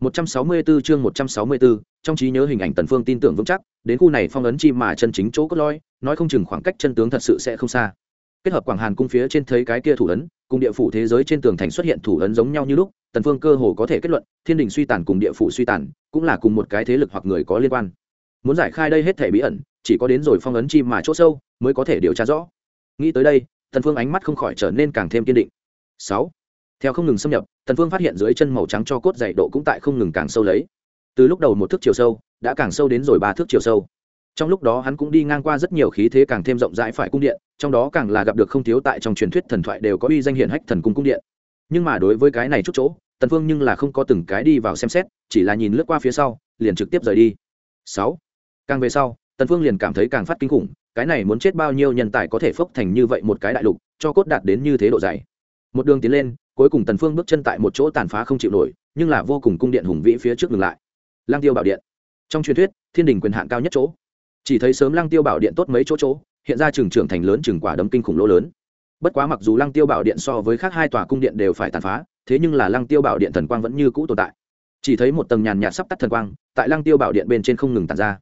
164 chương 164, trong trí nhớ hình ảnh Tần Phương tin tưởng vững chắc, đến khu này phong ấn chi mà chân chính chỗ cốt lõi, nói không chừng khoảng cách chân tướng thật sự sẽ không xa. Kết hợp Quảng Hàn cung phía trên thấy cái kia thủ ấn, cùng địa phủ thế giới trên tường thành xuất hiện thủ ấn giống nhau như lúc, Tần Phương cơ hồ có thể kết luận, Thiên đình suy tàn cùng địa phủ suy tàn, cũng là cùng một cái thế lực hoặc người có liên quan. Muốn giải khai đây hết thảy bí ẩn, chỉ có đến rồi phong ấn chi mà chỗ sâu, mới có thể điều tra rõ. Nghĩ tới đây, Tần Phương ánh mắt không khỏi trở nên càng thêm kiên định. 6 theo không ngừng xâm nhập tần phương phát hiện dưới chân màu trắng cho cốt dày độ cũng tại không ngừng càng sâu lấy. Từ lúc đầu một thước chiều sâu đã càng sâu đến rồi ba thước chiều sâu. Trong lúc đó hắn cũng đi ngang qua rất nhiều khí thế càng thêm rộng rãi phải cung điện trong đó càng là gặp được không thiếu tại trong truyền thuyết thần thoại đều có uy danh hiển hách thần cung cung điện. Nhưng mà đối với cái này chút chỗ tần phương nhưng là không có từng cái đi vào xem xét chỉ là nhìn lướt qua phía sau liền trực tiếp rời đi. Sáu, càng về sau tần phương liền cảm thấy càng phát kinh khủng cái này muốn chết bao nhiêu nhân tài có thể phốc thành như vậy một cái đại lục cho cốt đạt đến như thế độ dày một đường tiến lên, cuối cùng tần phương bước chân tại một chỗ tàn phá không chịu nổi, nhưng là vô cùng cung điện hùng vĩ phía trước ngừng lại. Lang tiêu bảo điện. Trong truyền thuyết, thiên đình quyền hạn cao nhất chỗ. Chỉ thấy sớm lang tiêu bảo điện tốt mấy chỗ chỗ, hiện ra trường trưởng thành lớn, trường quả đấm kinh khủng lỗ lớn. Bất quá mặc dù lang tiêu bảo điện so với khác hai tòa cung điện đều phải tàn phá, thế nhưng là lang tiêu bảo điện thần quang vẫn như cũ tồn tại. Chỉ thấy một tầng nhàn nhạt sắp tắt thần quang, tại lang tiêu bảo điện bên trên không ngừng tàn ra.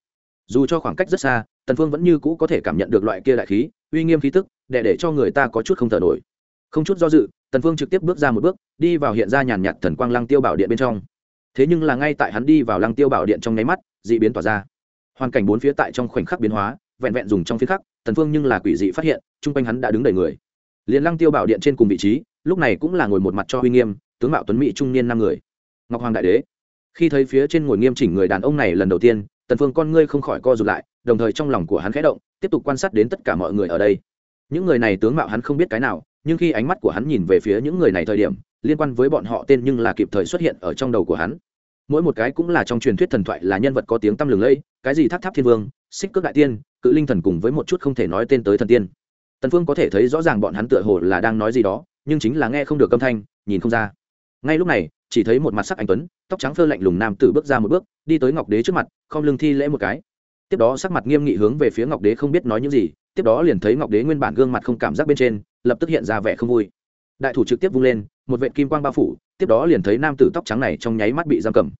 Dù cho khoảng cách rất xa, tần phương vẫn như cũ có thể cảm nhận được loại kia đại khí, uy nghiêm khí tức, để để cho người ta có chút không thở nổi. Không chút do dự tần phương trực tiếp bước ra một bước, đi vào hiện ra nhàn nhạt thần quang lăng tiêu bảo điện bên trong. Thế nhưng là ngay tại hắn đi vào lăng tiêu bảo điện trong nháy mắt, dị biến tỏa ra. Hoàn cảnh bốn phía tại trong khoảnh khắc biến hóa, vẹn vẹn dùng trong phía khắc tần phương nhưng là quỷ dị phát hiện trung quanh hắn đã đứng đầy người. Liền lăng tiêu bảo điện trên cùng vị trí, lúc này cũng là ngồi một mặt cho huy nghiêm, tướng mạo tuấn mỹ trung niên năm người. Ngọc hoàng đại đế. Khi thấy phía trên ngồi nghiêm chỉnh người đàn ông này lần đầu tiên, tần phương con ngươi không khỏi co rụt lại, đồng thời trong lòng của hắn khẽ động, tiếp tục quan sát đến tất cả mọi người ở đây. Những người này tướng mạo hắn không biết cái nào nhưng khi ánh mắt của hắn nhìn về phía những người này thời điểm, liên quan với bọn họ tên nhưng là kịp thời xuất hiện ở trong đầu của hắn. Mỗi một cái cũng là trong truyền thuyết thần thoại là nhân vật có tiếng tăm lừng lẫy, cái gì tháp tháp thiên vương, xích cước đại tiên, cự linh thần cùng với một chút không thể nói tên tới thần tiên. Tần phương có thể thấy rõ ràng bọn hắn tựa hồ là đang nói gì đó, nhưng chính là nghe không được âm thanh, nhìn không ra. Ngay lúc này, chỉ thấy một mặt sắc anh tuấn, tóc trắng phơ lạnh lùng nam tử bước ra một bước, đi tới ngọc đế trước mặt, không lưng thi lễ một cái. Tiếp đó sắc mặt nghiêm nghị hướng về phía ngọc đế không biết nói những gì, tiếp đó liền thấy ngọc đế nguyên bản gương mặt không cảm giác bên trên lập tức hiện ra vẻ không vui. Đại thủ trực tiếp vung lên, một vệ kim quang bao phủ, tiếp đó liền thấy nam tử tóc trắng này trong nháy mắt bị giam cầm.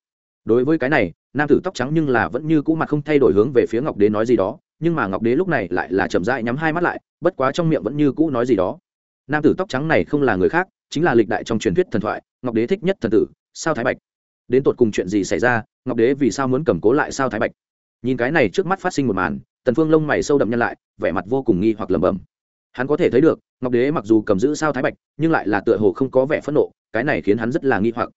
Đối với cái này, nam tử tóc trắng nhưng là vẫn như cũ mặt không thay đổi hướng về phía ngọc đế nói gì đó, nhưng mà ngọc đế lúc này lại là chậm rãi nhắm hai mắt lại, bất quá trong miệng vẫn như cũ nói gì đó. Nam tử tóc trắng này không là người khác, chính là lịch đại trong truyền thuyết thần thoại, ngọc đế thích nhất thần tử, sao thái bạch. Đến tột cùng chuyện gì xảy ra, ngọc đế vì sao muốn cầm cố lại sao thái bạch? Nhìn cái này trước mắt phát sinh một màn, tần phương lông mày sâu đậm nhăn lại, vẻ mặt vô cùng nghi hoặc lẩm bẩm hắn có thể thấy được, ngọc đế mặc dù cầm giữ sao thái bạch, nhưng lại là tựa hồ không có vẻ phẫn nộ, cái này khiến hắn rất là nghi hoặc.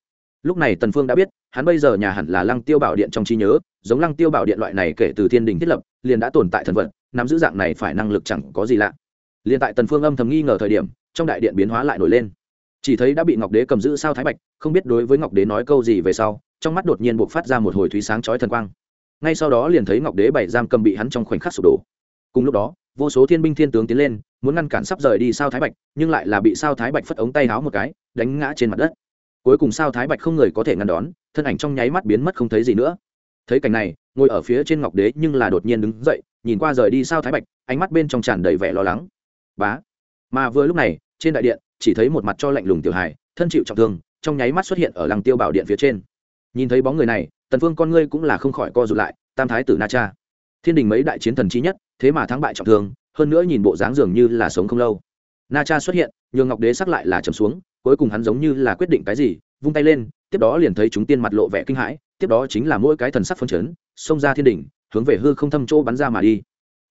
Lúc này tần phương đã biết, hắn bây giờ nhà hẳn là lăng tiêu bảo điện trong trí nhớ, giống lăng tiêu bảo điện loại này kể từ thiên đình thiết lập, liền đã tồn tại thần vật, nắm giữ dạng này phải năng lực chẳng có gì lạ. Liền tại tần phương âm thầm nghi ngờ thời điểm, trong đại điện biến hóa lại nổi lên. Chỉ thấy đã bị ngọc đế cầm giữ sao thái bạch, không biết đối với ngọc đế nói câu gì về sau, trong mắt đột nhiên buộc phát ra một hồi thúy sáng chói thần quang. Ngay sau đó liền thấy ngọc đế bảy giam cầm bị hắn trong khoảnh khắc sụp đổ. Cùng lúc đó vô số thiên binh thiên tướng tiến lên, muốn ngăn cản sắp rời đi sao thái bạch, nhưng lại là bị sao thái bạch phất ống tay háo một cái, đánh ngã trên mặt đất. Cuối cùng sao thái bạch không người có thể ngăn đón, thân ảnh trong nháy mắt biến mất không thấy gì nữa. Thấy cảnh này, ngồi ở phía trên ngọc đế nhưng là đột nhiên đứng dậy, nhìn qua rời đi sao thái bạch, ánh mắt bên trong tràn đầy vẻ lo lắng. Bá! Mà vừa lúc này, trên đại điện, chỉ thấy một mặt cho lạnh lùng tiểu hài, thân chịu trọng thương, trong nháy mắt xuất hiện ở làng tiêu bảo điện phía trên. Nhìn thấy bóng người này, tần phương con ngươi cũng là không khỏi co rụt lại, tam thái tử na cha. Thiên đình mấy đại chiến thần trí nhất thế mà thắng bại trọng thương, hơn nữa nhìn bộ dáng dường như là sống không lâu. Na cha xuất hiện, nhường ngọc đế sắc lại là trầm xuống, cuối cùng hắn giống như là quyết định cái gì, vung tay lên, tiếp đó liền thấy chúng tiên mặt lộ vẻ kinh hãi, tiếp đó chính là mỗi cái thần sắc phân chấn, xông ra thiên đỉnh, hướng về hư không thâm chỗ bắn ra mà đi.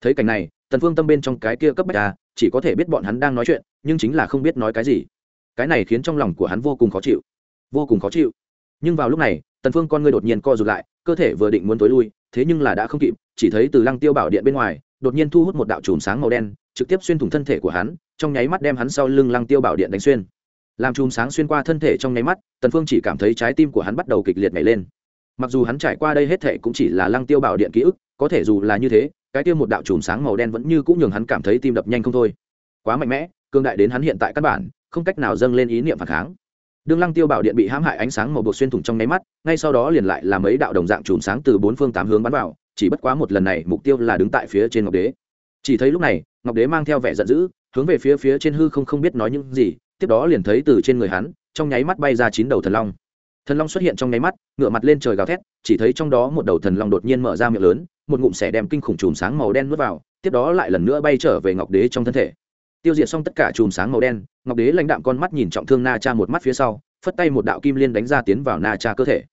Thấy cảnh này, tần phương tâm bên trong cái kia cấp bách à chỉ có thể biết bọn hắn đang nói chuyện, nhưng chính là không biết nói cái gì. Cái này khiến trong lòng của hắn vô cùng khó chịu. Vô cùng khó chịu. Nhưng vào lúc này, tần phương con ngươi đột nhiên co rụt lại, cơ thể vừa định muốn tối lui, thế nhưng là đã không kịp, chỉ thấy từ lăng tiêu bảo điện bên ngoài đột nhiên thu hút một đạo chùm sáng màu đen, trực tiếp xuyên thủng thân thể của hắn, trong nháy mắt đem hắn sau lưng lăng tiêu bảo điện đánh xuyên. Làm chùm sáng xuyên qua thân thể trong nháy mắt, tần phương chỉ cảm thấy trái tim của hắn bắt đầu kịch liệt nhảy lên. Mặc dù hắn trải qua đây hết thể cũng chỉ là lăng tiêu bảo điện ký ức, có thể dù là như thế, cái tiêu một đạo chùm sáng màu đen vẫn như cũng nhường hắn cảm thấy tim đập nhanh không thôi. Quá mạnh mẽ cương đại đến hắn hiện tại căn bản, không cách nào dâng lên ý niệm phản kháng. Đương lăng tiêu bảo điện bị hãm hại ánh sáng màu bột xuyên thủng trong nháy mắt, ngay sau đó liền lại là mấy đạo đồng dạng chùm sáng từ bốn phương tám hướng bắn vào chỉ bất quá một lần này mục tiêu là đứng tại phía trên ngọc đế. Chỉ thấy lúc này, ngọc đế mang theo vẻ giận dữ, hướng về phía phía trên hư không không biết nói những gì, tiếp đó liền thấy từ trên người hắn, trong nháy mắt bay ra chín đầu thần long. Thần long xuất hiện trong nháy mắt ngựa mặt lên trời gào thét, chỉ thấy trong đó một đầu thần long đột nhiên mở ra miệng lớn, một ngụm xẻ đem kinh khủng chùm sáng màu đen nuốt vào, tiếp đó lại lần nữa bay trở về ngọc đế trong thân thể. Tiêu diệt xong tất cả chùm sáng màu đen, ngọc đế lãnh đạm con mắt nhìn trọng thương na cha một mắt phía sau, phất tay một đạo kim liên đánh ra tiến vào na cha cơ thể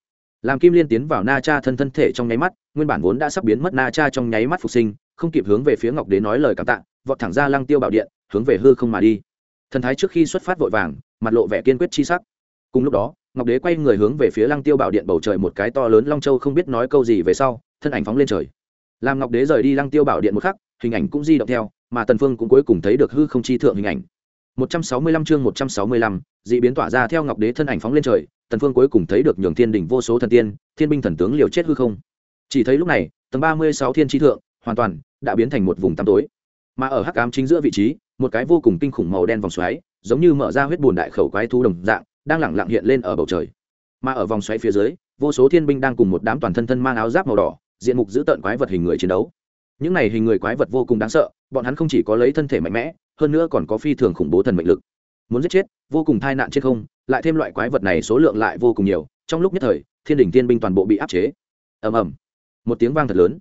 làm kim liên tiến vào na cha thân thân thể trong nháy mắt nguyên bản vốn đã sắp biến mất na cha trong nháy mắt phục sinh không kịp hướng về phía ngọc đế nói lời cảm tạ vọt thẳng ra lăng tiêu bảo điện hướng về hư không mà đi. Thần thái trước khi xuất phát vội vàng mặt lộ vẻ kiên quyết chi sắc. Cùng lúc đó ngọc đế quay người hướng về phía lăng tiêu bảo điện bầu trời một cái to lớn long châu không biết nói câu gì về sau thân ảnh phóng lên trời. Làm ngọc đế rời đi lăng tiêu bảo điện một khắc hình ảnh cũng di động theo mà tần phương cũng cuối cùng thấy được hư không chi thượng hình ảnh. 165 chương 165, dị biến tỏa ra theo ngọc đế thân ảnh phóng lên trời tần phương cuối cùng thấy được nhường thiên đỉnh vô số thần tiên, thiên binh thần tướng liều chết hư không. Chỉ thấy lúc này, tầng 36 thiên chi thượng, hoàn toàn đã biến thành một vùng tăm tối. Mà ở hắc ám chính giữa vị trí, một cái vô cùng kinh khủng màu đen vòng xoáy, giống như mở ra huyết bùn đại khẩu quái thú đồng dạng, đang lẳng lặng hiện lên ở bầu trời. Mà ở vòng xoáy phía dưới, vô số thiên binh đang cùng một đám toàn thân thân mang áo giáp màu đỏ, diện mục giữ tợn quái vật hình người chiến đấu. Những này hình người quái vật vô cùng đáng sợ, bọn hắn không chỉ có lấy thân thể mạnh mẽ, hơn nữa còn có phi thường khủng bố thần mệnh lực. Muốn giết chết, vô cùng tai nạn trên không lại thêm loại quái vật này số lượng lại vô cùng nhiều, trong lúc nhất thời, thiên đình thiên binh toàn bộ bị áp chế. Ầm ầm. Một tiếng vang thật lớn.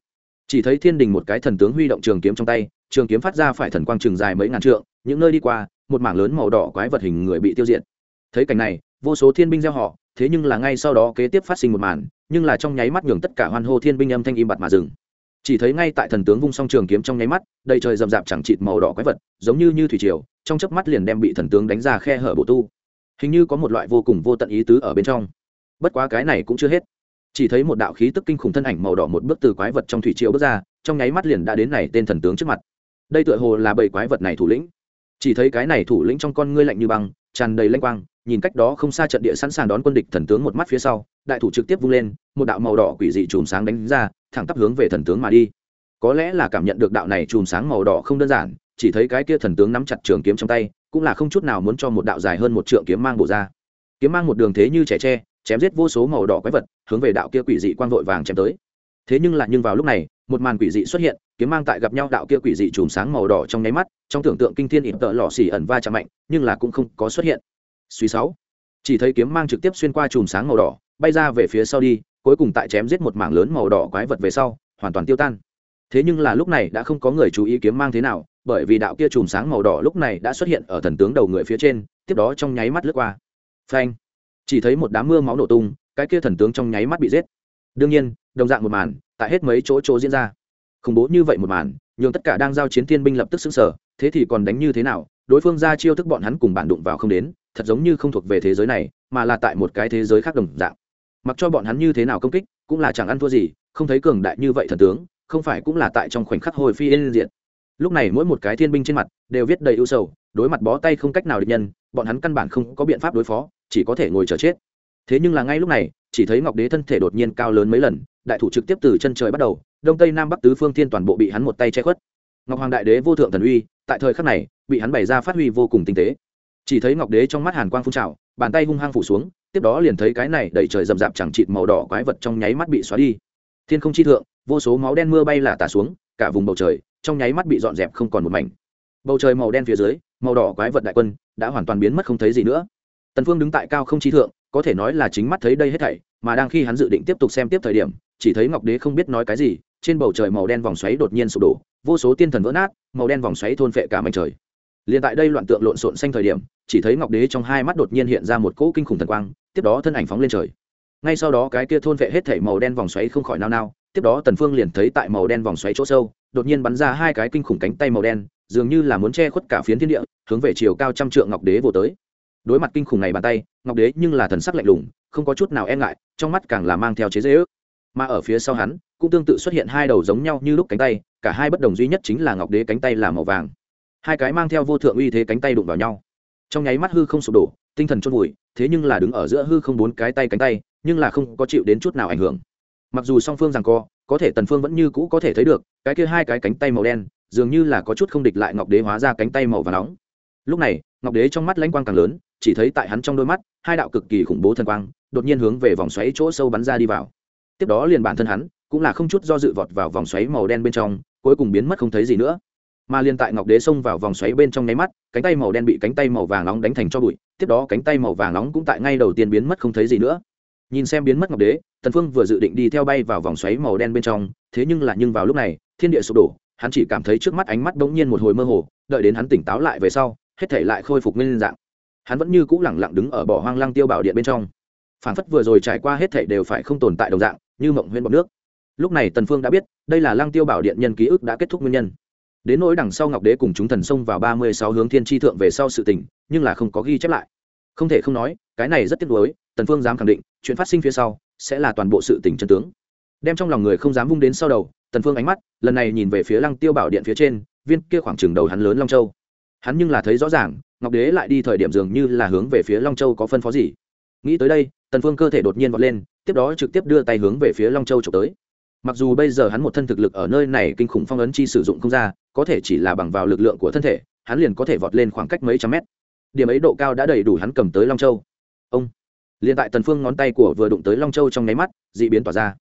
Chỉ thấy thiên đình một cái thần tướng huy động trường kiếm trong tay, trường kiếm phát ra phải thần quang trường dài mấy ngàn trượng, những nơi đi qua, một mảng lớn màu đỏ quái vật hình người bị tiêu diệt. Thấy cảnh này, vô số thiên binh gieo họ, thế nhưng là ngay sau đó kế tiếp phát sinh một màn, nhưng là trong nháy mắt nhường tất cả hoan hô thiên binh âm thanh im bặt mà dừng. Chỉ thấy ngay tại thần tướng vung song trường kiếm trong nháy mắt, đầy trời rậm rạp chẳng chịt màu đỏ quái vật, giống như như thủy triều, trong chớp mắt liền đem bị thần tướng đánh ra khe hở bộ tu hình như có một loại vô cùng vô tận ý tứ ở bên trong. Bất quá cái này cũng chưa hết. Chỉ thấy một đạo khí tức kinh khủng thân ảnh màu đỏ một bước từ quái vật trong thủy triều bước ra, trong nháy mắt liền đã đến này tên thần tướng trước mặt. Đây tựa hồ là bảy quái vật này thủ lĩnh. Chỉ thấy cái này thủ lĩnh trong con ngươi lạnh như băng, tràn đầy lanh quang, nhìn cách đó không xa trận địa sẵn sàng đón quân địch thần tướng một mắt phía sau, đại thủ trực tiếp vung lên, một đạo màu đỏ quỷ dị chùm sáng đánh ra, thẳng tắp hướng về thần tướng mà đi có lẽ là cảm nhận được đạo này chùm sáng màu đỏ không đơn giản, chỉ thấy cái kia thần tướng nắm chặt trường kiếm trong tay, cũng là không chút nào muốn cho một đạo dài hơn một trượng kiếm mang bộ ra. Kiếm mang một đường thế như trẻ tre, chém giết vô số màu đỏ quái vật, hướng về đạo kia quỷ dị quang vội vàng chém tới. Thế nhưng là nhưng vào lúc này, một màn quỷ dị xuất hiện, kiếm mang tại gặp nhau đạo kia quỷ dị chùm sáng màu đỏ trong nháy mắt, trong tưởng tượng kinh thiên ỉm tợ lò xỉ ẩn va chạm mạnh, nhưng là cũng không có xuất hiện. Suy sáu, chỉ thấy kiếm mang trực tiếp xuyên qua chùm sáng màu đỏ, bay ra về phía sau đi, cuối cùng tại chém giết một mảng lớn màu đỏ quái vật về sau, hoàn toàn tiêu tan thế nhưng là lúc này đã không có người chú ý kiếm mang thế nào, bởi vì đạo kia chùm sáng màu đỏ lúc này đã xuất hiện ở thần tướng đầu người phía trên, tiếp đó trong nháy mắt lướt qua. Phanh! Chỉ thấy một đám mưa máu nổ tung, cái kia thần tướng trong nháy mắt bị giết. Đương nhiên, đồng dạng một màn, tại hết mấy chỗ chỗ diễn ra. Khủng bố như vậy một màn, nhường tất cả đang giao chiến thiên binh lập tức xứng sở thế thì còn đánh như thế nào, đối phương ra chiêu thức bọn hắn cùng bản đụng vào không đến, thật giống như không thuộc về thế giới này, mà là tại một cái thế giới khác đồng dạng. Mặc cho bọn hắn như thế nào công kích, cũng là chẳng ăn thua gì, không thấy cường đại như vậy thần tướng không phải cũng là tại trong khoảnh khắc hồi phi yên diện lúc này mỗi một cái thiên binh trên mặt đều viết đầy ưu sầu, đối mặt bó tay không cách nào địch nhân, bọn hắn căn bản không có biện pháp đối phó, chỉ có thể ngồi chờ chết. Thế nhưng là ngay lúc này, chỉ thấy ngọc đế thân thể đột nhiên cao lớn mấy lần, đại thủ trực tiếp từ chân trời bắt đầu, đông tây nam bắc tứ phương thiên toàn bộ bị hắn một tay che khuất. Ngọc hoàng đại đế vô thượng thần uy, tại thời khắc này, bị hắn bày ra phát huy vô cùng tinh tế. Chỉ thấy ngọc đế trong mắt hàn quang phun trào, bàn tay hung hăng phủ xuống, tiếp đó liền thấy cái này đẩy trời rậm rạp chẳng chịt màu đỏ quái vật trong nháy mắt bị xóa đi. Thiên không chi thượng vô số máu đen mưa bay là tả xuống, cả vùng bầu trời, trong nháy mắt bị dọn dẹp không còn một mảnh. Bầu trời màu đen phía dưới, màu đỏ quái vật đại quân đã hoàn toàn biến mất không thấy gì nữa. Tần phương đứng tại cao không chi thượng, có thể nói là chính mắt thấy đây hết thảy, mà đang khi hắn dự định tiếp tục xem tiếp thời điểm, chỉ thấy ngọc đế không biết nói cái gì, trên bầu trời màu đen vòng xoáy đột nhiên sụp đổ, vô số tiên thần vỡ nát, màu đen vòng xoáy thôn phệ cả mảnh trời. Liền tại đây loạn tượng lộn xộn xanh thời điểm, chỉ thấy ngọc đế trong hai mắt đột nhiên hiện ra một cỗ kinh khủng thần quang, tiếp đó thân ảnh phóng lên trời. Ngay sau đó cái kia thôn vệ hết thảy màu đen vòng xoáy không khỏi nao nao tiếp đó tần phương liền thấy tại màu đen vòng xoáy chỗ sâu, đột nhiên bắn ra hai cái kinh khủng cánh tay màu đen, dường như là muốn che khuất cả phiến thiên địa, hướng về chiều cao trăm trượng ngọc đế vô tới. Đối mặt kinh khủng này bàn tay, ngọc đế nhưng là thần sắc lạnh lùng, không có chút nào e ngại, trong mắt càng là mang theo chế dễ ước. Mà ở phía sau hắn, cũng tương tự xuất hiện hai đầu giống nhau như lúc cánh tay, cả hai bất đồng duy nhất chính là ngọc đế cánh tay là màu vàng. Hai cái mang theo vô thượng uy thế cánh tay đụng vào nhau. Trong nháy mắt hư không sụp đổ, tinh thần chôn vùi, thế nhưng là đứng ở giữa hư không bốn cái tay cánh tay, nhưng là không có chịu đến chút nào ảnh hưởng mặc dù song phương rằng co, có thể tần phương vẫn như cũ có thể thấy được, cái kia hai cái cánh tay màu đen, dường như là có chút không địch lại ngọc đế hóa ra cánh tay màu vàng nóng. Lúc này, ngọc đế trong mắt lãnh quang càng lớn, chỉ thấy tại hắn trong đôi mắt, hai đạo cực kỳ khủng bố thần quang, đột nhiên hướng về vòng xoáy chỗ sâu bắn ra đi vào. Tiếp đó liền bản thân hắn, cũng là không chút do dự vọt vào vòng xoáy màu đen bên trong, cuối cùng biến mất không thấy gì nữa. Mà liền tại ngọc đế xông vào vòng xoáy bên trong nháy mắt, cánh tay màu đen bị cánh tay màu vàng nóng đánh thành cho bụi, tiếp đó cánh tay màu vàng nóng cũng tại ngay đầu tiên biến mất không thấy gì nữa. Nhìn xem biến mất ngọc đế tần phương vừa dự định đi theo bay vào vòng xoáy màu đen bên trong, thế nhưng là nhưng vào lúc này, thiên địa sụp đổ, hắn chỉ cảm thấy trước mắt ánh mắt bỗng nhiên một hồi mơ hồ, đợi đến hắn tỉnh táo lại về sau, hết thể lại khôi phục nguyên dạng. Hắn vẫn như cũ lẳng lặng đứng ở bỏ hoang lăng tiêu bảo điện bên trong. Phản phất vừa rồi trải qua hết thể đều phải không tồn tại đồng dạng, như mộng huyễn bọc nước. Lúc này tần phương đã biết, đây là lăng tiêu bảo điện nhân ký ức đã kết thúc nguyên nhân. Đến nỗi đằng sau ngọc đế cùng chúng thần xông vào ba mươi sáu hướng thiên tri thượng về sau sự tình, nhưng là không có ghi chép lại. Không thể không nói, cái này rất tiếc nuối, tần phương dám khẳng định, chuyện phát sinh phía sau sẽ là toàn bộ sự tình chân tướng. Đem trong lòng người không dám vung đến sau đầu, tần phương ánh mắt, lần này nhìn về phía lăng tiêu bảo điện phía trên, viên kia khoảng trường đầu hắn lớn long châu. Hắn nhưng là thấy rõ ràng, ngọc đế lại đi thời điểm dường như là hướng về phía long châu có phân phó gì. Nghĩ tới đây, tần phương cơ thể đột nhiên vọt lên, tiếp đó trực tiếp đưa tay hướng về phía long châu trộm tới. Mặc dù bây giờ hắn một thân thực lực ở nơi này kinh khủng phong ấn chi sử dụng không ra, có thể chỉ là bằng vào lực lượng của thân thể, hắn liền có thể vọt lên khoảng cách mấy trăm mét. Điểm ấy độ cao đã đầy đủ hắn cầm tới long châu. Ông! Liền tại tần phương ngón tay của vừa đụng tới long châu trong nháy mắt dị biến tỏa ra.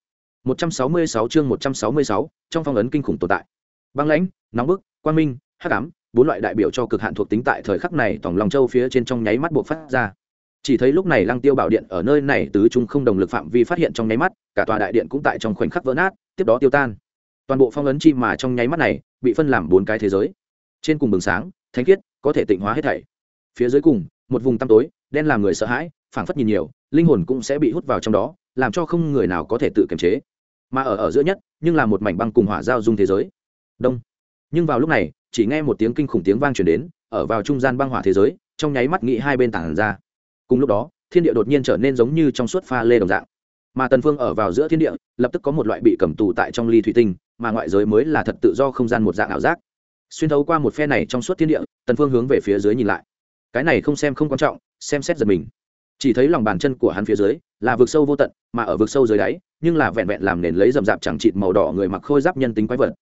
166 chương 166, trong phong ấn kinh khủng tồn tại. Băng lãnh nóng bức quang minh hắc ám bốn loại đại biểu cho cực hạn thuộc tính tại thời khắc này tổng long châu phía trên trong nháy mắt buộc phát ra. Chỉ thấy lúc này lăng tiêu bảo điện ở nơi này tứ trung không đồng lực phạm vi phát hiện trong nháy mắt cả tòa đại điện cũng tại trong khoảnh khắc vỡ nát tiếp đó tiêu tan. Toàn bộ phong ấn chi mà trong nháy mắt này bị phân làm bốn cái thế giới. Trên cùng bừng sáng thánh khiết có thể tịnh hóa hết thảy. Phía dưới cùng một vùng tăm tối đen làm người sợ hãi phảng phất nhìn nhiều, linh hồn cũng sẽ bị hút vào trong đó, làm cho không người nào có thể tự kiềm chế. Mà ở ở giữa nhất, nhưng là một mảnh băng cùng hỏa giao dung thế giới. Đông. Nhưng vào lúc này, chỉ nghe một tiếng kinh khủng tiếng vang truyền đến, ở vào trung gian băng hỏa thế giới, trong nháy mắt nghĩ hai bên tảng ra. Cùng lúc đó, thiên địa đột nhiên trở nên giống như trong suốt pha lê đồng dạng. Mà tần phương ở vào giữa thiên địa, lập tức có một loại bị cầm tù tại trong ly thủy tinh, mà ngoại giới mới là thật tự do không gian một dạng ảo giác. Xuyên thấu qua một phe này trong suốt thiên địa, tần phương hướng về phía dưới nhìn lại. Cái này không xem không quan trọng, xem xét giật mình chỉ thấy lòng bàn chân của hắn phía dưới là vực sâu vô tận, mà ở vực sâu dưới đáy, nhưng là vẹn vẹn làm nền lấy rậm rạp chẳng chịt màu đỏ người mặc khôi giáp nhân tính quái vật.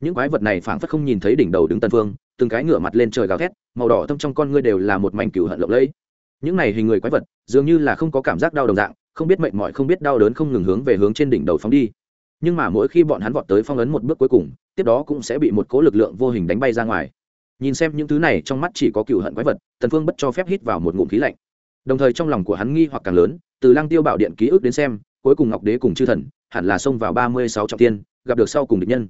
Những quái vật này phảng phất không nhìn thấy đỉnh đầu đứng tân phương, từng cái ngửa mặt lên trời gào thét, màu đỏ thâm trong con ngươi đều là một mảnh cừu hận lộng lẫy. Những này hình người quái vật, dường như là không có cảm giác đau đồng dạng, không biết mệt mỏi, không biết đau đớn, không ngừng hướng về hướng trên đỉnh đầu phóng đi. Nhưng mà mỗi khi bọn hắn vọt tới phong ấn một bước cuối cùng, tiếp đó cũng sẽ bị một cố lực lượng vô hình đánh bay ra ngoài. Nhìn xem những thứ này, trong mắt chỉ có cừu hận quái vật, tần phương bất cho phép hít vào một ngụm khí lạnh đồng thời trong lòng của hắn nghi hoặc càng lớn, từ lăng tiêu bảo điện ký ức đến xem, cuối cùng ngọc đế cùng chư thần, hẳn là xông vào ba mươi sáu trọng tiên gặp được sau cùng địch nhân.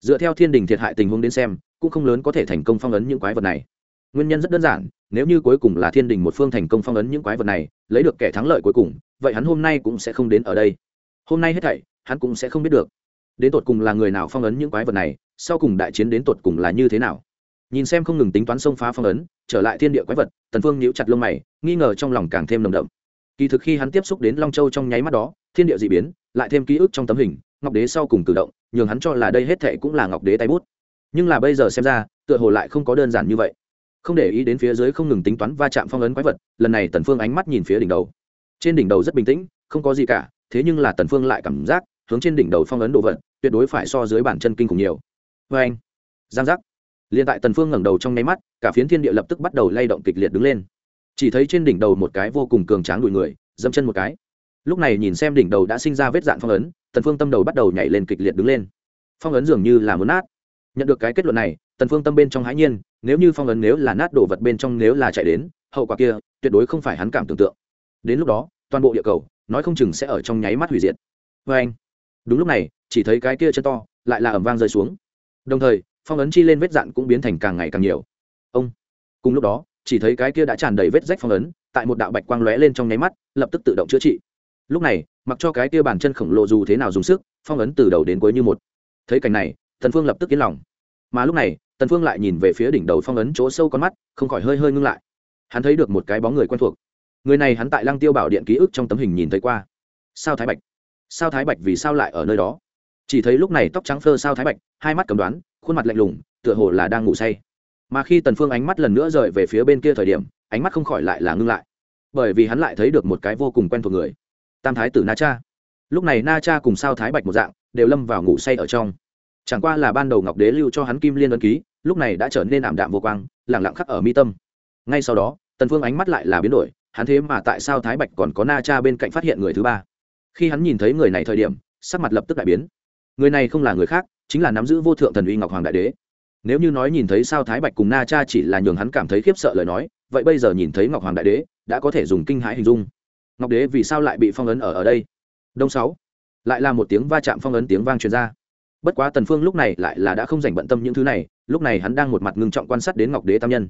Dựa theo thiên đình thiệt hại tình huống đến xem, cũng không lớn có thể thành công phong ấn những quái vật này. Nguyên nhân rất đơn giản, nếu như cuối cùng là thiên đình một phương thành công phong ấn những quái vật này, lấy được kẻ thắng lợi cuối cùng, vậy hắn hôm nay cũng sẽ không đến ở đây. Hôm nay hết thảy, hắn cũng sẽ không biết được. Đến tột cùng là người nào phong ấn những quái vật này, sau cùng đại chiến đến tột cùng là như thế nào? Nhìn xem không ngừng tính toán xông phá phong ấn, trở lại thiên địa quái vật, tần phương nhíu chặt lông mày, nghi ngờ trong lòng càng thêm nồng đậm. Kỳ thực khi hắn tiếp xúc đến long châu trong nháy mắt đó, thiên địa dị biến, lại thêm ký ức trong tấm hình, ngọc đế sau cùng cử động, nhường hắn cho là đây hết thệ cũng là ngọc đế tay bút. Nhưng là bây giờ xem ra, tựa hồ lại không có đơn giản như vậy. Không để ý đến phía dưới không ngừng tính toán va chạm phong ấn quái vật, lần này tần phương ánh mắt nhìn phía đỉnh đầu. Trên đỉnh đầu rất bình tĩnh, không có gì cả, thế nhưng là tần phương lại cảm giác, hướng trên đỉnh đầu phong ấn đồ vật, tuyệt đối phải so dưới bản chân kinh khủng nhiều. Với anh. Giang giác liền tại tần phương ngẩng đầu trong nháy mắt, cả phiến thiên địa lập tức bắt đầu lay động kịch liệt đứng lên. Chỉ thấy trên đỉnh đầu một cái vô cùng cường tráng đùi người, dẫm chân một cái. Lúc này nhìn xem đỉnh đầu đã sinh ra vết dạn phong ấn, tần phương tâm đầu bắt đầu nhảy lên kịch liệt đứng lên. Phong ấn dường như là muốn nát. Nhận được cái kết luận này, tần phương tâm bên trong hãi nhiên, nếu như phong ấn nếu là nát đổ vật bên trong nếu là chạy đến, hậu quả kia tuyệt đối không phải hắn cảm tưởng tượng. Đến lúc đó, toàn bộ địa cầu, nói không chừng sẽ ở trong nháy mắt hủy diệt. Với anh đúng lúc này, chỉ thấy cái kia chân to lại là ẩm vang rơi xuống. Đồng thời phong ấn chi lên vết dạn cũng biến thành càng ngày càng nhiều. Ông, cùng lúc đó, chỉ thấy cái kia đã tràn đầy vết rách phong ấn, tại một đạo bạch quang lóe lên trong nháy mắt, lập tức tự động chữa trị. Lúc này, mặc cho cái kia bàn chân khổng lồ dù thế nào dùng sức, phong ấn từ đầu đến cuối như một. Thấy cảnh này thần phương lập tức yên lòng. Mà lúc này, tần phương lại nhìn về phía đỉnh đầu phong ấn chỗ sâu con mắt, không khỏi hơi hơi ngưng lại. Hắn thấy được một cái bóng người quen thuộc. Người này hắn tại lăng tiêu bảo điện ký ức trong tấm hình nhìn thấy qua. Sao thái bạch? Sao thái bạch vì sao lại ở nơi đó? Chỉ thấy lúc này tóc trắng phơ sao thái bạch, hai mắt cầm đoán khuôn mặt lạnh lùng, tựa hồ là đang ngủ say. Mà khi tần phương ánh mắt lần nữa rời về phía bên kia thời điểm, ánh mắt không khỏi lại là ngưng lại. Bởi vì hắn lại thấy được một cái vô cùng quen thuộc người. Tam thái tử na cha. Lúc này na cha cùng sao thái bạch một dạng, đều lâm vào ngủ say ở trong. Chẳng qua là ban đầu ngọc đế lưu cho hắn kim liên ấn ký, lúc này đã trở nên ảm đạm vô quang, lẳng lặng khắc ở mi tâm. Ngay sau đó, tần phương ánh mắt lại là biến đổi, hắn thế mà tại sao thái bạch còn có na cha bên cạnh phát hiện người thứ ba. Khi hắn nhìn thấy người này thời điểm, sắc mặt lập tức đại biến. Người này không là người khác chính là nắm giữ vô thượng thần uy ngọc hoàng đại đế. Nếu như nói nhìn thấy sao thái bạch cùng na cha chỉ là nhường hắn cảm thấy khiếp sợ lời nói, vậy bây giờ nhìn thấy ngọc hoàng đại đế, đã có thể dùng kinh hãi hình dung. Ngọc đế vì sao lại bị phong ấn ở ở đây? Đông sáu. Lại là một tiếng va chạm phong ấn tiếng vang truyền ra. Bất quá tần phương lúc này lại là đã không dành bận tâm những thứ này, lúc này hắn đang một mặt ngưng trọng quan sát đến ngọc đế tam nhân.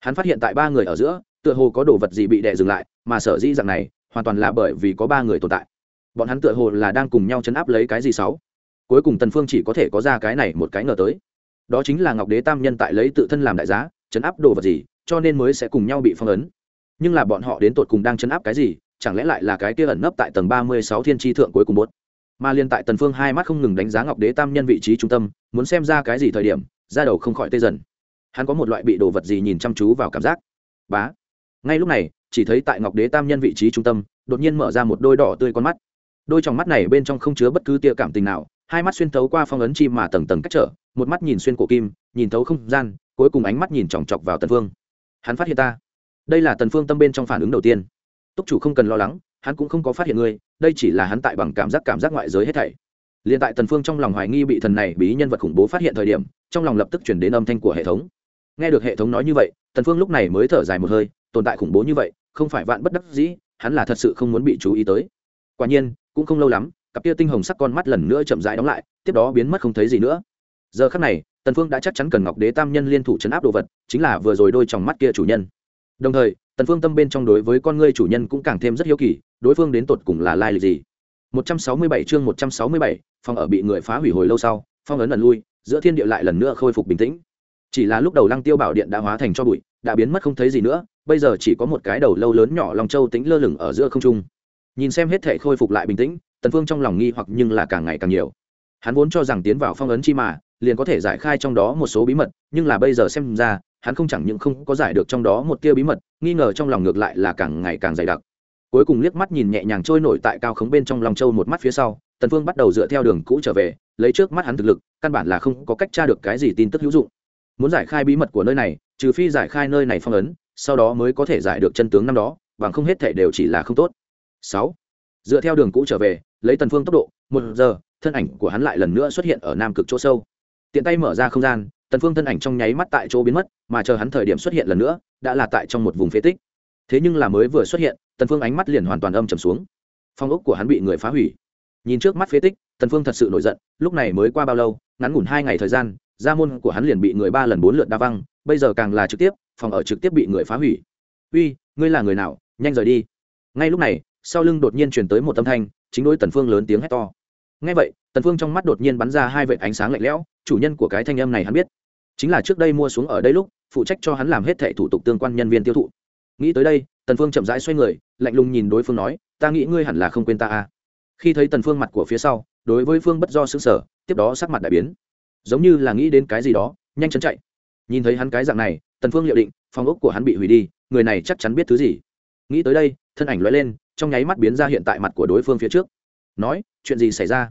Hắn phát hiện tại ba người ở giữa, tựa hồ có đồ vật gì bị đè dừng lại, mà sở dĩ dạng này, hoàn toàn là bởi vì có ba người tồn tại. Bọn hắn tựa hồ là đang cùng nhau chấn áp lấy cái gì sáu? Cuối cùng tần phương chỉ có thể có ra cái này một cái ngờ tới. Đó chính là ngọc đế tam nhân tại lấy tự thân làm đại giá, chấn áp đồ vật gì, cho nên mới sẽ cùng nhau bị phong ấn. Nhưng là bọn họ đến tột cùng đang chấn áp cái gì, chẳng lẽ lại là cái kia ẩn nấp tại tầng ba mươi sáu thiên tri thượng cuối cùng bốt mà liên tại tần phương hai mắt không ngừng đánh giá ngọc đế tam nhân vị trí trung tâm, muốn xem ra cái gì thời điểm ra đầu không khỏi tê dần. Hắn có một loại bị đồ vật gì nhìn chăm chú vào cảm giác. Bá! Ngay lúc này, chỉ thấy tại ngọc đế tam nhân vị trí trung tâm, đột nhiên mở ra một đôi đỏ tươi con mắt. Đôi trong mắt này bên trong không chứa bất cứ tia cảm tình nào hai mắt xuyên thấu qua phong ấn chi mà tầng tầng cách trở, một mắt nhìn xuyên cổ kim, nhìn thấu không gian, cuối cùng ánh mắt nhìn chòng chọc vào tần phương hắn phát hiện ta. Đây là tần phương tâm bên trong phản ứng đầu tiên. Túc chủ không cần lo lắng, hắn cũng không có phát hiện ngươi, đây chỉ là hắn tại bằng cảm giác cảm giác ngoại giới hết thảy. Liền tại tần phương trong lòng hoài nghi bị thần này bí nhân vật khủng bố phát hiện thời điểm, trong lòng lập tức chuyển đến âm thanh của hệ thống. Nghe được hệ thống nói như vậy, tần phương lúc này mới thở dài một hơi, tồn tại khủng bố như vậy, không phải vạn bất đắc dĩ, hắn là thật sự không muốn bị chú ý tới. Quả nhiên, cũng không lâu lắm cặp kia tinh hồng sắc con mắt lần nữa chậm rãi đóng lại tiếp đó biến mất không thấy gì nữa. Giờ khắc này tần phương đã chắc chắn cần ngọc đế tam nhân liên thủ chấn áp đồ vật chính là vừa rồi đôi tròng mắt kia chủ nhân. Đồng thời tần phương tâm bên trong đối với con ngươi chủ nhân cũng càng thêm rất hiếu kỳ đối phương đến tột cùng là lai lịch gì? 167 chương 167, phòng ở bị người phá hủy hồi lâu sau phong ấn lần lui giữa thiên địa lại lần nữa khôi phục bình tĩnh. Chỉ là lúc đầu lăng tiêu bảo điện đã hóa thành cho bụi đã biến mất không thấy gì nữa bây giờ chỉ có một cái đầu lâu lớn nhỏ lòng châu tính lơ lửng ở giữa không trung. Nhìn xem hết thể khôi phục lại bình tĩnh tần phương trong lòng nghi hoặc nhưng là càng ngày càng nhiều. Hắn vốn cho rằng tiến vào phong ấn chi mà, liền có thể giải khai trong đó một số bí mật, nhưng là bây giờ xem ra, hắn không chẳng những không có giải được trong đó một tia bí mật, nghi ngờ trong lòng ngược lại là càng ngày càng dày đặc. Cuối cùng liếc mắt nhìn nhẹ nhàng trôi nổi tại cao khống bên trong lòng châu một mắt phía sau, tần phương bắt đầu dựa theo đường cũ trở về, lấy trước mắt hắn thực lực, căn bản là không có cách tra được cái gì tin tức hữu dụng. Muốn giải khai bí mật của nơi này, trừ phi giải khai nơi này phong ấn, sau đó mới có thể giải được chân tướng năm đó, bằng không hết thể đều chỉ là không tốt. Sáu. Dựa theo đường cũ trở về lấy tần phương tốc độ, một giờ, thân ảnh của hắn lại lần nữa xuất hiện ở nam cực chỗ sâu. Tiện tay mở ra không gian, tần phương thân ảnh trong nháy mắt tại chỗ biến mất, mà chờ hắn thời điểm xuất hiện lần nữa, đã là tại trong một vùng phế tích. Thế nhưng là mới vừa xuất hiện, tần phương ánh mắt liền hoàn toàn âm trầm xuống. Phong ốc của hắn bị người phá hủy. Nhìn trước mắt phế tích, tần phương thật sự nổi giận, lúc này mới qua bao lâu, ngắn ngủn hai ngày thời gian, gia môn của hắn liền bị người ba lần bốn lượt đa văng, bây giờ càng là trực tiếp, phòng ở trực tiếp bị người phá hủy. Uy, ngươi là người nào? Nhanh rời đi. Ngay lúc này, sau lưng đột nhiên truyền tới một âm thanh chính đối tần phương lớn tiếng hét to. Ngay vậy, tần phương trong mắt đột nhiên bắn ra hai vệt ánh sáng lạnh lẽo, chủ nhân của cái thanh âm này hắn biết. Chính là trước đây mua xuống ở đây lúc, phụ trách cho hắn làm hết thệ thủ tục tương quan nhân viên tiêu thụ. Nghĩ tới đây, tần phương chậm rãi xoay người, lạnh lùng nhìn đối phương nói, ta nghĩ ngươi hẳn là không quên ta à. Khi thấy tần phương mặt của phía sau, đối với phương bất do sững sờ, tiếp đó sắc mặt đại biến. Giống như là nghĩ đến cái gì đó, nhanh chóng chạy. Nhìn thấy hắn cái dạng này, tần phương liệu định, phòng ốc của hắn bị hủy đi, người này chắc chắn biết thứ gì. Nghĩ tới đây, thân ảnh lóe lên trong nháy mắt biến ra hiện tại mặt của đối phương phía trước. Nói, chuyện gì xảy ra?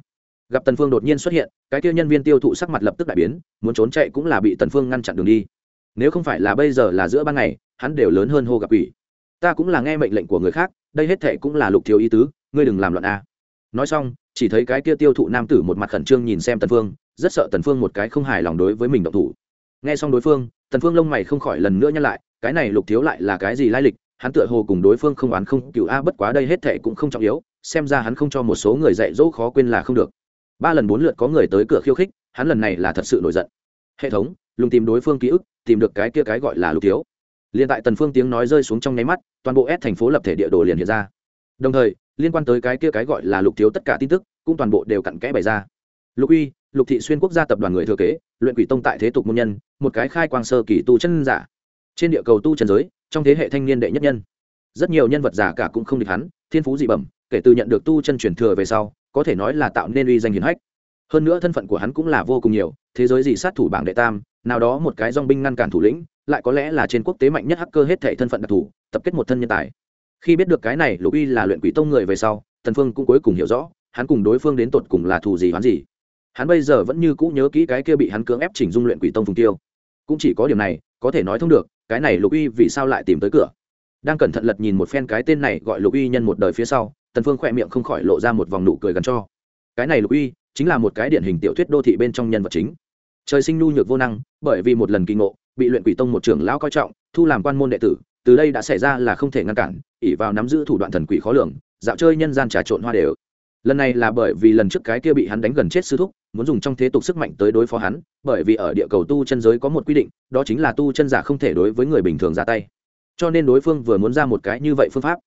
Gặp tần phương đột nhiên xuất hiện, cái kia nhân viên tiêu thụ sắc mặt lập tức đại biến, muốn trốn chạy cũng là bị tần phương ngăn chặn đường đi. Nếu không phải là bây giờ là giữa ban ngày, hắn đều lớn hơn hô gặp quỷ. Ta cũng là nghe mệnh lệnh của người khác, đây hết thề cũng là lục thiếu ý tứ, ngươi đừng làm loạn a. Nói xong, chỉ thấy cái kia tiêu thụ nam tử một mặt khẩn trương nhìn xem tần phương, rất sợ tần phương một cái không hài lòng đối với mình động thủ. Nghe xong đối phương, tần phương lông mày không khỏi lần nữa nhăn lại, cái này lục thiếu lại là cái gì lai lịch hắn tựa hồ cùng đối phương không oán không cựu a, bất quá đây hết thệ cũng không trọng yếu, xem ra hắn không cho một số người dạy dỗ khó quên là không được. Ba lần bốn lượt có người tới cửa khiêu khích, hắn lần này là thật sự nổi giận. Hệ thống, lùng tìm đối phương ký ức, tìm được cái kia cái gọi là lục thiếu. Liền tại tần phương tiếng nói rơi xuống trong nháy mắt, toàn bộ s thành phố lập thể địa đồ liền hiện ra. Đồng thời, liên quan tới cái kia cái gọi là lục thiếu tất cả tin tức, cũng toàn bộ đều cặn kẽ bày ra. Lục uy, lục thị xuyên quốc gia tập đoàn người thừa kế, luyện quỷ tông tại thế tục môn nhân, một cái khai quang sơ kỳ tu chân giả. Trên địa cầu tu chân giới trong thế hệ thanh niên đệ nhất nhân. Rất nhiều nhân vật giả cả cũng không địch hắn, thiên phú dị bẩm, kể từ nhận được tu chân truyền thừa về sau, có thể nói là tạo nên uy danh hiển hách. Hơn nữa thân phận của hắn cũng là vô cùng nhiều, thế giới gì sát thủ bảng đệ tam, nào đó một cái dong binh ngăn cản thủ lĩnh, lại có lẽ là trên quốc tế mạnh nhất hacker hết thể thân phận đặc thù, tập kết một thân nhân tài. Khi biết được cái này, lục uy là luyện quỷ tông người về sau thần phương cũng cuối cùng hiểu rõ, hắn cùng đối phương đến tột cùng là thù gì hắn gì. Hắn bây giờ vẫn như cũ nhớ kỹ cái kia bị hắn cưỡng ép chỉnh dung luyện quỷ tông phùng tiêu. Cũng chỉ có điểm này, có thể nói thông được cái này lục uy vì sao lại tìm tới cửa? Đang cẩn thận lật nhìn một phen cái tên này gọi lục uy nhân một đời phía sau, tần phương khỏe miệng không khỏi lộ ra một vòng nụ cười gần cho. Cái này lục uy chính là một cái điển hình tiểu thuyết đô thị bên trong nhân vật chính. Trời sinh nhu nhược vô năng, bởi vì một lần kỳ ngộ, bị luyện quỷ tông một trưởng lão coi trọng, thu làm quan môn đệ tử, từ đây đã xảy ra là không thể ngăn cản ỉ vào nắm giữ thủ đoạn thần quỷ khó lường, dạo chơi nhân gian trà trộn hoa đều lần này là bởi vì lần trước cái kia bị hắn đánh gần chết sư thúc, muốn dùng trong thế tục sức mạnh tới đối phó hắn, bởi vì ở địa cầu tu chân giới có một quy định, đó chính là tu chân giả không thể đối với người bình thường ra tay. Cho nên đối phương vừa muốn ra một cái như vậy phương pháp.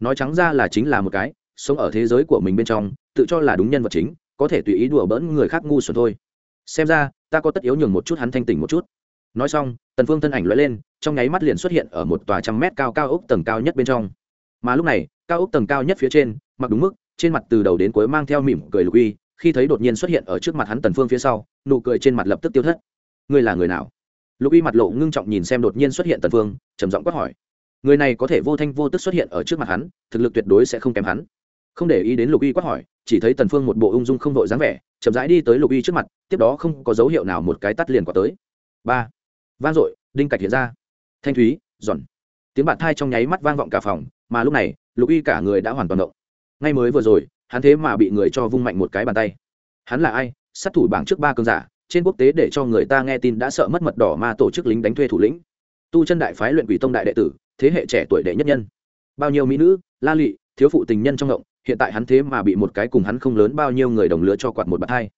Nói trắng ra là chính là một cái, sống ở thế giới của mình bên trong, tự cho là đúng nhân vật chính, có thể tùy ý đùa bỡn người khác ngu xuẩn thôi. Xem ra, ta có tất yếu nhường một chút hắn thanh tỉnh một chút. Nói xong, tần phương thân ảnh lóe lên, trong nháy mắt liền xuất hiện ở một tòa trăm mét cao cao ốc tầng cao nhất bên trong. Mà lúc này, cao ốc tầng cao nhất phía trên, mặc đúng mức trên mặt từ đầu đến cuối mang theo mỉm cười lục uy, khi thấy đột nhiên xuất hiện ở trước mặt hắn tần phương phía sau, nụ cười trên mặt lập tức tiêu thất. Ngươi là người nào? Lục uy mặt lộ ngưng trọng nhìn xem đột nhiên xuất hiện tần phương, trầm giọng quát hỏi. Người này có thể vô thanh vô tức xuất hiện ở trước mặt hắn, thực lực tuyệt đối sẽ không kém hắn. Không để ý đến lục uy quát hỏi, chỉ thấy tần phương một bộ ung dung không đội dáng vẻ, chậm rãi đi tới lục uy trước mặt, tiếp đó không có dấu hiệu nào một cái tắt liền quả tới. Ba, vang dội, đinh cạch hiện ra. Thanh thúy, giòn. Tiếng bạt thai trong nháy mắt vang vọng cả phòng, mà lúc này, lục uy cả người đã hoàn toàn động ngay mới vừa rồi, hắn thế mà bị người cho vung mạnh một cái bàn tay. Hắn là ai? Sát thủ bảng trước ba cơn giả, trên quốc tế để cho người ta nghe tin đã sợ mất mật đỏ mà tổ chức lính đánh thuê thủ lĩnh. Tu chân đại phái luyện quỷ tông đại đệ tử, thế hệ trẻ tuổi đệ nhất nhân. Bao nhiêu mỹ nữ, la lị, thiếu phụ tình nhân trong động hiện tại hắn thế mà bị một cái cùng hắn không lớn bao nhiêu người đồng lứa cho quạt một bạt hai.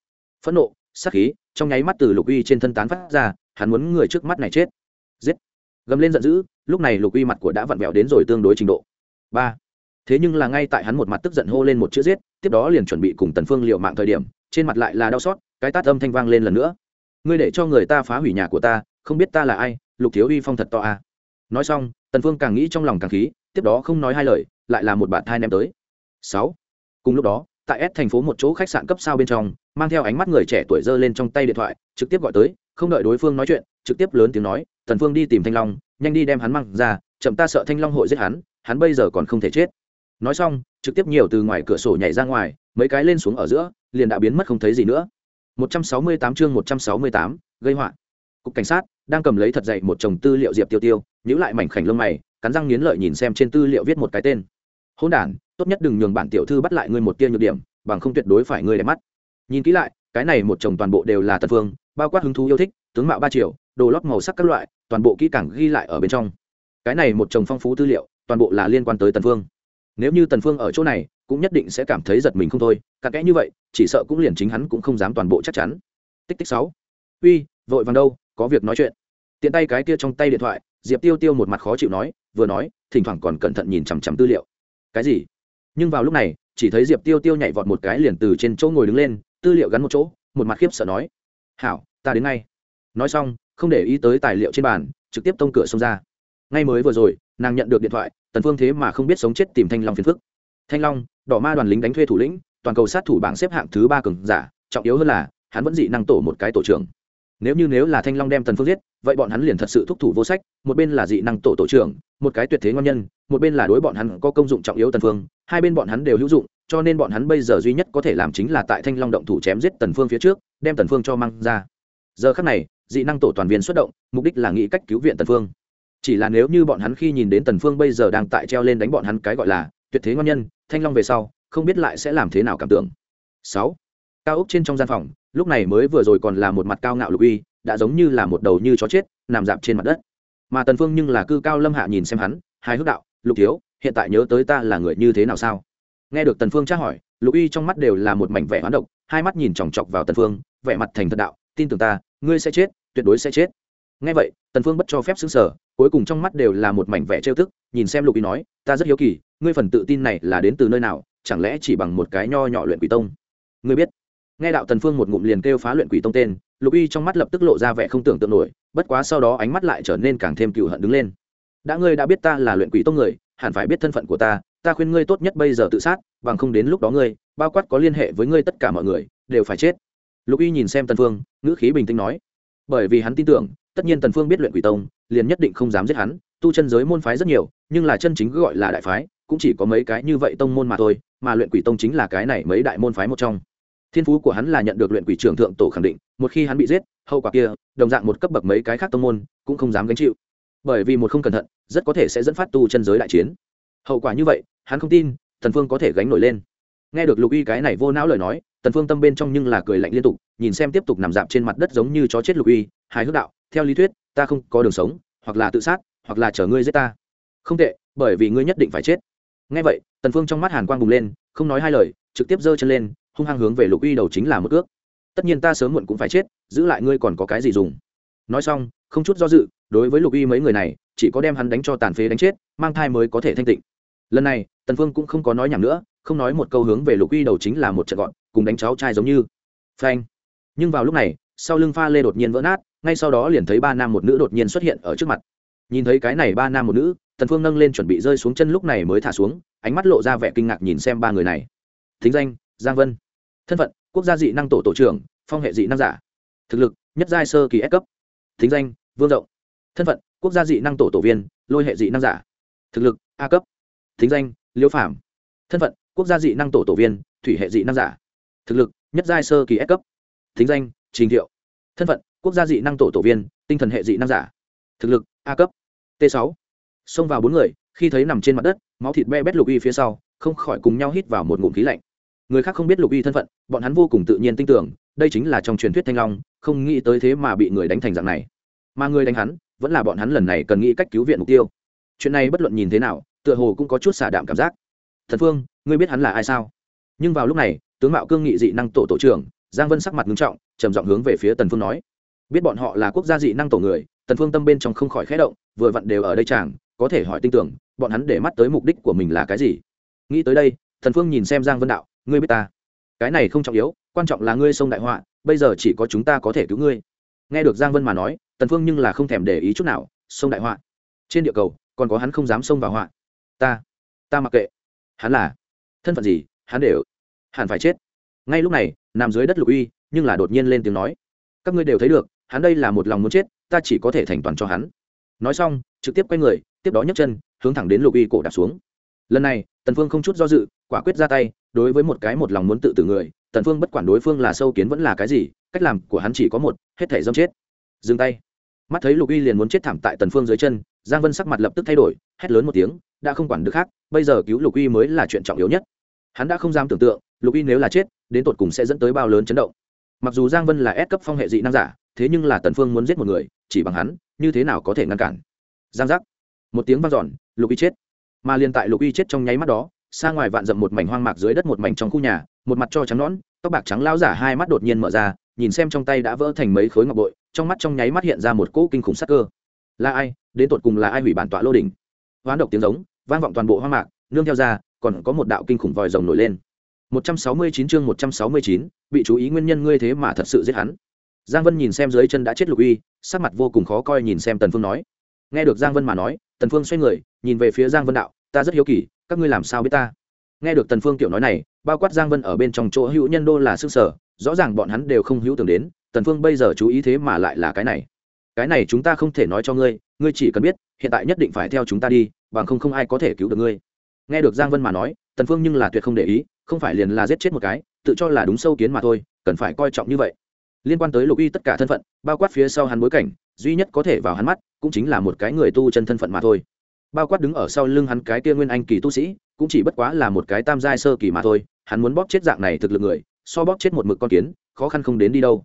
Phẫn nộ sắc khí, trong nháy mắt từ lục uy trên thân tán phát ra, hắn muốn người trước mắt này chết. Giết. Gầm lên giận dữ, lúc này lục uy mặt của đã vặn vẹo đến rồi tương đối trình độ. Ba thế nhưng là ngay tại hắn một mặt tức giận hô lên một chữ giết, tiếp đó liền chuẩn bị cùng tần phương liệu mạng thời điểm, trên mặt lại là đau xót, cái tát âm thanh vang lên lần nữa. Ngươi để cho người ta phá hủy nhà của ta, không biết ta là ai, lục thiếu uy phong thật to à. nói xong, tần phương càng nghĩ trong lòng càng khí, tiếp đó không nói hai lời, lại là một bạn thai ném tới. Sáu. Cùng lúc đó, tại S thành phố một chỗ khách sạn cấp sao bên trong, mang theo ánh mắt người trẻ tuổi giơ lên trong tay điện thoại, trực tiếp gọi tới, không đợi đối phương nói chuyện, trực tiếp lớn tiếng nói, tần phương đi tìm thanh long, nhanh đi đem hắn mang ra, chậm ta sợ thanh long hội giết hắn hắn bây giờ còn không thể chết nói xong trực tiếp nhiều từ ngoài cửa sổ nhảy ra ngoài mấy cái lên xuống ở giữa liền đã biến mất không thấy gì nữa. 168 chương 168, gây họa. Cục cảnh sát đang cầm lấy thật dậy một chồng tư liệu diệp tiêu tiêu nhíu lại mảnh khảnh lông mày cắn răng nghiến lợi nhìn xem trên tư liệu viết một cái tên. Hôn đản tốt nhất đừng nhường bản tiểu thư bắt lại ngươi một tia nhược điểm bằng không tuyệt đối phải ngươi đẹp mắt. Nhìn kỹ lại cái này một chồng toàn bộ đều là tật phương bao quát hứng thú yêu thích tướng mạo ba triệu đồ lót màu sắc các loại toàn bộ kỹ càng ghi lại ở bên trong. Cái này một chồng phong phú tư liệu toàn bộ là liên quan tới tần phương nếu như tần phương ở chỗ này, cũng nhất định sẽ cảm thấy giật mình không thôi, cặn kẽ như vậy, chỉ sợ cũng liền chính hắn cũng không dám toàn bộ chắc chắn. Tích tích sáu. Uy, vội vàng đâu, có việc nói chuyện. Tiện tay cái kia trong tay điện thoại, diệp tiêu tiêu một mặt khó chịu nói, vừa nói, thỉnh thoảng còn cẩn thận nhìn chằm chằm tư liệu. Cái gì? Nhưng vào lúc này, chỉ thấy diệp tiêu tiêu nhảy vọt một cái liền từ trên chỗ ngồi đứng lên, tư liệu gắn một chỗ, một mặt khiếp sợ nói, hảo, ta đến ngay. Nói xong, không để ý tới tài liệu trên bàn, trực tiếp tông cửa xông ra. Ngay mới vừa rồi nàng nhận được điện thoại, tần phương thế mà không biết sống chết tìm thanh long phiền phức. Thanh long, đỏ ma đoàn lính đánh thuê thủ lĩnh, toàn cầu sát thủ bảng xếp hạng thứ ba cường giả, trọng yếu hơn là, hắn vẫn dị năng tổ một cái tổ trưởng. Nếu như nếu là thanh long đem tần phương giết, vậy bọn hắn liền thật sự thúc thủ vô sách, một bên là dị năng tổ tổ trưởng, một cái tuyệt thế ngon nhân, một bên là đối bọn hắn có công dụng trọng yếu tần phương, hai bên bọn hắn đều hữu dụng, cho nên bọn hắn bây giờ duy nhất có thể làm chính là tại thanh long động thủ chém giết tần phương phía trước, đem tần phương cho mang ra. Giờ khắc này, dị năng tổ toàn viên xuất động, mục đích là nghĩ cách cứu viện tần phương chỉ là nếu như bọn hắn khi nhìn đến tần phương bây giờ đang tại treo lên đánh bọn hắn cái gọi là tuyệt thế ngon nhân, thanh long về sau, không biết lại sẽ làm thế nào cảm tưởng. Sáu, cao ốc trên trong gian phòng, lúc này mới vừa rồi còn là một mặt cao ngạo lục uy, đã giống như là một đầu như chó chết, nằm dạp trên mặt đất. Mà tần phương nhưng là cư cao lâm hạ nhìn xem hắn hai hước đạo, lục thiếu, hiện tại nhớ tới ta là người như thế nào sao? Nghe được tần phương tra hỏi, lục uy trong mắt đều là một mảnh vẻ hoán độc, hai mắt nhìn chòng chọc vào tần phương, vẻ mặt thành thật đạo, tin tưởng ta, ngươi sẽ chết, tuyệt đối sẽ chết. Nghe vậy tần phương bất cho phép xứng sở, cuối cùng trong mắt đều là một mảnh vẻ trêu tức, nhìn xem lục Y nói, ta rất hiếu kỳ, ngươi phần tự tin này là đến từ nơi nào, chẳng lẽ chỉ bằng một cái nho nhỏ luyện quỷ tông? Ngươi biết. Nghe đạo tần phương một ngụm liền kêu phá luyện quỷ tông tên, lục Y trong mắt lập tức lộ ra vẻ không tưởng tượng nổi, bất quá sau đó ánh mắt lại trở nên càng thêm cựu hận đứng lên. Đã ngươi đã biết ta là luyện quỷ tông người, hẳn phải biết thân phận của ta ta khuyên ngươi tốt nhất bây giờ tự sát, bằng không đến lúc đó ngươi, bao quát có liên hệ với ngươi tất cả mọi người, đều phải chết. Lục Y nhìn xem tần phương, ngữ khí bình tĩnh nói, bởi vì hắn tin tưởng tất nhiên tần phương biết luyện quỷ tông, liền nhất định không dám giết hắn, tu chân giới môn phái rất nhiều, nhưng là chân chính gọi là đại phái, cũng chỉ có mấy cái như vậy tông môn mà thôi, mà luyện quỷ tông chính là cái này mấy đại môn phái một trong. Thiên phú của hắn là nhận được luyện quỷ trưởng thượng tổ khẳng định, một khi hắn bị giết, hậu quả kia, đồng dạng một cấp bậc mấy cái khác tông môn, cũng không dám gánh chịu. Bởi vì một không cẩn thận, rất có thể sẽ dẫn phát tu chân giới đại chiến. Hậu quả như vậy, hắn không tin thần phương có thể gánh nổi lên. Nghe được lục uy cái này vô não lời nói, tần phương tâm bên trong nhưng là cười lạnh liên tục, nhìn xem tiếp tục nằm dạp trên mặt đất giống như chó chết lục uy hài hước đạo theo lý thuyết, ta không có đường sống, hoặc là tự sát, hoặc là chở ngươi giết ta. Không tệ, bởi vì ngươi nhất định phải chết. Ngay vậy, tần phương trong mắt hàn quang bùng lên, không nói hai lời, trực tiếp giơ chân lên, hung hăng hướng về lục uy đầu chính là một cước. Tất nhiên ta sớm muộn cũng phải chết, giữ lại ngươi còn có cái gì dùng. Nói xong, không chút do dự, đối với lục uy mấy người này, chỉ có đem hắn đánh cho tàn phế đánh chết, mang thai mới có thể thanh tịnh. Lần này, tần phương cũng không có nói nhảm nữa, không nói một câu hướng về lục uy đầu chính là một trận gọn, cùng đánh cháu trai giống như. Phanh. Nhưng vào lúc này, sau lưng pha lê đột nhiên vỡ nát ngay sau đó liền thấy ba nam một nữ đột nhiên xuất hiện ở trước mặt. Nhìn thấy cái này ba nam một nữ, tần phương nâng lên chuẩn bị rơi xuống chân lúc này mới thả xuống, ánh mắt lộ ra vẻ kinh ngạc nhìn xem ba người này. Thính danh, giang vân. Thân phận, quốc gia dị năng tổ tổ trưởng, phong hệ dị năng giả. Thực lực, nhất giai sơ kỳ S cấp. Thính danh, vương rộng. Thân phận, quốc gia dị năng tổ tổ viên, lôi hệ dị năng giả. Thực lực, a cấp. Thính danh, liễu phạm thân phận, quốc gia dị năng tổ tổ viên, thủy hệ dị năng giả. Thực lực, nhất giai sơ kỳ S cấp. Thính danh, trình thiệu. Thân phận quốc gia dị năng tổ tổ viên, tinh thần hệ dị năng giả. Thực lực, a cấp. T 6 xông vào bốn người, khi thấy nằm trên mặt đất, máu thịt be bét lục y phía sau, không khỏi cùng nhau hít vào một ngụm khí lạnh. Người khác không biết lục y thân phận, bọn hắn vô cùng tự nhiên tin tưởng, đây chính là trong truyền thuyết thanh long, không nghĩ tới thế mà bị người đánh thành dạng này. Mà người đánh hắn, vẫn là bọn hắn lần này cần nghĩ cách cứu viện mục tiêu. Chuyện này bất luận nhìn thế nào, tựa hồ cũng có chút xả đạm cảm giác. Thần phương, ngươi biết hắn là ai sao? Nhưng vào lúc này, tướng mạo cương nghị dị năng tổ tổ trưởng, giang vân sắc mặt nghiêm trọng, trầm giọng hướng về phía tần phương nói biết bọn họ là quốc gia dị năng tổ người, tần phương tâm bên trong không khỏi khẽ động, vừa vặn đều ở đây chàng, có thể hỏi tin tưởng, bọn hắn để mắt tới mục đích của mình là cái gì. Nghĩ tới đây, tần phương nhìn xem giang vân đạo, ngươi biết ta? Cái này không trọng yếu, quan trọng là ngươi sông đại họa, bây giờ chỉ có chúng ta có thể cứu ngươi. Nghe được giang vân mà nói, tần phương nhưng là không thèm để ý chút nào, sông đại họa? Trên địa cầu, còn có hắn không dám xông vào họa. Ta ta mặc kệ. Hắn là? Thân phận gì? Hắn đều, hẳn phải chết. Ngay lúc này, nằm dưới đất lục uy, nhưng là đột nhiên lên tiếng nói, các ngươi đều thấy được hắn đây là một lòng muốn chết, ta chỉ có thể thành toàn cho hắn. Nói xong, trực tiếp quay người, tiếp đó nhấc chân, hướng thẳng đến lục Y cổ đạp xuống. Lần này, tần phương không chút do dự, quả quyết ra tay, đối với một cái một lòng muốn tự tử người, tần phương bất quản đối phương là sâu kiến vẫn là cái gì, cách làm của hắn chỉ có một, hết thể dâm chết. Dừng tay. Mắt thấy lục Y liền muốn chết thảm tại tần phương dưới chân, giang vân sắc mặt lập tức thay đổi, hét lớn một tiếng, đã không quản được khác, bây giờ cứu lục Y mới là chuyện trọng yếu nhất. Hắn đã không dám tưởng tượng, lục Y nếu là chết, đến tột cùng sẽ dẫn tới bao lớn chấn động. Mặc dù giang vân là ép cấp phong hệ dị năng giả thế nhưng là tần phương muốn giết một người chỉ bằng hắn như thế nào có thể ngăn cản? Giang giác. Một tiếng vang dọn lục uy chết. Mà liền tại lục uy chết trong nháy mắt đó xa ngoài vạn dậm một mảnh hoang mạc dưới đất một mảnh trong khu nhà một mặt cho trắng nõn tóc bạc trắng lão giả hai mắt đột nhiên mở ra nhìn xem trong tay đã vỡ thành mấy khối ngọc bội trong mắt trong nháy mắt hiện ra một cỗ kinh khủng sắc cơ. Là ai? Đến tột cùng là ai hủy bản tọa lô đỉnh? Hoán độc tiếng giống vang vọng toàn bộ hoang mạc nương theo ra còn có một đạo kinh khủng vòi rồng nổi lên. 169 chương 169, bị chú ý nguyên nhân ngươi thế mà thật sự giết hắn giang vân nhìn xem dưới chân đã chết lục uy, sắc mặt vô cùng khó coi nhìn xem tần phương nói. Nghe được giang vân mà nói, tần phương xoay người, nhìn về phía giang vân đạo, ta rất hiếu kỳ, các ngươi làm sao biết ta? Nghe được tần phương tiểu nói này, bao quát giang vân ở bên trong chỗ hữu nhân đô là sức sở, rõ ràng bọn hắn đều không hữu tưởng đến, tần phương bây giờ chú ý thế mà lại là cái này. Cái này chúng ta không thể nói cho ngươi ngươi chỉ cần biết, hiện tại nhất định phải theo chúng ta đi, bằng không không ai có thể cứu được ngươi. Nghe được giang vân mà nói, tần phương nhưng là tuyệt không để ý, không phải liền là giết chết một cái, tự cho là đúng sâu kiến mà thôi, cần phải coi trọng như vậy liên quan tới lục y tất cả thân phận, bao quát phía sau hắn bối cảnh, duy nhất có thể vào hắn mắt cũng chính là một cái người tu chân thân phận mà thôi. Bao quát đứng ở sau lưng hắn cái kia nguyên anh kỳ tu sĩ, cũng chỉ bất quá là một cái tam giai sơ kỳ mà thôi, hắn muốn bóp chết dạng này thực lực người, so bóp chết một mực con kiến, khó khăn không đến đi đâu.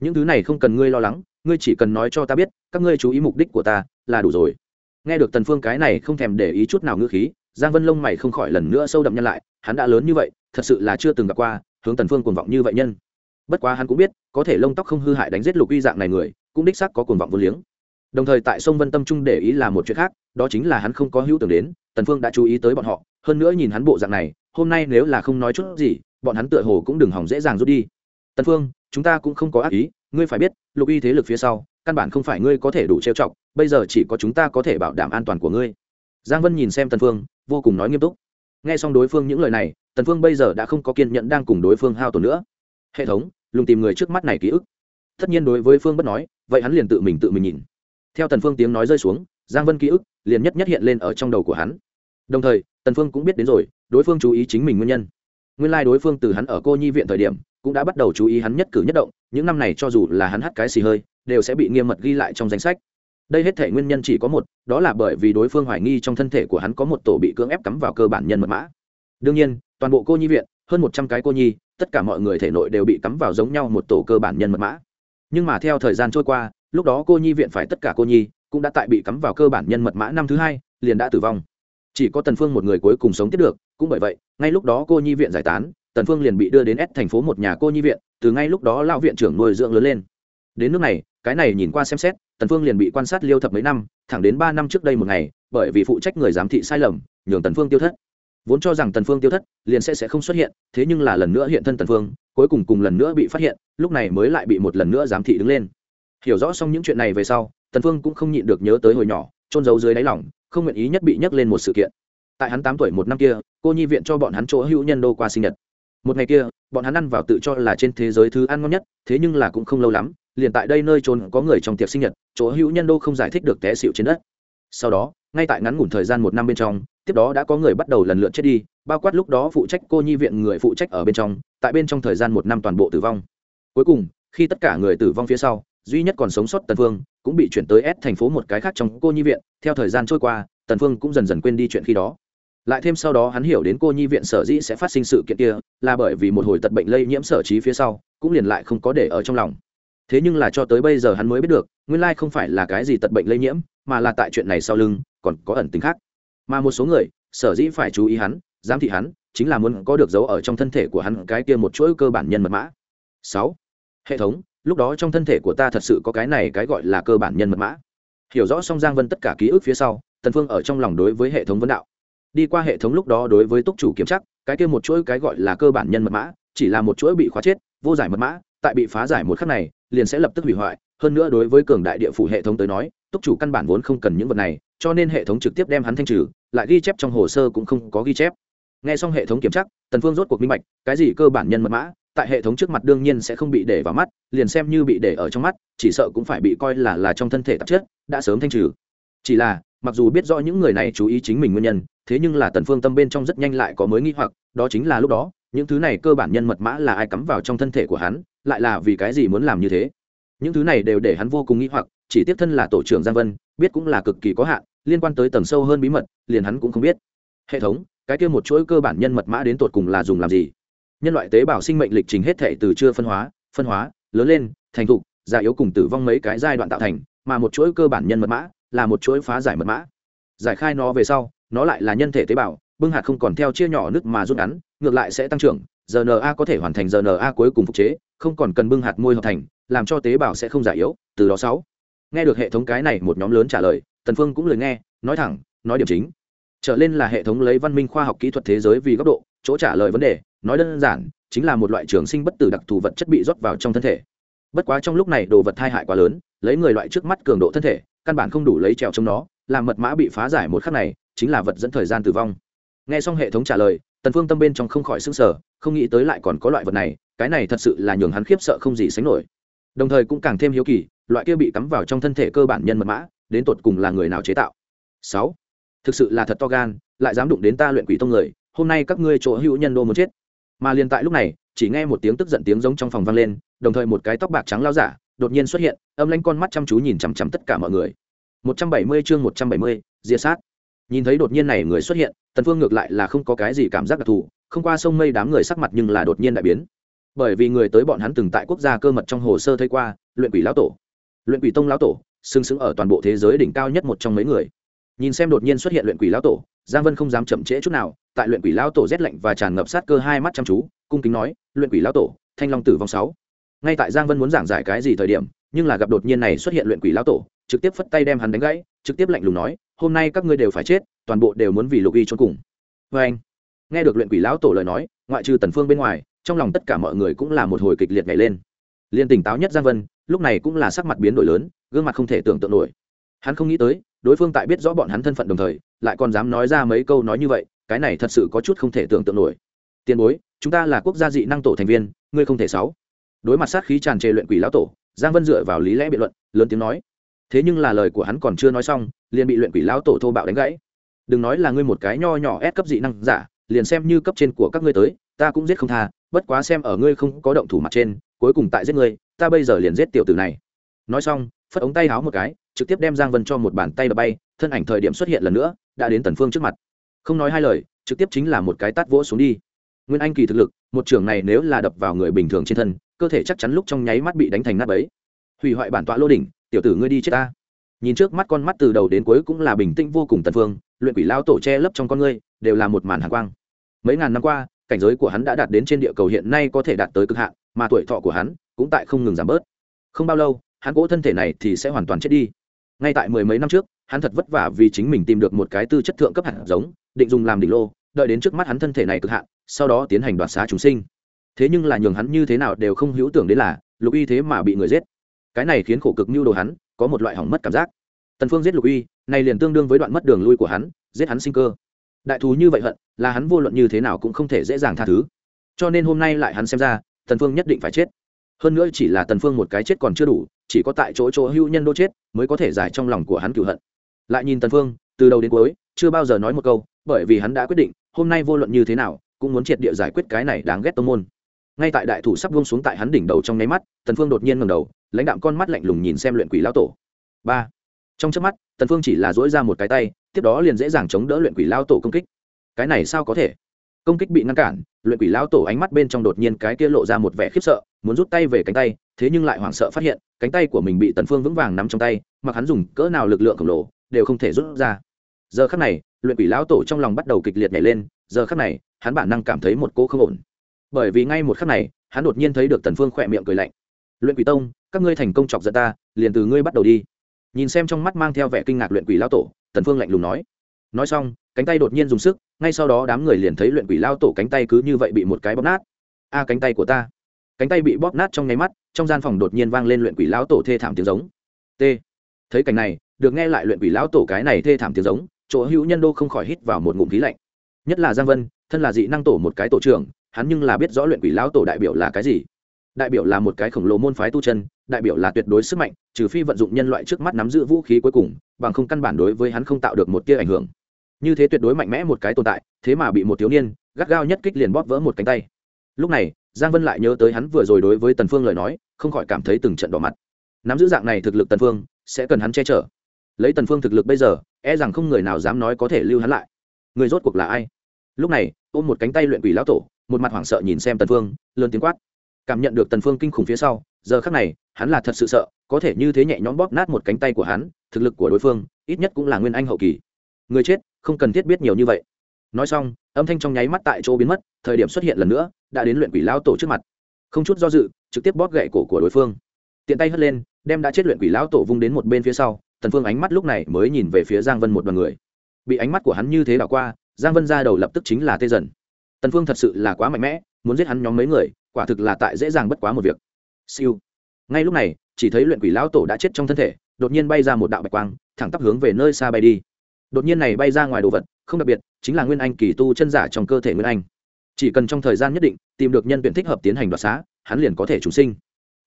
Những thứ này không cần ngươi lo lắng, ngươi chỉ cần nói cho ta biết, các ngươi chú ý mục đích của ta là đủ rồi. Nghe được tần phương cái này không thèm để ý chút nào ngữ khí, giang vân lông mày không khỏi lần nữa sâu đậm nhân lại, hắn đã lớn như vậy, thật sự là chưa từng gặp qua hướng tần phương cuồng vọng như vậy nhân bất quá hắn cũng biết, có thể lông tóc không hư hại đánh giết lục uy dạng này người, cũng đích xác có cuồng vọng vô liếng. Đồng thời tại sông vân tâm trung để ý là một chuyện khác, đó chính là hắn không có hữu tưởng đến, tần phương đã chú ý tới bọn họ, hơn nữa nhìn hắn bộ dạng này, hôm nay nếu là không nói chút gì, bọn hắn tựa hồ cũng đừng hỏng dễ dàng rút đi. Tần phương, chúng ta cũng không có ác ý, ngươi phải biết, lục y thế lực phía sau, căn bản không phải ngươi có thể đủ trêu chọc, bây giờ chỉ có chúng ta có thể bảo đảm an toàn của ngươi. Giang vân nhìn xem tần phương, vô cùng nói nghiêm túc. Nghe xong đối phương những lời này, tần phương bây giờ đã không có kiên nhẫn đang cùng đối phương hao tổn nữa hệ thống, lùng tìm người trước mắt này ký ức. Tất nhiên đối với phương bất nói, vậy hắn liền tự mình tự mình nhìn. Theo tần phương tiếng nói rơi xuống, giang vân ký ức liền nhất nhất hiện lên ở trong đầu của hắn. Đồng thời, tần phương cũng biết đến rồi, đối phương chú ý chính mình nguyên nhân. Nguyên lai like đối phương từ hắn ở cô nhi viện thời điểm, cũng đã bắt đầu chú ý hắn nhất cử nhất động, những năm này cho dù là hắn hắt cái xì hơi, đều sẽ bị nghiêm mật ghi lại trong danh sách. Đây hết thể nguyên nhân chỉ có một, đó là bởi vì đối phương hoài nghi trong thân thể của hắn có một tổ bị cưỡng ép cắm vào cơ bản nhân mật mã. Đương nhiên, toàn bộ cô nhi viện, hơn một trăm cái cô nhi tất cả mọi người thể nội đều bị cắm vào giống nhau một tổ cơ bản nhân mật mã. Nhưng mà theo thời gian trôi qua, lúc đó cô nhi viện phải tất cả cô nhi cũng đã tại bị cắm vào cơ bản nhân mật mã năm thứ hai, liền đã tử vong. Chỉ có tần phương một người cuối cùng sống tiếp được, cũng bởi vậy, ngay lúc đó cô nhi viện giải tán, tần phương liền bị đưa đến s thành phố một nhà cô nhi viện, từ ngay lúc đó lão viện trưởng nuôi dưỡng lớn lên. Đến nước này, cái này nhìn qua xem xét, tần phương liền bị quan sát liêu thập mấy năm, thẳng đến ba năm trước đây một ngày, bởi vì phụ trách người giám thị sai lầm, nhường tần phương tiêu thất vốn cho rằng tần phương tiêu thất, liền sẽ sẽ không xuất hiện, thế nhưng là lần nữa hiện thân tần phương, cuối cùng cùng lần nữa bị phát hiện, lúc này mới lại bị một lần nữa giám thị đứng lên. Hiểu rõ xong những chuyện này về sau, tần phương cũng không nhịn được nhớ tới hồi nhỏ trôn giấu dưới đáy lòng, không nguyện ý nhất bị nhắc lên một sự kiện. Tại hắn tám tuổi một năm kia, cô nhi viện cho bọn hắn chỗ hữu nhân đô qua sinh nhật. Một ngày kia, bọn hắn ăn vào tự cho là trên thế giới thứ ăn ngon nhất, thế nhưng là cũng không lâu lắm, liền tại đây nơi trốn có người trong tiệc sinh nhật, chỗ hữu nhân đô không giải thích được té xịu trên đất. Sau đó, ngay tại ngắn ngủn thời gian một năm bên trong tiếp đó đã có người bắt đầu lần lượt chết đi, bao quát lúc đó phụ trách cô nhi viện người phụ trách ở bên trong, tại bên trong thời gian một năm toàn bộ tử vong. Cuối cùng, khi tất cả người tử vong phía sau, duy nhất còn sống sót tần phương cũng bị chuyển tới S thành phố một cái khác trong cô nhi viện. Theo thời gian trôi qua, tần phương cũng dần dần quên đi chuyện khi đó. Lại thêm sau đó hắn hiểu đến cô nhi viện sở dĩ sẽ phát sinh sự kiện kia, là bởi vì một hồi tật bệnh lây nhiễm sở trí phía sau, cũng liền lại không có để ở trong lòng. Thế nhưng là cho tới bây giờ hắn mới biết được, nguyên lai không phải là cái gì tật bệnh lây nhiễm, mà là tại chuyện này sau lưng, còn có ẩn tính khác mà một số người, sở dĩ phải chú ý hắn, giám thị hắn, chính là muốn có được dấu ở trong thân thể của hắn cái kia một chuỗi cơ bản nhân mật mã. Sáu, hệ thống, lúc đó trong thân thể của ta thật sự có cái này cái gọi là cơ bản nhân mật mã. Hiểu rõ song giang vân tất cả ký ức phía sau, tần phương ở trong lòng đối với hệ thống vấn đạo. Đi qua hệ thống lúc đó đối với túc chủ kiểm chắc cái kia một chuỗi cái gọi là cơ bản nhân mật mã, chỉ là một chuỗi bị khóa chết, vô giải mật mã, tại bị phá giải một khắc này, liền sẽ lập tức hủy hoại. Hơn nữa đối với cường đại địa phủ hệ thống tới nói, túc chủ căn bản vốn không cần những vật này cho nên hệ thống trực tiếp đem hắn thanh trừ, lại ghi chép trong hồ sơ cũng không có ghi chép. Nghe xong hệ thống kiểm tra, tần phương rốt cuộc minh bạch, cái gì cơ bản nhân mật mã, tại hệ thống trước mặt đương nhiên sẽ không bị để vào mắt, liền xem như bị để ở trong mắt, chỉ sợ cũng phải bị coi là là trong thân thể tạp chất, đã sớm thanh trừ. Chỉ là, mặc dù biết rõ những người này chú ý chính mình nguyên nhân, thế nhưng là tần phương tâm bên trong rất nhanh lại có mới nghi hoặc, đó chính là lúc đó, những thứ này cơ bản nhân mật mã là ai cắm vào trong thân thể của hắn, lại là vì cái gì muốn làm như thế. Những thứ này đều để hắn vô cùng nghi hoặc, chỉ tiếp thân là tổ trưởng giang vân, biết cũng là cực kỳ có hạn liên quan tới tầng sâu hơn bí mật, liền hắn cũng không biết. Hệ thống, cái kia một chuỗi cơ bản nhân mật mã đến tột cùng là dùng làm gì? Nhân loại tế bào sinh mệnh lịch trình hết thể từ chưa phân hóa phân hóa, lớn lên, thành thục, già yếu cùng tử vong mấy cái giai đoạn tạo thành, mà một chuỗi cơ bản nhân mật mã là một chuỗi phá giải mật mã. Giải khai nó về sau, nó lại là nhân thể tế bào, bưng hạt không còn theo chia nhỏ nước mà rút ngắn, ngược lại sẽ tăng trưởng rna có thể hoàn thành rna cuối cùng phục chế, không còn cần bưng hạt môi hợp thành, làm cho tế bào sẽ không giải yếu, từ đó sáu. Nghe được hệ thống cái này một nhóm lớn trả lời tần phương cũng lời nghe, nói thẳng, nói điểm chính. Trở lên là hệ thống lấy văn minh khoa học kỹ thuật thế giới vì góc độ, chỗ trả lời vấn đề, nói đơn giản, chính là một loại trường sinh bất tử đặc thù vật chất bị rót vào trong thân thể. Bất quá trong lúc này đồ vật thai hại quá lớn, lấy người loại trước mắt cường độ thân thể, căn bản không đủ lấy trèo trong nó, làm mật mã bị phá giải một khắc này, chính là vật dẫn thời gian tử vong. Nghe xong hệ thống trả lời, tần phương tâm bên trong không khỏi sững sờ, không nghĩ tới lại còn có loại vật này, cái này thật sự là nhường hắn khiếp sợ không gì sánh nổi. Đồng thời cũng càng thêm hiếu kỳ, loại kia bị cắm vào trong thân thể cơ bản nhân mật mã đến tột cùng là người nào chế tạo? Sáu. Thực sự là thật to gan lại dám đụng đến ta luyện quỷ tông người hôm nay các ngươi chỗ hữu nhân đô muốn chết. Mà liền tại lúc này chỉ nghe một tiếng tức giận tiếng giống trong phòng vang lên đồng thời một cái tóc bạc trắng lao giả đột nhiên xuất hiện âm lanh con mắt chăm chú nhìn chằm chằm tất cả mọi người. 170 chương 170, diệt sát. Nhìn thấy đột nhiên này người xuất hiện tần phương ngược lại là không có cái gì cảm giác đặc thù không qua sông mây đám người sắc mặt nhưng là đột nhiên đại biến. Bởi vì người tới bọn hắn từng tại quốc gia cơ mật trong hồ sơ thấy qua luyện quỷ lão tổ. Luyện quỷ tông lão tổ sừng xứng ở toàn bộ thế giới đỉnh cao nhất một trong mấy người. Nhìn xem đột nhiên xuất hiện luyện quỷ lão tổ, giang vân không dám chậm trễ chút nào, tại luyện quỷ lão tổ rét lạnh và tràn ngập sát cơ hai mắt chăm chú, cung kính nói, luyện quỷ lão tổ, thanh long tử vong sáu. Ngay tại giang vân muốn giảng giải cái gì thời điểm, nhưng là gặp đột nhiên này xuất hiện luyện quỷ lão tổ, trực tiếp phất tay đem hắn đánh gãy, trực tiếp lạnh lùng nói, hôm nay các ngươi đều phải chết, toàn bộ đều muốn vì lục y cho cùng. Vê anh, nghe được luyện quỷ lão tổ lời nói, ngoại trừ tần phương bên ngoài, trong lòng tất cả mọi người cũng là một hồi kịch liệt nhảy lên. Liên tỉnh táo nhất giang vân, lúc này cũng là sắc mặt biến đổi lớn gương mặt không thể tưởng tượng nổi. Hắn không nghĩ tới, đối phương tại biết rõ bọn hắn thân phận đồng thời, lại còn dám nói ra mấy câu nói như vậy, cái này thật sự có chút không thể tưởng tượng nổi. Tiền bối, chúng ta là quốc gia dị năng tổ thành viên, ngươi không thể sáu. Đối mặt sát khí tràn trề luyện quỷ lão tổ, giang vân dựa vào lý lẽ biện luận, lớn tiếng nói. Thế nhưng là lời của hắn còn chưa nói xong, liền bị luyện quỷ lão tổ thô bạo đánh gãy. Đừng nói là ngươi một cái nho nhỏ ép cấp dị năng giả, liền xem như cấp trên của các ngươi tới, ta cũng giết không tha, bất quá xem ở ngươi không có động thủ mặt trên, cuối cùng tại giết ngươi, ta bây giờ liền giết tiểu tử này. Nói xong phất ống tay háo một cái, trực tiếp đem giang vân cho một bàn tay đập bay, thân ảnh thời điểm xuất hiện lần nữa, đã đến tần phương trước mặt. Không nói hai lời, trực tiếp chính là một cái tát vỗ xuống đi. Nguyên anh kỳ thực lực, một trường này nếu là đập vào người bình thường trên thân, cơ thể chắc chắn lúc trong nháy mắt bị đánh thành nát bấy. Hủy hoại bản tọa lô đỉnh, tiểu tử ngươi đi chết ta. Nhìn trước mắt con mắt từ đầu đến cuối cũng là bình tĩnh vô cùng tần phương, luyện quỷ lao tổ che lấp trong con ngươi, đều là một màn hàn quang. Mấy ngàn năm qua, cảnh giới của hắn đã đạt đến trên địa cầu hiện nay có thể đạt tới cực hạn, mà tuổi thọ của hắn cũng tại không ngừng giảm bớt. Không bao lâu hắn cỗ thân thể này thì sẽ hoàn toàn chết đi. Ngay tại mười mấy năm trước, hắn thật vất vả vì chính mình tìm được một cái tư chất thượng cấp hạt giống, định dùng làm đỉnh lô, đợi đến trước mắt hắn thân thể này cực hạn, sau đó tiến hành đoạt xá chúng sinh. Thế nhưng là nhường hắn như thế nào đều không hữu tưởng đến là, lục y thế mà bị người giết. Cái này khiến khổ cực mưu đồ hắn, có một loại hỏng mất cảm giác. Tần phương giết lục y, này liền tương đương với đoạn mất đường lui của hắn, giết hắn sinh cơ. Đại thú như vậy hận, là hắn vô luận như thế nào cũng không thể dễ dàng tha thứ. Cho nên hôm nay lại hắn xem ra, tần phương nhất định phải chết. Hơn nữa chỉ là tần phương một cái chết còn chưa đủ chỉ có tại chỗ chỗ hưu nhân đô chết mới có thể giải trong lòng của hắn cửu hận. Lại nhìn tần phương, từ đầu đến cuối, chưa bao giờ nói một câu, bởi vì hắn đã quyết định, hôm nay vô luận như thế nào, cũng muốn triệt địa giải quyết cái này đáng ghét tông môn. Ngay tại đại thủ sắp buông xuống tại hắn đỉnh đầu trong nháy mắt, tần phương đột nhiên ngẩng đầu, lãnh đạm con mắt lạnh lùng nhìn xem luyện quỷ lão tổ. Ba. Trong chớp mắt, tần phương chỉ là duỗi ra một cái tay, tiếp đó liền dễ dàng chống đỡ luyện quỷ lão tổ công kích. Cái này sao có thể? Công kích bị ngăn cản, luyện quỷ lão tổ ánh mắt bên trong đột nhiên cái kia lộ ra một vẻ khiếp sợ, muốn rút tay về cánh tay, thế nhưng lại hoảng sợ phát hiện, cánh tay của mình bị tần phương vững vàng nắm trong tay, mặc hắn dùng cỡ nào lực lượng khổng lồ, đều không thể rút ra. Giờ khắc này, luyện quỷ lão tổ trong lòng bắt đầu kịch liệt nhảy lên, giờ khắc này, hắn bản năng cảm thấy một cô không ổn. Bởi vì ngay một khắc này, hắn đột nhiên thấy được tần phương khỏe miệng cười lạnh. Luyện quỷ tông, các ngươi thành công chọc giận ta, liền từ ngươi bắt đầu đi. Nhìn xem trong mắt mang theo vẻ kinh ngạc luyện quỷ lão tổ, tần phương lạnh lùng nói. Nói xong cánh tay đột nhiên dùng sức, ngay sau đó đám người liền thấy luyện quỷ lao tổ cánh tay cứ như vậy bị một cái bóp nát. A, cánh tay của ta. Cánh tay bị bóp nát trong nháy mắt, trong gian phòng đột nhiên vang lên luyện quỷ lao tổ thê thảm tiếng giống. T. Thấy cảnh này, được nghe lại luyện quỷ lao tổ cái này thê thảm tiếng giống, chỗ hữu nhân đô không khỏi hít vào một ngụm khí lạnh. Nhất là giang vân, thân là dị năng tổ một cái tổ trưởng, hắn nhưng là biết rõ luyện quỷ lao tổ đại biểu là cái gì. Đại biểu là một cái khổng lồ môn phái tu chân, đại biểu là tuyệt đối sức mạnh, trừ phi vận dụng nhân loại trước mắt nắm giữ vũ khí cuối cùng, bằng không căn bản đối với hắn không tạo được một tia ảnh hưởng như thế tuyệt đối mạnh mẽ một cái tồn tại, thế mà bị một thiếu niên gắt gao nhất kích liền bóp vỡ một cánh tay. Lúc này, giang vân lại nhớ tới hắn vừa rồi đối với tần phương lời nói, không khỏi cảm thấy từng trận đỏ mặt. Nắm giữ dạng này thực lực tần phương, sẽ cần hắn che chở. Lấy tần phương thực lực bây giờ e rằng không người nào dám nói có thể lưu hắn lại. Người rốt cuộc là ai? Lúc này, ôm một cánh tay luyện quỷ lão tổ, một mặt hoảng sợ nhìn xem tần phương, lớn tiếng quát. Cảm nhận được tần phương kinh khủng phía sau, giờ khắc này, hắn là thật sự sợ, có thể như thế nhẹ nhõm bóp nát một cánh tay của hắn, thực lực của đối phương, ít nhất cũng là nguyên anh hậu kỳ. Người chết không cần thiết biết nhiều như vậy. Nói xong, âm thanh trong nháy mắt tại chỗ biến mất, thời điểm xuất hiện lần nữa, đã đến luyện quỷ lão tổ trước mặt. Không chút do dự, trực tiếp bóp gậy cổ của đối phương. Tiện tay hất lên, đem đã chết luyện quỷ lão tổ vung đến một bên phía sau, tần phương ánh mắt lúc này mới nhìn về phía giang vân một đoàn người. Bị ánh mắt của hắn như thế đảo qua, giang vân ra đầu lập tức chính là tê dần. Tần phương thật sự là quá mạnh mẽ, muốn giết hắn nhóm mấy người, quả thực là tại dễ dàng bất quá một việc. Siêu. Ngay lúc này, chỉ thấy luyện quỷ lão tổ đã chết trong thân thể, đột nhiên bay ra một đạo bạch quang, thẳng tắp hướng về nơi xa bay đi đột nhiên này bay ra ngoài đồ vật, không đặc biệt, chính là nguyên anh kỳ tu chân giả trong cơ thể nguyên anh. Chỉ cần trong thời gian nhất định, tìm được nhân tuyển thích hợp tiến hành đoạt xá, hắn liền có thể trùng sinh.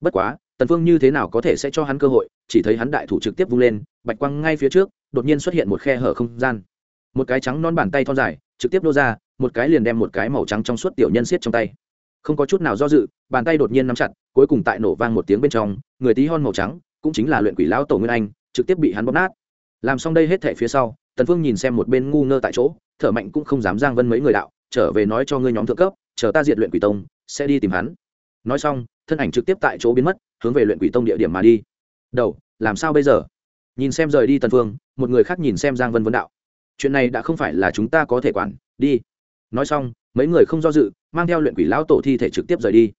Bất quá, tần phương như thế nào có thể sẽ cho hắn cơ hội, chỉ thấy hắn đại thủ trực tiếp vung lên, bạch quang ngay phía trước, đột nhiên xuất hiện một khe hở không gian. Một cái trắng non bàn tay thon dài, trực tiếp nô ra, một cái liền đem một cái màu trắng trong suốt tiểu nhân siết trong tay. Không có chút nào do dự, bàn tay đột nhiên nắm chặt, cuối cùng tại nổ vang một tiếng bên trong, người tí hon màu trắng, cũng chính là luyện quỷ lão tổ nguyên anh, trực tiếp bị hắn bóp nát. Làm xong đây hết thể phía sau tần phương nhìn xem một bên ngu ngơ tại chỗ thở mạnh cũng không dám giang vân mấy người đạo trở về nói cho ngươi nhóm thượng cấp chờ ta diệt luyện quỷ tông sẽ đi tìm hắn. Nói xong thân ảnh trực tiếp tại chỗ biến mất hướng về luyện quỷ tông địa điểm mà đi. Đầu làm sao bây giờ? Nhìn xem rời đi tần phương một người khác nhìn xem giang vân vấn đạo. Chuyện này đã không phải là chúng ta có thể quản đi. Nói xong mấy người không do dự mang theo luyện quỷ lão tổ thi thể trực tiếp rời đi.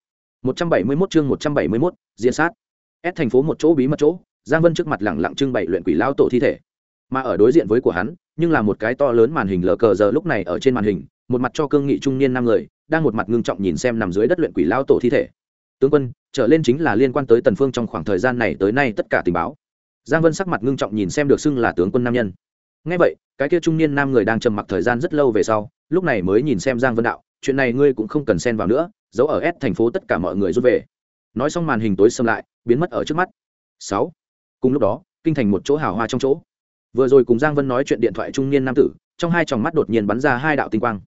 171 chương 171, diễn sát. S thành phố một chỗ bí mật chỗ giang vân trước mặt lẳng lặng trưng bày luyện quỷ lão tổ thi thể mà ở đối diện với của hắn, nhưng là một cái to lớn màn hình lờ cờ giờ lúc này ở trên màn hình, một mặt cho cương nghị trung niên năm người, đang một mặt ngưng trọng nhìn xem nằm dưới đất luyện quỷ lao tổ thi thể. Tướng quân, trở lên chính là liên quan tới tần phương trong khoảng thời gian này tới nay tất cả tình báo. Giang vân sắc mặt ngưng trọng nhìn xem được xưng là tướng quân nam nhân. Ngay vậy, cái kia trung niên nam người đang trầm mặc thời gian rất lâu về sau, lúc này mới nhìn xem giang vân đạo, chuyện này ngươi cũng không cần xen vào nữa, giấu ở s thành phố tất cả mọi người rút về. Nói xong màn hình tối xâm lại, biến mất ở trước mắt. Sáu. Cùng lúc đó, kinh thành một chỗ hào hoa trong chỗ vừa rồi cùng giang vân nói chuyện điện thoại trung niên nam tử, trong hai tròng mắt đột nhiên bắn ra hai đạo tinh quang.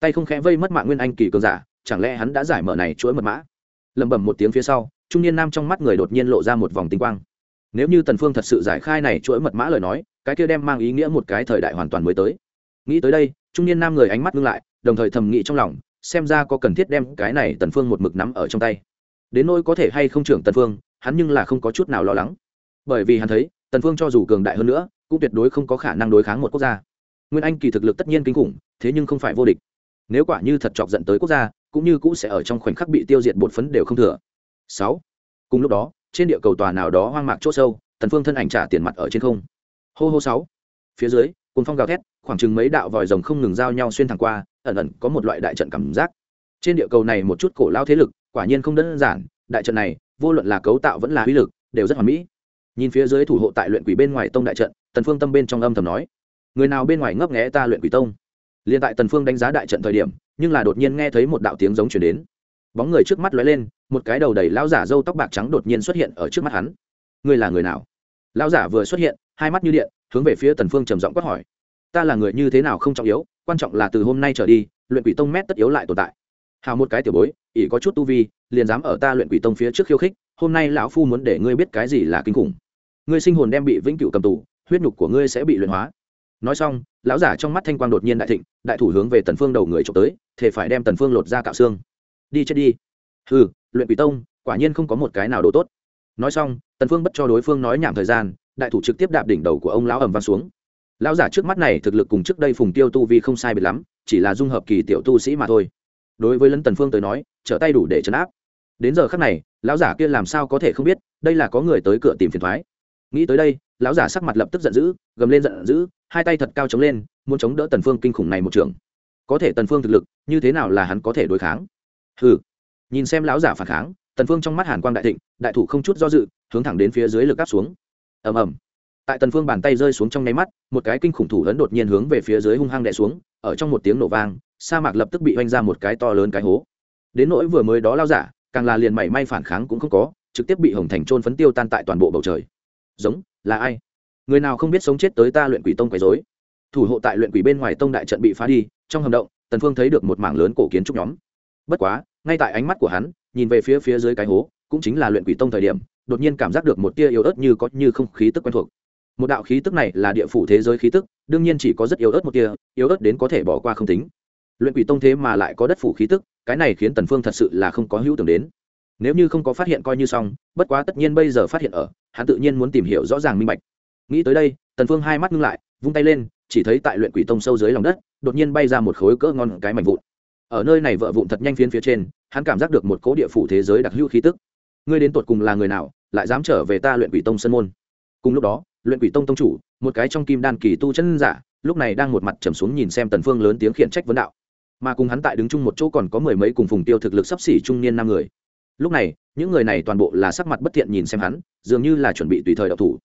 Tay không khẽ vây mất mạng nguyên anh kỳ cường giả, chẳng lẽ hắn đã giải mở này chuỗi mật mã? Lẩm bẩm một tiếng phía sau, trung niên nam trong mắt người đột nhiên lộ ra một vòng tinh quang. Nếu như tần phương thật sự giải khai này chuỗi mật mã lời nói, cái kia đem mang ý nghĩa một cái thời đại hoàn toàn mới tới. Nghĩ tới đây, trung niên nam người ánh mắt ngưng lại, đồng thời thầm nghĩ trong lòng, xem ra có cần thiết đem cái này tần phương một mực nắm ở trong tay. Đến nỗi có thể hay không trưởng tần phương, hắn nhưng là không có chút nào lo lắng. Bởi vì hắn thấy, tần phương cho dù cường đại hơn nữa cũng tuyệt đối không có khả năng đối kháng một quốc gia. Nguyên anh kỳ thực lực tất nhiên kinh khủng, thế nhưng không phải vô địch. Nếu quả như thật chọc dẫn tới quốc gia, cũng như cũ sẽ ở trong khoảnh khắc bị tiêu diệt bột phấn đều không thừa. Sáu. Cùng lúc đó, trên địa cầu tòa nào đó hoang mạc c h ỗ sâu, tần phương thân ảnh trả tiền mặt ở trên không. Hô hô sáu. Phía dưới cùng phong gào thét, khoảng chừng mấy đạo vòi rồng không ngừng giao nhau xuyên thẳng qua, ẩn ẩn có một loại đại trận cảm giác. Trên địa cầu này một chút cổ lao thế lực, quả nhiên không đơn giản, đại trận này, vô luận là cấu tạo vẫn là uy lực, đều rất hoàn mỹ nhìn phía dưới thủ hộ tại luyện quỷ bên ngoài tông đại trận, tần phương tâm bên trong âm thầm nói, người nào bên ngoài ngấp nghé ta luyện quỷ tông? Liền tại tần phương đánh giá đại trận thời điểm, nhưng là đột nhiên nghe thấy một đạo tiếng giống truyền đến. Bóng người trước mắt lóe lên, một cái đầu đầy lão giả râu tóc bạc trắng đột nhiên xuất hiện ở trước mắt hắn. Ngươi là người nào? Lão giả vừa xuất hiện, hai mắt như điện, hướng về phía tần phương trầm giọng quát hỏi, ta là người như thế nào không trọng yếu, quan trọng là từ hôm nay trở đi, luyện quỷ tông mét tất yếu lại tồn tại. Hào một cái tiểu bối, ỷ có chút tu vi, liền dám ở ta luyện quỷ tông phía trước khiêu khích, hôm nay lão phu muốn để ngươi biết cái gì là kinh khủng ngươi sinh hồn đem bị vĩnh cửu cầm tù, huyết nhục của ngươi sẽ bị luyện hóa. Nói xong, lão giả trong mắt thanh quang đột nhiên đại thịnh, đại thủ hướng về tần phương đầu người trộm tới thể phải đem tần phương lột ra cạo xương. Đi chết đi. Hừ, luyện quỷ tông, quả nhiên không có một cái nào đồ tốt. Nói xong, tần phương bất cho đối phương nói nhảm thời gian, đại thủ trực tiếp đạp đỉnh đầu của ông lão ầm vang xuống. Lão giả trước mắt này thực lực cùng trước đây phùng tiêu tu vi không sai biệt lắm, chỉ là dung hợp kỳ tiểu tu sĩ mà thôi. Đối với lân tần phương tới nói, trở tay đủ để chấn áp. Đến giờ khắc này, lão giả kia làm sao có thể không biết, đây là có người tới cửa tìm phiền thoái nghĩ tới đây, lão giả sắc mặt lập tức giận dữ, gầm lên giận dữ, hai tay thật cao chống lên, muốn chống đỡ tần phương kinh khủng này một trường. Có thể tần phương thực lực, như thế nào là hắn có thể đối kháng? Hừ. Nhìn xem lão giả phản kháng, tần phương trong mắt hàn quang đại thịnh, đại thủ không chút do dự, hướng thẳng đến phía dưới lực áp xuống. Ầm ầm. Tại tần phương bàn tay rơi xuống trong nháy mắt, một cái kinh khủng thủ lớn đột nhiên hướng về phía dưới hung hăng đè xuống, ở trong một tiếng nổ vang, sa mạc lập tức bị oanh ra một cái to lớn cái hố. Đến nỗi vừa mới đó lao giả, càng là liền mảy may phản kháng cũng không có, trực tiếp bị hồng thành trôn phấn tiêu tan tại toàn bộ bầu trời giống, là ai? Người nào không biết sống chết tới ta luyện quỷ tông quấy rối? Thủ hộ tại luyện quỷ bên ngoài tông đại trận bị phá đi, trong hầm động, tần phương thấy được một mảng lớn cổ kiến trúc nhóm. Bất quá, ngay tại ánh mắt của hắn, nhìn về phía phía dưới cái hố, cũng chính là luyện quỷ tông thời điểm, đột nhiên cảm giác được một tia yếu ớt như có như không khí tức quen thuộc. Một đạo khí tức này là địa phủ thế giới khí tức, đương nhiên chỉ có rất yếu ớt một tia, yếu ớt đến có thể bỏ qua không tính. Luyện quỷ tông thế mà lại có đất phủ khí tức, cái này khiến tần phương thật sự là không có hữu tưởng đến nếu như không có phát hiện coi như xong, bất quá tất nhiên bây giờ phát hiện ở, hắn tự nhiên muốn tìm hiểu rõ ràng minh bạch. Nghĩ tới đây, tần phương hai mắt ngưng lại, vung tay lên, chỉ thấy tại luyện quỷ tông sâu dưới lòng đất, đột nhiên bay ra một khối cỡ ngon cái mảnh vụn. Ở nơi này vợ vụn thật nhanh phiến phía trên, hắn cảm giác được một cố địa phủ thế giới đặc hữu khí tức. Ngươi đến tột cùng là người nào, lại dám trở về ta luyện quỷ tông sân môn? Cùng lúc đó, luyện quỷ tông tông chủ, một cái trong kim đan kỳ tu chân giả, lúc này đang một mặt trầm xuống nhìn xem tần phương lớn tiếng khiển trách vấn đạo. Mà cùng hắn tại đứng chung một chỗ còn có mười mấy cùng phùng tiêu thực lực sắp xỉ trung niên năm người lúc này, những người này toàn bộ là sắc mặt bất thiện nhìn xem hắn, dường như là chuẩn bị tùy thời đậu thủ.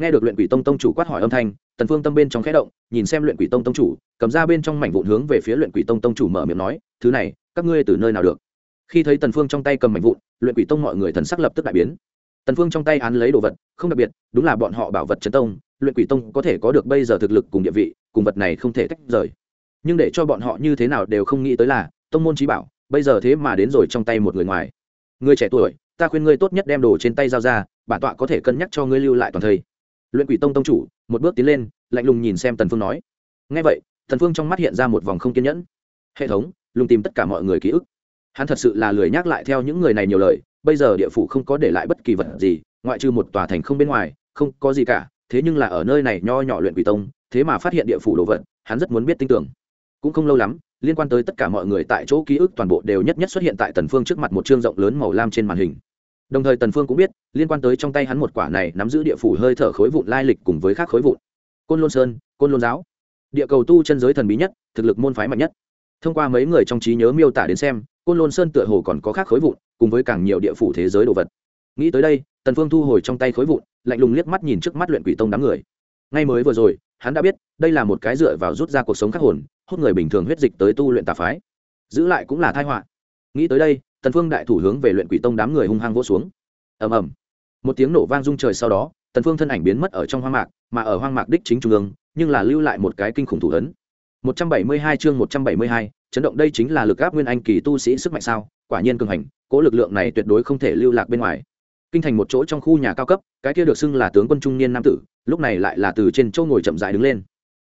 Nghe được luyện quỷ tông tông chủ quát hỏi âm thanh, tần phương tâm bên trong khẽ động, nhìn xem luyện quỷ tông tông chủ, cầm ra bên trong mảnh vụn hướng về phía luyện quỷ tông tông chủ mở miệng nói, thứ này, các ngươi từ nơi nào được? Khi thấy tần phương trong tay cầm mảnh vụn, luyện quỷ tông mọi người thần sắc lập tức đại biến. Tần phương trong tay án lấy đồ vật, không đặc biệt, đúng là bọn họ bảo vật chấn tông, luyện quỷ tông có thể có được bây giờ thực lực cùng địa vị, cùng vật này không thể tách rời. Nhưng để cho bọn họ như thế nào đều không nghĩ tới là, tông môn trí bảo, bây giờ thế mà đến rồi trong tay một người ngoài người trẻ tuổi, ta khuyên ngươi tốt nhất đem đồ trên tay giao ra, bản tọa có thể cân nhắc cho ngươi lưu lại toàn thây luyện quỷ tông tông chủ, một bước tiến lên, lạnh lùng nhìn xem tần phương nói. Nghe vậy, tần phương trong mắt hiện ra một vòng không kiên nhẫn. Hệ thống, lùng tìm tất cả mọi người ký ức. Hắn thật sự là lười nhắc lại theo những người này nhiều lời, bây giờ địa phủ không có để lại bất kỳ vật gì, ngoại trừ một tòa thành không bên ngoài, không có gì cả, thế nhưng là ở nơi này nho nhỏ luyện quỷ tông, thế mà phát hiện địa phủ đồ vật, hắn rất muốn biết tin tưởng. Cũng không lâu lắm liên quan tới tất cả mọi người tại chỗ ký ức toàn bộ đều nhất nhất xuất hiện tại tần phương trước mặt một trương rộng lớn màu lam trên màn hình. Đồng thời tần phương cũng biết, liên quan tới trong tay hắn một quả này nắm giữ địa phủ hơi thở khối vụn lai lịch cùng với khác khối vụn. Côn lôn sơn, côn lôn giáo. Địa cầu tu chân giới thần bí nhất, thực lực môn phái mạnh nhất. Thông qua mấy người trong trí nhớ miêu tả đến xem, côn lôn sơn tựa hồ còn có khác khối vụn, cùng với càng nhiều địa phủ thế giới đồ vật. Nghĩ tới đây, tần phương thu hồi trong tay khối vụn, lạnh lùng liếc mắt nhìn trước mắt luyện quỷ tông đám người. Ngay mới vừa rồi hắn đã biết đây là một cái dựa vào rút ra cuộc sống khắc hồn hút người bình thường huyết dịch tới tu luyện tà phái. Giữ lại cũng là tai họa. Nghĩ tới đây tần phương đại thủ hướng về luyện quỷ tông đám người hung hăng vỗ xuống. Ầm ầm. Một tiếng nổ vang rung trời sau đó tần phương thân ảnh biến mất ở trong hoang mạc mà ở hoang mạc đích chính trung ương nhưng là lưu lại một cái kinh khủng thủ ấn. 172 chương 172, chấn động đây chính là lực áp nguyên anh kỳ tu sĩ sức mạnh sao? Quả nhiên cường hành cố lực lượng này tuyệt đối không thể lưu lạc bên ngoài kinh thành một chỗ trong khu nhà cao cấp, cái kia được xưng là tướng quân trung niên nam tử, lúc này lại là từ trên châu ngồi chậm rãi đứng lên.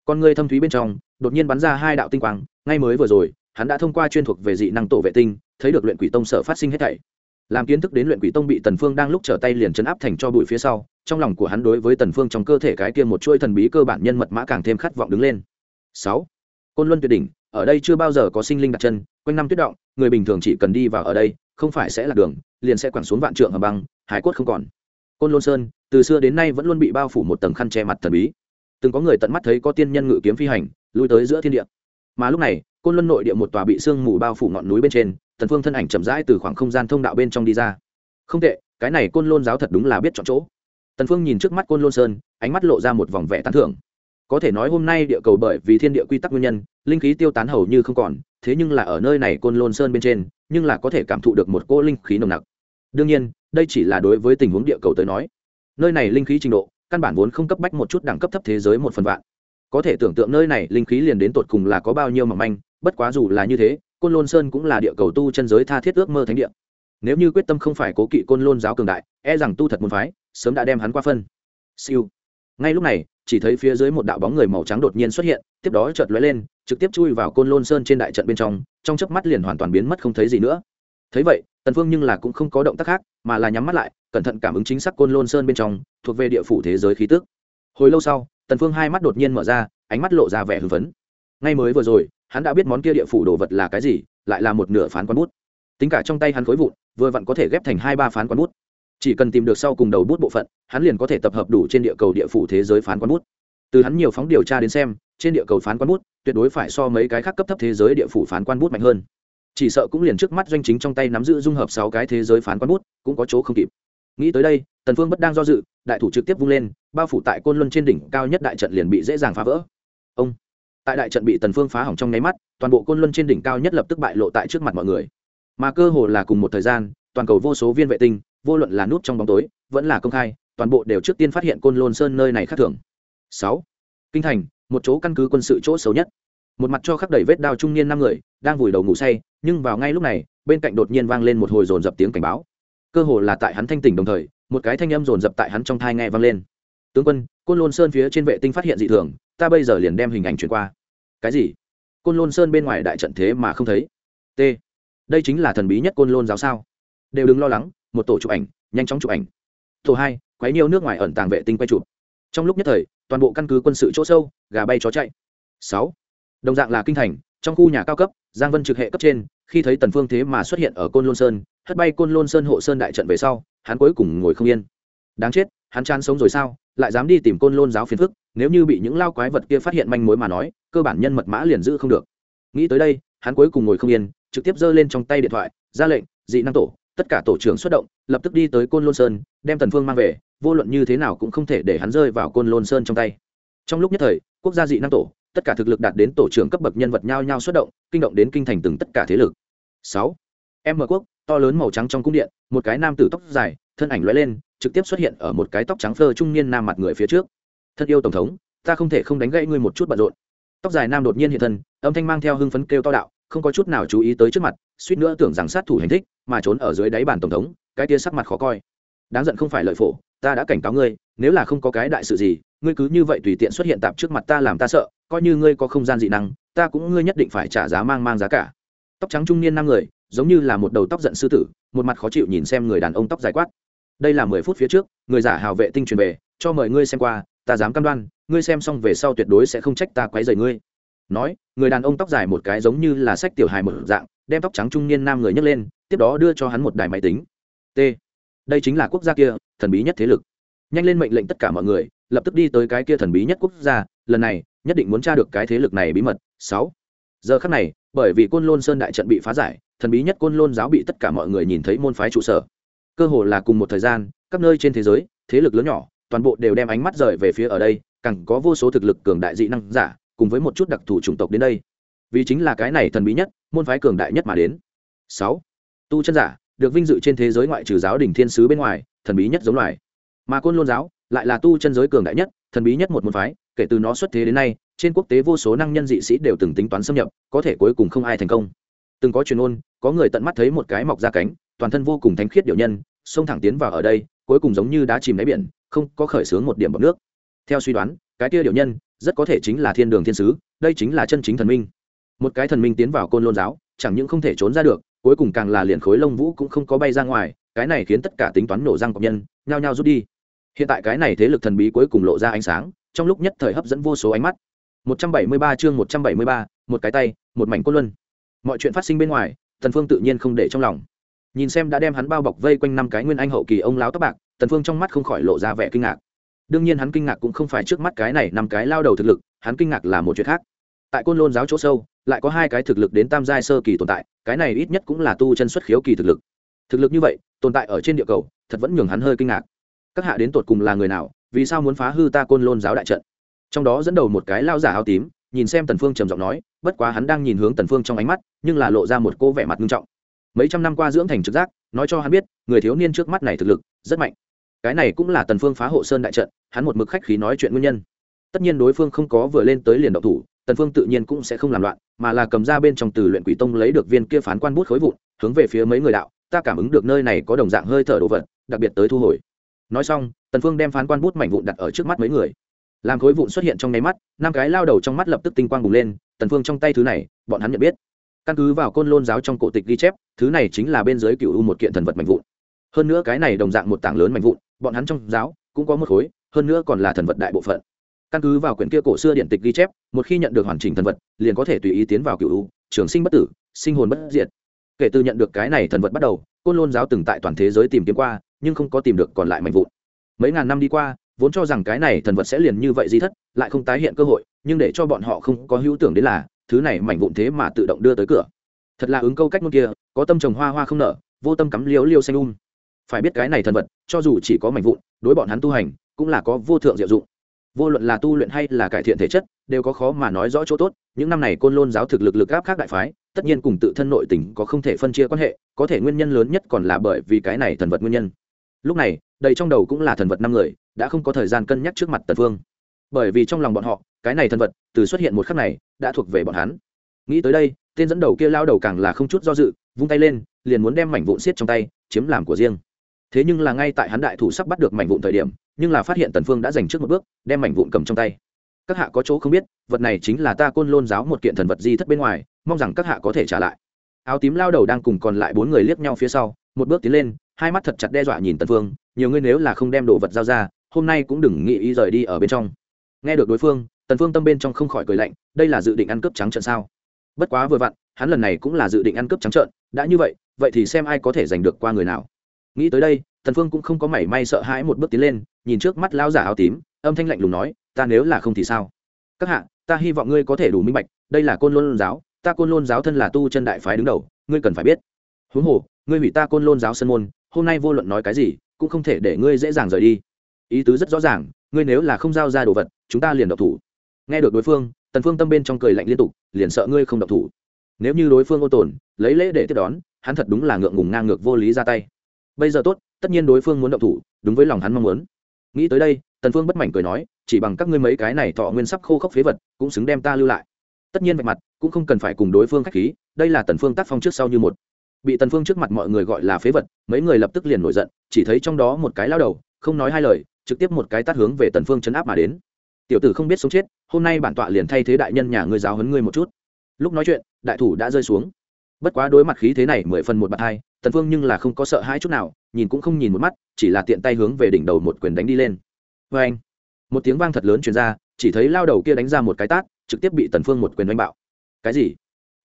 Con người thâm thúy bên trong, đột nhiên bắn ra hai đạo tinh quang, ngay mới vừa rồi, hắn đã thông qua chuyên thuộc về dị năng tổ vệ tinh, thấy được luyện quỷ tông sở phát sinh hết thảy. Làm kiến thức đến luyện quỷ tông bị tần phương đang lúc trở tay liền chấn áp thành cho bụi phía sau, trong lòng của hắn đối với tần phương trong cơ thể cái kia một chuôi thần bí cơ bản nhân mật mã càng thêm khát vọng đứng lên. Sáu. Côn luân tuyệt đỉnh, ở đây chưa bao giờ có sinh linh đặt chân, quanh năm tuyết động, người bình thường chỉ cần đi vào ở đây, không phải sẽ là đường, liền sẽ quẳng xuống vạn trượng ở băng hải cốt không còn. Côn lôn sơn, từ xưa đến nay vẫn luôn bị bao phủ một tầng khăn che mặt thần bí. Từng có người tận mắt thấy có tiên nhân ngự kiếm phi hành, lui tới giữa thiên địa. Mà lúc này, côn luân nội địa một tòa bị sương mù bao phủ ngọn núi bên trên tần phương thân ảnh chậm rãi từ khoảng không gian thông đạo bên trong đi ra. Không tệ, cái này côn lôn giáo thật đúng là biết chọn chỗ. Tần phương nhìn trước mắt côn lôn sơn, ánh mắt lộ ra một vòng vẻ tán thưởng. Có thể nói hôm nay địa cầu bởi vì thiên địa quy tắc nguyên nhân, linh khí tiêu tán hầu như không còn, thế nhưng là ở nơi này côn lôn sơn bên trên, nhưng là có thể cảm thụ được một cỗ linh khí nồng nặc đương nhiên, đây chỉ là đối với tình huống địa cầu tới nói. Nơi này linh khí trình độ, căn bản vốn không cấp bách một chút đẳng cấp thấp thế giới một phần vạn. Có thể tưởng tượng nơi này linh khí liền đến tột cùng là có bao nhiêu mỏng manh, bất quá dù là như thế, côn lôn sơn cũng là địa cầu tu chân giới tha thiết ước mơ thánh địa. Nếu như quyết tâm không phải cố kỵ côn lôn giáo cường đại e rằng tu thật môn phái, sớm đã đem hắn qua phân. Siêu. Ngay lúc này, chỉ thấy phía dưới một đạo bóng người màu trắng đột nhiên xuất hiện, tiếp đó chợt lóe lên, trực tiếp chui vào côn lôn sơn trên đại trận bên trong trong chớp mắt liền hoàn toàn biến mất không thấy gì nữa. Thấy vậy tần phương nhưng là cũng không có động tác khác, mà là nhắm mắt lại, cẩn thận cảm ứng chính xác côn lôn sơn bên trong, thuộc về địa phủ thế giới khí tức. Hồi lâu sau, tần phương hai mắt đột nhiên mở ra, ánh mắt lộ ra vẻ hưng phấn. Ngay mới vừa rồi, hắn đã biết món kia địa phủ đồ vật là cái gì, lại là một nửa phán quán bút. Tính cả trong tay hắn khối vụn, vừa vặn có thể ghép thành hai ba phán quán bút. Chỉ cần tìm được sau cùng đầu bút bộ phận, hắn liền có thể tập hợp đủ trên địa cầu địa phủ thế giới phán quán bút. Từ hắn nhiều phóng điều tra đến xem, trên địa cầu phán quán bút, tuyệt đối phải so mấy cái khác cấp thấp thế giới địa phủ phán quan bút mạnh hơn chỉ sợ cũng liền trước mắt doanh chính trong tay nắm giữ dung hợp sáu cái thế giới phán quán bút, cũng có chỗ không kịp. Nghĩ tới đây, tần phương bất đang do dự, đại thủ trực tiếp vung lên, bao phủ tại côn luân trên đỉnh cao nhất đại trận liền bị dễ dàng phá vỡ. Ông! Tại đại trận bị tần phương phá hỏng trong nháy mắt, toàn bộ côn luân trên đỉnh cao nhất lập tức bại lộ tại trước mặt mọi người. Mà cơ hồ là cùng một thời gian, toàn cầu vô số viên vệ tinh, vô luận là nút trong bóng tối, vẫn là công khai, toàn bộ đều trước tiên phát hiện côn lôn sơn nơi này khác thường. Sáu. Kinh thành, một chỗ căn cứ quân sự chỗ xấu nhất. Một mặt cho khắc đầy vết đao trung niên năm người đang vùi đầu ngủ say, nhưng vào ngay lúc này, bên cạnh đột nhiên vang lên một hồi dồn dập tiếng cảnh báo. Cơ hồ là tại hắn thanh tỉnh đồng thời, một cái thanh âm dồn dập tại hắn trong thai nghe vang lên. Tướng quân, côn lôn sơn phía trên vệ tinh phát hiện dị thường, ta bây giờ liền đem hình ảnh chuyển qua. Cái gì? Côn lôn sơn bên ngoài đại trận thế mà không thấy. T, đây chính là thần bí nhất côn lôn giáo sao? Đều đừng lo lắng, một tổ chụp ảnh, nhanh chóng chụp ảnh. Tổ hai, quấy nhiều nước ngoài ẩn tàng vệ tinh quay chụp. Trong lúc nhất thời, toàn bộ căn cứ quân sự chỗ sâu, gà bay chó chạy. Sáu, đồng dạng là kinh thành, trong khu nhà cao cấp giang vân trực hệ cấp trên, khi thấy tần phương thế mà xuất hiện ở côn lôn sơn, hất bay côn lôn sơn hộ sơn đại trận về sau, hắn cuối cùng ngồi không yên. Đáng chết, hắn chán sống rồi sao, lại dám đi tìm côn lôn giáo phiền phức, nếu như bị những lao quái vật kia phát hiện manh mối mà nói, cơ bản nhân mật mã liền giữ không được. Nghĩ tới đây, hắn cuối cùng ngồi không yên, trực tiếp giơ lên trong tay điện thoại, ra lệnh, dị năng tổ, tất cả tổ trưởng xuất động, lập tức đi tới côn lôn sơn, đem tần phương mang về, vô luận như thế nào cũng không thể để hắn rơi vào côn lôn sơn trong tay. Trong lúc nhất thời, quốc gia dị năng tổ tất cả thực lực đạt đến tổ trưởng cấp bậc nhân vật nhao nhao xuất động, kinh động đến kinh thành từng tất cả thế lực. Sáu, em mở quốc, to lớn màu trắng trong cung điện, một cái nam tử tóc dài, thân ảnh lóe lên, trực tiếp xuất hiện ở một cái tóc trắng phơ trung niên nam mặt người phía trước. Thân yêu tổng thống, ta không thể không đánh gãy ngươi một chút bận rộn. Tóc dài nam đột nhiên hiện thân, âm thanh mang theo hưng phấn kêu to đạo, không có chút nào chú ý tới trước mặt, suýt nữa tưởng rằng sát thủ hành thích, mà trốn ở dưới đáy bàn tổng thống, cái tia sắc mặt khó coi. Đáng giận không phải lợi phổ, ta đã cảnh cáo ngươi, nếu là không có cái đại sự gì, ngươi cứ như vậy tùy tiện xuất hiện tạp trước mặt ta làm ta sợ coi như ngươi có không gian dị năng, ta cũng ngươi nhất định phải trả giá mang mang giá cả. Tóc trắng trung niên năm người, giống như là một đầu tóc giận sư tử, một mặt khó chịu nhìn xem người đàn ông tóc dài quát. Đây là mười phút phía trước, người giả hào vệ tinh truyền về, cho mời ngươi xem qua, ta dám cam đoan, ngươi xem xong về sau tuyệt đối sẽ không trách ta quấy rầy ngươi. Nói, người đàn ông tóc dài một cái giống như là sách tiểu hài một dạng, đem tóc trắng trung niên nam người nhấc lên, tiếp đó đưa cho hắn một đài máy tính. T. Đây chính là quốc gia kia, thần bí nhất thế lực. Nhanh lên mệnh lệnh tất cả mọi người, lập tức đi tới cái kia thần bí nhất quốc gia, lần này nhất định muốn tra được cái thế lực này bí mật. Sáu. Giờ khắc này, bởi vì côn lôn sơn đại trận bị phá giải, thần bí nhất côn lôn giáo bị tất cả mọi người nhìn thấy môn phái trụ sở. Cơ hồ là cùng một thời gian, các nơi trên thế giới, thế lực lớn nhỏ, toàn bộ đều đem ánh mắt rời về phía ở đây, càng có vô số thực lực cường đại dị năng giả, cùng với một chút đặc thù chủng tộc đến đây. Vì chính là cái này thần bí nhất, môn phái cường đại nhất mà đến. Sáu. Tu chân giả, được vinh dự trên thế giới ngoại trừ giáo đình thiên sứ bên ngoài, thần bí nhất giống loài. Mà côn lôn giáo, lại là tu chân giới cường đại nhất, thần bí nhất một môn phái kể từ nó xuất thế đến nay, trên quốc tế vô số năng nhân dị sĩ đều từng tính toán xâm nhập, có thể cuối cùng không ai thành công. Từng có truyền ôn, có người tận mắt thấy một cái mọc ra cánh, toàn thân vô cùng thánh khiết điệu nhân, xông thẳng tiến vào ở đây, cuối cùng giống như đá chìm đáy biển, không có khởi xướng một điểm bọc nước. Theo suy đoán, cái kia điệu nhân rất có thể chính là thiên đường thiên sứ, đây chính là chân chính thần minh. Một cái thần minh tiến vào côn lôn giáo, chẳng những không thể trốn ra được, cuối cùng càng là liền khối lông vũ cũng không có bay ra ngoài, cái này khiến tất cả tính toán nổ răng cọc nhân, nhao nhao rút đi. Hiện tại cái này thế lực thần bí cuối cùng lộ ra ánh sáng trong lúc nhất thời hấp dẫn vô số ánh mắt 173 chương 173, một cái tay, một mảnh côn luân. Mọi chuyện phát sinh bên ngoài, Tần Phương tự nhiên không để trong lòng. Nhìn xem đã đem hắn bao bọc vây quanh năm cái nguyên anh hậu kỳ ông lão tóc bạc, Tần Phương trong mắt không khỏi lộ ra vẻ kinh ngạc. Đương nhiên hắn kinh ngạc cũng không phải trước mắt cái này năm cái lao đầu thực lực, hắn kinh ngạc là một chuyện khác. Tại Côn Lôn giáo chỗ sâu, lại có hai cái thực lực đến tam giai sơ kỳ tồn tại, cái này ít nhất cũng là tu chân xuất khiếu kỳ thực lực. Thực lực như vậy, tồn tại ở trên địa cầu, thật vẫn nhường hắn hơi kinh ngạc. Các hạ đến tột cùng là người nào, vì sao muốn phá hư ta Côn Lôn giáo đại trận? Trong đó dẫn đầu một cái lao giả áo tím, nhìn xem tần phương trầm giọng nói bất quá hắn đang nhìn hướng tần phương trong ánh mắt nhưng là lộ ra một cô vẻ mặt nghiêm trọng. Mấy trăm năm qua dưỡng thành trực giác nói cho hắn biết người thiếu niên trước mắt này thực lực rất mạnh. Cái này cũng là tần phương phá hộ sơn đại trận hắn một mực khách khí nói chuyện nguyên nhân. Tất nhiên đối phương không có vừa lên tới liền động thủ tần phương tự nhiên cũng sẽ không làm loạn mà là cầm ra bên trong từ luyện quỷ tông lấy được viên kia phán quan bút khối vụn hướng về phía mấy người đạo ta cảm ứng được nơi này có đồng dạng hơi thở đồ vật đặc biệt tới thu hồi nói xong, tần phương đem phán quan bút mảnh vụn đặt ở trước mắt mấy người. Làm khối vụn xuất hiện trong nháy mắt, năm cái lao đầu trong mắt lập tức tinh quang bùng lên, tần phương trong tay thứ này, bọn hắn nhận biết. Căn cứ vào côn lôn giáo trong cổ tịch ghi chép, thứ này chính là bên dưới cựu u một kiện thần vật mạnh vụn. Hơn nữa cái này đồng dạng một tảng lớn mạnh vụn, bọn hắn trong giáo cũng có một khối, hơn nữa còn là thần vật đại bộ phận. Căn cứ vào quyển kia cổ xưa điện tịch ghi chép, một khi nhận được hoàn chỉnh thần vật, liền có thể tùy ý tiến vào cựu u, trường sinh bất tử, sinh hồn bất diệt. Kể từ nhận được cái này thần vật bắt đầu, côn lôn giáo từng tại toàn thế giới tìm kiếm qua nhưng không có tìm được còn lại mảnh vụn. Mấy ngàn năm đi qua, vốn cho rằng cái này thần vật sẽ liền như vậy di thất, lại không tái hiện cơ hội, nhưng để cho bọn họ không có hữu tưởng đến là, thứ này mảnh vụn thế mà tự động đưa tới cửa. Thật là ứng câu cách ngôn kia, có tâm trồng hoa hoa không nở, vô tâm cắm liếu liêu xanh um. Phải biết cái này thần vật, cho dù chỉ có mảnh vụn, đối bọn hắn tu hành, cũng là có vô thượng diệu dụng. Vô luận là tu luyện hay là cải thiện thể chất, đều có khó mà nói rõ chỗ tốt, những năm này côn lôn giáo thực lực lực áp khác đại phái, tất nhiên cùng tự thân nội tình có không thể phân chia quan hệ, có thể nguyên nhân lớn nhất còn là bởi vì cái này thần vật nguyên nhân lúc này, đầy trong đầu cũng là thần vật năm người, đã không có thời gian cân nhắc trước mặt tần phương bởi vì trong lòng bọn họ, cái này thần vật, từ xuất hiện một khắc này, đã thuộc về bọn hắn. Nghĩ tới đây, tên dẫn đầu kia lao đầu càng là không chút do dự, vung tay lên, liền muốn đem mảnh vụn xiết trong tay, chiếm làm của riêng. Thế nhưng là ngay tại hắn đại thủ sắp bắt được mảnh vụn thời điểm, nhưng là phát hiện tần phương đã giành trước một bước, đem mảnh vụn cầm trong tay. Các hạ có chỗ không biết, vật này chính là ta côn lôn giáo một kiện thần vật di thất bên ngoài, mong rằng các hạ có thể trả lại. Áo tím lao đầu đang cùng còn lại bốn người liếc nhau phía sau, một bước tiến lên hai mắt thật chặt đe dọa nhìn tần phương, nhiều người nếu là không đem đồ vật giao ra, hôm nay cũng đừng nghĩ ý rời đi ở bên trong. Nghe được đối phương, tần phương tâm bên trong không khỏi cười lạnh, đây là dự định ăn cướp trắng trợn sao? Bất quá vừa vặn, hắn lần này cũng là dự định ăn cướp trắng trợn, đã như vậy vậy thì xem ai có thể giành được qua người nào. Nghĩ tới đây, tần phương cũng không có mảy may sợ hãi một bước tiến lên, nhìn trước mắt lão giả áo tím, âm thanh lạnh lùng nói, ta nếu là không thì sao? Các hạ, ta hy vọng ngươi có thể đủ minh bạch, đây là côn lôn giáo, ta côn lôn giáo thân là tu chân đại phái đứng đầu, ngươi cần phải biết. Huống hồ, ngươi hủy ta côn lôn giáo sân môn hôm nay vô luận nói cái gì, cũng không thể để ngươi dễ dàng rời đi. Ý tứ rất rõ ràng, ngươi nếu là không giao ra đồ vật, chúng ta liền độc thủ. Nghe được đối phương, tần phương tâm bên trong cười lạnh liên tục, liền sợ ngươi không độc thủ. Nếu như đối phương ô tồn lấy lễ để tiếp đón, hắn thật đúng là ngượng ngùng ngang ngược vô lý ra tay. Bây giờ tốt, tất nhiên đối phương muốn động thủ, đúng với lòng hắn mong muốn. Nghĩ tới đây, tần phương bất mảnh cười nói, chỉ bằng các ngươi mấy cái này thọ nguyên sắp khô khốc phế vật, cũng xứng đem ta lưu lại. Tất nhiên vạch mặt, cũng không cần phải cùng đối phương khách khí, đây là tần phương tác phong trước sau như một bị tần phương trước mặt mọi người gọi là phế vật, mấy người lập tức liền nổi giận, chỉ thấy trong đó một cái lao đầu, không nói hai lời, trực tiếp một cái tát hướng về tần phương chấn áp mà đến. Tiểu tử không biết sống chết, hôm nay bản tọa liền thay thế đại nhân nhà ngươi giáo huấn ngươi một chút. Lúc nói chuyện, đại thủ đã rơi xuống. Bất quá đối mặt khí thế này mười phần một bạt hai, tần phương nhưng là không có sợ hãi chút nào, nhìn cũng không nhìn một mắt, chỉ là tiện tay hướng về đỉnh đầu một quyền đánh đi lên. Với anh, một tiếng vang thật lớn truyền ra, chỉ thấy lao đầu kia đánh ra một cái tát, trực tiếp bị tần phương một quyền đánh bạo. Cái gì?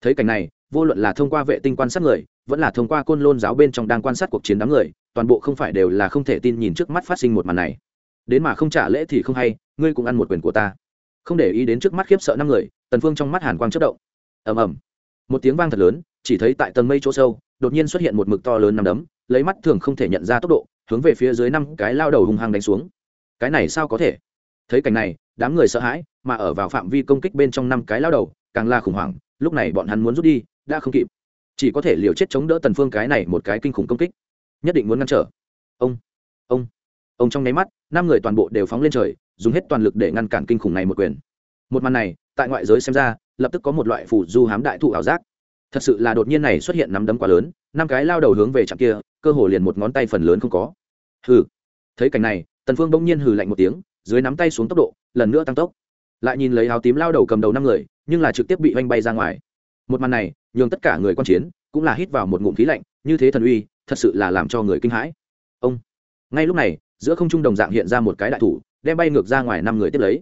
Thấy cảnh này, vô luận là thông qua vệ tinh quan sát người vẫn là thông qua côn lôn giáo bên trong đang quan sát cuộc chiến đám người, toàn bộ không phải đều là không thể tin nhìn trước mắt phát sinh một màn này. Đến mà không trả lễ thì không hay, ngươi cũng ăn một quyền của ta. Không để ý đến trước mắt khiếp sợ năm người, tần phương trong mắt hàn quang chớp động. Ầm ầm. Một tiếng vang thật lớn, chỉ thấy tại tầng mây chỗ sâu, đột nhiên xuất hiện một mực to lớn nằm đấm, lấy mắt thường không thể nhận ra tốc độ, hướng về phía dưới năm cái lao đầu hung hăng đánh xuống. Cái này sao có thể? Thấy cảnh này, đám người sợ hãi, mà ở vào phạm vi công kích bên trong năm cái lao đầu, càng là khủng hoảng, lúc này bọn hắn muốn rút đi, đã không kịp chỉ có thể liều chết chống đỡ tần phương cái này một cái kinh khủng công kích, nhất định muốn ngăn trở. Ông ông ông trong nháy mắt, năm người toàn bộ đều phóng lên trời, dùng hết toàn lực để ngăn cản kinh khủng này một quyền. Một màn này, tại ngoại giới xem ra, lập tức có một loại phủ du hám đại thụ ảo giác. Thật sự là đột nhiên này xuất hiện nắm đấm quá lớn, năm cái lao đầu hướng về chặng kia, cơ hồ liền một ngón tay phần lớn không có. Hừ. Thấy cảnh này, tần phương bỗng nhiên hừ lạnh một tiếng, dưới nắm tay xuống tốc độ, lần nữa tăng tốc. Lại nhìn lấy áo tím lao đầu cầm đầu năm người, nhưng là trực tiếp bị oanh bay ra ngoài một màn này, nhường tất cả người quan chiến cũng là hít vào một ngụm khí lạnh, như thế thần uy, thật sự là làm cho người kinh hãi. Ông, ngay lúc này, giữa không trung đồng dạng hiện ra một cái đại thủ, đem bay ngược ra ngoài năm người tiếp lấy.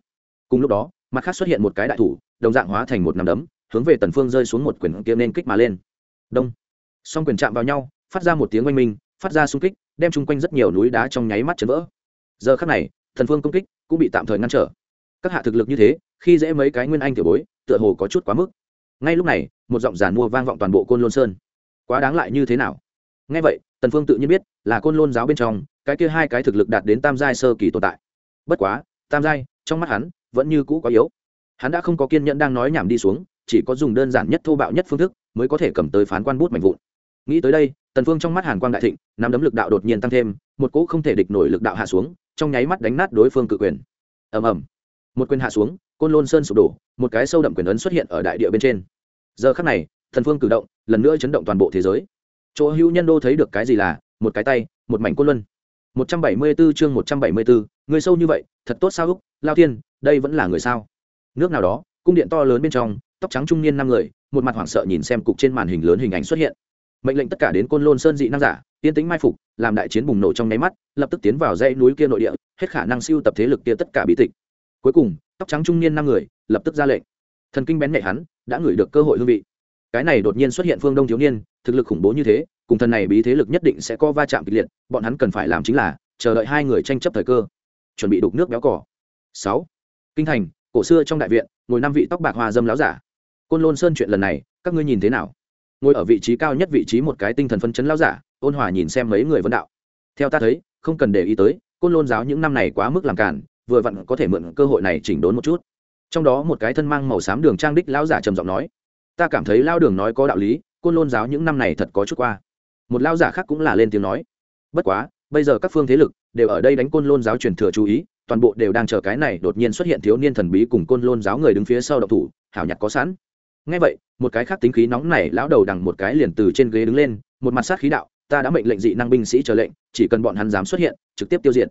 Cùng lúc đó, mặt khác xuất hiện một cái đại thủ, đồng dạng hóa thành một nắm đấm, hướng về tần phương rơi xuống một quyền kia nên kích mà lên. Đông. Song quyền chạm vào nhau, phát ra một tiếng oanh minh, phát ra xung kích, đem chung quanh rất nhiều núi đá trong nháy mắt chấn vỡ. Giờ khắc này, thần phương công kích cũng bị tạm thời ngăn trở. Các hạ thực lực như thế, khi dễ mấy cái nguyên anh tiểu bối, tựa hồ có chút quá mức ngay lúc này, một giọng giàn mua vang vọng toàn bộ côn lôn sơn. Quá đáng lại như thế nào? Ngay vậy, tần phương tự nhiên biết là côn lôn giáo bên trong, cái kia hai cái thực lực đạt đến tam giai sơ kỳ tồn tại. Bất quá, tam giai, trong mắt hắn, vẫn như cũ quá yếu. Hắn đã không có kiên nhẫn đang nói nhảm đi xuống, chỉ có dùng đơn giản nhất thô bạo nhất phương thức mới có thể cầm tới phán quan bút mạnh vụn. Nghĩ tới đây, tần phương trong mắt hàn quang đại thịnh, nắm đấm lực đạo đột nhiên tăng thêm, một cỗ không thể địch nổi lực đạo hạ xuống, trong nháy mắt đánh nát đối phương cự quyền. Ầm ầm một quyền hạ xuống côn lôn sơn sụp đổ một cái sâu đậm quyền ấn xuất hiện ở đại địa bên trên. Giờ khắc này thần phương cử động lần nữa chấn động toàn bộ thế giới. Chỗ hữu nhân đô thấy được cái gì là một cái tay một mảnh côn luân. 174 chương 174, người sâu như vậy thật tốt sao úc? Lao thiên đây vẫn là người sao? Nước nào đó cung điện to lớn bên trong tóc trắng trung niên năm người một mặt hoảng sợ nhìn xem cục trên màn hình lớn hình ảnh xuất hiện. Mệnh lệnh tất cả đến côn lôn sơn dị năng giả tiên tính mai phục làm đại chiến bùng nổ trong nháy mắt lập tức tiến vào dãy núi kia nội địa hết khả năng siêu tập thế lực kia tất cả bí tịch cuối cùng, tóc trắng trung niên năm người lập tức ra lệnh. Thần kinh bén mẹ hắn đã ngửi được cơ hội hương vị. Cái này đột nhiên xuất hiện phương đông thiếu niên, thực lực khủng bố như thế, cùng thần này bí thế lực nhất định sẽ có va chạm kịch liệt, bọn hắn cần phải làm chính là chờ đợi hai người tranh chấp thời cơ. Chuẩn bị đục nước béo cỏ sáu. Kinh thành, cổ xưa trong đại viện, ngồi năm vị tóc bạc hoa dâm láo giả. Côn lôn sơn chuyện lần này, các ngươi nhìn thế nào? Ngồi ở vị trí cao nhất vị trí một cái tinh thần phân chấn láo giả, ôn hòa nhìn xem mấy người vân đạo. Theo ta thấy, không cần để ý tới, côn lôn giáo những năm này quá mức làm cản vừa vặn có thể mượn cơ hội này chỉnh đốn một chút. Trong đó một cái thân mang màu xám đường trang đích lão giả trầm giọng nói, ta cảm thấy lao đường nói có đạo lý, côn lôn giáo những năm này thật có chút qua. Một lao giả khác cũng là lên tiếng nói, bất quá, bây giờ các phương thế lực đều ở đây đánh côn lôn giáo truyền thừa chú ý, toàn bộ đều đang chờ cái này đột nhiên xuất hiện thiếu niên thần bí cùng côn lôn giáo người đứng phía sau độc thủ, hảo nhặt có sẵn. Ngay vậy, một cái khác tính khí nóng này lão đầu đằng một cái liền từ trên ghế đứng lên, một mặt sát khí đạo, ta đã mệnh lệnh dị năng binh sĩ chờ lệnh, chỉ cần bọn hắn dám xuất hiện, trực tiếp tiêu diệt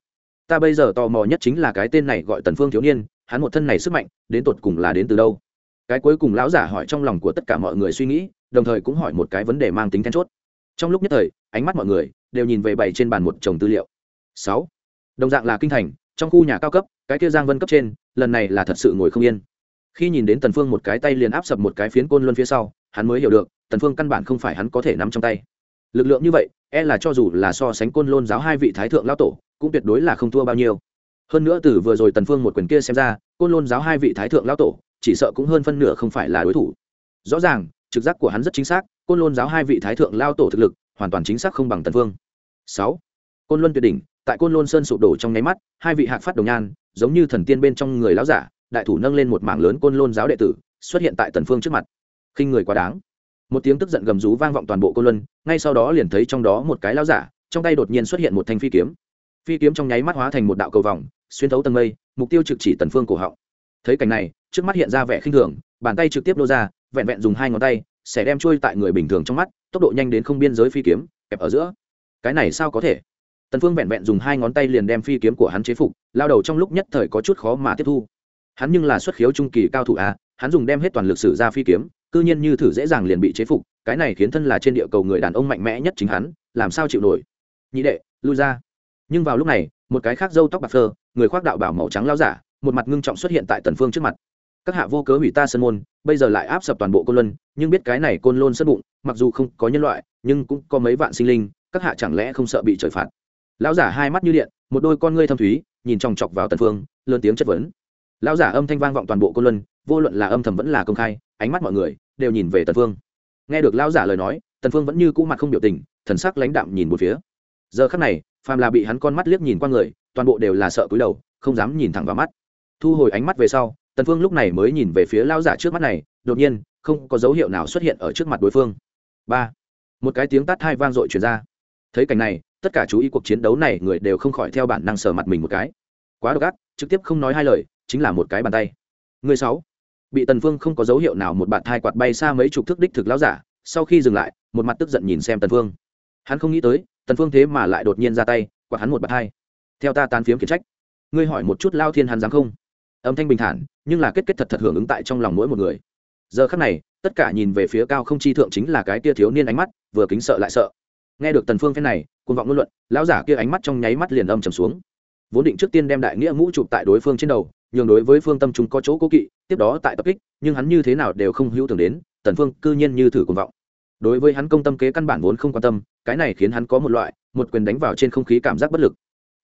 ta bây giờ tò mò nhất chính là cái tên này gọi tần phương thiếu niên, hắn một thân này sức mạnh, đến tột cùng là đến từ đâu? Cái cuối cùng lão giả hỏi trong lòng của tất cả mọi người suy nghĩ, đồng thời cũng hỏi một cái vấn đề mang tính then chốt. Trong lúc nhất thời, ánh mắt mọi người đều nhìn về bày trên bàn một chồng tư liệu. Sáu. Đồng dạng là kinh thành, trong khu nhà cao cấp, cái kia giang vân cấp trên, lần này là thật sự ngồi không yên. Khi nhìn đến tần phương một cái tay liền áp sập một cái phiến côn luân phía sau, hắn mới hiểu được, tần phương căn bản không phải hắn có thể nắm trong tay. Lực lượng như vậy e là cho dù là so sánh côn lôn giáo hai vị thái thượng lao tổ cũng tuyệt đối là không thua bao nhiêu. Hơn nữa từ vừa rồi tần phương một quyền kia xem ra, côn lôn giáo hai vị thái thượng lão tổ, chỉ sợ cũng hơn phân nửa không phải là đối thủ. Rõ ràng, trực giác của hắn rất chính xác, côn lôn giáo hai vị thái thượng lao tổ thực lực, hoàn toàn chính xác không bằng tần phương. Sáu, côn luân tuyệt đỉnh, tại côn lôn sơn sụp đổ trong nháy mắt, hai vị hạc phát đồng nhan, giống như thần tiên bên trong người lão giả, đại thủ nâng lên một mảng lớn côn lôn giáo đệ tử, xuất hiện tại tần phương trước mặt. Khinh người quá đáng. Một tiếng tức giận gầm rú vang vọng toàn bộ côn luân, ngay sau đó liền thấy trong đó một cái lão giả, trong tay đột nhiên xuất hiện một thanh phi kiếm phi kiếm trong nháy mắt hóa thành một đạo cầu vòng, xuyên thấu tầng mây, mục tiêu trực chỉ tần phương cổ họng. Thấy cảnh này, trước mắt hiện ra vẻ khinh thường, bàn tay trực tiếp nô ra, vẹn vẹn dùng hai ngón tay, sẽ đem trôi tại người bình thường trong mắt, tốc độ nhanh đến không biên giới phi kiếm, kẹp ở giữa. Cái này sao có thể? Tần phương vẹn vẹn dùng hai ngón tay liền đem phi kiếm của hắn chế phục, lao đầu trong lúc nhất thời có chút khó mà tiếp thu. Hắn nhưng là xuất khiếu trung kỳ cao thủ a, hắn dùng đem hết toàn lực sử ra phi kiếm, cư nhiên như thử dễ dàng liền bị chế phục, cái này khiến thân là trên địa cầu người đàn ông mạnh mẽ nhất chính hắn, làm sao chịu nổi? Nhị đệ, lui ra nhưng vào lúc này, một cái khác râu tóc bạc phơ, người khoác đạo bảo màu trắng lao giả, một mặt ngưng trọng xuất hiện tại tần phương trước mặt. Các hạ vô cớ hủy ta sân môn, bây giờ lại áp sập toàn bộ côn luân, nhưng biết cái này côn lôn sân bụng, mặc dù không có nhân loại, nhưng cũng có mấy vạn sinh linh, các hạ chẳng lẽ không sợ bị trời phạt? Lão giả hai mắt như điện, một đôi con ngươi thâm thúy, nhìn chòng chọc vào tần phương, lớn tiếng chất vấn. Lão giả âm thanh vang vọng toàn bộ côn luân, vô luận là âm thầm vẫn là công khai, ánh mắt mọi người đều nhìn về tần phương. Nghe được lão giả lời nói, tần phương vẫn như cũ mặt không biểu tình, thần sắc lãnh đạm nhìn một phía. Giờ khắc này phàm là bị hắn con mắt liếc nhìn qua người, toàn bộ đều là sợ cúi đầu, không dám nhìn thẳng vào mắt. Thu hồi ánh mắt về sau, tần phương lúc này mới nhìn về phía lão giả trước mắt này, đột nhiên, không có dấu hiệu nào xuất hiện ở trước mặt đối phương. Ba. Một cái tiếng tát hai vang dội truyền ra. Thấy cảnh này, tất cả chú ý cuộc chiến đấu này người đều không khỏi theo bản năng sờ mặt mình một cái. Quá độc ác, trực tiếp không nói hai lời, chính là một cái bàn tay. Người sáu. Bị tần phương không có dấu hiệu nào một bạn thai quạt bay xa mấy chục thước đích thực lão giả, sau khi dừng lại, một mặt tức giận nhìn xem tần phương. Hắn không nghĩ tới tần phương thế mà lại đột nhiên ra tay, quạt hắn một bạt hai. Theo ta tán phiếm khiển trách. Ngươi hỏi một chút lao thiên hắn dám không? Âm thanh bình thản, nhưng là kết kết thật thật hưởng ứng tại trong lòng mỗi một người. Giờ khắc này, tất cả nhìn về phía cao không chi thượng chính là cái tia thiếu niên ánh mắt, vừa kính sợ lại sợ. Nghe được tần phương phen này, cuồng vọng ngôn luận, lão giả kia ánh mắt trong nháy mắt liền âm trầm xuống. Vốn định trước tiên đem đại nghĩa ngũ chụp tại đối phương trên đầu, nhường đối với phương tâm chúng có chỗ cố kỵ, tiếp đó tại tập kích, nhưng hắn như thế nào đều không hữu tưởng đến, tần phương cư nhiên như thử cuồng vọng đối với hắn công tâm kế căn bản vốn không quan tâm, cái này khiến hắn có một loại, một quyền đánh vào trên không khí cảm giác bất lực.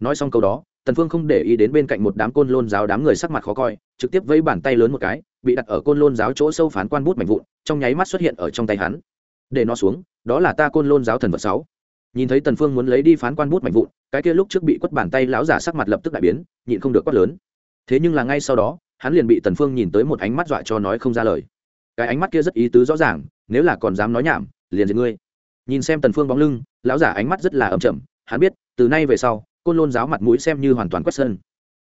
Nói xong câu đó, tần phương không để ý đến bên cạnh một đám côn lôn giáo đám người sắc mặt khó coi, trực tiếp vẫy bàn tay lớn một cái, bị đặt ở côn lôn giáo chỗ sâu phán quan bút mảnh vụn, trong nháy mắt xuất hiện ở trong tay hắn. Để nó xuống, đó là ta côn lôn giáo thần vật sáu. Nhìn thấy tần phương muốn lấy đi phán quan bút mảnh vụn, cái kia lúc trước bị quất bàn tay lão giả sắc mặt lập tức đại biến, nhịn không được quát lớn. Thế nhưng là ngay sau đó, hắn liền bị tần phương nhìn tới một ánh mắt dọa cho nói không ra lời. Cái ánh mắt kia rất ý tứ rõ ràng nếu là còn dám nói nhảm, liền giết ngươi. Nhìn xem tần phương bóng lưng, lão giả ánh mắt rất là ẩm chậm, hắn biết, từ nay về sau, côn lôn giáo mặt mũi xem như hoàn toàn quét sơn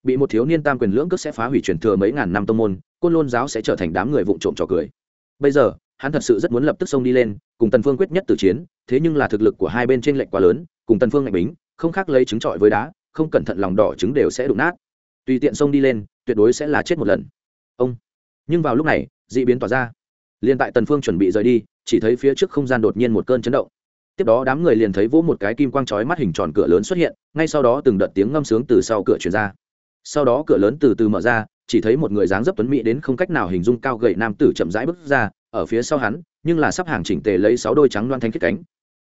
bị một thiếu niên tam quyền lưỡng cước sẽ phá hủy truyền thừa mấy ngàn năm tông môn, côn lôn giáo sẽ trở thành đám người vụng trộm trò cười. Bây giờ, hắn thật sự rất muốn lập tức xông đi lên, cùng tần phương quyết nhất tử chiến, thế nhưng là thực lực của hai bên trên lệnh quá lớn, cùng tần phương ngạnh bính, không khác lấy trứng trọi với đá, không cẩn thận lòng đỏ trứng đều sẽ đụng nát. Tùy tiện xông đi lên, tuyệt đối sẽ là chết một lần. Ông. Nhưng vào lúc này, dị biến tỏa ra liền tại tần phương chuẩn bị rời đi, chỉ thấy phía trước không gian đột nhiên một cơn chấn động. Tiếp đó đám người liền thấy vỗ một cái kim quang chói mắt hình tròn cửa lớn xuất hiện, ngay sau đó từng đợt tiếng ngâm sướng từ sau cửa truyền ra. Sau đó cửa lớn từ từ mở ra, chỉ thấy một người dáng dấp tuấn mỹ đến không cách nào hình dung cao gầy nam tử chậm rãi bước ra, ở phía sau hắn, nhưng là sắp hàng chỉnh tề lấy sáu đôi trắng loan thanh kết cánh.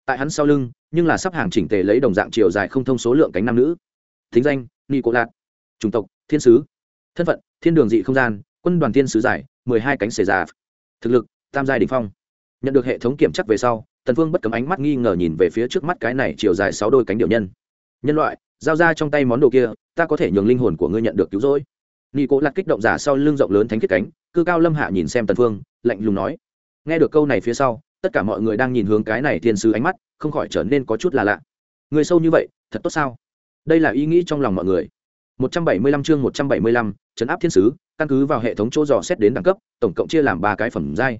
Tại hắn sau lưng, nhưng là sắp hàng chỉnh tề lấy đồng dạng chiều dài không thông số lượng cánh nam nữ. Thính danh ni cổ lạt chủng tộc, thiên sứ. Thân phận, thiên đường dị không gian. Quân đoàn thiên sứ giải, mười hai cánh xề già thực lực tam giai đình phong. Nhận được hệ thống kiểm chắc về sau tần phương bất cấm ánh mắt nghi ngờ nhìn về phía trước mắt cái này chiều dài sáu đôi cánh điệu nhân. Nhân loại giao ra trong tay món đồ kia ta có thể nhường linh hồn của ngươi nhận được cứu rỗi. Nghi cố lặt kích động giả sau lưng rộng lớn thánh kết cánh cư cao lâm hạ nhìn xem tần phương lạnh lùng nói. Nghe được câu này phía sau tất cả mọi người đang nhìn hướng cái này thiên sứ ánh mắt không khỏi trở nên có chút là lạ. Người sâu như vậy thật tốt sao? Đây là ý nghĩ trong lòng mọi người. 175 chương 175, trấn áp thiên sứ, căn cứ vào hệ thống chỗ dò xét đến đẳng cấp, tổng cộng chia làm ba cái phẩm giai.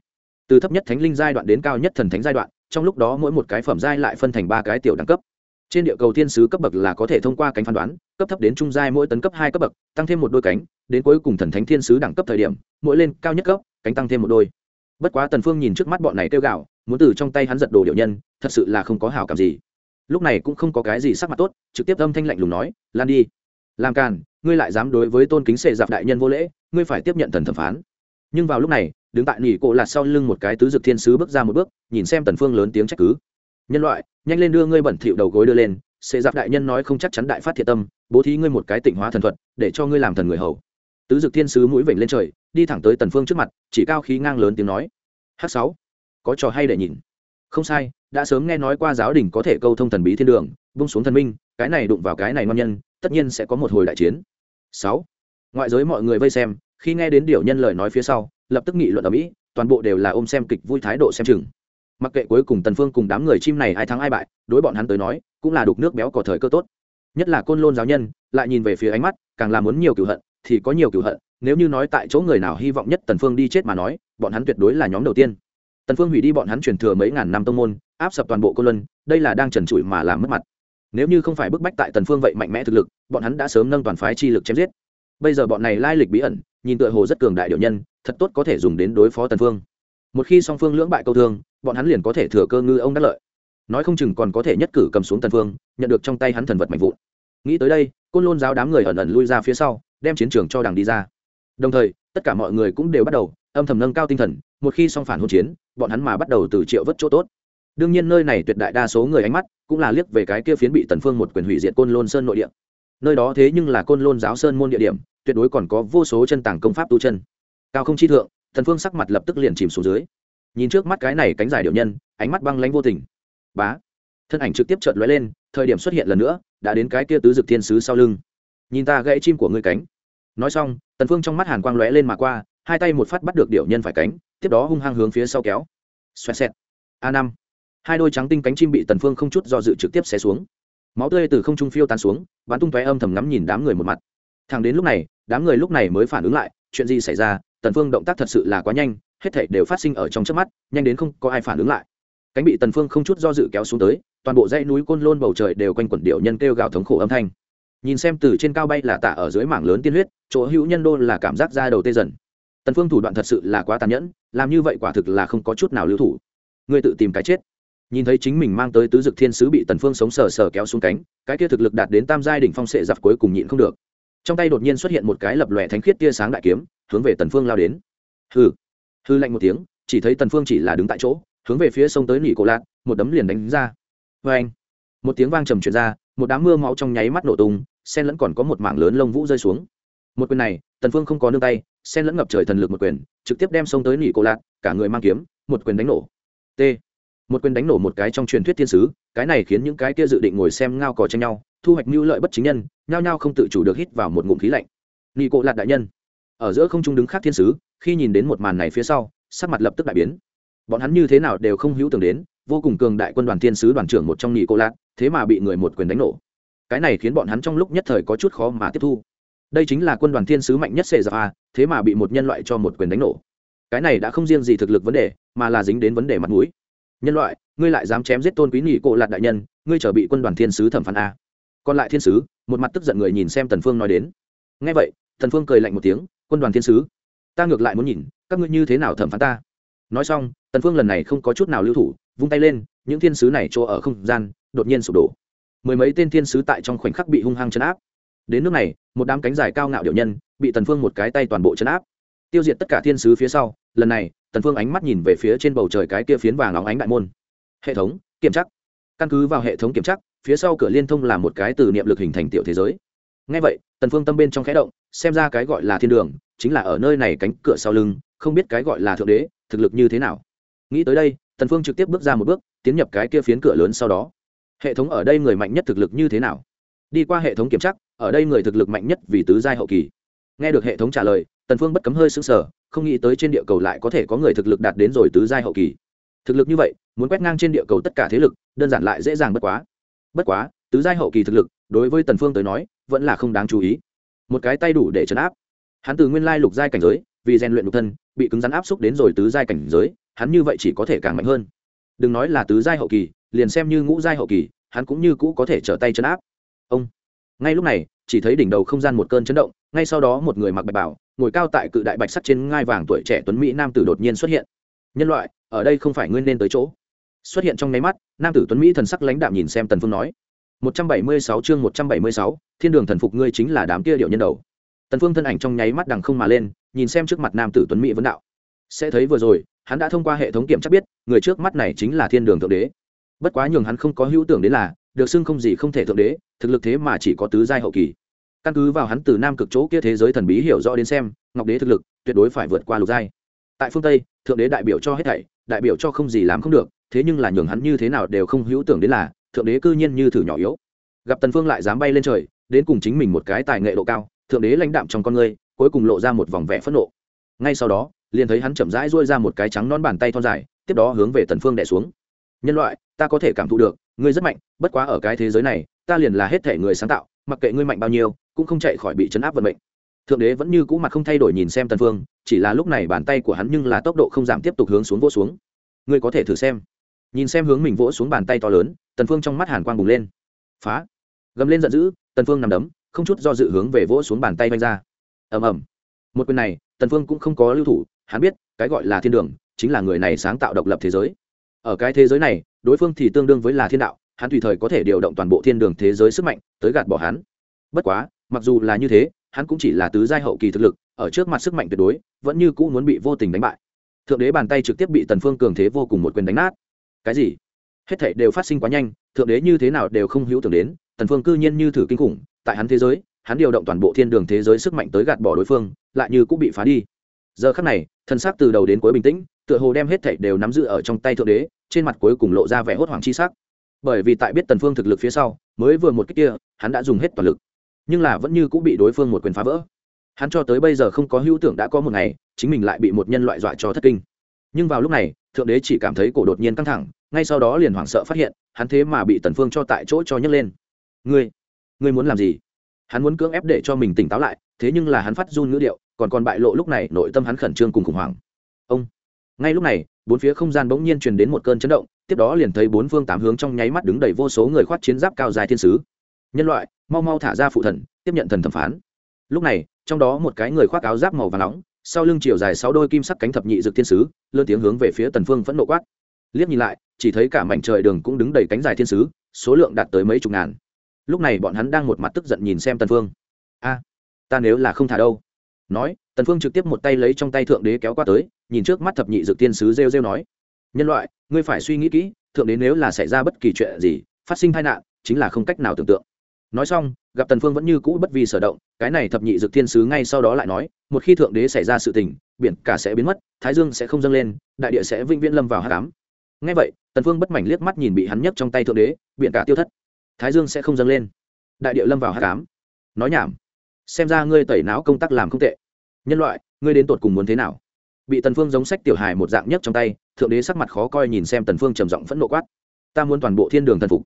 Từ thấp nhất thánh linh giai đoạn đến cao nhất thần thánh giai đoạn, trong lúc đó mỗi một cái phẩm giai lại phân thành ba cái tiểu đẳng cấp. Trên địa cầu thiên sứ cấp bậc là có thể thông qua cánh phán đoán, cấp thấp đến trung giai mỗi tấn cấp hai cấp bậc, tăng thêm một đôi cánh, đến cuối cùng thần thánh thiên sứ đẳng cấp thời điểm, mỗi lên cao nhất cấp, cánh tăng thêm một đôi. Bất quá tần phương nhìn trước mắt bọn này kêu gạo muốn từ trong tay hắn giật đồ điệu nhân, thật sự là không có hảo cảm gì. Lúc này cũng không có cái gì sắc mặt tốt, trực tiếp âm thanh lạnh lùng nói, lan đi làm càn, ngươi lại dám đối với tôn kính sệ giặc đại nhân vô lễ, ngươi phải tiếp nhận thần thẩm phán. Nhưng vào lúc này, đứng tại nỉ cổ lạt sau lưng một cái tứ dực thiên sứ bước ra một bước, nhìn xem tần phương lớn tiếng trách cứ. Nhân loại, nhanh lên đưa ngươi bẩn thỉu đầu gối đưa lên sệ giặc đại nhân nói không chắc chắn đại phát thiệt tâm, bố thí ngươi một cái tịnh hóa thần thuật, để cho ngươi làm thần người hầu. Tứ dực thiên sứ mũi vểnh lên trời, đi thẳng tới tần phương trước mặt, chỉ cao khí ngang lớn tiếng nói. H sáu, có trò hay để nhìn. Không sai, đã sớm nghe nói qua giáo đình có thể câu thông thần bí thiên đường, bung xuống thần minh, cái này đụng vào cái này ngon nhân tất nhiên sẽ có một hồi đại chiến. Sáu, ngoại giới mọi người vây xem, khi nghe đến điều nhân lời nói phía sau, lập tức nghị luận ở mỹ, toàn bộ đều là ôm xem kịch vui thái độ xem chừng. Mặc kệ cuối cùng tần phương cùng đám người chim này ai thắng ai bại, đối bọn hắn tới nói, cũng là đục nước béo cò thời cơ tốt. Nhất là côn lôn giáo nhân, lại nhìn về phía ánh mắt, càng là muốn nhiều cửu hận, thì có nhiều cửu hận, nếu như nói tại chỗ người nào hy vọng nhất tần phương đi chết mà nói, bọn hắn tuyệt đối là nhóm đầu tiên. Tần phương hủy đi bọn hắn truyền thừa mấy ngàn năm tông môn, áp sập toàn bộ côn luân, đây là đang trần trụi mà làm mất mặt nếu như không phải bức bách tại tần phương vậy mạnh mẽ thực lực, bọn hắn đã sớm nâng toàn phái chi lực chém giết. Bây giờ bọn này lai lịch bí ẩn, nhìn tựa hồ rất cường đại điều nhân, thật tốt có thể dùng đến đối phó tần phương. Một khi song phương lưỡng bại câu thương, bọn hắn liền có thể thừa cơ ngư ông đắc lợi. Nói không chừng còn có thể nhất cử cầm xuống tần phương, nhận được trong tay hắn thần vật mạnh vụn. Nghĩ tới đây, côn lôn giáo đám người ẩn ẩn lui ra phía sau, đem chiến trường cho đằng đi ra. Đồng thời, tất cả mọi người cũng đều bắt đầu âm thầm nâng cao tinh thần, một khi song phản hôn chiến, bọn hắn mà bắt đầu từ triệu vất chỗ tốt đương nhiên nơi này tuyệt đại đa số người ánh mắt cũng là liếc về cái kia phiến bị tần phương một quyền hủy diệt côn lôn sơn nội địa. Nơi đó thế nhưng là côn lôn giáo sơn môn địa điểm, tuyệt đối còn có vô số chân tàng công pháp tu chân. Cao không chi thượng thần phương sắc mặt lập tức liền chìm xuống dưới. Nhìn trước mắt cái này cánh dài điệu nhân, ánh mắt băng lãnh vô tình. Bá! Thân ảnh trực tiếp chợt lóe lên, thời điểm xuất hiện lần nữa, đã đến cái kia tứ dực thiên sứ sau lưng. Nhìn ta gãy chim của ngươi cánh. Nói xong, tần phương trong mắt hàn quang lóe lên mà qua, hai tay một phát bắt được điệu nhân phải cánh, tiếp đó hung hăng hướng phía sau kéo. Xoẹt xẹt. A năm hai đôi trắng tinh cánh chim bị tần phương không chút do dự trực tiếp xé xuống. Máu tươi từ không trung phiêu tan xuống, bắn tung tóe âm thầm ngắm nhìn đám người một mặt. Thằng đến lúc này, đám người lúc này mới phản ứng lại, chuyện gì xảy ra, tần phương động tác thật sự là quá nhanh, hết thảy đều phát sinh ở trong chớp mắt, nhanh đến không có ai phản ứng lại. Cánh bị tần phương không chút do dự kéo xuống tới, toàn bộ dãy núi côn lôn bầu trời đều quanh quẩn điệu nhân kêu gào thống khổ âm thanh. Nhìn xem từ trên cao bay là tạ ở dưới mảng lớn tiên huyết, chỗ hữu nhân đô là cảm giác ra đầu tê dần. Tần phương thủ đoạn thật sự là quá tàn nhẫn, làm như vậy quả thực là không có chút nào lưu thủ. Ngươi tự tìm cái chết nhìn thấy chính mình mang tới tứ dực thiên sứ bị tần phương sống sờ sờ kéo xuống cánh, cái kia thực lực đạt đến tam giai đỉnh phong sệ giặc cuối cùng nhịn không được. Trong tay đột nhiên xuất hiện một cái lập lòe thánh khiết tia sáng đại kiếm, hướng về tần phương lao đến. Hừ. Hư lạnh một tiếng, chỉ thấy tần phương chỉ là đứng tại chỗ, hướng về phía sông tới nỉ cổ lạc một đấm liền đánh ra. Vê anh một tiếng vang trầm truyền ra, một đám mưa máu trong nháy mắt nổ tung, sen lẫn còn có một mảng lớn lông vũ rơi xuống. Một quyền này, tần phương không có nương tay, sen lẫn ngập trời thần lực một quyền, trực tiếp đem sông tới nỉ cổ lạc cả người mang kiếm, một quyền đánh nổ. T một quyền đánh nổ một cái trong truyền thuyết thiên sứ, cái này khiến những cái kia dự định ngồi xem ngao cò tranh nhau, thu hoạch mưu lợi bất chính nhân, nhao nhao không tự chủ được hít vào một ngụm khí lạnh. Nghi cộ lạt đại nhân, ở giữa không trung đứng khác thiên sứ, khi nhìn đến một màn này phía sau, sắc mặt lập tức đại biến. Bọn hắn như thế nào đều không hữu tưởng đến, vô cùng cường đại quân đoàn thiên sứ đoàn trưởng một trong nhị cô lạt, thế mà bị người một quyền đánh nổ. Cái này khiến bọn hắn trong lúc nhất thời có chút khó mà tiếp thu. Đây chính là quân đoàn thiên sứ mạnh nhất xê ra a, thế mà bị một nhân loại cho một quyền đánh nổ. Cái này đã không riêng gì thực lực vấn đề, mà là dính đến vấn đề mặt mũi nhân loại, ngươi lại dám chém giết tôn quý nhị cô lạc đại nhân, ngươi trở bị quân đoàn thiên sứ thẩm phán a. Còn lại thiên sứ, một mặt tức giận người nhìn xem tần phương nói đến. Nghe vậy, tần phương cười lạnh một tiếng, quân đoàn thiên sứ, ta ngược lại muốn nhìn, các ngươi như thế nào thẩm phán ta? Nói xong, tần phương lần này không có chút nào lưu thủ, vung tay lên, những thiên sứ này chỗ ở không gian, đột nhiên sụp đổ. Mười mấy tên thiên sứ tại trong khoảnh khắc bị hung hăng chấn áp. Đến nước này, một đám cánh dài cao ngạo điệu nhân, bị tần phương một cái tay toàn bộ chấn áp. Tiêu diệt tất cả thiên sứ phía sau, lần này tần phương ánh mắt nhìn về phía trên bầu trời cái kia phiến vàng óng ánh đại môn. Hệ thống, kiểm tra. Căn cứ vào hệ thống kiểm tra, phía sau cửa liên thông là một cái từ niệm lực hình thành tiểu thế giới. Ngay vậy, tần phương tâm bên trong khẽ động, xem ra cái gọi là thiên đường, chính là ở nơi này cánh cửa sau lưng, không biết cái gọi là thượng đế, thực lực như thế nào. Nghĩ tới đây, tần phương trực tiếp bước ra một bước, tiến nhập cái kia phiến cửa lớn sau đó. Hệ thống ở đây người mạnh nhất thực lực như thế nào? Đi qua hệ thống kiểm tra, ở đây người thực lực mạnh nhất vì tứ giai hậu kỳ. Nghe được hệ thống trả lời, tần phương bất cấm hơi sững sờ không nghĩ tới trên địa cầu lại có thể có người thực lực đạt đến rồi tứ giai hậu kỳ. Thực lực như vậy, muốn quét ngang trên địa cầu tất cả thế lực, đơn giản lại dễ dàng bất quá. Bất quá, tứ giai hậu kỳ thực lực, đối với tần phương tới nói, vẫn là không đáng chú ý. Một cái tay đủ để chấn áp. Hắn từ nguyên lai lục giai cảnh giới, vì rèn luyện lục thân, bị cứng rắn áp xúc đến rồi tứ giai cảnh giới, hắn như vậy chỉ có thể càng mạnh hơn. Đừng nói là tứ giai hậu kỳ, liền xem như ngũ giai hậu kỳ, hắn cũng như cũ có thể trở tay chấn áp. Ông. Ngay lúc này, chỉ thấy đỉnh đầu không gian một cơn chấn động, ngay sau đó một người mặc bạch bảo ngồi cao tại cự đại bạch sắt trên ngai vàng tuổi trẻ tuấn mỹ nam tử đột nhiên xuất hiện. Nhân loại ở đây không phải nguyên nên tới chỗ. Xuất hiện trong nháy mắt nam tử tuấn mỹ thần sắc lãnh đạm nhìn xem tần phương nói. 176 chương 176, thiên đường thần phục ngươi chính là đám kia điệu nhân đầu. Tần phương thân ảnh trong nháy mắt đằng không mà lên nhìn xem trước mặt nam tử tuấn mỹ vấn đạo. Sẽ thấy vừa rồi hắn đã thông qua hệ thống kiểm tra biết người trước mắt này chính là thiên đường thượng đế. Bất quá nhường hắn không có hữu tưởng đến là được xưng không gì không thể thượng đế thực lực thế mà chỉ có tứ giai hậu kỳ căn cứ vào hắn từ nam cực chỗ kia thế giới thần bí hiểu rõ đến xem, ngọc đế thực lực tuyệt đối phải vượt qua lục giai. Tại phương tây, thượng đế đại biểu cho hết thảy, đại biểu cho không gì làm không được, thế nhưng là nhường hắn như thế nào đều không hữu tưởng đến là, thượng đế cư nhiên như thử nhỏ yếu. Gặp tần phương lại dám bay lên trời, đến cùng chính mình một cái tài nghệ độ cao, thượng đế lãnh đạm trong con ngươi cuối cùng lộ ra một vòng vẻ phẫn nộ. Ngay sau đó, liền thấy hắn chậm rãi duỗi ra một cái trắng non bàn tay thon dài, tiếp đó hướng về tần phương đè xuống. Nhân loại, ta có thể cảm thụ được, ngươi rất mạnh, bất quá ở cái thế giới này, ta liền là hết thể người sáng tạo mặc kệ ngươi mạnh bao nhiêu, cũng không chạy khỏi bị chấn áp vận mệnh. Thượng đế vẫn như cũ mặt không thay đổi nhìn xem tần phương, chỉ là lúc này bàn tay của hắn nhưng là tốc độ không giảm tiếp tục hướng xuống vỗ xuống. Ngươi có thể thử xem. Nhìn xem hướng mình vỗ xuống bàn tay to lớn, tần phương trong mắt hàn quang bùng lên. Phá. Gầm lên giận dữ, tần phương nằm đấm, không chút do dự hướng về vỗ xuống bàn tay vanh ra. Ầm ầm. Một quyền này, tần phương cũng không có lưu thủ, hắn biết, cái gọi là thiên đường, chính là người này sáng tạo độc lập thế giới. Ở cái thế giới này, đối phương thì tương đương với là thiên đạo hắn tùy thời có thể điều động toàn bộ thiên đường thế giới sức mạnh tới gạt bỏ hắn. Bất quá, mặc dù là như thế, hắn cũng chỉ là tứ giai hậu kỳ thực lực, ở trước mặt sức mạnh tuyệt đối, vẫn như cũ muốn bị vô tình đánh bại. Thượng đế bàn tay trực tiếp bị tần phương cường thế vô cùng một quyền đánh nát. Cái gì? Hết thảy đều phát sinh quá nhanh, thượng đế như thế nào đều không hữu tưởng đến, tần phương cư nhiên như thử kinh khủng, tại hắn thế giới, hắn điều động toàn bộ thiên đường thế giới sức mạnh tới gạt bỏ đối phương, lại như cũng bị phá đi. Giờ khắc này, thân xác từ đầu đến cuối bình tĩnh, tựa hồ đem hết thảy đều nắm giữ ở trong tay thượng đế, trên mặt cuối cùng lộ ra vẻ hốt hoảng chi sắc bởi vì tại biết tần phương thực lực phía sau, mới vừa một kích kia, hắn đã dùng hết toàn lực. Nhưng là vẫn như cũng bị đối phương một quyền phá vỡ. Hắn cho tới bây giờ không có hữu tưởng đã có một ngày, chính mình lại bị một nhân loại dọa cho thất kinh. Nhưng vào lúc này, thượng đế chỉ cảm thấy cổ đột nhiên căng thẳng, ngay sau đó liền hoảng sợ phát hiện, hắn thế mà bị tần phương cho tại chỗ cho nhấc lên. Ngươi ngươi muốn làm gì? Hắn muốn cưỡng ép để cho mình tỉnh táo lại, thế nhưng là hắn phát run ngữ điệu, còn còn bại lộ lúc này, nội tâm hắn khẩn trương cùng khủng hoảng ngay lúc này, bốn phía không gian bỗng nhiên truyền đến một cơn chấn động, tiếp đó liền thấy bốn phương tám hướng trong nháy mắt đứng đầy vô số người khoát chiến giáp cao dài thiên sứ. Nhân loại, mau mau thả ra phụ thần, tiếp nhận thần thẩm phán. Lúc này, trong đó một cái người khoác áo giáp màu và nóng, sau lưng chiều dài sáu đôi kim sắc cánh thập nhị dực thiên sứ, lơ tiếng hướng về phía tần phương vẫn nộ quát. Liếc nhìn lại, chỉ thấy cả mảnh trời đường cũng đứng đầy cánh dài thiên sứ, số lượng đạt tới mấy chục ngàn. Lúc này bọn hắn đang một mặt tức giận nhìn xem tần phương. A, ta nếu là không thả đâu? Nói, tần phương trực tiếp một tay lấy trong tay thượng đế kéo qua tới nhìn trước mắt thập nhị dược tiên sứ rêu rêu nói, nhân loại, ngươi phải suy nghĩ kỹ, thượng đế nếu là xảy ra bất kỳ chuyện gì, phát sinh tai nạn, chính là không cách nào tưởng tượng. Nói xong, gặp tần phương vẫn như cũ bất vì sở động, cái này thập nhị dược tiên sứ ngay sau đó lại nói, một khi thượng đế xảy ra sự tình, biển cả sẽ biến mất, thái dương sẽ không dâng lên, đại địa sẽ vĩnh viễn lâm vào hắc ám. Ngay vậy, tần phương bất mảnh liếc mắt nhìn bị hắn nhấc trong tay thượng đế, biển cả tiêu thất, thái dương sẽ không dâng lên, đại địa lâm vào hắc ám. Nói nhảm, xem ra ngươi tẩy não công tác làm không tệ. Nhân loại, ngươi đến tột cùng muốn thế nào? Bị tần phương giống sách tiểu hài một dạng nhất trong tay, thượng đế sắc mặt khó coi nhìn xem tần phương trầm giọng phẫn nộ quát. Ta muốn toàn bộ thiên đường thần phục.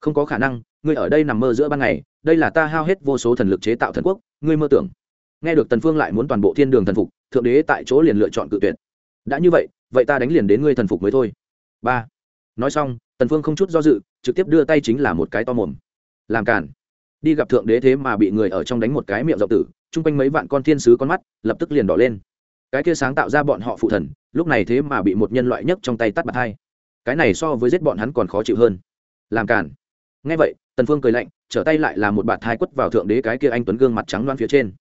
Không có khả năng, ngươi ở đây nằm mơ giữa ban ngày, đây là ta hao hết vô số thần lực chế tạo thần quốc, ngươi mơ tưởng. Nghe được tần phương lại muốn toàn bộ thiên đường thần phục, thượng đế tại chỗ liền lựa chọn cự tuyệt. Đã như vậy vậy ta đánh liền đến ngươi thần phục mới thôi. Ba. Nói xong, tần phương không chút do dự, trực tiếp đưa tay chính là một cái to mồm. Làm cản đi gặp thượng đế thế mà bị người ở trong đánh một cái miệng rộng tử, chung quanh mấy vạn con thiên sứ con mắt lập tức liền đỏ lên cái kia sáng tạo ra bọn họ phụ thần, lúc này thế mà bị một nhân loại nhấc trong tay tắt bạt hai. Cái này so với giết bọn hắn còn khó chịu hơn. Làm cản ngay vậy, tần phương cười lạnh, trở tay lại là một bạt thai quất vào thượng đế cái kia anh tuấn gương mặt trắng loan phía trên.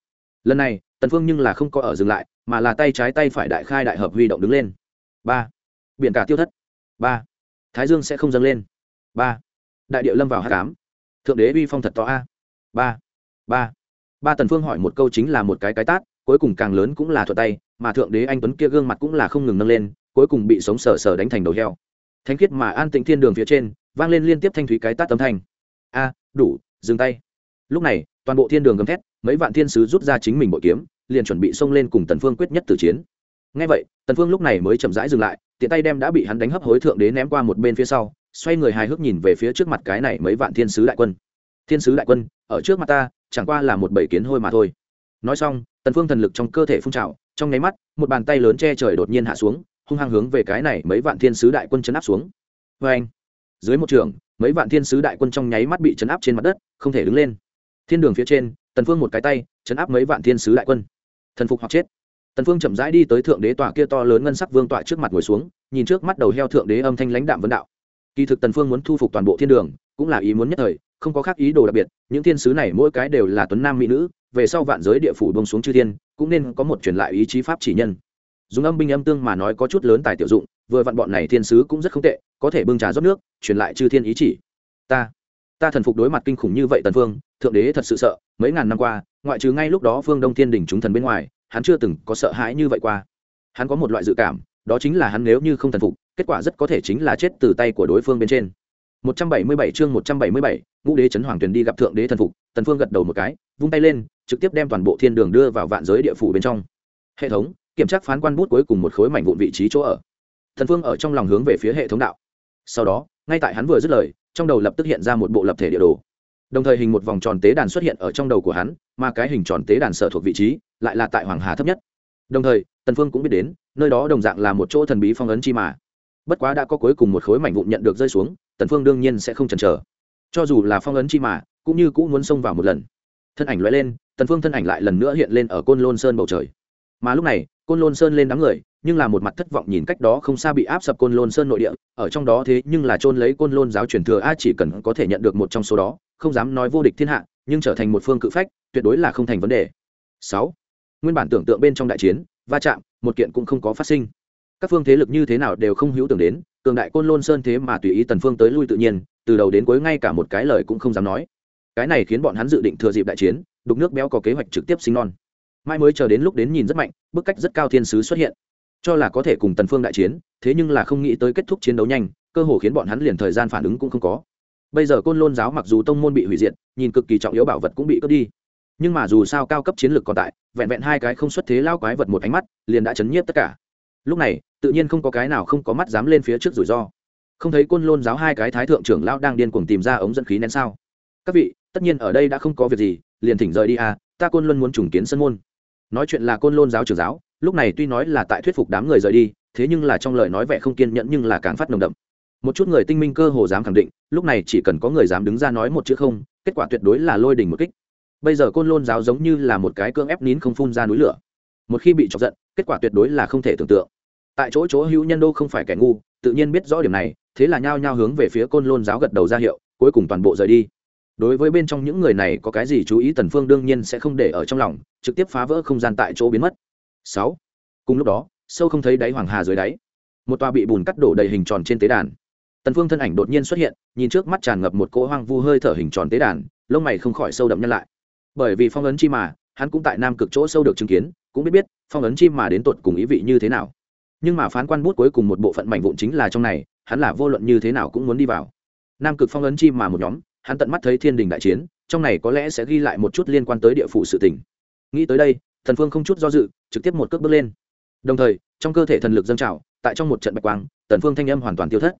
Lần này, tần phương nhưng là không có ở dừng lại, mà là tay trái tay phải đại khai đại hợp huy động đứng lên. Ba. Biển cả tiêu thất. Ba. Thái dương sẽ không dâng lên. Ba. Đại địa lâm vào hắc ám. Thượng đế uy phong thật to a. Ba. Ba. Ba tần phương hỏi một câu chính là một cái cái tát cuối cùng càng lớn cũng là thuận tay, mà thượng đế anh tuấn kia gương mặt cũng là không ngừng nâng lên, cuối cùng bị sống sờ sờ đánh thành đầu heo. Thánh khiết mà an tĩnh thiên đường phía trên, vang lên liên tiếp thanh thúy cái tát tấm thanh. A, đủ, dừng tay. Lúc này, toàn bộ thiên đường gầm thét, mấy vạn thiên sứ rút ra chính mình bội kiếm, liền chuẩn bị xông lên cùng tần phương quyết nhất tử chiến. Ngay vậy, tần phương lúc này mới chậm rãi dừng lại, tiện tay đem đã bị hắn đánh hấp hối thượng đế ném qua một bên phía sau, xoay người hài hước nhìn về phía trước mặt cái này mấy vạn thiên sứ đại quân. Thiên sứ đại quân, ở trước mặt ta, chẳng qua là một bầy kiến hôi mà thôi. Nói xong tần phương thần lực trong cơ thể phun trào, trong nháy mắt, một bàn tay lớn che trời đột nhiên hạ xuống, hung hăng hướng về cái này mấy vạn thiên sứ đại quân chấn áp xuống. Với anh dưới một trường, mấy vạn thiên sứ đại quân trong nháy mắt bị chấn áp trên mặt đất, không thể đứng lên. Thiên đường phía trên, tần phương một cái tay, chấn áp mấy vạn thiên sứ đại quân. Thần phục hoặc chết. Tần phương chậm rãi đi tới thượng đế tòa kia to lớn ngân sắc vương tọa trước mặt ngồi xuống, nhìn trước mắt đầu heo thượng đế âm thanh lãnh đạm vấn đạo. Kỳ thực tần phương muốn thu phục toàn bộ thiên đường, cũng là ý muốn nhất thời, không có khác ý đồ đặc biệt, những thiên sứ này mỗi cái đều là tuấn nam mỹ nữ về sau vạn giới địa phủ bông xuống chư thiên, cũng nên có một truyền lại ý chí pháp chỉ nhân. Dùng âm binh âm tương mà nói có chút lớn tài tiểu dụng, vừa vặn bọn này thiên sứ cũng rất không tệ, có thể bưng trà rót nước, truyền lại chư thiên ý chỉ. Ta ta thần phục đối mặt kinh khủng như vậy tần phương thượng đế thật sự sợ, mấy ngàn năm qua, ngoại trừ ngay lúc đó phương đông thiên đỉnh chúng thần bên ngoài, hắn chưa từng có sợ hãi như vậy qua. Hắn có một loại dự cảm, đó chính là hắn nếu như không thần phục, kết quả rất có thể chính là chết từ tay của đối phương bên trên. 177 chương 177, ngũ đế chấn hoàng tuyển đi gặp thượng đế thần phục tần phương gật đầu một cái vung tay lên trực tiếp đem toàn bộ thiên đường đưa vào vạn giới địa phủ bên trong. Hệ thống kiểm tra phán quan bút cuối cùng một khối mảnh vụn vị trí chỗ ở. Thần phương ở trong lòng hướng về phía hệ thống đạo. Sau đó ngay tại hắn vừa dứt lời trong đầu lập tức hiện ra một bộ lập thể địa đồ. Đồng thời hình một vòng tròn tế đàn xuất hiện ở trong đầu của hắn mà cái hình tròn tế đàn sở thuộc vị trí lại là tại hoàng hà thấp nhất. Đồng thời tần phương cũng biết đến nơi đó đồng dạng là một chỗ thần bí phong ấn chi mà. Bất quá đã có cuối cùng một khối mảnh vụn nhận được rơi xuống tần phương đương nhiên sẽ không chần chờ. Cho dù là phong ấn chi mà, cũng như cũ muốn xông vào một lần. Thân ảnh lóe lên, tần phương thân ảnh lại lần nữa hiện lên ở côn lôn sơn bầu trời. Mà lúc này, côn lôn sơn lên đám người, nhưng là một mặt thất vọng nhìn cách đó không xa bị áp sập côn lôn sơn nội địa, ở trong đó thế nhưng là trôn lấy côn lôn giáo truyền thừa a chỉ cần có thể nhận được một trong số đó, không dám nói vô địch thiên hạ, nhưng trở thành một phương cự phách, tuyệt đối là không thành vấn đề. Sáu, nguyên bản tưởng tượng bên trong đại chiến, va chạm, một kiện cũng không có phát sinh các phương thế lực như thế nào đều không hữu tưởng đến, cường đại côn lôn sơn thế mà tùy ý tần phương tới lui tự nhiên, từ đầu đến cuối ngay cả một cái lời cũng không dám nói. Cái này khiến bọn hắn dự định thừa dịp đại chiến, đục nước béo có kế hoạch trực tiếp sinh non. Mai mới chờ đến lúc đến nhìn rất mạnh, bức cách rất cao thiên sứ xuất hiện. Cho là có thể cùng tần phương đại chiến, thế nhưng là không nghĩ tới kết thúc chiến đấu nhanh, cơ hồ khiến bọn hắn liền thời gian phản ứng cũng không có. Bây giờ côn lôn giáo mặc dù tông môn bị hủy diệt, nhìn cực kỳ trọng yếu bảo vật cũng bị cướp đi. Nhưng mà dù sao cao cấp chiến lược còn tại, vẹn vẹn hai cái không xuất thế lao quái vật một ánh mắt, liền đã chấn nhiếp tất cả. Lúc này tự nhiên không có cái nào không có mắt dám lên phía trước rủi ro. Không thấy côn lôn giáo hai cái thái thượng trưởng lão đang điên cuồng tìm ra ống dẫn khí nén sao? Các vị, tất nhiên ở đây đã không có việc gì, liền thỉnh rời đi à ta côn luân muốn trùng kiến sân môn. Nói chuyện là côn lôn giáo trưởng giáo, lúc này tuy nói là tại thuyết phục đám người rời đi, thế nhưng là trong lời nói vẻ không kiên nhẫn nhưng là càng phát nồng đậm. Một chút người tinh minh cơ hồ dám khẳng định, lúc này chỉ cần có người dám đứng ra nói một chữ không, kết quả tuyệt đối là lôi đỉnh một kích. Bây giờ côn lôn giáo giống như là một cái cương ép nín không phun ra núi lửa. Một khi bị chọc giận, kết quả tuyệt đối là không thể tưởng tượng tại chỗ chỗ hữu nhân đô không phải kẻ ngu, tự nhiên biết rõ điểm này, thế là nhao nhao hướng về phía côn lôn giáo gật đầu ra hiệu, cuối cùng toàn bộ rời đi. Đối với bên trong những người này có cái gì chú ý tần phương đương nhiên sẽ không để ở trong lòng, trực tiếp phá vỡ không gian tại chỗ biến mất. Sáu. Cùng lúc đó, sâu không thấy đáy hoàng hà dưới đáy, một tòa bị bùn cắt đổ đầy hình tròn trên tế đàn. Tần phương thân ảnh đột nhiên xuất hiện, nhìn trước mắt tràn ngập một cỗ hoang vu hơi thở hình tròn tế đàn, lông mày không khỏi sâu đậm nhân lại. Bởi vì phong ấn chi mà, hắn cũng tại nam cực chỗ sâu được chứng kiến, cũng biết biết, phong ấn chi mà đến tột cùng ý vị như thế nào nhưng mà phán quan bút cuối cùng một bộ phận mảnh vụn chính là trong này, hắn là vô luận như thế nào cũng muốn đi vào. Nam cực phong ấn chi mà một nhóm, hắn tận mắt thấy thiên đình đại chiến, trong này có lẽ sẽ ghi lại một chút liên quan tới địa phủ sự tình. Nghĩ tới đây, thần phương không chút do dự, trực tiếp một cước bước lên. Đồng thời, trong cơ thể thần lực dâng trào, tại trong một trận bạch quang tần phương thanh âm hoàn toàn tiêu thất.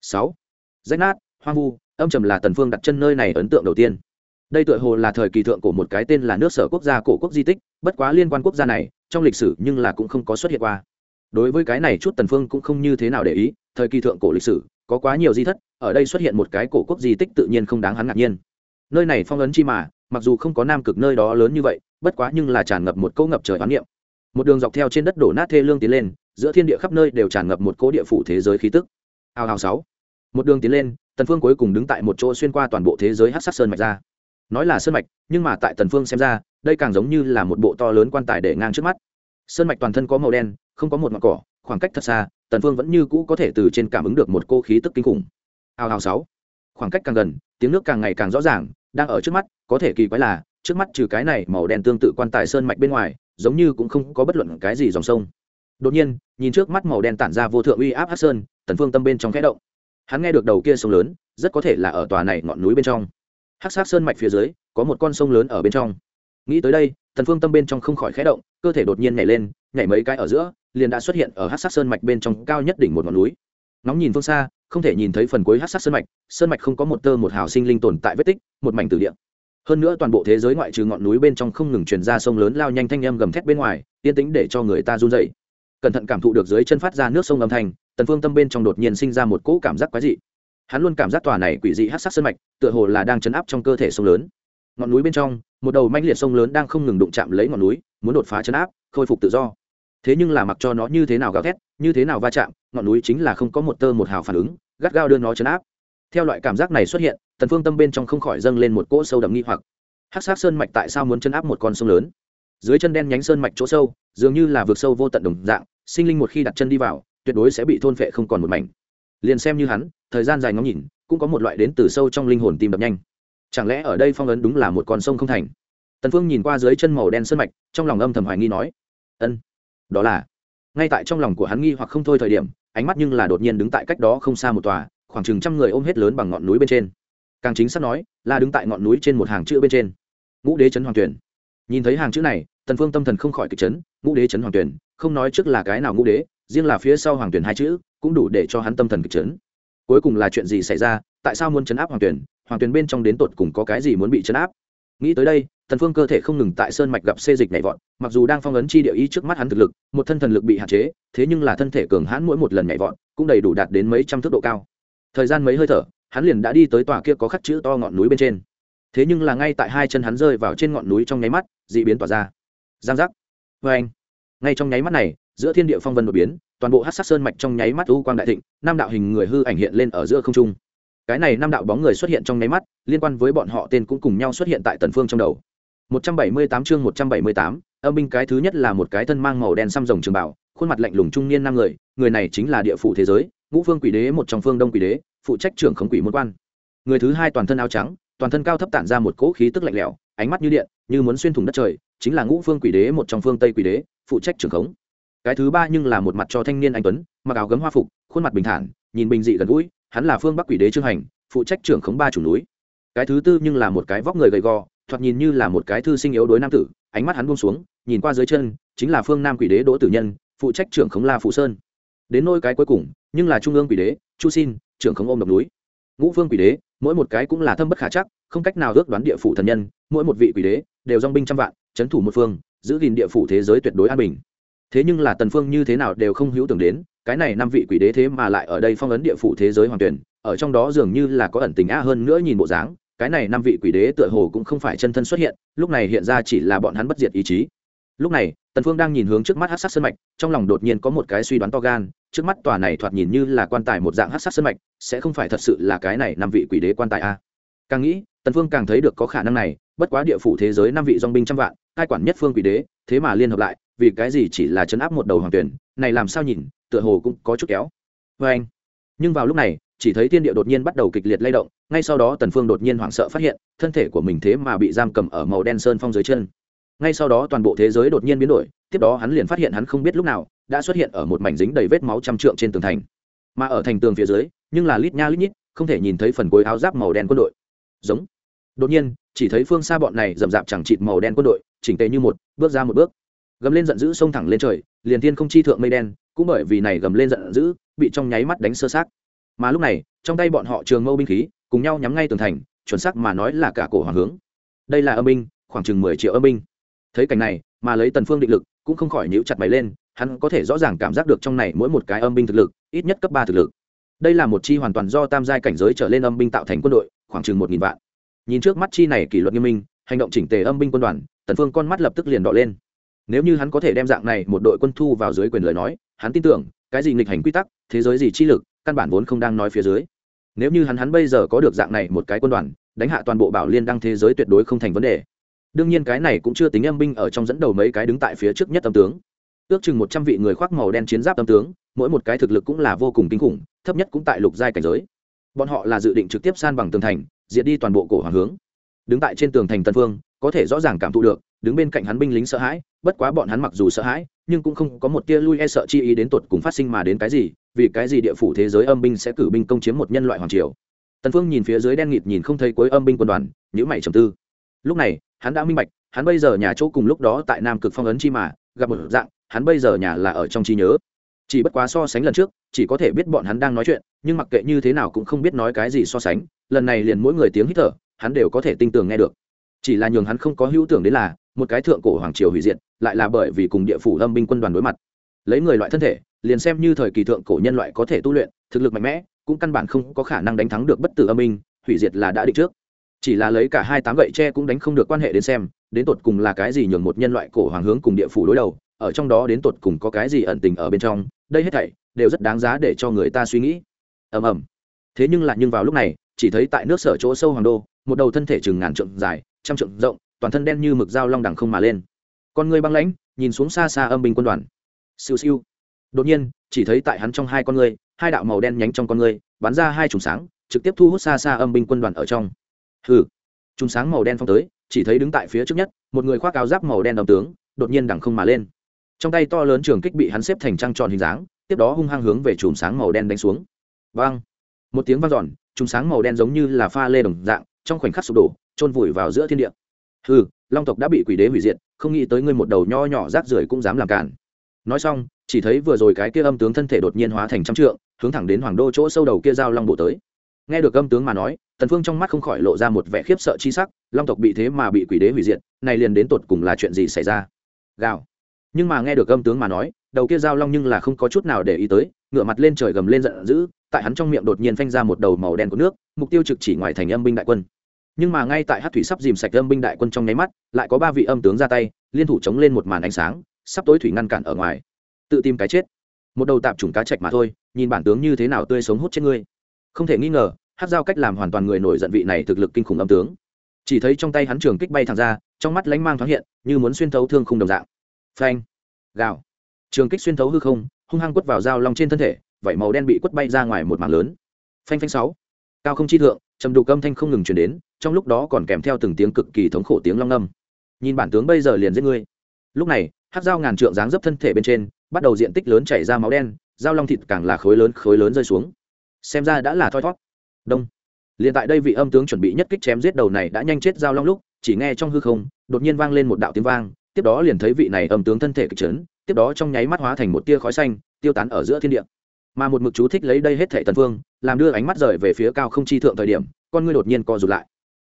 Sáu. Rách nát, hoang vu, âm trầm là tần phương đặt chân nơi này ấn tượng đầu tiên. Đây tựa hồ là thời kỳ thượng của một cái tên là nước sở quốc gia cổ quốc di tích, bất quá liên quan quốc gia này, trong lịch sử nhưng là cũng không có xuất hiện qua đối với cái này chút tần phương cũng không như thế nào để ý, thời kỳ thượng cổ lịch sử, có quá nhiều di thất, ở đây xuất hiện một cái cổ quốc di tích tự nhiên không đáng hắn ngạc nhiên. Nơi này phong ấn chi mà, mặc dù không có nam cực nơi đó lớn như vậy, bất quá nhưng là tràn ngập một câu ngập trời oán niệm. Một đường dọc theo trên đất đổ nát thê lương tiến lên, giữa thiên địa khắp nơi đều tràn ngập một cỗ địa phủ thế giới khí tức. Hào hào sáu. Một đường tiến lên, tần phương cuối cùng đứng tại một chỗ xuyên qua toàn bộ thế giới hắc sắc sơn mạch ra. Nói là sơn mạch, nhưng mà tại tần phương xem ra, đây càng giống như là một bộ to lớn quan tài để ngang trước mắt sơn mạch toàn thân có màu đen, không có một ngọn cỏ, khoảng cách thật xa, tần phương vẫn như cũ có thể từ trên cảm ứng được một cô khí tức kinh khủng. Hào hào sáu. Khoảng cách càng gần, tiếng nước càng ngày càng rõ ràng, đang ở trước mắt, có thể kỳ quái là, trước mắt trừ cái này màu đen tương tự quan tài sơn mạch bên ngoài, giống như cũng không có bất luận cái gì dòng sông. Đột nhiên, nhìn trước mắt màu đen tản ra vô thượng uy áp hắc sơn, tần phương tâm bên trong khẽ động. Hắn nghe được đầu kia sông lớn, rất có thể là ở tòa này ngọn núi bên trong. Hắc sát sơn mạch phía dưới, có một con sông lớn ở bên trong. Nghĩ tới đây tần phương tâm bên trong không khỏi khẽ động, cơ thể đột nhiên nhảy lên, nhảy mấy cái ở giữa, liền đã xuất hiện ở hắc sát sơn mạch bên trong cao nhất đỉnh một ngọn núi. Nóng nhìn phương xa, không thể nhìn thấy phần cuối hắc sát sơn mạch sơn mạch không có một tơ một hào sinh linh tồn tại vết tích, một mảnh tử địa. Hơn nữa toàn bộ thế giới ngoại trừ ngọn núi bên trong không ngừng truyền ra sông lớn lao nhanh thanh âm gầm thét bên ngoài, yên tĩnh để cho người ta run dậy cẩn thận cảm thụ được dưới chân phát ra nước sông âm thanh, tần phương tâm bên trong đột nhiên sinh ra một cỗ cảm giác quái dị. Hắn luôn cảm giác tòa này quỷ dị hắc sát sơn mạch, tựa hồ là đang chấn áp trong cơ thể sông lớn. Ngọn núi bên trong một đầu manh liệt sông lớn đang không ngừng đụng chạm lấy ngọn núi, muốn đột phá chấn áp, khôi phục tự do. Thế nhưng là mặc cho nó như thế nào gào thét, như thế nào va chạm, ngọn núi chính là không có một tơ một hào phản ứng, gắt gao đưa nó chấn áp. Theo loại cảm giác này xuất hiện, tần phương tâm bên trong không khỏi dâng lên một cỗ sâu đậm nghi hoặc. Hắc sát sơn mạch tại sao muốn chấn áp một con sông lớn? Dưới chân đen nhánh sơn mạch chỗ sâu, dường như là vượt sâu vô tận đồng dạng, sinh linh một khi đặt chân đi vào, tuyệt đối sẽ bị thôn phệ không còn một mảnh. Liền xem như hắn, thời gian dài ngóng nhìn, cũng có một loại đến từ sâu trong linh hồn tim đập nhanh chẳng lẽ ở đây phong ấn đúng là một con sông không thành? Tần phương nhìn qua dưới chân màu đen sơn mạch, trong lòng âm thầm hoài nghi nói, ân, đó là ngay tại trong lòng của hắn nghi hoặc không thôi thời điểm, ánh mắt nhưng là đột nhiên đứng tại cách đó không xa một tòa, khoảng chừng trăm người ôm hết lớn bằng ngọn núi bên trên. Càng chính xác nói, là đứng tại ngọn núi trên một hàng chữ bên trên. Ngũ đế chấn hoàng tuyển. Nhìn thấy hàng chữ này, tần phương tâm thần không khỏi kịch chấn, ngũ đế chấn hoàng tuyển, không nói trước là cái nào ngũ đế, riêng là phía sau hoàng tuyển hai chữ, cũng đủ để cho hắn tâm thần kịch chấn. Cuối cùng là chuyện gì xảy ra, tại sao muốn chấn áp hoàng tuyển hoàng tuyển bên trong đến tột cùng có cái gì muốn bị chấn áp nghĩ tới đây Thần phương cơ thể không ngừng tại sơn mạch gặp xê dịch nhảy vọt mặc dù đang phong ấn chi địa ý trước mắt hắn thực lực một thân thần lực bị hạn chế thế nhưng là thân thể cường hãn mỗi một lần nhảy vọt cũng đầy đủ đạt đến mấy trăm thước độ cao thời gian mấy hơi thở hắn liền đã đi tới tòa kia có khắc chữ to ngọn núi bên trên thế nhưng là ngay tại hai chân hắn rơi vào trên ngọn núi trong nháy mắt d ị biến tỏa ra giang giác vê anh ngay trong nháy mắt này giữa thiên địa phong vân đột biến toàn bộ hát sắc sơn mạch trong nháy mắt u quang đại thịnh nam đạo hình người hư ảnh hiện lên ở giữa không trung cái này năm đạo bóng người xuất hiện trong nháy mắt liên quan với bọn họ tên cũng cùng nhau xuất hiện tại tần phương trong đầu. 178 chương 178, âm binh cái thứ nhất là một cái thân mang màu đen xăm rồng trường bảo khuôn mặt lạnh lùng trung niên năm người người này chính là địa phủ thế giới ngũ phương quỷ đế một trong phương đông quỷ đế phụ trách trưởng khống quỷ môn quan. Người thứ hai toàn thân áo trắng toàn thân cao thấp tản ra một cỗ khí tức lạnh lẽo ánh mắt như điện như muốn xuyên thủng đất trời chính là ngũ phương quỷ đế một trong phương tây quỷ đế phụ trách trưởng khống. Cái thứ ba nhưng là một mặt cho thanh niên anh tuấn mặc áo gấm hoa phục khuôn mặt bình thản nhìn bình dị gần gũi hắn là phương bắc quỷ đế trương hành, phụ trách trưởng khống ba chủ núi. Cái thứ tư nhưng là một cái vóc người gầy gò, thoạt nhìn như là một cái thư sinh yếu đối nam tử, ánh mắt hắn buông xuống, nhìn qua dưới chân, chính là phương nam quỷ đế đỗ tử nhân, phụ trách trưởng khống la phụ sơn. Đến nôi cái cuối cùng, nhưng là trung ương quỷ đế, chu xin, trưởng khống ôm độc núi. Ngũ phương quỷ đế, mỗi một cái cũng là thâm bất khả chắc, không cách nào ước đoán địa phủ thần nhân, mỗi một vị quỷ đế đều dong binh trăm vạn trấn thủ một phương, giữ gìn địa phủ thế giới tuyệt đối an bình. Thế nhưng là tần phương như thế nào đều không hữu tưởng đến cái này năm vị quỷ đế thế mà lại ở đây phong ấn địa phủ thế giới hoàng tuyển, ở trong đó dường như là có ẩn tình a hơn nữa nhìn bộ dáng, cái này năm vị quỷ đế tựa hồ cũng không phải chân thân xuất hiện, lúc này hiện ra chỉ là bọn hắn bất diệt ý chí. Lúc này, tần phương đang nhìn hướng trước mắt hắc sát sơn mạch, trong lòng đột nhiên có một cái suy đoán to gan, trước mắt tòa này thoạt nhìn như là quan tài một dạng hắc sát sơn mạch, sẽ không phải thật sự là cái này năm vị quỷ đế quan tài a. Càng nghĩ, tần phương càng thấy được có khả năng này, bất quá địa phủ thế giới năm vị dòng binh trăm vạn cai quản nhất phương quỷ đế, thế mà liên hợp lại, vì cái gì chỉ là chấn áp một đầu hoàng tuyển, này làm sao nhìn tựa hồ cũng có chút kéo. Với anh, nhưng vào lúc này, chỉ thấy thiên địa đột nhiên bắt đầu kịch liệt lay động, ngay sau đó tần phương đột nhiên hoảng sợ phát hiện, thân thể của mình thế mà bị giam cầm ở màu đen sơn phong dưới chân. Ngay sau đó toàn bộ thế giới đột nhiên biến đổi, tiếp đó hắn liền phát hiện hắn không biết lúc nào, đã xuất hiện ở một mảnh dính đầy vết máu trăm trượng trên tường thành. Mà ở thành tường phía dưới, nhưng là lít nha lít nhít, không thể nhìn thấy phần cuối áo giáp màu đen quân đội. Giống. Đột nhiên, chỉ thấy phương xa bọn này rậm rạp chẳng chịt màu đen quân đội, chỉnh tề như một, bước ra một bước. Gầm lên giận dữ xông thẳng lên trời, liền thiên không chi thượng mây đen cũng bởi vì này gầm lên giận dữ, bị trong nháy mắt đánh sơ sát mà lúc này, trong tay bọn họ trường mâu binh khí, cùng nhau nhắm ngay tường thành, chuẩn xác mà nói là cả cổ hoàng hướng. Đây là âm binh, khoảng chừng mười triệu âm binh. Thấy cảnh này, mà lấy tần phương định lực, cũng không khỏi nhíu chặt mày lên, hắn có thể rõ ràng cảm giác được trong này mỗi một cái âm binh thực lực, ít nhất cấp ba thực lực. Đây là một chi hoàn toàn do tam giai cảnh giới trở lên âm binh tạo thành quân đội, khoảng chừng một nghìn vạn. Nhìn trước mắt chi này kỷ luật nghiêm minh, hành động chỉnh tề âm binh quân đoàn, tần phương con mắt lập tức liền đỏ lên. Nếu như hắn có thể đem dạng này một đội quân thu vào dưới quyền lời nói hắn tin tưởng, cái gì nghịch hành quy tắc, thế giới gì chi lực, căn bản vốn không đang nói phía dưới. Nếu như hắn hắn bây giờ có được dạng này một cái quân đoàn, đánh hạ toàn bộ bảo liên đăng thế giới tuyệt đối không thành vấn đề. Đương nhiên cái này cũng chưa tính âm binh ở trong dẫn đầu mấy cái đứng tại phía trước nhất âm tướng. Ước chừng một trăm vị người khoác màu đen chiến giáp âm tướng, mỗi một cái thực lực cũng là vô cùng kinh khủng, thấp nhất cũng tại lục giai cảnh giới. Bọn họ là dự định trực tiếp san bằng tường thành, diệt đi toàn bộ cổ hoàng hướng. Đứng tại trên tường thành tân phương, có thể rõ ràng cảm thụ được, đứng bên cạnh hắn binh lính sợ hãi, bất quá bọn hắn mặc dù sợ hãi nhưng cũng không có một tia lui e sợ chi ý đến tột cùng phát sinh mà đến cái gì, vì cái gì địa phủ thế giới âm binh sẽ cử binh công chiếm một nhân loại hoàng triều. Tần phương nhìn phía dưới đen nghịt nhìn không thấy cuối âm binh quân đoàn nhữ mày trầm tư. Lúc này, hắn đã minh bạch, hắn bây giờ nhà chỗ cùng lúc đó tại nam cực phong ấn chi mà, gặp một dạng, hắn bây giờ nhà là ở trong trí nhớ. Chỉ bất quá so sánh lần trước, chỉ có thể biết bọn hắn đang nói chuyện, nhưng mặc kệ như thế nào cũng không biết nói cái gì so sánh, lần này liền mỗi người tiếng hít thở, hắn đều có thể tinh tường nghe được. Chỉ là nhường hắn không có hữu tưởng đến là một cái thượng cổ hoàng triều hủy diệt, lại là bởi vì cùng địa phủ lâm binh quân đoàn đối mặt. Lấy người loại thân thể, liền xem như thời kỳ thượng cổ nhân loại có thể tu luyện, thực lực mạnh mẽ, cũng căn bản không có khả năng đánh thắng được bất tử âm minh hủy diệt là đã định trước. Chỉ là lấy cả hai tám gậy tre cũng đánh không được quan hệ đến xem, đến tột cùng là cái gì nhường một nhân loại cổ hoàng hướng cùng địa phủ đối đầu, ở trong đó đến tột cùng có cái gì ẩn tình ở bên trong, đây hết thảy đều rất đáng giá để cho người ta suy nghĩ. Ầm ầm. Thế nhưng lại nhưng vào lúc này, chỉ thấy tại nước sở chỗ sâu hoàng đô, một đầu thân thể chừng ngàn trượng dài, trăm trượng rộng toàn thân đen như mực dao long đằng không mà lên. Con người băng lãnh, nhìn xuống xa xa âm binh quân đoàn. Siêu siêu. Đột nhiên, chỉ thấy tại hắn trong hai con người hai đạo màu đen nhánh trong con người bắn ra hai chùm sáng, trực tiếp thu hút xa xa âm binh quân đoàn ở trong. Hừ. Chùm sáng màu đen phong tới, chỉ thấy đứng tại phía trước nhất, một người khoác áo giáp màu đen đồng tướng, đột nhiên đằng không mà lên. Trong tay to lớn trường kích bị hắn xếp thành trăng tròn hình dáng, tiếp đó hung hăng hướng về chùm sáng màu đen đánh xuống. Vang. Một tiếng vang giòn chùm sáng màu đen giống như là pha lê đồng dạng, trong khoảnh khắc sụp đổ trôn vùi vào giữa thiên địa hừ, long tộc đã bị quỷ đế hủy diệt, không nghĩ tới ngươi một đầu nho nhỏ rác rưởi cũng dám làm cản. Nói xong, chỉ thấy vừa rồi cái kia âm tướng thân thể đột nhiên hóa thành trăm trượng, hướng thẳng đến hoàng đô chỗ sâu đầu kia giao long bộ tới. Nghe được âm tướng mà nói, tần phương trong mắt không khỏi lộ ra một vẻ khiếp sợ chi sắc, long tộc bị thế mà bị quỷ đế hủy diệt, này liền đến tột cùng là chuyện gì xảy ra? Gào. Nhưng mà nghe được âm tướng mà nói, đầu kia giao long nhưng là không có chút nào để ý tới, ngửa mặt lên trời gầm lên giận dữ, tại hắn trong miệng đột nhiên phanh ra một đầu màu đen của nước, mục tiêu trực chỉ ngoài thành âm binh đại quân nhưng mà ngay tại hát thủy sắp dìm sạch âm binh đại quân trong nháy mắt, lại có ba vị âm tướng ra tay, liên thủ chống lên một màn ánh sáng, sắp tối thủy ngăn cản ở ngoài. Tự tìm cái chết. Một đầu tạp chủng cá chạch mà thôi, nhìn bản tướng như thế nào tươi sống hút chết ngươi. Không thể nghi ngờ, hát giao cách làm hoàn toàn người nổi giận vị này thực lực kinh khủng âm tướng. Chỉ thấy trong tay hắn trường kích bay thẳng ra, trong mắt lánh mang thoáng hiện, như muốn xuyên thấu thương khung đồng dạng. Phanh. Gào. Trường kích xuyên thấu hư không, hung hăng quất vào dao long trên thân thể, vảy màu đen bị quất bay ra ngoài một mảng lớn. Phanh phanh sáu cao không chi thượng, trầm đục âm thanh không ngừng chuyển đến, trong lúc đó còn kèm theo từng tiếng cực kỳ thống khổ tiếng long âm. Nhìn bản tướng bây giờ liền giết ngươi. Lúc này, hát dao ngàn trượng dáng dấp thân thể bên trên, bắt đầu diện tích lớn chảy ra máu đen, dao long thịt càng là khối lớn khối lớn rơi xuống. Xem ra đã là thoi thót đông. Liền tại đây vị âm tướng chuẩn bị nhất kích chém giết đầu này đã nhanh chết dao long lúc, chỉ nghe trong hư không, đột nhiên vang lên một đạo tiếng vang, tiếp đó liền thấy vị này âm tướng thân thể kịch trấn tiếp đó trong nháy mắt hóa thành một tia khói xanh, tiêu tán ở giữa thiên địa mà một mực chú thích lấy đây hết thệ tần phương làm đưa ánh mắt rời về phía cao không chi thượng thời điểm con ngươi đột nhiên co rụt lại.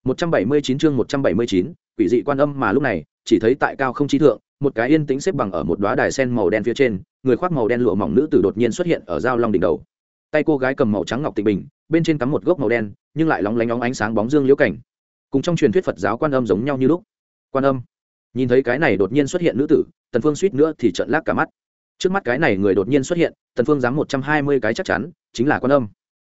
179 chương 179, quỷ dị quan âm mà lúc này chỉ thấy tại cao không chi thượng một cái yên tĩnh xếp bằng ở một đóa đài sen màu đen phía trên người khoác màu đen lụa mỏng nữ tử đột nhiên xuất hiện ở giao long đỉnh đầu. Tay cô gái cầm màu trắng ngọc tịnh bình bên trên cắm một gốc màu đen nhưng lại lóng lánh óng ánh sáng bóng dương liễu cảnh. Cùng trong truyền thuyết phật giáo quan âm giống nhau như lúc. Quan âm. Nhìn thấy cái này đột nhiên xuất hiện nữ tử tần phương suýt nữa thì trợn lác cả mắt trước mắt cái này người đột nhiên xuất hiện, tần phương dám một trăm hai mươi cái chắc chắn, chính là quan âm.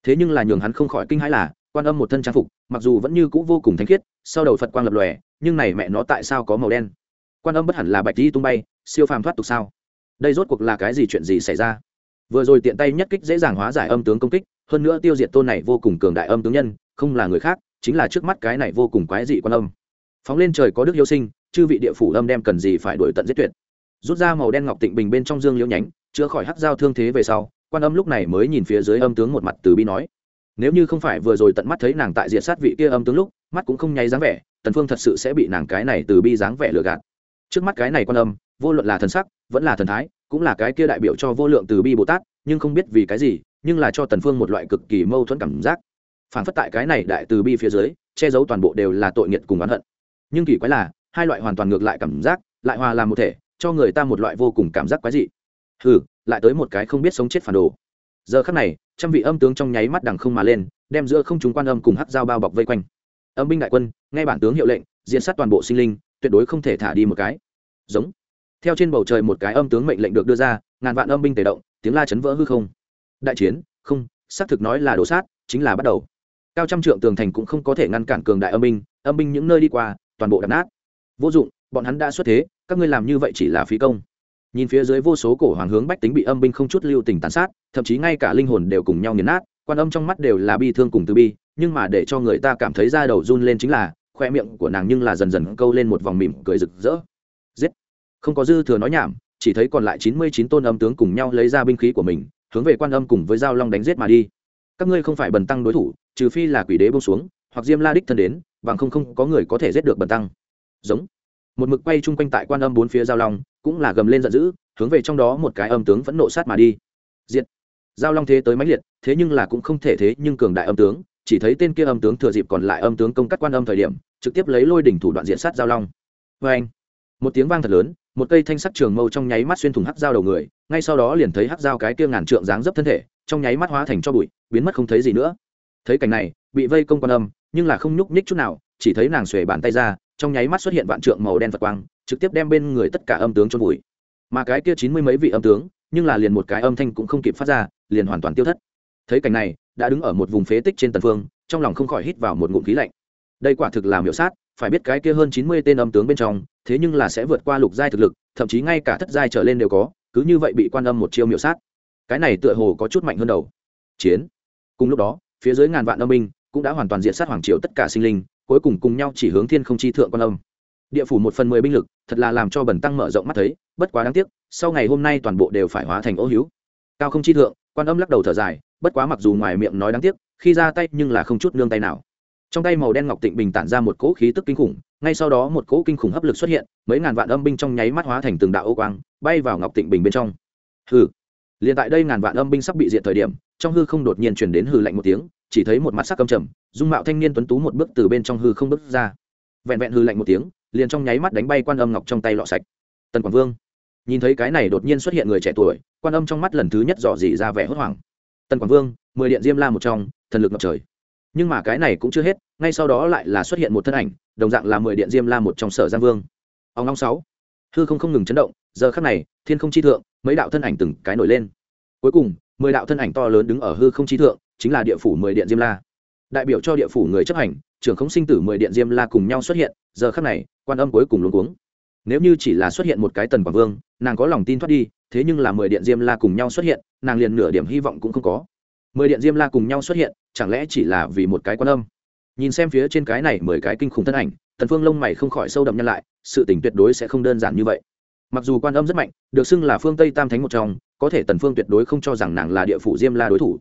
Thế nhưng là nhường hắn không khỏi kinh hãi là, quan âm một thân trang phục, mặc dù vẫn như cũ vô cùng thanh khiết, sau đầu phật quang lập lòe, nhưng này mẹ nó tại sao có màu đen? Quan âm bất hẳn là bạch di tung bay, siêu phàm thoát tục sao? Đây rốt cuộc là cái gì chuyện gì xảy ra? Vừa rồi tiện tay nhất kích dễ dàng hóa giải âm tướng công kích, hơn nữa tiêu diệt tôn này vô cùng cường đại âm tướng nhân, không là người khác, chính là trước mắt cái này vô cùng quái dị quan âm. Phóng lên trời có đức yêu sinh, chư vị địa phủ âm đem cần gì phải đổi tận giết tuyệt rút ra màu đen ngọc tịnh bình bên trong dương liễu nhánh, chữa khỏi hắc dao thương thế về sau, quan âm lúc này mới nhìn phía dưới âm tướng một mặt từ bi nói. Nếu như không phải vừa rồi tận mắt thấy nàng tại diệt sát vị kia âm tướng lúc, mắt cũng không nháy dáng vẻ, tần phương thật sự sẽ bị nàng cái này từ bi dáng vẻ lừa gạt. Trước mắt cái này quan âm, vô luận là thần sắc, vẫn là thần thái, cũng là cái kia đại biểu cho vô lượng từ bi bồ tát, nhưng không biết vì cái gì, nhưng là cho tần phương một loại cực kỳ mâu thuẫn cảm giác. Phản phất tại cái này đại từ bi phía dưới, che giấu toàn bộ đều là tội nghiệt cùng oán hận. Nhưng kỳ quái là, hai loại hoàn toàn ngược lại cảm giác, lại hòa làm một thể cho người ta một loại vô cùng cảm giác quái dị. Hừ, lại tới một cái không biết sống chết phản đồ. Giờ khắc này, trăm vị âm tướng trong nháy mắt đằng không mà lên, đem giữa không chúng quan âm cùng hắc dao bao bọc vây quanh. Âm binh đại quân, nghe bản tướng hiệu lệnh, diện sát toàn bộ sinh linh, tuyệt đối không thể thả đi một cái. Giống. Theo trên bầu trời một cái âm tướng mệnh lệnh được đưa ra, ngàn vạn âm binh tề động, tiếng la chấn vỡ hư không. Đại chiến, không, xác thực nói là đổ sát, chính là bắt đầu. Cao trăm trượng tường thành cũng không có thể ngăn cản cường đại âm binh âm binh những nơi đi qua, toàn bộ đập nát. Vô dụng bọn hắn đã xuất thế, các ngươi làm như vậy chỉ là phí công. Nhìn phía dưới vô số cổ hoàng hướng bách tính bị âm binh không chút lưu tình tàn sát, thậm chí ngay cả linh hồn đều cùng nhau nghiền nát, quan âm trong mắt đều là bi thương cùng từ bi, nhưng mà để cho người ta cảm thấy da đầu run lên chính là, khoe miệng của nàng nhưng là dần dần câu lên một vòng mỉm cười rực rỡ. Giết! Không có dư thừa nói nhảm, chỉ thấy còn lại chín mươi chín tôn âm tướng cùng nhau lấy ra binh khí của mình, hướng về quan âm cùng với giao long đánh giết mà đi. Các ngươi không phải bần tăng đối thủ, trừ phi là quỷ đế bông xuống, hoặc diêm la đích thân đến, bằng không không có người có thể giết được bần tăng. Giống! Một mực quay chung quanh tại quan âm bốn phía giao long, cũng là gầm lên giận dữ, hướng về trong đó một cái âm tướng vẫn nộ sát mà đi. Diệt. Giao long thế tới mãnh liệt, thế nhưng là cũng không thể thế nhưng cường đại âm tướng, chỉ thấy tên kia âm tướng thừa dịp còn lại âm tướng công cắt quan âm thời điểm, trực tiếp lấy lôi đỉnh thủ đoạn diện sát giao long. Vê anh một tiếng vang thật lớn, một cây thanh sắt trường mâu trong nháy mắt xuyên thủng hắc dao đầu người, ngay sau đó liền thấy hắc dao cái kia ngàn trượng dáng dấp thân thể, trong nháy mắt hóa thành cho bụi, biến mất không thấy gì nữa. Thấy cảnh này, bị vây công quan âm, nhưng là không nhúc nhích chút nào chỉ thấy nàng xuề bàn tay ra, trong nháy mắt xuất hiện vạn trượng màu đen vật quang, trực tiếp đem bên người tất cả âm tướng trôn vùi. Mà cái kia chín mươi mấy vị âm tướng, nhưng là liền một cái âm thanh cũng không kịp phát ra, liền hoàn toàn tiêu thất. Thấy cảnh này, đã đứng ở một vùng phế tích trên tần phương, trong lòng không khỏi hít vào một ngụm khí lạnh. Đây quả thực là miểu sát, phải biết cái kia hơn chín mươi tên âm tướng bên trong, thế nhưng là sẽ vượt qua lục giai thực lực, thậm chí ngay cả thất giai trở lên đều có, cứ như vậy bị quan âm một chiêu miểu sát. Cái này tựa hồ có chút mạnh hơn đầu. Chiến. Cùng lúc đó, phía dưới ngàn vạn âm minh cũng đã hoàn toàn diện sát hoàng triều tất cả sinh linh cuối cùng cùng nhau chỉ hướng thiên không chi thượng quan âm. Địa phủ một phần mười binh lực, thật là làm cho bẩn tăng mở rộng mắt thấy, bất quá đáng tiếc, sau ngày hôm nay toàn bộ đều phải hóa thành ô hiếu cao không chi thượng, quan âm lắc đầu thở dài, bất quá mặc dù ngoài miệng nói đáng tiếc, khi ra tay nhưng là không chút nương tay nào. Trong tay màu đen ngọc tịnh bình tản ra một cỗ khí tức kinh khủng, ngay sau đó một cỗ kinh khủng hấp lực xuất hiện, mấy ngàn vạn âm binh trong nháy mắt hóa thành từng đạo ô quang, bay vào ngọc tịnh bình bên trong. Hừ. Liền tại đây ngàn vạn âm binh sắp bị diệt thời điểm, trong hư không đột nhiên chuyển đến hừ lạnh một tiếng chỉ thấy một mặt sắc cầm trầm, dung mạo thanh niên tuấn tú một bước từ bên trong hư không bước ra. Vẹn vẹn hư lạnh một tiếng, liền trong nháy mắt đánh bay quan âm ngọc trong tay lọ sạch. Tần quảng vương, nhìn thấy cái này đột nhiên xuất hiện người trẻ tuổi, quan âm trong mắt lần thứ nhất dò dỉ ra vẻ hốt hoảng. Tần quảng vương, mười điện diêm la một trong, thần lực ngập trời. Nhưng mà cái này cũng chưa hết, ngay sau đó lại là xuất hiện một thân ảnh, đồng dạng là mười điện diêm la một trong sở giang vương. Ông long sáu, hư không không ngừng chấn động, giờ khắc này, thiên không chi thượng, mấy đạo thân ảnh từng cái nổi lên. Cuối cùng, mười đạo thân ảnh to lớn đứng ở hư không chi thượng chính là địa phủ mười điện diêm la. Đại biểu cho địa phủ người chấp hành, trưởng không sinh tử mười điện diêm la cùng nhau xuất hiện, giờ khắc này, quan âm cuối cùng luôn cuống. Nếu như chỉ là xuất hiện một cái tần quảng vương, nàng có lòng tin thoát đi, thế nhưng là mười điện diêm la cùng nhau xuất hiện, nàng liền nửa điểm hy vọng cũng không có. Mười điện diêm la cùng nhau xuất hiện, chẳng lẽ chỉ là vì một cái quan âm? Nhìn xem phía trên cái này mười cái kinh khủng thân ảnh, tần phương lông mày không khỏi sâu đậm nhân lại, sự tình tuyệt đối sẽ không đơn giản như vậy. Mặc dù quan âm rất mạnh, được xưng là phương tây tam thánh một trong, có thể tần phương tuyệt đối không cho rằng nàng là địa phủ diêm la đối thủ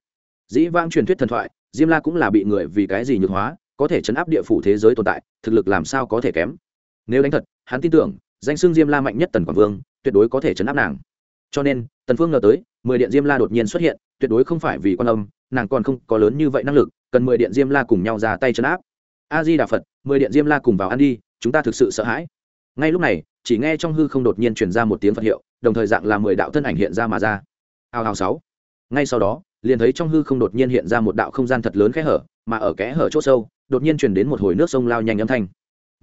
dĩ vãng truyền thuyết thần thoại, diêm la cũng là bị người vì cái gì nhược hóa, có thể chấn áp địa phủ thế giới tồn tại, thực lực làm sao có thể kém. Nếu đánh thật, hắn tin tưởng, danh xưng diêm la mạnh nhất tần quảng vương, tuyệt đối có thể chấn áp nàng. Cho nên, tần phương ngờ tới, mười điện diêm la đột nhiên xuất hiện, tuyệt đối không phải vì quan âm, nàng còn không có lớn như vậy năng lực, cần mười điện diêm la cùng nhau ra tay chấn áp. A di đà phật, mười điện diêm la cùng vào ăn đi, chúng ta thực sự sợ hãi. Ngay lúc này, chỉ nghe trong hư không đột nhiên truyền ra một tiếng phật hiệu, đồng thời dạng là mười đạo thân ảnh hiện ra mà ra. Hào hào sáu. Ngay sau đó liền thấy trong hư không đột nhiên hiện ra một đạo không gian thật lớn kẽ hở mà ở kẽ hở chỗ sâu đột nhiên truyền đến một hồi nước sông lao nhanh âm thanh.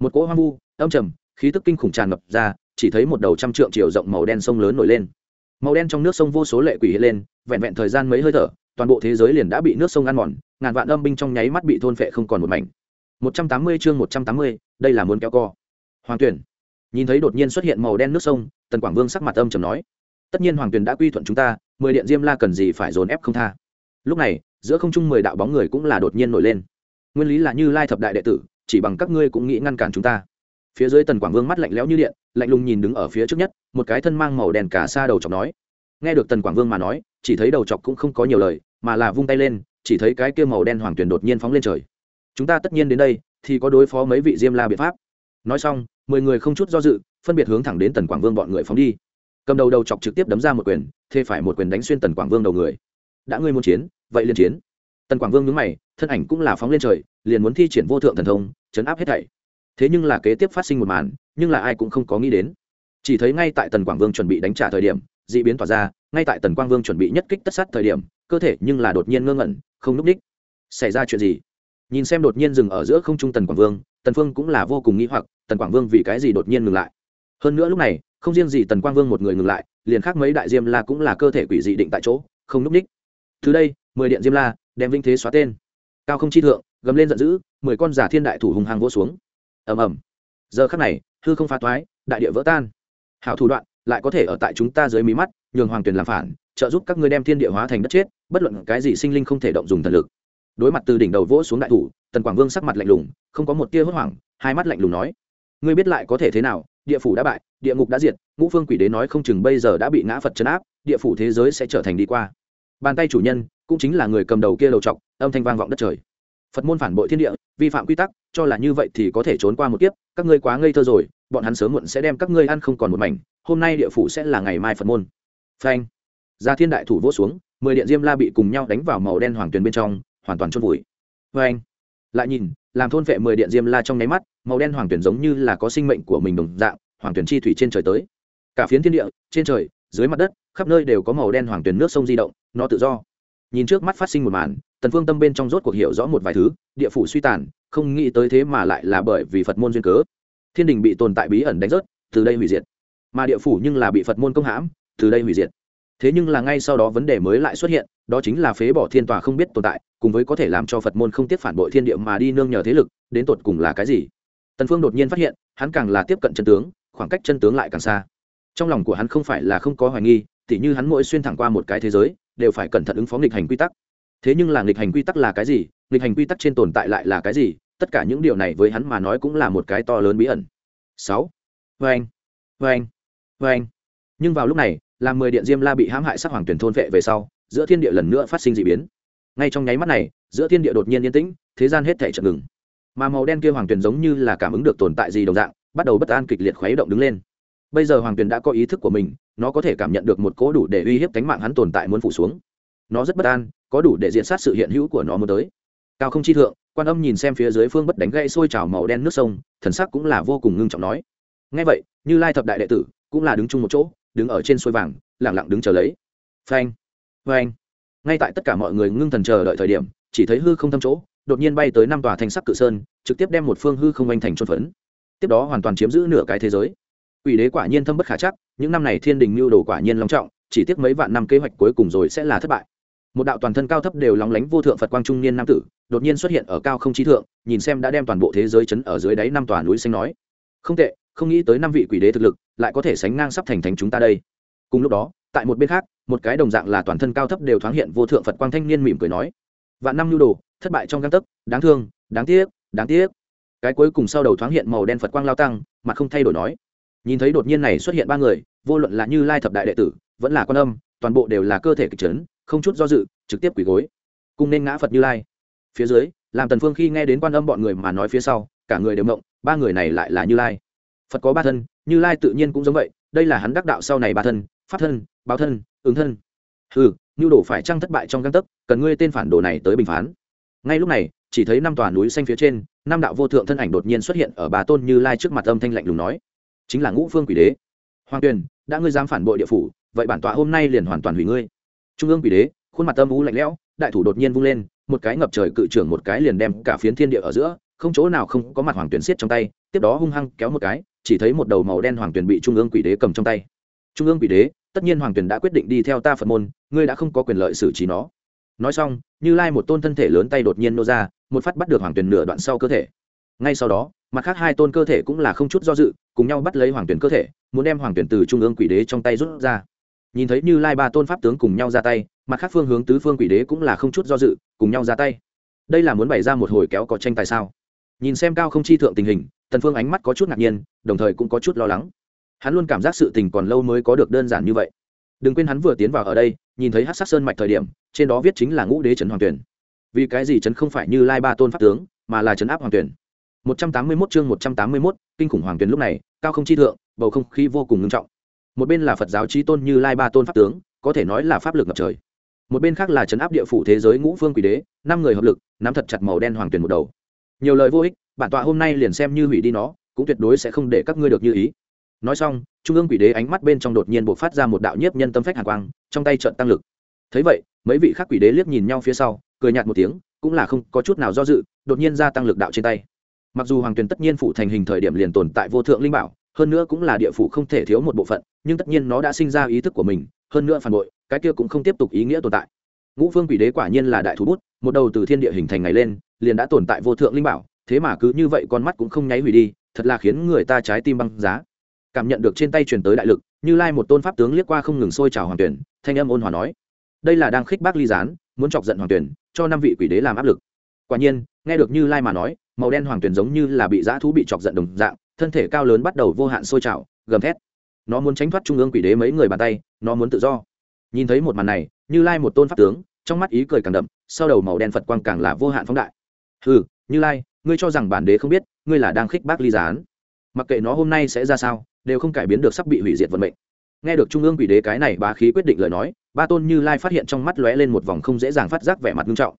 Một cỗ hoang vu âm trầm khí tức kinh khủng tràn ngập ra chỉ thấy một đầu trăm trượng chiều rộng màu đen sông lớn nổi lên. Màu đen trong nước sông vô số lệ quỷ hiện lên vẹn vẹn thời gian mấy hơi thở toàn bộ thế giới liền đã bị nước sông ăn mòn ngàn vạn âm binh trong nháy mắt bị thôn phệ không còn một mảnh. 180 chương 180, đây là muốn kéo co. Hoàng tuyển nhìn thấy đột nhiên xuất hiện màu đen nước sông tần quảng vương sắc mặt âm trầm nói tất nhiên hoàng Tuyền đã quy thuận chúng ta, mười điện diêm la cần gì phải dồn ép không tha. Lúc này, giữa không trung mười đạo bóng người cũng là đột nhiên nổi lên. Nguyên lý là như lai thập đại đệ tử, chỉ bằng các ngươi cũng nghĩ ngăn cản chúng ta. Phía dưới tần quảng vương mắt lạnh lẽo như điện, lạnh lùng nhìn đứng ở phía trước nhất, một cái thân mang màu đèn cả xa đầu chọc nói. Nghe được tần quảng vương mà nói, chỉ thấy đầu chọc cũng không có nhiều lời, mà là vung tay lên, chỉ thấy cái kia màu đen hoàng Tuyền đột nhiên phóng lên trời. Chúng ta tất nhiên đến đây, thì có đối phó mấy vị diêm la biện pháp. Nói xong, mười người không chút do dự, phân biệt hướng thẳng đến tần quảng vương bọn người phóng đi cầm đầu đầu chọc trực tiếp đấm ra một quyền, thê phải một quyền đánh xuyên tần quảng vương đầu người. Đã ngươi muốn chiến, vậy liền chiến. Tần quảng vương nhướng mày, thân ảnh cũng là phóng lên trời, liền muốn thi triển vô thượng thần thông, chấn áp hết thảy. Thế nhưng là kế tiếp phát sinh một màn, nhưng là ai cũng không có nghĩ đến. Chỉ thấy ngay tại tần quảng vương chuẩn bị đánh trả thời điểm d ị biến tỏa ra, ngay tại tần quang vương chuẩn bị nhất kích tất sát thời điểm, cơ thể nhưng là đột nhiên ngơ ngẩn, không núp đích. Xảy ra chuyện gì? Nhìn xem đột nhiên dừng ở giữa không trung tần quảng vương, tần phương cũng là vô cùng nghĩ hoặc, tần quảng vương vì cái gì đột nhiên ngừng lại? Hơn nữa lúc này không riêng gì tần quang vương một người ngừng lại, liền khác mấy đại diêm la cũng là cơ thể quỷ dị định tại chỗ, không núp ních. Từ đây, mười điện diêm la đem vinh thế xóa tên. Cao không chi thượng, gầm lên giận dữ, mười con giả thiên đại thủ hùng hàng vỗ xuống. Ầm ầm. Giờ khắc này, hư không phá toái, đại địa vỡ tan. Hảo thủ đoạn, lại có thể ở tại chúng ta dưới mí mắt, nhường hoàng tuyền làm phản, trợ giúp các ngươi đem thiên địa hóa thành đất chết, bất luận cái gì sinh linh không thể động dùng thần lực. Đối mặt từ đỉnh đầu vỗ xuống đại thủ, tần quảng vương sắc mặt lạnh lùng, không có một tia hốt hoảng, hai mắt lạnh lùng nói, ngươi biết lại có thể thế nào địa phủ đã bại, địa ngục đã diệt, ngũ phương quỷ đế nói không chừng bây giờ đã bị ngã phật chấn áp, địa phủ thế giới sẽ trở thành đi qua. Bàn tay chủ nhân cũng chính là người cầm đầu kia đầu trọc, âm thanh vang vọng đất trời. Phật môn phản bội thiên địa, vi phạm quy tắc, cho là như vậy thì có thể trốn qua một kiếp, các ngươi quá ngây thơ rồi, bọn hắn sớm muộn sẽ đem các ngươi ăn không còn một mảnh, hôm nay địa phủ sẽ là ngày mai phật môn. Phanh. Ra thiên đại thủ vỗ xuống, mười điện diêm la bị cùng nhau đánh vào màu đen hoàng tuyền bên trong, hoàn toàn chôn vùi. Phanh. Lại nhìn làm thôn vệ mười điện diêm la trong nháy mắt, màu đen hoàng tuyển giống như là có sinh mệnh của mình đồng dạng, hoàng tuyển chi thủy trên trời tới. Cả phiến thiên địa, trên trời, dưới mặt đất, khắp nơi đều có màu đen hoàng tuyển nước sông di động, nó tự do. Nhìn trước mắt phát sinh một màn, tần phương tâm bên trong rốt cuộc hiểu rõ một vài thứ, địa phủ suy tàn, không nghĩ tới thế mà lại là bởi vì phật môn duyên cớ. Thiên đình bị tồn tại bí ẩn đánh rớt, từ đây hủy diệt. Mà địa phủ nhưng là bị phật môn công hãm, từ đây hủy diệt thế nhưng là ngay sau đó vấn đề mới lại xuất hiện, đó chính là phế bỏ thiên tòa không biết tồn tại, cùng với có thể làm cho phật môn không tiếp phản bội thiên địa mà đi nương nhờ thế lực, đến tột cùng là cái gì? Tần phương đột nhiên phát hiện, hắn càng là tiếp cận chân tướng, khoảng cách chân tướng lại càng xa. Trong lòng của hắn không phải là không có hoài nghi, tỉ như hắn mỗi xuyên thẳng qua một cái thế giới, đều phải cẩn thận ứng phó nghịch hành quy tắc. Thế nhưng là nghịch hành quy tắc là cái gì? Nghịch hành quy tắc trên tồn tại lại là cái gì? Tất cả những điều này với hắn mà nói cũng là một cái to lớn bí ẩn. Sáu. Vâng. Vâng. Vâng. Nhưng vào lúc này làm mười điện diêm la bị hãm hại sắc hoàng tuyển thôn vệ về sau, giữa thiên địa lần nữa phát sinh d ị biến. Ngay trong nháy mắt này, giữa thiên địa đột nhiên yên tĩnh, thế gian hết thể chậm ngừng. Mà màu đen kia hoàng tuyển giống như là cảm ứng được tồn tại gì đồng dạng, bắt đầu bất an kịch liệt khuấy động đứng lên. Bây giờ hoàng tuyển đã có ý thức của mình, nó có thể cảm nhận được một cố đủ để uy hiếp cánh mạng hắn tồn tại muốn phủ xuống. Nó rất bất an, có đủ để diện sát sự hiện hữu của nó muốn tới. Cao không chi thượng, quan âm nhìn xem phía dưới phương bất đánh gây sôi trào màu đen nước sông, thần sắc cũng là vô cùng ngưng trọng nói. Ngay vậy, như lai thập đại đệ tử cũng là đứng chung một chỗ đứng ở trên xuôi vàng lẳng lặng đứng chờ lấy. Phanh phanh. Ngay tại tất cả mọi người ngưng thần chờ đợi thời điểm, chỉ thấy hư không thâm chỗ, đột nhiên bay tới năm tòa thanh sắc cự sơn, trực tiếp đem một phương hư không anh thành trôn phấn. Tiếp đó hoàn toàn chiếm giữ nửa cái thế giới. Ủy đế quả nhiên thâm bất khả chắc, những năm này thiên đình mưu đồ quả nhiên long trọng, chỉ tiếc mấy vạn năm kế hoạch cuối cùng rồi sẽ là thất bại. Một đạo toàn thân cao thấp đều lóng lánh vô thượng phật quang trung niên nam tử, đột nhiên xuất hiện ở cao không trí thượng, nhìn xem đã đem toàn bộ thế giới chấn ở dưới đáy năm tòa núi xanh nói. Không tệ không nghĩ tới năm vị quỷ đế thực lực lại có thể sánh ngang sắp thành thành chúng ta đây. Cùng lúc đó, tại một bên khác, một cái đồng dạng là toàn thân cao thấp đều thoáng hiện vô thượng phật quang thanh niên mỉm cười nói, vạn năm nhu đồ, thất bại trong găng tấc, đáng thương, đáng tiếc đáng tiếc. Cái cuối cùng sau đầu thoáng hiện màu đen phật quang lao tăng mà không thay đổi nói, nhìn thấy đột nhiên này xuất hiện ba người, vô luận là như lai thập đại đệ tử, vẫn là con âm, toàn bộ đều là cơ thể kịch trấn không chút do dự, trực tiếp quỳ gối, cùng nên ngã phật như lai. Phía dưới, làm tần phương khi nghe đến quan âm bọn người mà nói phía sau, cả người đều động ba người này lại là như lai phật có ba thân, như lai tự nhiên cũng giống vậy, đây là hắn đắc đạo sau này ba thân, pháp thân, báo thân, ứng thân. Ừ như đổ phải trăng thất bại trong găng tấc, cần ngươi tên phản đồ này tới bình phán. Ngay lúc này, chỉ thấy năm tòa núi xanh phía trên, năm đạo vô thượng thân ảnh đột nhiên xuất hiện ở bà tôn như lai trước mặt âm thanh lạnh lùng nói. Chính là ngũ phương quỷ đế. Hoàng tuyền, đã ngươi dám phản bội địa phủ, vậy bản tọa hôm nay liền hoàn toàn hủy ngươi. Trung ương quỷ đế, khuôn mặt âm u lạnh lẽo, đại thủ đột nhiên vung lên, một cái ngập trời cự trưởng một cái liền đem cả phiến thiên địa ở giữa, không chỗ nào không có mặt hoàng tuyển xiết trong tay, tiếp đó hung hăng kéo một cái chỉ thấy một đầu màu đen hoàng tuyển bị trung ương quỷ đế cầm trong tay. Trung ương quỷ đế, tất nhiên hoàng tuyền đã quyết định đi theo ta phật môn, ngươi đã không có quyền lợi xử trí nó. Nói xong, như lai một tôn thân thể lớn tay đột nhiên nô ra, một phát bắt được hoàng tuyền nửa đoạn sau cơ thể. Ngay sau đó, mặt khác hai tôn cơ thể cũng là không chút do dự, cùng nhau bắt lấy hoàng tuyền cơ thể, muốn đem hoàng tuyền từ trung ương quỷ đế trong tay rút ra. Nhìn thấy như lai ba tôn pháp tướng cùng nhau ra tay, mặt khác phương hướng tứ phương quỷ đế cũng là không chút do dự, cùng nhau ra tay. Đây là muốn bày ra một hồi kéo có tranh tài sao? Nhìn xem cao không chi thượng tình hình tần phương ánh mắt có chút ngạc nhiên đồng thời cũng có chút lo lắng. Hắn luôn cảm giác sự tình còn lâu mới có được đơn giản như vậy. Đừng quên hắn vừa tiến vào ở đây nhìn thấy hát sát sơn mạch thời điểm trên đó viết chính là ngũ đế trấn hoàng tuyển. Vì cái gì trấn không phải như lai ba tôn pháp tướng mà là trấn áp hoàng tuyển? 181 chương 181, kinh khủng hoàng tuyển lúc này cao không chi thượng bầu không khí vô cùng nghiêm trọng. Một bên là phật giáo trí tôn như lai ba tôn pháp tướng có thể nói là pháp lực ngập trời. Một bên khác là trấn áp địa phủ thế giới ngũ phương quỷ đế năm người hợp lực nắm thật chặt màu đen hoàng tuyển một đầu. Nhiều lời vô ích bản tọa hôm nay liền xem như hủy đi nó, cũng tuyệt đối sẽ không để các ngươi được như ý. Nói xong, trung ương quỷ đế ánh mắt bên trong đột nhiên b ộ c phát ra một đạo nhiếp nhân tâm phách hàn quang, trong tay trận tăng lực. Thấy vậy, mấy vị khác quỷ đế liếc nhìn nhau phía sau, cười nhạt một tiếng, cũng là không có chút nào do dự, đột nhiên gia tăng lực đạo trên tay. Mặc dù hoàng tuyền tất nhiên phụ thành hình thời điểm liền tồn tại vô thượng linh bảo, hơn nữa cũng là địa phủ không thể thiếu một bộ phận, nhưng tất nhiên nó đã sinh ra ý thức của mình, hơn nữa phản bội, cái kia cũng không tiếp tục ý nghĩa tồn tại. Ngũ phương quỷ đế quả nhiên là đại thú bút, một đầu từ thiên địa hình thành ngày lên, liền đã tồn tại vô thượng linh bảo thế mà cứ như vậy con mắt cũng không nháy hủy đi, thật là khiến người ta trái tim băng giá. Cảm nhận được trên tay truyền tới đại lực, như lai một tôn pháp tướng liếc qua không ngừng sôi trào hoàng tuyển, thanh âm ôn hòa nói, đây là đang khích bác ly gián, muốn chọc giận hoàng tuyển, cho năm vị quỷ đế làm áp lực. Quả nhiên, nghe được như lai mà nói, màu đen hoàng tuyển giống như là bị dã thú bị chọc giận đồng dạng, thân thể cao lớn bắt đầu vô hạn sôi trào, gầm thét. Nó muốn tránh thoát trung ương quỷ đế mấy người bàn tay, nó muốn tự do. Nhìn thấy một màn này, như lai một tôn pháp tướng, trong mắt ý cười càng đậm, sau đầu màu đen phật quang càng là vô hạn phóng đại. Ừ như lai ngươi cho rằng bản đế không biết, ngươi là đang khích bác ly gián. Mặc kệ nó hôm nay sẽ ra sao, đều không cải biến được sắp bị hủy diệt vận mệnh. Nghe được trung ương quỷ đế cái này bá khí quyết định lời nói, ba tôn như lai phát hiện trong mắt lóe lên một vòng không dễ dàng phát giác vẻ mặt nghiêm trọng.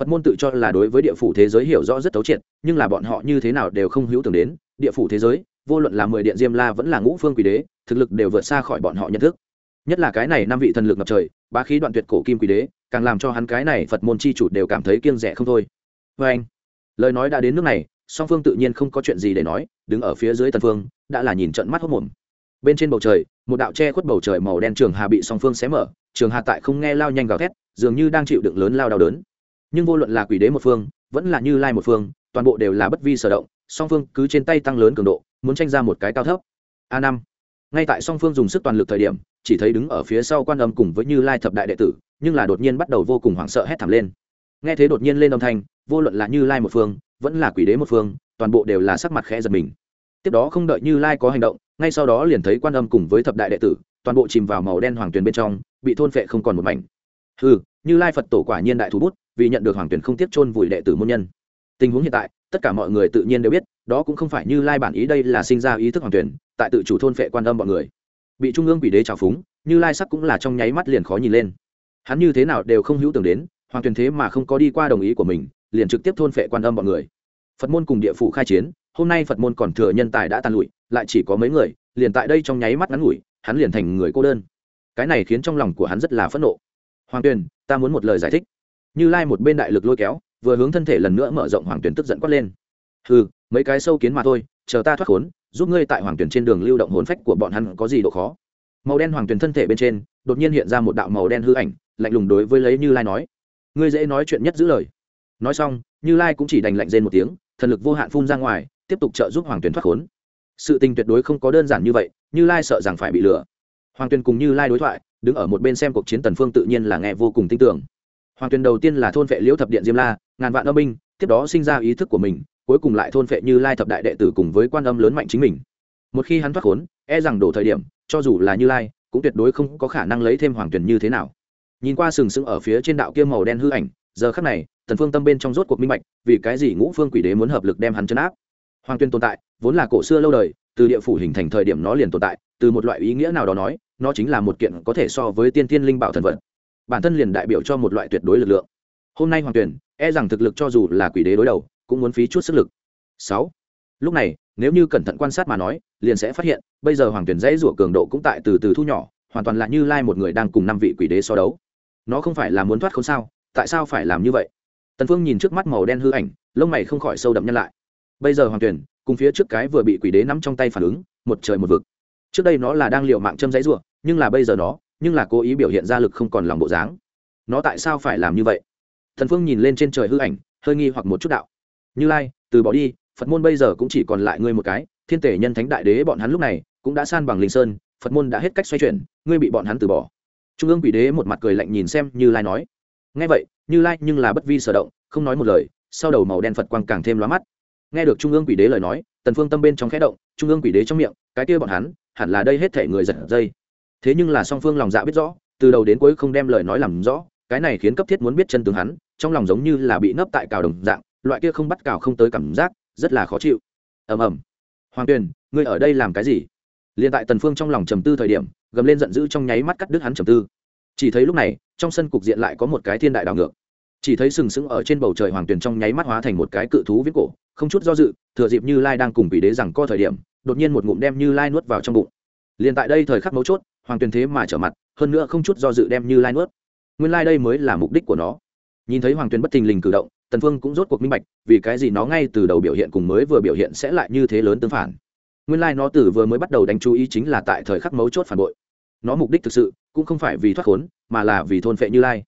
Phật môn tự cho là đối với địa phủ thế giới hiểu rõ rất thấu triệt, nhưng là bọn họ như thế nào đều không hữu tưởng đến, địa phủ thế giới, vô luận là mười điện diêm la vẫn là ngũ phương quỷ đế, thực lực đều vượt xa khỏi bọn họ nhận thức. Nhất là cái này năm vị thần lực ngập trời, bá khí đoạn tuyệt cổ kim quỷ đế, càng làm cho hắn cái này phật môn chi chủ đều cảm thấy kiêng rẻ không thôi. Vê anh lời nói đã đến nước này, song phương tự nhiên không có chuyện gì để nói, đứng ở phía dưới tần phương, đã là nhìn trận mắt hốt mồm. Bên trên bầu trời, một đạo che khuất bầu trời màu đen trường hà bị song phương xé mở, trường hà tại không nghe lao nhanh gào thét, dường như đang chịu đựng lớn lao đau đớn. Nhưng vô luận là quỷ đế một phương, vẫn là như lai một phương, toàn bộ đều là bất vi sở động, song phương cứ trên tay tăng lớn cường độ, muốn tranh ra một cái cao thấp. A năm. Ngay tại song phương dùng sức toàn lực thời điểm, chỉ thấy đứng ở phía sau quan âm cùng với như lai thập đại đệ tử, nhưng là đột nhiên bắt đầu vô cùng hoảng sợ hét thảm lên nghe thế đột nhiên lên âm thanh, vô luận là như lai một phương, vẫn là quỷ đế một phương, toàn bộ đều là sắc mặt khẽ giật mình. Tiếp đó không đợi như lai có hành động, ngay sau đó liền thấy quan âm cùng với thập đại đệ tử, toàn bộ chìm vào màu đen hoàng tuyền bên trong, bị thôn phệ không còn một mảnh. Ừ như lai phật tổ quả nhiên đại thú bút, vì nhận được hoàng tuyền không tiếp chôn vùi đệ tử môn nhân. Tình huống hiện tại, tất cả mọi người tự nhiên đều biết, đó cũng không phải như lai bản ý đây là sinh ra ý thức hoàng tuyển tại tự chủ thôn phệ quan âm bọn người. Bị trung ương quỷ đế trào phúng, như lai sắc cũng là trong nháy mắt liền khó nhìn lên. Hắn như thế nào đều không hữu tưởng đến hoàng Tuyền thế mà không có đi qua đồng ý của mình, liền trực tiếp thôn phệ quan âm bọn người. Phật môn cùng địa phủ khai chiến, hôm nay phật môn còn thừa nhân tài đã tàn lụi, lại chỉ có mấy người, liền tại đây trong nháy mắt ngắn ngủi, hắn liền thành người cô đơn. Cái này khiến trong lòng của hắn rất là phẫn nộ. Hoàng tuyền, ta muốn một lời giải thích. Như lai một bên đại lực lôi kéo, vừa hướng thân thể lần nữa mở rộng hoàng tuyền tức giận quát lên. Ừ mấy cái sâu kiến mà thôi, chờ ta thoát khốn, giúp ngươi tại hoàng tuyền trên đường lưu động hồn phách của bọn hắn có gì độ khó. Màu đen hoàng tuyền thân thể bên trên, đột nhiên hiện ra một đạo màu đen hư ảnh, lạnh lùng đối với lấy như lai nói ngươi dễ nói chuyện nhất giữ lời. Nói xong, như lai cũng chỉ đành lạnh rên một tiếng, thần lực vô hạn phun ra ngoài, tiếp tục trợ giúp hoàng tuyền thoát khốn. Sự tình tuyệt đối không có đơn giản như vậy, như lai sợ rằng phải bị lừa. Hoàng tuyền cùng như lai đối thoại, đứng ở một bên xem cuộc chiến tần phương tự nhiên là nghe vô cùng tin tưởng. Hoàng tuyền đầu tiên là thôn vệ liễu thập điện diêm la, ngàn vạn âm binh, tiếp đó sinh ra ý thức của mình, cuối cùng lại thôn vệ như lai thập đại đệ tử cùng với quan âm lớn mạnh chính mình. Một khi hắn thoát khốn e rằng đổ thời điểm, cho dù là như lai, cũng tuyệt đối không có khả năng lấy thêm hoàng tuyền như thế nào nhìn qua sừng sững ở phía trên đạo kia màu đen hư ảnh, giờ khắc này, tần phương tâm bên trong rốt cuộc minh bạch, vì cái gì ngũ phương quỷ đế muốn hợp lực đem hắn chấn áp. Hoàng tuyên tồn tại, vốn là cổ xưa lâu đời, từ địa phủ hình thành thời điểm nó liền tồn tại, từ một loại ý nghĩa nào đó nói, nó chính là một kiện có thể so với tiên thiên linh bảo thần vật. Bản thân liền đại biểu cho một loại tuyệt đối lực lượng. Hôm nay hoàng tuyển e rằng thực lực cho dù là quỷ đế đối đầu, cũng muốn phí chút sức lực. Sáu. Lúc này, nếu như cẩn thận quan sát mà nói, liền sẽ phát hiện, bây giờ hoàng tuyển dãy rủa cường độ cũng tại từ từ thu nhỏ, hoàn toàn là như lai một người đang cùng năm vị quỷ đế so đấu nó không phải là muốn thoát không sao, tại sao phải làm như vậy? Tần phương nhìn trước mắt màu đen hư ảnh, lông mày không khỏi sâu đậm nhân lại. Bây giờ hoàng tuyển cùng phía trước cái vừa bị quỷ đế nắm trong tay phản ứng, một trời một vực. Trước đây nó là đang liều mạng châm dãy rủa, nhưng là bây giờ nó, nhưng là cố ý biểu hiện ra lực không còn lòng bộ dáng. Nó tại sao phải làm như vậy? Thần phương nhìn lên trên trời hư ảnh, hơi nghi hoặc một chút đạo. Như lai, từ bỏ đi, phật môn bây giờ cũng chỉ còn lại ngươi một cái, thiên tể nhân thánh đại đế bọn hắn lúc này, cũng đã san bằng linh sơn, phật môn đã hết cách xoay chuyển, ngươi bị bọn hắn từ bỏ trung ương quỷ đế một mặt cười lạnh nhìn xem như lai nói. Nghe vậy, như lai nhưng là bất vi sở động, không nói một lời, sau đầu màu đen phật quang càng thêm lóa mắt. Nghe được trung ương quỷ đế lời nói, tần phương tâm bên trong khẽ động, trung ương quỷ đế trong miệng, cái kia bọn hắn, hẳn là đây hết thể người giật dây. Thế nhưng là song phương lòng dạ biết rõ, từ đầu đến cuối không đem lời nói làm rõ, cái này khiến cấp thiết muốn biết chân tướng hắn, trong lòng giống như là bị nấp tại cào đồng dạng, loại kia không bắt cào không tới cảm giác, rất là khó chịu. Ầm ầm. Hoàng tuyền, ngươi ở đây làm cái gì? Liền tại tần phương trong lòng trầm tư thời điểm gầm lên giận dữ trong nháy mắt cắt đứt hắn trầm tư. Chỉ thấy lúc này, trong sân cục diện lại có một cái thiên đại đảo ngược. Chỉ thấy sừng sững ở trên bầu trời hoàng tuyền trong nháy mắt hóa thành một cái cự thú viễn cổ, không chút do dự, thừa dịp như lai đang cùng vị đế rằng co thời điểm, đột nhiên một ngụm đem như lai nuốt vào trong bụng. Liền tại đây thời khắc mấu chốt, hoàng tuyền thế mà trở mặt, hơn nữa không chút do dự đem như lai nuốt. Nguyên lai đây mới là mục đích của nó. Nhìn thấy hoàng tuyền bất thình lình cử động, tần phương cũng rốt cuộc minh bạch, vì cái gì nó ngay từ đầu biểu hiện cùng mới vừa biểu hiện sẽ lại như thế lớn tương phản nguyên lai nó từ vừa mới bắt đầu đánh chú ý chính là tại thời khắc mấu chốt phản bội. Nó mục đích thực sự cũng không phải vì thoát khốn mà là vì thôn phệ như lai.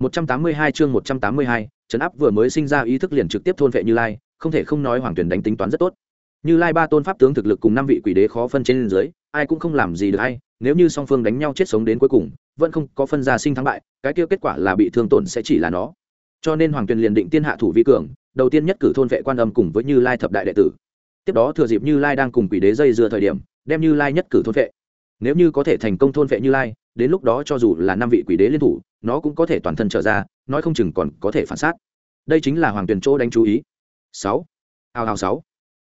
182 chương 182, trấn áp vừa mới sinh ra ý thức liền trực tiếp thôn phệ như lai không thể không nói hoàng tuyển đánh tính toán rất tốt. Như lai ba tôn pháp tướng thực lực cùng năm vị quỷ đế khó phân trên dưới ai cũng không làm gì được hay nếu như song phương đánh nhau chết sống đến cuối cùng vẫn không có phân gia sinh thắng bại cái kia kết quả là bị thương tổn sẽ chỉ là nó. Cho nên hoàng tuyền liền định tiên hạ thủ vi cường đầu tiên nhất cử thôn vệ quan âm cùng với như lai thập đại đệ tử tiếp đó thừa dịp như lai đang cùng quỷ đế dây dưa thời điểm, đem như lai nhất cử thôn vệ nếu như có thể thành công thôn vệ như lai, đến lúc đó cho dù là năm vị quỷ đế liên thủ, nó cũng có thể toàn thân trở ra, nói không chừng còn có thể phản xác đây chính là hoàng tuyền chỗ đánh chú ý. Sáu. Ao ao sáu.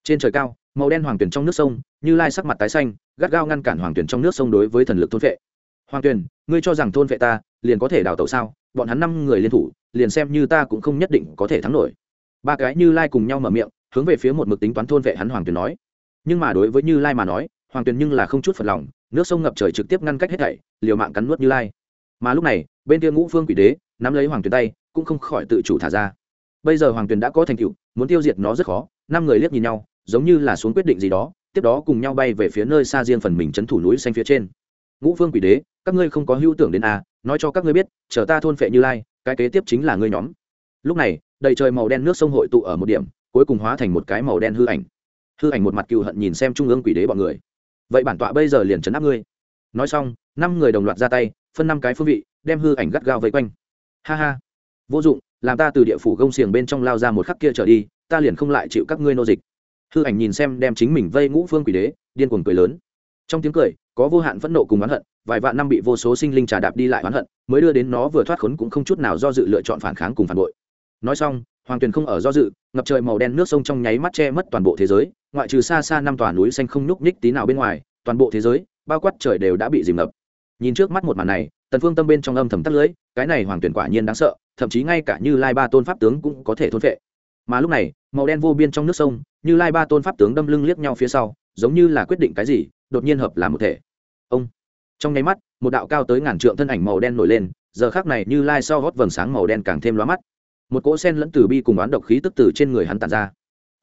Trên trời cao, màu đen hoàng tuyền trong nước sông, như lai sắc mặt tái xanh, gắt gao ngăn cản hoàng tuyền trong nước sông đối với thần lực thôn vệ hoàng tuyền ngươi cho rằng thôn vệ ta, liền có thể đào tẩu sao? Bọn hắn năm người liên thủ, liền xem như ta cũng không nhất định có thể thắng nổi. Ba cái như lai cùng nhau mở miệng hướng về phía một mực tính toán thôn vệ hắn hoàng tuyền nói. Nhưng mà đối với như lai mà nói hoàng tuyền nhưng là không chút phật lòng nước sông ngập trời trực tiếp ngăn cách hết thảy liều mạng cắn nuốt như lai. Mà lúc này bên kia ngũ phương quỷ đế nắm lấy hoàng tuyền tay cũng không khỏi tự chủ thả ra. Bây giờ hoàng tuyền đã có thành tựu muốn tiêu diệt nó rất khó năm người liếc nhìn nhau giống như là xuống quyết định gì đó tiếp đó cùng nhau bay về phía nơi xa riêng phần mình c h ấ n thủ núi xanh phía trên. Ngũ phương quỷ đế các ngươi không có hữu tưởng đến a à, nói cho các ngươi biết chờ ta thôn phệ như lai cái kế tiếp chính là ngươi nhóm. Lúc này đầy trời màu đen nước sông hội tụ ở một điểm cuối cùng hóa thành một cái màu đen hư ảnh. Hư ảnh một mặt cựu hận nhìn xem trung ương quỷ đế bọn người. Vậy bản tọa bây giờ liền trấn áp ngươi. Nói xong, năm người đồng loạt ra tay, phân năm cái phương vị, đem hư ảnh gắt gao vây quanh. Ha ha. Vô dụng, làm ta từ địa phủ gông xiềng bên trong lao ra một khắc kia trở đi, ta liền không lại chịu các ngươi nô dịch. Hư ảnh nhìn xem đem chính mình vây ngũ phương quỷ đế, điên cuồng cười lớn. Trong tiếng cười, có vô hạn phẫn nộ cùng oán hận, vài vạn năm bị vô số sinh linh trà đạp đi lại oán hận, mới đưa đến nó vừa thoát khốn cũng không chút nào do dự lựa chọn phản kháng cùng phản bội. Nói xong hoàng tuyền không ở do dự, ngập trời màu đen nước sông trong nháy mắt che mất toàn bộ thế giới, ngoại trừ xa xa năm tòa núi xanh không nhúc nhích tí nào bên ngoài, toàn bộ thế giới, bao quát trời đều đã bị dìm ngập. Nhìn trước mắt một màn này, tần phương tâm bên trong âm thầm tắt lưới cái này hoàng tuyển quả nhiên đáng sợ, thậm chí ngay cả như lai ba tôn pháp tướng cũng có thể thôn phệ. Mà lúc này, màu đen vô biên trong nước sông, như lai ba tôn pháp tướng đâm lưng liếc nhau phía sau, giống như là quyết định cái gì, đột nhiên hợp làm một thể. Ông! Trong nháy mắt, một đạo cao tới ngàn trượng thân ảnh màu đen nổi lên, giờ khác này như lai sau gót vầng sáng màu đen càng thêm lóa mắt một cỗ sen lẫn từ bi cùng oán độc khí tức từ trên người hắn tàn ra.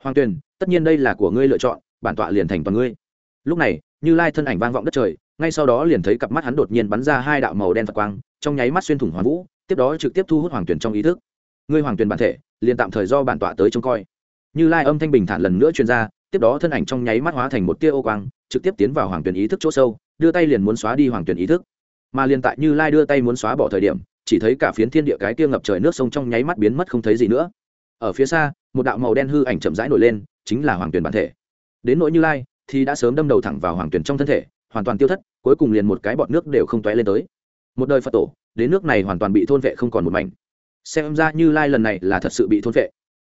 Hoàng tuyền, tất nhiên đây là của ngươi lựa chọn, bản tọa liền thành toàn ngươi. Lúc này, như lai thân ảnh vang vọng đất trời, ngay sau đó liền thấy cặp mắt hắn đột nhiên bắn ra hai đạo màu đen phật quang, trong nháy mắt xuyên thủng hoàng vũ, tiếp đó trực tiếp thu hút hoàng tuyền trong ý thức. Ngươi hoàng tuyền bản thể, liền tạm thời do bản tọa tới trông coi. Như lai âm thanh bình thản lần nữa truyền ra, tiếp đó thân ảnh trong nháy mắt hóa thành một tia ô quang, trực tiếp tiến vào hoàng Tuyền ý thức chỗ sâu, đưa tay liền muốn xóa đi hoàng Tuyền ý thức. Mà liền tại như lai đưa tay muốn xóa bỏ thời điểm chỉ thấy cả phiến thiên địa cái kia ngập trời nước sông trong nháy mắt biến mất không thấy gì nữa. Ở phía xa, một đạo màu đen hư ảnh chậm rãi nổi lên, chính là hoàng tuyển bản thể. Đến nỗi như lai, thì đã sớm đâm đầu thẳng vào hoàng tuyển trong thân thể, hoàn toàn tiêu thất, cuối cùng liền một cái bọt nước đều không tóe lên tới. Một đời phật tổ, đến nước này hoàn toàn bị thôn vệ không còn một mảnh. Xem ra như lai lần này là thật sự bị thôn vệ.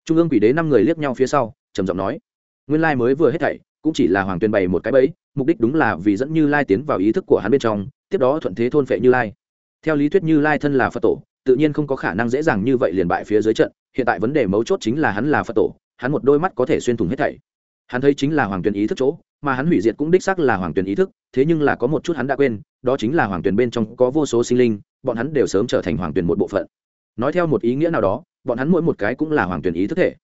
Trung ương quỷ đế năm người liếc nhau phía sau, trầm giọng nói, nguyên lai mới vừa hết thảy, cũng chỉ là hoàng tuyên bày một cái bẫy, mục đích đúng là vì dẫn như lai tiến vào ý thức của hắn bên trong, tiếp đó thuận thế thôn vệ như lai theo lý thuyết như lai thân là phật tổ, tự nhiên không có khả năng dễ dàng như vậy liền bại phía dưới trận. Hiện tại vấn đề mấu chốt chính là hắn là phật tổ, hắn một đôi mắt có thể xuyên thủng hết thảy. Hắn thấy chính là hoàng Tuyền ý thức chỗ, mà hắn hủy diệt cũng đích xác là hoàng Tuyền ý thức, thế nhưng là có một chút hắn đã quên, đó chính là hoàng Tuyền bên trong có vô số sinh linh, bọn hắn đều sớm trở thành hoàng Tuyền một bộ phận. Nói theo một ý nghĩa nào đó, bọn hắn mỗi một cái cũng là hoàng Tuyền ý thức thể.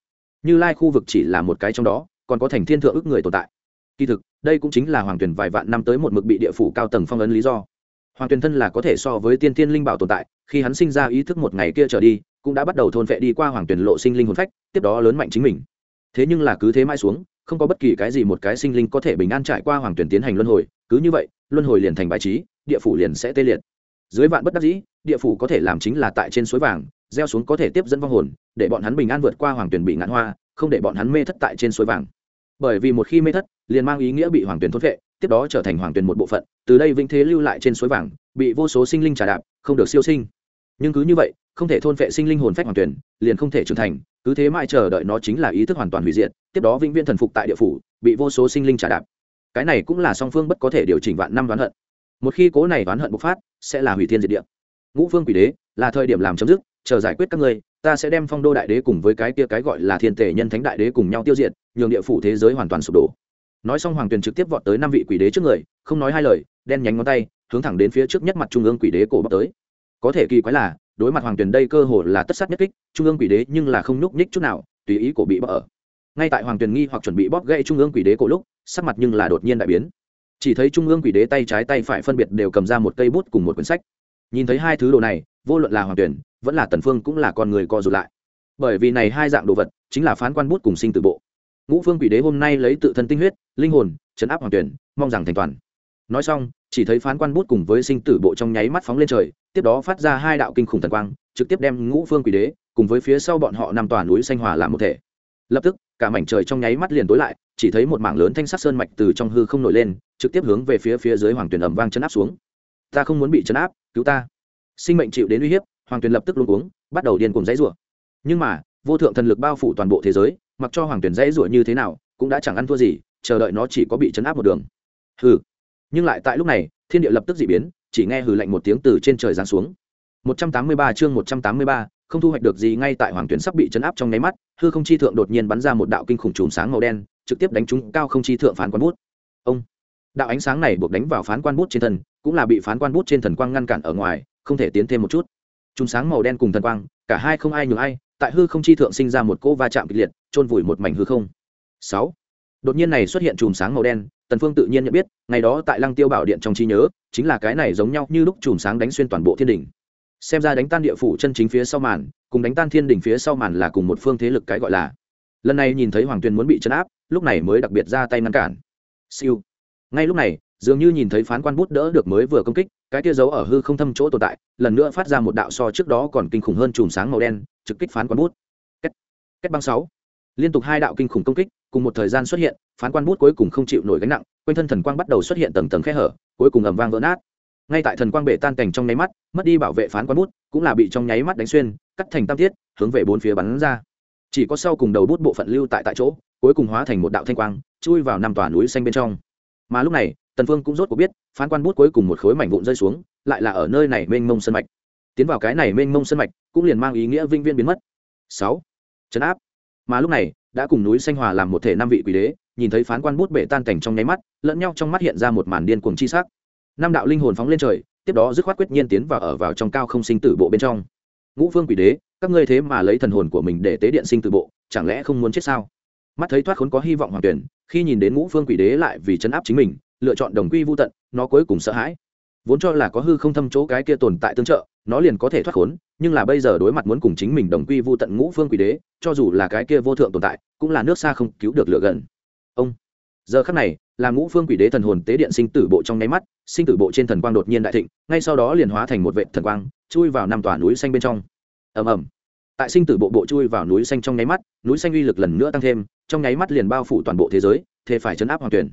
Như lai khu vực chỉ là một cái trong đó, còn có thành thiên thượng ức người tồn tại. Kỳ thực, đây cũng chính là hoàng Tuyền vài vạn năm tới một mực bị địa phủ cao tầng phong ấn lý do hoàng tuyền thân là có thể so với tiên tiên linh bảo tồn tại, khi hắn sinh ra ý thức một ngày kia trở đi, cũng đã bắt đầu thôn vệ đi qua hoàng tuyền lộ sinh linh hồn phách, tiếp đó lớn mạnh chính mình. Thế nhưng là cứ thế mãi xuống, không có bất kỳ cái gì một cái sinh linh có thể bình an trải qua hoàng tuyền tiến hành luân hồi, cứ như vậy, luân hồi liền thành bài trí, địa phủ liền sẽ tê liệt. Dưới vạn bất đắc dĩ, địa phủ có thể làm chính là tại trên suối vàng, gieo xuống có thể tiếp dẫn vong hồn, để bọn hắn bình an vượt qua hoàng tuyển bị ngạn hoa, không để bọn hắn mê thất tại trên suối vàng bởi vì một khi mê thất, liền mang ý nghĩa bị hoàng tuyển thốt vệ tiếp đó trở thành hoàng tuyển một bộ phận, từ đây vĩnh thế lưu lại trên suối vàng, bị vô số sinh linh trà đạp, không được siêu sinh. Nhưng cứ như vậy, không thể thôn vệ sinh linh hồn phách hoàng tuyển, liền không thể trưởng thành, cứ thế mãi chờ đợi nó chính là ý thức hoàn toàn hủy diệt, tiếp đó vĩnh viễn thần phục tại địa phủ, bị vô số sinh linh trà đạp. Cái này cũng là song phương bất có thể điều chỉnh vạn năm đoán hận. Một khi cố này đoán hận bộc phát, sẽ là hủy thiên diệt địa. Ngũ phương quỷ đế là thời điểm làm chấm dứt chờ giải quyết các ngươi, ta sẽ đem phong đô đại đế cùng với cái kia cái gọi là thiên tể nhân thánh đại đế cùng nhau tiêu diệt, nhường địa phủ thế giới hoàn toàn sụp đổ. Nói xong hoàng tuyền trực tiếp vọt tới năm vị quỷ đế trước người, không nói hai lời, đen nhánh ngón tay, hướng thẳng đến phía trước nhất mặt trung ương quỷ đế cổ bóc tới. Có thể kỳ quái là, đối mặt hoàng tuyền đây cơ hồ là tất sát nhất kích, trung ương quỷ đế nhưng là không nhúc nhích chút nào, tùy ý cổ bị bóc ở. Ngay tại hoàng tuyền nghi hoặc chuẩn bị bóp gãy trung ương quỷ đế cổ lúc, sắc mặt nhưng là đột nhiên đại biến. Chỉ thấy trung ương quỷ đế tay trái tay phải phân biệt đều cầm ra một cây bút cùng một quyển sách. Nhìn thấy hai thứ đồ này, vô luận là hoàng tuyển vẫn là tần phương cũng là con người co rụt lại. Bởi vì này hai dạng đồ vật, chính là phán quan bút cùng sinh tử bộ. Ngũ phương quỷ đế hôm nay lấy tự thân tinh huyết, linh hồn chấn áp hoàng tuyển, mong rằng thành toàn. Nói xong, chỉ thấy phán quan bút cùng với sinh tử bộ trong nháy mắt phóng lên trời, tiếp đó phát ra hai đạo kinh khủng thần quang, trực tiếp đem ngũ phương quỷ đế cùng với phía sau bọn họ nằm tòa núi xanh hòa làm một thể. Lập tức, cả mảnh trời trong nháy mắt liền tối lại, chỉ thấy một mảng lớn thanh sắc sơn mạch từ trong hư không nổi lên, trực tiếp hướng về phía phía dưới hoàng tuyển ẩm vang chấn áp xuống. Ta không muốn bị chấn áp, cứu ta. Sinh mệnh chịu đến uy hiếp hoàng tuyền lập tức luôn uống bắt đầu điên cùng dãy rủa. Nhưng mà vô thượng thần lực bao phủ toàn bộ thế giới mặc cho hoàng tuyền dãy rủa như thế nào cũng đã chẳng ăn thua gì chờ đợi nó chỉ có bị chấn áp một đường. Hừ. Nhưng lại tại lúc này thiên địa lập tức dị biến chỉ nghe hừ lạnh một tiếng từ trên trời giáng xuống. 183 chương 183, không thu hoạch được gì ngay tại hoàng tuyển sắp bị chấn áp trong nháy mắt hư không chi thượng đột nhiên bắn ra một đạo kinh khủng chùm sáng màu đen trực tiếp đánh trúng cao không chi thượng phán quan bút. Ông. Đạo ánh sáng này buộc đánh vào phán quan bút trên thần, cũng là bị phán quan bút trên thần quang ngăn cản ở ngoài không thể tiến thêm một chút chúng sáng màu đen cùng thần quang, cả hai không ai nhường ai, tại hư không chi thượng sinh ra một cỗ va chạm kịch liệt trôn vùi một mảnh hư không. Sáu. Đột nhiên này xuất hiện chùm sáng màu đen, tần phương tự nhiên nhận biết, ngày đó tại lăng tiêu bảo điện trong trí nhớ, chính là cái này giống nhau như lúc chùm sáng đánh xuyên toàn bộ thiên đỉnh. Xem ra đánh tan địa phủ chân chính phía sau màn, cùng đánh tan thiên đỉnh phía sau màn là cùng một phương thế lực cái gọi là. Lần này nhìn thấy hoàng tuyền muốn bị chấn áp, lúc này mới đặc biệt ra tay ngăn cản. Siêu. Ngay lúc này, dường như nhìn thấy phán quan bút đỡ được mới vừa công kích cái kia giấu ở hư không thâm chỗ tồn tại lần nữa phát ra một đạo so trước đó còn kinh khủng hơn chùm sáng màu đen trực kích phán quan bút. Kết, kết băng sáu. Liên tục hai đạo kinh khủng công kích cùng một thời gian xuất hiện phán quan bút cuối cùng không chịu nổi gánh nặng quanh thân thần quang bắt đầu xuất hiện tầng tầng khe hở cuối cùng ầm vang vỡ nát. Ngay tại thần quang bể tan cảnh trong nháy mắt mất đi bảo vệ phán quan bút cũng là bị trong nháy mắt đánh xuyên cắt thành tam tiết hướng về bốn phía bắn ra. Chỉ có sau cùng đầu bút bộ phận lưu tại tại chỗ cuối cùng hóa thành một đạo thanh quang chui vào năm tòa núi xanh bên trong. Mà lúc này tần phương cũng rốt cuộc biết, phán quan bút cuối cùng một khối mảnh vụn rơi xuống, lại là ở nơi này mênh mông sân mạch. Tiến vào cái này mênh mông sân mạch, cũng liền mang ý nghĩa vinh viên biến mất. Sáu chấn áp. Mà lúc này, đã cùng núi xanh hòa làm một thể năm vị quỷ đế, nhìn thấy phán quan bút bể tan cảnh trong nháy mắt, lẫn nhau trong mắt hiện ra một màn điên cuồng chi sắc. Năm đạo linh hồn phóng lên trời, tiếp đó dứt khoát quyết nhiên tiến vào ở vào trong cao không sinh tử bộ bên trong. Ngũ vương quỷ đế, các ngươi thế mà lấy thần hồn của mình để tế điện sinh tử bộ, chẳng lẽ không muốn chết sao? Mắt thấy thoát khốn có hy vọng hoàng tuyển, khi nhìn đến ngũ vương quỷ đế lại vì chấn áp chính mình lựa chọn đồng quy vô tận, nó cuối cùng sợ hãi. Vốn cho là có hư không thâm chỗ cái kia tồn tại tương trợ, nó liền có thể thoát khốn, nhưng là bây giờ đối mặt muốn cùng chính mình đồng quy vô tận ngũ phương quỷ đế, cho dù là cái kia vô thượng tồn tại, cũng là nước xa không cứu được lựa gần. Ông. Giờ khắc này, là ngũ phương quỷ đế thần hồn tế điện sinh tử bộ trong nháy mắt, sinh tử bộ trên thần quang đột nhiên đại thịnh, ngay sau đó liền hóa thành một vệ thần quang, chui vào năm tòa núi xanh bên trong. Ầm ầm. Tại sinh tử bộ bộ chui vào núi xanh trong nháy mắt, núi xanh uy lực lần nữa tăng thêm, trong nháy mắt liền bao phủ toàn bộ thế giới, thế phải chấn áp hoàng tuyển.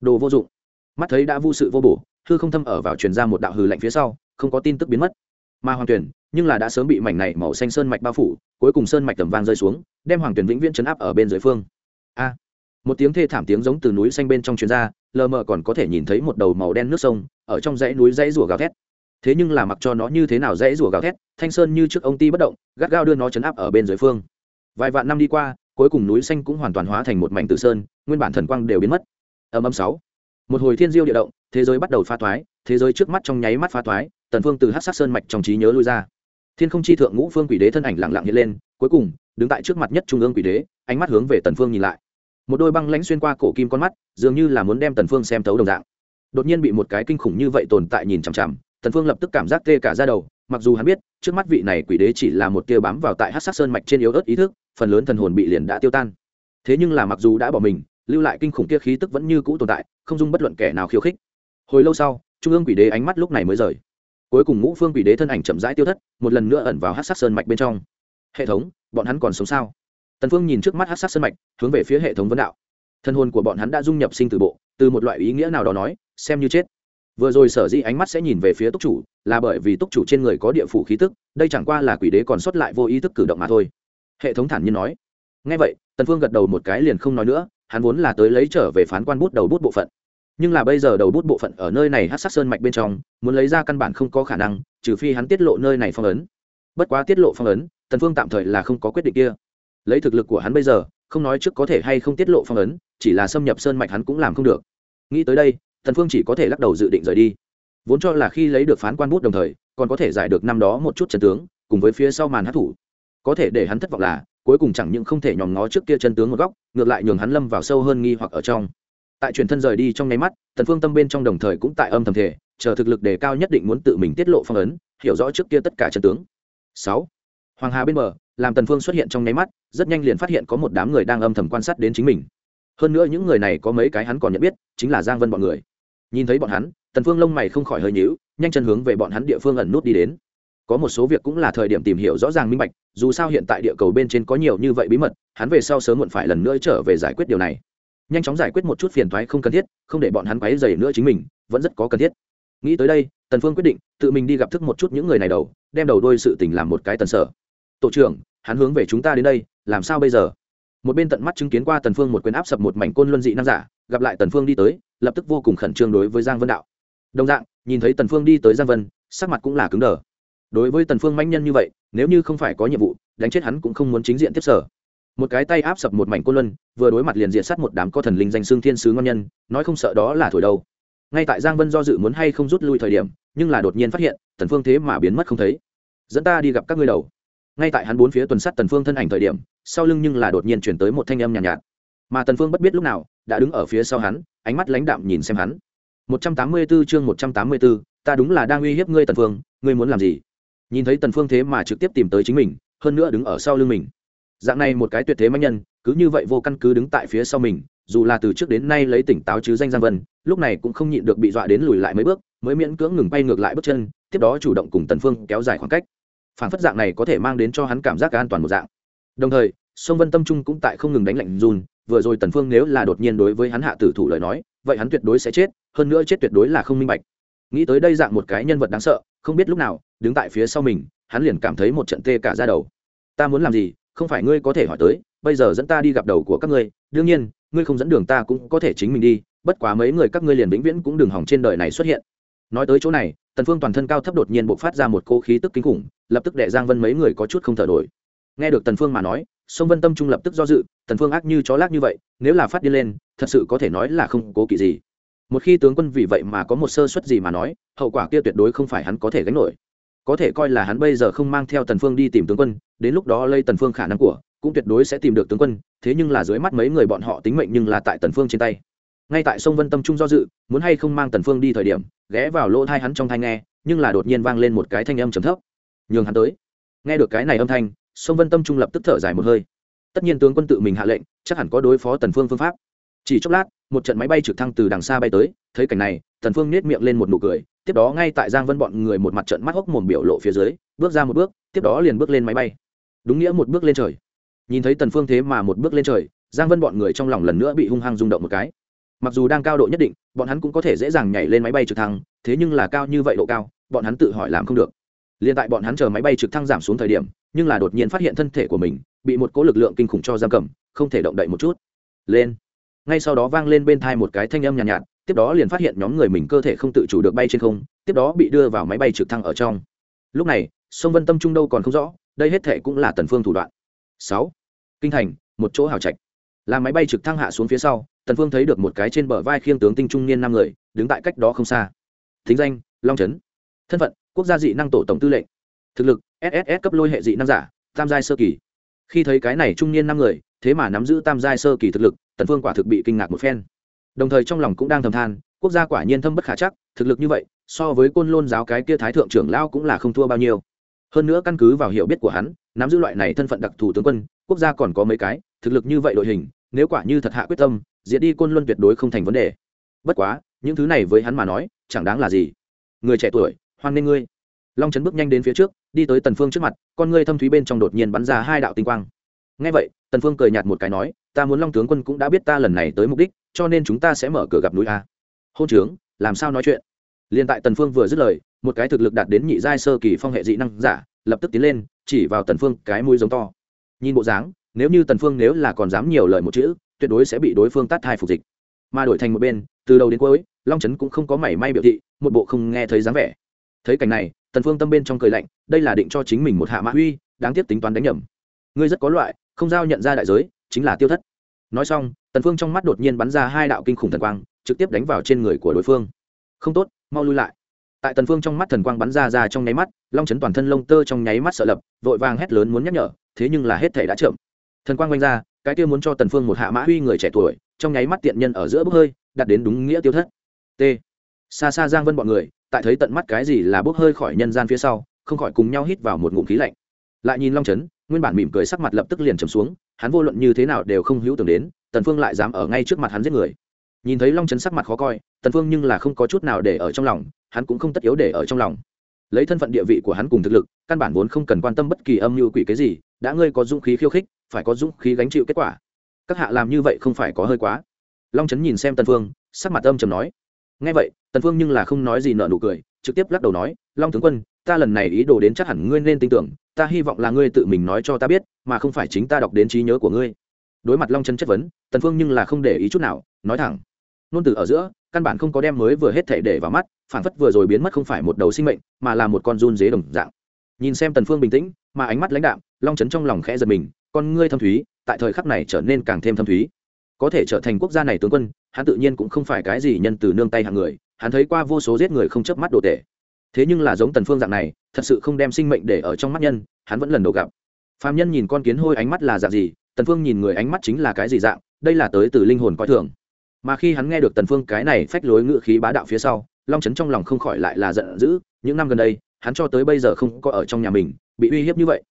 Đồ vô dụng mắt thấy đã vô sự vô bổ, hư không thâm ở vào truyền ra một đạo hư lạnh phía sau, không có tin tức biến mất. Mà hoàng tuyển, nhưng là đã sớm bị mảnh này màu xanh sơn mạch bao phủ, cuối cùng sơn mạch tầm vang rơi xuống, đem hoàng tuyển vĩnh viễn chấn áp ở bên dưới phương. A! Một tiếng thê thảm tiếng giống từ núi xanh bên trong truyền ra, lờ mờ còn có thể nhìn thấy một đầu màu đen nước sông, ở trong dãy núi dãy rùa gào thét. Thế nhưng là mặc cho nó như thế nào dãy rùa gào thét, thanh sơn như trước ông ti bất động, gắt gao đưa nó chấn áp ở bên dưới phương. Vài vạn năm đi qua, cuối cùng núi xanh cũng hoàn toàn hóa thành một mảnh tự sơn, nguyên bản thần quang đều biến mất. Âm âm sáu một hồi thiên diêu địa động, thế giới bắt đầu pha thoái, thế giới trước mắt trong nháy mắt pha thoái, tần phương từ hát sát sơn mạch trong trí nhớ lui ra. Thiên không chi thượng ngũ phương quỷ đế thân ảnh lặng lặng hiện lên, cuối cùng, đứng tại trước mặt nhất trung ương quỷ đế, ánh mắt hướng về tần phương nhìn lại. Một đôi băng lãnh xuyên qua cổ kim con mắt, dường như là muốn đem tần phương xem thấu đồng dạng. Đột nhiên bị một cái kinh khủng như vậy tồn tại nhìn chằm chằm, tần phương lập tức cảm giác tê cả da đầu, mặc dù hắn biết, trước mắt vị này quỷ đế chỉ là một tia bám vào tại hắc sát sơn mạch trên yếu ớt ý thức, phần lớn thần hồn bị liền đã tiêu tan. Thế nhưng là mặc dù đã bỏ mình lưu lại kinh khủng kia khí tức vẫn như cũ tồn tại, không dung bất luận kẻ nào khiêu khích. Hồi lâu sau, trung ương quỷ đế ánh mắt lúc này mới rời. Cuối cùng ngũ phương quỷ đế thân ảnh chậm rãi tiêu thất, một lần nữa ẩn vào hắc sát sơn mạch bên trong. Hệ thống, bọn hắn còn sống sao? Tần phương nhìn trước mắt hắc sát sơn mạch, hướng về phía hệ thống vấn đạo. Thân hồn của bọn hắn đã dung nhập sinh tử bộ, từ một loại ý nghĩa nào đó nói, xem như chết. Vừa rồi sở dĩ ánh mắt sẽ nhìn về phía túc chủ, là bởi vì túc chủ trên người có địa phủ khí tức, đây chẳng qua là quỷ đế còn sót lại vô ý thức cử động mà thôi. Hệ thống thản nhiên nói. Ngay vậy, tần phương gật đầu một cái liền không nói nữa hắn vốn là tới lấy trở về phán quan bút đầu bút bộ phận. Nhưng là bây giờ đầu bút bộ phận ở nơi này hát sắc sơn mạch bên trong, muốn lấy ra căn bản không có khả năng, trừ phi hắn tiết lộ nơi này phong ấn. Bất quá tiết lộ phong ấn, tần phương tạm thời là không có quyết định kia. Lấy thực lực của hắn bây giờ, không nói trước có thể hay không tiết lộ phong ấn, chỉ là xâm nhập sơn mạch hắn cũng làm không được. Nghĩ tới đây, tần phương chỉ có thể lắc đầu dự định rời đi. Vốn cho là khi lấy được phán quan bút đồng thời, còn có thể giải được năm đó một chút chân tướng, cùng với phía sau màn hát thủ. Có thể để hắn thất vọng là cuối cùng chẳng những không thể nhòm ngó trước kia chân tướng một góc ngược lại nhường hắn lâm vào sâu hơn nghi hoặc ở trong. Tại truyền thân rời đi trong nháy mắt tần phương tâm bên trong đồng thời cũng tại âm thầm thể chờ thực lực đề cao nhất định muốn tự mình tiết lộ phong ấn hiểu rõ trước kia tất cả chân tướng. Sáu, hoàng hà bên bờ làm tần phương xuất hiện trong nháy mắt rất nhanh liền phát hiện có một đám người đang âm thầm quan sát đến chính mình. Hơn nữa những người này có mấy cái hắn còn nhận biết chính là giang vân bọn người. Nhìn thấy bọn hắn tần phương lông mày không khỏi hơi nhíu nhanh chân hướng về bọn hắn địa phương ẩn nút đi đến có một số việc cũng là thời điểm tìm hiểu rõ ràng minh bạch, dù sao hiện tại địa cầu bên trên có nhiều như vậy bí mật, hắn về sau sớm muộn phải lần nữa trở về giải quyết điều này. Nhanh chóng giải quyết một chút phiền toái không cần thiết, không để bọn hắn quấy dày nữa chính mình, vẫn rất có cần thiết. Nghĩ tới đây, tần phương quyết định tự mình đi gặp thức một chút những người này đầu, đem đầu đôi sự tình làm một cái tần sở. Tổ trưởng, hắn hướng về chúng ta đến đây, làm sao bây giờ? Một bên tận mắt chứng kiến qua tần phương một quyền áp sập một mảnh côn luân dị nam giả, gặp lại tần phương đi tới, lập tức vô cùng khẩn trương đối với giang vân đạo. Đồng dạng, nhìn thấy tần phương đi tới giang vân, sắc mặt cũng là cứng đờ đối với tần phương manh nhân như vậy nếu như không phải có nhiệm vụ đánh chết hắn cũng không muốn chính diện tiếp sở. Một cái tay áp sập một mảnh côn luân vừa đối mặt liền diện sát một đám có thần linh danh xương thiên sứ ngon nhân nói không sợ đó là thổi đâu. Ngay tại giang vân do dự muốn hay không rút lui thời điểm nhưng là đột nhiên phát hiện tần phương thế mà biến mất không thấy. Dẫn ta đi gặp các ngươi đầu. Ngay tại hắn bốn phía tuần sát tần phương thân ảnh thời điểm sau lưng nhưng là đột nhiên chuyển tới một thanh âm nhàn nhạt, nhạt. Mà tần phương bất biết lúc nào đã đứng ở phía sau hắn ánh mắt lãnh đạm nhìn xem hắn. 184 chương 184, ta đúng là đang uy hiếp ngươi tần phương ngươi muốn làm gì? Nhìn thấy tần phương thế mà trực tiếp tìm tới chính mình, hơn nữa đứng ở sau lưng mình. Dạng này một cái tuyệt thế mạnh nhân, cứ như vậy vô căn cứ đứng tại phía sau mình, dù là từ trước đến nay lấy tỉnh táo chứ danh giang vân, lúc này cũng không nhịn được bị dọa đến lùi lại mấy bước, mới miễn cưỡng ngừng bay ngược lại bước chân, tiếp đó chủ động cùng tần phương kéo dài khoảng cách. Phản phất dạng này có thể mang đến cho hắn cảm giác an toàn một dạng. Đồng thời sông vân tâm trung cũng tại không ngừng đánh lạnh run, vừa rồi tần phương nếu là đột nhiên đối với hắn hạ tử thủ lời nói, vậy hắn tuyệt đối sẽ chết, hơn nữa chết tuyệt đối là không minh bạch. Nghĩ tới đây dạng một cái nhân vật đáng sợ, không biết lúc nào đứng tại phía sau mình, hắn liền cảm thấy một trận tê cả da đầu. Ta muốn làm gì? Không phải ngươi có thể hỏi tới, bây giờ dẫn ta đi gặp đầu của các ngươi. Đương nhiên, ngươi không dẫn đường ta cũng có thể chính mình đi, bất quá mấy người các ngươi liền vĩnh viễn cũng đừng hỏng trên đời này xuất hiện. Nói tới chỗ này, tần phương toàn thân cao thấp đột nhiên bộc phát ra một cô khí tức kinh khủng, lập tức đệ giang vân mấy người có chút không thở nổi. Nghe được tần phương mà nói, sông vân tâm trung lập tức do dự, tần phương ác như chó lác như vậy, nếu là phát đi lên, thật sự có thể nói là không cố kỵ gì. Một khi tướng quân vì vậy mà có một sơ suất gì mà nói, hậu quả kia tuyệt đối không phải hắn có thể gánh nổi có thể coi là hắn bây giờ không mang theo tần phương đi tìm tướng quân, đến lúc đó lây tần phương khả năng của, cũng tuyệt đối sẽ tìm được tướng quân, thế nhưng là dưới mắt mấy người bọn họ tính mệnh nhưng là tại tần phương trên tay. Ngay tại sông vân tâm trung do dự, muốn hay không mang tần phương đi thời điểm, ghé vào lỗ thai hắn trong thanh nghe, nhưng là đột nhiên vang lên một cái thanh âm trầm thấp. Nhường hắn tới. Nghe được cái này âm thanh, sông vân tâm trung lập tức thở dài một hơi. Tất nhiên tướng quân tự mình hạ lệnh, chắc hẳn có đối phó tần phương phương pháp. Chỉ chốc lát, một trận máy bay trực thăng từ đằng xa bay tới, thấy cảnh này, tần phương nét miệng lên một nụ cười tiếp đó ngay tại giang vân bọn người một mặt trận mắt hốc mồm biểu lộ phía dưới bước ra một bước tiếp đó liền bước lên máy bay. Đúng nghĩa một bước lên trời. Nhìn thấy tần phương thế mà một bước lên trời giang vân bọn người trong lòng lần nữa bị hung hăng rung động một cái. Mặc dù đang cao độ nhất định bọn hắn cũng có thể dễ dàng nhảy lên máy bay trực thăng thế nhưng là cao như vậy độ cao bọn hắn tự hỏi làm không được. Liền tại bọn hắn chờ máy bay trực thăng giảm xuống thời điểm nhưng là đột nhiên phát hiện thân thể của mình bị một cỗ lực lượng kinh khủng cho giam cầm không thể động đậy một chút. Lên. Ngay sau đó vang lên bên thai một cái thanh âm nhàn nhạt, nhạt tiếp đó liền phát hiện nhóm người mình cơ thể không tự chủ được bay trên không, tiếp đó bị đưa vào máy bay trực thăng ở trong. Lúc này, sông vân tâm trung đâu còn không rõ, đây hết thể cũng là tần phương thủ đoạn. Sáu, kinh thành, một chỗ hào trạch. Là máy bay trực thăng hạ xuống phía sau, tần phương thấy được một cái trên bờ vai khiêng tướng tinh trung niên năm người, đứng tại cách đó không xa. Thính danh, long trấn thân phận, quốc gia dị năng tổ tổng tư lệnh. Thực lực sss cấp lôi hệ dị năng giả, tam giai sơ kỳ. Khi thấy cái này trung niên năm người, thế mà nắm giữ tam giai sơ kỳ thực lực, tần phương quả thực bị kinh ngạc một phen đồng thời trong lòng cũng đang thầm than, quốc gia quả nhiên thâm bất khả chắc, thực lực như vậy, so với côn lôn giáo cái kia thái thượng trưởng lao cũng là không thua bao nhiêu. Hơn nữa căn cứ vào hiểu biết của hắn, nắm giữ loại này thân phận đặc thù tướng quân, quốc gia còn có mấy cái, thực lực như vậy đội hình, nếu quả như thật hạ quyết tâm, diệt đi côn luân tuyệt đối không thành vấn đề. Bất quá, những thứ này với hắn mà nói, chẳng đáng là gì. Người trẻ tuổi, hoan nghênh ngươi. Long trấn bước nhanh đến phía trước, đi tới tần phương trước mặt, con ngươi thâm thúy bên trong đột nhiên bắn ra hai đạo tinh quang ngay vậy tần phương cười nhạt một cái nói ta muốn long tướng quân cũng đã biết ta lần này tới mục đích cho nên chúng ta sẽ mở cửa gặp núi a. Hôn trướng làm sao nói chuyện? Liên tại tần phương vừa dứt lời một cái thực lực đạt đến nhị giai sơ kỳ phong hệ dị năng giả lập tức tiến lên chỉ vào tần phương cái mũi giống to. Nhìn bộ dáng nếu như tần phương nếu là còn dám nhiều lời một chữ tuyệt đối sẽ bị đối phương tát thai phục dịch. Mà đổi thành một bên từ đầu đến cuối long chấn cũng không có mảy may biểu thị một bộ không nghe thấy dáng vẻ. Thấy cảnh này tần phương tâm bên trong cười lạnh đây là định cho chính mình một hạ mã uy, đáng tiếc tính toán đánh nhầm ngươi rất có loại, không giao nhận ra đại giới, chính là tiêu thất. Nói xong, tần phương trong mắt đột nhiên bắn ra hai đạo kinh khủng thần quang, trực tiếp đánh vào trên người của đối phương. Không tốt, mau lui lại. Tại tần phương trong mắt thần quang bắn ra ra trong nháy mắt, long chấn toàn thân lông tơ trong nháy mắt sợ lập, vội vàng hét lớn muốn nhắc nhở, thế nhưng là hết thể đã chậm. Thần quang quanh ra, cái kia muốn cho tần phương một hạ mã huy người trẻ tuổi, trong nháy mắt tiện nhân ở giữa bốc hơi đặt đến đúng nghĩa tiêu thất. T. Xa xa giang vân bọn người, tại thấy tận mắt cái gì là bốc hơi khỏi nhân gian phía sau, không khỏi cùng nhau hít vào một ngụm khí lạnh. Lại nhìn long chấn nguyên bản mỉm cười sắc mặt lập tức liền trầm xuống, hắn vô luận như thế nào đều không hữu tưởng đến, tần phương lại dám ở ngay trước mặt hắn giết người. Nhìn thấy long chấn sắc mặt khó coi, tần phương nhưng là không có chút nào để ở trong lòng, hắn cũng không tất yếu để ở trong lòng. Lấy thân phận địa vị của hắn cùng thực lực, căn bản vốn không cần quan tâm bất kỳ âm mưu quỷ cái gì, đã ngươi có dũng khí khiêu khích, phải có dũng khí gánh chịu kết quả. Các hạ làm như vậy không phải có hơi quá. Long trấn nhìn xem tần phương, sắc mặt âm trầm nói. Nghe vậy, tần phương nhưng là không nói gì nở nụ cười, trực tiếp lắc đầu nói, long tướng quân, ta lần này ý đồ đến chắc hẳn ngươi nên tin tưởng ta hy vọng là ngươi tự mình nói cho ta biết, mà không phải chính ta đọc đến trí nhớ của ngươi. Đối mặt long chân chất vấn, tần phương nhưng là không để ý chút nào, nói thẳng. Nôn từ ở giữa, căn bản không có đem mới vừa hết thể để vào mắt phản phất vừa rồi biến mất không phải một đầu sinh mệnh, mà là một con run dế đồng dạng. Nhìn xem tần phương bình tĩnh, mà ánh mắt lãnh đạm, long chấn trong lòng khẽ giật mình, con ngươi thâm thúy, tại thời khắc này trở nên càng thêm thâm thúy. Có thể trở thành quốc gia này tướng quân, hắn tự nhiên cũng không phải cái gì nhân từ nương tay hạng người, hắn thấy qua vô số giết người không chớp mắt đồ tệ thế nhưng là giống tần phương dạng này, thật sự không đem sinh mệnh để ở trong mắt nhân, hắn vẫn lần đầu gặp. Phàm nhân nhìn con kiến hôi ánh mắt là dạng gì, tần phương nhìn người ánh mắt chính là cái gì dạng, đây là tới từ linh hồn coi thường. Mà khi hắn nghe được tần phương cái này phách lối ngựa khí bá đạo phía sau, long chấn trong lòng không khỏi lại là giận dữ, những năm gần đây, hắn cho tới bây giờ không có ở trong nhà mình, bị uy hiếp như vậy.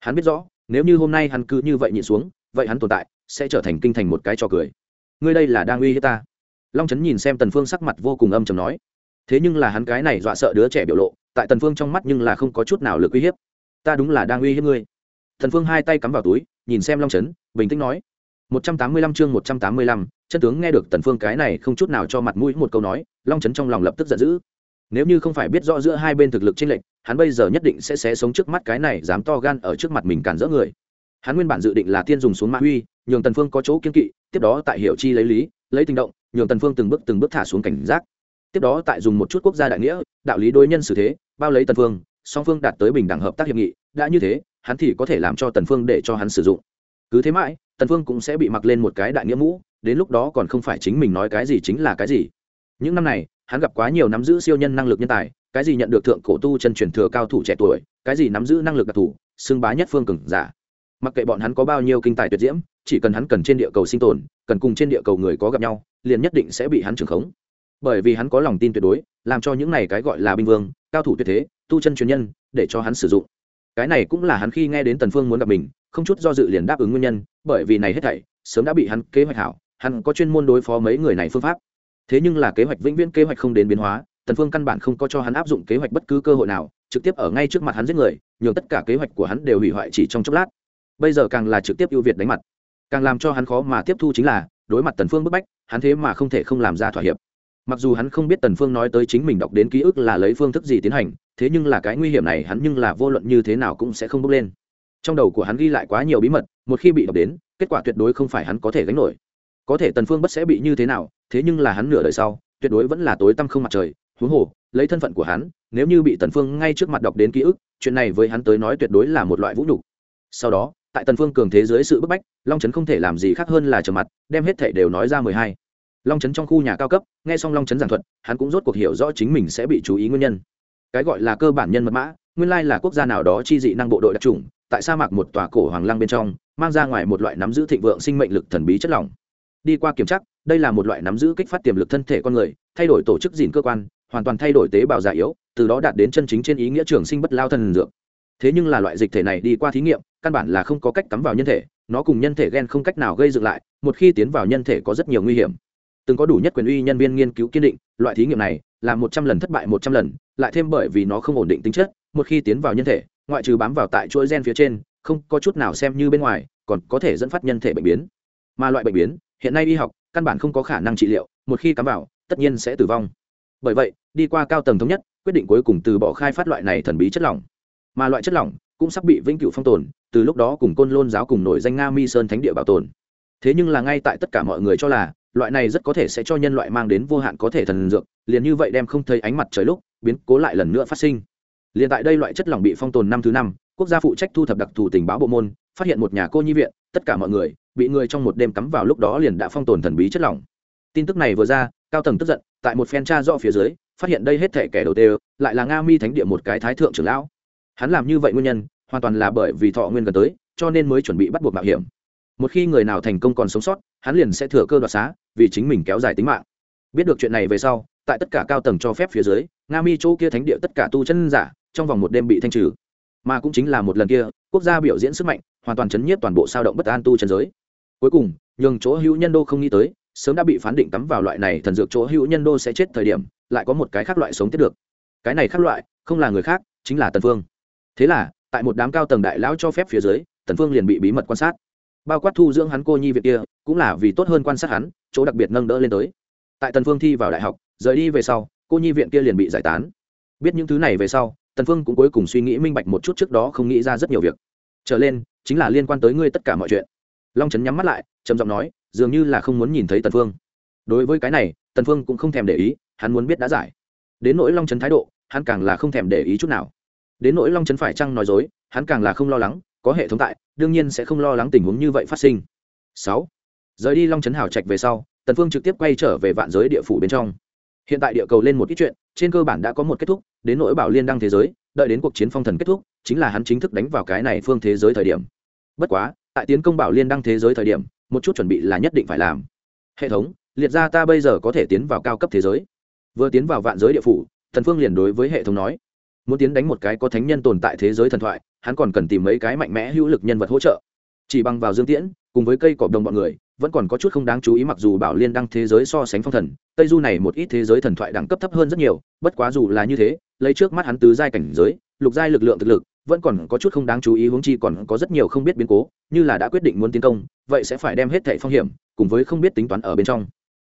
Hắn biết rõ, nếu như hôm nay hắn cứ như vậy nhịn xuống, vậy hắn tồn tại sẽ trở thành kinh thành một cái trò cười. Ngươi đây là đang uy hiếp ta. Long trấn nhìn xem tần phương sắc mặt vô cùng âm trầm nói thế nhưng là hắn cái này dọa sợ đứa trẻ biểu lộ tại tần phương trong mắt nhưng là không có chút nào lực uy hiếp. Ta đúng là đang uy hiếp ngươi. Tần phương hai tay cắm vào túi nhìn xem long trấn bình tĩnh nói. 185 chương 185, chân tướng nghe được tần phương cái này không chút nào cho mặt mũi một câu nói long trấn trong lòng lập tức giận dữ. Nếu như không phải biết rõ giữa hai bên thực lực chênh lệch hắn bây giờ nhất định sẽ xé sống trước mắt cái này dám to gan ở trước mặt mình cản rỡ người. Hắn nguyên bản dự định là tiên dùng xuống ma huy nhường tần phương có chỗ kiên kỵ tiếp đó tại hiệu chi lấy lý lấy tình động nhường tần phương từng bước từng bước thả xuống cảnh giác tiếp đó tại dùng một chút quốc gia đại nghĩa, đạo lý đối nhân xử thế, bao lấy tần phương, song phương đạt tới bình đẳng hợp tác hiệp nghị, đã như thế, hắn thì có thể làm cho tần phương để cho hắn sử dụng. Cứ thế mãi, tần phương cũng sẽ bị mặc lên một cái đại nghĩa mũ, đến lúc đó còn không phải chính mình nói cái gì chính là cái gì. Những năm này, hắn gặp quá nhiều nắm giữ siêu nhân năng lực nhân tài, cái gì nhận được thượng cổ tu chân truyền thừa cao thủ trẻ tuổi, cái gì nắm giữ năng lực đặc thù, xưng bá nhất phương cường giả. Mặc kệ bọn hắn có bao nhiêu kinh tài tuyệt diễm, chỉ cần hắn cần trên địa cầu sinh tồn, cần cùng trên địa cầu người có gặp nhau, liền nhất định sẽ bị hắn trưởng khống bởi vì hắn có lòng tin tuyệt đối, làm cho những này cái gọi là binh vương, cao thủ tuyệt thế, tu chân truyền nhân, để cho hắn sử dụng. Cái này cũng là hắn khi nghe đến tần phương muốn gặp mình, không chút do dự liền đáp ứng nguyên nhân, bởi vì này hết thảy, sớm đã bị hắn kế hoạch hảo, hắn có chuyên môn đối phó mấy người này phương pháp. Thế nhưng là kế hoạch vĩnh viễn kế hoạch không đến biến hóa, tần phương căn bản không có cho hắn áp dụng kế hoạch bất cứ cơ hội nào, trực tiếp ở ngay trước mặt hắn giết người, nhường tất cả kế hoạch của hắn đều hủy hoại chỉ trong chốc lát. Bây giờ càng là trực tiếp ưu việt đánh mặt. Càng làm cho hắn khó mà tiếp thu chính là, đối mặt tần phương bức bách, hắn thế mà không thể không làm ra thỏa hiệp mặc dù hắn không biết tần phương nói tới chính mình đọc đến ký ức là lấy phương thức gì tiến hành, thế nhưng là cái nguy hiểm này hắn nhưng là vô luận như thế nào cũng sẽ không bước lên. Trong đầu của hắn ghi lại quá nhiều bí mật, một khi bị đọc đến, kết quả tuyệt đối không phải hắn có thể gánh nổi. Có thể tần phương bất sẽ bị như thế nào, thế nhưng là hắn nửa đời sau, tuyệt đối vẫn là tối tăm không mặt trời, huống hồ, lấy thân phận của hắn, nếu như bị tần phương ngay trước mặt đọc đến ký ức, chuyện này với hắn tới nói tuyệt đối là một loại vũ nhục. Sau đó, tại tần phương cường thế dưới sự bức bách, long trấn không thể làm gì khác hơn là trầm mặt, đem hết thảy đều nói ra mười hai long trấn trong khu nhà cao cấp, nghe xong long trấn giảng thuật, hắn cũng rốt cuộc hiểu rõ chính mình sẽ bị chú ý nguyên nhân. Cái gọi là cơ bản nhân mật mã, nguyên lai là quốc gia nào đó chi dị năng bộ đội đặc trùng, tại sa mạc một tòa cổ hoàng lăng bên trong, mang ra ngoài một loại nắm giữ thịnh vượng sinh mệnh lực thần bí chất lỏng. Đi qua kiểm tra, đây là một loại nắm giữ kích phát tiềm lực thân thể con người, thay đổi tổ chức dìn cơ quan, hoàn toàn thay đổi tế bào già yếu, từ đó đạt đến chân chính trên ý nghĩa trường sinh bất lao thần dược. Thế nhưng là loại dịch thể này đi qua thí nghiệm, căn bản là không có cách cắm vào nhân thể, nó cùng nhân thể gen không cách nào gây dựng lại, một khi tiến vào nhân thể có rất nhiều nguy hiểm từng có đủ nhất quyền uy nhân viên nghiên cứu kiên định, loại thí nghiệm này là một trăm lần thất bại một trăm lần, lại thêm bởi vì nó không ổn định tính chất, một khi tiến vào nhân thể, ngoại trừ bám vào tại chuỗi gen phía trên, không có chút nào xem như bên ngoài, còn có thể dẫn phát nhân thể bệnh biến. Mà loại bệnh biến, hiện nay y học, căn bản không có khả năng trị liệu, một khi cắm vào, tất nhiên sẽ tử vong. Bởi vậy, đi qua cao tầng thống nhất, quyết định cuối cùng từ bỏ khai phát loại này thần bí chất lỏng. Mà loại chất lỏng cũng sắp bị vĩnh cửu phong tồn, từ lúc đó cùng côn lôn giáo cùng nổi danh nga mi sơn thánh địa bảo tồn. Thế nhưng là ngay tại tất cả mọi người cho là loại này rất có thể sẽ cho nhân loại mang đến vô hạn có thể thần dược, liền như vậy đem không thấy ánh mặt trời lúc, biến cố lại lần nữa phát sinh. Liền tại đây loại chất lỏng bị phong tồn năm thứ năm, quốc gia phụ trách thu thập đặc thù tình báo bộ môn, phát hiện một nhà cô nhi viện, tất cả mọi người, bị người trong một đêm cắm vào lúc đó liền đã phong tồn thần bí chất lỏng. Tin tức này vừa ra, cao tầng tức giận, tại một phen tra do phía dưới, phát hiện đây hết thể kẻ đầu tiên lại là nga mi thánh địa một cái thái thượng trưởng lão. Hắn làm như vậy nguyên nhân, hoàn toàn là bởi vì thọ nguyên gần tới, cho nên mới chuẩn bị bắt buộc mạo hiểm. Một khi người nào thành công còn sống sót, hắn liền sẽ thừa cơ đoạt xá vì chính mình kéo dài tính mạng. Biết được chuyện này về sau, tại tất cả cao tầng cho phép phía dưới, nga mi chỗ kia thánh địa tất cả tu chân giả, trong vòng một đêm bị thanh trừ. Mà cũng chính là một lần kia, quốc gia biểu diễn sức mạnh, hoàn toàn chấn nhiếp toàn bộ sao động bất an tu chân giới. Cuối cùng, nhường chỗ hữu nhân đô không nghĩ tới, sớm đã bị phán định cắm vào loại này thần dược chỗ hữu nhân đô sẽ chết thời điểm, lại có một cái khác loại sống tiếp được. Cái này khác loại, không là người khác, chính là tần phương. Thế là, tại một đám cao tầng đại lão cho phép phía dưới, tần phương liền bị bí mật quan sát bao quát thu dưỡng hắn cô nhi viện kia, cũng là vì tốt hơn quan sát hắn, chỗ đặc biệt nâng đỡ lên tới. Tại tần phương thi vào đại học, rời đi về sau, cô nhi viện kia liền bị giải tán. Biết những thứ này về sau, tần phương cũng cuối cùng suy nghĩ minh bạch một chút trước đó không nghĩ ra rất nhiều việc. Trở lên, chính là liên quan tới ngươi tất cả mọi chuyện. Long trấn nhắm mắt lại, trầm giọng nói, dường như là không muốn nhìn thấy tần phương. Đối với cái này, tần phương cũng không thèm để ý, hắn muốn biết đã giải. Đến nỗi long trấn thái độ, hắn càng là không thèm để ý chút nào. Đến nỗi long trấn phải chăng nói dối, hắn càng là không lo lắng có hệ thống tại, đương nhiên sẽ không lo lắng tình huống như vậy phát sinh. Sáu, rời đi long trấn hào trạch về sau, tần phương trực tiếp quay trở về vạn giới địa phủ bên trong. Hiện tại địa cầu lên một ít chuyện, trên cơ bản đã có một kết thúc, đến nỗi bảo liên đăng thế giới, đợi đến cuộc chiến phong thần kết thúc, chính là hắn chính thức đánh vào cái này phương thế giới thời điểm. Bất quá, tại tiến công bảo liên đăng thế giới thời điểm, một chút chuẩn bị là nhất định phải làm. Hệ thống, liệt ra ta bây giờ có thể tiến vào cao cấp thế giới. Vừa tiến vào vạn giới địa phủ thần phương liền đối với hệ thống nói, muốn tiến đánh một cái có thánh nhân tồn tại thế giới thần thoại hắn còn cần tìm mấy cái mạnh mẽ hữu lực nhân vật hỗ trợ. Chỉ bằng vào dương tiễn, cùng với cây cọp đồng bọn người, vẫn còn có chút không đáng chú ý mặc dù bảo liên đăng thế giới so sánh phong thần, tây du này một ít thế giới thần thoại đẳng cấp thấp hơn rất nhiều, bất quá dù là như thế, lấy trước mắt hắn tứ giai cảnh giới, lục giai lực lượng thực lực, vẫn còn có chút không đáng chú ý huống chi còn có rất nhiều không biết biến cố, như là đã quyết định muốn tiến công, vậy sẽ phải đem hết thảy phong hiểm, cùng với không biết tính toán ở bên trong.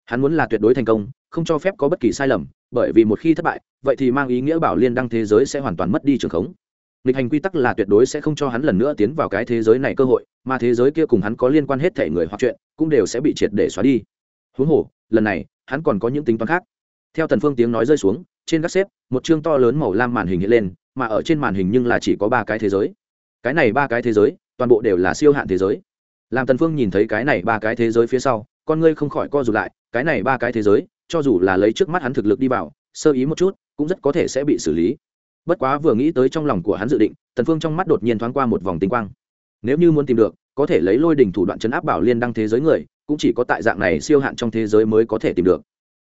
Hắn muốn là tuyệt đối thành công, không cho phép có bất kỳ sai lầm, bởi vì một khi thất bại, vậy thì mang ý nghĩa bảo liên đăng thế giới sẽ hoàn toàn mất đi trường khống nghịch hành quy tắc là tuyệt đối sẽ không cho hắn lần nữa tiến vào cái thế giới này cơ hội, mà thế giới kia cùng hắn có liên quan hết thể người hoặc chuyện, cũng đều sẽ bị triệt để xóa đi. Huống hồ, lần này, hắn còn có những tính toán khác. Theo tần phương tiếng nói rơi xuống, trên các xếp, một chương to lớn màu lam màn hình hiện lên, mà ở trên màn hình nhưng là chỉ có ba cái thế giới. Cái này ba cái thế giới, toàn bộ đều là siêu hạn thế giới. Làm tần phương nhìn thấy cái này ba cái thế giới phía sau, con ngươi không khỏi co rụt lại, cái này ba cái thế giới, cho dù là lấy trước mắt hắn thực lực đi vào, sơ ý một chút, cũng rất có thể sẽ bị xử lý bất quá vừa nghĩ tới trong lòng của hắn dự định tần phương trong mắt đột nhiên thoáng qua một vòng tinh quang. Nếu như muốn tìm được có thể lấy lôi đỉnh thủ đoạn chấn áp bảo liên đăng thế giới người cũng chỉ có tại dạng này siêu hạn trong thế giới mới có thể tìm được.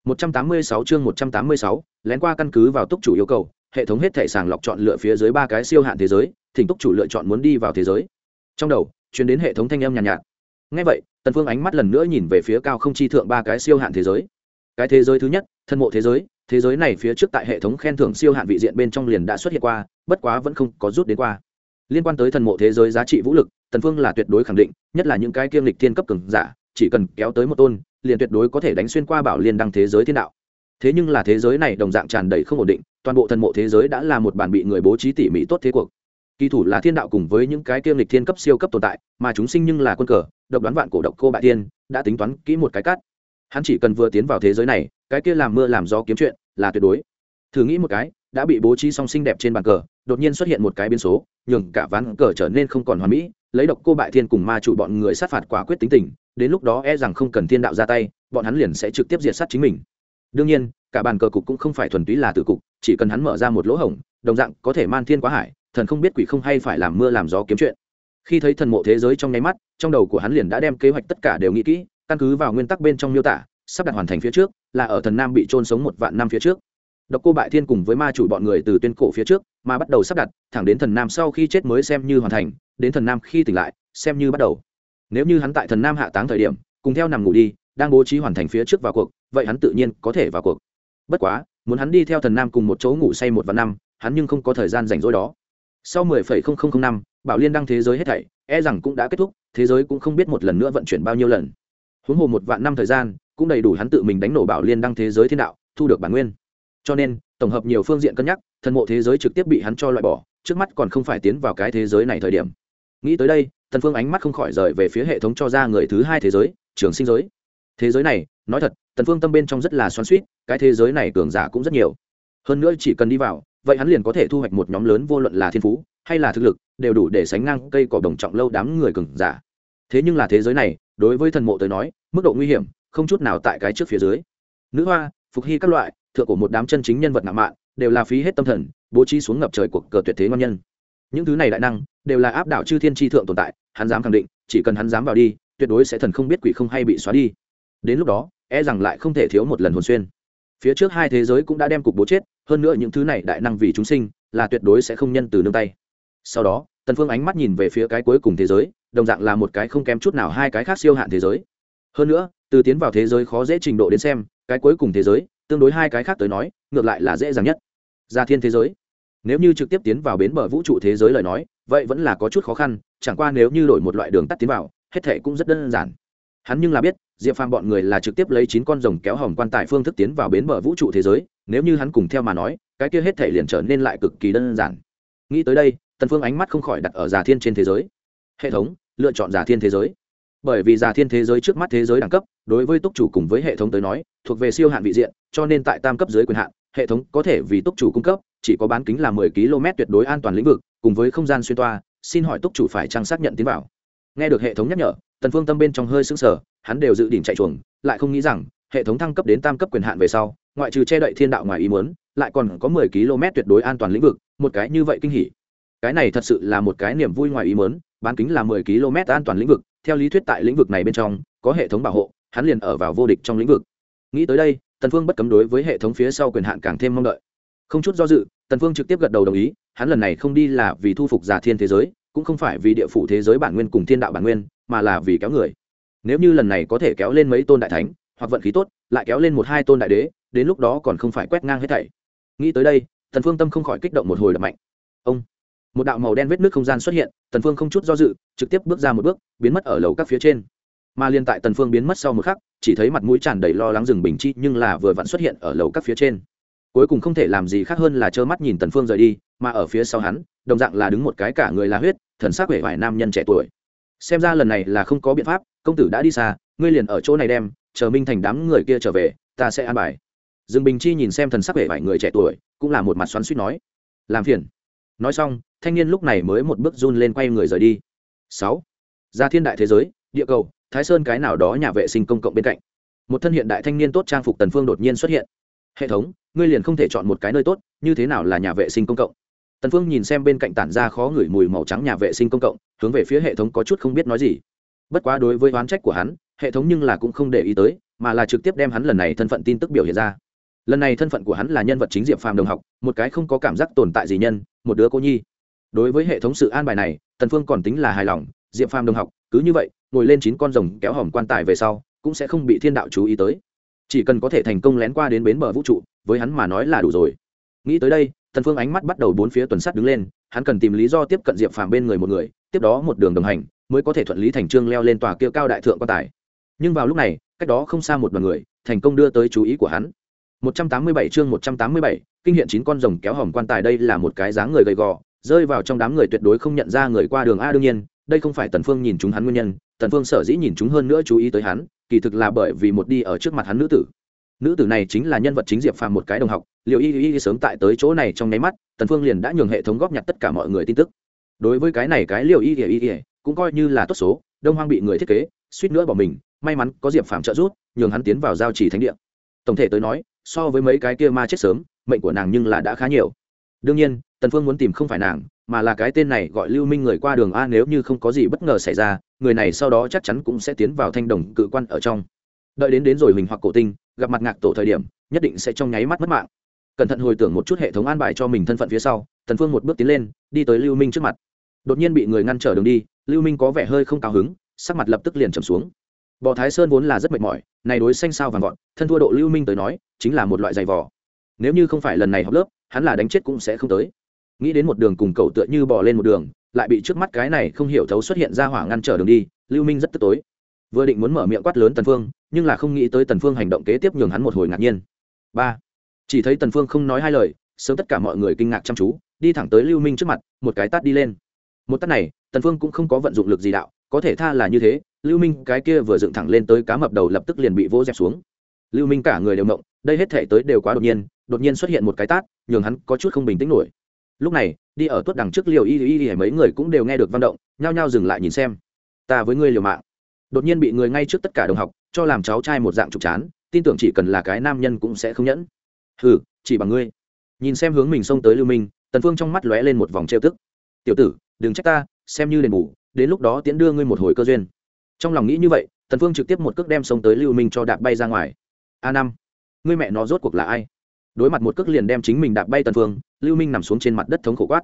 186 chương 186, lén qua căn cứ vào túc chủ yêu cầu hệ thống hết thể sàng lọc chọn lựa phía dưới ba cái siêu hạn thế giới thỉnh túc chủ lựa chọn muốn đi vào thế giới. Trong đầu truyền đến hệ thống thanh âm nhàn nhạt, nhạt. Ngay vậy tần phương ánh mắt lần nữa nhìn về phía cao không chi thượng ba cái siêu hạn thế giới. Cái thế giới thứ nhất thân mộ thế giới thế giới này phía trước tại hệ thống khen thưởng siêu hạn vị diện bên trong liền đã xuất hiện qua, bất quá vẫn không có rút đến qua. Liên quan tới thần mộ thế giới giá trị vũ lực, tần phương là tuyệt đối khẳng định, nhất là những cái kiêm lịch thiên cấp cường giả, chỉ cần kéo tới một tôn, liền tuyệt đối có thể đánh xuyên qua bảo liên đăng thế giới thiên đạo. Thế nhưng là thế giới này đồng dạng tràn đầy không ổn định, toàn bộ thần mộ thế giới đã là một bản bị người bố trí tỉ mỉ tốt thế cuộc. Kỳ thủ là thiên đạo cùng với những cái kiêm lịch thiên cấp siêu cấp tồn tại, mà chúng sinh nhưng là quân cờ, độc đoán vạn cổ độc cô bại tiên, đã tính toán kỹ một cái cắt hắn chỉ cần vừa tiến vào thế giới này, cái kia làm mưa làm gió kiếm chuyện là tuyệt đối. Thử nghĩ một cái, đã bị bố trí song xinh đẹp trên bàn cờ, đột nhiên xuất hiện một cái biến số, nhường cả ván cờ trở nên không còn hoàn mỹ, lấy độc cô bại thiên cùng ma chủ bọn người sát phạt quả quyết tính tình, đến lúc đó e rằng không cần thiên đạo ra tay, bọn hắn liền sẽ trực tiếp diệt sát chính mình. Đương nhiên, cả bàn cờ cục cũng không phải thuần túy là tử cục, chỉ cần hắn mở ra một lỗ hổng, đồng dạng có thể man thiên quá hải, thần không biết quỷ không hay phải làm mưa làm gió kiếm chuyện. Khi thấy thần mộ thế giới trong nháy mắt, trong đầu của hắn liền đã đem kế hoạch tất cả đều nghĩ kỹ căn cứ vào nguyên tắc bên trong miêu tả sắp đặt hoàn thành phía trước là ở thần nam bị trôn sống một vạn năm phía trước. Độc cô bại thiên cùng với ma chủ bọn người từ tuyên cổ phía trước mà bắt đầu sắp đặt thẳng đến thần nam sau khi chết mới xem như hoàn thành đến thần nam khi tỉnh lại xem như bắt đầu. Nếu như hắn tại thần nam hạ táng thời điểm cùng theo nằm ngủ đi đang bố trí hoàn thành phía trước vào cuộc vậy hắn tự nhiên có thể vào cuộc. Bất quá muốn hắn đi theo thần nam cùng một chỗ ngủ say một vạn năm hắn nhưng không có thời gian rảnh rỗi đó. Sau 10,0005 năm bảo liên đăng thế giới hết thảy e rằng cũng đã kết thúc thế giới cũng không biết một lần nữa vận chuyển bao nhiêu lần huống hồ một vạn năm thời gian, cũng đầy đủ hắn tự mình đánh nổ bảo liên đăng thế giới thiên đạo, thu được bản nguyên. Cho nên, tổng hợp nhiều phương diện cân nhắc, thần mộ thế giới trực tiếp bị hắn cho loại bỏ, trước mắt còn không phải tiến vào cái thế giới này thời điểm. Nghĩ tới đây, thần phương ánh mắt không khỏi rời về phía hệ thống cho ra người thứ hai thế giới, trường sinh giới. Thế giới này, nói thật tần phương tâm bên trong rất là xoắn xuýt, cái thế giới này cường giả cũng rất nhiều. Hơn nữa chỉ cần đi vào, vậy hắn liền có thể thu hoạch một nhóm lớn vô luận là thiên phú, hay là thực lực, đều đủ để sánh ngang cây cỏ đồng trọng lâu đám người cường giả thế nhưng là thế giới này, đối với thần mộ tới nói, mức độ nguy hiểm, không chút nào tại cái trước phía dưới. Nữ hoa, phục hy các loại, thượng của một đám chân chính nhân vật ngạo mạn, đều là phí hết tâm thần, bố trí xuống ngập trời cuộc cờ tuyệt thế ngon nhân. Những thứ này đại năng, đều là áp đảo chư thiên tri thượng tồn tại, hắn dám khẳng định, chỉ cần hắn dám vào đi, tuyệt đối sẽ thần không biết quỷ không hay bị xóa đi. Đến lúc đó e rằng lại không thể thiếu một lần hồn xuyên. Phía trước hai thế giới cũng đã đem cục bố chết, hơn nữa những thứ này đại năng vì chúng sinh, là tuyệt đối sẽ không nhân từ nương tay. Sau đó, tần phương ánh mắt nhìn về phía cái cuối cùng thế giới đồng dạng là một cái không kém chút nào hai cái khác siêu hạn thế giới. Hơn nữa, từ tiến vào thế giới khó dễ trình độ đến xem, cái cuối cùng thế giới, tương đối hai cái khác tới nói, ngược lại là dễ dàng nhất. Gia thiên thế giới. Nếu như trực tiếp tiến vào bến bờ vũ trụ thế giới lời nói, vậy vẫn là có chút khó khăn, chẳng qua nếu như đổi một loại đường tắt tiến vào, hết thệ cũng rất đơn giản. Hắn nhưng là biết, diệp phàm bọn người là trực tiếp lấy chín con rồng kéo hỏng quan tài phương thức tiến vào bến bờ vũ trụ thế giới, nếu như hắn cùng theo mà nói, cái kia hết thể liền trở nên lại cực kỳ đơn giản. Nghĩ tới đây, tần phương ánh mắt không khỏi đặt ở già thiên trên thế giới. Hệ thống lựa chọn giả thiên thế giới. Bởi vì giả thiên thế giới trước mắt thế giới đẳng cấp, đối với túc chủ cùng với hệ thống tới nói, thuộc về siêu hạn vị diện, cho nên tại tam cấp dưới quyền hạn, hệ thống có thể vì túc chủ cung cấp, chỉ có bán kính là 10 km tuyệt đối an toàn lĩnh vực, cùng với không gian xuyên toa, xin hỏi túc chủ phải trang xác nhận tiến vào. Nghe được hệ thống nhắc nhở, tần phương tâm bên trong hơi sững sờ, hắn đều dự định chạy chuồng, lại không nghĩ rằng, hệ thống thăng cấp đến tam cấp quyền hạn về sau, ngoại trừ che đậy thiên đạo ngoài ý muốn, lại còn có 10 km tuyệt đối an toàn lĩnh vực, một cái như vậy kinh hỉ cái này thật sự là một cái niềm vui ngoài ý muốn, bán kính là 10 km an toàn lĩnh vực, theo lý thuyết tại lĩnh vực này bên trong, có hệ thống bảo hộ, hắn liền ở vào vô địch trong lĩnh vực. Nghĩ tới đây, tần phương bất cấm đối với hệ thống phía sau quyền hạn càng thêm mong đợi. Không chút do dự, tần phương trực tiếp gật đầu đồng ý, hắn lần này không đi là vì thu phục giả thiên thế giới, cũng không phải vì địa phủ thế giới bản nguyên cùng thiên đạo bản nguyên, mà là vì kéo người. Nếu như lần này có thể kéo lên mấy tôn đại thánh, hoặc vận khí tốt, lại kéo lên một hai tôn đại đế, đến lúc đó còn không phải quét ngang hết thảy. Nghĩ tới đây, tần phương tâm không khỏi kích động một hồi đập mạnh. Ông! Một đạo màu đen vết nước không gian xuất hiện, tần phương không chút do dự, trực tiếp bước ra một bước, biến mất ở lầu các phía trên. Mà liên tại tần phương biến mất sau một khắc, chỉ thấy mặt mũi tràn đầy lo lắng rừng bình chi nhưng là vừa vặn xuất hiện ở lầu các phía trên. Cuối cùng không thể làm gì khác hơn là trơ mắt nhìn tần phương rời đi, mà ở phía sau hắn, đồng dạng là đứng một cái cả người là huyết, thần sắc vẻ vải nam nhân trẻ tuổi. Xem ra lần này là không có biện pháp, công tử đã đi xa, ngươi liền ở chỗ này đem, chờ minh thành đám người kia trở về, ta sẽ an bài. Dương bình chi nhìn xem thần sắc vẻ vải người trẻ tuổi, cũng là một mặt xoắn suýt nói. Làm phiền nói xong, thanh niên lúc này mới một bước run lên quay người rời đi. Sáu. Ra thiên đại thế giới, địa cầu, thái sơn cái nào đó nhà vệ sinh công cộng bên cạnh. Một thân hiện đại thanh niên tốt trang phục tần phương đột nhiên xuất hiện. Hệ thống, ngươi liền không thể chọn một cái nơi tốt, như thế nào là nhà vệ sinh công cộng? Tần phương nhìn xem bên cạnh tản ra khó ngửi mùi màu trắng nhà vệ sinh công cộng, hướng về phía hệ thống có chút không biết nói gì. Bất quá đối với oán trách của hắn, hệ thống nhưng là cũng không để ý tới, mà là trực tiếp đem hắn lần này thân phận tin tức biểu hiện ra lần này thân phận của hắn là nhân vật chính diệp phàm đồng học, một cái không có cảm giác tồn tại gì nhân, một đứa cô nhi. Đối với hệ thống sự an bài này, tần phương còn tính là hài lòng, diệp phàm đồng học, cứ như vậy, ngồi lên chín con rồng kéo hòm quan tài về sau, cũng sẽ không bị thiên đạo chú ý tới. Chỉ cần có thể thành công lén qua đến bến bờ vũ trụ, với hắn mà nói là đủ rồi. Nghĩ tới đây, tần phương ánh mắt bắt đầu bốn phía tuần sát đứng lên, hắn cần tìm lý do tiếp cận diệp phàm bên người một người, tiếp đó một đường đồng hành, mới có thể thuận lý thành trương leo lên tòa kia cao đại thượng quan tài. Nhưng vào lúc này, cách đó không xa một đoàn người, thành công đưa tới chú ý của hắn. 187 chương 187, kinh hiện chín con rồng kéo hỏng quan tài đây là một cái dáng người gầy gò rơi vào trong đám người tuyệt đối không nhận ra người qua đường a đương nhiên đây không phải tần phương nhìn chúng hắn nguyên nhân tần phương sở dĩ nhìn chúng hơn nữa chú ý tới hắn kỳ thực là bởi vì một đi ở trước mặt hắn nữ tử. Nữ tử này chính là nhân vật chính diệp phàm một cái đồng học Liễu y y sớm tại tới chỗ này trong nháy mắt tần phương liền đã nhường hệ thống góp nhặt tất cả mọi người tin tức. Đối với cái này cái Liễu y y y cũng coi như là tốt số đông hoang bị người thiết kế suýt nữa bỏ mình may mắn có diệp phàm trợ giúp nhường hắn tiến vào giao chỉ thánh địa. Tổng thể tới nói so với mấy cái kia ma chết sớm, mệnh của nàng nhưng là đã khá nhiều. Đương nhiên, tần phương muốn tìm không phải nàng, mà là cái tên này gọi lưu minh người qua đường a, nếu như không có gì bất ngờ xảy ra, người này sau đó chắc chắn cũng sẽ tiến vào thanh đồng cự quan ở trong. Đợi đến đến rồi hình hoặc cổ tinh, gặp mặt ngạc tổ thời điểm, nhất định sẽ trong nháy mắt mất mạng. Cẩn thận hồi tưởng một chút hệ thống an bài cho mình thân phận phía sau, tần phương một bước tiến lên, đi tới lưu minh trước mặt. Đột nhiên bị người ngăn trở đường đi, lưu minh có vẻ hơi không cao hứng, sắc mặt lập tức liền trầm xuống bò thái sơn vốn là rất mệt mỏi, này đối xanh sao vàng vọt, thân thua độ lưu minh tới nói, chính là một loại giày vò. Nếu như không phải lần này học lớp, hắn là đánh chết cũng sẽ không tới. Nghĩ đến một đường cùng cậu tựa như bò lên một đường, lại bị trước mắt cái này không hiểu thấu xuất hiện ra hỏa ngăn trở đường đi, lưu minh rất tức tối. Vừa định muốn mở miệng quát lớn tần phương, nhưng là không nghĩ tới tần phương hành động kế tiếp nhường hắn một hồi ngạc nhiên. Ba. Chỉ thấy tần phương không nói hai lời, sớm tất cả mọi người kinh ngạc chăm chú, đi thẳng tới lưu minh trước mặt, một cái tát đi lên. Một tát này, tần phương cũng không có vận dụng lực gì đạo, có thể tha là như thế lưu minh, cái kia vừa dựng thẳng lên tới cá mập đầu lập tức liền bị vỗ dẹp xuống. Lưu minh cả người đều động đây hết thể tới đều quá đột nhiên đột nhiên xuất hiện một cái tát, nhường hắn có chút không bình tĩnh nổi. Lúc này, đi ở tuốt đằng trước liều y y y mấy người cũng đều nghe được văn động, nhao nhao dừng lại nhìn xem. Ta với ngươi liều mạng. Đột nhiên bị người ngay trước tất cả đồng học, cho làm cháu trai một dạng trục chán, tin tưởng chỉ cần là cái nam nhân cũng sẽ không nhẫn. Hừ, chỉ bằng ngươi. Nhìn xem hướng mình xông tới lưu minh, tần phương trong mắt lóe lên một vòng trêu tức. Tiểu tử, đừng trách ta, xem như đền bù, đến lúc đó tiễn đưa ngươi một hồi cơ duyên trong lòng nghĩ như vậy, tần phương trực tiếp một cước đem sông tới lưu minh cho đạp bay ra ngoài. A năm, ngươi mẹ nó rốt cuộc là ai? Đối mặt một cước liền đem chính mình đạp bay tần phương, lưu minh nằm xuống trên mặt đất thống khổ quát.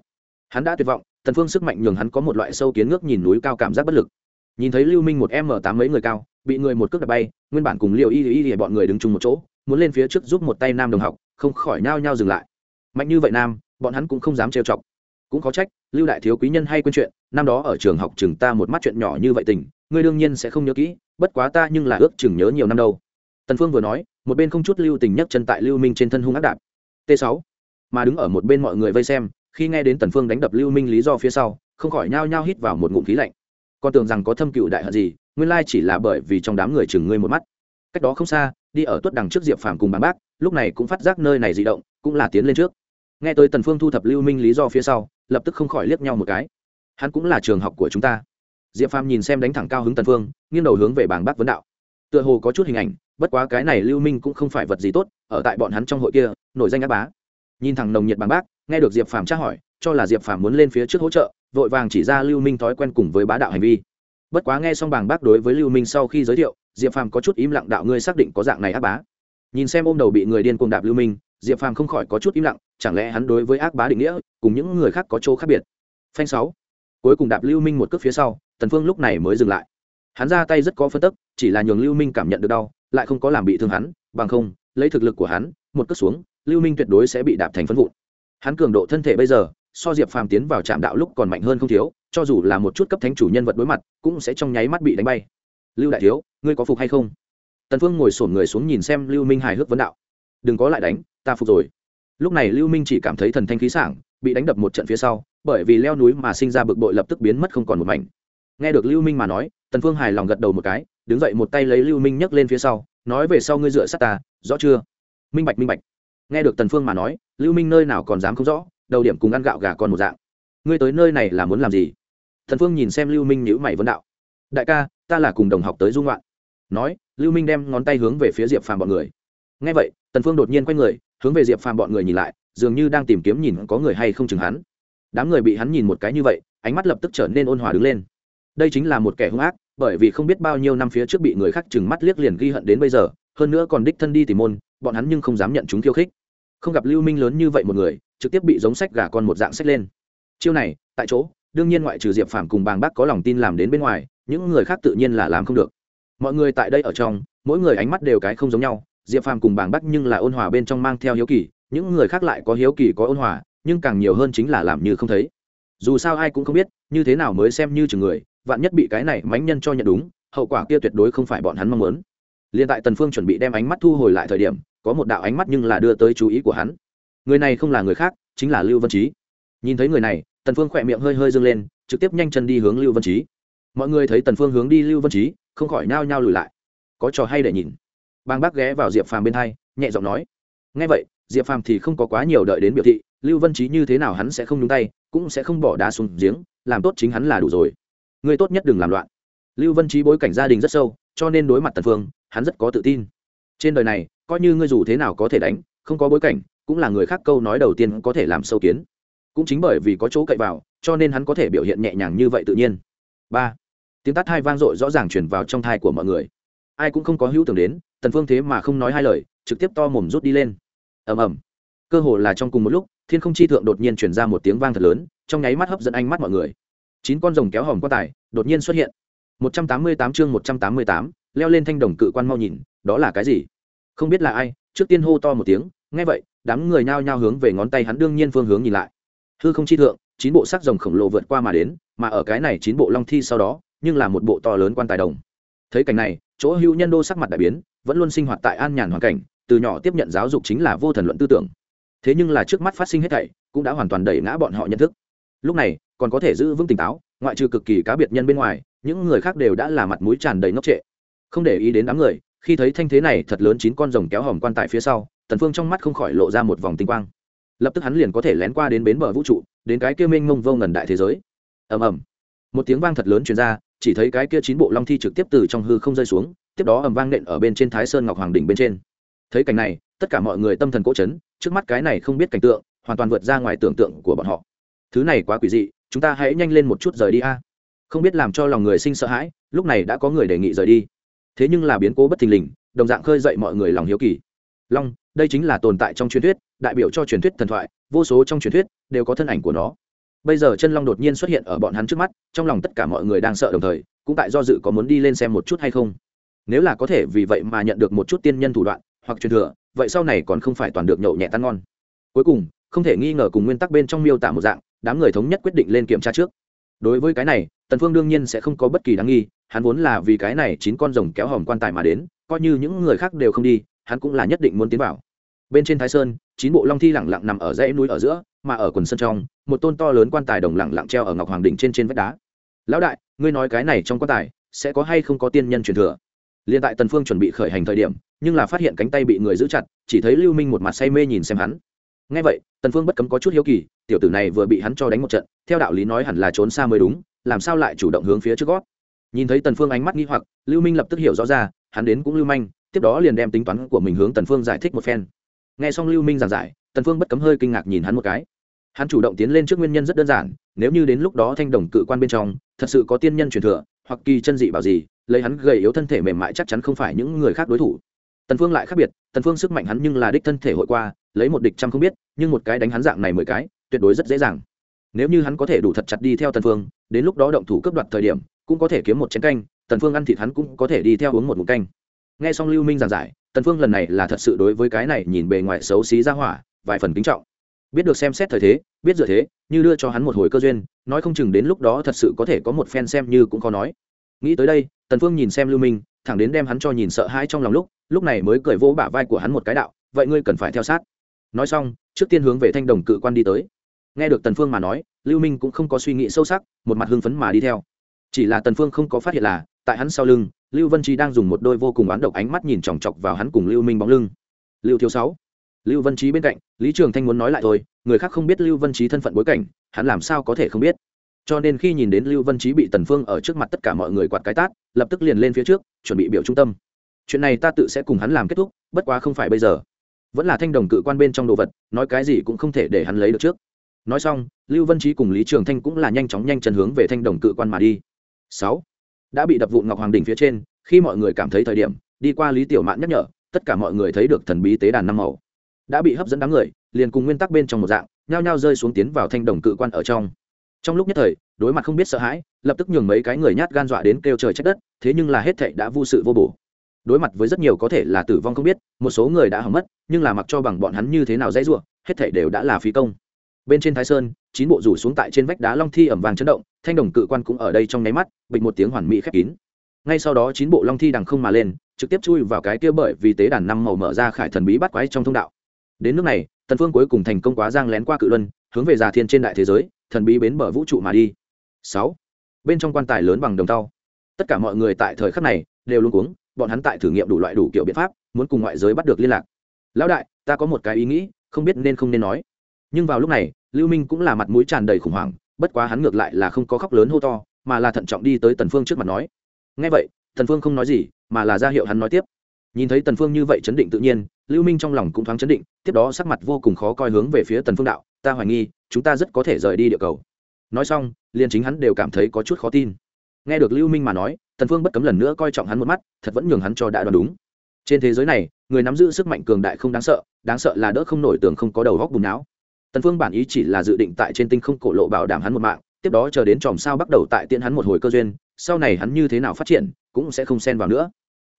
Hắn đã tuyệt vọng, tần phương sức mạnh nhường hắn có một loại sâu kiến ngước nhìn núi cao cảm giác bất lực. Nhìn thấy lưu minh một m tám mấy người cao, bị người một cước đạp bay, nguyên bản cùng liều y y y bọn người đứng chung một chỗ, muốn lên phía trước giúp một tay nam đồng học, không khỏi nhao nhao dừng lại. Mạnh như vậy nam, bọn hắn cũng không dám trêu chọc. Cũng có trách, lưu đại thiếu quý nhân hay quên chuyện, năm đó ở trường học trường ta một mắt chuyện nhỏ như vậy tình ngươi đương nhiên sẽ không nhớ kỹ, bất quá ta nhưng là ước chừng nhớ nhiều năm đâu. Tần phương vừa nói, một bên không chút lưu tình nhấc chân tại lưu minh trên thân hung ác đạp. T 6 mà đứng ở một bên mọi người vây xem, khi nghe đến tần phương đánh đập lưu minh lý do phía sau, không khỏi nhao nhao hít vào một ngụm khí lạnh. Con tưởng rằng có thâm cựu đại hận gì, nguyên lai chỉ là bởi vì trong đám người chừng ngươi một mắt. Cách đó không xa, đi ở tuất đằng trước diệp phàm cùng bàn bác, lúc này cũng phát giác nơi này dị động, cũng là tiến lên trước. Nghe tới tần phương thu thập lưu minh lý do phía sau, lập tức không khỏi liếc nhau một cái. Hắn cũng là trường học của chúng ta diệp phàm nhìn xem đánh thẳng cao hứng tần phương, nghiêng đầu hướng về bảng bác vấn đạo. Tựa hồ có chút hình ảnh, bất quá cái này lưu minh cũng không phải vật gì tốt, ở tại bọn hắn trong hội kia, nổi danh ác bá. Nhìn thẳng nồng nhiệt bảng bác nghe được diệp phàm tra hỏi, cho là diệp phàm muốn lên phía trước hỗ trợ, vội vàng chỉ ra lưu minh thói quen cùng với bá đạo hành vi. Bất quá nghe xong bảng bác đối với lưu minh sau khi giới thiệu, diệp phàm có chút im lặng đạo ngươi xác định có dạng này ác bá. Nhìn xem ôm đầu bị người điên cuồng đạp lưu minh, diệp phàm không khỏi có chút im lặng, chẳng lẽ hắn đối với ác bá định nghĩa, cùng những người khác có chỗ khác biệt? Phanh sáu. Cuối cùng đạp lưu minh một cước phía sau tần phương lúc này mới dừng lại. Hắn ra tay rất có phân tức, chỉ là nhường lưu minh cảm nhận được đau, lại không có làm bị thương hắn, bằng không, lấy thực lực của hắn, một cước xuống, lưu minh tuyệt đối sẽ bị đạp thành phân vụn. Hắn cường độ thân thể bây giờ, so diệp phàm tiến vào trạm đạo lúc còn mạnh hơn không thiếu, cho dù là một chút cấp thánh chủ nhân vật đối mặt, cũng sẽ trong nháy mắt bị đánh bay. Lưu đại thiếu, ngươi có phục hay không? Tần phương ngồi sổn người xuống nhìn xem lưu minh hài hước vấn đạo. Đừng có lại đánh, ta phục rồi. Lúc này lưu minh chỉ cảm thấy thần thanh khí sảng, bị đánh đập một trận phía sau, bởi vì leo núi mà sinh ra bực bội lập tức biến mất không còn một mảnh nghe được lưu minh mà nói, tần phương hài lòng gật đầu một cái, đứng dậy một tay lấy lưu minh nhấc lên phía sau, nói về sau ngươi dựa sát ta, rõ chưa? Minh bạch minh bạch. Nghe được tần phương mà nói, lưu minh nơi nào còn dám không rõ, đầu điểm cùng ăn gạo gà còn một dạng. Ngươi tới nơi này là muốn làm gì? Tần phương nhìn xem lưu minh nhíu mày vấn đạo. Đại ca, ta là cùng đồng học tới dung loạn nói, lưu minh đem ngón tay hướng về phía diệp phàm bọn người. Nghe vậy, tần phương đột nhiên quay người, hướng về diệp phàm bọn người nhìn lại, dường như đang tìm kiếm nhìn có người hay không chừng hắn. Đám người bị hắn nhìn một cái như vậy, ánh mắt lập tức trở nên ôn hòa đứng lên đây chính là một kẻ hung ác, bởi vì không biết bao nhiêu năm phía trước bị người khác chừng mắt liếc liền ghi hận đến bây giờ, hơn nữa còn đích thân đi tìm môn, bọn hắn nhưng không dám nhận chúng khiêu khích. Không gặp lưu minh lớn như vậy một người, trực tiếp bị giống sách gà con một dạng sách lên. Chiêu này, tại chỗ, đương nhiên ngoại trừ diệp phàm cùng bàng bác có lòng tin làm đến bên ngoài, những người khác tự nhiên là làm không được. Mọi người tại đây ở trong, mỗi người ánh mắt đều cái không giống nhau, diệp phàm cùng bàng bác nhưng là ôn hòa bên trong mang theo hiếu kỳ, những người khác lại có hiếu kỳ có ôn hòa, nhưng càng nhiều hơn chính là làm như không thấy. Dù sao ai cũng không biết, như thế nào mới xem như chừng người vạn nhất bị cái này mánh nhân cho nhận đúng, hậu quả kia tuyệt đối không phải bọn hắn mong muốn. Liền tại tần phương chuẩn bị đem ánh mắt thu hồi lại thời điểm, có một đạo ánh mắt nhưng là đưa tới chú ý của hắn. Người này không là người khác, chính là lưu văn trí. Nhìn thấy người này, tần phương khỏe miệng hơi hơi dâng lên, trực tiếp nhanh chân đi hướng lưu văn trí. Mọi người thấy tần phương hướng đi lưu văn trí, không khỏi nao nhao lùi lại. Có trò hay để nhìn. Bang bác ghé vào diệp phàm bên hai, nhẹ giọng nói. Nghe vậy, diệp phàm thì không có quá nhiều đợi đến biểu thị, lưu văn trí như thế nào hắn sẽ không nhúng tay, cũng sẽ không bỏ đá xuống giếng, làm tốt chính hắn là đủ rồi. Ngươi tốt nhất đừng làm loạn. Lưu văn trí bối cảnh gia đình rất sâu, cho nên đối mặt tần phương, hắn rất có tự tin. Trên đời này, coi như ngươi dù thế nào có thể đánh, không có bối cảnh, cũng là người khác câu nói đầu tiên có thể làm sâu kiến. Cũng chính bởi vì có chỗ cậy vào, cho nên hắn có thể biểu hiện nhẹ nhàng như vậy tự nhiên. Ba, tiếng tát hai vang dội rõ ràng truyền vào trong thai của mọi người. Ai cũng không có hữu tưởng đến, tần phương thế mà không nói hai lời, trực tiếp to mồm rút đi lên. Ầm ầm. Cơ hồ là trong cùng một lúc, thiên không chi thượng đột nhiên truyền ra một tiếng vang thật lớn, trong nháy mắt hấp dẫn ánh mắt mọi người chín con rồng kéo hòm quan tài đột nhiên xuất hiện. 188 chương 188, leo lên thanh đồng cự quan mau nhìn đó là cái gì? Không biết là ai trước tiên hô to một tiếng nghe vậy đám người nhao nhao hướng về ngón tay hắn đương nhiên phương hướng nhìn lại. Hư không chi thượng chín bộ sắc rồng khổng lồ vượt qua mà đến mà ở cái này chín bộ long thi sau đó nhưng là một bộ to lớn quan tài đồng. Thấy cảnh này chỗ hữu nhân đô sắc mặt đại biến vẫn luôn sinh hoạt tại an nhàn hoàn cảnh từ nhỏ tiếp nhận giáo dục chính là vô thần luận tư tưởng. Thế nhưng là trước mắt phát sinh hết thảy cũng đã hoàn toàn đẩy ngã bọn họ nhận thức lúc này, còn có thể giữ vững tỉnh táo, ngoại trừ cực kỳ cá biệt nhân bên ngoài, những người khác đều đã là mặt mũi tràn đầy ngốc trệ. Không để ý đến đám người, khi thấy thanh thế này thật lớn chín con rồng kéo hòm quan tại phía sau, tần phương trong mắt không khỏi lộ ra một vòng tinh quang. Lập tức hắn liền có thể lén qua đến bến bờ vũ trụ, đến cái kia mênh mông vô ngần đại thế giới. Ầm ầm. Một tiếng vang thật lớn truyền ra, chỉ thấy cái kia chín bộ long thi trực tiếp từ trong hư không rơi xuống, tiếp đó ầm vang nện ở bên trên thái sơn ngọc hoàng đỉnh bên trên. Thấy cảnh này, tất cả mọi người tâm thần cố chấn, trước mắt cái này không biết cảnh tượng, hoàn toàn vượt ra ngoài tưởng tượng của bọn họ thứ này quá quỷ dị, chúng ta hãy nhanh lên một chút rời đi a. Không biết làm cho lòng người sinh sợ hãi, lúc này đã có người đề nghị rời đi. Thế nhưng là biến cố bất thình lình, đồng dạng khơi dậy mọi người lòng hiếu kỳ. Long, đây chính là tồn tại trong truyền thuyết, đại biểu cho truyền thuyết thần thoại, vô số trong truyền thuyết đều có thân ảnh của nó. Bây giờ chân long đột nhiên xuất hiện ở bọn hắn trước mắt, trong lòng tất cả mọi người đang sợ đồng thời, cũng tại do dự có muốn đi lên xem một chút hay không. Nếu là có thể vì vậy mà nhận được một chút tiên nhân thủ đoạn, hoặc truyền thừa, vậy sau này còn không phải toàn được nhậu nhẹ tan ngon. Cuối cùng, không thể nghi ngờ cùng nguyên tắc bên trong miêu tả một dạng đám người thống nhất quyết định lên kiểm tra trước. Đối với cái này, tần phương đương nhiên sẽ không có bất kỳ đáng nghi, hắn vốn là vì cái này chín con rồng kéo hòm quan tài mà đến, coi như những người khác đều không đi, hắn cũng là nhất định muốn tiến vào. Bên trên thái sơn, chín bộ long thi lẳng lặng nằm ở dãy núi ở giữa, mà ở quần sơn trong, một tôn to lớn quan tài đồng lẳng lặng treo ở ngọc hoàng đỉnh trên trên vách đá. Lão đại, ngươi nói cái này trong quan tài, sẽ có hay không có tiên nhân truyền thừa? Liền tại tần phương chuẩn bị khởi hành thời điểm, nhưng là phát hiện cánh tay bị người giữ chặt, chỉ thấy lưu minh một mặt say mê nhìn xem hắn. Nghe vậy, tần phương bất cấm có chút hiếu kỳ tiểu tử này vừa bị hắn cho đánh một trận, theo đạo lý nói hẳn là trốn xa mới đúng, làm sao lại chủ động hướng phía trước gót? Nhìn thấy tần phương ánh mắt nghi hoặc, lưu minh lập tức hiểu rõ ra, hắn đến cũng lưu manh, tiếp đó liền đem tính toán của mình hướng tần phương giải thích một phen. Nghe xong lưu minh giảng giải, tần phương bất cấm hơi kinh ngạc nhìn hắn một cái. Hắn chủ động tiến lên trước nguyên nhân rất đơn giản, nếu như đến lúc đó thanh đồng cự quan bên trong, thật sự có tiên nhân truyền thừa, hoặc kỳ chân dị bảo gì, lấy hắn gầy yếu thân thể mềm mại chắc chắn không phải những người khác đối thủ. Tần phương lại khác biệt, tần phương sức mạnh hắn nhưng là đích thân thể hội qua, lấy một địch trăm không biết, nhưng một cái đánh hắn dạng này mười cái tuyệt đối rất dễ dàng. Nếu như hắn có thể đủ thật chặt đi theo tần phương, đến lúc đó động thủ cướp đoạt thời điểm, cũng có thể kiếm một chén canh, tần phương ăn thịt hắn cũng có thể đi theo uống một ngụm canh. Nghe xong lưu minh giảng giải, tần phương lần này là thật sự đối với cái này nhìn bề ngoài xấu xí ra hỏa, vài phần kính trọng. Biết được xem xét thời thế, biết dựa thế, như đưa cho hắn một hồi cơ duyên, nói không chừng đến lúc đó thật sự có thể có một phen xem như cũng khó nói. Nghĩ tới đây, tần phương nhìn xem lưu minh, thẳng đến đem hắn cho nhìn sợ hãi trong lòng lúc lúc này mới cười vỗ bả vai của hắn một cái đạo, vậy ngươi cần phải theo sát. Nói xong, trước tiên hướng về thanh đồng cự quan đi tới nghe được tần phương mà nói, lưu minh cũng không có suy nghĩ sâu sắc, một mặt hưng phấn mà đi theo. Chỉ là tần phương không có phát hiện là, tại hắn sau lưng, lưu vân trí đang dùng một đôi vô cùng oán độc ánh mắt nhìn chòng chọc vào hắn cùng lưu minh bóng lưng. Lưu thiếu sáu. Lưu vân trí bên cạnh, lý trường thanh muốn nói lại thôi, người khác không biết lưu vân trí thân phận bối cảnh, hắn làm sao có thể không biết. Cho nên khi nhìn đến lưu vân trí bị tần phương ở trước mặt tất cả mọi người quạt cái tát, lập tức liền lên phía trước, chuẩn bị biểu trung tâm. Chuyện này ta tự sẽ cùng hắn làm kết thúc, bất quá không phải bây giờ. Vẫn là thanh đồng cự quan bên trong đồ vật, nói cái gì cũng không thể để hắn lấy được trước nói xong, lưu vân trí cùng lý trường thanh cũng là nhanh chóng nhanh chân hướng về thanh đồng cự quan mà đi. Sáu, đã bị đập vụn ngọc hoàng đỉnh phía trên, khi mọi người cảm thấy thời điểm, đi qua lý tiểu mạn nhắc nhở, tất cả mọi người thấy được thần bí tế đàn năm màu. Đã bị hấp dẫn đám người, liền cùng nguyên tắc bên trong một dạng, nhao nhao rơi xuống tiến vào thanh đồng cự quan ở trong. Trong lúc nhất thời, đối mặt không biết sợ hãi, lập tức nhường mấy cái người nhát gan dọa đến kêu trời trách đất, thế nhưng là hết thệ đã vô sự vô bổ. Đối mặt với rất nhiều có thể là tử vong không biết, một số người đã hỏng mất, nhưng là mặc cho bằng bọn hắn như thế nào dễ dụa hết thệ đều đã là phí công bên trên thái sơn, chín bộ rủ xuống tại trên vách đá long thi ẩm vàng chấn động, thanh đồng cự quan cũng ở đây trong nháy mắt bịch một tiếng hoàn mỹ khép kín. Ngay sau đó chín bộ long thi đằng không mà lên, trực tiếp chui vào cái kia bởi vì tế đàn năm màu mở ra khải thần bí bắt quái trong thông đạo. Đến nước này, tần phương cuối cùng thành công quá giang lén qua cự luân, hướng về già thiên trên đại thế giới, thần bí bến bờ vũ trụ mà đi. Sáu. Bên trong quan tài lớn bằng đồng tàu tất cả mọi người tại thời khắc này, đều luôn cuống, bọn hắn tại thử nghiệm đủ loại đủ kiểu biện pháp, muốn cùng ngoại giới bắt được liên lạc. Lão đại, ta có một cái ý nghĩ, không biết nên không nên nói. Nhưng vào lúc này lưu minh cũng là mặt mũi tràn đầy khủng hoảng, bất quá hắn ngược lại là không có khóc lớn hô to, mà là thận trọng đi tới tần phương trước mặt nói. Nghe vậy, tần phương không nói gì, mà là ra hiệu hắn nói tiếp. Nhìn thấy tần phương như vậy chấn định tự nhiên, lưu minh trong lòng cũng thoáng chấn định, tiếp đó sắc mặt vô cùng khó coi hướng về phía tần phương đạo, ta hoài nghi, chúng ta rất có thể rời đi địa cầu. Nói xong, liền chính hắn đều cảm thấy có chút khó tin. Nghe được lưu minh mà nói, tần phương bất cấm lần nữa coi trọng hắn một mắt, thật vẫn nhường hắn cho đã đoán đúng. Trên thế giới này, người nắm giữ sức mạnh cường đại không đáng sợ đáng sợ là đỡ không nổi tường không có đầu góc bùn não tần phương bản ý chỉ là dự định tại trên tinh không cổ lộ bảo đảm hắn một mạng, tiếp đó chờ đến tròm sao bắt đầu tại tiện hắn một hồi cơ duyên, sau này hắn như thế nào phát triển, cũng sẽ không xen vào nữa.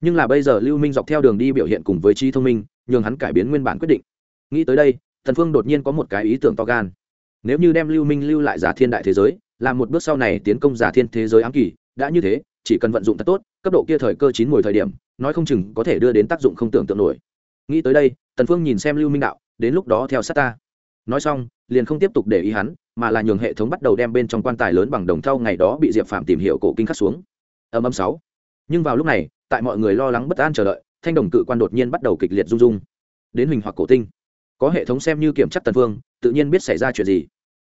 Nhưng là bây giờ lưu minh dọc theo đường đi biểu hiện cùng với trí thông minh, nhường hắn cải biến nguyên bản quyết định. Nghĩ tới đây, tần phương đột nhiên có một cái ý tưởng to gan. Nếu như đem lưu minh lưu lại giả thiên đại thế giới, làm một bước sau này tiến công giả thiên thế giới ám kỳ, đã như thế, chỉ cần vận dụng thật tốt, cấp độ kia thời cơ chín mùi thời điểm, nói không chừng có thể đưa đến tác dụng không tưởng tượng nổi. Nghĩ tới đây, tần phương nhìn xem lưu minh đạo, đến lúc đó theo sát ta nói xong liền không tiếp tục để ý hắn mà là nhường hệ thống bắt đầu đem bên trong quan tài lớn bằng đồng thau ngày đó bị diệp phạm tìm hiểu cổ kinh khắc xuống. Âm âm sáu. Nhưng vào lúc này tại mọi người lo lắng bất an chờ đợi thanh đồng cự quan đột nhiên bắt đầu kịch liệt rung rung. Đến huỳnh hoặc cổ tinh. Có hệ thống xem như kiểm chắc tần phương tự nhiên biết xảy ra chuyện gì.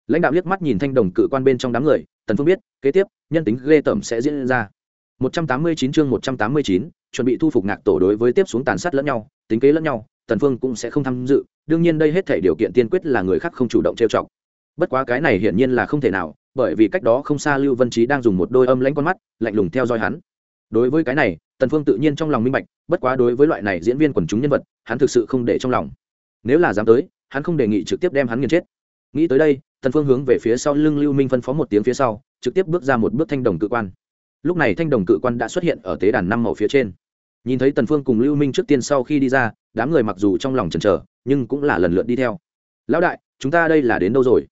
Lãnh đạo liếc mắt nhìn thanh đồng cự quan bên trong đám người tần phương biết kế tiếp nhân tính ghê tởm sẽ diễn ra. 189 chương 189, chuẩn bị thu phục ngạc tổ đối với tiếp xuống tàn sát lẫn nhau tính kế lẫn nhau tần phương cũng sẽ không tham dự, đương nhiên đây hết thể điều kiện tiên quyết là người khác không chủ động trêu chọc. Bất quá cái này hiển nhiên là không thể nào, bởi vì cách đó không xa lưu vân trí đang dùng một đôi âm lãnh con mắt, lạnh lùng theo dõi hắn. Đối với cái này, tần phương tự nhiên trong lòng minh bạch, bất quá đối với loại này diễn viên quần chúng nhân vật, hắn thực sự không để trong lòng. Nếu là dám tới, hắn không đề nghị trực tiếp đem hắn nghiền chết. Nghĩ tới đây, tần phương hướng về phía sau lưng lưu minh phân phó một tiếng phía sau, trực tiếp bước ra một bước thanh đồng cự quan. Lúc này thanh đồng cự quan đã xuất hiện ở tế đàn năm màu phía trên nhìn thấy tần phương cùng lưu minh trước tiên sau khi đi ra, đám người mặc dù trong lòng chần chờ, nhưng cũng là lần lượt đi theo. Lão đại, chúng ta đây là đến đâu rồi?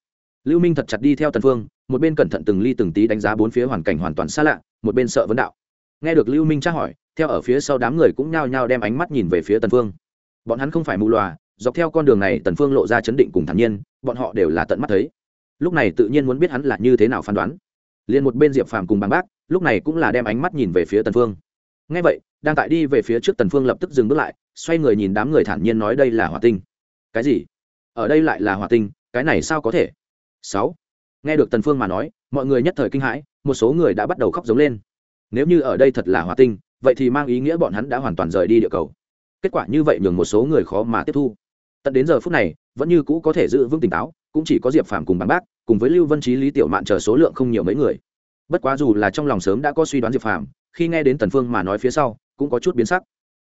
Lưu minh thật chặt đi theo tần phương, một bên cẩn thận từng ly từng tí đánh giá bốn phía hoàn cảnh hoàn toàn xa lạ, một bên sợ vấn đạo. Nghe được lưu minh tra hỏi, theo ở phía sau đám người cũng nhao nhao đem ánh mắt nhìn về phía tần phương. Bọn hắn không phải mù lòa dọc theo con đường này tần phương lộ ra chấn định cùng thản nhiên, bọn họ đều là tận mắt thấy. Lúc này tự nhiên muốn biết hắn là như thế nào phán đoán. Liền một bên diệp phàm cùng bằng bác, lúc này cũng là đem ánh mắt nhìn về phía tần phương nghe vậy, đang tại đi về phía trước tần phương lập tức dừng bước lại, xoay người nhìn đám người thản nhiên nói đây là hỏa tinh. Cái gì? Ở đây lại là hỏa tinh, cái này sao có thể? Sáu. Nghe được tần phương mà nói, mọi người nhất thời kinh hãi, một số người đã bắt đầu khóc giống lên. Nếu như ở đây thật là hỏa tinh, vậy thì mang ý nghĩa bọn hắn đã hoàn toàn rời đi địa cầu. Kết quả như vậy nhường một số người khó mà tiếp thu. Tận đến giờ phút này, vẫn như cũ có thể giữ vững tỉnh táo, cũng chỉ có diệp phàm cùng bằng bác, cùng với lưu vân trí lý tiểu mạn chờ số lượng không nhiều mấy người. Bất quá dù là trong lòng sớm đã có suy đoán diệp phàm khi nghe đến tần phương mà nói phía sau, cũng có chút biến sắc.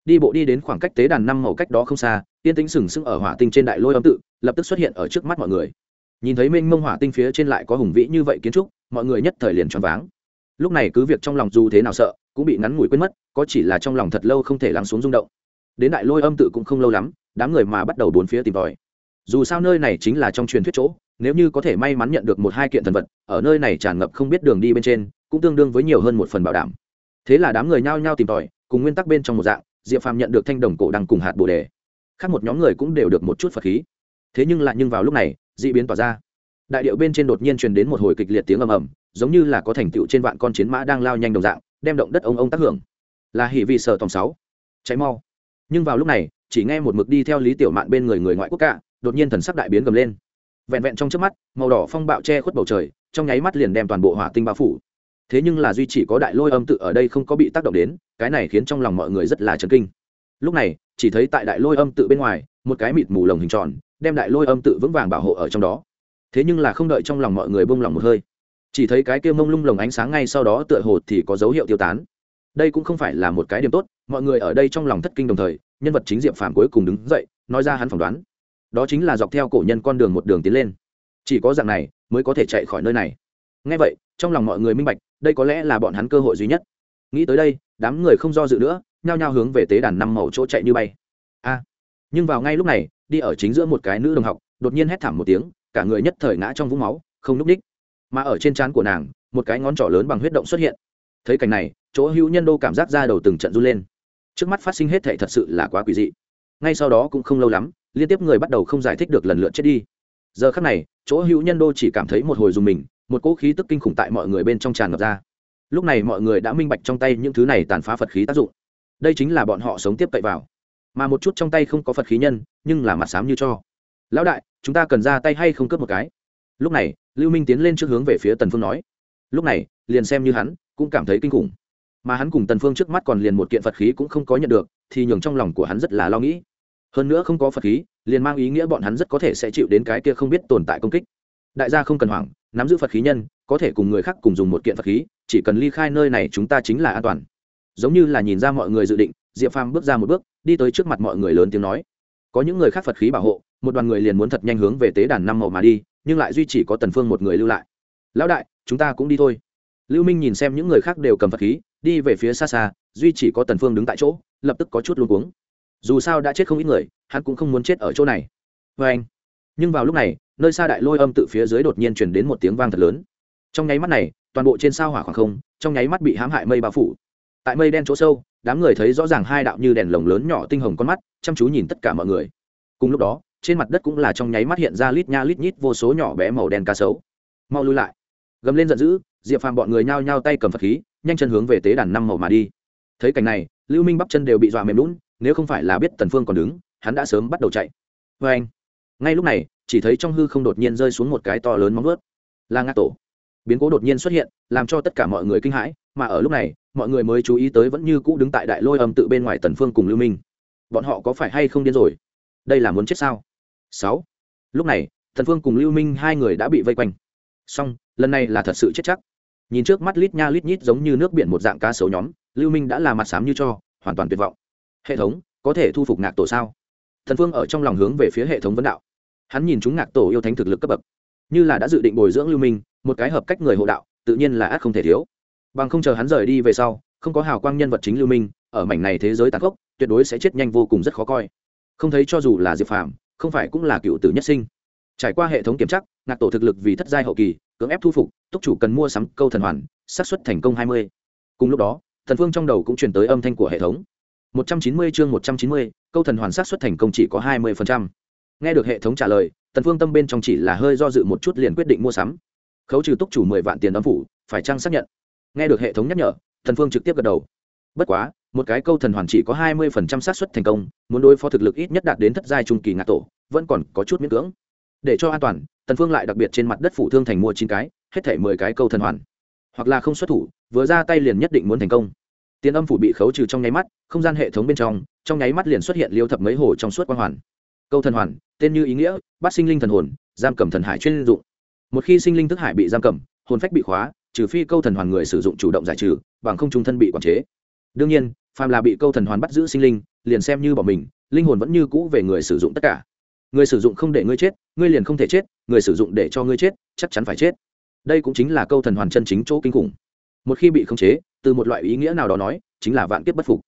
Đi bộ đi đến khoảng cách tế đàn năm màu cách đó không xa tiên tính sừng sững ở hỏa tinh trên đại lôi âm tự, lập tức xuất hiện ở trước mắt mọi người. Nhìn thấy minh mông hỏa tinh phía trên lại có hùng vĩ như vậy kiến trúc, mọi người nhất thời liền choáng váng. Lúc này cứ việc trong lòng dù thế nào sợ, cũng bị ngắn ngủi quên mất, có chỉ là trong lòng thật lâu không thể lắng xuống rung động. Đến đại lôi âm tự cũng không lâu lắm, đám người mà bắt đầu bốn phía tìm tòi. Dù sao nơi này chính là trong truyền thuyết chỗ, nếu như có thể may mắn nhận được một hai kiện thần vật, ở nơi này tràn ngập không biết đường đi bên trên, cũng tương đương với nhiều hơn một phần bảo đảm thế là đám người nhao nhao tìm tòi, cùng nguyên tắc bên trong một dạng, diệp phàm nhận được thanh đồng cổ đằng cùng hạt bồ đề. Khác một nhóm người cũng đều được một chút phật khí. Thế nhưng lại nhưng vào lúc này d ị biến tỏa ra. Đại điệu bên trên đột nhiên truyền đến một hồi kịch liệt tiếng ầm ầm, giống như là có thành tựu trên vạn con chiến mã đang lao nhanh đồng dạng, đem động đất ông ông tác hưởng. Là hỉ vì sở tòng sáu. Cháy mau. Nhưng vào lúc này, chỉ nghe một mực đi theo lý tiểu mạn bên người người ngoại quốc cả, đột nhiên thần sắc đại biến gầm lên. Vẹn vẹn trong trước mắt, màu đỏ phong bạo che khuất bầu trời, trong nháy mắt liền đem toàn bộ hỏa tinh bao phủ thế nhưng là duy chỉ có đại lôi âm tự ở đây không có bị tác động đến, cái này khiến trong lòng mọi người rất là chấn kinh. Lúc này, chỉ thấy tại đại lôi âm tự bên ngoài, một cái mịt mù lồng hình tròn, đem đại lôi âm tự vững vàng bảo hộ ở trong đó. Thế nhưng là không đợi trong lòng mọi người bông lòng một hơi, chỉ thấy cái kia mông lung lồng ánh sáng ngay sau đó tựa hồ thì có dấu hiệu tiêu tán. Đây cũng không phải là một cái điểm tốt, mọi người ở đây trong lòng thất kinh đồng thời, nhân vật chính diệp phàm cuối cùng đứng dậy, nói ra hắn phỏng đoán. Đó chính là dọc theo cổ nhân con đường một đường tiến lên. Chỉ có dạng này mới có thể chạy khỏi nơi này. Ngay vậy, trong lòng mọi người minh bạch đây có lẽ là bọn hắn cơ hội duy nhất. Nghĩ tới đây, đám người không do dự nữa, nhao nhao hướng về tế đàn năm màu chỗ chạy như bay. A! Nhưng vào ngay lúc này, đi ở chính giữa một cái nữ đồng học, đột nhiên hét thảm một tiếng, cả người nhất thời ngã trong vũng máu, không núp đích mà ở trên trán của nàng, một cái ngón trỏ lớn bằng huyết động xuất hiện. Thấy cảnh này, chỗ hữu nhân đô cảm giác ra đầu từng trận run lên. Trước mắt phát sinh hết thệ thật sự là quá quỷ dị. Ngay sau đó cũng không lâu lắm, liên tiếp người bắt đầu không giải thích được lần lượt chết đi. Giờ khắc này, chỗ hữu nhân đô chỉ cảm thấy một hồi dùng mình một cỗ khí tức kinh khủng tại mọi người bên trong tràn ngập ra. Lúc này mọi người đã minh bạch trong tay những thứ này tàn phá phật khí tác dụng. Đây chính là bọn họ sống tiếp cậy vào. Mà một chút trong tay không có phật khí nhân, nhưng là mặt sám như cho. Lão đại, chúng ta cần ra tay hay không cướp một cái? Lúc này, lưu minh tiến lên trước hướng về phía tần phương nói. Lúc này, liền xem như hắn cũng cảm thấy kinh khủng. Mà hắn cùng tần phương trước mắt còn liền một kiện phật khí cũng không có nhận được, thì nhường trong lòng của hắn rất là lo nghĩ. Hơn nữa không có phật khí, liền mang ý nghĩa bọn hắn rất có thể sẽ chịu đến cái kia không biết tồn tại công kích. Đại gia không cần hoảng nắm giữ phật khí nhân, có thể cùng người khác cùng dùng một kiện phật khí, chỉ cần ly khai nơi này chúng ta chính là an toàn. Giống như là nhìn ra mọi người dự định, diệp phàm bước ra một bước, đi tới trước mặt mọi người lớn tiếng nói. Có những người khác phật khí bảo hộ, một đoàn người liền muốn thật nhanh hướng về tế đàn năm màu mà đi, nhưng lại duy chỉ có tần phương một người lưu lại. Lão đại, chúng ta cũng đi thôi. Lưu minh nhìn xem những người khác đều cầm phật khí, đi về phía xa xa, duy chỉ có tần phương đứng tại chỗ, lập tức có chút luống cuống. Dù sao đã chết không ít người, hắn cũng không muốn chết ở chỗ này. Với anh nhưng vào lúc này, nơi xa đại lôi âm tự phía dưới đột nhiên truyền đến một tiếng vang thật lớn. Trong nháy mắt này, toàn bộ trên sao hỏa khoảng không, trong nháy mắt bị hãm hại mây bao phủ. Tại mây đen chỗ sâu, đám người thấy rõ ràng hai đạo như đèn lồng lớn nhỏ tinh hồng con mắt, chăm chú nhìn tất cả mọi người. Cùng lúc đó, trên mặt đất cũng là trong nháy mắt hiện ra lít nha lít nhít vô số nhỏ bé màu đen cá sấu. Mau lui lại. Gầm lên giận dữ, diệp phàm bọn người nhao nhao tay cầm phật khí, nhanh chân hướng về tế đàn năm màu mà đi. Thấy cảnh này, lưu minh bắp chân đều bị dọa mềm lún, nếu không phải là biết tần phương còn đứng, hắn đã sớm bắt đầu chạy. Với anh ngay lúc này, chỉ thấy trong hư không đột nhiên rơi xuống một cái to lớn móng vớt là ngã tổ. Biến cố đột nhiên xuất hiện, làm cho tất cả mọi người kinh hãi, mà ở lúc này, mọi người mới chú ý tới vẫn như cũ đứng tại đại lôi âm tự bên ngoài tần phương cùng lưu minh. Bọn họ có phải hay không điên rồi? Đây là muốn chết sao? Sáu. Lúc này, tần phương cùng lưu minh hai người đã bị vây quanh. Song lần này là thật sự chết chắc. Nhìn trước mắt lít nha lít nhít giống như nước biển một dạng cá sấu nhóm, lưu minh đã là mặt sám như cho, hoàn toàn tuyệt vọng. Hệ thống, có thể thu phục ngạc tổ sao? Thần phương ở trong lòng hướng về phía hệ thống vấn đạo hắn nhìn chúng ngạc tổ yêu thánh thực lực cấp bậc. Như là đã dự định bồi dưỡng lưu minh, một cái hợp cách người hộ đạo, tự nhiên là át không thể thiếu. Bằng không chờ hắn rời đi về sau, không có hào quang nhân vật chính lưu minh, ở mảnh này thế giới tàn khốc, tuyệt đối sẽ chết nhanh vô cùng rất khó coi. Không thấy cho dù là diệp phàm, không phải cũng là cựu tử nhất sinh. Trải qua hệ thống kiểm tra, ngạc tổ thực lực vì thất giai hậu kỳ, cưỡng ép thu phục, túc chủ cần mua sắm câu thần hoàn, xác suất thành công hai mươi. Cùng lúc đó, thần phương trong đầu cũng truyền tới âm thanh của hệ thống. một trăm chín mươi chương một trăm chín mươi, câu thần hoàn xác suất thành công chỉ có hai mươi nghe được hệ thống trả lời, tần phương tâm bên trong chỉ là hơi do dự một chút liền quyết định mua sắm. Khấu trừ túc chủ mười vạn tiền âm phủ, phải chăng xác nhận? Nghe được hệ thống nhắc nhở, tần phương trực tiếp gật đầu. Bất quá, một cái câu thần hoàn chỉ có hai mươi phần trăm xác suất thành công, muốn đối phó thực lực ít nhất đạt đến thất giai trung kỳ ngạ tổ, vẫn còn có chút miễn cưỡng. Để cho an toàn, tần phương lại đặc biệt trên mặt đất phủ thương thành mua chín cái, hết thể mười cái câu thần hoàn. Hoặc là không xuất thủ, vừa ra tay liền nhất định muốn thành công. Tiền âm phủ bị khấu trừ trong nháy mắt, không gian hệ thống bên trong trong nháy mắt liền xuất hiện liêu thập mấy hồ trong suốt quan hoàn câu thần hoàn, tên như ý nghĩa, bắt sinh linh thần hồn, giam cầm thần hải chuyên dụng. Một khi sinh linh thức hải bị giam cầm, hồn phách bị khóa, trừ phi câu thần hoàn người sử dụng chủ động giải trừ, bằng không trung thân bị quản chế. Đương nhiên, phàm là bị câu thần hoàn bắt giữ sinh linh, liền xem như bỏ mình, linh hồn vẫn như cũ về người sử dụng tất cả. Người sử dụng không để ngươi chết, ngươi liền không thể chết, người sử dụng để cho ngươi chết, chắc chắn phải chết. Đây cũng chính là câu thần hoàn chân chính chỗ kinh khủng. Một khi bị khống chế, từ một loại ý nghĩa nào đó nói, chính là vạn kiếp bất phục.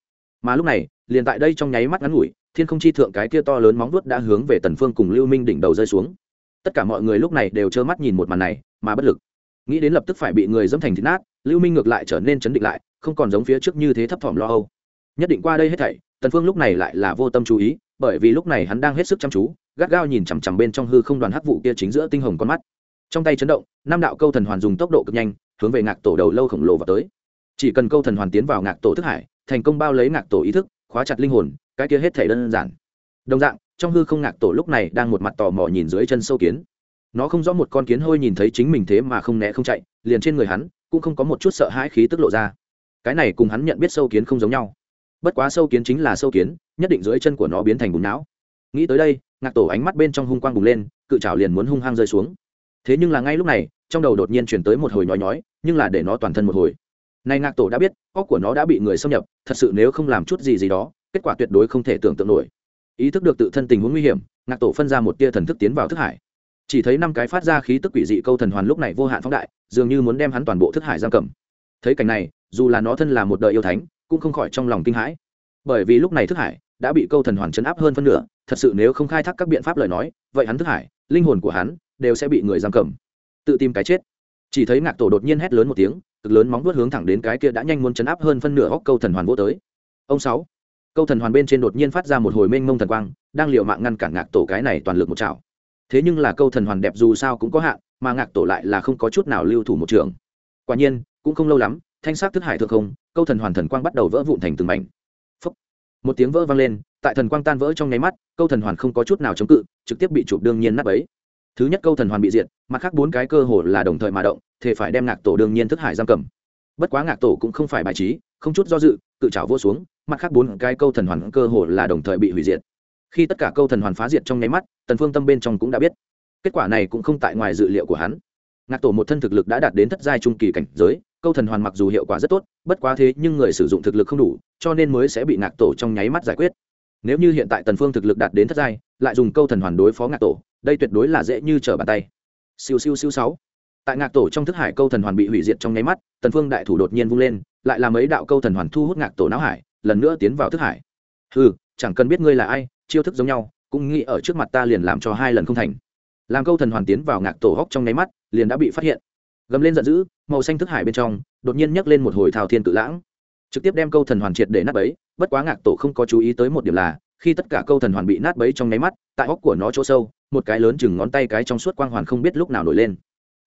Mà lúc này, liền tại đây trong nháy mắt ngắn ngủi thiên không chi thượng cái kia to lớn móng vuốt đã hướng về tần phương cùng lưu minh đỉnh đầu rơi xuống. Tất cả mọi người lúc này đều trơ mắt nhìn một màn này, mà bất lực. Nghĩ đến lập tức phải bị người dẫm thành thịt nát, lưu minh ngược lại trở nên chấn định lại, không còn giống phía trước như thế thấp thỏm lo âu. Nhất định qua đây hết thảy, tần phương lúc này lại là vô tâm chú ý, bởi vì lúc này hắn đang hết sức chăm chú, gắt gao nhìn chằm chằm bên trong hư không đoàn hắc vụ kia chính giữa tinh hồng con mắt. Trong tay chấn động, năm đạo câu thần hoàn dùng tốc độ cực nhanh, hướng về ngạc tổ đầu lâu khổng lồ vào tới. Chỉ cần câu thần hoàn tiến vào ngạc tổ thức hải, thành công bao lấy ngạc tổ ý thức khóa chặt linh hồn, cái kia hết thể đơn giản. Đồng dạng, trong hư không ngạc tổ lúc này đang một mặt tò mò nhìn dưới chân sâu kiến. Nó không rõ một con kiến hôi nhìn thấy chính mình thế mà không né không chạy, liền trên người hắn cũng không có một chút sợ hãi khí tức lộ ra. Cái này cùng hắn nhận biết sâu kiến không giống nhau. Bất quá sâu kiến chính là sâu kiến, nhất định dưới chân của nó biến thành bùn não. Nghĩ tới đây, ngạc tổ ánh mắt bên trong hung quang bùng lên, cự trào liền muốn hung hăng rơi xuống. Thế nhưng là ngay lúc này, trong đầu đột nhiên chuyển tới một hồi nhói nhói, nhưng là để nó toàn thân một hồi này ngạc tổ đã biết, óc của nó đã bị người xâm nhập, thật sự nếu không làm chút gì gì đó, kết quả tuyệt đối không thể tưởng tượng nổi. Ý thức được tự thân tình huống nguy hiểm, ngạc tổ phân ra một tia thần thức tiến vào thức hải. Chỉ thấy năm cái phát ra khí tức quỷ dị câu thần hoàn lúc này vô hạn phóng đại, dường như muốn đem hắn toàn bộ thức hải giam cầm. Thấy cảnh này, dù là nó thân là một đời yêu thánh, cũng không khỏi trong lòng kinh hãi. Bởi vì lúc này thức hải đã bị câu thần hoàn chấn áp hơn phân nửa, thật sự nếu không khai thác các biện pháp lời nói, vậy hắn thức hải, linh hồn của hắn đều sẽ bị người giam cầm. Tự tìm cái chết chỉ thấy ngạc tổ đột nhiên hét lớn một tiếng, cực lớn móng vuốt hướng thẳng đến cái kia đã nhanh muốn chấn áp hơn phân nửa góc câu thần hoàn vô tới. Ông sáu. Câu thần hoàn bên trên đột nhiên phát ra một hồi mênh mông thần quang, đang liều mạng ngăn cản ngạc tổ cái này toàn lực một chảo. Thế nhưng là câu thần hoàn đẹp dù sao cũng có hạn, mà ngạc tổ lại là không có chút nào lưu thủ một trường. Quả nhiên, cũng không lâu lắm, thanh sắc thức hải thượng không, câu thần hoàn thần quang bắt đầu vỡ vụn thành từng mảnh. Phúc. một tiếng vỡ vang lên, tại thần quang tan vỡ trong nháy mắt, câu thần hoàn không có chút nào chống cự, trực tiếp bị chụp đương nhiên nắp ấy thứ nhất câu thần hoàn bị diệt, mặt khác bốn cái cơ hồ là đồng thời mà động thì phải đem ngạc tổ đương nhiên thức hải giam cầm. Bất quá ngạc tổ cũng không phải bài trí, không chút do dự, tự trảo vô xuống, mặt khác bốn cái câu thần hoàn cơ hồ là đồng thời bị hủy diệt. Khi tất cả câu thần hoàn phá diệt trong nháy mắt, tần phương tâm bên trong cũng đã biết. Kết quả này cũng không tại ngoài dự liệu của hắn. Ngạc tổ một thân thực lực đã đạt đến thất giai trung kỳ cảnh giới, câu thần hoàn mặc dù hiệu quả rất tốt, bất quá thế nhưng người sử dụng thực lực không đủ, cho nên mới sẽ bị ngạc tổ trong nháy mắt giải quyết. Nếu như hiện tại tần phương thực lực đạt đến thất giai, lại dùng câu thần hoàn đối phó ngạc tổ đây tuyệt đối là dễ như trở bàn tay. Siêu siêu siêu sáu. Tại ngạc tổ trong thức hải câu thần hoàn bị hủy diệt trong nháy mắt, tần phương đại thủ đột nhiên vung lên, lại làm mấy đạo câu thần hoàn thu hút ngạc tổ não hải, lần nữa tiến vào thức hải. Hừ, chẳng cần biết ngươi là ai, chiêu thức giống nhau, cũng nghĩ ở trước mặt ta liền làm cho hai lần không thành. Làm câu thần hoàn tiến vào ngạc tổ hốc trong nháy mắt, liền đã bị phát hiện. Gầm lên giận dữ, màu xanh thức hải bên trong, đột nhiên nhấc lên một hồi thao thiên tự lãng. Trực tiếp đem câu thần hoàn triệt để nát bấy, bất quá ngạc tổ không có chú ý tới một điểm là khi tất cả câu thần hoàn bị nát bấy trong nháy mắt, tại góc của nó chỗ sâu, một cái lớn chừng ngón tay cái trong suốt quang hoàn không biết lúc nào nổi lên.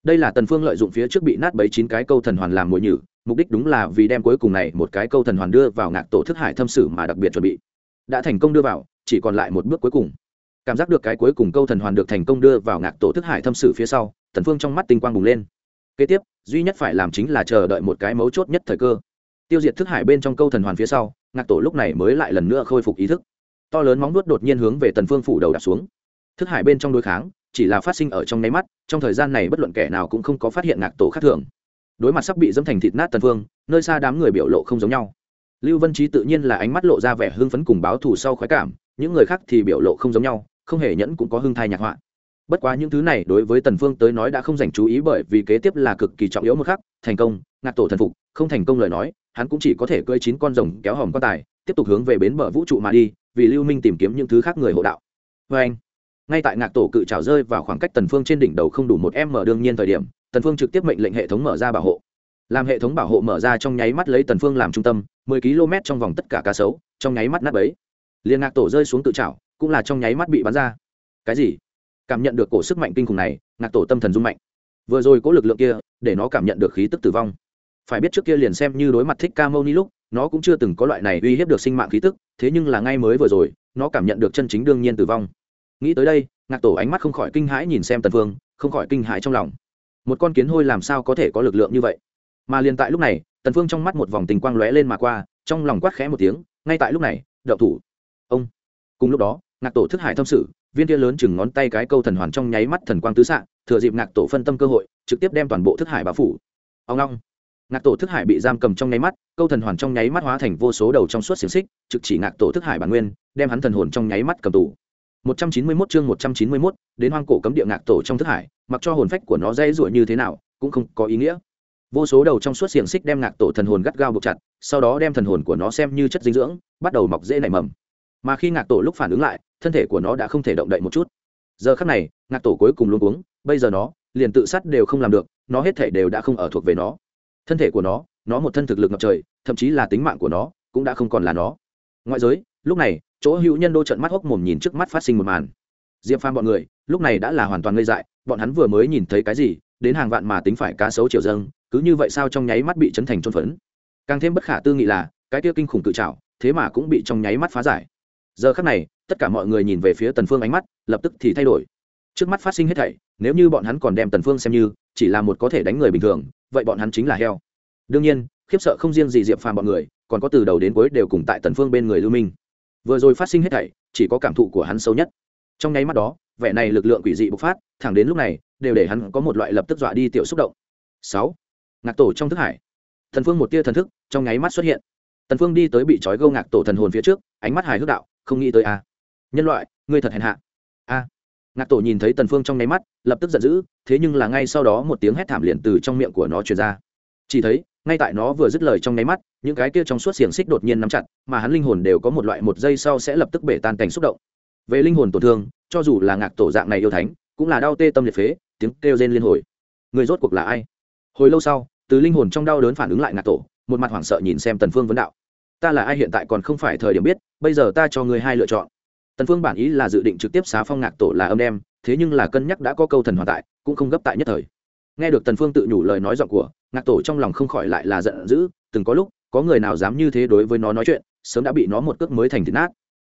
Đây là tần phương lợi dụng phía trước bị nát bấy chín cái câu thần hoàn làm mồi nhử, mục đích đúng là vì đem cuối cùng này một cái câu thần hoàn đưa vào ngạc tổ thức hải thâm sử mà đặc biệt chuẩn bị. Đã thành công đưa vào, chỉ còn lại một bước cuối cùng. Cảm giác được cái cuối cùng câu thần hoàn được thành công đưa vào ngạc tổ thức hải thâm sử phía sau, tần phương trong mắt tinh quang bùng lên. Kế tiếp, duy nhất phải làm chính là chờ đợi một cái mấu chốt nhất thời cơ. Tiêu diệt thức hải bên trong câu thần hoàn phía sau, ngạc tổ lúc này mới lại lần nữa khôi phục ý thức to lớn móng nuốt đột nhiên hướng về tần phương phủ đầu đạp xuống. Thức hải bên trong đối kháng, chỉ là phát sinh ở trong nháy mắt, trong thời gian này bất luận kẻ nào cũng không có phát hiện ngạc tổ khác thường. Đối mặt sắp bị dâm thành thịt nát tần phương, nơi xa đám người biểu lộ không giống nhau. Lưu vân trí tự nhiên là ánh mắt lộ ra vẻ hưng phấn cùng báo thù sau khoái cảm, những người khác thì biểu lộ không giống nhau, không hề nhẫn cũng có hưng thai nhạc họa. Bất quá những thứ này đối với tần phương tới nói đã không dành chú ý bởi vì kế tiếp là cực kỳ trọng yếu một khắc, thành công, ngạc tổ thần phục, không thành công lời nói, hắn cũng chỉ có thể cưỡi chín con rồng kéo hòm quan tài, tiếp tục hướng về bến bờ vũ trụ mà đi vì lưu minh tìm kiếm những thứ khác người hộ đạo. Với anh, ngay tại ngạc tổ cự trào rơi vào khoảng cách tần phương trên đỉnh đầu không đủ một m đương nhiên thời điểm, tần phương trực tiếp mệnh lệnh hệ thống mở ra bảo hộ. Làm hệ thống bảo hộ mở ra trong nháy mắt lấy tần phương làm trung tâm 10 km trong vòng tất cả cá sấu, trong nháy mắt nát bấy. Liền ngạc tổ rơi xuống cự trào cũng là trong nháy mắt bị bắn ra. Cái gì? Cảm nhận được cổ sức mạnh kinh khủng này, ngạc tổ tâm thần rung mạnh. Vừa rồi có lực lượng kia, để nó cảm nhận được khí tức tử vong. Phải biết trước kia liền xem như đối mặt thích ca mâu ni lúc nó cũng chưa từng có loại này uy hiếp được sinh mạng khí tức, thế nhưng là ngay mới vừa rồi, nó cảm nhận được chân chính đương nhiên tử vong. Nghĩ tới đây, ngạc tổ ánh mắt không khỏi kinh hãi nhìn xem tần phương không khỏi kinh hãi trong lòng. Một con kiến hôi làm sao có thể có lực lượng như vậy? Mà liền tại lúc này, tần phương trong mắt một vòng tình quang lóe lên mà qua, trong lòng quát khẽ một tiếng, ngay tại lúc này đậu thủ. Ông. Cùng lúc đó, ngạc tổ thức hải thâm sự, viên kia lớn chừng ngón tay cái câu thần hoàn trong nháy mắt thần quang tứ xạ, thừa dịp ngạc tổ phân tâm cơ hội, trực tiếp đem toàn bộ thức hải bao phủ. Ông long ngạc tổ thức hải bị giam cầm trong nháy mắt câu thần hoàn trong nháy mắt hóa thành vô số đầu trong suốt xiềng xích trực chỉ ngạc tổ thức hải bản nguyên đem hắn thần hồn trong nháy mắt cầm tù. 191 chương 191, đến hoang cổ cấm địa ngạc tổ trong thức hải mặc cho hồn phách của nó dây ruổi như thế nào cũng không có ý nghĩa. Vô số đầu trong suốt xiềng xích đem ngạc tổ thần hồn gắt gao buộc chặt sau đó đem thần hồn của nó xem như chất dinh dưỡng bắt đầu mọc dễ nảy mầm. Mà khi ngạc tổ lúc phản ứng lại thân thể của nó đã không thể động đậy một chút. Giờ khắc này ngạc tổ cuối cùng luôn uống bây giờ nó liền tự sát đều không làm được nó hết thể đều đã không ở thuộc về nó thân thể của nó nó một thân thực lực ngập trời, thậm chí là tính mạng của nó cũng đã không còn là nó. Ngoại giới, lúc này, chỗ hữu nhân đô trận mắt hốc mồm nhìn trước mắt phát sinh một màn. Diệp phàm bọn người, lúc này đã là hoàn toàn ngây dại, bọn hắn vừa mới nhìn thấy cái gì, đến hàng vạn mà tính phải cá sấu chiều dâng, cứ như vậy sao trong nháy mắt bị chấn thành trôn phấn. Càng thêm bất khả tư nghị là, cái kia kinh khủng tự trào thế mà cũng bị trong nháy mắt phá giải. Giờ khắc này, tất cả mọi người nhìn về phía tần phương ánh mắt, lập tức thì thay đổi. Trước mắt phát sinh hết thảy, nếu như bọn hắn còn đem tần phương xem như chỉ là một có thể đánh người bình thường, vậy bọn hắn chính là heo. Đương nhiên, khiếp sợ không riêng gì diệp phàm bọn người, còn có từ đầu đến cuối đều cùng tại tần phương bên người lưu minh. Vừa rồi phát sinh hết thảy, chỉ có cảm thụ của hắn sâu nhất. Trong nháy mắt đó, vẻ này lực lượng quỷ dị bộc phát, thẳng đến lúc này, đều để hắn có một loại lập tức dọa đi tiểu xúc động. Sáu. Ngạc tổ trong thức hải. Thần phương một tia thần thức trong nháy mắt xuất hiện. Tần phương đi tới bị trói gâu ngạc tổ thần hồn phía trước, ánh mắt hài hước đạo, không nghĩ tới a. Nhân loại, ngươi thật hèn hạ. A ngạc tổ nhìn thấy tần phương trong nháy mắt, lập tức giận dữ, thế nhưng là ngay sau đó một tiếng hét thảm liền từ trong miệng của nó truyền ra. Chỉ thấy, ngay tại nó vừa dứt lời trong nháy mắt, những cái kia trong suốt xiềng xích đột nhiên nắm chặt, mà hắn linh hồn đều có một loại một giây sau sẽ lập tức bể tan cảnh xúc động. Về linh hồn tổn thương, cho dù là ngạc tổ dạng này yêu thánh, cũng là đau tê tâm liệt phế, tiếng kêu rên liên hồi. Người rốt cuộc là ai? Hồi lâu sau, từ linh hồn trong đau đớn phản ứng lại ngạc tổ, một mặt hoảng sợ nhìn xem tần phương vấn đạo. Ta là ai hiện tại còn không phải thời điểm biết, bây giờ ta cho ngươi hai lựa chọn tần phương bản ý là dự định trực tiếp xá phong ngạc tổ là âm đem, thế nhưng là cân nhắc đã có câu thần hoàn tại, cũng không gấp tại nhất thời. Nghe được tần phương tự nhủ lời nói giọng của, ngạc tổ trong lòng không khỏi lại là giận dữ, từng có lúc, có người nào dám như thế đối với nó nói chuyện, sớm đã bị nó một cước mới thành thịt nát.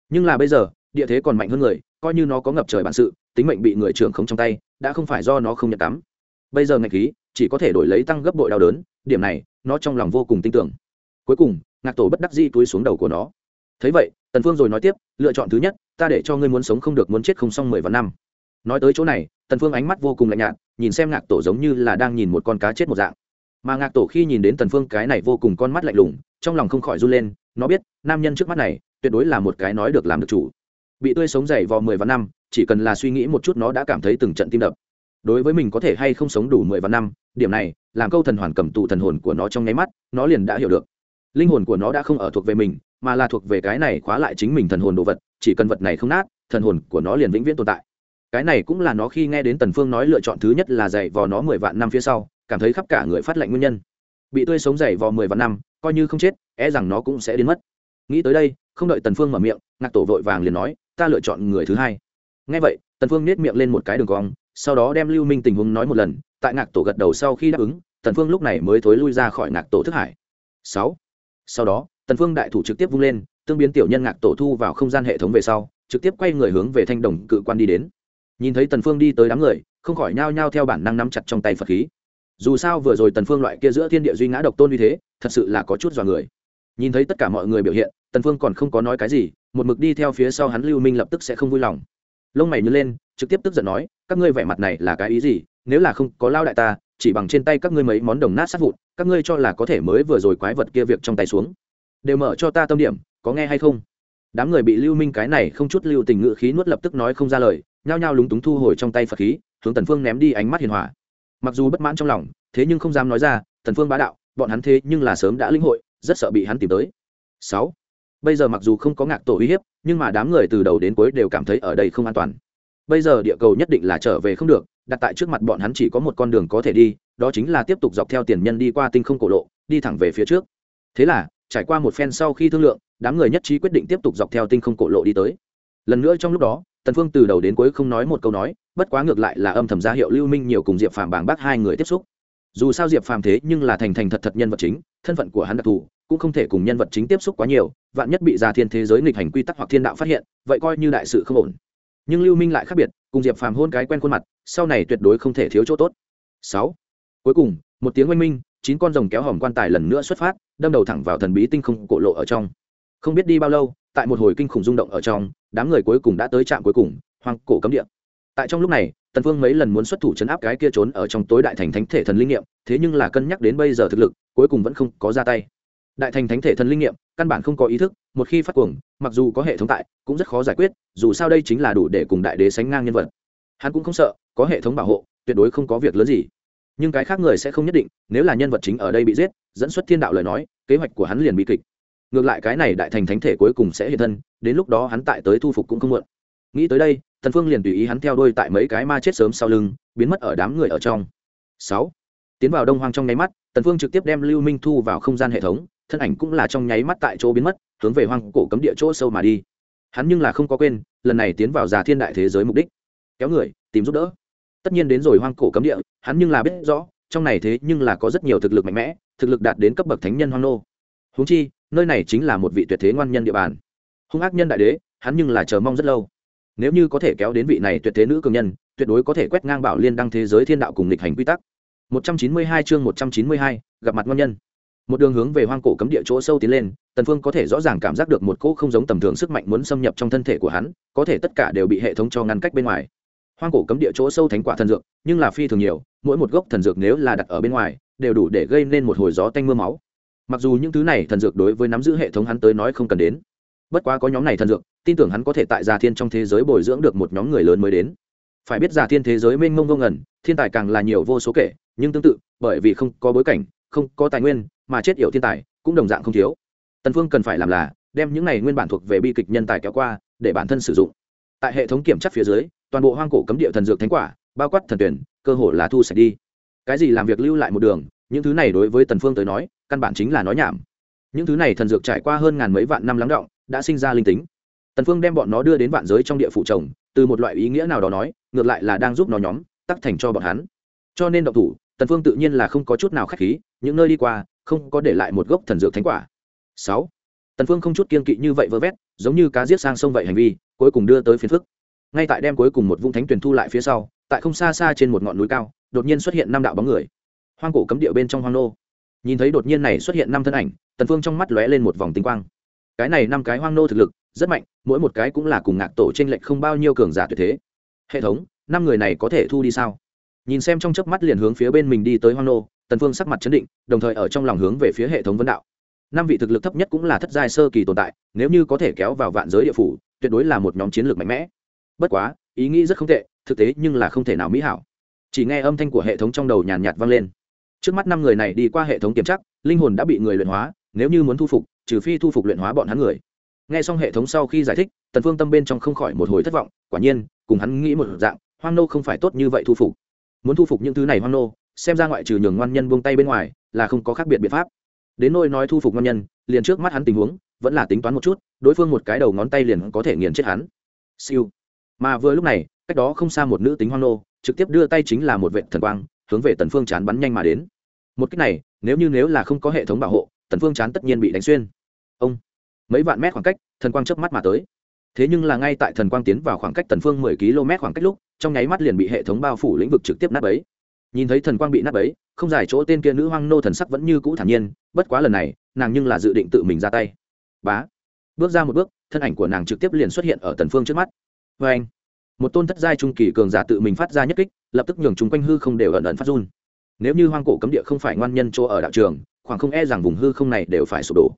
Nhưng là bây giờ, địa thế còn mạnh hơn người, coi như nó có ngập trời bản sự, tính mệnh bị người trưởng không trong tay, đã không phải do nó không nhận tắm. Bây giờ ngạch khí, chỉ có thể đổi lấy tăng gấp bội đau đớn, điểm này, nó trong lòng vô cùng tin tưởng. Cuối cùng, ngạc tổ bất đắc dĩ túi xuống đầu của nó thấy vậy, tần phương rồi nói tiếp, lựa chọn thứ nhất, ta để cho ngươi muốn sống không được muốn chết không xong mười vạn năm. Nói tới chỗ này, tần phương ánh mắt vô cùng lạnh nhạt, nhìn xem ngạc tổ giống như là đang nhìn một con cá chết một dạng. Mà ngạc tổ khi nhìn đến tần phương cái này vô cùng con mắt lạnh lùng, trong lòng không khỏi run lên, nó biết, nam nhân trước mắt này, tuyệt đối là một cái nói được làm được chủ. Bị tươi sống dày vò mười vạn năm, chỉ cần là suy nghĩ một chút nó đã cảm thấy từng trận tim đập. Đối với mình có thể hay không sống đủ mười vạn năm, điểm này, làm câu thần hoàn cầm tụ thần hồn của nó trong nháy mắt, nó liền đã hiểu được. Linh hồn của nó đã không ở thuộc về mình mà là thuộc về cái này khóa lại chính mình thần hồn đồ vật, chỉ cần vật này không nát, thần hồn của nó liền vĩnh viễn tồn tại. Cái này cũng là nó khi nghe đến tần phương nói lựa chọn thứ nhất là dạy vò nó mười vạn năm phía sau, cảm thấy khắp cả người phát lạnh nguyên nhân. Bị tươi sống dày vò mười vạn năm, coi như không chết e rằng nó cũng sẽ đến mất. Nghĩ tới đây, không đợi tần phương mở miệng, ngạc tổ vội vàng liền nói, ta lựa chọn người thứ hai. Nghe vậy, tần phương nét miệng lên một cái đường cong, sau đó đem lưu minh tình huống nói một lần, tại ngạc tổ gật đầu sau khi đáp ứng, tần phương lúc này mới thối lui ra khỏi ngạc tổ thức hải. Sáu. sau đó tần phương đại thủ trực tiếp vung lên, tương biến tiểu nhân ngạc tổ thu vào không gian hệ thống về sau, trực tiếp quay người hướng về thanh đồng cự quan đi đến. Nhìn thấy tần phương đi tới đám người, không khỏi nhao nhao theo bản năng nắm chặt trong tay phật khí. Dù sao vừa rồi tần phương loại kia giữa thiên địa duy ngã độc tôn như thế, thật sự là có chút dọa người. Nhìn thấy tất cả mọi người biểu hiện, tần phương còn không có nói cái gì, một mực đi theo phía sau hắn lưu minh lập tức sẽ không vui lòng. Lông mày nhướng lên, trực tiếp tức giận nói, các ngươi vẻ mặt này là cái ý gì? Nếu là không có lao đại ta, chỉ bằng trên tay các ngươi mấy món đồng nát sát vụn, các ngươi cho là có thể mới vừa rồi quái vật kia việc trong tay xuống đều mở cho ta tâm điểm có nghe hay không? Đám người bị lưu minh cái này không chút lưu tình ngự khí nuốt lập tức nói không ra lời nhao nhao lúng túng thu hồi trong tay phật khí hướng tần phương ném đi ánh mắt hiền hòa. Mặc dù bất mãn trong lòng thế nhưng không dám nói ra tần phương bá đạo bọn hắn thế nhưng là sớm đã linh hội rất sợ bị hắn tìm tới. Sáu, bây giờ mặc dù không có ngạc tổ uy hiếp nhưng mà đám người từ đầu đến cuối đều cảm thấy ở đây không an toàn. Bây giờ địa cầu nhất định là trở về không được đặt tại trước mặt bọn hắn chỉ có một con đường có thể đi đó chính là tiếp tục dọc theo tiền nhân đi qua tinh không cổ lộ đi thẳng về phía trước. Thế là trải qua một phen sau khi thương lượng, đám người nhất trí quyết định tiếp tục dọc theo tinh không cổ lộ đi tới. Lần nữa trong lúc đó, tần phương từ đầu đến cuối không nói một câu nói, bất quá ngược lại là âm thầm ra hiệu lưu minh nhiều cùng diệp phàm bảng bác hai người tiếp xúc. Dù sao diệp phàm thế nhưng là thành thành thật thật nhân vật chính, thân phận của hắn đặc thù, cũng không thể cùng nhân vật chính tiếp xúc quá nhiều, vạn nhất bị gia thiên thế giới nghịch hành quy tắc hoặc thiên đạo phát hiện, vậy coi như đại sự không ổn. Nhưng lưu minh lại khác biệt, cùng diệp phàm hôn cái quen khuôn mặt, sau này tuyệt đối không thể thiếu chỗ tốt. Sáu. Cuối cùng, một tiếng oanh minh chín con rồng kéo hòm quan tài lần nữa xuất phát, đâm đầu thẳng vào thần bí tinh không cổ lộ ở trong. Không biết đi bao lâu, tại một hồi kinh khủng rung động ở trong, đám người cuối cùng đã tới trạm cuối cùng, hoang cổ cấm địa. Tại trong lúc này, tần vương mấy lần muốn xuất thủ chấn áp cái kia trốn ở trong tối đại thành thánh thể thần linh nghiệm thế nhưng là cân nhắc đến bây giờ thực lực, cuối cùng vẫn không có ra tay. Đại thành thánh thể thần linh nghiệm căn bản không có ý thức, một khi phát cuồng, mặc dù có hệ thống tại, cũng rất khó giải quyết, dù sao đây chính là đủ để cùng đại đế sánh ngang nhân vật. Hắn cũng không sợ, có hệ thống bảo hộ, tuyệt đối không có việc lớn gì nhưng cái khác người sẽ không nhất định, nếu là nhân vật chính ở đây bị giết, dẫn xuất thiên đạo lời nói, kế hoạch của hắn liền bị kịch. Ngược lại cái này đại thành thánh thể cuối cùng sẽ hiện thân, đến lúc đó hắn tại tới thu phục cũng không muộn. Nghĩ tới đây thần phương liền tùy ý hắn theo đuôi tại mấy cái ma chết sớm sau lưng, biến mất ở đám người ở trong. Sáu, tiến vào đông hoang trong nháy mắt, tần phương trực tiếp đem lưu minh thu vào không gian hệ thống, thân ảnh cũng là trong nháy mắt tại chỗ biến mất, hướng về hoang cổ cấm địa chỗ sâu mà đi. Hắn nhưng là không có quên, lần này tiến vào già thiên đại thế giới mục đích. Kéo người, tìm giúp đỡ tất nhiên đến rồi hoang cổ cấm địa hắn nhưng là biết rõ trong này thế nhưng là có rất nhiều thực lực mạnh mẽ thực lực đạt đến cấp bậc thánh nhân hoang nô. Húng chi nơi này chính là một vị tuyệt thế ngoan nhân địa bàn. Hung ác nhân đại đế hắn nhưng là chờ mong rất lâu. Nếu như có thể kéo đến vị này tuyệt thế nữ cường nhân tuyệt đối có thể quét ngang bảo liên đăng thế giới thiên đạo cùng lịch hành quy tắc. 192 chương 192, gặp mặt ngoan nhân. Một đường hướng về hoang cổ cấm địa chỗ sâu tiến lên tần phương có thể rõ ràng cảm giác được một cỗ không giống tầm thường sức mạnh muốn xâm nhập trong thân thể của hắn có thể tất cả đều bị hệ thống cho ngăn cách bên ngoài hoang cổ cấm địa chỗ sâu thánh quả thần dược, nhưng là phi thường nhiều, mỗi một gốc thần dược nếu là đặt ở bên ngoài, đều đủ để gây nên một hồi gió tanh mưa máu. Mặc dù những thứ này thần dược đối với nắm giữ hệ thống hắn tới nói không cần đến, bất quá có nhóm này thần dược, tin tưởng hắn có thể tại gia thiên trong thế giới bồi dưỡng được một nhóm người lớn mới đến. Phải biết gia thiên thế giới mênh mông vô ngẩn thiên tài càng là nhiều vô số kể, nhưng tương tự, bởi vì không có bối cảnh, không có tài nguyên, mà chết yểu thiên tài cũng đồng dạng không thiếu. Tần phương cần phải làm là, đem những này nguyên bản thuộc về bi kịch nhân tài kéo qua, để bản thân sử dụng. Tại hệ thống kiểm tra phía dưới toàn bộ hoang cổ cấm địa thần dược thánh quả, bao quát thần tuyển, cơ hồ là thu sạch đi. Cái gì làm việc lưu lại một đường, những thứ này đối với tần phương tới nói, căn bản chính là nói nhảm. Những thứ này thần dược trải qua hơn ngàn mấy vạn năm lắng động đã sinh ra linh tính. Tần phương đem bọn nó đưa đến vạn giới trong địa phủ trồng, từ một loại ý nghĩa nào đó nói, ngược lại là đang giúp nó nhóm, tắc thành cho bọn hắn. Cho nên động thủ, tần phương tự nhiên là không có chút nào khách khí, những nơi đi qua, không có để lại một gốc thần dược thánh quả. Sáu. Tần phương không chút kiên kỵ như vậy vơ vét, giống như cá giết sang sông vậy hành vi, cuối cùng đưa tới phiền phức ngay tại đem cuối cùng một vũng thánh tuyển thu lại phía sau, tại không xa xa trên một ngọn núi cao, đột nhiên xuất hiện năm đạo bóng người. Hoang cổ cấm địa bên trong hoang nô. Nhìn thấy đột nhiên này xuất hiện năm thân ảnh, tần phương trong mắt lóe lên một vòng tinh quang. Cái này năm cái hoang nô thực lực, rất mạnh, mỗi một cái cũng là cùng ngạc tổ trên lệnh không bao nhiêu cường giả tuyệt thế. Hệ thống, năm người này có thể thu đi sao? Nhìn xem trong chớp mắt liền hướng phía bên mình đi tới hoang nô, tần phương sắc mặt chấn định, đồng thời ở trong lòng hướng về phía hệ thống vấn đạo. Năm vị thực lực thấp nhất cũng là thất giai sơ kỳ tồn tại, nếu như có thể kéo vào vạn giới địa phủ, tuyệt đối là một nhóm chiến lược mạnh mẽ bất quá, ý nghĩ rất không tệ, thực tế nhưng là không thể nào mỹ hảo. Chỉ nghe âm thanh của hệ thống trong đầu nhàn nhạt vang lên. Trước mắt năm người này đi qua hệ thống kiểm tra, linh hồn đã bị người luyện hóa, nếu như muốn thu phục, trừ phi thu phục luyện hóa bọn hắn người. Nghe xong hệ thống sau khi giải thích, tần phương tâm bên trong không khỏi một hồi thất vọng, quả nhiên, cùng hắn nghĩ một dạng, hoang nô không phải tốt như vậy thu phục. Muốn thu phục những thứ này hoang nô, xem ra ngoại trừ nhường ngoan nhân buông tay bên ngoài, là không có khác biệt biện pháp. Đến nôi nói thu phục ngoan nhân, liền trước mắt hắn tình huống, vẫn là tính toán một chút, đối phương một cái đầu ngón tay liền có thể nghiền chết hắn. Siêu mà vừa lúc này, cách đó không xa một nữ tính hoang nô, trực tiếp đưa tay chính là một vệ thần quang, hướng về tần phương chán bắn nhanh mà đến. Một cách này, nếu như nếu là không có hệ thống bảo hộ, tần phương chán tất nhiên bị đánh xuyên. Ông! Mấy vạn mét khoảng cách, thần quang chớp mắt mà tới. Thế nhưng là ngay tại thần quang tiến vào khoảng cách tần phương 10 km khoảng cách lúc, trong nháy mắt liền bị hệ thống bao phủ lĩnh vực trực tiếp nát bấy. Nhìn thấy thần quang bị nát bấy, không giải chỗ tên kia nữ hoang nô thần sắc vẫn như cũ thản nhiên, bất quá lần này, nàng nhưng là dự định tự mình ra tay. Bá! Bước ra một bước, thân ảnh của nàng trực tiếp liền xuất hiện ở tần phương trước mắt với anh, một tôn thất giai trung kỳ cường giả tự mình phát ra nhất kích, lập tức nhường chúng quanh hư không đều ẩn ẩn phát run. Nếu như hoang cổ cấm địa không phải ngoan nhân chỗ ở đạo trường, khoảng không e rằng vùng hư không này đều phải sụp đổ.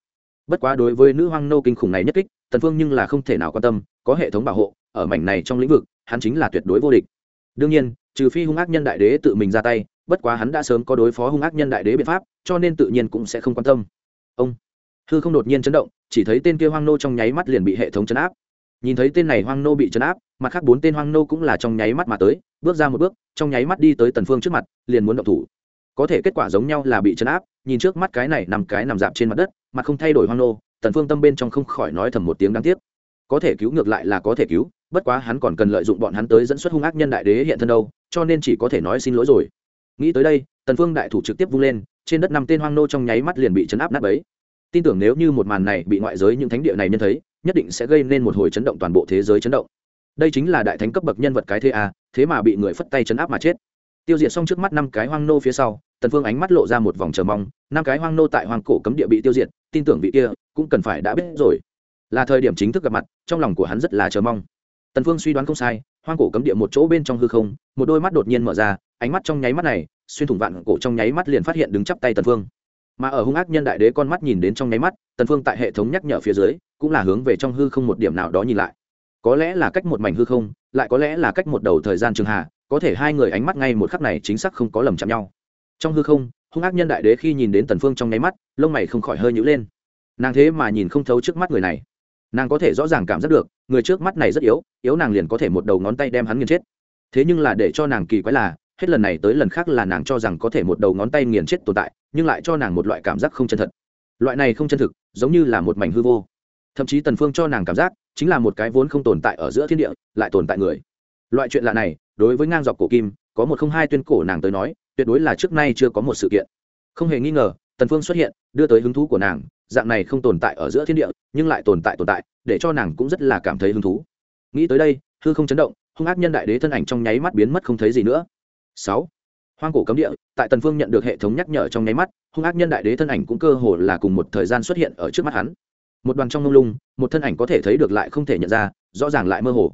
Bất quá đối với nữ hoang nô kinh khủng này nhất kích, tần phương nhưng là không thể nào quan tâm, có hệ thống bảo hộ, ở mảnh này trong lĩnh vực, hắn chính là tuyệt đối vô địch. Đương nhiên, trừ phi hung ác nhân đại đế tự mình ra tay, bất quá hắn đã sớm có đối phó hung ác nhân đại đế biện pháp, cho nên tự nhiên cũng sẽ không quan tâm. Ông, hư không đột nhiên chấn động, chỉ thấy tên kia hoang nô trong nháy mắt liền bị hệ thống chấn áp nhìn thấy tên này hoang nô bị chấn áp, mặt khác bốn tên hoang nô cũng là trong nháy mắt mà tới, bước ra một bước, trong nháy mắt đi tới tần phương trước mặt, liền muốn động thủ. Có thể kết quả giống nhau là bị chấn áp, nhìn trước mắt cái này nằm cái nằm dạp trên mặt đất mặt không thay đổi hoang nô, tần phương tâm bên trong không khỏi nói thầm một tiếng đáng tiếc. Có thể cứu ngược lại là có thể cứu, bất quá hắn còn cần lợi dụng bọn hắn tới dẫn xuất hung ác nhân đại đế hiện thân đâu, cho nên chỉ có thể nói xin lỗi rồi. Nghĩ tới đây, tần phương đại thủ trực tiếp vung lên, trên đất năm tên hoang nô trong nháy mắt liền bị chấn áp nát bấy. Tin tưởng nếu như một màn này bị ngoại giới những thánh địa này nhân thấy nhất định sẽ gây nên một hồi chấn động toàn bộ thế giới chấn động. Đây chính là đại thánh cấp bậc nhân vật cái thế a, thế mà bị người phất tay chấn áp mà chết. Tiêu diệt xong trước mắt năm cái hoang nô phía sau, tần phương ánh mắt lộ ra một vòng chờ mong, năm cái hoang nô tại hoang cổ cấm địa bị tiêu diệt, tin tưởng vị kia cũng cần phải đã biết rồi. Là thời điểm chính thức gặp mặt, trong lòng của hắn rất là chờ mong. Tần phương suy đoán không sai, hoang cổ cấm địa một chỗ bên trong hư không, một đôi mắt đột nhiên mở ra, ánh mắt trong nháy mắt này, xuyên thủng vạn cổ trong nháy mắt liền phát hiện đứng chắp tay tần phương. Mà ở hung ác nhân đại đế con mắt nhìn đến trong nháy mắt, tần phương tại hệ thống nhắc nhở phía dưới cũng là hướng về trong hư không một điểm nào đó nhìn lại. Có lẽ là cách một mảnh hư không, lại có lẽ là cách một đầu thời gian trường hạ có thể hai người ánh mắt ngay một khắc này chính xác không có lầm chạm nhau. Trong hư không, hung ác nhân đại đế khi nhìn đến tần phương trong nháy mắt, lông mày không khỏi hơi nhíu lên. Nàng thế mà nhìn không thấu trước mắt người này. Nàng có thể rõ ràng cảm giác được, người trước mắt này rất yếu yếu nàng liền có thể một đầu ngón tay đem hắn nghiền chết. Thế nhưng là để cho nàng kỳ quái là, hết lần này tới lần khác là nàng cho rằng có thể một đầu ngón tay nghiền chết tồn tại, nhưng lại cho nàng một loại cảm giác không chân thật. Loại này không chân thực, giống như là một mảnh hư vô thậm chí tần phương cho nàng cảm giác chính là một cái vốn không tồn tại ở giữa thiên địa, lại tồn tại người. Loại chuyện lạ này, đối với ngang dọc cổ kim, có một không hai tuyên cổ nàng tới nói, tuyệt đối là trước nay chưa có một sự kiện. Không hề nghi ngờ, tần phương xuất hiện, đưa tới hứng thú của nàng, dạng này không tồn tại ở giữa thiên địa, nhưng lại tồn tại tồn tại, để cho nàng cũng rất là cảm thấy hứng thú. Nghĩ tới đây, hư không chấn động, hung ác nhân đại đế thân ảnh trong nháy mắt biến mất không thấy gì nữa. Sáu, hoang cổ cấm địa, tại tần phương nhận được hệ thống nhắc nhở trong nháy mắt, hung ác nhân đại đế thân ảnh cũng cơ hồ là cùng một thời gian xuất hiện ở trước mắt hắn một đoàn trong mông lung, một thân ảnh có thể thấy được lại không thể nhận ra, rõ ràng lại mơ hồ.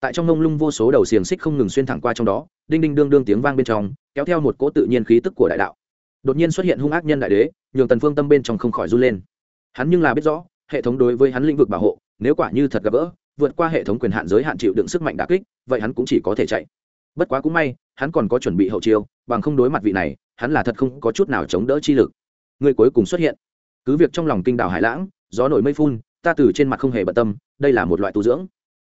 Tại trong mông lung vô số đầu xiềng xích không ngừng xuyên thẳng qua trong đó, đinh đinh đương đương tiếng vang bên trong, kéo theo một cỗ tự nhiên khí tức của đại đạo. Đột nhiên xuất hiện hung ác nhân đại đế, nhường tần phương tâm bên trong không khỏi run lên. Hắn nhưng là biết rõ, hệ thống đối với hắn lĩnh vực bảo hộ, nếu quả như thật gặp gỡ, vượt qua hệ thống quyền hạn giới hạn chịu đựng sức mạnh đả kích, vậy hắn cũng chỉ có thể chạy. Bất quá cũng may, hắn còn có chuẩn bị hậu chiêu, bằng không đối mặt vị này, hắn là thật không có chút nào chống đỡ chi lực. Người cuối cùng xuất hiện. Cứ việc trong lòng kinh đảo hải lãng gió nổi mây phun ta từ trên mặt không hề bận tâm đây là một loại tu dưỡng.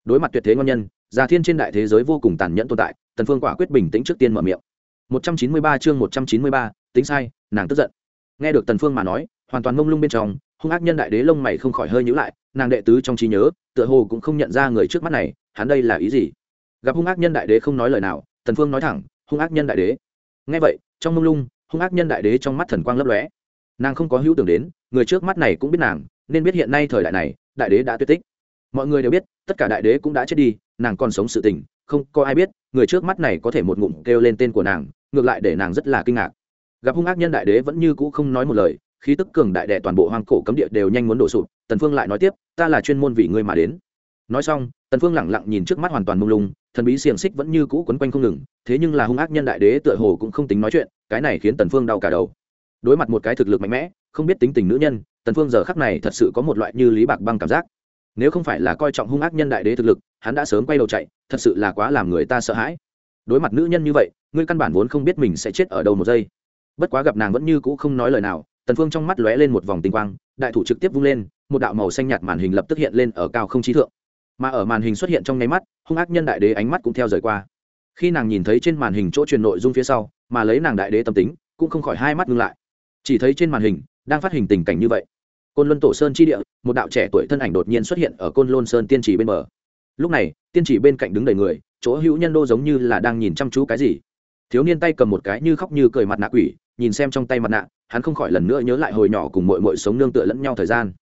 Đối mặt tuyệt thế ngon nhân già thiên trên đại thế giới vô cùng tàn nhẫn tồn tại tần phương quả quyết bình tĩnh trước tiên mở miệng. 193 chương 193, tính sai nàng tức giận. Nghe được tần phương mà nói hoàn toàn mông lung bên trong hung ác nhân đại đế lông mày không khỏi hơi nhíu lại nàng đệ tứ trong trí nhớ tựa hồ cũng không nhận ra người trước mắt này hắn đây là ý gì? Gặp hung ác nhân đại đế không nói lời nào tần phương nói thẳng hung ác nhân đại đế. Nghe vậy trong mông lung hung ác nhân đại đế trong mắt thần quang lấp lóe. Nàng không có hữu tưởng đến người trước mắt này cũng biết nàng nên biết hiện nay thời đại này, đại đế đã tuyệt tích. Mọi người đều biết, tất cả đại đế cũng đã chết đi, nàng còn sống sự tình, không có ai biết, người trước mắt này có thể một ngụm kêu lên tên của nàng, ngược lại để nàng rất là kinh ngạc. Gặp hung ác nhân đại đế vẫn như cũ không nói một lời, khí tức cường đại đệ toàn bộ hoang cổ cấm địa đều nhanh muốn đổ sụp, tần phương lại nói tiếp, ta là chuyên môn vì ngươi mà đến. Nói xong, tần phương lẳng lặng nhìn trước mắt hoàn toàn mông lung, thần bí xiềng xích vẫn như cũ quấn quanh không ngừng, thế nhưng là hung ác nhân đại đế tựa hồ cũng không tính nói chuyện, cái này khiến tần phương đau cả đầu. Đối mặt một cái thực lực mạnh mẽ, không biết tính tình nữ nhân tần phương giờ khắc này thật sự có một loại như lý bạc băng cảm giác. Nếu không phải là coi trọng hung ác nhân đại đế thực lực, hắn đã sớm quay đầu chạy, thật sự là quá làm người ta sợ hãi. Đối mặt nữ nhân như vậy, ngươi căn bản vốn không biết mình sẽ chết ở đâu một giây. Bất quá gặp nàng vẫn như cũ không nói lời nào, tần phương trong mắt lóe lên một vòng tinh quang, đại thủ trực tiếp vung lên, một đạo màu xanh nhạt màn hình lập tức hiện lên ở cao không trí thượng. Mà ở màn hình xuất hiện trong nháy mắt, hung ác nhân đại đế ánh mắt cũng theo rời qua. Khi nàng nhìn thấy trên màn hình chỗ truyền nội dung phía sau, mà lấy nàng đại đế tâm tính, cũng không khỏi hai mắt ngưng lại. Chỉ thấy trên màn hình đang phát hình tình cảnh như vậy. Côn luân tổ sơn chi địa, một đạo trẻ tuổi thân ảnh đột nhiên xuất hiện ở côn luân sơn tiên trì bên bờ. Lúc này, tiên trì bên cạnh đứng đầy người, chỗ hữu nhân đô giống như là đang nhìn chăm chú cái gì. Thiếu niên tay cầm một cái như khóc như cười mặt nạ quỷ, nhìn xem trong tay mặt nạ, hắn không khỏi lần nữa nhớ lại hồi nhỏ cùng mội mội sống nương tựa lẫn nhau thời gian.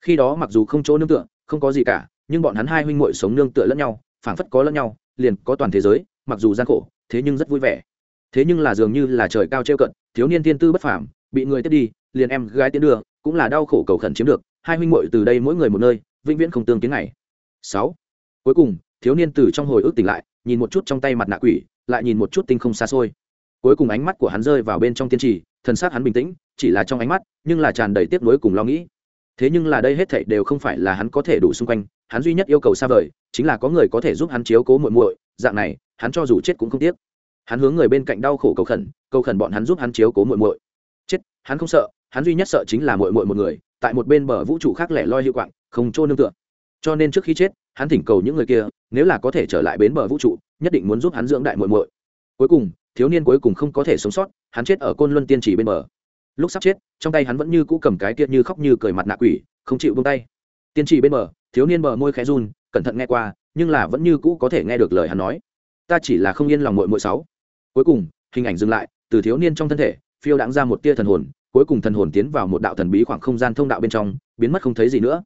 Khi đó mặc dù không chỗ nương tựa, không có gì cả, nhưng bọn hắn hai huynh mội sống nương tựa lẫn nhau, phảng phất có lẫn nhau, liền có toàn thế giới, mặc dù gian khổ, thế nhưng rất vui vẻ. Thế nhưng là dường như là trời cao treo cận, thiếu niên thiên tư bất phàm, bị người tiếp đi liền em gái tiến đường cũng là đau khổ cầu khẩn chiếm được, hai huynh muội từ đây mỗi người một nơi, vĩnh viễn không tương kiến ngày. Sáu. Cuối cùng, thiếu niên từ trong hồi ức tỉnh lại, nhìn một chút trong tay mặt nạ quỷ, lại nhìn một chút tinh không xa xôi. Cuối cùng ánh mắt của hắn rơi vào bên trong tiên trì, thần sát hắn bình tĩnh, chỉ là trong ánh mắt, nhưng là tràn đầy tiếc nuối cùng lo nghĩ. Thế nhưng là đây hết thảy đều không phải là hắn có thể đủ xung quanh, hắn duy nhất yêu cầu xa vời, chính là có người có thể giúp hắn chiếu cố muội muội, dạng này, hắn cho dù chết cũng không tiếc. Hắn hướng người bên cạnh đau khổ cầu khẩn cầu khẩn bọn hắn giúp hắn chiếu cố muội muội. Chết, hắn không sợ hắn duy nhất sợ chính là muội muội một người, tại một bên bờ vũ trụ khác lẻ loi hiệu quạng, không trôn nương tựa. Cho nên trước khi chết, hắn thỉnh cầu những người kia, nếu là có thể trở lại bến bờ vũ trụ, nhất định muốn giúp hắn dưỡng đại muội muội. Cuối cùng, thiếu niên cuối cùng không có thể sống sót, hắn chết ở côn luân tiên chỉ bên bờ. Lúc sắp chết, trong tay hắn vẫn như cũ cầm cái kia như khóc như cười mặt nạ quỷ, không chịu buông tay. Tiên chỉ bên bờ, thiếu niên bờ môi khẽ run, cẩn thận nghe qua, nhưng là vẫn như cũ có thể nghe được lời hắn nói. Ta chỉ là không yên lòng muội muội sáu. Cuối cùng, hình ảnh dừng lại, từ thiếu niên trong thân thể, phiêu đãng ra một tia thần hồn cuối cùng thần hồn tiến vào một đạo thần bí khoảng không gian thông đạo bên trong, biến mất không thấy gì nữa.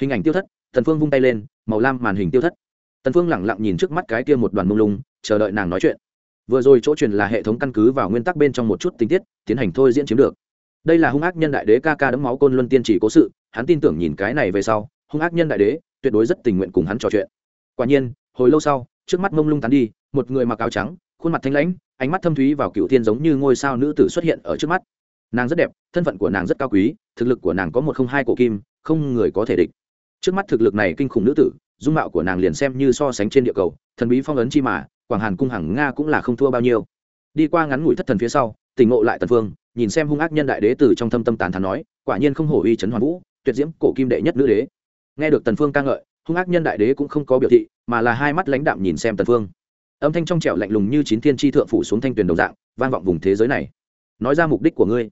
Hình ảnh tiêu thất, thần phương vung tay lên, màu lam màn hình tiêu thất. Tần phương lẳng lặng nhìn trước mắt cái kia một đoàn mông lung, chờ đợi nàng nói chuyện. Vừa rồi chỗ truyền là hệ thống căn cứ vào nguyên tắc bên trong một chút tình tiết, tiến hành thôi diễn chiếm được. Đây là hung ác nhân đại đế ca ca đấm máu côn luân tiên chỉ cố sự, hắn tin tưởng nhìn cái này về sau, hung ác nhân đại đế, tuyệt đối rất tình nguyện cùng hắn trò chuyện. Quả nhiên, hồi lâu sau, trước mắt mông lung tán đi, một người mặc áo trắng, khuôn mặt thanh lãnh, ánh mắt thâm thúy vào cựu thiên giống như ngôi sao nữ tử xuất hiện ở trước mắt nàng rất đẹp, thân phận của nàng rất cao quý, thực lực của nàng có một không hai cổ kim, không người có thể địch. Trước mắt thực lực này kinh khủng nữ tử, dung mạo của nàng liền xem như so sánh trên địa cầu, thần bí phong ấn chi mà, quảng hàn cung hàng nga cũng là không thua bao nhiêu. Đi qua ngắn ngủi thất thần phía sau, tỉnh ngộ lại tần phương nhìn xem hung ác nhân đại đế tử trong thâm tâm tàn thán nói, quả nhiên không hổ uy chấn hoàn vũ, tuyệt diễm cổ kim đệ nhất nữ đế. Nghe được tần phương ca ngợi, hung ác nhân đại đế cũng không có biểu thị, mà là hai mắt lãnh đạm nhìn xem tần phương âm thanh trong trẻo lạnh lùng như chín thiên tri thượng phủ xuống thanh tuyền đồng dạng, vang vọng vùng thế giới này. Nói ra mục đích của ngươi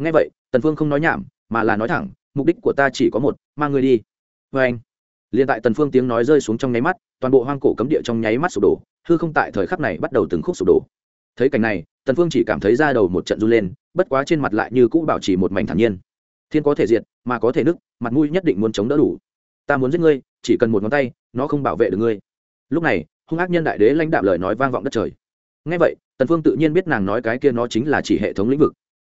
ngay vậy, tần phương không nói nhảm, mà là nói thẳng, mục đích của ta chỉ có một, mang ngươi đi. Với anh, liền tại tần phương tiếng nói rơi xuống trong nháy mắt, toàn bộ hoang cổ cấm địa trong nháy mắt sụp đổ, hư không tại thời khắc này bắt đầu từng khúc sụp đổ. Thấy cảnh này, tần phương chỉ cảm thấy da đầu một trận run lên, bất quá trên mặt lại như cũ bảo trì một mảnh thản nhiên. Thiên có thể diệt, mà có thể nứt mặt mũi nhất định muốn chống đỡ đủ. Ta muốn giết ngươi, chỉ cần một ngón tay, nó không bảo vệ được ngươi. Lúc này, hung ác nhân đại đế lãnh đạm lời nói vang vọng đất trời. Ngay vậy, tần phương tự nhiên biết nàng nói cái kia nó chính là chỉ hệ thống lĩnh vực.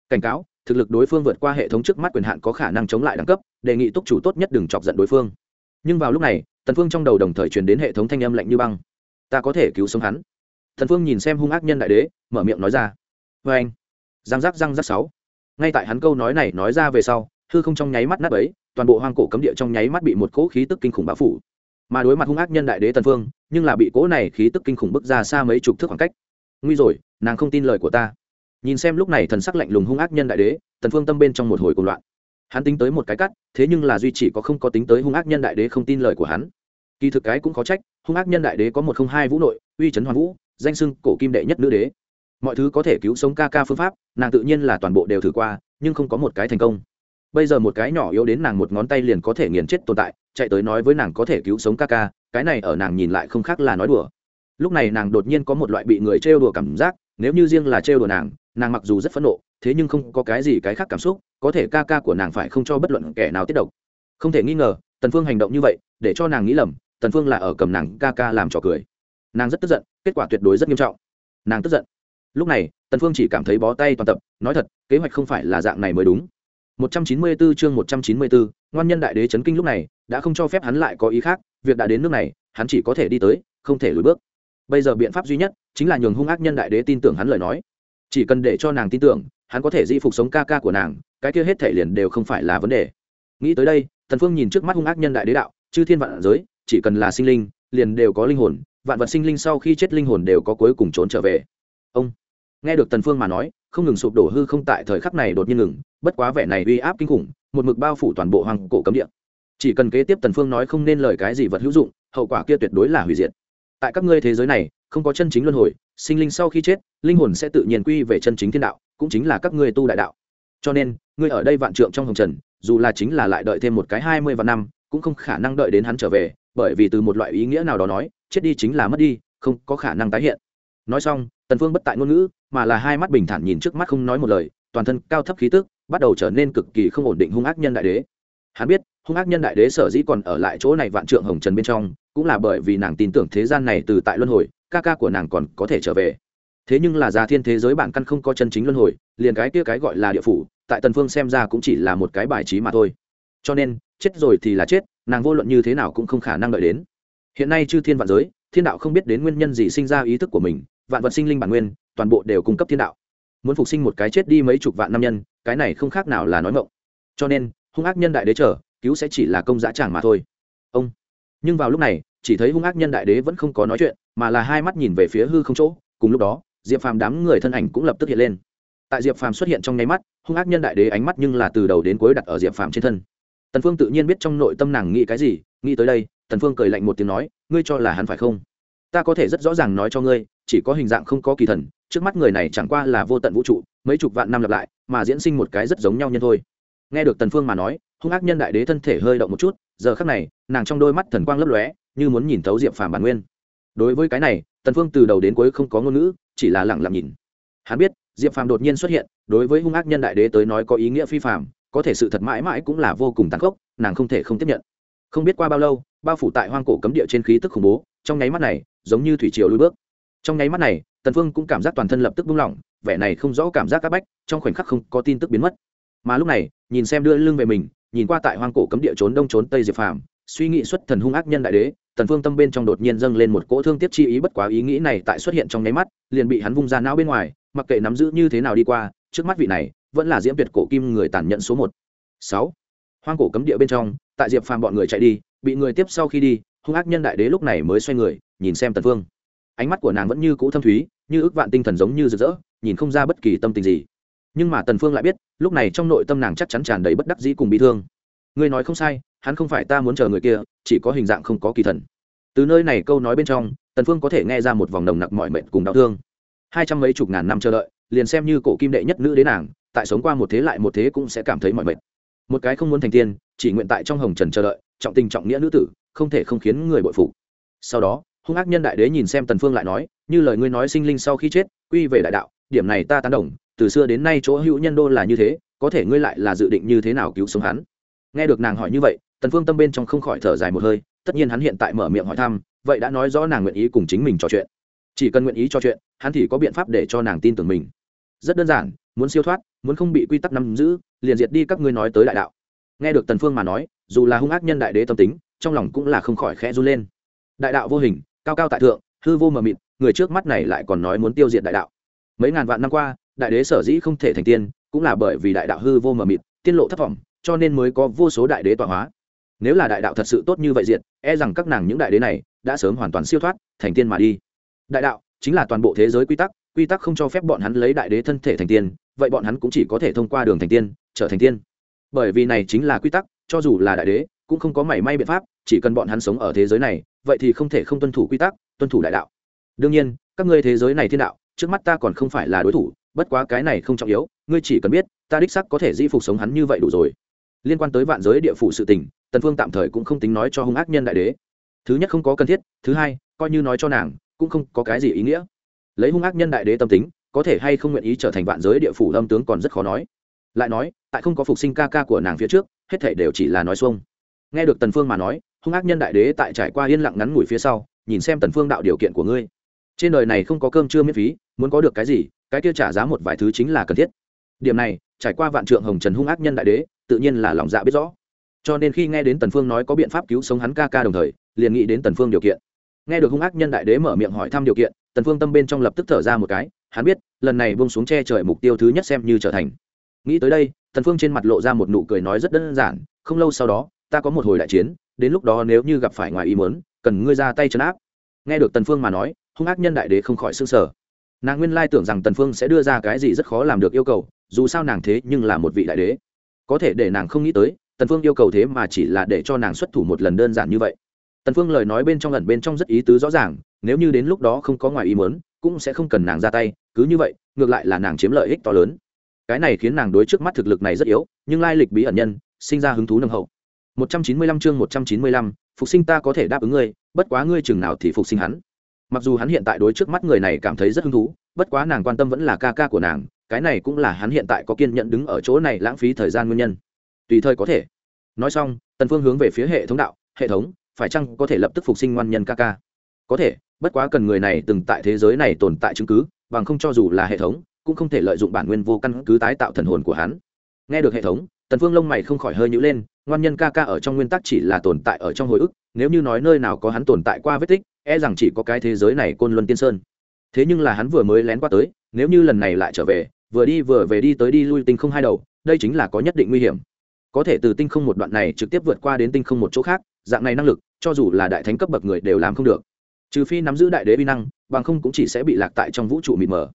Cảnh cáo thực lực đối phương vượt qua hệ thống trước mắt quyền hạn có khả năng chống lại đẳng cấp, đề nghị túc chủ tốt nhất đừng chọc giận đối phương. Nhưng vào lúc này, tần phương trong đầu đồng thời truyền đến hệ thống thanh âm lạnh như băng. Ta có thể cứu sống hắn. Tần phương nhìn xem hung ác nhân đại đế, mở miệng nói ra. Với anh. Giang giác răng giác sáu. Ngay tại hắn câu nói này nói ra về sau, hư không trong nháy mắt nát ấy toàn bộ hoang cổ cấm địa trong nháy mắt bị một cỗ khí tức kinh khủng bao phủ. Mà đối mặt hung ác nhân đại đế tần phương, nhưng là bị cỗ này khí tức kinh khủng bức ra xa mấy chục thước khoảng cách. Nguy rồi, nàng không tin lời của ta nhìn xem lúc này thần sắc lạnh lùng hung ác nhân đại đế, tần phương tâm bên trong một hồi cuồng loạn. Hắn tính tới một cái cắt, thế nhưng là duy chỉ có không có tính tới hung ác nhân đại đế không tin lời của hắn. Kỳ thực cái cũng có trách, hung ác nhân đại đế có một không hai vũ nội, uy chấn hoàn vũ, danh sưng cổ kim đệ nhất nữ đế. Mọi thứ có thể cứu sống ca ca phương pháp, nàng tự nhiên là toàn bộ đều thử qua, nhưng không có một cái thành công. Bây giờ một cái nhỏ yếu đến nàng một ngón tay liền có thể nghiền chết tồn tại, chạy tới nói với nàng có thể cứu sống ca ca, cái này ở nàng nhìn lại không khác là nói đùa. Lúc này nàng đột nhiên có một loại bị người trêu đùa cảm giác, nếu như riêng là trêu đùa nàng nàng mặc dù rất phẫn nộ thế nhưng không có cái gì cái khác cảm xúc có thể ca ca của nàng phải không cho bất luận kẻ nào tiết độc. Không thể nghi ngờ tần phương hành động như vậy để cho nàng nghĩ lầm tần phương là ở cầm nàng ca ca làm trò cười. Nàng rất tức giận kết quả tuyệt đối rất nghiêm trọng. Nàng tức giận. Lúc này tần phương chỉ cảm thấy bó tay toàn tập nói thật kế hoạch không phải là dạng này mới đúng. 194 chương 194, ngoan nhân đại đế chấn kinh lúc này đã không cho phép hắn lại có ý khác việc đã đến nước này hắn chỉ có thể đi tới không thể lùi bước. Bây giờ biện pháp duy nhất chính là nhường hung ác nhân đại đế tin tưởng hắn lời nói chỉ cần để cho nàng tin tưởng, hắn có thể di phục sống ca ca của nàng, cái kia hết thể liền đều không phải là vấn đề. Nghĩ tới đây thần phương nhìn trước mắt hung ác nhân đại đế đạo, chư thiên vạn giới, chỉ cần là sinh linh, liền đều có linh hồn, vạn vật sinh linh sau khi chết linh hồn đều có cuối cùng trốn trở về. Ông. Nghe được tần phương mà nói, không ngừng sụp đổ hư không tại thời khắc này đột nhiên ngừng, bất quá vẻ này uy áp kinh khủng, một mực bao phủ toàn bộ hoàng cổ cấm địa. Chỉ cần kế tiếp tần phương nói không nên lời cái gì vật hữu dụng, hậu quả kia tuyệt đối là hủy diệt tại các ngươi thế giới này, không có chân chính luân hồi, sinh linh sau khi chết, linh hồn sẽ tự nhiên quy về chân chính thiên đạo, cũng chính là các ngươi tu đại đạo. Cho nên, ngươi ở đây vạn trượng trong hồng trần, dù là chính là lại đợi thêm một cái hai mươi vạn năm, cũng không khả năng đợi đến hắn trở về, bởi vì từ một loại ý nghĩa nào đó nói, chết đi chính là mất đi, không có khả năng tái hiện. Nói xong, tần phương bất tại ngôn ngữ, mà là hai mắt bình thản nhìn trước mắt không nói một lời, toàn thân cao thấp khí tức, bắt đầu trở nên cực kỳ không ổn định hung ác nhân đại đế. Hắn biết, hung ác nhân đại đế sở dĩ còn ở lại chỗ này vạn trượng hồng trần bên trong cũng là bởi vì nàng tin tưởng thế gian này từ tại luân hồi, ca ca của nàng còn có thể trở về. Thế nhưng là già thiên thế giới bản căn không có chân chính luân hồi, liền cái kia cái gọi là địa phủ, tại tần phương xem ra cũng chỉ là một cái bài trí mà thôi. Cho nên, chết rồi thì là chết, nàng vô luận như thế nào cũng không khả năng đợi đến. Hiện nay chư thiên vạn giới, thiên đạo không biết đến nguyên nhân gì sinh ra ý thức của mình, vạn vật sinh linh bản nguyên, toàn bộ đều cung cấp thiên đạo. Muốn phục sinh một cái chết đi mấy chục vạn năm nhân, cái này không khác nào là nói mộng. cho nên, hung ác nhân đại đế trở cứu sẽ chỉ là công dã tràng mà thôi. Ông nhưng vào lúc này, chỉ thấy hung ác nhân đại đế vẫn không có nói chuyện, mà là hai mắt nhìn về phía hư không chỗ. Cùng lúc đó, diệp phàm đám người thân ảnh cũng lập tức hiện lên. Tại diệp phàm xuất hiện trong nháy mắt, hung ác nhân đại đế ánh mắt nhưng là từ đầu đến cuối đặt ở diệp phàm trên thân. Tần phương tự nhiên biết trong nội tâm nàng nghĩ cái gì, nghĩ tới đây, tần phương cười lạnh một tiếng nói, ngươi cho là hắn phải không? Ta có thể rất rõ ràng nói cho ngươi, chỉ có hình dạng không có kỳ thần, trước mắt người này chẳng qua là vô tận vũ trụ, mấy chục vạn năm lặp lại, mà diễn sinh một cái rất giống nhau nhân thôi. Nghe được tần phương mà nói, hung ác nhân đại đế thân thể hơi động một chút giờ khắc này, nàng trong đôi mắt thần quang lấp lóe, như muốn nhìn thấu diệp phàm bản nguyên. Đối với cái này, tần phương từ đầu đến cuối không có ngôn ngữ, chỉ là lặng lặng nhìn. Hắn biết, diệp phàm đột nhiên xuất hiện, đối với hung ác nhân đại đế tới nói có ý nghĩa phi phàm, có thể sự thật mãi mãi cũng là vô cùng tàn khốc, nàng không thể không tiếp nhận. Không biết qua bao lâu, bao phủ tại hoang cổ cấm địa trên khí tức khủng bố, trong nháy mắt này, giống như thủy triều lùi bước. Trong nháy mắt này, tần phương cũng cảm giác toàn thân lập tức buông lỏng, vẻ này không rõ cảm giác các bách, trong khoảnh khắc không có tin tức biến mất. Mà lúc này, nhìn xem đưa lưng về mình nhìn qua tại hoang cổ cấm địa trốn đông trốn tây diệp phàm, suy nghĩ xuất thần hung ác nhân đại đế, tần phương tâm bên trong đột nhiên dâng lên một cỗ thương tiếc chi ý bất quá ý nghĩ này tại xuất hiện trong nháy mắt, liền bị hắn vung ra não bên ngoài, mặc kệ nắm giữ như thế nào đi qua, trước mắt vị này, vẫn là diễm tuyệt cổ kim người tàn nhẫn số một. Sáu. Hoang cổ cấm địa bên trong, tại diệp phàm bọn người chạy đi, bị người tiếp sau khi đi, hung ác nhân đại đế lúc này mới xoay người, nhìn xem tần phương. Ánh mắt của nàng vẫn như cũ thâm thúy, như ước vạn tinh thần giống như rực rỡ, nhìn không ra bất kỳ tâm tình gì nhưng mà tần phương lại biết, lúc này trong nội tâm nàng chắc chắn tràn đầy bất đắc dĩ cùng bị thương. Ngươi nói không sai, hắn không phải ta muốn chờ người kia, chỉ có hình dạng không có kỳ thần. Từ nơi này câu nói bên trong, tần phương có thể nghe ra một vòng nồng nặc mọi mệnh cùng đau thương. Hai trăm mấy chục ngàn năm chờ đợi, liền xem như cổ kim đệ nhất nữ đế nàng, tại sống qua một thế lại một thế cũng sẽ cảm thấy mọi mệnh một cái không muốn thành tiên, chỉ nguyện tại trong hồng trần chờ đợi, trọng tình trọng nghĩa nữ tử, không thể không khiến người bội phụ. sau đó, hung ác nhân đại đế nhìn xem tần phương lại nói, như lời ngươi nói sinh linh sau khi chết, quy về đại đạo, điểm này ta tán đồng từ xưa đến nay chỗ hữu nhân đô là như thế, có thể ngươi lại là dự định như thế nào cứu sống hắn? Nghe được nàng hỏi như vậy, tần phương tâm bên trong không khỏi thở dài một hơi, tất nhiên hắn hiện tại mở miệng hỏi thăm, vậy đã nói rõ nàng nguyện ý cùng chính mình trò chuyện. Chỉ cần nguyện ý trò chuyện, hắn thì có biện pháp để cho nàng tin tưởng mình. Rất đơn giản, muốn siêu thoát, muốn không bị quy tắc nắm giữ, liền diệt đi các ngươi nói tới đại đạo. Nghe được tần phương mà nói, dù là hung ác nhân đại đế tâm tính, trong lòng cũng là không khỏi khẽ run lên. Đại đạo vô hình, cao cao tại thượng, hư vô mờ mịt, người trước mắt này lại còn nói muốn tiêu diệt đại đạo. Mấy ngàn vạn năm qua đại đế sở dĩ không thể thành tiên, cũng là bởi vì đại đạo hư vô mờ mịt tiên lộ thất vọng, cho nên mới có vô số đại đế tọa hóa. Nếu là đại đạo thật sự tốt như vậy diện e rằng các nàng những đại đế này đã sớm hoàn toàn siêu thoát, thành tiên mà đi. Đại đạo chính là toàn bộ thế giới quy tắc quy tắc không cho phép bọn hắn lấy đại đế thân thể thành tiên, vậy bọn hắn cũng chỉ có thể thông qua đường thành tiên, trở thành tiên. Bởi vì này chính là quy tắc, cho dù là đại đế, cũng không có mảy may biện pháp, chỉ cần bọn hắn sống ở thế giới này, vậy thì không thể không tuân thủ quy tắc, tuân thủ đại đạo. Đương nhiên, các ngươi thế giới này thiên đạo, trước mắt ta còn không phải là đối thủ bất quá cái này không trọng yếu, ngươi chỉ cần biết, ta đích sắc có thể di phục sống hắn như vậy đủ rồi. Liên quan tới vạn giới địa phủ sự tình, tần phương tạm thời cũng không tính nói cho hung ác nhân đại đế. Thứ nhất không có cần thiết, thứ hai, coi như nói cho nàng, cũng không có cái gì ý nghĩa. Lấy hung ác nhân đại đế tâm tính, có thể hay không nguyện ý trở thành vạn giới địa phủ lâm tướng còn rất khó nói. Lại nói, tại không có phục sinh ca ca của nàng phía trước, hết thảy đều chỉ là nói xuông. Nghe được tần phương mà nói, hung ác nhân đại đế tại trải qua yên lặng ngắn ngủi phía sau, nhìn xem tần phương đạo điều kiện của ngươi. Trên đời này không có cơm chưa miễn phí, muốn có được cái gì cái kia trả giá một vài thứ chính là cần thiết. Điểm này, trải qua vạn trượng hồng trần hung ác nhân đại đế, tự nhiên là lòng dạ biết rõ. Cho nên khi nghe đến tần phương nói có biện pháp cứu sống hắn ca ca đồng thời, liền nghĩ đến tần phương điều kiện. Nghe được hung ác nhân đại đế mở miệng hỏi thăm điều kiện, tần phương tâm bên trong lập tức thở ra một cái, hắn biết, lần này buông xuống che trời mục tiêu thứ nhất xem như trở thành. Nghĩ tới đây, tần phương trên mặt lộ ra một nụ cười nói rất đơn giản, không lâu sau đó, ta có một hồi đại chiến, đến lúc đó nếu như gặp phải ngoài ý muốn, cần ngươi ra tay chấn áp. Nghe được tần phương mà nói, hung ác nhân đại đế không khỏi sưng sờ nàng nguyên lai tưởng rằng tần phương sẽ đưa ra cái gì rất khó làm được yêu cầu dù sao nàng thế nhưng là một vị đại đế. Có thể để nàng không nghĩ tới tần phương yêu cầu thế mà chỉ là để cho nàng xuất thủ một lần đơn giản như vậy. Tần phương lời nói bên trong ẩn bên trong rất ý tứ rõ ràng nếu như đến lúc đó không có ngoài ý muốn cũng sẽ không cần nàng ra tay cứ như vậy ngược lại là nàng chiếm lợi ích to lớn. Cái này khiến nàng đối trước mắt thực lực này rất yếu nhưng lai lịch bí ẩn nhân sinh ra hứng thú nâng hậu. 195 chương 195, phục sinh ta có thể đáp ứng ngươi bất quá ngươi chừng nào thì phục sinh hắn mặc dù hắn hiện tại đối trước mắt người này cảm thấy rất hứng thú, bất quá nàng quan tâm vẫn là ca ca của nàng, cái này cũng là hắn hiện tại có kiên nhẫn đứng ở chỗ này lãng phí thời gian nguyên nhân. Tùy thời có thể. Nói xong, tần phương hướng về phía hệ thống đạo, hệ thống, phải chăng có thể lập tức phục sinh ngoan nhân ca ca? Có thể, bất quá cần người này từng tại thế giới này tồn tại chứng cứ, bằng không cho dù là hệ thống, cũng không thể lợi dụng bản nguyên vô căn cứ tái tạo thần hồn của hắn. Nghe được hệ thống, tần phương lông mày không khỏi hơi nhíu lên, ngoan nhân ca ca ở trong nguyên tắc chỉ là tồn tại ở trong hồi ức, nếu như nói nơi nào có hắn tồn tại qua vết tích e rằng chỉ có cái thế giới này côn luân tiên sơn. Thế nhưng là hắn vừa mới lén qua tới, nếu như lần này lại trở về, vừa đi vừa về đi tới đi lui tinh không hai đầu, đây chính là có nhất định nguy hiểm. Có thể từ tinh không một đoạn này trực tiếp vượt qua đến tinh không một chỗ khác, dạng này năng lực, cho dù là đại thánh cấp bậc người đều làm không được. Trừ phi nắm giữ đại đế vi năng, bằng không cũng chỉ sẽ bị lạc tại trong vũ trụ mịt mờ.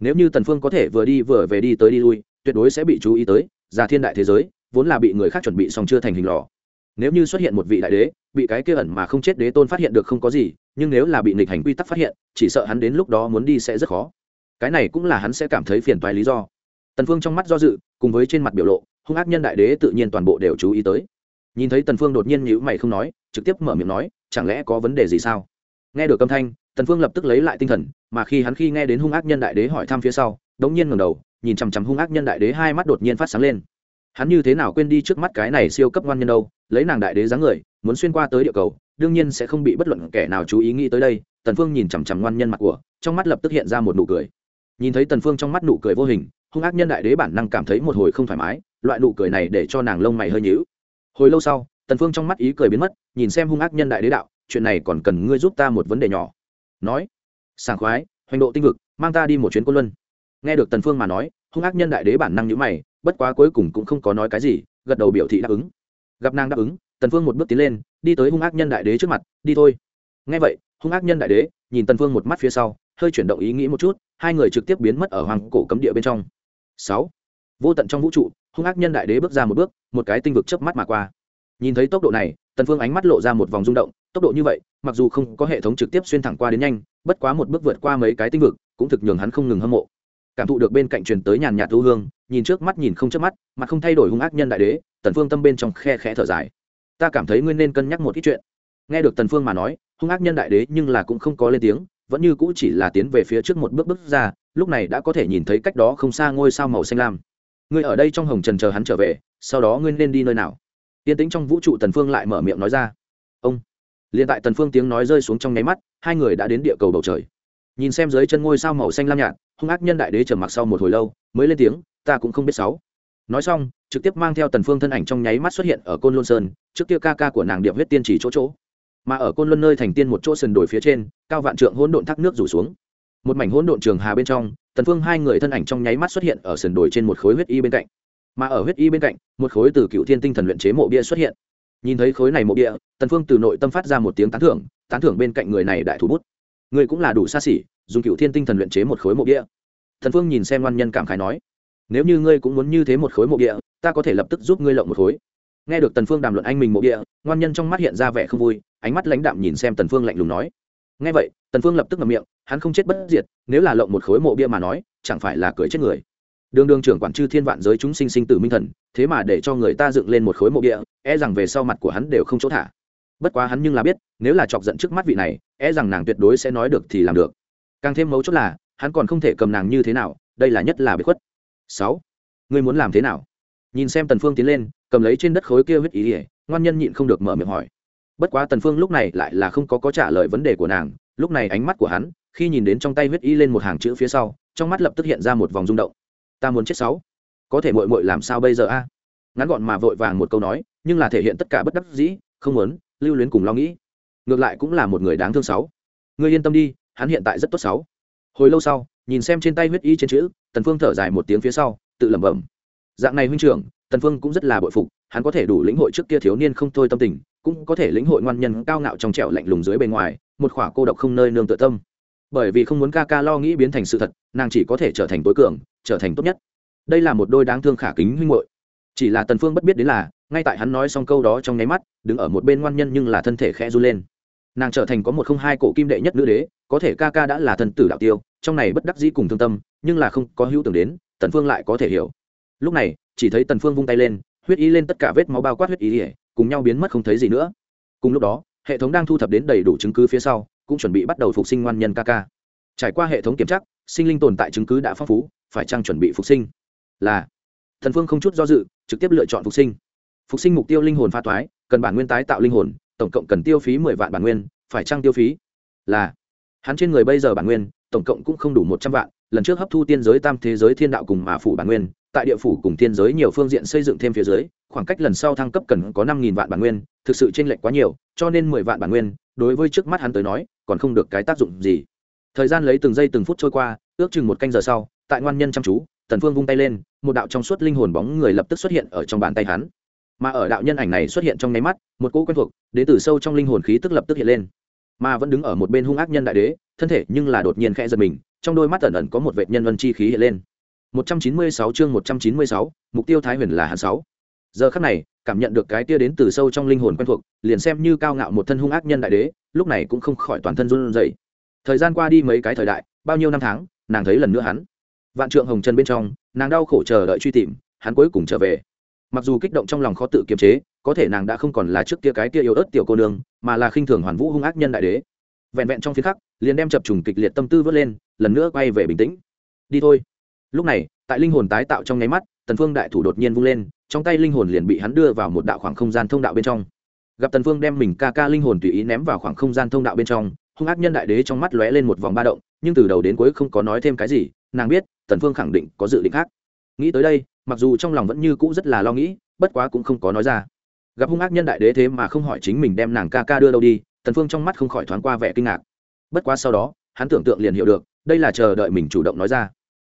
Nếu như tần phương có thể vừa đi vừa về đi tới đi lui, tuyệt đối sẽ bị chú ý tới già thiên đại thế giới, vốn là bị người khác chuẩn bị xong chưa thành hình lò. Nếu như xuất hiện một vị đại đế, bị cái kia ẩn mà không chết đế tôn phát hiện được không có gì nhưng nếu là bị nghịch hành quy tắc phát hiện, chỉ sợ hắn đến lúc đó muốn đi sẽ rất khó. Cái này cũng là hắn sẽ cảm thấy phiền toái lý do. Tần phương trong mắt do dự, cùng với trên mặt biểu lộ, hung ác nhân đại đế tự nhiên toàn bộ đều chú ý tới. Nhìn thấy tần phương đột nhiên nhíu mày không nói, trực tiếp mở miệng nói, chẳng lẽ có vấn đề gì sao? Nghe được âm thanh, tần phương lập tức lấy lại tinh thần, mà khi hắn khi nghe đến hung ác nhân đại đế hỏi thăm phía sau, đống nhiên ngẩng đầu, nhìn chằm chằm hung ác nhân đại đế hai mắt đột nhiên phát sáng lên. Hắn như thế nào quên đi trước mắt cái này siêu cấp ngoan nhân đâu, lấy nàng đại đế dáng người, muốn xuyên qua tới địa cầu đương nhiên sẽ không bị bất luận kẻ nào chú ý nghĩ tới đây, tần phương nhìn chằm chằm ngoan nhân mặt của, trong mắt lập tức hiện ra một nụ cười. Nhìn thấy tần phương trong mắt nụ cười vô hình, hung ác nhân đại đế bản năng cảm thấy một hồi không thoải mái, loại nụ cười này để cho nàng lông mày hơi nhíu. Hồi lâu sau, tần phương trong mắt ý cười biến mất, nhìn xem hung ác nhân đại đế đạo, chuyện này còn cần ngươi giúp ta một vấn đề nhỏ. Nói, sảng khoái, hoành độ tinh vực, mang ta đi một chuyến côn luân. Nghe được tần phương mà nói, hung ác nhân đại đế bản năng nhíu mày, bất quá cuối cùng cũng không có nói cái gì, gật đầu biểu thị đáp ứng. Gặp nàng đáp ứng, tần phương một bước tiến lên đi tới hung ác nhân đại đế trước mặt, đi thôi. Ngay vậy, hung ác nhân đại đế nhìn tần phương một mắt phía sau, hơi chuyển động ý nghĩ một chút, hai người trực tiếp biến mất ở hoàng cổ cấm địa bên trong. Sáu, vô tận trong vũ trụ, hung ác nhân đại đế bước ra một bước, một cái tinh vực chớp mắt mà qua. Nhìn thấy tốc độ này, tần phương ánh mắt lộ ra một vòng rung động, tốc độ như vậy, mặc dù không có hệ thống trực tiếp xuyên thẳng qua đến nhanh, bất quá một bước vượt qua mấy cái tinh vực, cũng thực nhường hắn không ngừng hâm mộ. Cảm thụ được bên cạnh truyền tới nhàn nhạt thu hương, nhìn trước mắt nhìn không chớp mắt, mà không thay đổi hung ác nhân đại đế, tần phương tâm bên trong khe khẽ thở dài ta cảm thấy ngươi nên cân nhắc một ít chuyện. Nghe được tần phương mà nói, hung ác nhân đại đế nhưng là cũng không có lên tiếng, vẫn như cũ chỉ là tiến về phía trước một bước bước ra, lúc này đã có thể nhìn thấy cách đó không xa ngôi sao màu xanh lam. Ngươi ở đây trong hồng trần chờ hắn trở về, sau đó ngươi nên đi nơi nào? Yên tĩnh trong vũ trụ tần phương lại mở miệng nói ra. Ông. Liền tại tần phương tiếng nói rơi xuống trong nháy mắt, hai người đã đến địa cầu bầu trời. Nhìn xem dưới chân ngôi sao màu xanh lam nhạt, hung ác nhân đại đế trầm mặc sau một hồi lâu, mới lên tiếng, ta cũng không biết sáu nói xong, trực tiếp mang theo tần phương thân ảnh trong nháy mắt xuất hiện ở côn luân sơn, trước kia ca ca của nàng điệp huyết tiên chỉ chỗ chỗ. Mà ở côn luân nơi thành tiên một chỗ sườn đồi phía trên, cao vạn trượng hỗn độn thác nước rủ xuống. Một mảnh hỗn độn trường hà bên trong, tần phương hai người thân ảnh trong nháy mắt xuất hiện ở sườn đồi trên một khối huyết y bên cạnh. Mà ở huyết y bên cạnh, một khối từ cựu thiên tinh thần luyện chế mộ bia xuất hiện. Nhìn thấy khối này mộ bia, tần phương từ nội tâm phát ra một tiếng tán thưởng tán thưởng bên cạnh người này đại thủ bút. Người cũng là đủ xa xỉ, dùng cựu thiên tinh thần luyện chế một khối mộ bia. Tần phương nhìn xem ngoan nhân cảm khái nói nếu như ngươi cũng muốn như thế một khối mộ địa, ta có thể lập tức giúp ngươi lộng một khối. Nghe được tần phương đàm luận anh mình mộ địa, ngoan nhân trong mắt hiện ra vẻ không vui ánh mắt lãnh đạm nhìn xem tần phương lạnh lùng nói. Nghe vậy tần phương lập tức ngậm miệng hắn không chết bất diệt nếu là lộng một khối mộ bia mà nói chẳng phải là cười chết người. Đường đường trưởng quản chư thiên vạn giới chúng sinh sinh tử minh thần thế mà để cho người ta dựng lên một khối mộ địa, e rằng về sau mặt của hắn đều không chỗ thả. Bất quá hắn nhưng là biết nếu là chọc giận trước mắt vị này e rằng nàng tuyệt đối sẽ nói được thì làm được. Càng thêm mấu chốt là hắn còn không thể cầm nàng như thế nào đây là nhất là bí khuất sáu. Ngươi muốn làm thế nào? Nhìn xem tần phương tiến lên, cầm lấy trên đất khối kia huyết ý ỉa ngoan nhân nhịn không được mở miệng hỏi. Bất quá tần phương lúc này lại là không có có trả lời vấn đề của nàng, lúc này ánh mắt của hắn, khi nhìn đến trong tay huyết y lên một hàng chữ phía sau, trong mắt lập tức hiện ra một vòng rung động. Ta muốn chết sáu. Có thể muội muội làm sao bây giờ a? Ngắn gọn mà vội vàng một câu nói, nhưng là thể hiện tất cả bất đắc dĩ, không muốn, lưu luyến cùng lo nghĩ. Ngược lại cũng là một người đáng thương sáu. Ngươi yên tâm đi, hắn hiện tại rất tốt sáu. Hồi lâu sau nhìn xem trên tay huyết y trên chữ, tần phương thở dài một tiếng phía sau, tự lẩm bẩm. Dạng này huynh trưởng, tần phương cũng rất là bội phục, hắn có thể đủ lĩnh hội trước kia thiếu niên không thôi tâm tình, cũng có thể lĩnh hội ngoan nhân cao ngạo trong trẻo lạnh lùng dưới bề ngoài, một khỏa cô độc không nơi nương tựa tâm. Bởi vì không muốn ca ca lo nghĩ biến thành sự thật, nàng chỉ có thể trở thành tối cường, trở thành tốt nhất. Đây là một đôi đáng thương khả kính huynh muội. Chỉ là tần phương bất biết đến là, ngay tại hắn nói xong câu đó trong nháy mắt, đứng ở một bên ngoan nhân nhưng là thân thể khẽ run lên. Nàng trở thành có một không hai cổ kim đệ nhất nữ đế, có thể ca ca đã là thân tử đạo tiêu trong này bất đắc dĩ cùng thương tâm, nhưng là không có hữu tưởng đến, tần phương lại có thể hiểu. Lúc này, chỉ thấy tần phương vung tay lên, huyết ý lên tất cả vết máu bao quát huyết ý ỉa cùng nhau biến mất không thấy gì nữa. Cùng lúc đó, hệ thống đang thu thập đến đầy đủ chứng cứ phía sau, cũng chuẩn bị bắt đầu phục sinh ngoan nhân ca ca. Trải qua hệ thống kiểm tra, sinh linh tồn tại chứng cứ đã phong phú, phải chăng chuẩn bị phục sinh? Là. Thần phương không chút do dự, trực tiếp lựa chọn phục sinh. Phục sinh mục tiêu linh hồn pha toái, cần bản nguyên tái tạo linh hồn, tổng cộng cần tiêu phí mười vạn bản nguyên, phải trang tiêu phí? Là. Hắn trên người bây giờ bản nguyên tổng cộng cũng không đủ một trăm vạn, lần trước hấp thu tiên giới tam thế giới thiên đạo cùng mà phủ bản nguyên, tại địa phủ cùng tiên giới nhiều phương diện xây dựng thêm phía dưới, khoảng cách lần sau thăng cấp cần có năm nghìn vạn bản nguyên, thực sự chênh lệch quá nhiều, cho nên mười vạn bản nguyên, đối với trước mắt hắn tới nói, còn không được cái tác dụng gì. Thời gian lấy từng giây từng phút trôi qua, ước chừng một canh giờ sau, tại ngoan nhân chăm chú tần phương vung tay lên, một đạo trong suốt linh hồn bóng người lập tức xuất hiện ở trong bàn tay hắn. Mà ở đạo nhân ảnh này xuất hiện trong nháy mắt, một cỗ quen thuộc, đến từ sâu trong linh hồn khí tức lập tức hiện lên mà vẫn đứng ở một bên hung ác nhân đại đế thân thể nhưng là đột nhiên khẽ giật mình trong đôi mắt ẩn ẩn có một vệt nhân vân chi khí hiện lên. 196 chương 196, mục tiêu thái huyền là hắn sáu. Giờ khắc này cảm nhận được cái tia đến từ sâu trong linh hồn quen thuộc liền xem như cao ngạo một thân hung ác nhân đại đế lúc này cũng không khỏi toàn thân run rẩy. Thời gian qua đi mấy cái thời đại bao nhiêu năm tháng nàng thấy lần nữa hắn. Vạn trượng hồng chân bên trong nàng đau khổ chờ đợi truy tìm hắn cuối cùng trở về. Mặc dù kích động trong lòng khó tự kiềm chế có thể nàng đã không còn là trước kia cái kia yếu ớt tiểu cô nương, mà là khinh thường hoàn vũ hung ác nhân đại đế. Vẹn vẹn trong phía khắc, liền đem chập trùng kịch liệt tâm tư vớt lên, lần nữa quay về bình tĩnh. Đi thôi. Lúc này, tại linh hồn tái tạo trong nháy mắt, tần phương đại thủ đột nhiên vung lên, trong tay linh hồn liền bị hắn đưa vào một đạo khoảng không gian thông đạo bên trong. Gặp tần phương đem mình ca ca linh hồn tùy ý ném vào khoảng không gian thông đạo bên trong, hung ác nhân đại đế trong mắt lóe lên một vòng ba động, nhưng từ đầu đến cuối không có nói thêm cái gì, nàng biết, tần phương khẳng định có dự định khác. Nghĩ tới đây, mặc dù trong lòng vẫn như cũ rất là lo nghĩ, bất quá cũng không có nói ra gặp hung ác nhân đại đế thế mà không hỏi chính mình đem nàng ca ca đưa đâu đi, tần phương trong mắt không khỏi thoáng qua vẻ kinh ngạc. Bất quá sau đó, hắn tưởng tượng liền hiểu được, đây là chờ đợi mình chủ động nói ra.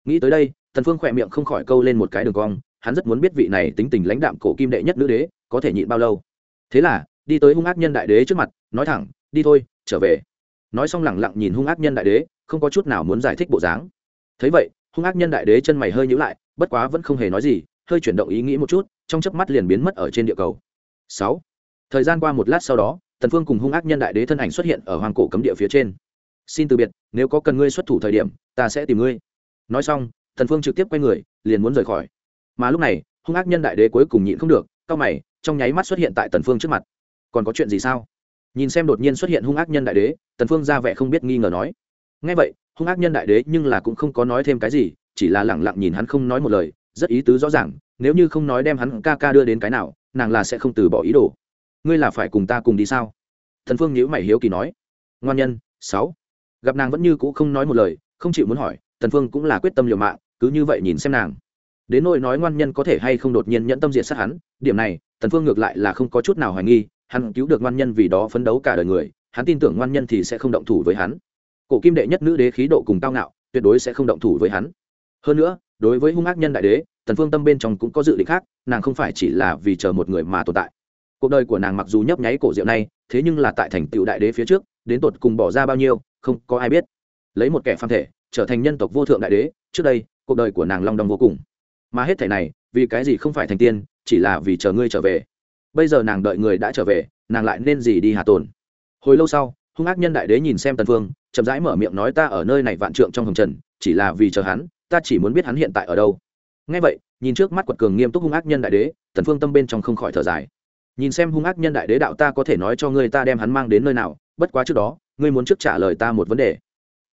Nghĩ tới đây, tần phương khỏe miệng không khỏi câu lên một cái đường cong, hắn rất muốn biết vị này tính tình lãnh đạm cổ kim đệ nhất nữ đế có thể nhịn bao lâu. Thế là, đi tới hung ác nhân đại đế trước mặt, nói thẳng, đi thôi, trở về. Nói xong lẳng lặng nhìn hung ác nhân đại đế, không có chút nào muốn giải thích bộ dáng. Thấy vậy, hung ác nhân đại đế chân mày hơi nhíu lại, bất quá vẫn không hề nói gì, hơi chuyển động ý nghĩ một chút, trong chớp mắt liền biến mất ở trên địa cầu sáu. Thời gian qua một lát sau đó, tần phương cùng hung ác nhân đại đế thân ảnh xuất hiện ở hoàng cổ cấm địa phía trên. Xin từ biệt, nếu có cần ngươi xuất thủ thời điểm, ta sẽ tìm ngươi. Nói xong, tần phương trực tiếp quay người, liền muốn rời khỏi. Mà lúc này, hung ác nhân đại đế cuối cùng nhịn không được cao mày, trong nháy mắt xuất hiện tại tần phương trước mặt. Còn có chuyện gì sao? Nhìn xem đột nhiên xuất hiện hung ác nhân đại đế, tần phương ra vẻ không biết nghi ngờ nói. Nghe vậy, hung ác nhân đại đế nhưng là cũng không có nói thêm cái gì, chỉ là lẳng lặng nhìn hắn không nói một lời, rất ý tứ rõ ràng, nếu như không nói đem hắn ca ca đưa đến cái nào nàng là sẽ không từ bỏ ý đồ. Ngươi là phải cùng ta cùng đi sao? Thần phương nhíu mày hiếu kỳ nói. Ngoan nhân, sáu. Gặp nàng vẫn như cũ không nói một lời, không chịu muốn hỏi, thần phương cũng là quyết tâm liều mạng, cứ như vậy nhìn xem nàng. Đến nỗi nói ngoan nhân có thể hay không đột nhiên nhẫn tâm diệt sát hắn, điểm này, thần phương ngược lại là không có chút nào hoài nghi, hắn cứu được ngoan nhân vì đó phấn đấu cả đời người, hắn tin tưởng ngoan nhân thì sẽ không động thủ với hắn. Cổ kim đệ nhất nữ đế khí độ cùng cao ngạo, tuyệt đối sẽ không động thủ với hắn. Hơn nữa đối với hung ác nhân đại đế, tần phương tâm bên trong cũng có dự định khác, nàng không phải chỉ là vì chờ một người mà tồn tại. Cuộc đời của nàng mặc dù nhấp nháy cổ diệu này, thế nhưng là tại thành tựu đại đế phía trước, đến tột cùng bỏ ra bao nhiêu, không có ai biết. Lấy một kẻ phàm thể, trở thành nhân tộc vô thượng đại đế, trước đây, cuộc đời của nàng long đong vô cùng. Mà hết thể này, vì cái gì không phải thành tiên, chỉ là vì chờ ngươi trở về. Bây giờ nàng đợi người đã trở về, nàng lại nên gì đi hà tồn? Hồi lâu sau, hung ác nhân đại đế nhìn xem tần phương, chậm rãi mở miệng nói ta ở nơi này vạn trượng trong hồng trần, chỉ là vì chờ hắn ta chỉ muốn biết hắn hiện tại ở đâu. Ngay vậy, nhìn trước mắt quật cường nghiêm túc hung ác nhân đại đế, tần phương tâm bên trong không khỏi thở dài. Nhìn xem hung ác nhân đại đế đạo ta có thể nói cho ngươi ta đem hắn mang đến nơi nào, bất quá trước đó, ngươi muốn trước trả lời ta một vấn đề.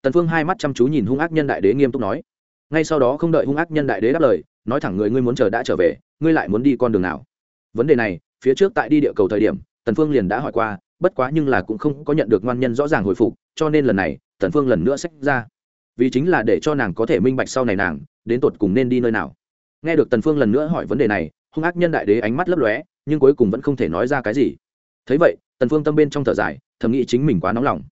Tần phương hai mắt chăm chú nhìn hung ác nhân đại đế nghiêm túc nói. Ngay sau đó không đợi hung ác nhân đại đế đáp lời, nói thẳng người ngươi muốn chờ đã trở về, ngươi lại muốn đi con đường nào? Vấn đề này, phía trước tại đi địa cầu thời điểm, tần phương liền đã hỏi qua, bất quá nhưng là cũng không có nhận được ngoan nhân rõ ràng hồi phục, cho nên lần này, tần phương lần nữa sách ra vì chính là để cho nàng có thể minh bạch sau này nàng, đến tột cùng nên đi nơi nào. Nghe được tần phương lần nữa hỏi vấn đề này, hung ác nhân đại đế ánh mắt lấp lóe, nhưng cuối cùng vẫn không thể nói ra cái gì. Thấy vậy, tần phương tâm bên trong thở dài, thầm nghĩ chính mình quá nóng lòng.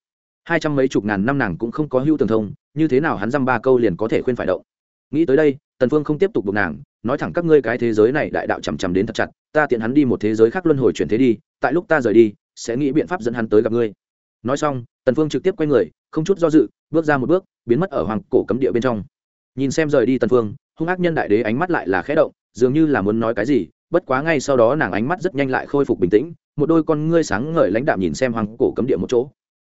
Hai trăm mấy chục ngàn năm nàng cũng không có hữu tường thông, như thế nào hắn dăm ba câu liền có thể khuyên phải động. Nghĩ tới đây, tần phương không tiếp tục buộc nàng, nói thẳng các ngươi cái thế giới này đại đạo chằm chằm đến thật chặt, ta tiện hắn đi một thế giới khác luân hồi chuyển thế đi, tại lúc ta rời đi, sẽ nghĩ biện pháp dẫn hắn tới gặp ngươi. Nói xong, tần phương trực tiếp quay người không chút do dự, bước ra một bước, biến mất ở hoàng cổ cấm địa bên trong. Nhìn xem rời đi tần phương, hung ác nhân đại đế ánh mắt lại là khẽ động, dường như là muốn nói cái gì, bất quá ngay sau đó nàng ánh mắt rất nhanh lại khôi phục bình tĩnh, một đôi con ngươi sáng ngời lãnh đạm nhìn xem hoàng cổ cấm địa một chỗ.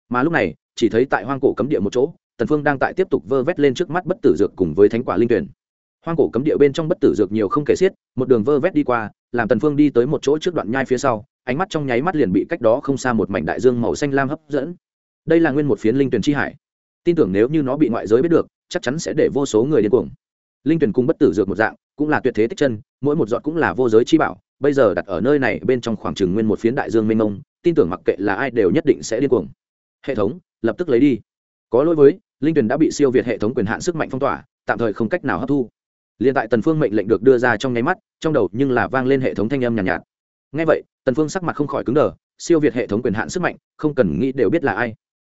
Mà lúc này, chỉ thấy tại hoang cổ cấm địa một chỗ, tần phương đang tại tiếp tục vơ vét lên trước mắt bất tử dược cùng với thánh quả linh tuyển. Hoang cổ cấm địa bên trong bất tử dược nhiều không kể xiết, một đường vơ vét đi qua, làm tần phương đi tới một chỗ trước đoạn nhai phía sau, ánh mắt trong nháy mắt liền bị cách đó không xa một mảnh đại dương màu xanh lam hấp dẫn đây là nguyên một phiến linh tuyển chi hải. Tin tưởng nếu như nó bị ngoại giới biết được chắc chắn sẽ để vô số người điên cuồng. Linh tuyển cung bất tử dược một dạng cũng là tuyệt thế tích chân mỗi một giọt cũng là vô giới chi bảo. Bây giờ đặt ở nơi này bên trong khoảng trừng nguyên một phiến đại dương mênh mông tin tưởng mặc kệ là ai đều nhất định sẽ điên cuồng. Hệ thống lập tức lấy đi. Có lỗi với linh tuyển đã bị siêu việt hệ thống quyền hạn sức mạnh phong tỏa tạm thời không cách nào hấp thu. Liền tại tần phương mệnh lệnh được đưa ra trong nháy mắt trong đầu nhưng là vang lên hệ thống thanh âm nhàn nhạt, nhạt. Ngay vậy tần phương sắc mặt không khỏi cứng đờ siêu việt hệ thống quyền hạn sức mạnh không cần nghĩ đều biết là ai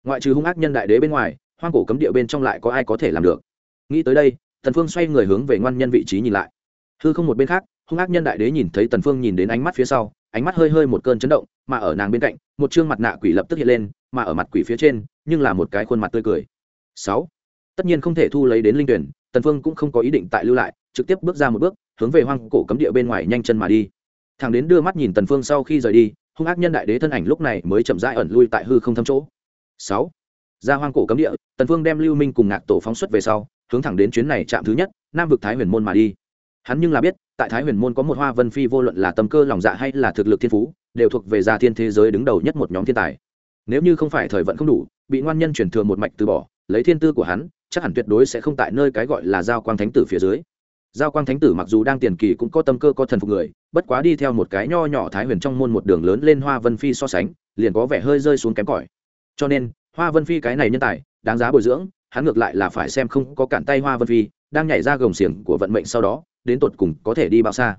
ngoại trừ hung ác nhân đại đế bên ngoài, hoang cổ cấm địa bên trong lại có ai có thể làm được? Nghĩ tới đây, tần phương xoay người hướng về ngoan nhân vị trí nhìn lại. Hư không một bên khác, hung ác nhân đại đế nhìn thấy tần phương nhìn đến ánh mắt phía sau, ánh mắt hơi hơi một cơn chấn động, mà ở nàng bên cạnh, một trương mặt nạ quỷ lập tức hiện lên, mà ở mặt quỷ phía trên, nhưng là một cái khuôn mặt tươi cười. Sáu. Tất nhiên không thể thu lấy đến linh tuyển, tần phương cũng không có ý định tại lưu lại, trực tiếp bước ra một bước, hướng về hoang cổ cấm địa bên ngoài nhanh chân mà đi. Thằng đến đưa mắt nhìn tần phương sau khi rời đi, hung ác nhân đại đế thân ảnh lúc này mới chậm rãi ẩn lui tại hư không thâm chỗ sáu. Ra hoang cổ cấm địa, tần phương đem lưu minh cùng ngạc tổ phóng xuất về sau, hướng thẳng đến chuyến này chạm thứ nhất, nam vực thái huyền môn mà đi. Hắn nhưng là biết, tại thái huyền môn có một hoa vân phi vô luận là tâm cơ, lòng dạ hay là thực lực thiên phú, đều thuộc về gia thiên thế giới đứng đầu nhất một nhóm thiên tài. Nếu như không phải thời vận không đủ, bị ngoan nhân chuyển thừa một mạch từ bỏ, lấy thiên tư của hắn, chắc hẳn tuyệt đối sẽ không tại nơi cái gọi là giao quang thánh tử phía dưới. Giao quang thánh tử mặc dù đang tiền kỳ cũng có tâm cơ, có thần phục người, bất quá đi theo một cái nho nhỏ thái huyền trong môn một đường lớn lên hoa vân phi so sánh, liền có vẻ hơi rơi xuống kém cỏi cho nên hoa vân phi cái này nhân tài đáng giá bồi dưỡng hắn ngược lại là phải xem không có cản tay hoa vân phi đang nhảy ra gồng xiềng của vận mệnh sau đó đến tột cùng có thể đi bao xa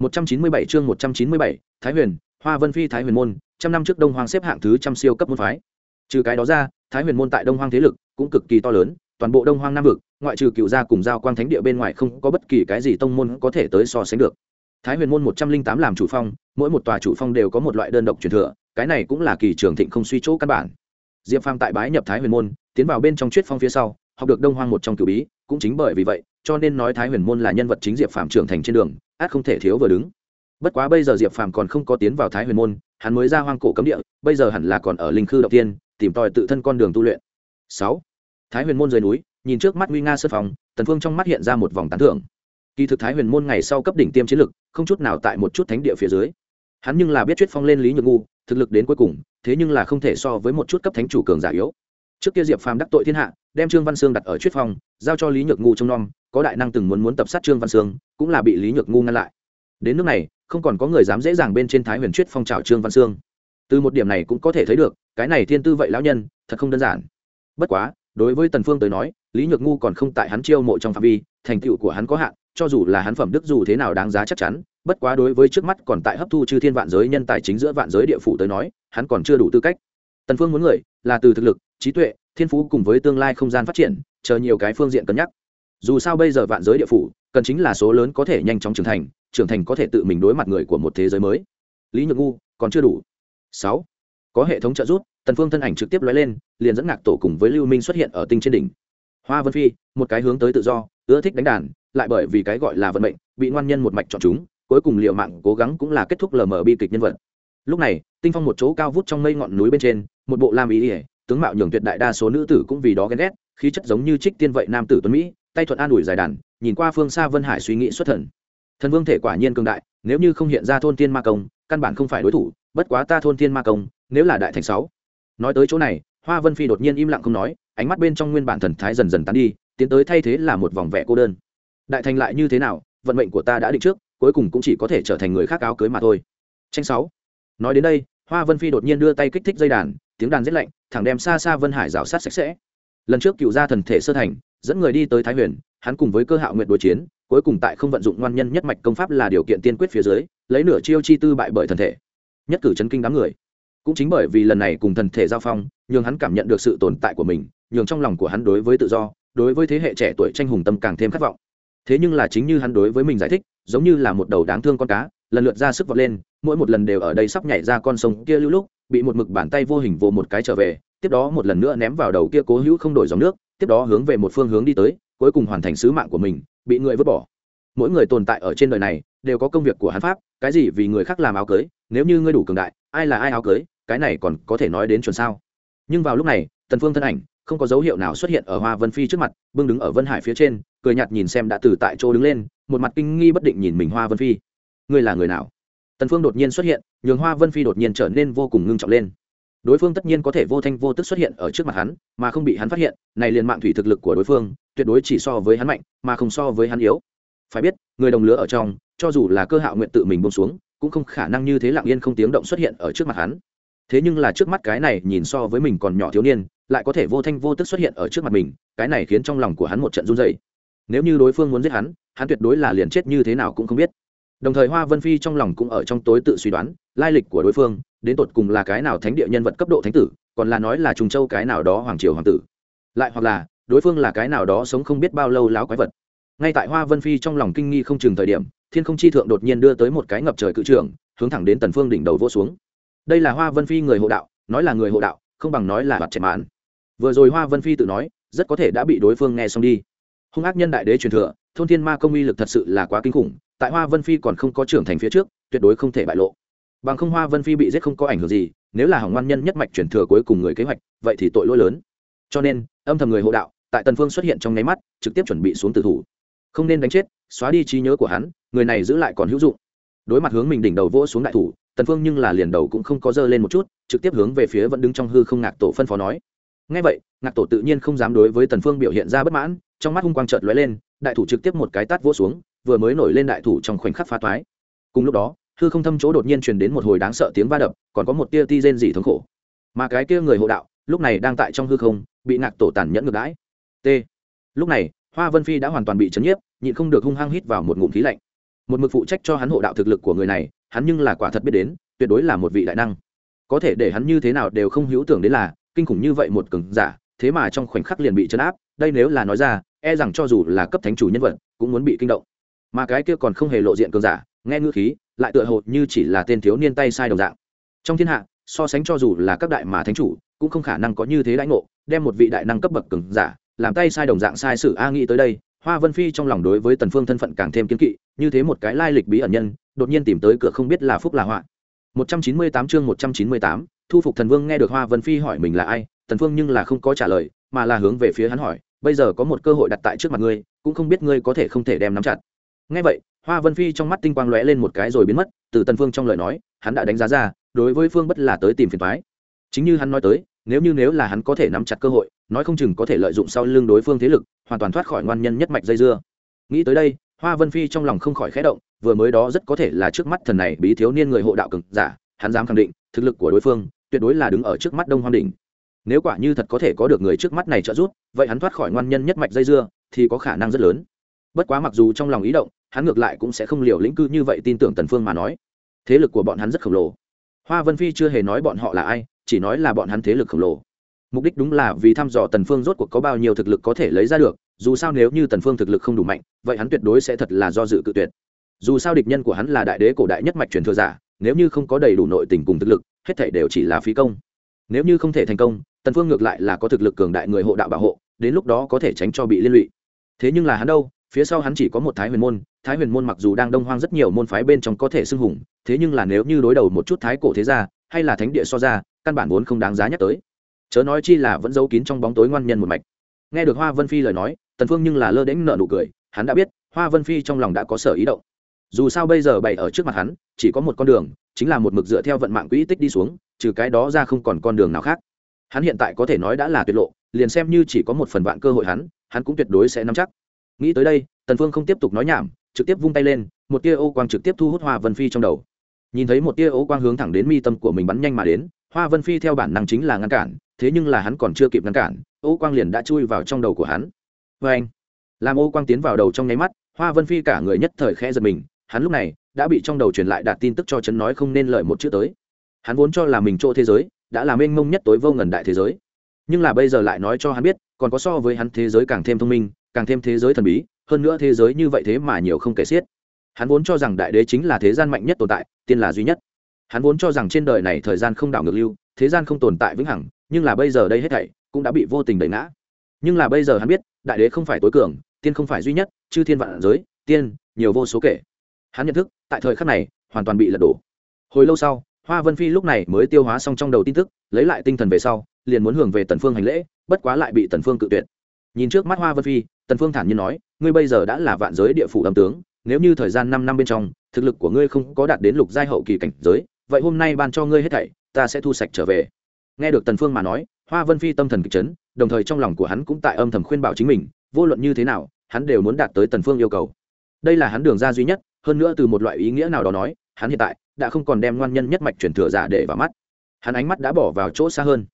197 chương 197, Thái Huyền, Hoa Vân Phi Thái Huyền môn, trăm năm trước Đông Hoang xếp hạng thứ trăm siêu cấp môn phái. Trừ cái đó ra, Thái Huyền môn tại Đông Hoang thế lực cũng cực kỳ to lớn, toàn bộ Đông Hoang Nam vực, ngoại trừ cựu gia cùng giao quang thánh địa bên ngoài không có bất kỳ cái gì tông môn có thể tới so sánh được. Thái Huyền môn 108 làm chủ phong, mỗi một tòa chủ phong đều có một loại đơn độc truyền thừa, cái này cũng là kỳ trường thịnh không suy chỗ căn bản. Diệp Phàm tại bái nhập Thái Huyền môn, tiến vào bên trong chuyết phong phía sau, học được Đông Hoang một trong cửu bí, cũng chính bởi vì vậy, cho nên nói Thái Huyền môn là nhân vật chính Diệp Phàm trưởng thành trên đường, át không thể thiếu vừa đứng. Bất quá bây giờ diệp phàm còn không có tiến vào thái huyền môn hắn mới ra hoang cổ cấm địa bây giờ hẳn là còn ở linh khư đầu tiên tìm tòi tự thân con đường tu luyện. Sáu thái huyền môn dưới núi nhìn trước mắt nguy nga sân phòng tần phương trong mắt hiện ra một vòng tán thưởng. Kỳ thực thái huyền môn ngày sau cấp đỉnh tiêm chiến lực không chút nào tại một chút thánh địa phía dưới hắn nhưng là biết chuyết phong lên lý nhược ngu, thực lực đến cuối cùng, thế nhưng là không thể so với một chút cấp thánh chủ cường giả yếu. Trước kia diệp phàm đắc tội thiên hạ, đem trương văn sương đặt ở chuyết phong, giao cho lý nhược ngu trông nom, có đại năng từng muốn muốn tập sát trương văn sương, cũng là bị lý nhược ngu ngăn lại. Đến nước này, không còn có người dám dễ dàng bên trên thái huyền chuyết phong trào trương văn sương. Từ một điểm này cũng có thể thấy được, cái này thiên tư vậy lão nhân, thật không đơn giản. Bất quá, đối với tần phương tới nói, lý nhược ngu còn không tại hắn chiêu mộ trong phạm vi, thành tựu của hắn có hạn cho dù là hắn phẩm đức dù thế nào đáng giá chắc chắn, bất quá đối với trước mắt còn tại hấp thu chư thiên vạn giới nhân tài chính giữa vạn giới địa phủ tới nói, hắn còn chưa đủ tư cách. Tần phương muốn người là từ thực lực, trí tuệ, thiên phú cùng với tương lai không gian phát triển, chờ nhiều cái phương diện cân nhắc. Dù sao bây giờ vạn giới địa phủ, cần chính là số lớn có thể nhanh chóng trưởng thành trưởng thành có thể tự mình đối mặt người của một thế giới mới. Lý nhược ngu, còn chưa đủ. Sáu, có hệ thống trợ giúp, tần phương thân ảnh trực tiếp lóe lên, liền dẫn ngạc tổ cùng với lưu minh xuất hiện ở tinh trên đỉnh. Hoa vân phi, một cái hướng tới tự do, ưa thích đánh đàn lại bởi vì cái gọi là vận mệnh, bị ngoan nhân một mạch chọn chúng, cuối cùng liệu mạng cố gắng cũng là kết thúc lờ mờ bi kịch nhân vật. Lúc này, tinh phong một chỗ cao vút trong mây ngọn núi bên trên, một bộ lam ý ỉa, tướng mạo nhường tuyệt đại đa số nữ tử cũng vì đó ghen ghét, khí chất giống như trích tiên vậy nam tử tuấn mỹ, tay thuận an ủi dài đàn, nhìn qua phương xa vân hải suy nghĩ xuất thần. Thần vương thể quả nhiên cường đại, nếu như không hiện ra thôn tiên ma công, căn bản không phải đối thủ, bất quá ta thôn tiên ma công, nếu là đại thành sáu. Nói tới chỗ này, hoa vân phi đột nhiên im lặng không nói, ánh mắt bên trong nguyên bản thần thái dần dần tán đi, tiến tới thay thế là một vòng vẽ cô đơn đại thành lại như thế nào, vận mệnh của ta đã định trước, cuối cùng cũng chỉ có thể trở thành người khác áo cưới mà thôi. Tranh sáu. Nói đến đây, hoa vân phi đột nhiên đưa tay kích thích dây đàn, tiếng đàn rét lạnh, thẳng đem xa xa vân hải rào sát sạch sẽ. Lần trước cựu gia thần thể sơ thành, dẫn người đi tới thái huyền, hắn cùng với cơ hạo nguyện đối chiến, cuối cùng tại không vận dụng ngoan nhân nhất mạch công pháp là điều kiện tiên quyết phía dưới, lấy nửa chiêu chi tư bại bởi thần thể. Nhất cử chấn kinh đám người. Cũng chính bởi vì lần này cùng thần thể giao phong, nhường hắn cảm nhận được sự tồn tại của mình, nhường trong lòng của hắn đối với tự do, đối với thế hệ trẻ tuổi tranh hùng tâm càng thêm khát vọng thế nhưng là chính như hắn đối với mình giải thích, giống như là một đầu đáng thương con cá, lần lượt ra sức vọt lên, mỗi một lần đều ở đây sắp nhảy ra con sông kia lưu lúc, bị một mực bàn tay vô hình vô một cái trở về, tiếp đó một lần nữa ném vào đầu kia cố hữu không đổi dòng nước, tiếp đó hướng về một phương hướng đi tới, cuối cùng hoàn thành sứ mạng của mình, bị người vứt bỏ. Mỗi người tồn tại ở trên đời này, đều có công việc của hắn pháp, cái gì vì người khác làm áo cưới, nếu như ngươi đủ cường đại, ai là ai áo cưới, cái này còn có thể nói đến chuẩn sao. Nhưng vào lúc này, tần phương thân ảnh, không có dấu hiệu nào xuất hiện ở hoa vân phi trước mặt, bưng đứng ở vân hải phía trên cười nhạt nhìn xem đã từ tại chỗ đứng lên, một mặt kinh nghi bất định nhìn mình hoa vân phi. Ngươi là người nào? Tần phương đột nhiên xuất hiện, nhường hoa vân phi đột nhiên trở nên vô cùng ngưng trọng lên. Đối phương tất nhiên có thể vô thanh vô tức xuất hiện ở trước mặt hắn, mà không bị hắn phát hiện, này liền mạng thủy thực lực của đối phương, tuyệt đối chỉ so với hắn mạnh, mà không so với hắn yếu. Phải biết, người đồng lứa ở trong, cho dù là cơ hạo nguyện tự mình bông xuống, cũng không khả năng như thế lặng yên không tiếng động xuất hiện ở trước mặt hắn. Thế nhưng là trước mắt cái này nhìn so với mình còn nhỏ thiếu niên, lại có thể vô thanh vô tức xuất hiện ở trước mặt mình, cái này khiến trong lòng của hắn một trận run dày nếu như đối phương muốn giết hắn hắn tuyệt đối là liền chết như thế nào cũng không biết. Đồng thời hoa vân phi trong lòng cũng ở trong tối tự suy đoán lai lịch của đối phương đến tột cùng là cái nào thánh địa nhân vật cấp độ thánh tử còn là nói là trùng châu cái nào đó hoàng triều hoàng tử. Lại hoặc là đối phương là cái nào đó sống không biết bao lâu láo quái vật. Ngay tại hoa vân phi trong lòng kinh nghi không chừng thời điểm thiên không chi thượng đột nhiên đưa tới một cái ngập trời cự trường, hướng thẳng đến tần phương đỉnh đầu vỗ xuống. Đây là hoa vân phi người hộ đạo nói là người hộ đạo không bằng nói là mặt trẻ mãn vừa rồi hoa vân phi tự nói rất có thể đã bị đối phương nghe xong đi hung ác nhân đại đế truyền thừa, thôn thiên ma công uy lực thật sự là quá kinh khủng, tại hoa vân phi còn không có trưởng thành phía trước, tuyệt đối không thể bại lộ. Bằng không hoa vân phi bị giết không có ảnh hưởng gì, nếu là hỏng ngoan nhân nhất mạch truyền thừa cuối cùng người kế hoạch, vậy thì tội lỗi lớn. Cho nên, âm thầm người hộ đạo, tại tần phương xuất hiện trong nháy mắt, trực tiếp chuẩn bị xuống tử thủ. Không nên đánh chết, xóa đi trí nhớ của hắn, người này giữ lại còn hữu dụng. Đối mặt hướng mình đỉnh đầu vỗ xuống đại thủ, tần phương nhưng là liền đầu cũng không có dơ lên một chút, trực tiếp hướng về phía vẫn đứng trong hư không ngạc tổ phân phó nói. Ngay vậy, ngạc tổ tự nhiên không dám đối với tần phương biểu hiện ra bất mãn trong mắt hung quang chợt lóe lên, đại thủ trực tiếp một cái tát vỗ xuống, vừa mới nổi lên đại thủ trong khoảnh khắc phá toái. Cùng lúc đó, hư không thâm chỗ đột nhiên truyền đến một hồi đáng sợ tiếng va đập, còn có một tia ti rên rỉ thống khổ. Mà cái kia người hộ đạo, lúc này đang tại trong hư không, bị ngạc tổ tàn nhẫn ngược đãi. T. Lúc này, hoa vân phi đã hoàn toàn bị chấn nhiếp, nhịn không được hung hăng hít vào một ngụm khí lạnh. Một mực phụ trách cho hắn hộ đạo thực lực của người này, hắn nhưng là quả thật biết đến, tuyệt đối là một vị đại năng. Có thể để hắn như thế nào đều không hữu tưởng đến là, kinh khủng như vậy một cường giả, thế mà trong khoảnh khắc liền bị chấn áp đây nếu là nói ra e rằng cho dù là cấp thánh chủ nhân vật cũng muốn bị kinh động. Mà cái kia còn không hề lộ diện cường giả nghe ngữ khí lại tựa hồ như chỉ là tên thiếu niên tay sai đồng dạng. Trong thiên hạ so sánh cho dù là các đại mà thánh chủ cũng không khả năng có như thế lãnh ngộ đem một vị đại năng cấp bậc cường giả làm tay sai đồng dạng sai sự a nghĩ tới đây hoa vân phi trong lòng đối với tần phương thân phận càng thêm kiên kỵ như thế một cái lai lịch bí ẩn nhân đột nhiên tìm tới cửa không biết là phúc là họa. 198 chương 198, thu phục thần vương nghe được hoa vân phi hỏi mình là ai tần phương nhưng là không có trả lời mà là hướng về phía hắn hỏi bây giờ có một cơ hội đặt tại trước mặt ngươi, cũng không biết ngươi có thể không thể đem nắm chặt. Nghe vậy, hoa vân phi trong mắt tinh quang lóe lên một cái rồi biến mất, từ tần phương trong lời nói, hắn đã đánh giá ra, đối với phương bất là tới tìm phiền toái. Chính như hắn nói tới, nếu như nếu là hắn có thể nắm chặt cơ hội, nói không chừng có thể lợi dụng sau lưng đối phương thế lực, hoàn toàn thoát khỏi ngoan nhân nhất mạch dây dưa. Nghĩ tới đây, hoa vân phi trong lòng không khỏi khẽ động, vừa mới đó rất có thể là trước mắt thần này bí thiếu niên người hộ đạo cực giả, hắn dám khẳng định, thực lực của đối phương tuyệt đối là đứng ở trước mắt đông hoang đỉnh. Nếu quả như thật có thể có được người trước mắt này trợ giúp vậy hắn thoát khỏi ngoan nhân nhất mạch dây dưa, thì có khả năng rất lớn. Bất quá mặc dù trong lòng ý động, hắn ngược lại cũng sẽ không liều lĩnh cư như vậy tin tưởng tần phương mà nói. Thế lực của bọn hắn rất khổng lồ. Hoa vân phi chưa hề nói bọn họ là ai, chỉ nói là bọn hắn thế lực khổng lồ. Mục đích đúng là vì thăm dò tần phương rốt cuộc có bao nhiêu thực lực có thể lấy ra được, dù sao nếu như tần phương thực lực không đủ mạnh, vậy hắn tuyệt đối sẽ thật là do dự cự tuyệt. Dù sao địch nhân của hắn là đại đế cổ đại nhất mạch truyền thừa giả, nếu như không có đầy đủ nội tình cùng thực lực, hết thảy đều chỉ là phí công. Nếu như không thể thành công, tần phương ngược lại là có thực lực cường đại người hộ đạo bảo hộ đến lúc đó có thể tránh cho bị liên lụy. Thế nhưng là hắn đâu, phía sau hắn chỉ có một thái huyền môn, thái huyền môn mặc dù đang đông hoang rất nhiều môn phái bên trong có thể xưng hùng, thế nhưng là nếu như đối đầu một chút thái cổ thế gia, hay là thánh địa so ra, căn bản vốn không đáng giá nhắc tới. Chớ nói chi là vẫn giấu kín trong bóng tối ngoan nhân một mạch. Nghe được hoa vân phi lời nói, tần phương nhưng là lơ đễnh nợ nụ cười, hắn đã biết, hoa vân phi trong lòng đã có sở ý động. Dù sao bây giờ bày ở trước mặt hắn, chỉ có một con đường, chính là một mực dựa theo vận mạng quỹ tích đi xuống, trừ cái đó ra không còn con đường nào khác. Hắn hiện tại có thể nói đã là tuyệt lộ liền xem như chỉ có một phần vạn cơ hội hắn hắn cũng tuyệt đối sẽ nắm chắc. Nghĩ tới đây, tần phương không tiếp tục nói nhảm, trực tiếp vung tay lên, một tia ô quang trực tiếp thu hút hoa vân phi trong đầu. Nhìn thấy một tia ô quang hướng thẳng đến mi tâm của mình bắn nhanh mà đến, hoa vân phi theo bản năng chính là ngăn cản, thế nhưng là hắn còn chưa kịp ngăn cản, ô quang liền đã chui vào trong đầu của hắn. Vê anh, làm ô quang tiến vào đầu trong nháy mắt, hoa vân phi cả người nhất thời khẽ giật mình, hắn lúc này đã bị trong đầu truyền lại đạt tin tức cho chấn nói không nên lời một chữ tới. Hắn vốn cho là mình chỗ thế giới, đã làm mênh mông nhất tối vô ngần đại thế giới nhưng là bây giờ lại nói cho hắn biết, còn có so với hắn thế giới càng thêm thông minh, càng thêm thế giới thần bí, hơn nữa thế giới như vậy thế mà nhiều không kể xiết. Hắn vốn cho rằng đại đế chính là thế gian mạnh nhất tồn tại, tiên là duy nhất. Hắn vốn cho rằng trên đời này thời gian không đảo ngược lưu, thế gian không tồn tại vĩnh hằng, nhưng là bây giờ đây hết thảy cũng đã bị vô tình đẩy ngã. Nhưng là bây giờ hắn biết, đại đế không phải tối cường, tiên không phải duy nhất, chư thiên vạn giới, tiên, nhiều vô số kể. Hắn nhận thức, tại thời khắc này, hoàn toàn bị lật đổ. Hồi lâu sau, hoa vân phi lúc này mới tiêu hóa xong trong đầu tin tức, lấy lại tinh thần về sau liền muốn hưởng về tần phương hành lễ, bất quá lại bị tần phương cự tuyệt. Nhìn trước mắt hoa vân phi, tần phương thản nhiên nói, ngươi bây giờ đã là vạn giới địa phủ âm tướng, nếu như thời gian năm năm bên trong, thực lực của ngươi không có đạt đến lục giai hậu kỳ cảnh giới, vậy hôm nay ban cho ngươi hết thảy, ta sẽ thu sạch trở về. Nghe được tần phương mà nói, hoa vân phi tâm thần kịch chấn, đồng thời trong lòng của hắn cũng tại âm thầm khuyên bảo chính mình, vô luận như thế nào, hắn đều muốn đạt tới tần phương yêu cầu. Đây là hắn đường ra duy nhất, hơn nữa từ một loại ý nghĩa nào đó nói, hắn hiện tại đã không còn đem ngoan nhân nhất mạch truyền thừa giả để vào mắt. Hắn ánh mắt đã bỏ vào chỗ xa hơn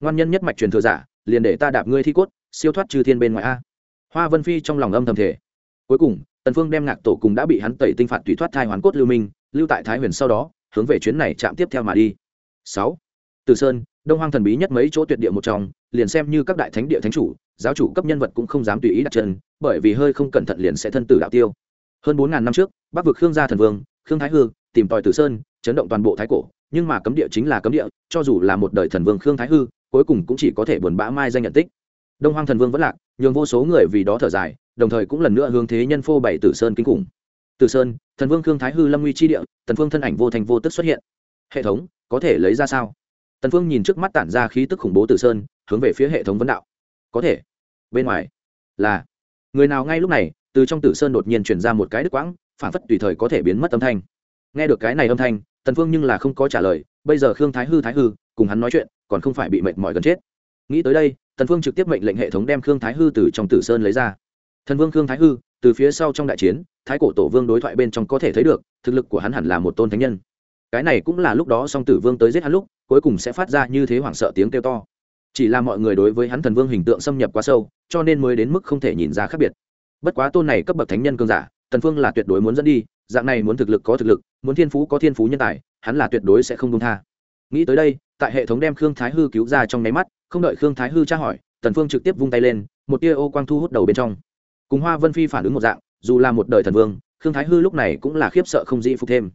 ngoan nhân nhất mạch truyền thừa giả, liền để ta đạp ngươi thi cốt, siêu thoát trừ thiên bên ngoài a. Hoa vân phi trong lòng âm thầm thể cuối cùng, tần phương đem ngạc tổ cùng đã bị hắn tẩy tinh phạt tùy thoát thai hoàn cốt lưu minh, lưu tại thái huyền sau đó, hướng về chuyến này chạm tiếp theo mà đi. Sáu. Từ sơn, đông hoang thần bí nhất mấy chỗ tuyệt địa một trong, liền xem như các đại thánh địa thánh chủ, giáo chủ cấp nhân vật cũng không dám tùy ý đặt chân, bởi vì hơi không cẩn thận liền sẽ thân tử đạo tiêu. Hơn bốn ngàn năm trước, bắc vực khương gia thần vương, khương thái hư, tìm tòi tử sơn, chấn động toàn bộ thái cổ, nhưng mà cấm địa chính là cấm địa, cho dù là một đời thần vương khương thái hư cuối cùng cũng chỉ có thể buồn bã mai danh nhận tích. Đông hoang thần vương vẫn lạc, nhường vô số người vì đó thở dài, đồng thời cũng lần nữa hướng thế nhân phô bày tử sơn kinh khủng. Tử sơn, thần vương khương thái hư lâm nguy chi địa thần phương thân ảnh vô thành vô tức xuất hiện. Hệ thống, có thể lấy ra sao? Tần phương nhìn trước mắt tản ra khí tức khủng bố tử sơn, hướng về phía hệ thống vấn đạo. Có thể. Bên ngoài, là. Người nào ngay lúc này, từ trong tử sơn đột nhiên truyền ra một cái đứt quãng, phản phất tùy thời có thể biến mất âm thanh. Nghe được cái này âm thanh tần phương nhưng là không có trả lời, bây giờ khương thái hư thái hư, cùng hắn nói chuyện, còn không phải bị mệt mỏi gần chết. Nghĩ tới đây, tần phương trực tiếp mệnh lệnh hệ thống đem khương thái hư từ trong tử sơn lấy ra. Thần vương khương thái hư, từ phía sau trong đại chiến, thái cổ tổ vương đối thoại bên trong có thể thấy được, thực lực của hắn hẳn là một tôn thánh nhân. Cái này cũng là lúc đó song tử vương tới giết hắn lúc, cuối cùng sẽ phát ra như thế hoảng sợ tiếng kêu to. Chỉ là mọi người đối với hắn thần vương hình tượng xâm nhập quá sâu, cho nên mới đến mức không thể nhìn ra khác biệt. Bất quá tôn này cấp bậc thánh nhân cương giả tần phương là tuyệt đối muốn dẫn đi, dạng này muốn thực lực có thực lực, muốn thiên phú có thiên phú nhân tài, hắn là tuyệt đối sẽ không công tha. Nghĩ tới đây, tại hệ thống đem khương thái hư cứu ra trong nháy mắt, không đợi khương thái hư tra hỏi, tần phương trực tiếp vung tay lên, một tia ô quang thu hút đầu bên trong. Cùng hoa vân phi phản ứng một dạng, dù là một đời thần vương, khương thái hư lúc này cũng là khiếp sợ không dị phục thêm.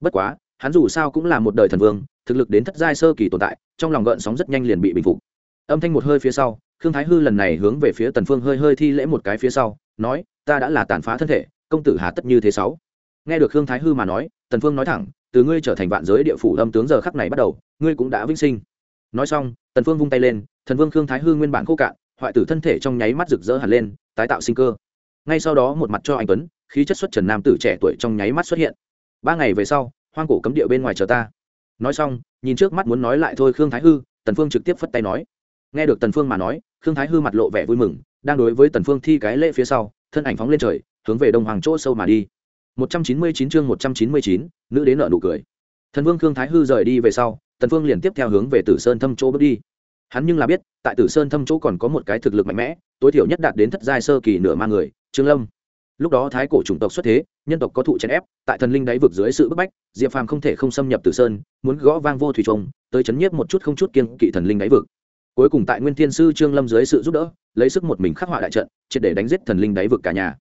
Bất quá, hắn dù sao cũng là một đời thần vương, thực lực đến thất giai sơ kỳ tồn tại, trong lòng gợn sóng rất nhanh liền bị bình phục. Âm thanh một hơi phía sau, khương thái hư lần này hướng về phía tần phương hơi hơi thi lễ một cái phía sau, nói, ta đã là tàn phá thân thể công tử hà tất như thế sáu. Nghe được khương thái hư mà nói, tần phương nói thẳng, từ ngươi trở thành vạn giới địa phủ âm tướng giờ khắc này bắt đầu, ngươi cũng đã vinh sinh. Nói xong, tần phương vung tay lên, thần vương khương thái hư nguyên bản khô cạn, hoại tử thân thể trong nháy mắt rực rỡ hẳn lên, tái tạo sinh cơ. Ngay sau đó một mặt cho anh tuấn, khí chất xuất trần nam tử trẻ tuổi trong nháy mắt xuất hiện. Ba ngày về sau, hoang cổ cấm địa bên ngoài chờ ta. Nói xong, nhìn trước mắt muốn nói lại thôi khương thái hư, tần phương trực tiếp phất tay nói. Nghe được tần phương mà nói, khương thái hư mặt lộ vẻ vui mừng, đang đối với tần phương thi cái lễ phía sau, thân ảnh phóng lên trời hướng về đông hoàng chỗ sâu mà đi. 199 chương 199, nữ đến nợ nụ cười. Thần vương khương thái hư rời đi về sau tần phương liền tiếp theo hướng về tử sơn thâm chỗ bước đi. Hắn nhưng là biết tại tử sơn thâm chỗ còn có một cái thực lực mạnh mẽ tối thiểu nhất đạt đến thất giai sơ kỳ nửa ma người trương lâm. Lúc đó thái cổ chủng tộc xuất thế nhân tộc có thụ chèn ép tại thần linh đáy vực dưới sự bức bách diệp phàm không thể không xâm nhập tử sơn muốn gõ vang vô thủy trùng tới chấn nhiếp một chút không chút kiên kỵ thần linh đáy vực. Cuối cùng tại nguyên thiên sư trương lâm dưới sự giúp đỡ lấy sức một mình khắc họa đại trận triệt để đánh giết thần linh đáy vực cả nhà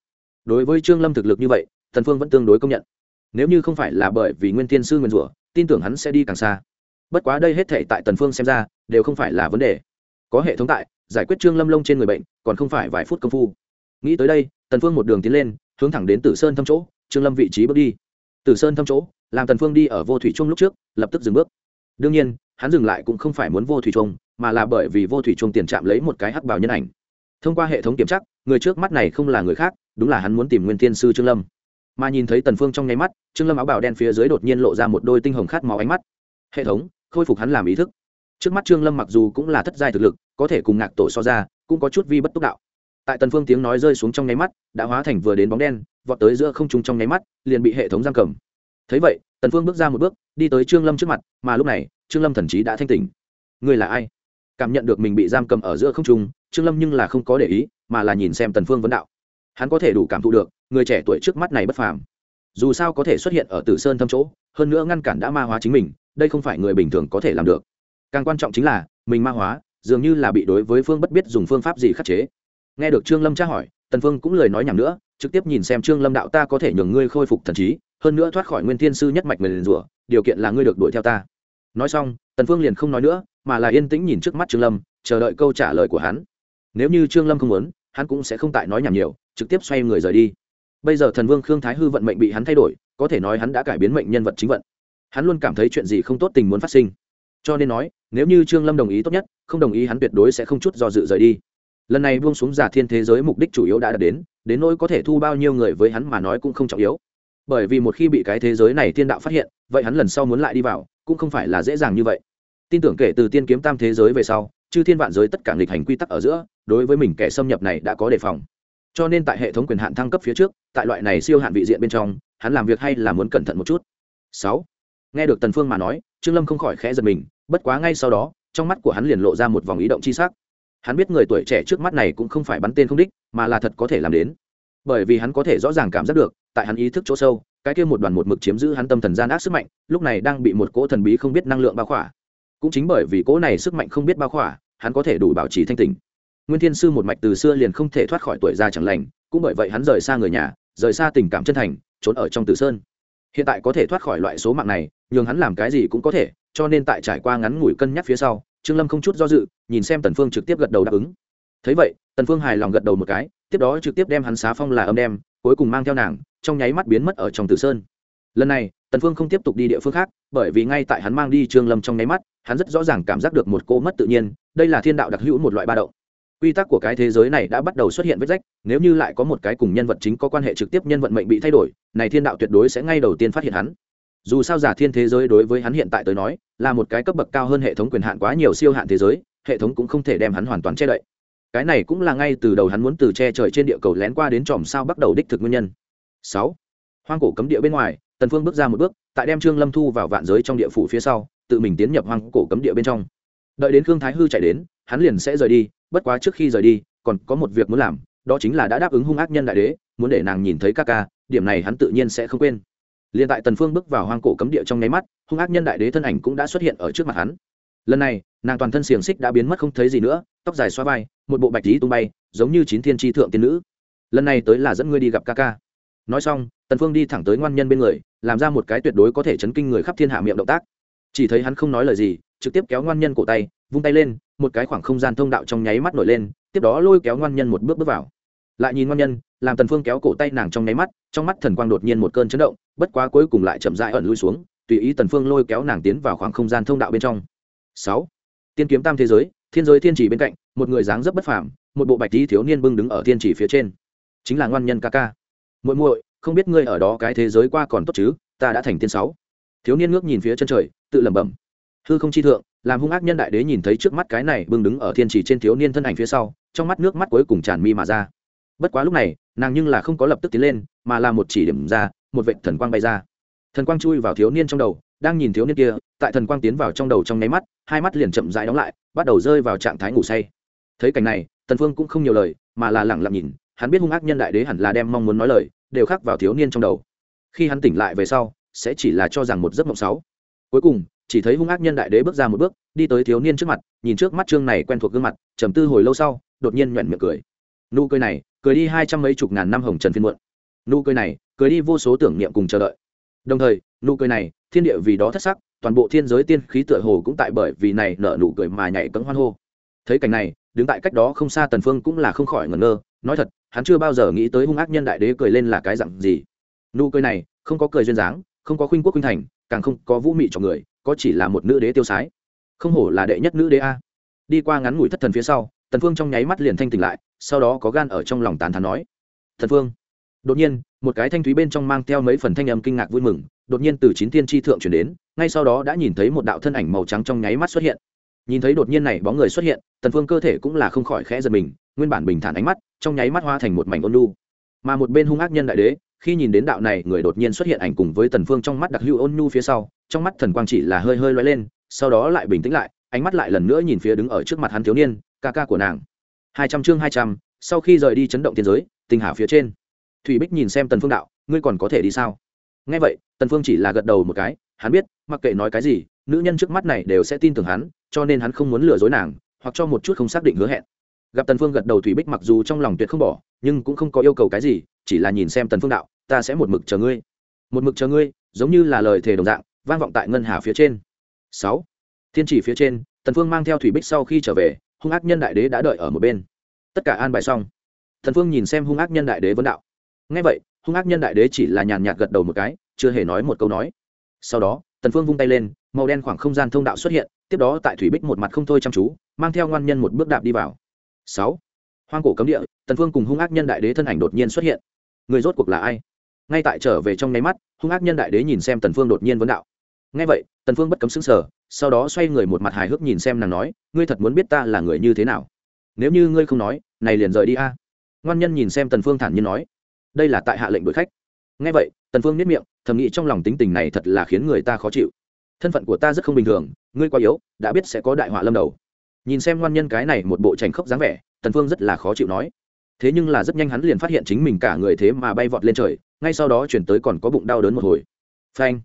đối với trương lâm thực lực như vậy thần phương vẫn tương đối công nhận. Nếu như không phải là bởi vì nguyên thiên sư nguyên rủa, tin tưởng hắn sẽ đi càng xa. Bất quá đây hết thể tại tần phương xem ra, đều không phải là vấn đề. Có hệ thống tại, giải quyết trương lâm lông trên người bệnh, còn không phải vài phút công phu. Nghĩ tới đây, tần phương một đường tiến lên, hướng thẳng đến tử sơn thâm chỗ, trương lâm vị trí bước đi. Tử sơn thâm chỗ, làm tần phương đi ở vô thủy trung lúc trước, lập tức dừng bước. Đương nhiên, hắn dừng lại cũng không phải muốn vô thủy trung, mà là bởi vì vô thủy trung tiền chạm lấy một cái hắc bảo nhân ảnh thông qua hệ thống kiểm tra, người trước mắt này không là người khác, đúng là hắn muốn tìm nguyên thiên sư trương lâm. Mà nhìn thấy tần phương trong nháy mắt, trương lâm áo bào đen phía dưới đột nhiên lộ ra một đôi tinh hồng khát máu ánh mắt. Hệ thống, khôi phục hắn làm ý thức. Trước mắt trương lâm mặc dù cũng là thất giai thực lực, có thể cùng ngạc tổ so ra, cũng có chút vi bất túc đạo. Tại tần phương tiếng nói rơi xuống trong nháy mắt, đã hóa thành vừa đến bóng đen, vọt tới giữa không trung trong nháy mắt, liền bị hệ thống giam cầm. Thấy vậy, tần phương bước ra một bước, đi tới trương lâm trước mặt, mà lúc này, trương lâm thần trí đã thanh tỉnh. Ngươi là ai? Cảm nhận được mình bị giam cầm ở giữa không trung, trương lâm nhưng là không có để ý, mà là nhìn xem tần phương vấn đạo. Hắn có thể đủ cảm thụ được, người trẻ tuổi trước mắt này bất phàm. Dù sao có thể xuất hiện ở tử sơn thâm chỗ, hơn nữa ngăn cản đã ma hóa chính mình, đây không phải người bình thường có thể làm được. Càng quan trọng chính là, mình ma hóa, dường như là bị đối với phương bất biết dùng phương pháp gì khắc chế. Nghe được trương lâm tra hỏi, tần phương cũng lời nói nhảm nữa, trực tiếp nhìn xem trương lâm đạo ta có thể nhường ngươi khôi phục thần trí, hơn nữa thoát khỏi nguyên thiên sư nhất mạch mình rủa, điều kiện là ngươi được đuổi theo ta. Nói xong, tần phương liền không nói nữa mà là yên tĩnh nhìn trước mắt trương lâm, chờ đợi câu trả lời của hắn. Nếu như trương lâm không muốn, hắn cũng sẽ không tại nói nhảm nhiều, trực tiếp xoay người rời đi. Bây giờ thần vương khương thái hư vận mệnh bị hắn thay đổi, có thể nói hắn đã cải biến mệnh nhân vật chính vận. Hắn luôn cảm thấy chuyện gì không tốt tình muốn phát sinh. Cho nên nói, nếu như trương lâm đồng ý tốt nhất, không đồng ý hắn tuyệt đối sẽ không chút do dự rời đi. Lần này buông xuống giả thiên thế giới mục đích chủ yếu đã đạt đến đến nỗi có thể thu bao nhiêu người với hắn mà nói cũng không trọng yếu. Bởi vì một khi bị cái thế giới này thiên đạo phát hiện, vậy hắn lần sau muốn lại đi vào, cũng không phải là dễ dàng như vậy tin tưởng kể từ tiên kiếm tam thế giới về sau, chư thiên vạn giới tất cả nghịch hành quy tắc ở giữa, đối với mình kẻ xâm nhập này đã có đề phòng. Cho nên tại hệ thống quyền hạn thăng cấp phía trước, tại loại này siêu hạn vị diện bên trong, hắn làm việc hay là muốn cẩn thận một chút. Sáu. Nghe được tần phương mà nói, trương lâm không khỏi khẽ giật mình, bất quá ngay sau đó, trong mắt của hắn liền lộ ra một vòng ý động chi sắc. Hắn biết người tuổi trẻ trước mắt này cũng không phải bắn tên không đích, mà là thật có thể làm đến. Bởi vì hắn có thể rõ ràng cảm giác được, tại hắn ý thức chỗ sâu, cái kia một đoàn một mực chiếm giữ hắn tâm thần gian ác sức mạnh, lúc này đang bị một cỗ thần bí không biết năng lượng bao khỏa cũng chính bởi vì cỗ này sức mạnh không biết bao khỏa, hắn có thể đủ bảo trì thanh tình nguyên thiên sư một mạch từ xưa liền không thể thoát khỏi tuổi già chẳng lành, cũng bởi vậy hắn rời xa người nhà, rời xa tình cảm chân thành, trốn ở trong tử sơn. Hiện tại có thể thoát khỏi loại số mạng này, nhường hắn làm cái gì cũng có thể, cho nên tại trải qua ngắn ngủi cân nhắc phía sau, trương lâm không chút do dự, nhìn xem tần phương trực tiếp gật đầu đáp ứng. Thấy vậy, tần phương hài lòng gật đầu một cái, tiếp đó trực tiếp đem hắn xá phong là âm đem, cuối cùng mang theo nàng, trong nháy mắt biến mất ở trong tử sơn. Lần này, tần phương không tiếp tục đi địa phương khác, bởi vì ngay tại hắn mang đi trương lâm trong nháy mắt hắn rất rõ ràng cảm giác được một cô mất tự nhiên, đây là thiên đạo đặc hữu một loại ba động. Quy tắc của cái thế giới này đã bắt đầu xuất hiện vết rách, nếu như lại có một cái cùng nhân vật chính có quan hệ trực tiếp nhân vận mệnh bị thay đổi, này thiên đạo tuyệt đối sẽ ngay đầu tiên phát hiện hắn. Dù sao giả thiên thế giới đối với hắn hiện tại tới nói, là một cái cấp bậc cao hơn hệ thống quyền hạn quá nhiều siêu hạn thế giới, hệ thống cũng không thể đem hắn hoàn toàn che đậy. Cái này cũng là ngay từ đầu hắn muốn từ che trời trên địa cầu lén qua đến tròm sao bắt đầu đích thực nguyên nhân. Sáu, hoang cổ cấm địa bên ngoài, tần phương bước ra một bước tại đem trương lâm thu vào vạn giới trong địa phủ phía sau, tự mình tiến nhập hoang cổ cấm địa bên trong. Đợi đến khương thái hư chạy đến, hắn liền sẽ rời đi, bất quá trước khi rời đi, còn có một việc muốn làm, đó chính là đã đáp ứng hung ác nhân đại đế, muốn để nàng nhìn thấy ca ca, điểm này hắn tự nhiên sẽ không quên. Liền tại tần phương bước vào hoang cổ cấm địa trong nháy mắt, hung ác nhân đại đế thân ảnh cũng đã xuất hiện ở trước mặt hắn. Lần này, nàng toàn thân xiềng xích đã biến mất không thấy gì nữa, tóc dài xoa vai, một bộ bạch tí tung bay, giống như chín thiên tri thượng tiên nữ. Lần này tới là dẫn ngươi đi gặp ca ca nói xong, tần phương đi thẳng tới ngoan nhân bên người, làm ra một cái tuyệt đối có thể chấn kinh người khắp thiên hạ miệng động tác. Chỉ thấy hắn không nói lời gì, trực tiếp kéo ngoan nhân cổ tay, vung tay lên, một cái khoảng không gian thông đạo trong nháy mắt nổi lên, tiếp đó lôi kéo ngoan nhân một bước bước vào. Lại nhìn ngoan nhân, làm tần phương kéo cổ tay nàng trong nháy mắt, trong mắt thần quang đột nhiên một cơn chấn động, bất quá cuối cùng lại chậm rãi ẩn lui xuống, tùy ý tần phương lôi kéo nàng tiến vào khoảng không gian thông đạo bên trong. Sáu, tiên kiếm tam thế giới, thiên giới thiên chỉ bên cạnh, một người dáng dấp bất phàm, một bộ bạch tí thiếu niên bưng đứng ở thiên chỉ phía trên. Chính là ngoan nhân ca ca muội muội, không biết ngươi ở đó cái thế giới qua còn tốt chứ, ta đã thành tiên sáu. Thiếu niên ngước nhìn phía chân trời, tự lẩm bẩm. Hư không chi thượng, làm hung ác nhân đại đế nhìn thấy trước mắt cái này bưng đứng ở thiên chỉ trên thiếu niên thân ảnh phía sau, trong mắt nước mắt cuối cùng tràn mi mà ra. Bất quá lúc này, nàng nhưng là không có lập tức tiến lên, mà là một chỉ điểm ra, một vệ thần quang bay ra. Thần quang chui vào thiếu niên trong đầu, đang nhìn thiếu niên kia, tại thần quang tiến vào trong đầu trong nháy mắt, hai mắt liền chậm rãi đóng lại, bắt đầu rơi vào trạng thái ngủ say. Thấy cảnh này, tần phương cũng không nhiều lời, mà là lặng lặng nhìn hắn biết hung ác nhân đại đế hẳn là đem mong muốn nói lời, đều khắc vào thiếu niên trong đầu. Khi hắn tỉnh lại về sau, sẽ chỉ là cho rằng một giấc mộng sáu. Cuối cùng, chỉ thấy hung ác nhân đại đế bước ra một bước, đi tới thiếu niên trước mặt, nhìn trước mắt trương này quen thuộc gương mặt, trầm tư hồi lâu sau, đột nhiên nhoẹn miệng cười. Nụ cười này, cười đi hai trăm mấy chục ngàn năm hồng trần phiên muộn. Nụ cười này, cười đi vô số tưởng niệm cùng chờ đợi. Đồng thời, nụ cười này, thiên địa vì đó thất sắc, toàn bộ thiên giới tiên khí tựa hồ cũng tại bởi vì này nở nụ cười mà nhảy cẫng hoan hô. Thấy cảnh này, đứng tại cách đó không xa tần phương cũng là không khỏi ngẩn ngơ, nói thật hắn chưa bao giờ nghĩ tới hung ác nhân đại đế cười lên là cái dạng gì. Nụ cười này, không có cười duyên dáng, không có khuynh quốc khuynh thành, càng không có vũ mị cho người, có chỉ là một nữ đế tiêu sái. Không hổ là đệ nhất nữ đế a. Đi qua ngắn ngủi thất thần phía sau, tần phương trong nháy mắt liền thanh tỉnh lại, sau đó có gan ở trong lòng tán thán nói. Thần phương. Đột nhiên, một cái thanh thúy bên trong mang theo mấy phần thanh âm kinh ngạc vui mừng, đột nhiên từ chín tiên tri thượng chuyển đến, ngay sau đó đã nhìn thấy một đạo thân ảnh màu trắng trong nháy mắt xuất hiện nhìn thấy đột nhiên này bóng người xuất hiện, tần phương cơ thể cũng là không khỏi khẽ giật mình, nguyên bản bình thản ánh mắt, trong nháy mắt hoa thành một mảnh ôn lu mà một bên hung ác nhân đại đế, khi nhìn đến đạo này người đột nhiên xuất hiện ảnh cùng với tần phương trong mắt đặc hữu ôn nhu phía sau, trong mắt thần quang chỉ là hơi hơi lóe lên, sau đó lại bình tĩnh lại, ánh mắt lại lần nữa nhìn phía đứng ở trước mặt hắn thiếu niên, ca ca của nàng. Hai trăm chương hai trăm, sau khi rời đi chấn động thiên giới tình hà phía trên. Thủy bích nhìn xem tần phương đạo, ngươi còn có thể đi sao? Nghe vậy, tần phương chỉ là gật đầu một cái, hắn biết, mặc kệ nói cái gì, nữ nhân trước mắt này đều sẽ tin tưởng hắn cho nên hắn không muốn lừa dối nàng, hoặc cho một chút không xác định hứa hẹn. Gặp tần phương gật đầu thủy bích mặc dù trong lòng tuyệt không bỏ, nhưng cũng không có yêu cầu cái gì, chỉ là nhìn xem tần phương đạo, ta sẽ một mực chờ ngươi. Một mực chờ ngươi? Giống như là lời thề đồng dạng, vang vọng tại ngân hà phía trên. Sáu. Thiên chỉ phía trên, tần phương mang theo thủy bích sau khi trở về, hung ác nhân đại đế đã đợi ở một bên. Tất cả an bài xong. Tần phương nhìn xem hung ác nhân đại đế vấn đạo. Nghe vậy, hung ác nhân đại đế chỉ là nhàn nhạt gật đầu một cái, chưa hề nói một câu nói. Sau đó, tần phương vung tay lên, màu đen khoảng không gian thông đạo xuất hiện tiếp đó tại thủy bích một mặt không thôi chăm chú, mang theo ngoan nhân một bước đạp đi vào. Sáu, hoang cổ cấm địa, tần phương cùng hung ác nhân đại đế thân ảnh đột nhiên xuất hiện. Người rốt cuộc là ai? Ngay tại trở về trong nháy mắt, hung ác nhân đại đế nhìn xem tần phương đột nhiên vấn đạo. Nghe vậy, tần phương bất cấm sững sờ, sau đó xoay người một mặt hài hước nhìn xem nàng nói, ngươi thật muốn biết ta là người như thế nào? Nếu như ngươi không nói, này liền rời đi a. Ngoan nhân nhìn xem tần phương thản nhiên nói, đây là tại hạ lệnh đuổi khách. Nghe vậy, tần phương niết miệng, thầm nghĩ trong lòng tính tình này thật là khiến người ta khó chịu. Thân phận của ta rất không bình thường ngươi quá yếu, đã biết sẽ có đại họa lâm đầu. Nhìn xem ngoan nhân cái này một bộ trành khốc dáng vẻ, tần phương rất là khó chịu nói. Thế nhưng là rất nhanh hắn liền phát hiện chính mình cả người thế mà bay vọt lên trời, ngay sau đó chuyển tới còn có bụng đau đớn một hồi. Phanh!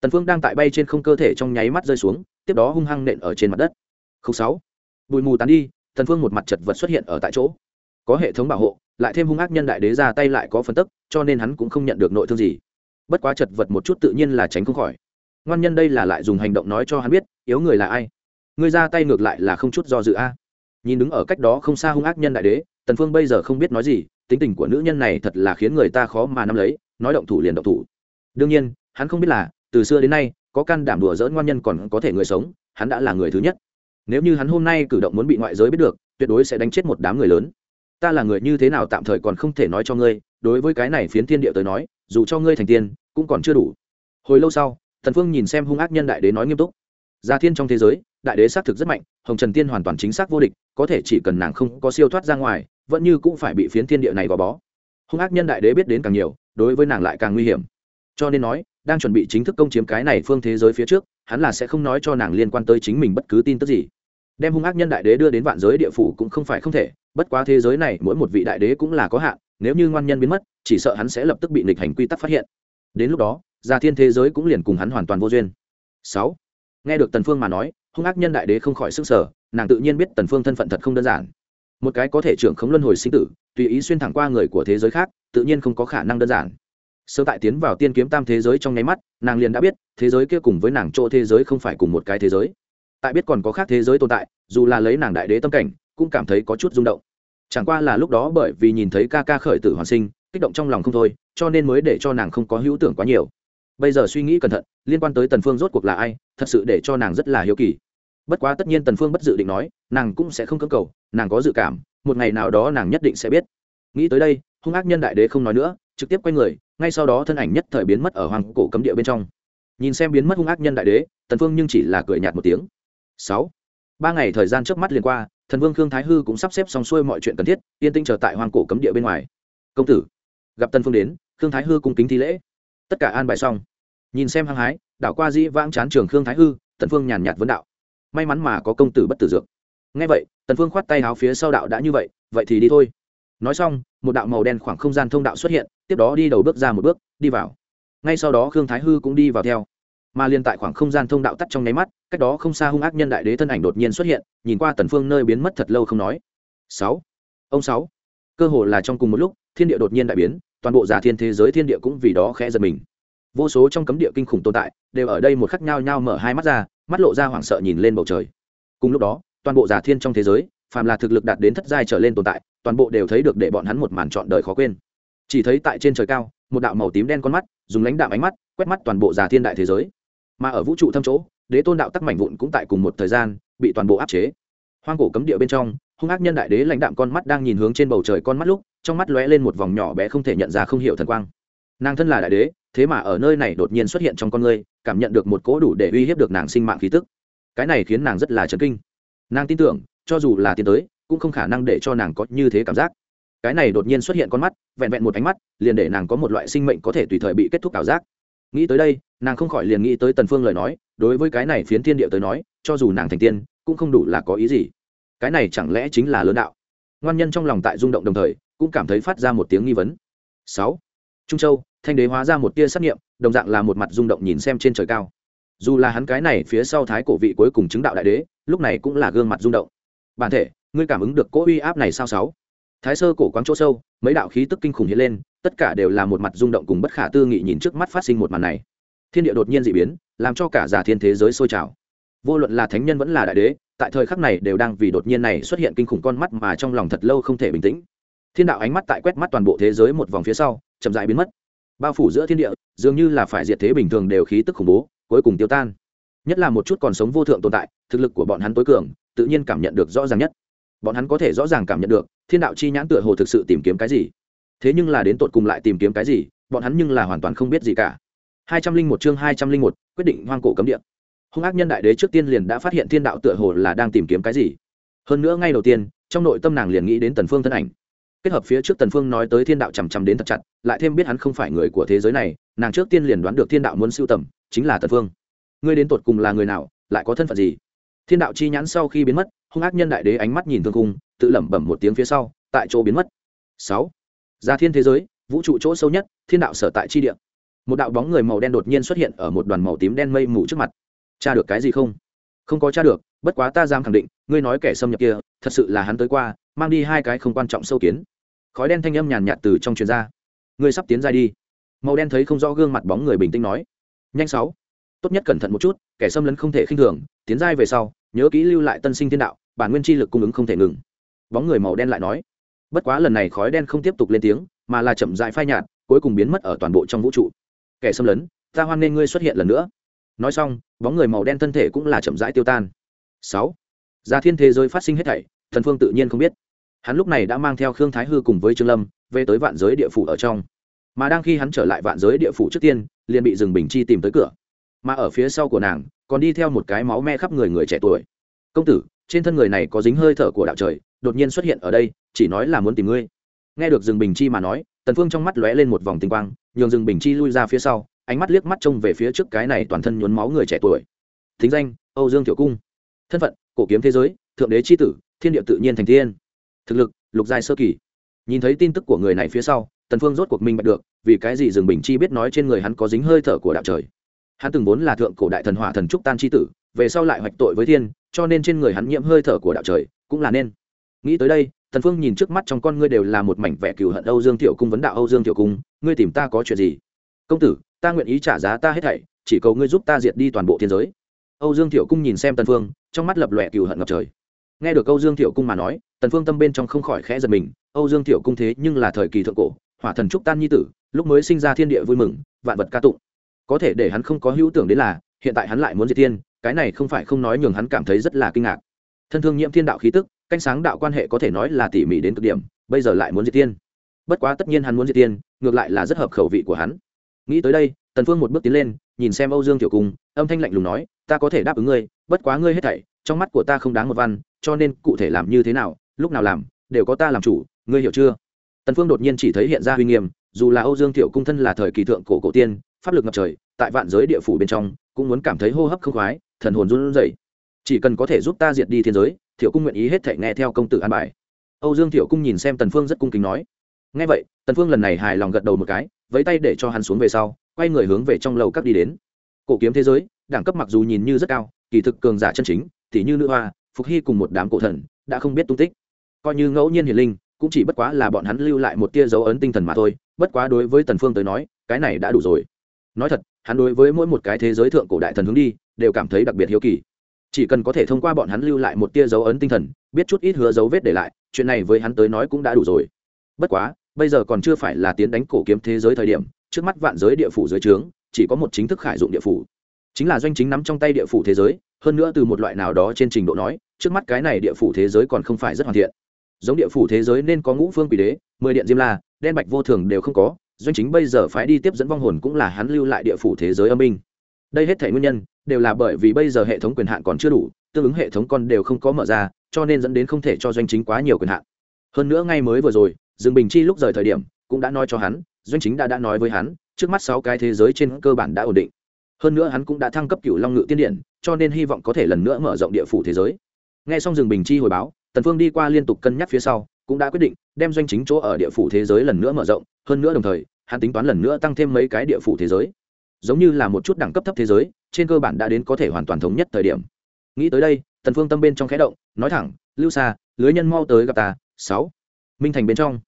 Tần phương đang tại bay trên không cơ thể trong nháy mắt rơi xuống, tiếp đó hung hăng nện ở trên mặt đất. Khúc sáu! Bụi mù tán đi, tần phương một mặt chật vật xuất hiện ở tại chỗ. Có hệ thống bảo hộ, lại thêm hung ác nhân đại đế ra tay lại có phân tức, cho nên hắn cũng không nhận được nội thương gì. Bất quá chật vật một chút tự nhiên là tránh không khỏi ngoan nhân đây là lại dùng hành động nói cho hắn biết, yếu người là ai? Ngươi ra tay ngược lại là không chút do dự a. Nhìn đứng ở cách đó không xa hung ác nhân đại đế, tần phương bây giờ không biết nói gì, tính tình của nữ nhân này thật là khiến người ta khó mà nắm lấy, nói động thủ liền động thủ. Đương nhiên, hắn không biết là, từ xưa đến nay, có can đảm đùa dỡn ngoan nhân còn có thể người sống, hắn đã là người thứ nhất. Nếu như hắn hôm nay cử động muốn bị ngoại giới biết được, tuyệt đối sẽ đánh chết một đám người lớn. Ta là người như thế nào tạm thời còn không thể nói cho ngươi, đối với cái này phiến thiên địa tới nói, dù cho ngươi thành tiên, cũng còn chưa đủ. Hồi lâu sau thần phương nhìn xem hung ác nhân đại đế nói nghiêm túc. Gia thiên trong thế giới, đại đế xác thực rất mạnh, hồng trần tiên hoàn toàn chính xác vô địch, có thể chỉ cần nàng không có siêu thoát ra ngoài, vẫn như cũng phải bị phiến thiên địa này gò bó. Hung ác nhân đại đế biết đến càng nhiều, đối với nàng lại càng nguy hiểm. Cho nên nói, đang chuẩn bị chính thức công chiếm cái này phương thế giới phía trước, hắn là sẽ không nói cho nàng liên quan tới chính mình bất cứ tin tức gì. Đem hung ác nhân đại đế đưa đến vạn giới địa phủ cũng không phải không thể, bất quá thế giới này mỗi một vị đại đế cũng là có hạn, nếu như ngoan nhân biến mất, chỉ sợ hắn sẽ lập tức bị nghịch hành quy tắc phát hiện. Đến lúc đó gia thiên thế giới cũng liền cùng hắn hoàn toàn vô duyên. Sáu, nghe được tần phương mà nói, hung ác nhân đại đế không khỏi sức sở nàng tự nhiên biết tần phương thân phận thật không đơn giản. Một cái có thể trưởng khống luân hồi sinh tử, tùy ý xuyên thẳng qua người của thế giới khác, tự nhiên không có khả năng đơn giản. Sơ tại tiến vào tiên kiếm tam thế giới trong nháy mắt, nàng liền đã biết, thế giới kia cùng với nàng chỗ thế giới không phải cùng một cái thế giới. Tại biết còn có khác thế giới tồn tại, dù là lấy nàng đại đế tâm cảnh, cũng cảm thấy có chút rung động. Chẳng qua là lúc đó bởi vì nhìn thấy ca ca khởi tử hoàn sinh, kích động trong lòng không thôi, cho nên mới để cho nàng không có hữu tưởng quá nhiều bây giờ suy nghĩ cẩn thận, liên quan tới tần phương rốt cuộc là ai, thật sự để cho nàng rất là hiếu kỳ. Bất quá tất nhiên tần phương bất dự định nói, nàng cũng sẽ không cưỡng cầu, nàng có dự cảm, một ngày nào đó nàng nhất định sẽ biết. Nghĩ tới đây, hung ác nhân đại đế không nói nữa, trực tiếp quay người, ngay sau đó thân ảnh nhất thời biến mất ở hoàng cổ cấm địa bên trong. Nhìn xem biến mất hung ác nhân đại đế, tần phương nhưng chỉ là cười nhạt một tiếng. Sáu. Ba ngày thời gian trước mắt liền qua, thần vương khương thái hư cũng sắp xếp xong xuôi mọi chuyện cần thiết, yên tĩnh chờ tại hoàng cổ cấm địa bên ngoài. Công tử, gặp tần phương đến, khương thái hư cung kính thi lễ tất cả an bài xong. Nhìn xem hăng hái, đảo qua dĩ vãng chán trường khương thái hư, tần phương nhàn nhạt vấn đạo. May mắn mà có công tử bất tử dược. Nghe vậy, tần phương khoát tay háo phía sau đạo đã như vậy vậy thì đi thôi. Nói xong, một đạo màu đen khoảng không gian thông đạo xuất hiện, tiếp đó đi đầu bước ra một bước, đi vào. Ngay sau đó khương thái hư cũng đi vào theo. Mà liên tại khoảng không gian thông đạo tắt trong nháy mắt, cách đó không xa hung ác nhân đại đế thân ảnh đột nhiên xuất hiện, nhìn qua tần phương nơi biến mất thật lâu không nói. Sáu. Ông sáu. Cơ hồ là trong cùng một lúc, thiên địa đột nhiên đại biến toàn bộ giả thiên thế giới thiên địa cũng vì đó khẽ giật mình. Vô số trong cấm địa kinh khủng tồn tại đều ở đây một khắc nhao nhao mở hai mắt ra, mắt lộ ra hoảng sợ nhìn lên bầu trời. Cùng lúc đó, toàn bộ giả thiên trong thế giới, phàm là thực lực đạt đến thất giai trở lên tồn tại, toàn bộ đều thấy được để bọn hắn một màn trọn đời khó quên. Chỉ thấy tại trên trời cao, một đạo màu tím đen con mắt, dùng lãnh đạo ánh mắt quét mắt toàn bộ giả thiên đại thế giới. Mà ở vũ trụ thâm chỗ, đế tôn đạo tắc mảnh vụn cũng tại cùng một thời gian bị toàn bộ áp chế. Hoang cổ cấm địa bên trong hung ác nhân đại đế lãnh đạm con mắt đang nhìn hướng trên bầu trời con mắt lúc, trong mắt lóe lên một vòng nhỏ bé không thể nhận ra không hiểu thần quang. Nàng thân là đại đế, thế mà ở nơi này đột nhiên xuất hiện trong con người cảm nhận được một cố đủ để uy hiếp được nàng sinh mạng khí tức. Cái này khiến nàng rất là chấn kinh. Nàng tin tưởng, cho dù là tiến tới, cũng không khả năng để cho nàng có như thế cảm giác. Cái này đột nhiên xuất hiện con mắt, vẹn vẹn một ánh mắt, liền để nàng có một loại sinh mệnh có thể tùy thời bị kết thúc ảo giác. Nghĩ tới đây, nàng không khỏi liền nghĩ tới tần phương lời nói, đối với cái này phiến thiên địa tới nói, cho dù nàng thành tiên, cũng không đủ là có ý gì cái này chẳng lẽ chính là lớn đạo? Ngoan nhân trong lòng tại rung động đồng thời, cũng cảm thấy phát ra một tiếng nghi vấn. Sáu. Trung châu, thanh đế hóa ra một tia sát nghiệm, đồng dạng là một mặt rung động nhìn xem trên trời cao. Dù là hắn cái này phía sau thái cổ vị cuối cùng chứng đạo đại đế, lúc này cũng là gương mặt rung động. Bản thể, ngươi cảm ứng được cỗ uy áp này sao sáu? Thái sơ cổ quáng chỗ sâu, mấy đạo khí tức kinh khủng hiện lên, tất cả đều là một mặt rung động cùng bất khả tư nghị nhìn trước mắt phát sinh một màn này. Thiên địa đột nhiên dị biến, làm cho cả giả thiên thế giới sôi trào vô luận là thánh nhân vẫn là đại đế, tại thời khắc này đều đang vì đột nhiên này xuất hiện kinh khủng con mắt mà trong lòng thật lâu không thể bình tĩnh. Thiên đạo ánh mắt tại quét mắt toàn bộ thế giới một vòng phía sau, chậm dại biến mất. Bao phủ giữa thiên địa, dường như là phải diệt thế bình thường đều khí tức khủng bố, cuối cùng tiêu tan. Nhất là một chút còn sống vô thượng tồn tại, thực lực của bọn hắn tối cường, tự nhiên cảm nhận được rõ ràng nhất. Bọn hắn có thể rõ ràng cảm nhận được, thiên đạo chi nhãn tựa hồ thực sự tìm kiếm cái gì. Thế nhưng là đến tột cùng lại tìm kiếm cái gì, bọn hắn nhưng là hoàn toàn không biết gì cả. Hai trăm linh một chương hai trăm linh một, quyết định hoang cổ cấm địa hung ác nhân đại đế trước tiên liền đã phát hiện thiên đạo tựa hồ là đang tìm kiếm cái gì. Hơn nữa ngay đầu tiên, trong nội tâm nàng liền nghĩ đến tần phương thân ảnh. Kết hợp phía trước tần phương nói tới thiên đạo chằm chằm đến thật chặt, lại thêm biết hắn không phải người của thế giới này, nàng trước tiên liền đoán được thiên đạo muốn siêu tầm, chính là tần phương. Ngươi đến tột cùng là người nào, lại có thân phận gì? Thiên đạo chi nhãn sau khi biến mất, hung ác nhân đại đế ánh mắt nhìn thương cung tự lẩm bẩm một tiếng phía sau, tại chỗ biến mất. Sáu. Ra thiên thế giới, vũ trụ chỗ sâu nhất, thiên đạo sở tại chi địa. Một đạo bóng người màu đen đột nhiên xuất hiện ở một đoàn màu tím đen mây mù trước mặt tra được cái gì không? Không có tra được, bất quá ta dám khẳng định, ngươi nói kẻ xâm nhập kia, thật sự là hắn tới qua, mang đi hai cái không quan trọng sâu kiến. Khói đen thanh âm nhàn nhạt từ trong truyền ra. Ngươi sắp tiến ra đi. Màu đen thấy không rõ gương mặt bóng người bình tĩnh nói. Nhanh sáu. Tốt nhất cẩn thận một chút, kẻ xâm lấn không thể khinh thường, tiến giai về sau, nhớ kỹ lưu lại tân sinh thiên đạo, bản nguyên chi lực cung ứng không thể ngừng. Bóng người màu đen lại nói. Bất quá lần này khói đen không tiếp tục lên tiếng, mà là chậm dại phai nhạt, cuối cùng biến mất ở toàn bộ trong vũ trụ. Kẻ xâm lấn, ta hoan nghênh ngươi xuất hiện lần nữa nói xong, bóng người màu đen thân thể cũng là chậm rãi tiêu tan. Sáu. Gia thiên thế giới phát sinh hết thảy, thần phương tự nhiên không biết. Hắn lúc này đã mang theo khương thái hư cùng với trương lâm, về tới vạn giới địa phủ ở trong. Mà đang khi hắn trở lại vạn giới địa phủ trước tiên, liền bị rừng bình chi tìm tới cửa. Mà ở phía sau của nàng, còn đi theo một cái máu me khắp người người trẻ tuổi. Công tử, trên thân người này có dính hơi thở của đạo trời, đột nhiên xuất hiện ở đây, chỉ nói là muốn tìm ngươi. Nghe được rừng bình chi mà nói, tần phương trong mắt lóe lên một vòng tinh quang, nhường rừng bình chi lui ra phía sau ánh mắt liếc mắt trông về phía trước cái này toàn thân nhuốm máu người trẻ tuổi. Thính danh, âu dương tiểu cung. Thân phận, cổ kiếm thế giới, thượng đế chi tử, thiên địa tự nhiên thành thiên. Thực lực, lục giai sơ kỳ. Nhìn thấy tin tức của người này phía sau, tần phương rốt cuộc minh bạch được, vì cái gì rừng bình chi biết nói trên người hắn có dính hơi thở của đạo trời. Hắn từng vốn là thượng cổ đại thần hỏa thần trúc tan chi tử, về sau lại hoạch tội với thiên, cho nên trên người hắn nhiễm hơi thở của đạo trời, cũng là nên. Nghĩ tới đây, tần phương nhìn trước mắt trong con ngươi đều là một mảnh vẻ cừu hận âu dương tiểu cung vấn đạo âu dương tiểu cung, ngươi tìm ta có chuyện gì? Công tử ta nguyện ý trả giá ta hết thảy, chỉ cầu ngươi giúp ta diệt đi toàn bộ thiên giới. Âu dương Thiệu cung nhìn xem tần phương, trong mắt lập lòe cừu hận ngập trời. Nghe được âu dương Thiệu cung mà nói, tần phương tâm bên trong không khỏi khẽ giật mình, âu dương Thiệu cung thế nhưng là thời kỳ thượng cổ, hỏa thần trúc tan nhi tử, lúc mới sinh ra thiên địa vui mừng, vạn vật ca tụng. Có thể để hắn không có hữu tưởng đến là, hiện tại hắn lại muốn diệt thiên, cái này không phải không nói nhường hắn cảm thấy rất là kinh ngạc. Thân thương nhiễm thiên đạo khí tức, canh sáng đạo quan hệ có thể nói là tỉ mỉ đến cực điểm, bây giờ lại muốn diệt thiên. Bất quá tất nhiên hắn muốn diệt thiên, ngược lại là rất hợp khẩu vị của hắn nghĩ tới đây, tần phương một bước tiến lên, nhìn xem âu dương tiểu cung, âm thanh lạnh lùng nói, ta có thể đáp ứng ngươi, bất quá ngươi hết thảy, trong mắt của ta không đáng một văn, cho nên cụ thể làm như thế nào, lúc nào làm, đều có ta làm chủ, ngươi hiểu chưa? Tần phương đột nhiên chỉ thấy hiện ra huy nghiêm, dù là âu dương tiểu cung thân là thời kỳ thượng cổ cổ tiên, pháp lực ngập trời, tại vạn giới địa phủ bên trong, cũng muốn cảm thấy hô hấp không khoái, thần hồn run rẩy. Chỉ cần có thể giúp ta diệt đi thiên giới, tiểu cung nguyện ý hết thảy nghe theo công tử an bài. Âu dương tiểu cung nhìn xem tần phương rất cung kính nói. Nghe vậy, tần phương lần này hài lòng gật đầu một cái vẫy tay để cho hắn xuống về sau, quay người hướng về trong lầu các đi đến. Cổ kiếm thế giới, đẳng cấp mặc dù nhìn như rất cao, kỳ thực cường giả chân chính, thì như nữ hoa, phục hy cùng một đám cổ thần, đã không biết tung tích. Coi như ngẫu nhiên hiền linh, cũng chỉ bất quá là bọn hắn lưu lại một tia dấu ấn tinh thần mà thôi, bất quá đối với tần phương tới nói, cái này đã đủ rồi. Nói thật, hắn đối với mỗi một cái thế giới thượng cổ đại thần hướng đi, đều cảm thấy đặc biệt hiếu kỳ. Chỉ cần có thể thông qua bọn hắn lưu lại một tia dấu ấn tinh thần, biết chút ít hứa dấu vết để lại, chuyện này với hắn tới nói cũng đã đủ rồi. Bất quá bây giờ còn chưa phải là tiến đánh cổ kiếm thế giới thời điểm, trước mắt vạn giới địa phủ dưới trướng, chỉ có một chính thức khải dụng địa phủ. Chính là doanh chính nắm trong tay địa phủ thế giới, hơn nữa từ một loại nào đó trên trình độ nói, trước mắt cái này địa phủ thế giới còn không phải rất hoàn thiện. Giống địa phủ thế giới nên có ngũ phương quỷ đế, mười điện diêm la, đen bạch vô thường đều không có, doanh chính bây giờ phải đi tiếp dẫn vong hồn cũng là hắn lưu lại địa phủ thế giới âm minh đây hết thể nguyên nhân, đều là bởi vì bây giờ hệ thống quyền hạn còn chưa đủ, tương ứng hệ thống con đều không có mở ra, cho nên dẫn đến không thể cho doanh chính quá nhiều quyền hạn. Hơn nữa ngay mới vừa rồi dương bình chi lúc rời thời điểm cũng đã nói cho hắn doanh chính đã đã nói với hắn trước mắt sáu cái thế giới trên cơ bản đã ổn định. Hơn nữa hắn cũng đã thăng cấp cửu long ngự tiên điện cho nên hy vọng có thể lần nữa mở rộng địa phủ thế giới. Nghe xong Dương bình chi hồi báo tần phương đi qua liên tục cân nhắc phía sau cũng đã quyết định đem doanh chính chỗ ở địa phủ thế giới lần nữa mở rộng. Hơn nữa đồng thời hắn tính toán lần nữa tăng thêm mấy cái địa phủ thế giới. Giống như là một chút đẳng cấp thấp thế giới trên cơ bản đã đến có thể hoàn toàn thống nhất thời điểm. Nghĩ tới đây tần phương tâm bên trong khẽ động nói thẳng lưu Sa, lưới nhân mau tới gặp ta sáu minh thành bên trong.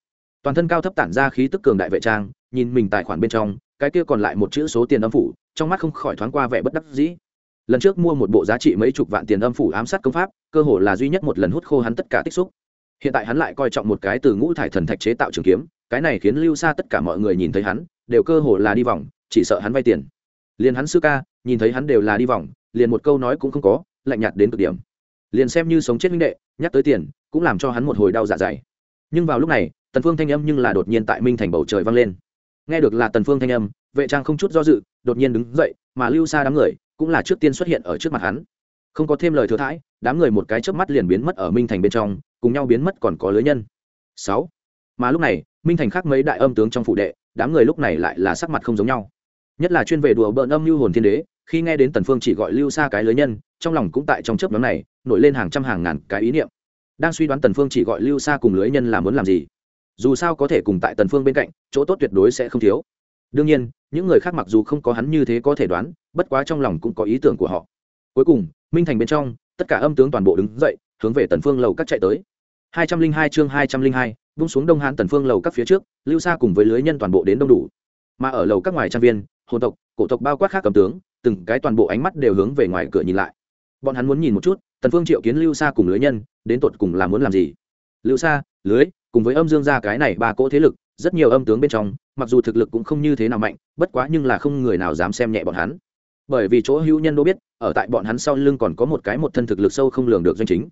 Toàn thân cao thấp tản ra khí tức cường đại vệ trang, nhìn mình tài khoản bên trong, cái kia còn lại một chữ số tiền âm phủ, trong mắt không khỏi thoáng qua vẻ bất đắc dĩ. Lần trước mua một bộ giá trị mấy chục vạn tiền âm phủ ám sát công pháp, cơ hồ là duy nhất một lần hút khô hắn tất cả tích xúc. Hiện tại hắn lại coi trọng một cái từ ngũ thải thần thạch chế tạo trường kiếm, cái này khiến lưu xa tất cả mọi người nhìn thấy hắn, đều cơ hồ là đi vòng, chỉ sợ hắn vay tiền. Liền hắn sư ca, nhìn thấy hắn đều là đi vòng, liền một câu nói cũng không có, lạnh nhạt đến cực điểm. Liền xem như sống chết minh đệ, nhắc tới tiền, cũng làm cho hắn một hồi đau dạ dày nhưng vào lúc này, tần phương thanh âm nhưng là đột nhiên tại minh thành bầu trời vang lên. Nghe được là tần phương thanh âm, vệ trang không chút do dự, đột nhiên đứng dậy, mà lưu xa đám người cũng là trước tiên xuất hiện ở trước mặt hắn. Không có thêm lời thừa thãi, đám người một cái chớp mắt liền biến mất ở minh thành bên trong, cùng nhau biến mất còn có lưới nhân. Sáu. Mà lúc này, minh thành khác mấy đại âm tướng trong phụ đệ, đám người lúc này lại là sắc mặt không giống nhau. Nhất là chuyên về đùa bỡn âm lưu hồn thiên đế, khi nghe đến tần phương chỉ gọi lưu xa cái lưới nhân, trong lòng cũng tại trong chớp nhóm này, nổi lên hàng trăm hàng ngàn cái ý niệm đang suy đoán tần phương chỉ gọi lưu xa cùng lưới nhân là muốn làm gì. Dù sao có thể cùng tại tần phương bên cạnh chỗ tốt tuyệt đối sẽ không thiếu. Đương nhiên những người khác mặc dù không có hắn như thế có thể đoán bất quá trong lòng cũng có ý tưởng của họ. Cuối cùng minh thành bên trong tất cả âm tướng toàn bộ đứng dậy hướng về tần phương lầu các chạy tới. 202 chương 202, bung xuống đông hán tần phương lầu các phía trước lưu xa cùng với lưới nhân toàn bộ đến đông đủ. Mà ở lầu các ngoài trang viên hồn tộc cổ tộc bao quát khác cầm tướng từng cái toàn bộ ánh mắt đều hướng về ngoài cửa nhìn lại bọn hắn muốn nhìn một chút, tần phương triệu kiến lưu xa cùng lưới nhân, đến tột cùng là muốn làm gì? Lưu xa lưới, cùng với âm dương gia cái này ba cỗ thế lực, rất nhiều âm tướng bên trong, mặc dù thực lực cũng không như thế nào mạnh, bất quá nhưng là không người nào dám xem nhẹ bọn hắn. Bởi vì chỗ hữu nhân đô biết, ở tại bọn hắn sau lưng còn có một cái một thân thực lực sâu không lường được doanh chính.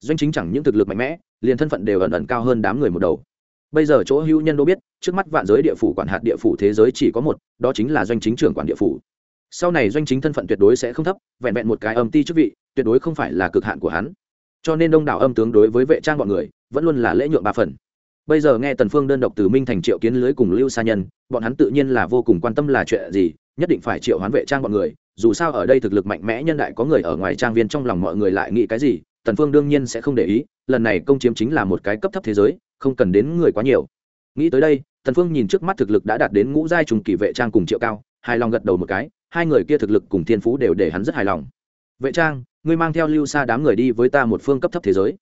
Doanh chính chẳng những thực lực mạnh mẽ, liền thân phận đều ẩn ẩn cao hơn đám người một đầu. Bây giờ chỗ hữu nhân đô biết, trước mắt vạn giới địa phủ, quản hạt địa phủ thế giới chỉ có một, đó chính là doanh chính trưởng quản địa phủ sau này doanh chính thân phận tuyệt đối sẽ không thấp, vẹn vẹn một cái âm ti chức vị, tuyệt đối không phải là cực hạn của hắn. Cho nên đông đảo âm tướng đối với vệ trang bọn người, vẫn luôn là lễ nhượng ba phần. Bây giờ nghe tần phương đơn độc từ minh thành triệu kiến lưới cùng lưu sa nhân, bọn hắn tự nhiên là vô cùng quan tâm là chuyện gì, nhất định phải triệu hoán vệ trang bọn người. Dù sao ở đây thực lực mạnh mẽ nhân đại có người ở ngoài trang viên trong lòng mọi người lại nghĩ cái gì, tần phương đương nhiên sẽ không để ý, lần này công chiếm chính là một cái cấp thấp thế giới, không cần đến người quá nhiều. Nghĩ tới đây, tần phương nhìn trước mắt thực lực đã đạt đến ngũ giai trùng kỳ vệ trang cùng triệu cao, hài lòng gật đầu một cái hai người kia thực lực cùng thiên phú đều để hắn rất hài lòng. Vệ trang, ngươi mang theo lưu xa đám người đi với ta một phương cấp thấp thế giới.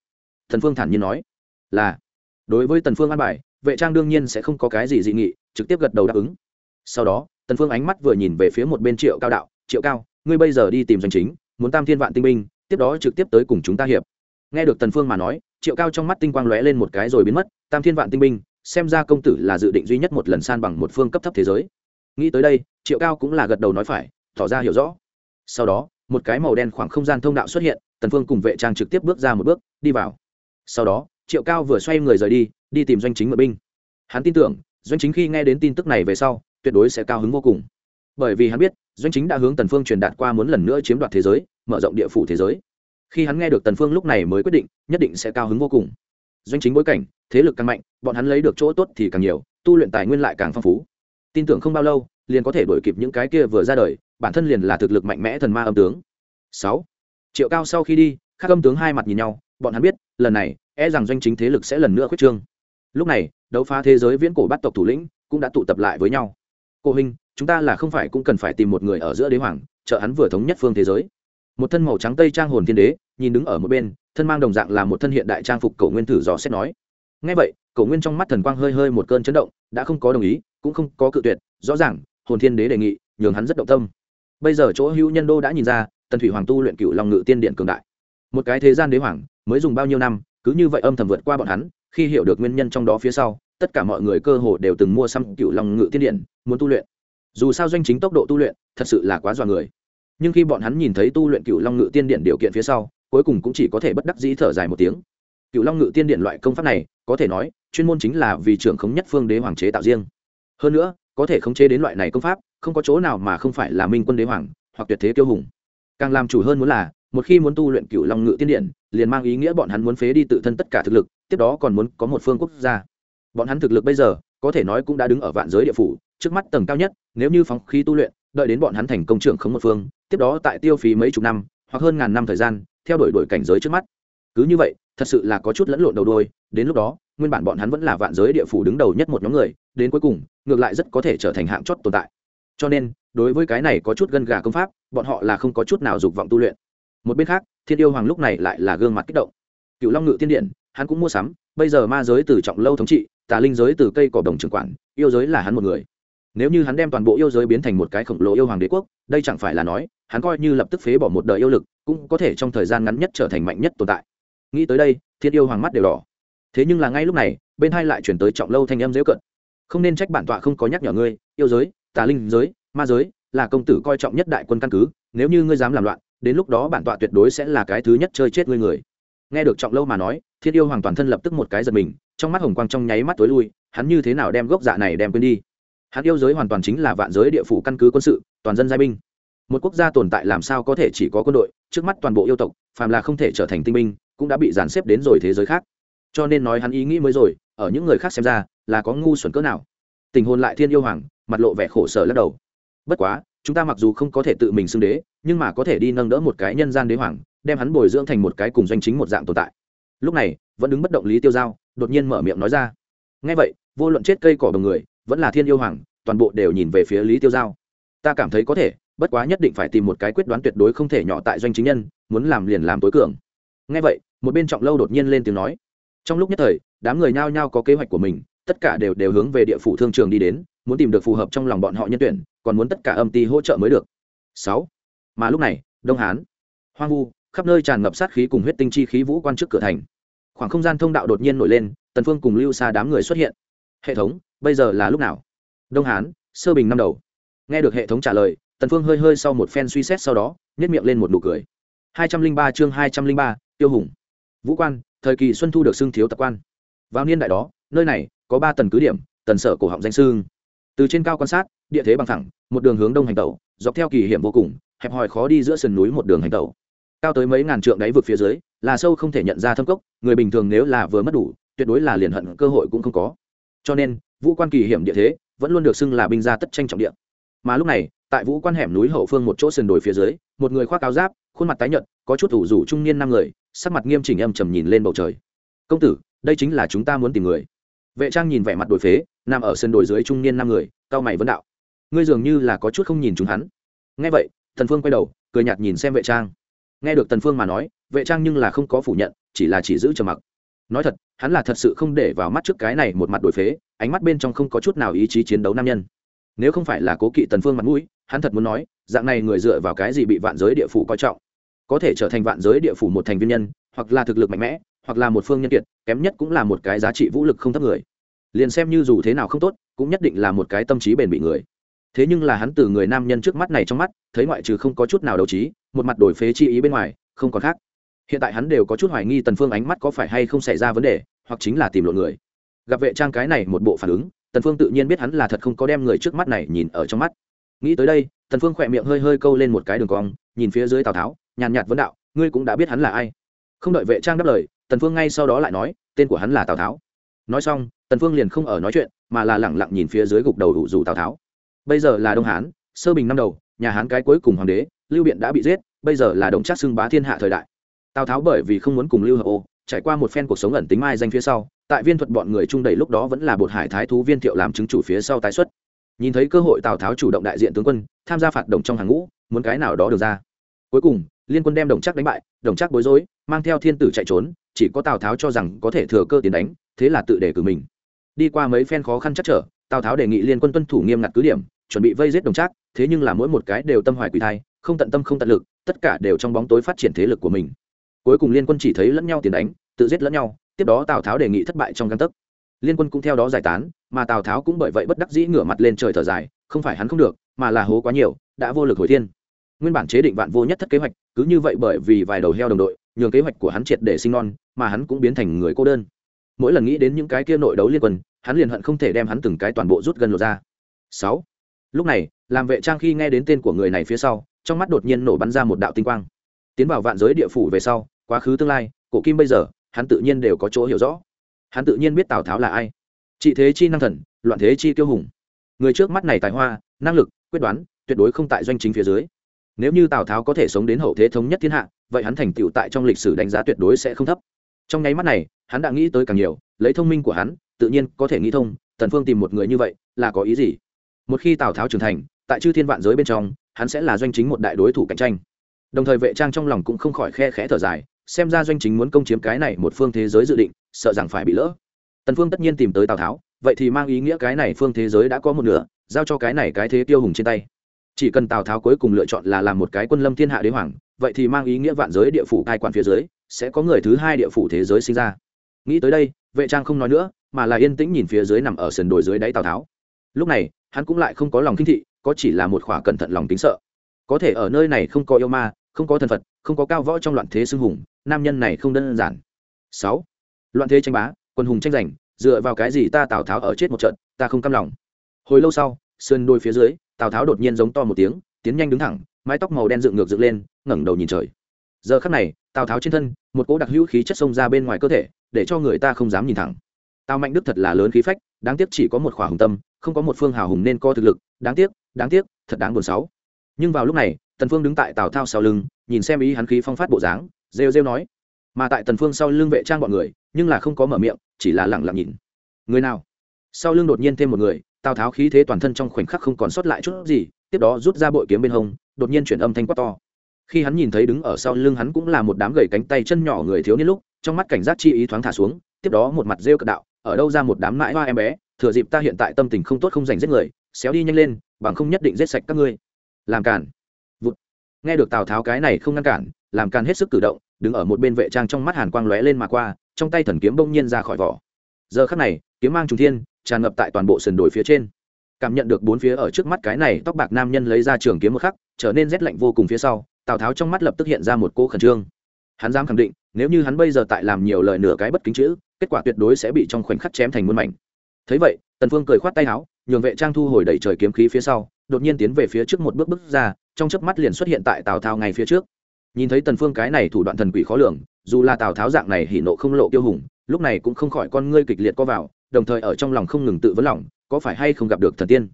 Thần phương thản nhiên nói, là. Đối với tần phương an bài, vệ trang đương nhiên sẽ không có cái gì dị nghị, trực tiếp gật đầu đáp ứng. Sau đó, tần phương ánh mắt vừa nhìn về phía một bên triệu cao đạo, triệu cao, ngươi bây giờ đi tìm doanh chính, muốn tam thiên vạn tinh binh, tiếp đó trực tiếp tới cùng chúng ta hiệp. Nghe được tần phương mà nói, triệu cao trong mắt tinh quang lóe lên một cái rồi biến mất, tam thiên vạn tinh binh, xem ra công tử là dự định duy nhất một lần san bằng một phương cấp thấp thế giới. Nghĩ tới đây triệu cao cũng là gật đầu nói phải, tỏ ra hiểu rõ. Sau đó, một cái màu đen khoảng không gian thông đạo xuất hiện, tần phương cùng vệ trang trực tiếp bước ra một bước, đi vào. Sau đó, triệu cao vừa xoay người rời đi đi tìm doanh chính mượn binh. Hắn tin tưởng, doanh chính khi nghe đến tin tức này về sau, tuyệt đối sẽ cao hứng vô cùng. Bởi vì hắn biết, doanh chính đã hướng tần phương truyền đạt qua muốn lần nữa chiếm đoạt thế giới, mở rộng địa phủ thế giới. Khi hắn nghe được tần phương lúc này mới quyết định, nhất định sẽ cao hứng vô cùng. Doanh chính bối cảnh, thế lực càng mạnh, bọn hắn lấy được chỗ tốt thì càng nhiều, tu luyện tài nguyên lại càng phong phú. Tin tưởng không bao lâu liền có thể đuổi kịp những cái kia vừa ra đời, bản thân liền là thực lực mạnh mẽ thần ma âm tướng. Sáu. Triệu cao sau khi đi các âm tướng hai mặt nhìn nhau, bọn hắn biết, lần này e rằng doanh chính thế lực sẽ lần nữa khuyết trương. Lúc này, đấu phá thế giới viễn cổ bắt tộc thủ lĩnh cũng đã tụ tập lại với nhau. Cô huynh chúng ta là không phải cũng cần phải tìm một người ở giữa đế hoàng trợ hắn vừa thống nhất phương thế giới. Một thân màu trắng tây trang hồn thiên đế, nhìn đứng ở một bên, thân mang đồng dạng là một thân hiện đại trang phục cổ nguyên thử dò xét nói. Ngay vậy cổ nguyên trong mắt thần quang hơi hơi một cơn chấn động, đã không có đồng ý, cũng không có cự tuyệt, rõ ràng hồn thiên đế đề nghị, nhường hắn rất động tâm. Bây giờ chỗ hữu nhân đô đã nhìn ra, tần thủy hoàng tu luyện cựu long ngự tiên điện cường đại. Một cái thế gian đế hoàng, mới dùng bao nhiêu năm, cứ như vậy âm thầm vượt qua bọn hắn, khi hiểu được nguyên nhân trong đó phía sau, tất cả mọi người cơ hồ đều từng mua xăm cựu long ngự tiên điện, muốn tu luyện. Dù sao doanh chính tốc độ tu luyện, thật sự là quá dọa người. Nhưng khi bọn hắn nhìn thấy tu luyện cựu long ngự tiên điện điều kiện phía sau, cuối cùng cũng chỉ có thể bất đắc dĩ thở dài một tiếng. Cựu long ngự tiên điện loại công pháp này, có thể nói, chuyên môn chính là vì trưởng khống nhất phương đế hoàng chế tạo riêng. Hơn nữa có thể khống chế đến loại này công pháp, không có chỗ nào mà không phải là minh quân đế hoàng hoặc tuyệt thế kiêu hùng. Càng làm chủ hơn muốn là, một khi muốn tu luyện cựu long ngự tiên điện, liền mang ý nghĩa bọn hắn muốn phế đi tự thân tất cả thực lực, tiếp đó còn muốn có một phương quốc gia. Bọn hắn thực lực bây giờ, có thể nói cũng đã đứng ở vạn giới địa phủ, trước mắt tầng cao nhất, nếu như phóng khí tu luyện, đợi đến bọn hắn thành công trưởng khống một phương, tiếp đó tại tiêu phí mấy chục năm, hoặc hơn ngàn năm thời gian, theo đuổi đổi cảnh giới trước mắt cứ như vậy, thật sự là có chút lẫn lộn đầu đôi, đến lúc đó, nguyên bản bọn hắn vẫn là vạn giới địa phủ đứng đầu nhất một nhóm người, đến cuối cùng, ngược lại rất có thể trở thành hạng chót tồn tại. Cho nên, đối với cái này có chút gân gà công pháp, bọn họ là không có chút nào dục vọng tu luyện. Một bên khác, thiên yêu hoàng lúc này lại là gương mặt kích động. Cựu long ngự tiên điện, hắn cũng mua sắm, bây giờ ma giới từ trọng lâu thống trị, tà linh giới từ cây cỏ đồng trường quản, yêu giới là hắn một người. Nếu như hắn đem toàn bộ yêu giới biến thành một cái khổng lồ yêu hoàng đế quốc, đây chẳng phải là nói, hắn coi như lập tức phế bỏ một đời yêu lực, cũng có thể trong thời gian ngắn nhất trở thành mạnh nhất tồn tại nghĩ tới đây, thiên yêu hoàng mắt đều đỏ. Thế nhưng là ngay lúc này, bên hai lại chuyển tới trọng lâu thanh âm dễ cận. Không nên trách bản tọa không có nhắc nhở ngươi, yêu giới, tà linh giới, ma giới là công tử coi trọng nhất đại quân căn cứ, nếu như ngươi dám làm loạn, đến lúc đó bản tọa tuyệt đối sẽ là cái thứ nhất chơi chết ngươi người. Nghe được trọng lâu mà nói, thiên yêu hoàng toàn thân lập tức một cái giật mình, trong mắt hồng quang trong nháy mắt tối lui, hắn như thế nào đem gốc dạ này đem quên đi? Hắn yêu giới hoàn toàn chính là vạn giới địa phủ căn cứ quân sự, toàn dân giai binh. Một quốc gia tồn tại làm sao có thể chỉ có quân đội, trước mắt toàn bộ yêu tộc, phàm là không thể trở thành tinh binh cũng đã bị dàn xếp đến rồi thế giới khác. Cho nên nói hắn ý nghĩ mới rồi, ở những người khác xem ra, là có ngu xuẩn cỡ nào. Tình hôn lại thiên yêu hoàng, mặt lộ vẻ khổ sở lắc đầu. Bất quá, chúng ta mặc dù không có thể tự mình xưng đế, nhưng mà có thể đi nâng đỡ một cái nhân gian đế hoàng, đem hắn bồi dưỡng thành một cái cùng doanh chính một dạng tồn tại. Lúc này, vẫn đứng bất động lý tiêu giao, đột nhiên mở miệng nói ra. Ngay vậy, vô luận chết cây cỏ đồng người, vẫn là thiên yêu hoàng, toàn bộ đều nhìn về phía lý tiêu giao. Ta cảm thấy có thể, bất quá nhất định phải tìm một cái quyết đoán tuyệt đối không thể nhỏ tại doanh chính nhân, muốn làm liền làm tối cường ngay vậy, một bên trọng lâu đột nhiên lên tiếng nói. Trong lúc nhất thời, đám người nhao nhao có kế hoạch của mình, tất cả đều đều hướng về địa phủ thương trường đi đến, muốn tìm được phù hợp trong lòng bọn họ nhân tuyển, còn muốn tất cả âm ty hỗ trợ mới được. Sáu. Mà lúc này, đông hán, hoang vu, khắp nơi tràn ngập sát khí cùng huyết tinh chi khí vũ quan trước cửa thành. Khoảng không gian thông đạo đột nhiên nổi lên, tần phương cùng lưu xa đám người xuất hiện. Hệ thống, bây giờ là lúc nào? Đông hán, sơ bình năm đầu. Nghe được hệ thống trả lời, tần phương hơi hơi sau một phen suy xét sau đó, nhếch miệng lên một nụ cười. Hai trăm linh ba chương hai trăm linh ba tiêu hùng. Vũ quan, thời kỳ xuân thu được xưng thiếu tập quan. Vào niên đại đó, nơi này có ba tần cứ điểm, tần sở cổ họng danh sương từ trên cao quan sát, địa thế bằng thẳng, một đường hướng đông hành tẩu, dọc theo kỳ hiểm vô cùng, hẹp hòi khó đi giữa sườn núi một đường hành tẩu. Cao tới mấy ngàn trượng đáy vực phía dưới, là sâu không thể nhận ra thâm cốc, người bình thường nếu là vừa mất đủ, tuyệt đối là liền hận cơ hội cũng không có. Cho nên, vũ quan kỳ hiểm địa thế vẫn luôn được xưng là binh gia tất tranh trọng địa. Mà lúc này, tại vũ quan hẻm núi hậu phương một chỗ sườn đồi phía dưới, một người khoác áo giáp, khuôn mặt tái nhợt, có chút thủ rủ trung niên năm người sắc mặt nghiêm chỉnh âm trầm nhìn lên bầu trời. Công tử, đây chính là chúng ta muốn tìm người. Vệ trang nhìn vẻ mặt đổi phế, nằm ở sân đồi dưới trung niên năm người, cao mày vấn đạo. Ngươi dường như là có chút không nhìn chúng hắn. Nghe vậy thần phương quay đầu, cười nhạt nhìn xem vệ trang. Nghe được tần phương mà nói, vệ trang nhưng là không có phủ nhận, chỉ là chỉ giữ trầm mặc. Nói thật, hắn là thật sự không để vào mắt trước cái này một mặt đổi phế, ánh mắt bên trong không có chút nào ý chí chiến đấu nam nhân. Nếu không phải là cố kỵ tần phương mặt mũi, hắn thật muốn nói, dạng này người dựa vào cái gì bị vạn giới địa phủ coi trọng? Có thể trở thành vạn giới địa phủ một thành viên nhân, hoặc là thực lực mạnh mẽ, hoặc là một phương nhân kiệt, kém nhất cũng là một cái giá trị vũ lực không thấp người. Liền xem như dù thế nào không tốt, cũng nhất định là một cái tâm trí bền bị người. Thế nhưng là hắn từ người nam nhân trước mắt này trong mắt, thấy ngoại trừ không có chút nào đấu trí, một mặt đổi phế chi ý bên ngoài, không còn khác. Hiện tại hắn đều có chút hoài nghi tần phương ánh mắt có phải hay không xảy ra vấn đề, hoặc chính là tìm lộn người. Gặp vệ trang cái này một bộ phản ứng, tần phương tự nhiên biết hắn là thật không có đem người trước mắt này nhìn ở trong mắt. Nghĩ tới đây, tần phương khỏe miệng hơi hơi câu lên một cái đường cong nhìn phía dưới tào tháo, nhàn nhạt vấn đạo, ngươi cũng đã biết hắn là ai? Không đợi vệ trang đáp lời, tần phương ngay sau đó lại nói, tên của hắn là tào tháo. Nói xong, tần phương liền không ở nói chuyện, mà là lẳng lặng nhìn phía dưới gục đầu đủ rủ tào tháo. Bây giờ là đông hán, sơ bình năm đầu, nhà hán cái cuối cùng hoàng đế, lưu biện đã bị giết, bây giờ là đồng chắc xưng bá thiên hạ thời đại. Tào tháo bởi vì không muốn cùng lưu hợp ô, trải qua một phen cuộc sống ẩn tính mai danh phía sau, tại viên thuật bọn người trung đầy lúc đó vẫn là bột hải thái thú viên thiệu làm chứng chủ phía sau tái xuất. Nhìn thấy cơ hội tào tháo chủ động đại diện tướng quân, tham gia phạt đồng trong hàng ngũ, muốn cái nào đó được ra cuối cùng, liên quân đem đồng chắc đánh bại, đồng chắc bối rối, mang theo thiên tử chạy trốn, chỉ có tào tháo cho rằng có thể thừa cơ tiến đánh, thế là tự đề cử mình. Đi qua mấy phen khó khăn chắc trở, tào tháo đề nghị liên quân tuân thủ nghiêm ngặt cứ điểm, chuẩn bị vây giết đồng trác, thế nhưng là mỗi một cái đều tâm hoài quỷ thai, không tận tâm không tận lực, tất cả đều trong bóng tối phát triển thế lực của mình. Cuối cùng liên quân chỉ thấy lẫn nhau tiền đánh, tự giết lẫn nhau, tiếp đó tào tháo đề nghị thất bại trong căn tấc. Liên quân cũng theo đó giải tán, mà tào tháo cũng bởi vậy bất đắc dĩ ngửa mặt lên trời thở dài, không phải hắn không được, mà là hố quá nhiều, đã vô lực hồi thiên nguyên bản chế định vạn vô nhất thất kế hoạch, cứ như vậy bởi vì vài đầu heo đồng đội, nhường kế hoạch của hắn triệt để sinh non, mà hắn cũng biến thành người cô đơn. Mỗi lần nghĩ đến những cái kia nội đấu liên quân, hắn liền hận không thể đem hắn từng cái toàn bộ rút gần lột ra. Sáu. Lúc này, làm vệ trang khi nghe đến tên của người này phía sau, trong mắt đột nhiên nổ bắn ra một đạo tinh quang. Tiến vào vạn giới địa phủ về sau, quá khứ tương lai, cổ kim bây giờ, hắn tự nhiên đều có chỗ hiểu rõ. Hắn tự nhiên biết tào tháo là ai. Trị thế chi năng thần, loạn thế chi tiêu hùng. Người trước mắt này tài hoa, năng lực, quyết đoán, tuyệt đối không tại doanh chính phía dưới nếu như tào tháo có thể sống đến hậu thế thống nhất thiên hạ, vậy hắn thành tựu tại trong lịch sử đánh giá tuyệt đối sẽ không thấp. Trong nháy mắt này, hắn đã nghĩ tới càng nhiều, lấy thông minh của hắn, tự nhiên có thể nghĩ thông, tần phương tìm một người như vậy, là có ý gì? Một khi tào tháo trưởng thành, tại chư thiên vạn giới bên trong, hắn sẽ là doanh chính một đại đối thủ cạnh tranh. Đồng thời vệ trang trong lòng cũng không khỏi khe khẽ thở dài, xem ra doanh chính muốn công chiếm cái này một phương thế giới dự định, sợ rằng phải bị lỡ. Tần phương tất nhiên tìm tới tào tháo, vậy thì mang ý nghĩa cái này phương thế giới đã có một nửa, giao cho cái này cái thế tiêu hùng trên tay chỉ cần tào tháo cuối cùng lựa chọn là làm một cái quân lâm thiên hạ đế hoàng, vậy thì mang ý nghĩa vạn giới địa phủ cai quản phía dưới, sẽ có người thứ hai địa phủ thế giới sinh ra. Nghĩ tới đây, vệ trang không nói nữa, mà là yên tĩnh nhìn phía dưới nằm ở sườn đồi dưới đáy tào tháo. Lúc này, hắn cũng lại không có lòng kinh thị, có chỉ là một khỏa cẩn thận lòng tính sợ. Có thể ở nơi này không có yêu ma, không có thần phật, không có cao võ trong loạn thế xưng hùng, nam nhân này không đơn giản. Sáu. Loạn thế tranh bá, quân hùng tranh giành, dựa vào cái gì ta tào tháo ở chết một trận, ta không cam lòng. Hồi lâu sau, sườn đôi phía dưới tào tháo đột nhiên giống to một tiếng, tiến nhanh đứng thẳng, mái tóc màu đen dựng ngược dựng lên, ngẩng đầu nhìn trời. Giờ khắc này, tào tháo trên thân, một cỗ đặc hữu khí chất xông ra bên ngoài cơ thể, để cho người ta không dám nhìn thẳng. Tào mạnh đức thật là lớn khí phách, đáng tiếc chỉ có một khỏa hùng tâm, không có một phương hào hùng nên co thực lực, đáng tiếc đáng tiếc, thật đáng buồn sáu. Nhưng vào lúc này, tần phương đứng tại tào thao sau lưng, nhìn xem ý hắn khí phong phát bộ dáng, rêu rêu nói, mà tại tần phương sau lưng vệ trang bọn người, nhưng là không có mở miệng, chỉ là lặng lặng nhìn. Người nào? Sau lưng đột nhiên thêm một người tào tháo khí thế toàn thân trong khoảnh khắc không còn sót lại chút gì, tiếp đó rút ra bội kiếm bên hông, đột nhiên chuyển âm thanh quát to. Khi hắn nhìn thấy đứng ở sau lưng hắn cũng là một đám gầy cánh tay chân nhỏ người thiếu niên lúc, trong mắt cảnh giác chi ý thoáng thả xuống, tiếp đó một mặt rêu cận đạo, ở đâu ra một đám mãi hoa em bé, thừa dịp ta hiện tại tâm tình không tốt không dành giết người, xéo đi nhanh lên, bằng không nhất định giết sạch các ngươi. Làm cản vụt. Nghe được tào tháo cái này không ngăn cản, làm cản hết sức cử động, đứng ở một bên vệ trang trong mắt hàn quang lóe lên mà qua, trong tay thần kiếm bỗng nhiên ra khỏi vỏ. Giờ khắc này, kiếm mang trùng thiên tràn ngập tại toàn bộ sườn đồi phía trên. Cảm nhận được bốn phía ở trước mắt cái này, tóc bạc nam nhân lấy ra trường kiếm một khắc, trở nên rét lạnh vô cùng phía sau, tào tháo trong mắt lập tức hiện ra một cô khẩn trương. Hắn dám khẳng định, nếu như hắn bây giờ tại làm nhiều lời nửa cái bất kính chữ, kết quả tuyệt đối sẽ bị trong khoảnh khắc chém thành muôn mảnh. Thấy vậy, tần phương cười khoát tay áo, nhường vệ trang thu hồi đẩy trời kiếm khí phía sau, đột nhiên tiến về phía trước một bước bước ra, trong chớp mắt liền xuất hiện tại tào tháo ngay phía trước. Nhìn thấy tần phương cái này thủ đoạn thần quỷ khó lường, dù là tào tháo dạng này hỉ nộ không lộ tiêu hùng, lúc này cũng không khỏi con ngươi kịch liệt co vào đồng thời ở trong lòng không ngừng tự vấn lòng, có phải hay không gặp được thần tiên?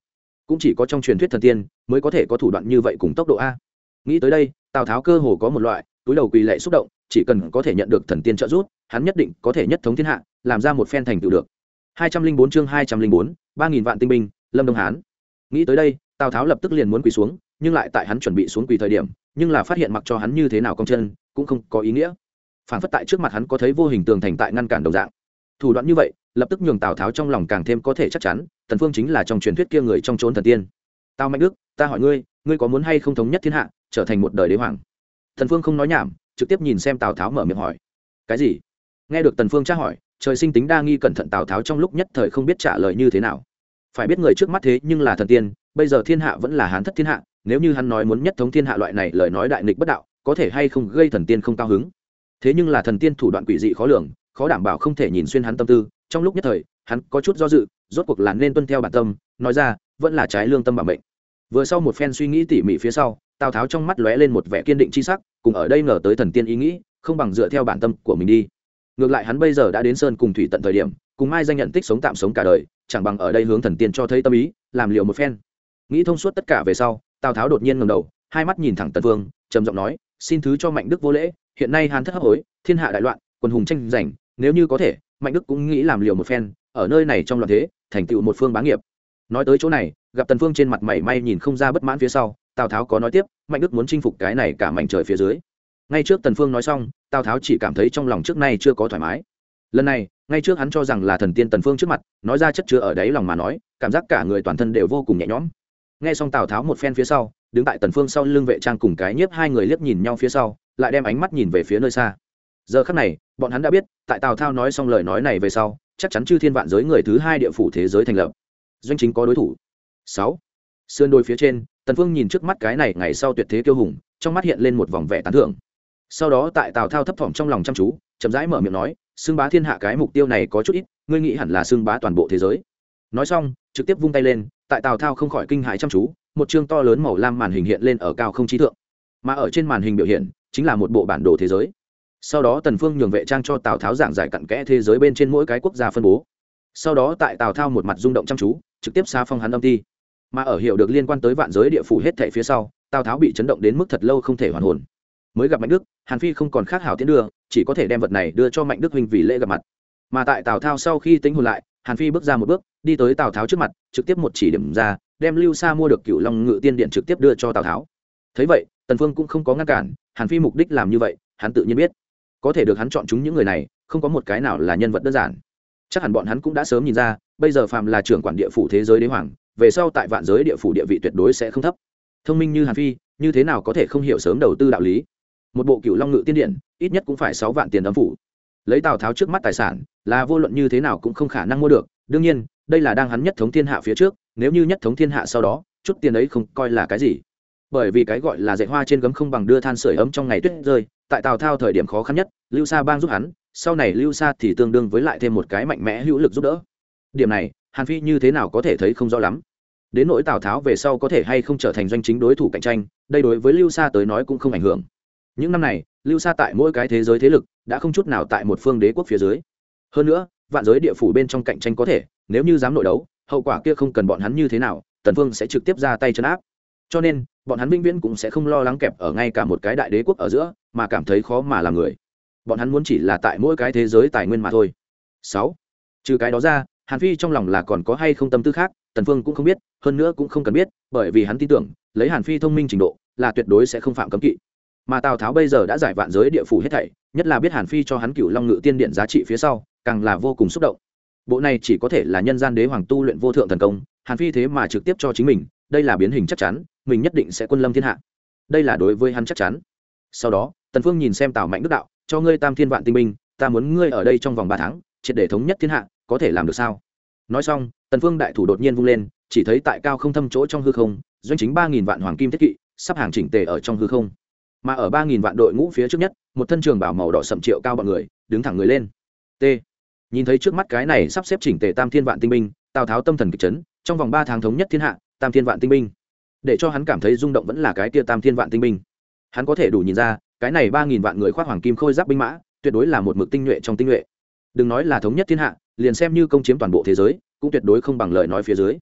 Cũng chỉ có trong truyền thuyết thần tiên mới có thể có thủ đoạn như vậy cùng tốc độ a. Nghĩ tới đây, tào tháo cơ hồ có một loại, túi đầu quỳ lệ xúc động, chỉ cần có thể nhận được thần tiên trợ giúp, hắn nhất định có thể nhất thống thiên hạ, làm ra một phen thành tựu được. Hai trăm linh bốn chương hai trăm linh bốn, ba nghìn vạn tinh binh, lâm đông hán. Nghĩ tới đây, tào tháo lập tức liền muốn quỳ xuống, nhưng lại tại hắn chuẩn bị xuống quỳ thời điểm, nhưng là phát hiện mặc cho hắn như thế nào cong chân, cũng không có ý nghĩa. Phản phất tại trước mặt hắn có thấy vô hình tường thành tại ngăn cản đồng dạng. Thủ đoạn như vậy lập tức nhường tào tháo trong lòng càng thêm có thể chắc chắn tần phương chính là trong truyền thuyết kia người trong trốn thần tiên tào mạnh đức ta hỏi ngươi ngươi có muốn hay không thống nhất thiên hạ trở thành một đời đế hoàng thần phương không nói nhảm trực tiếp nhìn xem tào tháo mở miệng hỏi cái gì nghe được tần phương tra hỏi trời sinh tính đa nghi cẩn thận tào tháo trong lúc nhất thời không biết trả lời như thế nào phải biết người trước mắt thế nhưng là thần tiên bây giờ thiên hạ vẫn là hán thất thiên hạ nếu như hắn nói muốn nhất thống thiên hạ loại này lời nói đại nghịch bất đạo có thể hay không gây thần tiên không cao hứng thế nhưng là thần tiên thủ đoạn quỷ dị khó lường khó đảm bảo không thể nhìn xuyên hắn tâm tư trong lúc nhất thời, hắn có chút do dự, rốt cuộc là nên tuân theo bản tâm, nói ra, vẫn là trái lương tâm bản mệnh. Vừa sau một phen suy nghĩ tỉ mỉ phía sau, tào tháo trong mắt lóe lên một vẻ kiên định c h i sắc, cùng ở đây ngờ tới thần tiên ý nghĩ, không bằng dựa theo bản tâm của mình đi. Ngược lại hắn bây giờ đã đến sơn cùng thủy tận thời điểm, cùng mai danh nhận tích sống tạm sống cả đời, chẳng bằng ở đây hướng thần tiên cho thấy tâm ý, làm liệu một phen. Nghĩ thông suốt tất cả về sau, tào tháo đột nhiên ngầm đầu, hai mắt nhìn thẳng tần vương, trầm giọng nói, xin thứ cho mạnh đức vô lễ, hiện nay hàn thất hấp hối, thiên hạ đại loạn quần hùng tranh giành, nếu như có thể mạnh đức cũng nghĩ làm liều một phen, ở nơi này trong loạn thế, thành tựu một phương bá nghiệp. Nói tới chỗ này, gặp tần phương trên mặt mày may nhìn không ra bất mãn phía sau, tào tháo có nói tiếp, mạnh đức muốn chinh phục cái này cả mảnh trời phía dưới. Ngay trước tần phương nói xong, tào tháo chỉ cảm thấy trong lòng trước nay chưa có thoải mái. Lần này, ngay trước hắn cho rằng là thần tiên tần phương trước mặt, nói ra chất chứa ở đấy lòng mà nói, cảm giác cả người toàn thân đều vô cùng nhẹ nhõm. Nghe xong tào tháo một phen phía sau, đứng tại tần phương sau lưng vệ trang cùng cái nhiếp hai người liếc nhìn nhau phía sau, lại đem ánh mắt nhìn về phía nơi xa giờ khắc này, bọn hắn đã biết, tại tào thao nói xong lời nói này về sau, chắc chắn chư thiên vạn giới người thứ hai địa phủ thế giới thành lập. Doanh chính có đối thủ. Sáu. Sườn đôi phía trên, tần phương nhìn trước mắt cái này ngày sau tuyệt thế kiêu hùng, trong mắt hiện lên một vòng vẻ tán thưởng. Sau đó tại tào thao thấp thỏm trong lòng chăm chú, chậm rãi mở miệng nói xưng bá thiên hạ cái mục tiêu này có chút ít, ngươi nghĩ hẳn là xưng bá toàn bộ thế giới. Nói xong, trực tiếp vung tay lên, tại tào thao không khỏi kinh hãi chăm chú, một chương to lớn màu lam màn hình hiện lên ở cao không trí thượng. Mà ở trên màn hình biểu hiện, chính là một bộ bản đồ thế giới sau đó tần phương nhường vệ trang cho tào tháo giảng giải cặn kẽ thế giới bên trên mỗi cái quốc gia phân bố sau đó tại tào thao một mặt rung động chăm chú trực tiếp xa phong hắn âm ti mà ở hiểu được liên quan tới vạn giới địa phủ hết thảy phía sau tào tháo bị chấn động đến mức thật lâu không thể hoàn hồn mới gặp mạnh đức hàn phi không còn khác hảo tiến đưa chỉ có thể đem vật này đưa cho mạnh đức huynh vì lễ gặp mặt mà tại tào thao sau khi tính hồn lại hàn phi bước ra một bước đi tới tào tháo trước mặt trực tiếp một chỉ điểm ra đem lưu sa mua được cựu long ngự tiên điện trực tiếp đưa cho tào tháo thấy vậy tần phương cũng không có ngăn cản hàn phi mục đích làm như vậy hắn tự nhiên biết có thể được hắn chọn chúng những người này, không có một cái nào là nhân vật đơn giản. Chắc hẳn bọn hắn cũng đã sớm nhìn ra, bây giờ phàm là trưởng quản địa phủ thế giới đế hoàng, về sau tại vạn giới địa phủ địa vị tuyệt đối sẽ không thấp. Thông minh như hàn phi, như thế nào có thể không hiểu sớm đầu tư đạo lý? Một bộ cựu long ngự tiên điện ít nhất cũng phải sáu vạn tiền âm phủ. Lấy tào tháo trước mắt tài sản, là vô luận như thế nào cũng không khả năng mua được, đương nhiên, đây là đang hắn nhất thống thiên hạ phía trước, nếu như nhất thống thiên hạ sau đó, chút tiền ấy không coi là cái gì bởi vì cái gọi là dạy hoa trên gấm không bằng đưa than sửa ấm trong ngày tuyết rơi, tại tào thao thời điểm khó khăn nhất, lưu sa bang giúp hắn, sau này lưu sa thì tương đương với lại thêm một cái mạnh mẽ hữu lực giúp đỡ. Điểm này, hàn phi như thế nào có thể thấy không rõ lắm. Đến nỗi tào tháo về sau có thể hay không trở thành doanh chính đối thủ cạnh tranh, đây đối với lưu sa tới nói cũng không ảnh hưởng. Những năm này, lưu sa tại mỗi cái thế giới thế lực, đã không chút nào tại một phương đế quốc phía dưới. Hơn nữa, vạn giới địa phủ bên trong cạnh tranh có thể, nếu như dám nội đấu, hậu quả kia không cần bọn hắn như thế nào, tần phương sẽ trực tiếp ra tay chấn áp cho nên, bọn hắn vĩnh viễn cũng sẽ không lo lắng kẹp ở ngay cả một cái đại đế quốc ở giữa, mà cảm thấy khó mà làm người. Bọn hắn muốn chỉ là tại mỗi cái thế giới tài nguyên mà thôi. Sáu. Trừ cái đó ra, hàn phi trong lòng là còn có hay không tâm tư khác, tần phương cũng không biết, hơn nữa cũng không cần biết, bởi vì hắn tin tưởng, lấy hàn phi thông minh trình độ, là tuyệt đối sẽ không phạm cấm kỵ. Mà tào tháo bây giờ đã giải vạn giới địa phủ hết thảy, nhất là biết hàn phi cho hắn cửu long ngự tiên điện giá trị phía sau, càng là vô cùng xúc động. Bộ này chỉ có thể là nhân gian đế hoàng tu luyện vô thượng thần công, hàn phi thế mà trực tiếp cho chính mình, đây là biến hình chắc chắn mình nhất định sẽ quân lâm thiên hạ. Đây là đối với hắn chắc chắn. Sau đó, tần phương nhìn xem tào mạnh đức đạo, cho ngươi tam thiên vạn tinh binh, ta muốn ngươi ở đây trong vòng ba tháng, triệt để thống nhất thiên hạ, có thể làm được sao? Nói xong, tần phương đại thủ đột nhiên vung lên, chỉ thấy tại cao không thâm chỗ trong hư không, doanh chính ba nghìn vạn hoàng kim thiết kỵ, sắp hàng chỉnh tề ở trong hư không. Mà ở ba nghìn vạn đội ngũ phía trước nhất, một thân trường bảo màu đỏ sậm triệu cao bọn người, đứng thẳng người lên. T. Nhìn thấy trước mắt cái này sắp xếp chỉnh tề tam thiên vạn tinh binh, tào tháo tâm thần kịch chấn, trong vòng ba tháng thống nhất thiên hạ, tam thiên vạn tinh binh để cho hắn cảm thấy rung động vẫn là cái tia tam thiên vạn tinh binh. Hắn có thể đủ nhìn ra, cái này ba nghìn vạn người khoác hoàng kim khôi giáp binh mã, tuyệt đối là một mực tinh nhuệ trong tinh nhuệ. Đừng nói là thống nhất thiên hạ, liền xem như công chiếm toàn bộ thế giới, cũng tuyệt đối không bằng lời nói phía dưới.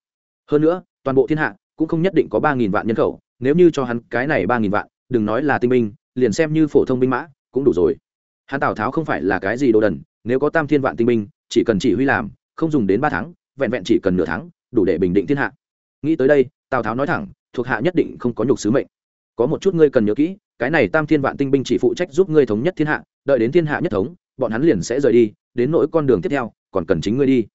Hơn nữa, toàn bộ thiên hạ cũng không nhất định có ba nghìn vạn nhân khẩu, nếu như cho hắn cái này ba nghìn vạn, đừng nói là tinh binh, liền xem như phổ thông binh mã, cũng đủ rồi. Hắn tào tháo không phải là cái gì đồ đần, nếu có tam thiên vạn tinh binh, chỉ cần chỉ huy làm, không dùng đến ba tháng, vẹn vẹn chỉ cần nửa tháng, đủ để bình định thiên hạ. Nghĩ tới đây, tào tháo nói thẳng thuộc hạ nhất định không có nhục sứ mệnh. Có một chút ngươi cần nhớ kỹ, cái này tam thiên vạn tinh binh chỉ phụ trách giúp ngươi thống nhất thiên hạ, đợi đến thiên hạ nhất thống, bọn hắn liền sẽ rời đi, đến nỗi con đường tiếp theo, còn cần chính ngươi đi.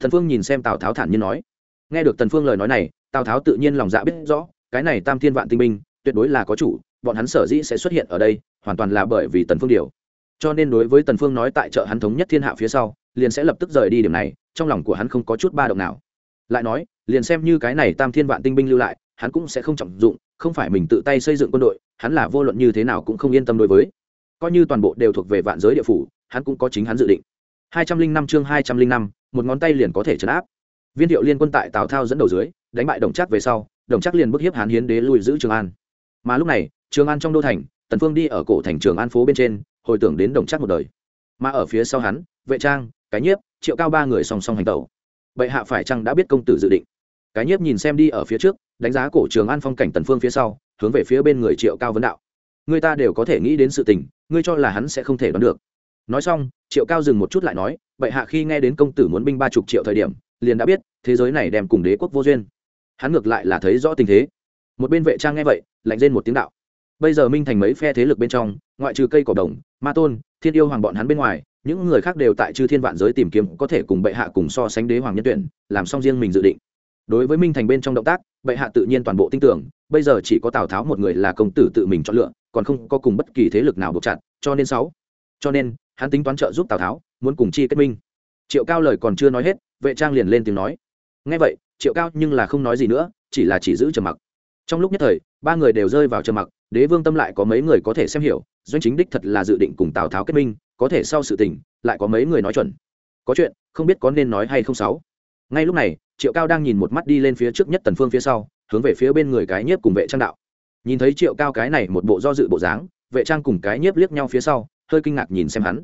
Thần phương nhìn xem tào tháo thản nhiên nói. Nghe được tần phương lời nói này, tào tháo tự nhiên lòng dạ biết rõ, cái này tam thiên vạn tinh binh, tuyệt đối là có chủ, bọn hắn sở dĩ sẽ xuất hiện ở đây, hoàn toàn là bởi vì tần phương điều. Cho nên đối với tần phương nói tại trợ hắn thống nhất thiên hạ phía sau, liền sẽ lập tức rời đi điểm này, trong lòng của hắn không có chút ba động nào. Lại nói, liền xem như cái này tam thiên vạn tinh binh lưu lại hắn cũng sẽ không trọng dụng, không phải mình tự tay xây dựng quân đội, hắn là vô luận như thế nào cũng không yên tâm đối với. Coi như toàn bộ đều thuộc về vạn giới địa phủ, hắn cũng có chính hắn dự định. Hai trăm linh năm chương hai trăm linh năm, một ngón tay liền có thể chấn áp. Viên thiệu liên quân tại tào thao dẫn đầu dưới, đánh bại đồng trác về sau, đồng trác liền bức hiếp hán hiến đế lùi giữ trường an. Mà lúc này, trường an trong đô thành, tần phương đi ở cổ thành trường an phố bên trên, hồi tưởng đến đồng trác một đời. Mà ở phía sau hắn, vệ trang, cái nhiếp, triệu cao ba người song song hành tẩu. Bệ hạ phải chăng đã biết công tử dự định? Cái nhiếp nhìn xem đi ở phía trước, đánh giá cổ trường an phong cảnh tần phương phía sau, hướng về phía bên người triệu cao vấn đạo. Người ta đều có thể nghĩ đến sự tình, ngươi cho là hắn sẽ không thể đoán được. Nói xong, triệu cao dừng một chút lại nói, bệ hạ khi nghe đến công tử muốn binh ba chục triệu thời điểm, liền đã biết, thế giới này đem cùng đế quốc vô duyên. Hắn ngược lại là thấy rõ tình thế. Một bên vệ trang nghe vậy, lạnh lên một tiếng đạo. Bây giờ minh thành mấy phe thế lực bên trong, ngoại trừ cây cỏ đồng, ma tôn, thiên yêu hoàng bọn hắn bên ngoài, những người khác đều tại chư thiên vạn giới tìm kiếm, có thể cùng bệ hạ cùng so sánh đế hoàng nhân tuyển, làm xong riêng mình dự định đối với minh thành bên trong động tác, bệ hạ tự nhiên toàn bộ tin tưởng, bây giờ chỉ có tào tháo một người là công tử tự mình chọn lựa, còn không có cùng bất kỳ thế lực nào buộc chặt, cho nên sáu. Cho nên, hắn tính toán trợ giúp tào tháo, muốn cùng chi kết minh. Triệu cao lời còn chưa nói hết, vệ trang liền lên tiếng nói. Ngay vậy, triệu cao nhưng là không nói gì nữa, chỉ là chỉ giữ trầm mặc. Trong lúc nhất thời, ba người đều rơi vào trầm mặc, đế vương tâm lại có mấy người có thể xem hiểu, doanh chính đích thật là dự định cùng tào tháo kết minh, có thể sau sự tình, lại có mấy người nói chuẩn. Có chuyện, không biết có nên nói hay không sáu ngay lúc này, triệu cao đang nhìn một mắt đi lên phía trước nhất tần phương phía sau, hướng về phía bên người cái nhiếp cùng vệ trang đạo. Nhìn thấy triệu cao cái này một bộ do dự bộ dáng, vệ trang cùng cái nhiếp liếc nhau phía sau, hơi kinh ngạc nhìn xem hắn.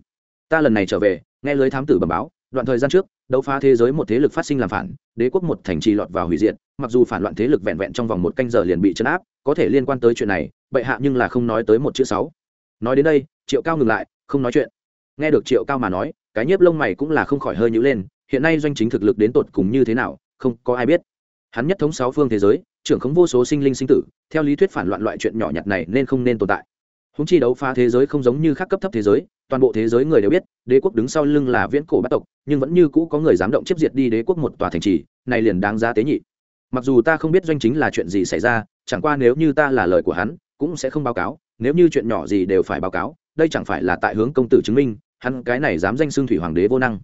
Ta lần này trở về, nghe lưới thám tử bẩm báo, đoạn thời gian trước, đấu phá thế giới một thế lực phát sinh làm phản, đế quốc một thành trì lọt vào hủy diệt, mặc dù phản loạn thế lực vẹn vẹn trong vòng một canh giờ liền bị chấn áp, có thể liên quan tới chuyện này, bệ hạ nhưng là không nói tới một chữ sáu. Nói đến đây, triệu cao ngừng lại, không nói chuyện. Nghe được triệu cao mà nói, cái nhiếp lông mày cũng là không khỏi hơi nhữ lên hiện nay doanh chính thực lực đến tột cùng như thế nào, không có ai biết. Hắn nhất thống sáu phương thế giới, trưởng khống vô số sinh linh sinh tử, theo lý thuyết phản loạn loại chuyện nhỏ nhặt này nên không nên tồn tại. Húng chi đấu phá thế giới không giống như khác cấp thấp thế giới, toàn bộ thế giới người đều biết, đế quốc đứng sau lưng là viễn cổ bát tộc, nhưng vẫn như cũ có người dám động chiếp diệt đi đế quốc một tòa thành trì, này liền đáng giá tế nhị. Mặc dù ta không biết doanh chính là chuyện gì xảy ra, chẳng qua nếu như ta là lời của hắn, cũng sẽ không báo cáo, nếu như chuyện nhỏ gì đều phải báo cáo, đây chẳng phải là tại hướng công tử chứng minh, hắn cái này dám danh xưng thủy hoàng đế vô năng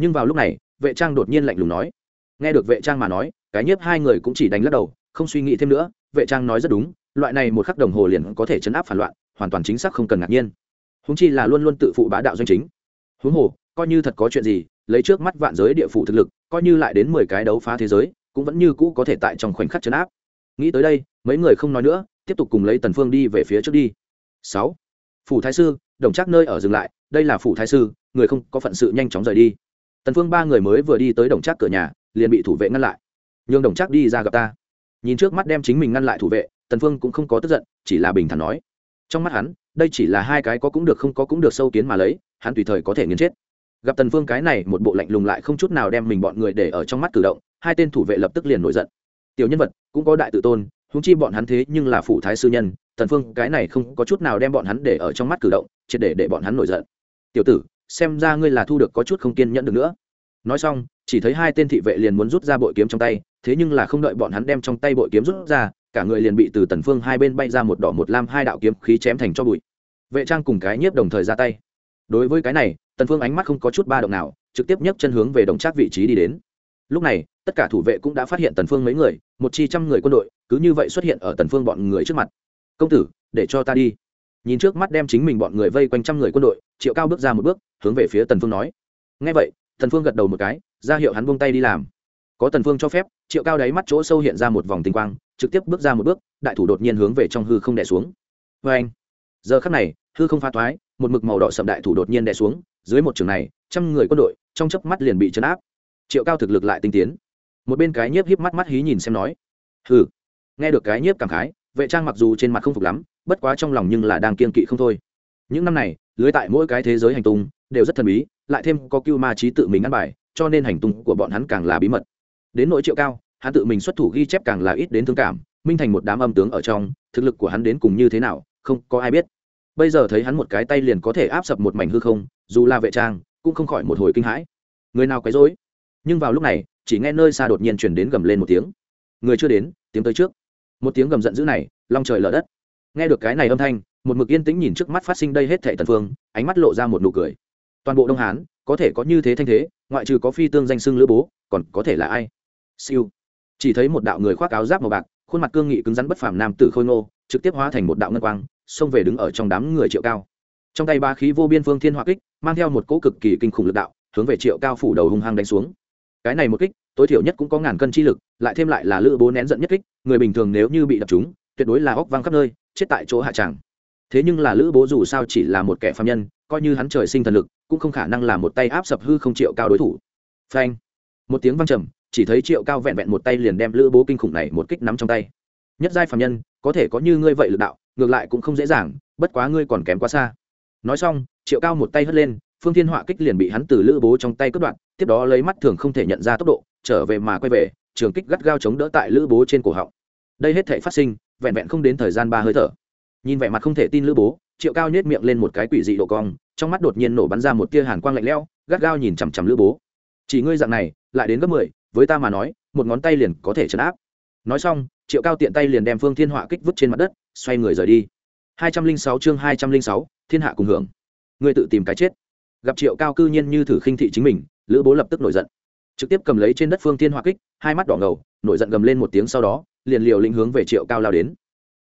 nhưng vào lúc này, vệ trang đột nhiên lạnh lùng nói. Nghe được vệ trang mà nói, cái nhiếp hai người cũng chỉ đánh lắc đầu, không suy nghĩ thêm nữa, vệ trang nói rất đúng, loại này một khắc đồng hồ liền có thể chấn áp phản loạn, hoàn toàn chính xác không cần ngạc nhiên. Húng chi là luôn luôn tự phụ bá đạo doanh chính. Huống hồ, coi như thật có chuyện gì, lấy trước mắt vạn giới địa phủ thực lực, coi như lại đến mười cái đấu phá thế giới, cũng vẫn như cũ có thể tại trong khoảnh khắc chấn áp. Nghĩ tới đây, mấy người không nói nữa, tiếp tục cùng lấy tần phương đi về phía trước đi. Sáu. Phủ thái sư, đồng chắc nơi ở dừng lại, đây là phủ thái sư, người không có phận sự nhanh chóng rời đi tần phương ba người mới vừa đi tới đồng trác cửa nhà, liền bị thủ vệ ngăn lại. Nhường đồng trác đi ra gặp ta. Nhìn trước mắt đem chính mình ngăn lại thủ vệ, tần phương cũng không có tức giận, chỉ là bình thản nói. Trong mắt hắn, đây chỉ là hai cái có cũng được không có cũng được sâu kiến mà lấy, hắn tùy thời có thể nghiền chết. Gặp tần phương cái này, một bộ lạnh lùng lại không chút nào đem mình bọn người để ở trong mắt cử động, hai tên thủ vệ lập tức liền nổi giận. Tiểu nhân vật, cũng có đại tự tôn, huống chi bọn hắn thế nhưng là phụ thái sư nhân, tần phương cái này không có chút nào đem bọn hắn để ở trong mắt cử động chỉ để để bọn hắn nổi giận. Tiểu tử xem ra ngươi là thu được có chút không kiên nhẫn được nữa. Nói xong, chỉ thấy hai tên thị vệ liền muốn rút ra bội kiếm trong tay, thế nhưng là không đợi bọn hắn đem trong tay bội kiếm rút ra, cả người liền bị từ tần phương hai bên bay ra một đỏ một lam hai đạo kiếm khí chém thành cho bụi. Vệ trang cùng cái nhiếp đồng thời ra tay. Đối với cái này, tần phương ánh mắt không có chút ba động nào, trực tiếp nhấc chân hướng về đồng trác vị trí đi đến. Lúc này, tất cả thủ vệ cũng đã phát hiện tần phương mấy người, một chi trăm người quân đội, cứ như vậy xuất hiện ở tần phương bọn người trước mặt. Công tử, để cho ta đi nhìn trước mắt đem chính mình bọn người vây quanh trăm người quân đội, triệu cao bước ra một bước, hướng về phía tần phương nói. Nghe vậy, tần phương gật đầu một cái, ra hiệu hắn buông tay đi làm. Có tần phương cho phép, triệu cao đáy mắt chỗ sâu hiện ra một vòng tinh quang, trực tiếp bước ra một bước, đại thủ đột nhiên hướng về trong hư không đè xuống. Với anh, giờ khắc này, hư không phá toái một mực màu đỏ sậm đại thủ đột nhiên đè xuống, dưới một trường này, trăm người quân đội, trong chớp mắt liền bị chấn áp. Triệu cao thực lực lại tinh tiến. Một bên cái nhiếp híp mắt mắt hí nhìn xem nói. Hừ, nghe được cái nhiếp cảm khái, vệ trang mặc dù trên mặt không phục lắm bất quá trong lòng nhưng là đang kiên kỵ không thôi. Những năm này, lưới tại mỗi cái thế giới hành tung đều rất thần bí, lại thêm có cưu ma trí tự mình ăn bài, cho nên hành tung của bọn hắn càng là bí mật. Đến nội triệu cao, hắn tự mình xuất thủ ghi chép càng là ít đến thương cảm, minh thành một đám âm tướng ở trong, thực lực của hắn đến cùng như thế nào, không có ai biết. Bây giờ thấy hắn một cái tay liền có thể áp sập một mảnh hư không, dù là vệ trang, cũng không khỏi một hồi kinh hãi. Người nào quấy rối? Nhưng vào lúc này, chỉ nghe nơi xa đột nhiên chuyển đến gầm lên một tiếng. Người chưa đến tiếng tới trước. Một tiếng gầm giận dữ này, long trời lở đất nghe được cái này âm thanh, một mực yên tĩnh nhìn trước mắt phát sinh đây hết thệ tần phương, ánh mắt lộ ra một nụ cười. Toàn bộ đông hán, có thể có như thế thanh thế, ngoại trừ có phi tương danh xưng lữ bố, còn có thể là ai? Siêu. Chỉ thấy một đạo người khoác áo giáp màu bạc, khuôn mặt cương nghị cứng rắn bất phàm nam tử khôi ngô, trực tiếp hóa thành một đạo ngân quang, xông về đứng ở trong đám người triệu cao. Trong tay ba khí vô biên phương thiên hỏa kích, mang theo một cỗ cực kỳ kinh khủng lực đạo, hướng về triệu cao phủ đầu hung hăng đánh xuống. Cái này một kích, tối thiểu nhất cũng có ngàn cân chi lực, lại thêm lại là lữ bố nén giận nhất kích, người bình thường nếu như bị đập chúng, tuyệt đối là óc văng khắp nơi chết tại chỗ hạ tràng. Thế nhưng là lữ bố dù sao chỉ là một kẻ phạm nhân, coi như hắn trời sinh thần lực, cũng không khả năng là một tay áp sập hư không triệu cao đối thủ. Phanh! Một tiếng văng trầm, chỉ thấy triệu cao vẹn vẹn một tay liền đem lữ bố kinh khủng này một kích nắm trong tay. Nhất giai phạm nhân, có thể có như ngươi vậy lực đạo, ngược lại cũng không dễ dàng, bất quá ngươi còn kém quá xa. Nói xong, triệu cao một tay hất lên, phương thiên họa kích liền bị hắn từ lữ bố trong tay cướp đoạn tiếp đó lấy mắt thường không thể nhận ra tốc độ, trở về mà quay về, trường kích gắt gao chống đỡ tại lữ bố trên cổ họng. Đây hết thể phát sinh vẹn vẹn không đến thời gian ba hơi thở. Nhìn vẻ mặt không thể tin lữ bố, triệu cao nhét miệng lên một cái quỷ dị độ cong, trong mắt đột nhiên nổ bắn ra một tia hàn quang lạnh lẽo, gắt gao nhìn chằm chằm lữ bố. Chỉ ngươi dạng này, lại đến gấp mười, với ta mà nói, một ngón tay liền có thể chấn áp. Nói xong, triệu cao tiện tay liền đem phương thiên họa kích vứt trên mặt đất, xoay người rời đi. Hai trăm linh sáu chương hai trăm linh sáu, thiên hạ cùng hưởng. Ngươi tự tìm cái chết. Gặp triệu cao cư nhiên như thử khinh thị chính mình, lữ bố lập tức nổi giận. Trực tiếp cầm lấy trên đất phương thiên họa kích, hai mắt đỏ ngầu nổi giận gầm lên một tiếng sau đó, liền liều lĩnh hướng về triệu cao lao đến.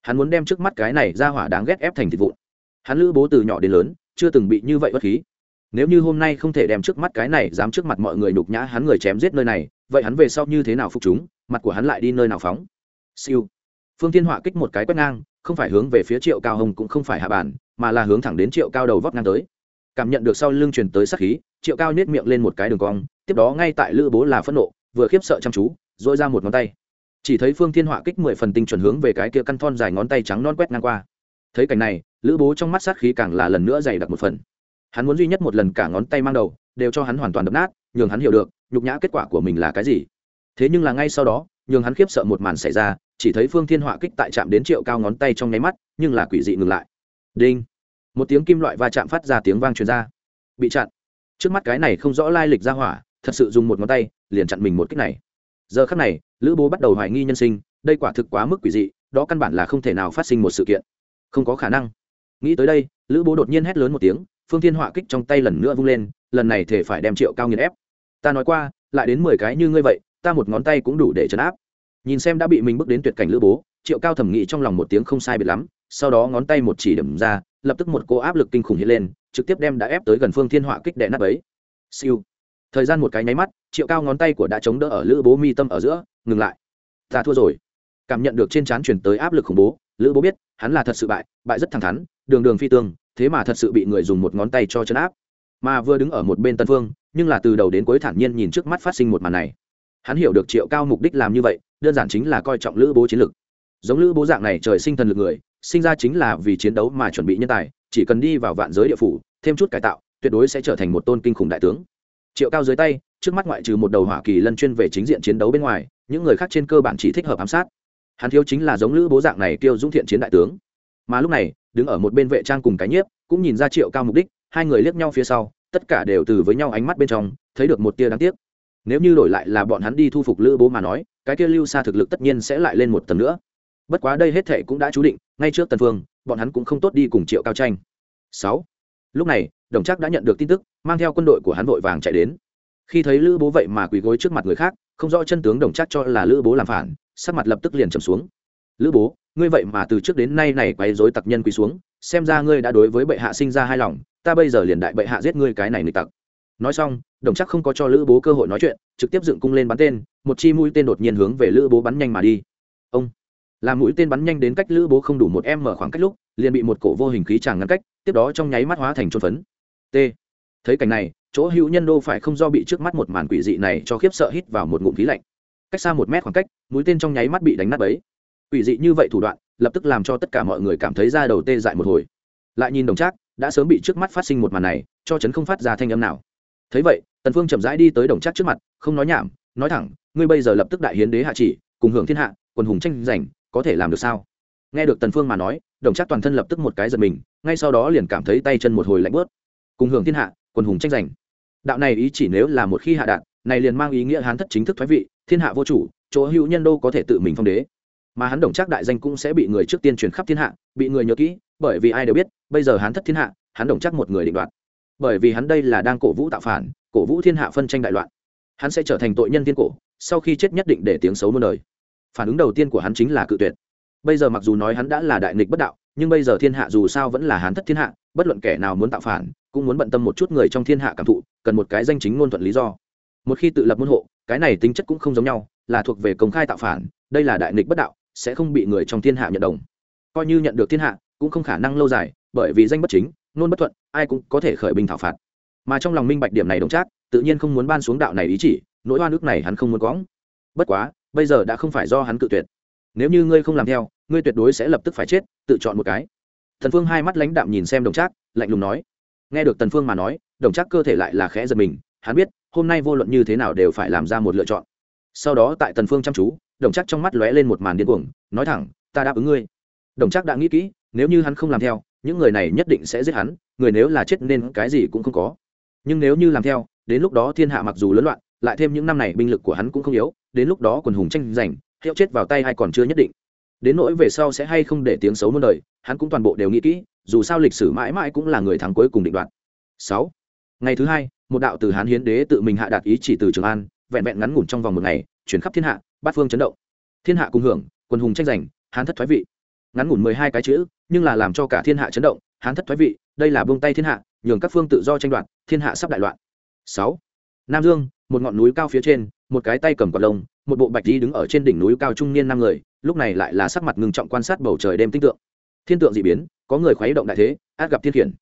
Hắn muốn đem trước mắt cái này ra hỏa đáng ghét ép thành thịt vụn. Hắn lữ bố từ nhỏ đến lớn, chưa từng bị như vậy bất khí. Nếu như hôm nay không thể đem trước mắt cái này dám trước mặt mọi người nhục nhã hắn người chém giết nơi này, vậy hắn về sau như thế nào phục chúng, mặt của hắn lại đi nơi nào phóng? Siêu. Phương thiên họa kích một cái quét ngang, không phải hướng về phía triệu cao hồng cũng không phải hạ bản, mà là hướng thẳng đến triệu cao đầu vóc ngang tới. Cảm nhận được sau lưng truyền tới sát khí, triệu cao nết miệng lên một cái đường cong, tiếp đó ngay tại lữ bố là phẫn nộ, vừa khiếp sợ chăm chú dội ra một ngón tay. Chỉ thấy phương thiên họa kích mười phần tinh chuẩn hướng về cái kia căn thon dài ngón tay trắng non quét ngang qua. Thấy cảnh này, lữ bố trong mắt sát khí càng là lần nữa dày đặc một phần. Hắn muốn duy nhất một lần cả ngón tay mang đầu, đều cho hắn hoàn toàn đập nát, nhường hắn hiểu được, nhục nhã kết quả của mình là cái gì. Thế nhưng là ngay sau đó, nhường hắn khiếp sợ một màn xảy ra, chỉ thấy phương thiên họa kích tại chạm đến triệu cao ngón tay trong nháy mắt, nhưng là quỷ dị ngừng lại. Đinh! Một tiếng kim loại va chạm phát ra tiếng vang truyền ra. Bị chặn. Trước mắt cái này không rõ lai lịch ra hỏa, thật sự dùng một ngón tay, liền chặn mình một kích này giờ khắc này, lữ bố bắt đầu hoài nghi nhân sinh, đây quả thực quá mức quỷ dị, đó căn bản là không thể nào phát sinh một sự kiện. Không có khả năng. Nghĩ tới đây, lữ bố đột nhiên hét lớn một tiếng, phương thiên họa kích trong tay lần nữa vung lên, lần này thể phải đem triệu cao nghiền ép. Ta nói qua, lại đến mười cái như ngươi vậy, ta một ngón tay cũng đủ để chấn áp. Nhìn xem đã bị mình bước đến tuyệt cảnh lữ bố, triệu cao thẩm nghĩ trong lòng một tiếng không sai biệt lắm, sau đó ngón tay một chỉ điểm ra, lập tức một cô áp lực kinh khủng hiện lên, trực tiếp đem đã ép tới gần phương thiên họa kích đệ nắp ấy siêu thời gian một cái nháy mắt, triệu cao ngón tay của đã chống đỡ ở lữ bố mi tâm ở giữa, ngừng lại. Ta thua rồi. Cảm nhận được trên trán chuyển tới áp lực khủng bố, lữ bố biết, hắn là thật sự bại bại rất thẳng thắn, đường đường phi tương thế mà thật sự bị người dùng một ngón tay cho chấn áp. Mà vừa đứng ở một bên tân phương, nhưng là từ đầu đến cuối thản nhiên nhìn trước mắt phát sinh một màn này. Hắn hiểu được triệu cao mục đích làm như vậy, đơn giản chính là coi trọng lữ bố chiến lực. giống lữ bố dạng này trời sinh thần lực người, sinh ra chính là vì chiến đấu mà chuẩn bị nhân tài, chỉ cần đi vào vạn giới địa phủ, thêm chút cải tạo, tuyệt đối sẽ trở thành một tôn kinh khủng đại tướng triệu cao dưới tay, trước mắt ngoại trừ một đầu hỏa kỳ lân chuyên về chính diện chiến đấu bên ngoài, những người khác trên cơ bản chỉ thích hợp ám sát. Hắn thiếu chính là giống lữ bố dạng này tiêu dũng thiện chiến đại tướng. Mà lúc này, đứng ở một bên vệ trang cùng cái nhiếp, cũng nhìn ra triệu cao mục đích, hai người liếc nhau phía sau, tất cả đều từ với nhau ánh mắt bên trong, thấy được một tia đáng tiếc. Nếu như đổi lại là bọn hắn đi thu phục lữ bố mà nói, cái kia lưu xa thực lực tất nhiên sẽ lại lên một tầng nữa. Bất quá đây hết thệ cũng đã chú định, ngay trước tần phương, bọn hắn cũng không tốt đi cùng triệu cao tranh. Sáu. Lúc này đồng trác đã nhận được tin tức, mang theo quân đội của hắn vội vàng chạy đến. Khi thấy lữ bố vậy mà quỳ gối trước mặt người khác, không rõ chân tướng đồng trác cho là lữ bố làm phản, sắc mặt lập tức liền trầm xuống. Lữ bố, ngươi vậy mà từ trước đến nay này quấy rối tặc nhân quỳ xuống, xem ra ngươi đã đối với bệ hạ sinh ra hai lòng, ta bây giờ liền đại bệ hạ giết ngươi cái này nịch tặc. Nói xong, đồng chắc không có cho lữ bố cơ hội nói chuyện, trực tiếp dựng cung lên bắn tên, một chi mũi tên đột nhiên hướng về lữ bố bắn nhanh mà đi. Ông! Làm mũi tên bắn nhanh đến cách lữ bố không đủ một em mở khoảng cách lúc, liền bị một cổ vô hình khí tràng ngăn cách, tiếp đó trong nháy mắt hóa thành trôn phấn t. Thấy cảnh này, chỗ hữu nhân đô phải không do bị trước mắt một màn quỷ dị này cho khiếp sợ hít vào một ngụm khí lạnh. Cách xa một mét khoảng cách, mũi tên trong nháy mắt bị đánh nát ấy quỷ dị như vậy thủ đoạn, lập tức làm cho tất cả mọi người cảm thấy ra đầu tê dại một hồi. Lại nhìn đồng trác, đã sớm bị trước mắt phát sinh một màn này, cho chấn không phát ra thanh âm nào. Thấy vậy, tần phương chậm rãi đi tới đồng trác trước mặt, không nói nhảm, nói thẳng, ngươi bây giờ lập tức đại hiến đế hạ chỉ, cùng hưởng thiên hạ, quần hùng tranh giành, có thể làm được sao? Nghe được tần phương mà nói, đồng trác toàn thân lập tức một cái giật mình, ngay sau đó liền cảm thấy tay chân một hồi lạnh bớt cùng hưởng thiên hạ, quần hùng tranh giành. Đạo này ý chỉ nếu là một khi hạ đạn này liền mang ý nghĩa hán thất chính thức thoái vị, thiên hạ vô chủ, chỗ hữu nhân đô có thể tự mình phong đế. Mà hắn đồng chắc đại danh cũng sẽ bị người trước tiên truyền khắp thiên hạ, bị người nhớ kỹ, bởi vì ai đều biết, bây giờ hắn thất thiên hạ, hắn đồng chắc một người định đoạt. Bởi vì hắn đây là đang cổ vũ tạo phản, cổ vũ thiên hạ phân tranh đại loạn. Hắn sẽ trở thành tội nhân thiên cổ, sau khi chết nhất định để tiếng xấu muôn đời. Phản ứng đầu tiên của hắn chính là cự tuyệt. Bây giờ mặc dù nói hắn đã là đại nghịch bất đạo, nhưng bây giờ thiên hạ dù sao vẫn là hắn thất thiên hạ bất luận kẻ nào muốn tạo phản, cũng muốn bận tâm một chút người trong thiên hạ cảm thụ, cần một cái danh chính ngôn thuận lý do. Một khi tự lập môn hộ, cái này tính chất cũng không giống nhau, là thuộc về công khai tạo phản, đây là đại nghịch bất đạo, sẽ không bị người trong thiên hạ nhận đồng. Coi như nhận được thiên hạ, cũng không khả năng lâu dài, bởi vì danh bất chính nôn bất thuận, ai cũng có thể khởi binh thảo phạt. Mà trong lòng minh bạch điểm này đồng trác, tự nhiên không muốn ban xuống đạo này ý chỉ, nỗi hoa nước này hắn không muốn quõng. Bất quá, bây giờ đã không phải do hắn cự tuyệt. Nếu như ngươi không làm theo, ngươi tuyệt đối sẽ lập tức phải chết, tự chọn một cái thần phương hai mắt lãnh đạm nhìn xem đồng trác, lạnh lùng nói, nghe được tần phương mà nói, đồng trác cơ thể lại là khẽ giật mình, hắn biết, hôm nay vô luận như thế nào đều phải làm ra một lựa chọn. Sau đó tại tần phương chăm chú, đồng Trác trong mắt lóe lên một màn điên cuồng, nói thẳng, ta đáp ứng ngươi. Đồng Trác đã nghĩ kỹ, nếu như hắn không làm theo, những người này nhất định sẽ giết hắn, người nếu là chết nên cái gì cũng không có. Nhưng nếu như làm theo, đến lúc đó thiên hạ mặc dù lớn loạn, lại thêm những năm này binh lực của hắn cũng không yếu, đến lúc đó quần hùng tranh giành, hiệu chết vào tay hay còn chưa nhất định đến nỗi về sau sẽ hay không để tiếng xấu muôn đời, hắn cũng toàn bộ đều nghĩ kỹ, dù sao lịch sử mãi mãi cũng là người thắng cuối cùng định đoạt. Sáu, ngày thứ hai, một đạo từ hán hiến đế tự mình hạ đạt ý chỉ từ trường an, vẹn vẹn ngắn ngủn trong vòng một ngày, chuyển khắp thiên hạ, bát phương chấn động. Thiên hạ cùng hưởng, quân hùng tranh giành, hán thất thoái vị. Ngắn ngủn mười hai cái chữ, nhưng là làm cho cả thiên hạ chấn động, hán thất thoái vị, đây là buông tay thiên hạ, nhường các phương tự do tranh đoạt, thiên hạ sắp đại loạn. Sáu, nam dương, một ngọn núi cao phía trên, một cái tay cầm quạt lông, một bộ bạch đi đứng ở trên đỉnh núi cao trung niên năm người lúc này lại là sắc mặt ngưng trọng quan sát bầu trời đêm tinh tượng. Thiên tượng dị biến, có người khuấy động đại thế, át gặp thiên khiển.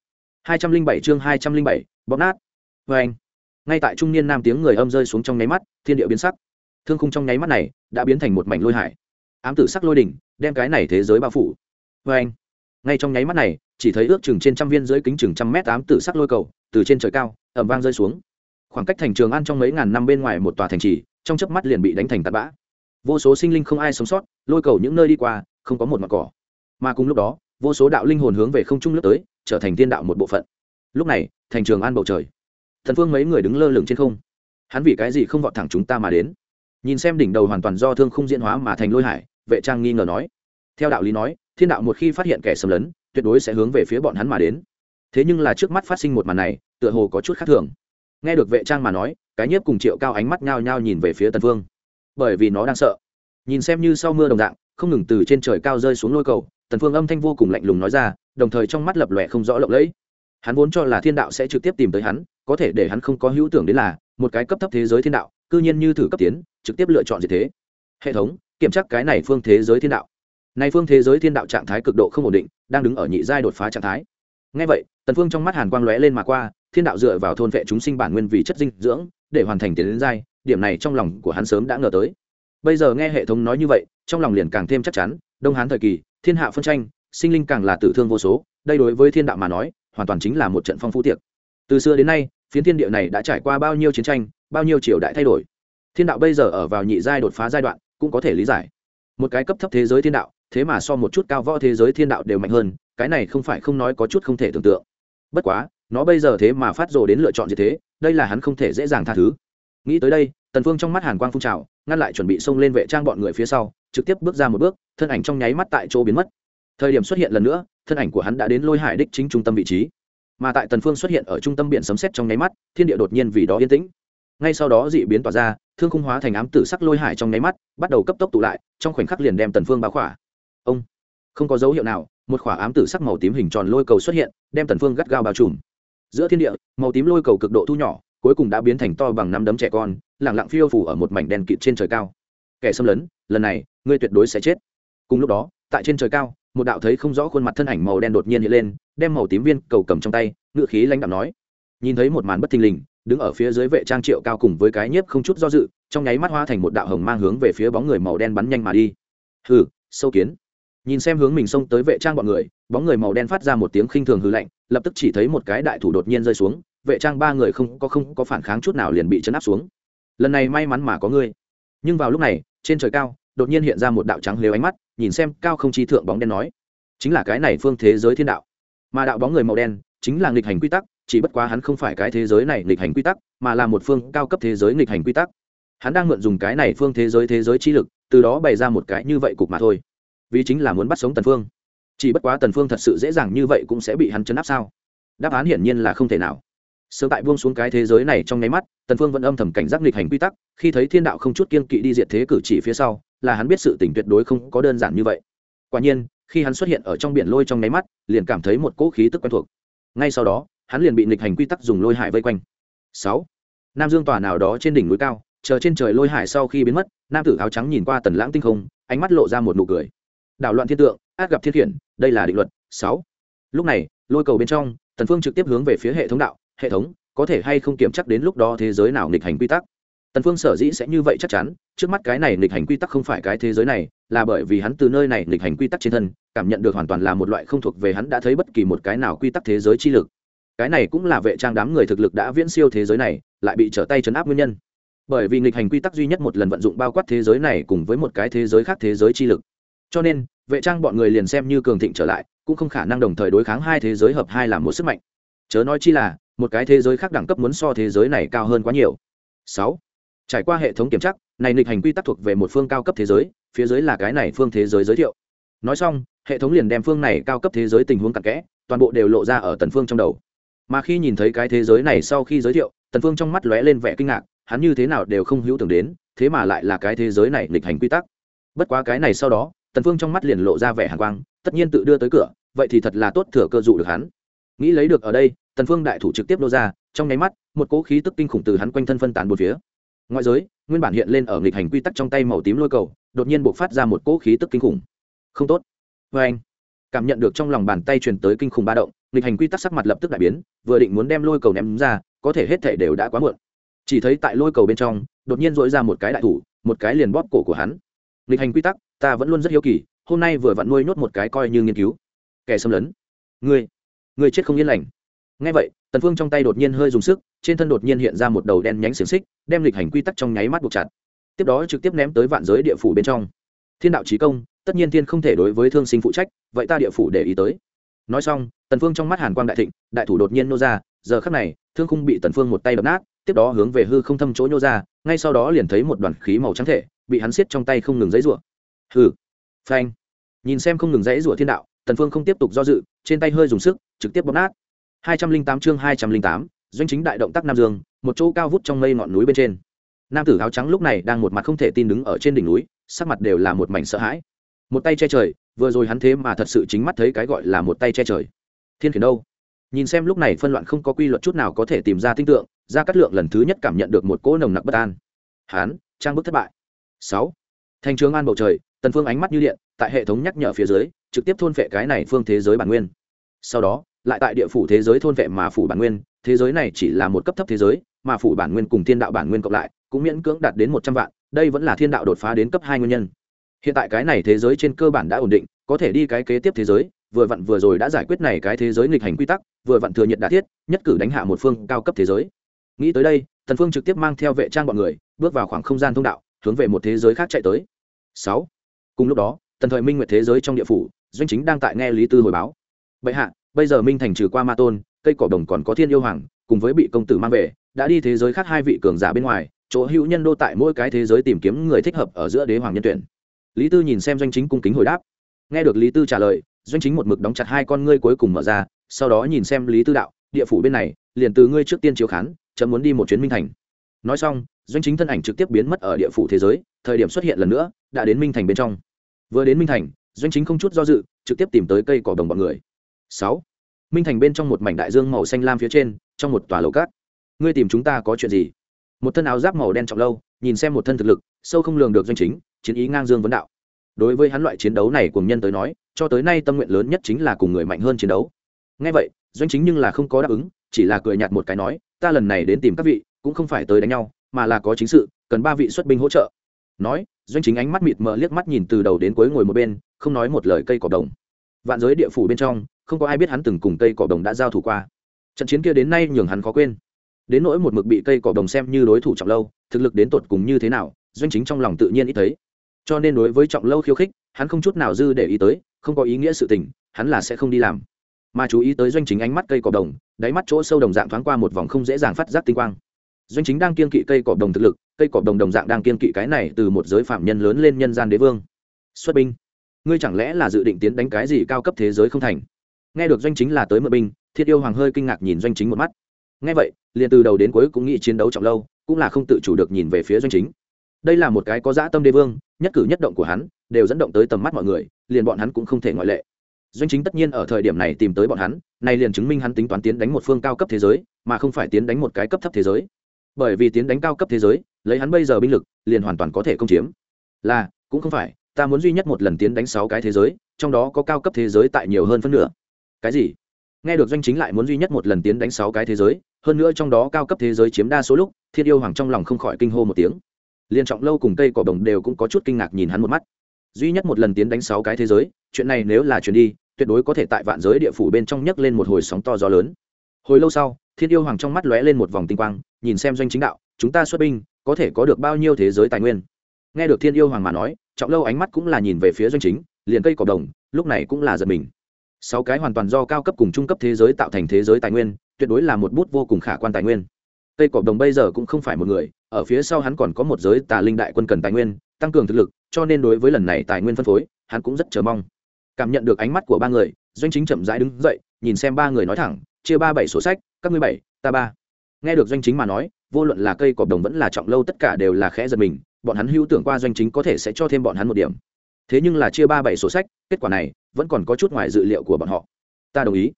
Hai trăm linh bảy chương hai trăm linh bảy, bóp nát. Vê anh, ngay tại trung niên nam tiếng người âm rơi xuống trong nháy mắt, thiên địa biến sắc. Thương khung trong nháy mắt này đã biến thành một mảnh lôi hải. Ám tử sắc lôi đỉnh, đem cái này thế giới bao phủ. Vê anh, ngay trong nháy mắt này, chỉ thấy ước chừng trên trăm viên dưới kính chừng trăm mét ám tử sắc lôi cầu, từ trên trời cao ẩm vang rơi xuống. Khoảng cách thành trường ăn trong mấy ngàn năm bên ngoài một tòa thành trì, trong chớp mắt liền bị đánh thành tạt bã vô số sinh linh không ai sống sót, lôi cầu những nơi đi qua, không có một mặt cỏ. Mà cùng lúc đó, vô số đạo linh hồn hướng về không trung lướt tới, trở thành thiên đạo một bộ phận. Lúc này, thành trường an bầu trời. Thần phương mấy người đứng lơ lửng trên không. Hắn vì cái gì không vọt thẳng chúng ta mà đến? Nhìn xem đỉnh đầu hoàn toàn do thương không diễn hóa mà thành lôi hải, vệ trang nghi ngờ nói. Theo đạo lý nói, thiên đạo một khi phát hiện kẻ xâm lấn, tuyệt đối sẽ hướng về phía bọn hắn mà đến. Thế nhưng là trước mắt phát sinh một màn này, tựa hồ có chút khác thường. Nghe được vệ trang mà nói, cái nhiếp cùng triệu cao ánh mắt nhao nhao nhìn về phía tần phương bởi vì nó đang sợ. Nhìn xem như sau mưa đồng dạng, không ngừng từ trên trời cao rơi xuống lôi cầu, tần phương âm thanh vô cùng lạnh lùng nói ra, đồng thời trong mắt lập lòe không rõ lộng lẫy. Hắn vốn cho là thiên đạo sẽ trực tiếp tìm tới hắn, có thể để hắn không có hữu tưởng đến là, một cái cấp thấp thế giới thiên đạo, cư nhiên như thử cấp tiến, trực tiếp lựa chọn gì thế. Hệ thống, kiểm tra cái này phương thế giới thiên đạo. Này phương thế giới thiên đạo trạng thái cực độ không ổn định, đang đứng ở nhị giai đột phá trạng thái. Ngay vậy, tần phương trong mắt hàn quang lóe lên mà qua, thiên đạo dựa vào thôn vệ chúng sinh bản nguyên vì chất dinh dưỡng, để hoàn thành tiến đến giai điểm này trong lòng của hắn sớm đã ngờ tới. Bây giờ nghe hệ thống nói như vậy, trong lòng liền càng thêm chắc chắn, đông hán thời kỳ, thiên hạ phân tranh, sinh linh càng là tử thương vô số, đây đối với thiên đạo mà nói, hoàn toàn chính là một trận phong phú tiệc. Từ xưa đến nay, phiến thiên địa này đã trải qua bao nhiêu chiến tranh, bao nhiêu triều đại thay đổi. Thiên đạo bây giờ ở vào nhị giai đột phá giai đoạn, cũng có thể lý giải. Một cái cấp thấp thế giới thiên đạo, thế mà so một chút cao võ thế giới thiên đạo đều mạnh hơn, cái này không phải không nói có chút không thể tưởng tượng. Bất quá, nó bây giờ thế mà phát rồ đến lựa chọn gì thế, đây là hắn không thể dễ dàng tha thứ nghĩ tới đây, tần phương trong mắt hàn quang phun trào, ngăn lại chuẩn bị xông lên vệ trang bọn người phía sau, trực tiếp bước ra một bước, thân ảnh trong nháy mắt tại chỗ biến mất. Thời điểm xuất hiện lần nữa, thân ảnh của hắn đã đến lôi hải đích chính trung tâm vị trí. Mà tại tần phương xuất hiện ở trung tâm biển sấm sét trong nháy mắt, thiên địa đột nhiên vì đó yên tĩnh. Ngay sau đó dị biến tỏa ra, thương khung hóa thành ám tử sắc lôi hải trong nháy mắt, bắt đầu cấp tốc tụ lại, trong khoảnh khắc liền đem tần phương bao khỏa. Ông! Không có dấu hiệu nào, một khỏa ám tử sắc màu tím hình tròn lôi cầu xuất hiện, đem tần phương gắt gao bao trùm. Giữa thiên địa, màu tím lôi cầu cực độ thu nhỏ cuối cùng đã biến thành to bằng năm đấm trẻ con, lẳng lặng phiêu phủ ở một mảnh đen kịt trên trời cao. Kẻ xâm lấn, lần này, ngươi tuyệt đối sẽ chết. Cùng lúc đó, tại trên trời cao, một đạo thấy không rõ khuôn mặt thân ảnh màu đen đột nhiên hiện lên, đem màu tím viên cầu cầm trong tay ngự khí lãnh đạo nói. Nhìn thấy một màn bất thình lình, đứng ở phía dưới vệ trang triệu cao cùng với cái nhiếp không chút do dự, trong nháy mắt hoa thành một đạo hồng mang hướng về phía bóng người màu đen bắn nhanh mà đi. Hừ, sâu kiến. Nhìn xem hướng mình xông tới vệ trang bọn người, bóng người màu đen phát ra một tiếng khinh thường hư lạnh, lập tức chỉ thấy một cái đại thủ đột nhiên rơi xuống vệ trang ba người không có không có phản kháng chút nào liền bị chấn áp xuống. Lần này may mắn mà có ngươi. Nhưng vào lúc này, trên trời cao, đột nhiên hiện ra một đạo trắng lếu ánh mắt, nhìn xem cao không chi thượng bóng đen nói, chính là cái này phương thế giới thiên đạo. Mà đạo bóng người màu đen, chính là nghịch hành quy tắc, chỉ bất quá hắn không phải cái thế giới này nghịch hành quy tắc, mà là một phương cao cấp thế giới nghịch hành quy tắc. Hắn đang mượn dùng cái này phương thế giới thế giới chi lực, từ đó bày ra một cái như vậy cục mà thôi. Vì chính là muốn bắt sống tần phương. Chỉ bất quá tần phương thật sự dễ dàng như vậy cũng sẽ bị hắn chấn áp sao? Đáp án hiển nhiên là không thể nào sớm tại buông xuống cái thế giới này trong nháy mắt, tần phương vẫn âm thầm cảnh giác nghịch hành quy tắc, khi thấy thiên đạo không chút kiên kỵ đi diệt thế cử chỉ phía sau, là hắn biết sự tình tuyệt đối không có đơn giản như vậy. Quả nhiên, khi hắn xuất hiện ở trong biển lôi trong nháy mắt, liền cảm thấy một cỗ khí tức quen thuộc. Ngay sau đó, hắn liền bị nghịch hành quy tắc dùng lôi hải vây quanh. Sáu, nam dương tòa nào đó trên đỉnh núi cao, chờ trên trời lôi hải sau khi biến mất, nam tử áo trắng nhìn qua tần lãng tinh không, ánh mắt lộ ra một nụ cười. Đảo loạn thiên tượng, át gặp thiên khiển, đây là định luật. Sáu, lúc này, lôi cầu bên trong, tần phương trực tiếp hướng về phía hệ thống đạo hệ thống, có thể hay không kiểm chắc đến lúc đó thế giới nào nghịch hành quy tắc. Tần phương sở dĩ sẽ như vậy chắc chắn, trước mắt cái này nghịch hành quy tắc không phải cái thế giới này, là bởi vì hắn từ nơi này nghịch hành quy tắc trên thân, cảm nhận được hoàn toàn là một loại không thuộc về hắn đã thấy bất kỳ một cái nào quy tắc thế giới chi lực. Cái này cũng là vệ trang đám người thực lực đã viễn siêu thế giới này, lại bị trở tay chấn áp nguyên nhân. Bởi vì nghịch hành quy tắc duy nhất một lần vận dụng bao quát thế giới này cùng với một cái thế giới khác thế giới chi lực. Cho nên, vệ trang bọn người liền xem như cường thịnh trở lại, cũng không khả năng đồng thời đối kháng hai thế giới hợp hai làm một sức mạnh. Chớ nói chi là một cái thế giới khác đẳng cấp muốn so thế giới này cao hơn quá nhiều. Sáu, trải qua hệ thống kiểm tra, này nghịch hành quy tắc thuộc về một phương cao cấp thế giới, phía dưới là cái này phương thế giới giới thiệu. Nói xong, hệ thống liền đem phương này cao cấp thế giới tình huống cặn kẽ, toàn bộ đều lộ ra ở tần phương trong đầu. Mà khi nhìn thấy cái thế giới này sau khi giới thiệu, tần phương trong mắt lóe lên vẻ kinh ngạc, hắn như thế nào đều không hữu tưởng đến, thế mà lại là cái thế giới này nghịch hành quy tắc. Bất quá cái này sau đó, tần phương trong mắt liền lộ ra vẻ hàn quang, tất nhiên tự đưa tới cửa, vậy thì thật là tốt thừa cơ dụ được hắn. Nghĩ lấy được ở đây tần phương đại thủ trực tiếp nô ra, trong nháy mắt, một cỗ khí tức kinh khủng từ hắn quanh thân phân tán bốn phía. Ngoại giới, nguyên bản hiện lên ở nghịch hành quy tắc trong tay màu tím lôi cầu, đột nhiên bộc phát ra một cỗ khí tức kinh khủng. Không tốt. Với anh, cảm nhận được trong lòng bàn tay truyền tới kinh khủng ba động, nghịch hành quy tắc sắc mặt lập tức đại biến, vừa định muốn đem lôi cầu ném ra, có thể hết thể đều đã quá muộn. Chỉ thấy tại lôi cầu bên trong, đột nhiên dội ra một cái đại thủ, một cái liền bóp cổ của hắn. Nghịch hành quy tắc, ta vẫn luôn rất hiếu kỳ, hôm nay vừa vặn nuôi nhốt một cái coi như nghiên cứu. Kẻ xâm lấn. Ngươi ngươi chết không yên lành ngay vậy, tần phương trong tay đột nhiên hơi dùng sức, trên thân đột nhiên hiện ra một đầu đen nhánh xiềng xích, đem lịch hành quy tắc trong nháy mắt buộc chặt. Tiếp đó trực tiếp ném tới vạn giới địa phủ bên trong. Thiên đạo trí công, tất nhiên thiên không thể đối với thương sinh phụ trách, vậy ta địa phủ để ý tới. Nói xong, tần phương trong mắt hàn quang đại thịnh, đại thủ đột nhiên nô ra, giờ khắc này, thương khung bị tần phương một tay đập nát, tiếp đó hướng về hư không thâm chỗ nhô ra, ngay sau đó liền thấy một đoàn khí màu trắng thể, bị hắn siết trong tay không ngừng dãy rủa hư phanh. Nhìn xem không ngừng dãy rủa thiên đạo, tần phương không tiếp tục do dự, trên tay hơi dùng sức, trực tiếp bóp nát. 208 chương 208, doanh chính đại động tác nam dương một chỗ cao vút trong mây ngọn núi bên trên. Nam tử áo trắng lúc này đang một mặt không thể tin đứng ở trên đỉnh núi sắc mặt đều là một mảnh sợ hãi. Một tay che trời vừa rồi hắn thế mà thật sự chính mắt thấy cái gọi là một tay che trời. Thiên khiển đâu? Nhìn xem lúc này phân loạn không có quy luật chút nào có thể tìm ra tinh tượng ra cắt lượng lần thứ nhất cảm nhận được một cỗ nồng nặc bất an. Hán trang bức thất bại. Sáu thành trường an bầu trời tần phương ánh mắt như điện tại hệ thống nhắc nhở phía dưới trực tiếp thôn phệ cái này phương thế giới bản nguyên. Sau đó lại tại địa phủ thế giới thôn vệ mà phủ bản nguyên, thế giới này chỉ là một cấp thấp thế giới, mà phủ bản nguyên cùng thiên đạo bản nguyên cộng lại, cũng miễn cưỡng đạt đến một trăm vạn, đây vẫn là thiên đạo đột phá đến cấp hai nguyên nhân. Hiện tại cái này thế giới trên cơ bản đã ổn định, có thể đi cái kế tiếp thế giới, vừa vặn vừa rồi đã giải quyết này cái thế giới nghịch hành quy tắc, vừa vặn thừa nhiệt đà thiết, nhất cử đánh hạ một phương cao cấp thế giới. Nghĩ tới đây, thần phương trực tiếp mang theo vệ trang bọn người, bước vào khoảng không gian thông đạo, hướng về một thế giới khác chạy tới. Sáu. Cùng lúc đó, tần thời minh nguyệt thế giới trong địa phủ, doanh chính đang tại nghe lý tư hồi báo. Bệ hạ bây giờ minh thành trừ qua ma tôn, cây cỏ đồng còn có thiên yêu hoàng, cùng với bị công tử mang về, đã đi thế giới khác hai vị cường giả bên ngoài, chỗ hữu nhân đô tại mỗi cái thế giới tìm kiếm người thích hợp ở giữa đế hoàng nhân tuyển. Lý tư nhìn xem doanh chính cung kính hồi đáp. Nghe được lý tư trả lời, doanh chính một mực đóng chặt hai con ngươi cuối cùng mở ra, sau đó nhìn xem lý tư đạo, địa phủ bên này, liền từ ngươi trước tiên chiếu khán, chấm muốn đi một chuyến minh thành. Nói xong, doanh chính thân ảnh trực tiếp biến mất ở địa phủ thế giới, thời điểm xuất hiện lần nữa, đã đến minh thành bên trong. Vừa đến minh thành, doanh chính không chút do dự, trực tiếp tìm tới cây cỏ đồng bọn người sáu. Minh thành bên trong một mảnh đại dương màu xanh lam phía trên, trong một tòa lầu cát. Ngươi tìm chúng ta có chuyện gì? Một thân áo giáp màu đen trọng lâu, nhìn xem một thân thực lực, sâu không lường được doanh chính, chiến ý ngang dương vấn đạo. Đối với hắn loại chiến đấu này cùng nhân tới nói, cho tới nay tâm nguyện lớn nhất chính là cùng người mạnh hơn chiến đấu. Ngay vậy, doanh chính nhưng là không có đáp ứng, chỉ là cười nhạt một cái nói, ta lần này đến tìm các vị, cũng không phải tới đánh nhau, mà là có chính sự, cần ba vị xuất binh hỗ trợ. Nói, doanh chính ánh mắt mịt mờ liếc mắt nhìn từ đầu đến cuối ngồi một bên, không nói một lời cây cỏ đồng. Vạn giới địa phủ bên trong không có ai biết hắn từng cùng cây cỏ đồng đã giao thủ qua. Trận chiến kia đến nay nhường hắn khó quên. Đến nỗi một mực bị cây cỏ đồng xem như đối thủ trọng lâu, thực lực đến tột cùng như thế nào, doanh chính trong lòng tự nhiên ít thấy. Cho nên đối với trọng lâu khiêu khích, hắn không chút nào dư để ý tới, không có ý nghĩa sự tình, hắn là sẽ không đi làm. Mà chú ý tới doanh chính ánh mắt cây cỏ đồng, đáy mắt chỗ sâu đồng dạng thoáng qua một vòng không dễ dàng phát giác tinh quang. Doanh chính đang kiên kỵ cây cỏ đồng thực lực, cây cỏ đồng đồng dạng đang kiên kỵ cái này từ một giới phạm nhân lớn lên nhân gian đế vương. Xuất binh. Ngươi chẳng lẽ là dự định tiến đánh cái gì cao cấp thế giới không thành? Nghe được doanh chính là tới mượn binh, thiết yêu hoàng hơi kinh ngạc nhìn doanh chính một mắt. Nghe vậy, liền từ đầu đến cuối cũng nghĩ chiến đấu trọng lâu, cũng là không tự chủ được nhìn về phía doanh chính. Đây là một cái có dã tâm đế vương, nhất cử nhất động của hắn, đều dẫn động tới tầm mắt mọi người, liền bọn hắn cũng không thể ngoại lệ. Doanh chính tất nhiên ở thời điểm này tìm tới bọn hắn, này liền chứng minh hắn tính toán tiến đánh một phương cao cấp thế giới, mà không phải tiến đánh một cái cấp thấp thế giới. Bởi vì tiến đánh cao cấp thế giới, lấy hắn bây giờ binh lực, liền hoàn toàn có thể công chiếm. Là, cũng không phải, ta muốn duy nhất một lần tiến đánh sáu cái thế giới, trong đó có cao cấp thế giới tại nhiều hơn phân nửa cái gì? Nghe được doanh chính lại muốn duy nhất một lần tiến đánh sáu cái thế giới, hơn nữa trong đó cao cấp thế giới chiếm đa số lúc, thiên yêu hoàng trong lòng không khỏi kinh hô một tiếng. Liên trọng lâu cùng cây cỏ đồng đều cũng có chút kinh ngạc nhìn hắn một mắt. Duy nhất một lần tiến đánh sáu cái thế giới, chuyện này nếu là chuyện đi, tuyệt đối có thể tại vạn giới địa phủ bên trong nhấc lên một hồi sóng to gió lớn. Hồi lâu sau, thiên yêu hoàng trong mắt lóe lên một vòng tinh quang, nhìn xem doanh chính đạo, chúng ta xuất binh, có thể có được bao nhiêu thế giới tài nguyên? Nghe được thiên yêu hoàng mà nói, trọng lâu ánh mắt cũng là nhìn về phía doanh chính, liền cây cỏ đồng, lúc này cũng là giật mình sáu cái hoàn toàn do cao cấp cùng trung cấp thế giới tạo thành thế giới tài nguyên, tuyệt đối là một bút vô cùng khả quan tài nguyên. Cây cọp đồng bây giờ cũng không phải một người, ở phía sau hắn còn có một giới tà linh đại quân cần tài nguyên, tăng cường thực lực, cho nên đối với lần này tài nguyên phân phối, hắn cũng rất chờ mong. Cảm nhận được ánh mắt của ba người, doanh chính chậm rãi đứng dậy, nhìn xem ba người nói thẳng, chia ba bảy sổ sách, các ngươi bảy, ta ba. Nghe được doanh chính mà nói, vô luận là cây cọp đồng vẫn là trọng lâu tất cả đều là khẽ giật mình, bọn hắn hữu tưởng qua doanh chính có thể sẽ cho thêm bọn hắn một điểm. Thế nhưng là chia ba bảy sổ sách, kết quả này vẫn còn có chút ngoài dự liệu của bọn họ. Ta đồng ý.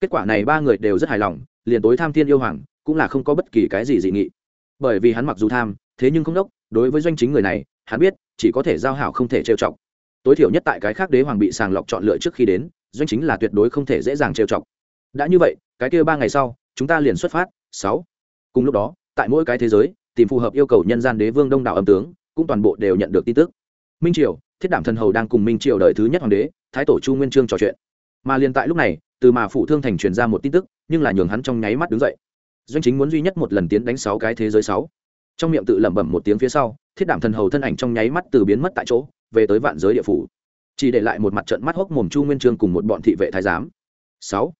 Kết quả này ba người đều rất hài lòng, liền tối tham thiên yêu hoàng, cũng là không có bất kỳ cái gì dị nghị. Bởi vì hắn mặc dù tham, thế nhưng không đốc, đối với doanh chính người này, hắn biết, chỉ có thể giao hảo không thể trêu chọc. Tối thiểu nhất tại cái khác đế hoàng bị sàng lọc chọn lựa trước khi đến, doanh chính là tuyệt đối không thể dễ dàng trêu chọc. Đã như vậy, cái kia ba ngày sau, chúng ta liền xuất phát, sáu. Cùng lúc đó, tại mỗi cái thế giới, tìm phù hợp yêu cầu nhân gian đế vương đông đảo âm tướng, cũng toàn bộ đều nhận được tin tức. Minh triều, thiết đảm thần hầu đang cùng minh triều đợi thứ nhất hoàng đế thái tổ chu nguyên trương trò chuyện. Mà liền tại lúc này, từ mà phụ thương thành truyền ra một tin tức, nhưng là nhường hắn trong nháy mắt đứng dậy. Doanh chính muốn duy nhất một lần tiến đánh sáu cái thế giới sáu. Trong miệng tự lẩm bẩm một tiếng phía sau, thiết đảm thần hầu thân ảnh trong nháy mắt từ biến mất tại chỗ, về tới vạn giới địa phủ. Chỉ để lại một mặt trận mắt hốc mồm chu nguyên trương cùng một bọn thị vệ thái giám. Sáu.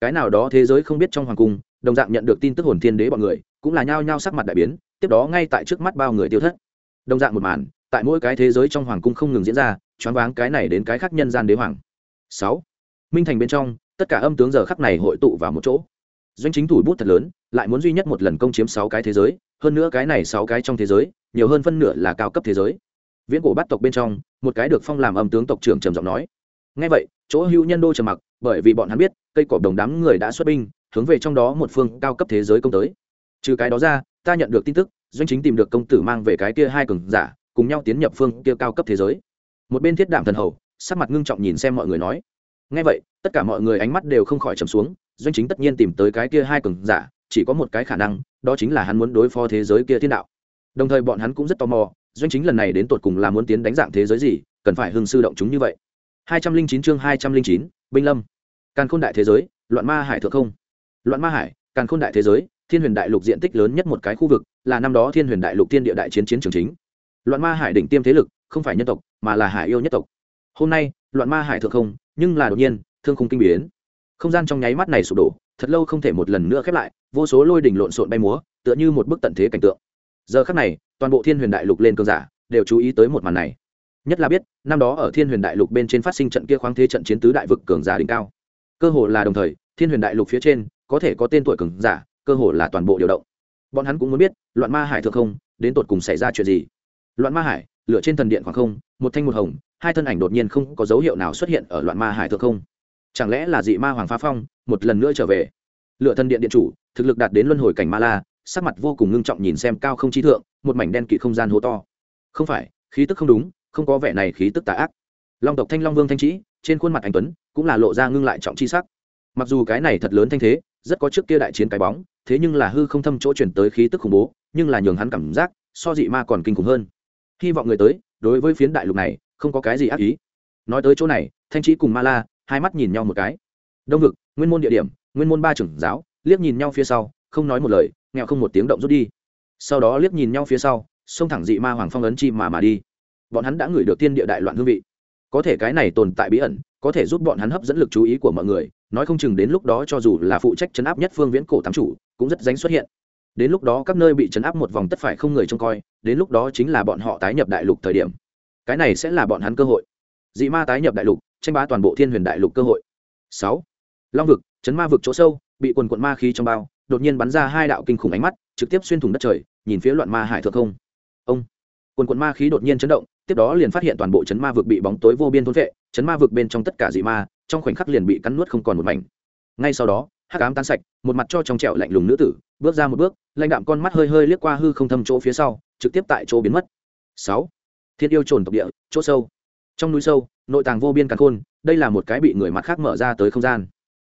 Cái nào đó thế giới không biết trong hoàng cung, đồng dạng nhận được tin tức hồn thiên đế bọn người, cũng là nhao nhao sắc mặt đại biến, tiếp đó ngay tại trước mắt bao người tiêu thất. Đồng dạng một màn, tại mỗi cái thế giới trong hoàng cung không ngừng diễn ra choáng váng cái này đến cái khác nhân gian đế hoàng. Sáu, minh thành bên trong, tất cả âm tướng giờ khắc này hội tụ vào một chỗ. Doanh chính thủ bút thật lớn, lại muốn duy nhất một lần công chiếm sáu cái thế giới, hơn nữa cái này sáu cái trong thế giới, nhiều hơn phân nửa là cao cấp thế giới. Viễn cổ bắt tộc bên trong, một cái được phong làm âm tướng tộc trưởng trầm giọng nói. Ngay vậy, chỗ hữu nhân đô trầm mặc, bởi vì bọn hắn biết, cây cỏ đồng đám người đã xuất binh, hướng về trong đó một phương cao cấp thế giới công tới. Trừ cái đó ra, ta nhận được tin tức, doanh chính tìm được công tử mang về cái kia hai cường giả, cùng nhau tiến nhập phương kia cao cấp thế giới một bên thiết đảm thần hầu, sắc mặt ngưng trọng nhìn xem mọi người nói. Ngay vậy, tất cả mọi người ánh mắt đều không khỏi trầm xuống, doanh chính tất nhiên tìm tới cái kia hai cường giả, chỉ có một cái khả năng, đó chính là hắn muốn đối phó thế giới kia thiên đạo. Đồng thời bọn hắn cũng rất tò mò, doanh chính lần này đến tột cùng là muốn tiến đánh dạng thế giới gì, cần phải hưng sư động chúng như vậy. hai trăm linh chín chương hai trăm linh chín, binh lâm. Càn khôn đại thế giới, loạn ma hải thượng không. Loạn ma hải, càn khôn đại thế giới, thiên huyền đại lục diện tích lớn nhất một cái khu vực, là năm đó thiên huyền đại lục tiên địa đại chiến chiến trường chính. Loạn ma hải đỉnh tiêm thế lực, không phải nhân tộc mà là hải yêu nhất tộc. Hôm nay, loạn ma hải thượng không, nhưng là đột nhiên, thương khung kinh biến. Không gian trong nháy mắt này sụp đổ, thật lâu không thể một lần nữa khép lại, vô số lôi đỉnh lộn xộn bay múa, tựa như một bức tận thế cảnh tượng. Giờ khắc này, toàn bộ thiên huyền đại lục lên cơn giả, đều chú ý tới một màn này. Nhất là biết, năm đó ở thiên huyền đại lục bên trên phát sinh trận kia khoáng thế trận chiến tứ đại vực cường giả đỉnh cao. Cơ hồ là đồng thời, thiên huyền đại lục phía trên, có thể có tên tuổi cường giả, cơ hồ là toàn bộ điều động. Bọn hắn cũng muốn biết, loạn ma hải thượng không, đến tột cùng xảy ra chuyện gì? Loạn ma hải lửa trên thần điện khoảng không, một thanh một hồng, hai thân ảnh đột nhiên không có dấu hiệu nào xuất hiện ở loạn ma hải thượng không. Chẳng lẽ là dị ma hoàng phá phong, một lần nữa trở về? Lựa thần điện điện chủ, thực lực đạt đến luân hồi cảnh ma la, sắc mặt vô cùng ngưng trọng nhìn xem cao không chi thượng, một mảnh đen kỵ không gian hố to. Không phải, khí tức không đúng, không có vẻ này khí tức tà ác. Long tộc thanh long vương thanh trí trên khuôn mặt anh tuấn, cũng là lộ ra ngưng lại trọng chi sắc. Mặc dù cái này thật lớn thanh thế, rất có trước kia đại chiến cái bóng, thế nhưng là hư không thâm chỗ chuyển tới khí tức khủng bố, nhưng là nhường hắn cảm giác, so dị ma còn kinh khủng hơn hy vọng người tới, đối với phiến đại lục này, không có cái gì ác ý. Nói tới chỗ này, thanh trí cùng ma la, hai mắt nhìn nhau một cái. Đông vực, nguyên môn địa điểm, nguyên môn ba trưởng giáo, liếc nhìn nhau phía sau, không nói một lời, nghèo không một tiếng động rút đi. Sau đó liếc nhìn nhau phía sau, xông thẳng dị ma hoàng phong ấn chi mà mà đi. Bọn hắn đã ngửi được tiên địa đại loạn hương vị. Có thể cái này tồn tại bí ẩn, có thể giúp bọn hắn hấp dẫn lực chú ý của mọi người, nói không chừng đến lúc đó cho dù là phụ trách chấn áp nhất phương viễn cổ tám chủ, cũng rất dánh xuất hiện đến lúc đó các nơi bị chấn áp một vòng tất phải không người trông coi, đến lúc đó chính là bọn họ tái nhập đại lục thời điểm. Cái này sẽ là bọn hắn cơ hội. Dị ma tái nhập đại lục, tranh bá toàn bộ thiên huyền đại lục cơ hội. Sáu. Long vực, chấn ma vực chỗ sâu, bị quần quận ma khí trong bao, đột nhiên bắn ra hai đạo kinh khủng ánh mắt, trực tiếp xuyên thủng đất trời, nhìn phía loạn ma hải thượng không. Ông. Quần quận ma khí đột nhiên chấn động, tiếp đó liền phát hiện toàn bộ chấn ma vực bị bóng tối vô biên thôn vệ chấn ma vực bên trong tất cả dị ma, trong khoảnh khắc liền bị cắn nuốt không còn một mảnh. Ngay sau đó, hắc ám tan sạch, một mặt cho trong trẹo lạnh lùng nữ tử bước ra một bước, lãnh đạm con mắt hơi hơi liếc qua hư không thâm chỗ phía sau, trực tiếp tại chỗ biến mất. Sáu. Thiên yêu trồn tộc địa, chỗ sâu. Trong núi sâu, nội tàng vô biên càn khôn, đây là một cái bị người mặt khác mở ra tới không gian.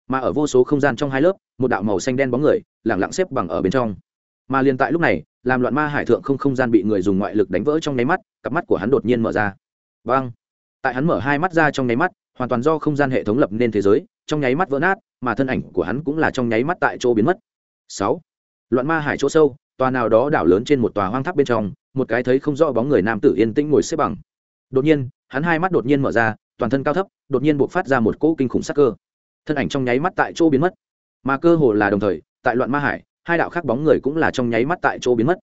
Mà ở vô số không gian trong hai lớp, một đạo màu xanh đen bóng người lẳng lặng xếp bằng ở bên trong. Mà liền tại lúc này, làm loạn ma hải thượng không không gian bị người dùng ngoại lực đánh vỡ trong nháy mắt, cặp mắt của hắn đột nhiên mở ra. Vâng tại hắn mở hai mắt ra trong nháy mắt, hoàn toàn do không gian hệ thống lập nên thế giới, trong nháy mắt vỡ nát, mà thân ảnh của hắn cũng là trong nháy mắt tại chỗ biến mất. Sáu loạn ma hải chỗ sâu, tòa nào đó đảo lớn trên một tòa hoang tháp bên trong, một cái thấy không rõ bóng người nam tử yên tĩnh ngồi xếp bằng. Đột nhiên, hắn hai mắt đột nhiên mở ra, toàn thân cao thấp, đột nhiên buộc phát ra một cỗ kinh khủng sắc cơ. Thân ảnh trong nháy mắt tại chỗ biến mất. Mà cơ hồ là đồng thời, tại loạn ma hải, hai đạo khác bóng người cũng là trong nháy mắt tại chỗ biến mất.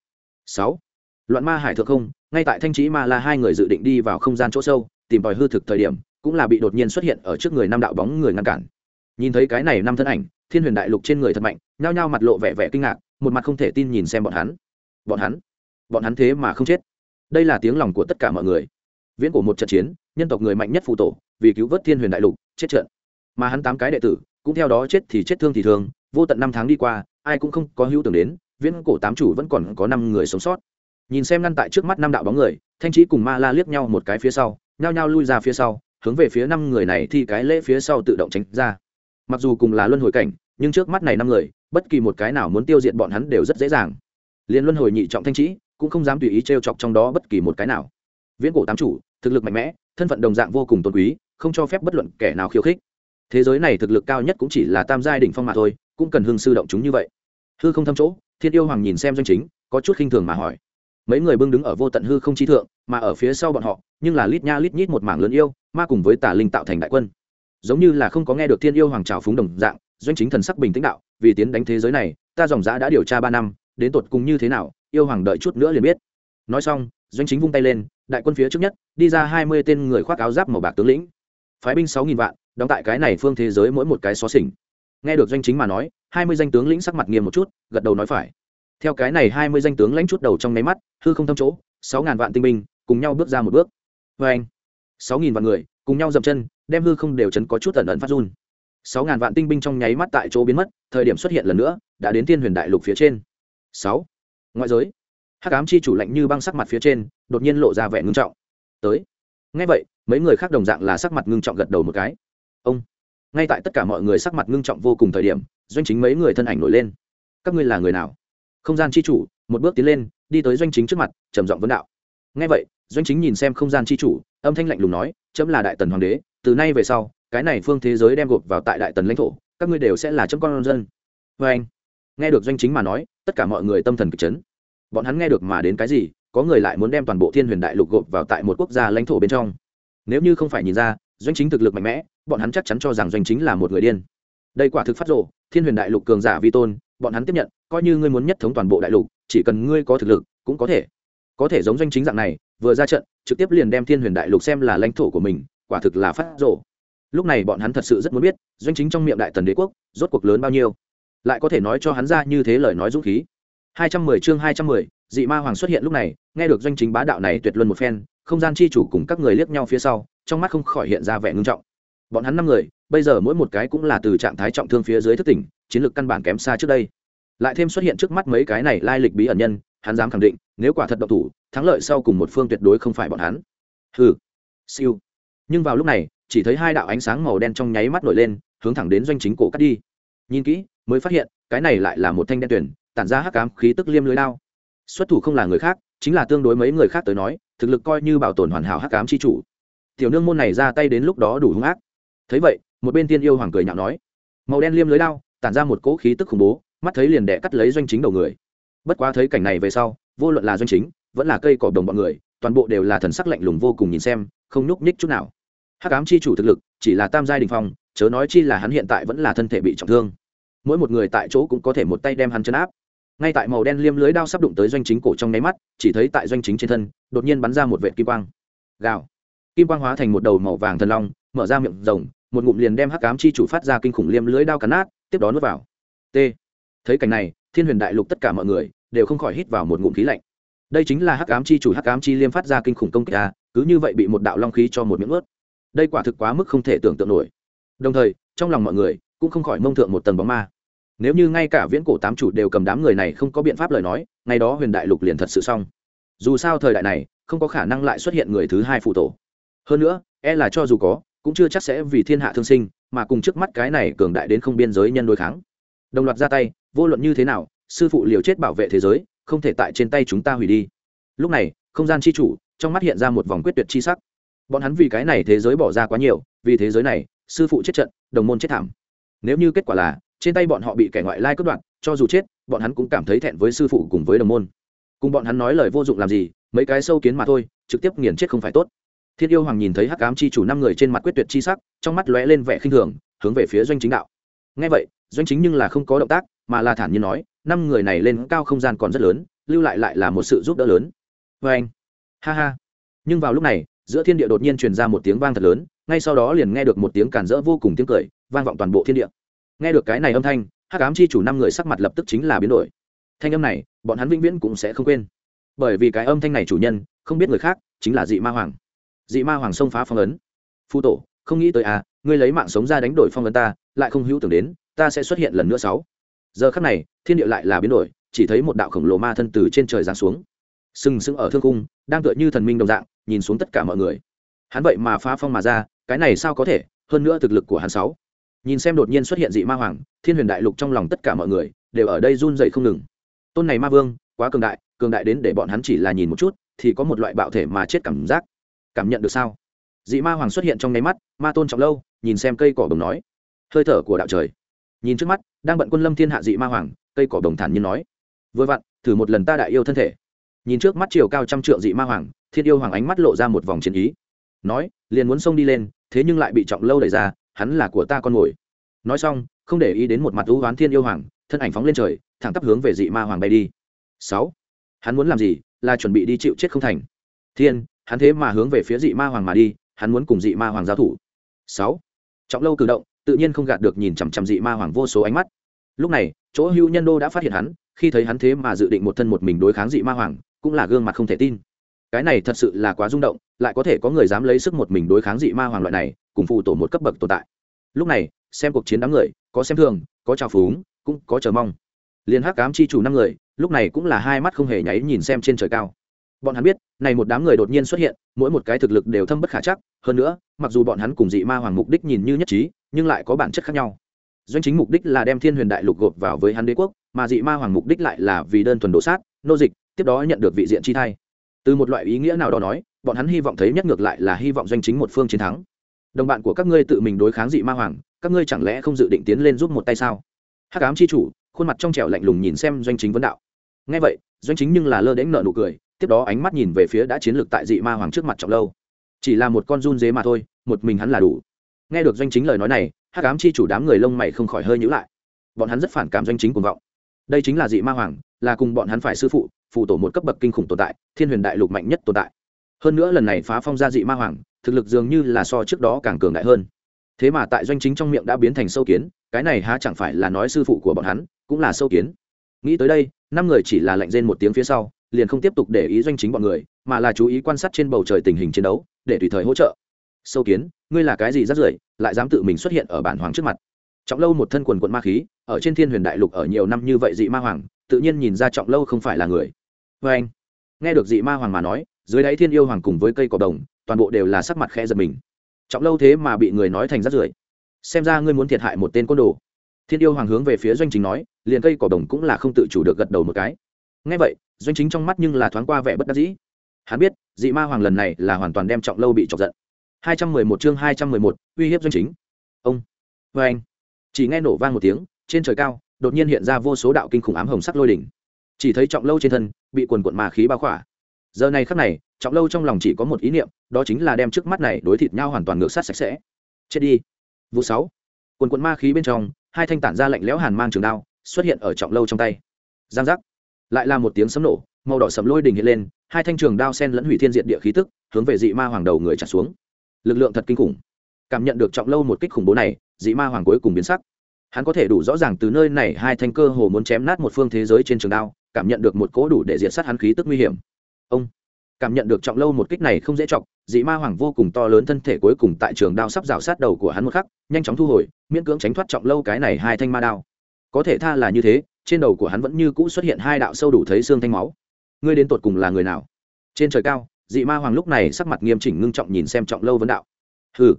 Sáu. Loạn ma hải thượng không, ngay tại thanh trí ma là hai người dự định đi vào không gian chỗ sâu, tìm tòi hư thực thời điểm, cũng là bị đột nhiên xuất hiện ở trước người năm đạo bóng người ngăn cản. Nhìn thấy cái này năm thân ảnh thiên huyền đại lục trên người thật mạnh, nhao nhao mặt lộ vẻ vẻ kinh ngạc, một mặt không thể tin nhìn xem bọn hắn. Bọn hắn? Bọn hắn thế mà không chết. Đây là tiếng lòng của tất cả mọi người. Viễn của một trận chiến, nhân tộc người mạnh nhất phụ tổ, vì cứu vớt thiên huyền đại lục, chết trận. Mà hắn tám cái đệ tử, cũng theo đó chết thì chết thương thì thương, vô tận năm tháng đi qua, ai cũng không có hữu tưởng đến, viễn cổ tám chủ vẫn còn có năm người sống sót. Nhìn xem ngăn tại trước mắt năm đạo bóng người, thanh trí cùng ma la liếc nhau một cái phía sau, nhao nhao lui ra phía sau, hướng về phía năm người này thì cái lễ phía sau tự động tránh ra mặc dù cùng là luân hồi cảnh, nhưng trước mắt này năm người, bất kỳ một cái nào muốn tiêu diệt bọn hắn đều rất dễ dàng. Liên luân hồi nhị trọng thanh trí cũng không dám tùy ý t chọc trong đó bất kỳ một cái nào. Viễn cổ tám chủ, thực lực mạnh mẽ, thân phận đồng dạng vô cùng tôn quý, không cho phép bất luận kẻ nào khiêu khích. Thế giới này thực lực cao nhất cũng chỉ là tam giai đỉnh phong mà thôi, cũng cần hương sư động chúng như vậy. Hư không thâm chỗ, thiên yêu hoàng nhìn xem doanh chính, có chút khinh thường mà hỏi. Mấy người bưng đứng ở vô tận hư không chi thượng, mà ở phía sau bọn họ, nhưng là lít nha lít nhít một mảng lớn yêu, ma cùng với tà linh tạo thành đại quân giống như là không có nghe được thiên yêu hoàng trào phúng đồng dạng, doanh chính thần sắc bình tĩnh đạo, vì tiến đánh thế giới này, ta dòng giã đã điều tra ba năm, đến tột cùng như thế nào, yêu hoàng đợi chút nữa liền biết. Nói xong, doanh chính vung tay lên, đại quân phía trước nhất, đi ra hai mươi tên người khoác áo giáp màu bạc tướng lĩnh. Phái binh sáu nghìn vạn, đóng tại cái này phương thế giới mỗi một cái xó xỉnh. Nghe được doanh chính mà nói, hai mươi danh tướng lĩnh sắc mặt nghiêm một chút, gật đầu nói phải. Theo cái này hai mươi danh tướng lãnh chút đầu trong nháy mắt, hư không thâm chỗ, sáu ngàn vạn tinh binh, cùng nhau bước ra một bước. Vê anh sáu nghìn vạn người, cùng nhau dậm chân đem hư không đều chấn có chút ẩn ẩn phát run. Sáu ngàn vạn tinh binh trong nháy mắt tại chỗ biến mất, thời điểm xuất hiện lần nữa, đã đến thiên huyền đại lục phía trên. Sáu. Ngoại giới. Hắc ám chi chủ lạnh như băng sắc mặt phía trên, đột nhiên lộ ra vẻ ngưng trọng. Tới. Ngay vậy, mấy người khác đồng dạng là sắc mặt ngưng trọng gật đầu một cái. Ông. Ngay tại tất cả mọi người sắc mặt ngưng trọng vô cùng thời điểm, doanh chính mấy người thân ảnh nổi lên. Các ngươi là người nào? Không gian chi chủ, một bước tiến lên, đi tới doanh chính trước mặt, trầm giọng vấn đạo. Ngay vậy, doanh chính nhìn xem không gian chi chủ, âm thanh lạnh lùng nói, chấm là đại tần hoàng đế từ nay về sau, cái này phương thế giới đem gộp vào tại đại tần lãnh thổ, các ngươi đều sẽ là chấm con dân. Vê anh, nghe được doanh chính mà nói, tất cả mọi người tâm thần kịch chấn. Bọn hắn nghe được mà đến cái gì, có người lại muốn đem toàn bộ thiên huyền đại lục gộp vào tại một quốc gia lãnh thổ bên trong. Nếu như không phải nhìn ra, doanh chính thực lực mạnh mẽ, bọn hắn chắc chắn cho rằng doanh chính là một người điên. Đây quả thực phát rộ thiên huyền đại lục cường giả vi tôn, bọn hắn tiếp nhận, coi như ngươi muốn nhất thống toàn bộ đại lục, chỉ cần ngươi có thực lực, cũng có thể. Có thể giống doanh chính dạng này, vừa ra trận, trực tiếp liền đem thiên huyền đại lục xem là lãnh thổ của mình quả thực là phát rộ lúc này bọn hắn thật sự rất muốn biết, doanh chính trong miệng đại tần đế quốc rốt cuộc lớn bao nhiêu. Lại có thể nói cho hắn ra như thế lời nói dũng khí. Hai trăm mười chương hai trăm mười, dị ma hoàng xuất hiện lúc này, nghe được doanh chính bá đạo này tuyệt luân một phen, không gian chi chủ cùng các người liếc nhau phía sau, trong mắt không khỏi hiện ra vẻ ngưng trọng. Bọn hắn năm người, bây giờ mỗi một cái cũng là từ trạng thái trọng thương phía dưới thức tỉnh, chiến lược căn bản kém xa trước đây. Lại thêm xuất hiện trước mắt mấy cái này lai lịch bí ẩn nhân, hắn dám khẳng định, nếu quả thật độc thủ, thắng lợi sau cùng một phương tuyệt đối không phải bọn hắn. Hừ. Siêu nhưng vào lúc này, chỉ thấy hai đạo ánh sáng màu đen trong nháy mắt nổi lên, hướng thẳng đến doanh chính cổ cắt đi. Nhìn kỹ, mới phát hiện, cái này lại là một thanh đen tuyển, tản ra hắc cám khí tức liêm lưới lao xuất thủ không là người khác, chính là tương đối mấy người khác tới nói, thực lực coi như bảo tồn hoàn hảo hắc cám chi chủ. Tiểu nương môn này ra tay đến lúc đó đủ hung ác. Thấy vậy, một bên tiên yêu hoàng cười nhạo nói, màu đen liêm lưới lao tản ra một cỗ khí tức khủng bố, mắt thấy liền đẻ cắt lấy doanh chính đầu người. Bất quá thấy cảnh này về sau, vô luận là doanh chính, vẫn là cây cỏ đồng bọn người, toàn bộ đều là thần sắc lạnh lùng vô cùng nhìn xem, không nhúc nhích chút nào hắc ám chi chủ thực lực, chỉ là tam giai đình phong, chớ nói chi là hắn hiện tại vẫn là thân thể bị trọng thương. Mỗi một người tại chỗ cũng có thể một tay đem hắn chấn áp. Ngay tại màu đen liêm lưới đao sắp đụng tới doanh chính cổ trong nháy mắt, chỉ thấy tại doanh chính trên thân, đột nhiên bắn ra một vệ kim quang. Gào! Kim quang hóa thành một đầu màu vàng thần long, mở ra miệng rồng, một ngụm liền đem hắc ám chi chủ phát ra kinh khủng liêm lưới đao cắn nát, tiếp đó nuốt vào. T. Thấy cảnh này, thiên huyền đại lục tất cả mọi người đều không khỏi hít vào một ngụm khí lạnh. Đây chính là hắc ám chi chủ hắc ám chi liêm phát ra kinh khủng công kích à? cứ như vậy bị một đạo long khí cho một miếng ướt đây quả thực quá mức không thể tưởng tượng nổi. Đồng thời, trong lòng mọi người cũng không khỏi mông thượng một tầng bóng ma. Nếu như ngay cả viễn cổ tám chủ đều cầm đám người này không có biện pháp lời nói, ngày đó huyền đại lục liền thật sự xong. Dù sao thời đại này, không có khả năng lại xuất hiện người thứ hai phụ tổ. Hơn nữa e là cho dù có, cũng chưa chắc sẽ vì thiên hạ thương sinh, mà cùng trước mắt cái này cường đại đến không biên giới nhân đối kháng. Đồng loạt ra tay, vô luận như thế nào, sư phụ liều chết bảo vệ thế giới, không thể tại trên tay chúng ta hủy đi. Lúc này, không gian chi chủ, trong mắt hiện ra một vòng quyết tuyệt chi sắc bọn hắn vì cái này thế giới bỏ ra quá nhiều, vì thế giới này, sư phụ chết trận, đồng môn chết thảm. Nếu như kết quả là, trên tay bọn họ bị kẻ ngoại lai cướp đoạt, cho dù chết, bọn hắn cũng cảm thấy thẹn với sư phụ cùng với đồng môn. Cùng bọn hắn nói lời vô dụng làm gì, mấy cái sâu kiến mà thôi, trực tiếp nghiền chết không phải tốt. Thiên yêu hoàng nhìn thấy hắc ám chi chủ năm người trên mặt quyết tuyệt chi sắc, trong mắt lóe lên vẻ khinh thường, hướng về phía doanh chính đạo. Ngay vậy, doanh chính nhưng là không có động tác, mà là thản nhiên nói, năm người này lên cao không gian còn rất lớn, lưu lại lại là một sự giúp đỡ lớn. Vê anh ha ha. Nhưng vào lúc này giữa thiên địa đột nhiên truyền ra một tiếng vang thật lớn, ngay sau đó liền nghe được một tiếng cản rỡ vô cùng tiếng cười, vang vọng toàn bộ thiên địa. Nghe được cái này âm thanh, hắc ám chi chủ năm người sắc mặt lập tức chính là biến đổi. Thanh âm này, bọn hắn vĩnh viễn cũng sẽ không quên. Bởi vì cái âm thanh này chủ nhân, không biết người khác, chính là dị ma hoàng. Dị ma hoàng xông phá phong ấn. Phu tổ, không nghĩ tới à ngươi lấy mạng sống ra đánh đổi phong ấn ta, lại không hữu tưởng đến, ta sẽ xuất hiện lần nữa sáu. Giờ khắc này, thiên địa lại là biến đổi, chỉ thấy một đạo khổng lồ ma thân từ trên trời giáng xuống sừng sững ở thương cung, đang tựa như thần minh đồng dạng, nhìn xuống tất cả mọi người. Hắn vậy mà phá phong mà ra, cái này sao có thể, hơn nữa thực lực của hắn sáu. Nhìn xem đột nhiên xuất hiện dị ma hoàng, thiên huyền đại lục trong lòng tất cả mọi người, đều ở đây run dậy không ngừng. Tôn này ma vương, quá cường đại cường đại đến để bọn hắn chỉ là nhìn một chút, thì có một loại bạo thể mà chết cảm giác. Cảm nhận được sao? Dị ma hoàng xuất hiện trong nháy mắt, ma tôn trọng lâu, nhìn xem cây cỏ đồng nói. Hơi thở của đạo trời. Nhìn trước mắt, đang bận quân lâm thiên hạ dị ma hoàng, cây cỏ đồng thản nhiên nói. Vừa vặn, thử một lần ta đại yêu thân thể nhìn trước mắt chiều cao trăm trượng dị ma hoàng, thiên yêu hoàng ánh mắt lộ ra một vòng chiến ý. Nói, liền muốn xông đi lên, thế nhưng lại bị trọng lâu đẩy ra, hắn là của ta con mồi. Nói xong, không để ý đến một mặt thú hoán thiên yêu hoàng, thân ảnh phóng lên trời, thẳng tắp hướng về dị ma hoàng bay đi. Sáu, hắn muốn làm gì? Là chuẩn bị đi chịu chết không thành. Thiên, hắn thế mà hướng về phía dị ma hoàng mà đi, hắn muốn cùng dị ma hoàng giao thủ. Sáu, trọng lâu cử động, tự nhiên không gạt được nhìn chằm chằm dị ma hoàng vô số ánh mắt. Lúc này, chỗ hưu nhân đô đã phát hiện hắn, khi thấy hắn thế mà dự định một thân một mình đối kháng dị ma hoàng cũng là gương mặt không thể tin. Cái này thật sự là quá rung động, lại có thể có người dám lấy sức một mình đối kháng dị ma hoàng loại này, cùng phụ tổ một cấp bậc tồn tại. Lúc này, xem cuộc chiến đám người, có xem thường, có trào phúng, cũng có chờ mong. Liền hắc cám chi chủ năm người, lúc này cũng là hai mắt không hề nháy nhìn xem trên trời cao. Bọn hắn biết, này một đám người đột nhiên xuất hiện, mỗi một cái thực lực đều thâm bất khả chắc, hơn nữa, mặc dù bọn hắn cùng dị ma hoàng mục đích nhìn như nhất trí, nhưng lại có bản chất khác nhau. Doanh chính mục đích là đem thiên huyền đại lục gộp vào với hắn đế quốc, mà dị ma hoàng mục đích lại là vì đơn thuần đổ sát, nô dịch tiếp đó nhận được vị diện chi thay từ một loại ý nghĩa nào đó nói, bọn hắn hy vọng thấy nhất ngược lại là hy vọng doanh chính một phương chiến thắng. Đồng bạn của các ngươi tự mình đối kháng dị ma hoàng, các ngươi chẳng lẽ không dự định tiến lên giúp một tay sao? Hắc ám c h i chủ, khuôn mặt trong trẻo lạnh lùng nhìn xem doanh chính vấn đạo. Ngay vậy, doanh chính nhưng là lơ đễnh nợ nụ cười, tiếp đó ánh mắt nhìn về phía đã chiến lược tại dị ma hoàng trước mặt trọng lâu. Chỉ là một con run dế mà thôi, một mình hắn là đủ. Nghe được doanh chính lời nói này, hắc ám chi chủ đám người lông mày không khỏi hơi nhữ lại. Bọn hắn rất phản cảm doanh chính cuồng vọng. Đây chính là dị ma hoàng, là cùng bọn hắn phải sư phụ phụ tổ một cấp bậc kinh khủng tồn tại, thiên huyền đại lục mạnh nhất tồn tại. Hơn nữa lần này phá phong gia dị ma hoàng, thực lực dường như là so trước đó càng cường đại hơn. Thế mà tại doanh chính trong miệng đã biến thành sâu kiến, cái này há chẳng phải là nói sư phụ của bọn hắn, cũng là sâu kiến. Nghĩ tới đây, năm người chỉ là lạnh rên một tiếng phía sau, liền không tiếp tục để ý doanh chính bọn người, mà là chú ý quan sát trên bầu trời tình hình chiến đấu, để tùy thời hỗ trợ. Sâu kiến, ngươi là cái gì rất rưởi, lại dám tự mình xuất hiện ở bản hoàng trước mặt? Trọng lâu một thân quần quận ma khí, ở trên thiên huyền đại lục ở nhiều năm như vậy dị ma hoàng, tự nhiên nhìn ra trọng lâu không phải là người vê anh. Nghe được dị ma hoàng mà nói dưới đáy thiên yêu hoàng cùng với cây cỏ đồng toàn bộ đều là sắc mặt khẽ giật mình. Trọng lâu thế mà bị người nói thành rắt rưởi. Xem ra ngươi muốn thiệt hại một tên côn đồ. Thiên yêu hoàng hướng về phía doanh chính nói liền cây cỏ đồng cũng là không tự chủ được gật đầu một cái. Ngay vậy doanh chính trong mắt nhưng là thoáng qua vẻ bất đắc dĩ. Hắn biết dị ma hoàng lần này là hoàn toàn đem trọng lâu bị chọc giận. 211 chương 211, uy hiếp doanh chính. Ông. Vê anh. Chỉ nghe nổ vang một tiếng trên trời cao đột nhiên hiện ra vô số đạo kinh khủng ám hồng sắc lôi đỉnh chỉ thấy trọng lâu trên thân bị quần quận ma khí bao khỏa. Giờ này khắc này, trọng lâu trong lòng chỉ có một ý niệm, đó chính là đem trước mắt này đối thịt nhau hoàn toàn ngược sát sạch sẽ. Chết đi. Vụ sáu. Quần quận ma khí bên trong, hai thanh tản ra lạnh lẽo hàn mang trường đao xuất hiện ở trọng lâu trong tay. Giang giác. Lại là một tiếng sấm nổ, màu đỏ sầm lôi đình hiện lên, hai thanh trường đao sen lẫn hủy thiên diện địa khí tức, hướng về dị ma hoàng đầu người trả xuống. Lực lượng thật kinh khủng. Cảm nhận được trọng lâu một kích khủng bố này, dị ma hoàng cuối cùng biến sắc. Hắn có thể đủ rõ ràng từ nơi này hai thanh cơ hồ muốn chém nát một phương thế giới trên trường đao cảm nhận được một cỗ đủ để diệt sát hắn khí tức nguy hiểm. Ông cảm nhận được trọng lâu một kích này không dễ trọng. dị ma hoàng vô cùng to lớn thân thể cuối cùng tại trường đao sắp rào sát đầu của hắn một khắc, nhanh chóng thu hồi, miễn cưỡng tránh thoát trọng lâu cái này hai thanh ma đao. Có thể tha là như thế, trên đầu của hắn vẫn như cũ xuất hiện hai đạo sâu đủ thấy xương thanh máu. Ngươi đến tột cùng là người nào? Trên trời cao, dị ma hoàng lúc này sắc mặt nghiêm chỉnh ngưng trọng nhìn xem trọng lâu vấn đạo. Hừ.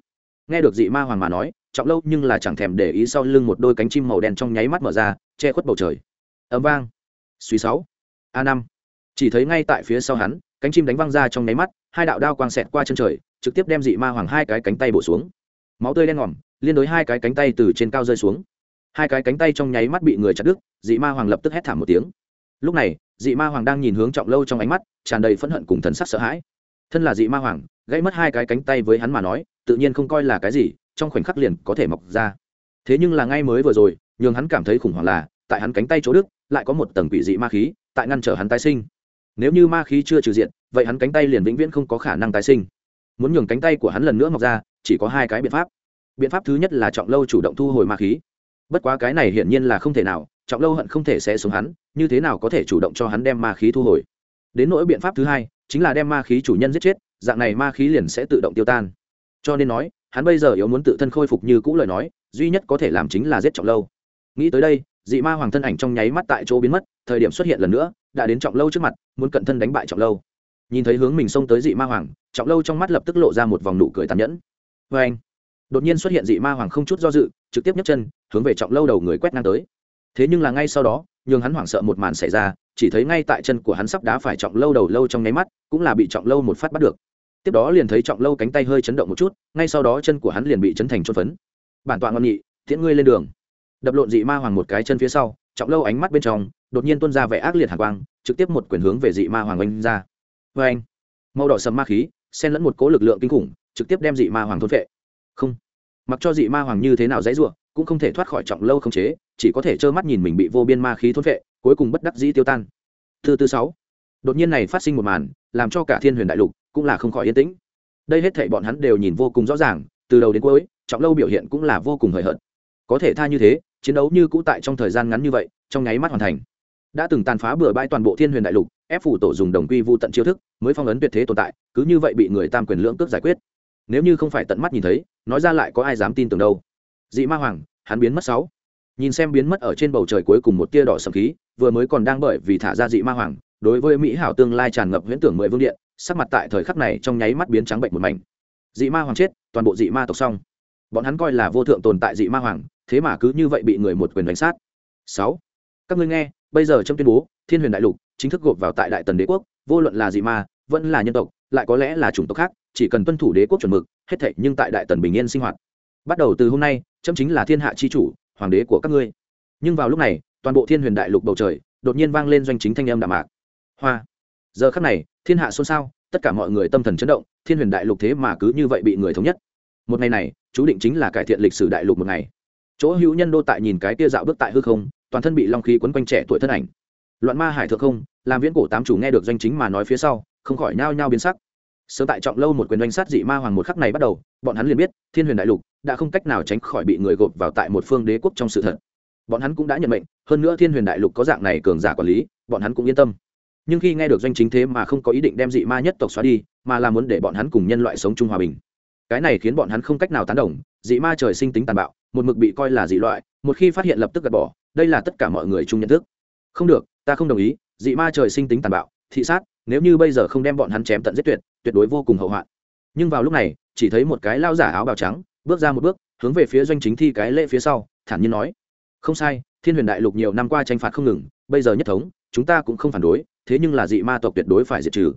Nghe được dị ma hoàng mà nói, trọng lâu nhưng là chẳng thèm để ý sau lưng một đôi cánh chim màu đen trong nháy mắt mở ra, che khuất bầu trời. Ấm vang suy sáu, a năm. Chỉ thấy ngay tại phía sau hắn, cánh chim đánh văng ra trong nháy mắt, hai đạo đao quang xẹt qua chân trời, trực tiếp đem dị ma hoàng hai cái cánh tay bổ xuống. Máu tươi đen ngòm, liên đối hai cái cánh tay từ trên cao rơi xuống. Hai cái cánh tay trong nháy mắt bị người chặt đứt, dị ma hoàng lập tức hét thảm một tiếng. Lúc này, dị ma hoàng đang nhìn hướng trọng lâu trong ánh mắt, tràn đầy phẫn hận cùng thần sắc sợ hãi. Thân là dị ma hoàng, gãy mất hai cái cánh tay với hắn mà nói, tự nhiên không coi là cái gì, trong khoảnh khắc liền có thể mọc ra. Thế nhưng là ngay mới vừa rồi, nhường hắn cảm thấy khủng hoảng là, tại hắn cánh tay chỗ đức lại có một tầng quỷ dị ma khí tại ngăn trở hắn tái sinh. Nếu như ma khí chưa trừ diện, vậy hắn cánh tay liền vĩnh viễn không có khả năng tái sinh. Muốn nhường cánh tay của hắn lần nữa mọc ra, chỉ có hai cái biện pháp. Biện pháp thứ nhất là trọng lâu chủ động thu hồi ma khí. Bất quá cái này hiển nhiên là không thể nào, trọng lâu hận không thể sẽ xuống hắn, như thế nào có thể chủ động cho hắn đem ma khí thu hồi? Đến nỗi biện pháp thứ hai, chính là đem ma khí chủ nhân giết chết, dạng này ma khí liền sẽ tự động tiêu tan. Cho nên nói, hắn bây giờ yếu muốn tự thân khôi phục như cũ lời nói, duy nhất có thể làm chính là giết trọng lâu. Nghĩ tới đây dị ma hoàng thân ảnh trong nháy mắt tại chỗ biến mất, thời điểm xuất hiện lần nữa, đã đến trọng lâu trước mặt, muốn cận thân đánh bại trọng lâu. Nhìn thấy hướng mình xông tới dị ma hoàng, trọng lâu trong mắt lập tức lộ ra một vòng nụ cười tàn nhẫn. Vê anh, đột nhiên xuất hiện dị ma hoàng không chút do dự, trực tiếp nhấc chân, hướng về trọng lâu đầu người quét ngang tới. Thế nhưng là ngay sau đó, nhường hắn hoảng sợ một màn xảy ra, chỉ thấy ngay tại chân của hắn sắp đá phải trọng lâu đầu lâu trong nháy mắt, cũng là bị trọng lâu một phát bắt được. Tiếp đó liền thấy trọng lâu cánh tay hơi chấn động một chút, ngay sau đó chân của hắn liền bị chấn thành trôn phấn. Bản tọa ngon nhị, tiễn ngươi lên đường đập lộn dị ma hoàng một cái chân phía sau, trọng lâu ánh mắt bên trong, đột nhiên tuôn ra vẻ ác liệt hàn quang, trực tiếp một quyền hướng về dị ma hoàng oanh ra. Vê anh, màu đỏ sầm ma khí, xen lẫn một cố lực lượng kinh khủng, trực tiếp đem dị ma hoàng thôn vệ không, mặc cho dị ma hoàng như thế nào dãy ruộng cũng không thể thoát khỏi trọng lâu không chế, chỉ có thể trơ mắt nhìn mình bị vô biên ma khí thôn vệ cuối cùng bất đắc dĩ tiêu tan. Thứ tư sáu, đột nhiên này phát sinh một màn, làm cho cả thiên huyền đại lục cũng là không khỏi yên tĩnh. Đây hết thảy bọn hắn đều nhìn vô cùng rõ ràng, từ đầu đến cuối, trọng lâu biểu hiện cũng là vô cùng hời hợt. Có thể tha như thế chiến đấu như cũ tại trong thời gian ngắn như vậy, trong nháy mắt hoàn thành. Đã từng tàn phá bừa bãi toàn bộ thiên huyền đại lục, ép phủ tổ dùng đồng quy vô tận chiêu thức, mới phong ấn tuyệt thế tồn tại, cứ như vậy bị người tam quyền lưỡng cước giải quyết. Nếu như không phải tận mắt nhìn thấy, nói ra lại có ai dám tin tưởng đâu. Dị ma hoàng, hắn biến mất sáu. Nhìn xem biến mất ở trên bầu trời cuối cùng một tia đỏ sầm khí, vừa mới còn đang bởi vì thả ra dị ma hoàng, đối với mỹ hảo tương lai tràn ngập huyễn tưởng mười vương điện, sắc mặt tại thời khắc này trong nháy mắt biến trắng bệnh một mảnh. Dị ma hoàng chết, toàn bộ dị ma tộc xong. Bọn hắn coi là vô thượng tồn tại dị ma hoàng thế mà cứ như vậy bị người một quyền đánh sát. Sáu. Các ngươi nghe, bây giờ trong tuyên bố, thiên huyền đại lục chính thức gộp vào tại đại tần đế quốc, vô luận là gì mà vẫn là nhân tộc, lại có lẽ là chủng tộc khác, chỉ cần tuân thủ đế quốc chuẩn mực, hết thảy nhưng tại đại tần bình yên sinh hoạt. Bắt đầu từ hôm nay, chấm chính là thiên hạ chi chủ, hoàng đế của các ngươi. Nhưng vào lúc này, toàn bộ thiên huyền đại lục bầu trời, đột nhiên vang lên doanh chính thanh âm đạm mạc. Hoa. Giờ khắc này, thiên hạ xôn xao, tất cả mọi người tâm thần chấn động, thiên huyền đại lục thế mà cứ như vậy bị người thống nhất. Một ngày này, chú định chính là cải thiện lịch sử đại lục một ngày chỗ hữu nhân đô tại nhìn cái tia dạo bước tại hư không, toàn thân bị long khí quấn quanh trẻ tuổi thân ảnh. Loạn ma hải thượng không, làm viễn cổ tám chủ nghe được doanh chính mà nói phía sau, không khỏi nhao nhao biến sắc. Sớm tại trọng lâu một quyền doanh sát dị ma hoàng một khắc này bắt đầu, bọn hắn liền biết, thiên huyền đại lục đã không cách nào tránh khỏi bị người gộp vào tại một phương đế quốc trong sự thật. Bọn hắn cũng đã nhận mệnh, hơn nữa thiên huyền đại lục có dạng này cường giả quản lý, bọn hắn cũng yên tâm. Nhưng khi nghe được doanh chính thế mà không có ý định đem dị ma nhất tộc xóa đi, mà là muốn để bọn hắn cùng nhân loại sống chung hòa bình. Cái này khiến bọn hắn không cách nào tán đồng dị ma trời sinh tính tàn bạo, một mực bị coi là dị loại, một khi phát hiện lập tức gạt bỏ, đây là tất cả mọi người chung nhận thức. Không được, ta không đồng ý, dị ma trời sinh tính tàn bạo, thị sát, nếu như bây giờ không đem bọn hắn chém tận giết tuyệt tuyệt đối vô cùng hậu hoạn. Nhưng vào lúc này, chỉ thấy một cái lao giả áo bào trắng, bước ra một bước, hướng về phía doanh chính thi cái lễ phía sau, thản nhiên nói, không sai, thiên huyền đại lục nhiều năm qua tranh phạt không ngừng, bây giờ nhất thống, chúng ta cũng không phản đối, thế nhưng là dị ma tộc tuyệt đối phải diệt trừ.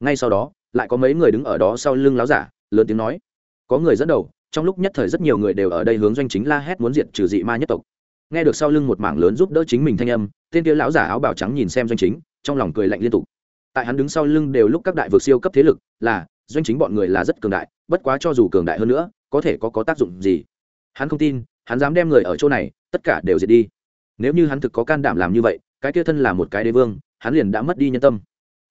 Ngay sau đó, lại có mấy người đứng ở đó sau lưng láo giả, lớn tiếng nói, có người dẫn đầu trong lúc nhất thời rất nhiều người đều ở đây hướng doanh chính la hét muốn diệt trừ dị ma nhất tộc. Nghe được sau lưng một mảng lớn giúp đỡ chính mình thanh âm, tên kia lão giả áo bào trắng nhìn xem doanh chính, trong lòng cười lạnh liên tục. Tại hắn đứng sau lưng đều lúc các đại vực siêu cấp thế lực, là, doanh chính bọn người là rất cường đại, bất quá cho dù cường đại hơn nữa, có thể có có tác dụng gì? Hắn không tin, hắn dám đem người ở chỗ này, tất cả đều diệt đi. Nếu như hắn thực có can đảm làm như vậy, cái kia thân là một cái đế vương, hắn liền đã mất đi nhân tâm.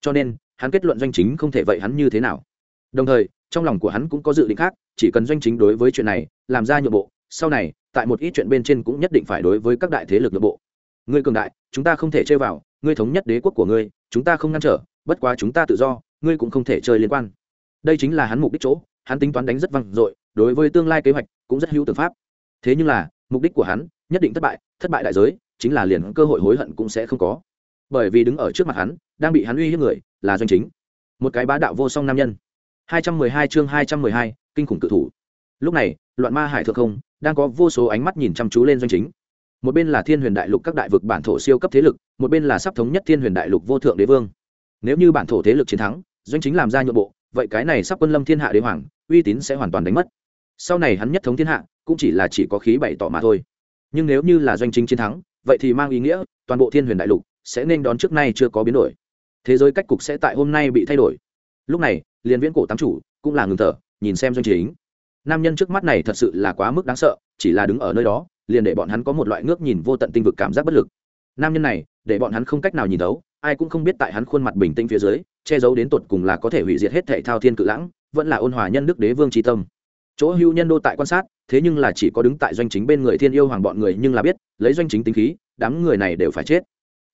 Cho nên, hắn kết luận doanh chính không thể vậy hắn như thế nào. Đồng thời trong lòng của hắn cũng có dự định khác, chỉ cần doanh chính đối với chuyện này, làm ra nhượng bộ, sau này, tại một ít chuyện bên trên cũng nhất định phải đối với các đại thế lực nội bộ. Ngươi cường đại, chúng ta không thể chơi vào, ngươi thống nhất đế quốc của ngươi, chúng ta không ngăn trở, bất quá chúng ta tự do, ngươi cũng không thể chơi liên quan. Đây chính là hắn mục đích chỗ, hắn tính toán đánh rất vang dội, đối với tương lai kế hoạch cũng rất hữu tư pháp. Thế nhưng là, mục đích của hắn, nhất định thất bại thất bại đại giới, chính là liền cơ hội hối hận cũng sẽ không có. Bởi vì đứng ở trước mặt hắn, đang bị hắn uy hiếp người, là doanh chính. Một cái bá đạo vô song nam nhân. 212 chương 212, kinh khủng cự thủ. Lúc này loạn ma hải thượng không đang có vô số ánh mắt nhìn chăm chú lên doanh chính. Một bên là thiên huyền đại lục các đại vực bản thổ siêu cấp thế lực một bên là sắp thống nhất thiên huyền đại lục vô thượng đế vương. Nếu như bản thổ thế lực chiến thắng doanh chính làm ra nhượng bộ vậy cái này sắp quân lâm thiên hạ đế hoàng uy tín sẽ hoàn toàn đánh mất. Sau này hắn nhất thống thiên hạ cũng chỉ là chỉ có khí bày tỏ mà thôi. Nhưng nếu như là doanh chính chiến thắng vậy thì mang ý nghĩa toàn bộ thiên huyền đại lục sẽ nên đón trước nay chưa có biến đổi. Thế giới cách cục sẽ tại hôm nay bị thay đổi lúc này, liền viễn cổ tám chủ cũng là ngừng thở, nhìn xem doanh chính nam nhân trước mắt này thật sự là quá mức đáng sợ, chỉ là đứng ở nơi đó, liền để bọn hắn có một loại ngước nhìn vô tận tinh vực cảm giác bất lực. Nam nhân này, để bọn hắn không cách nào nhìn thấu, ai cũng không biết tại hắn khuôn mặt bình tĩnh phía dưới, che giấu đến tột cùng là có thể hủy diệt hết thệ thao thiên cự lãng, vẫn là ôn hòa nhân đức đế vương tri tâm. Chỗ hưu nhân đô tại quan sát, thế nhưng là chỉ có đứng tại doanh chính bên người thiên yêu hoàng bọn người nhưng là biết, lấy doanh chính tính khí, đám người này đều phải chết.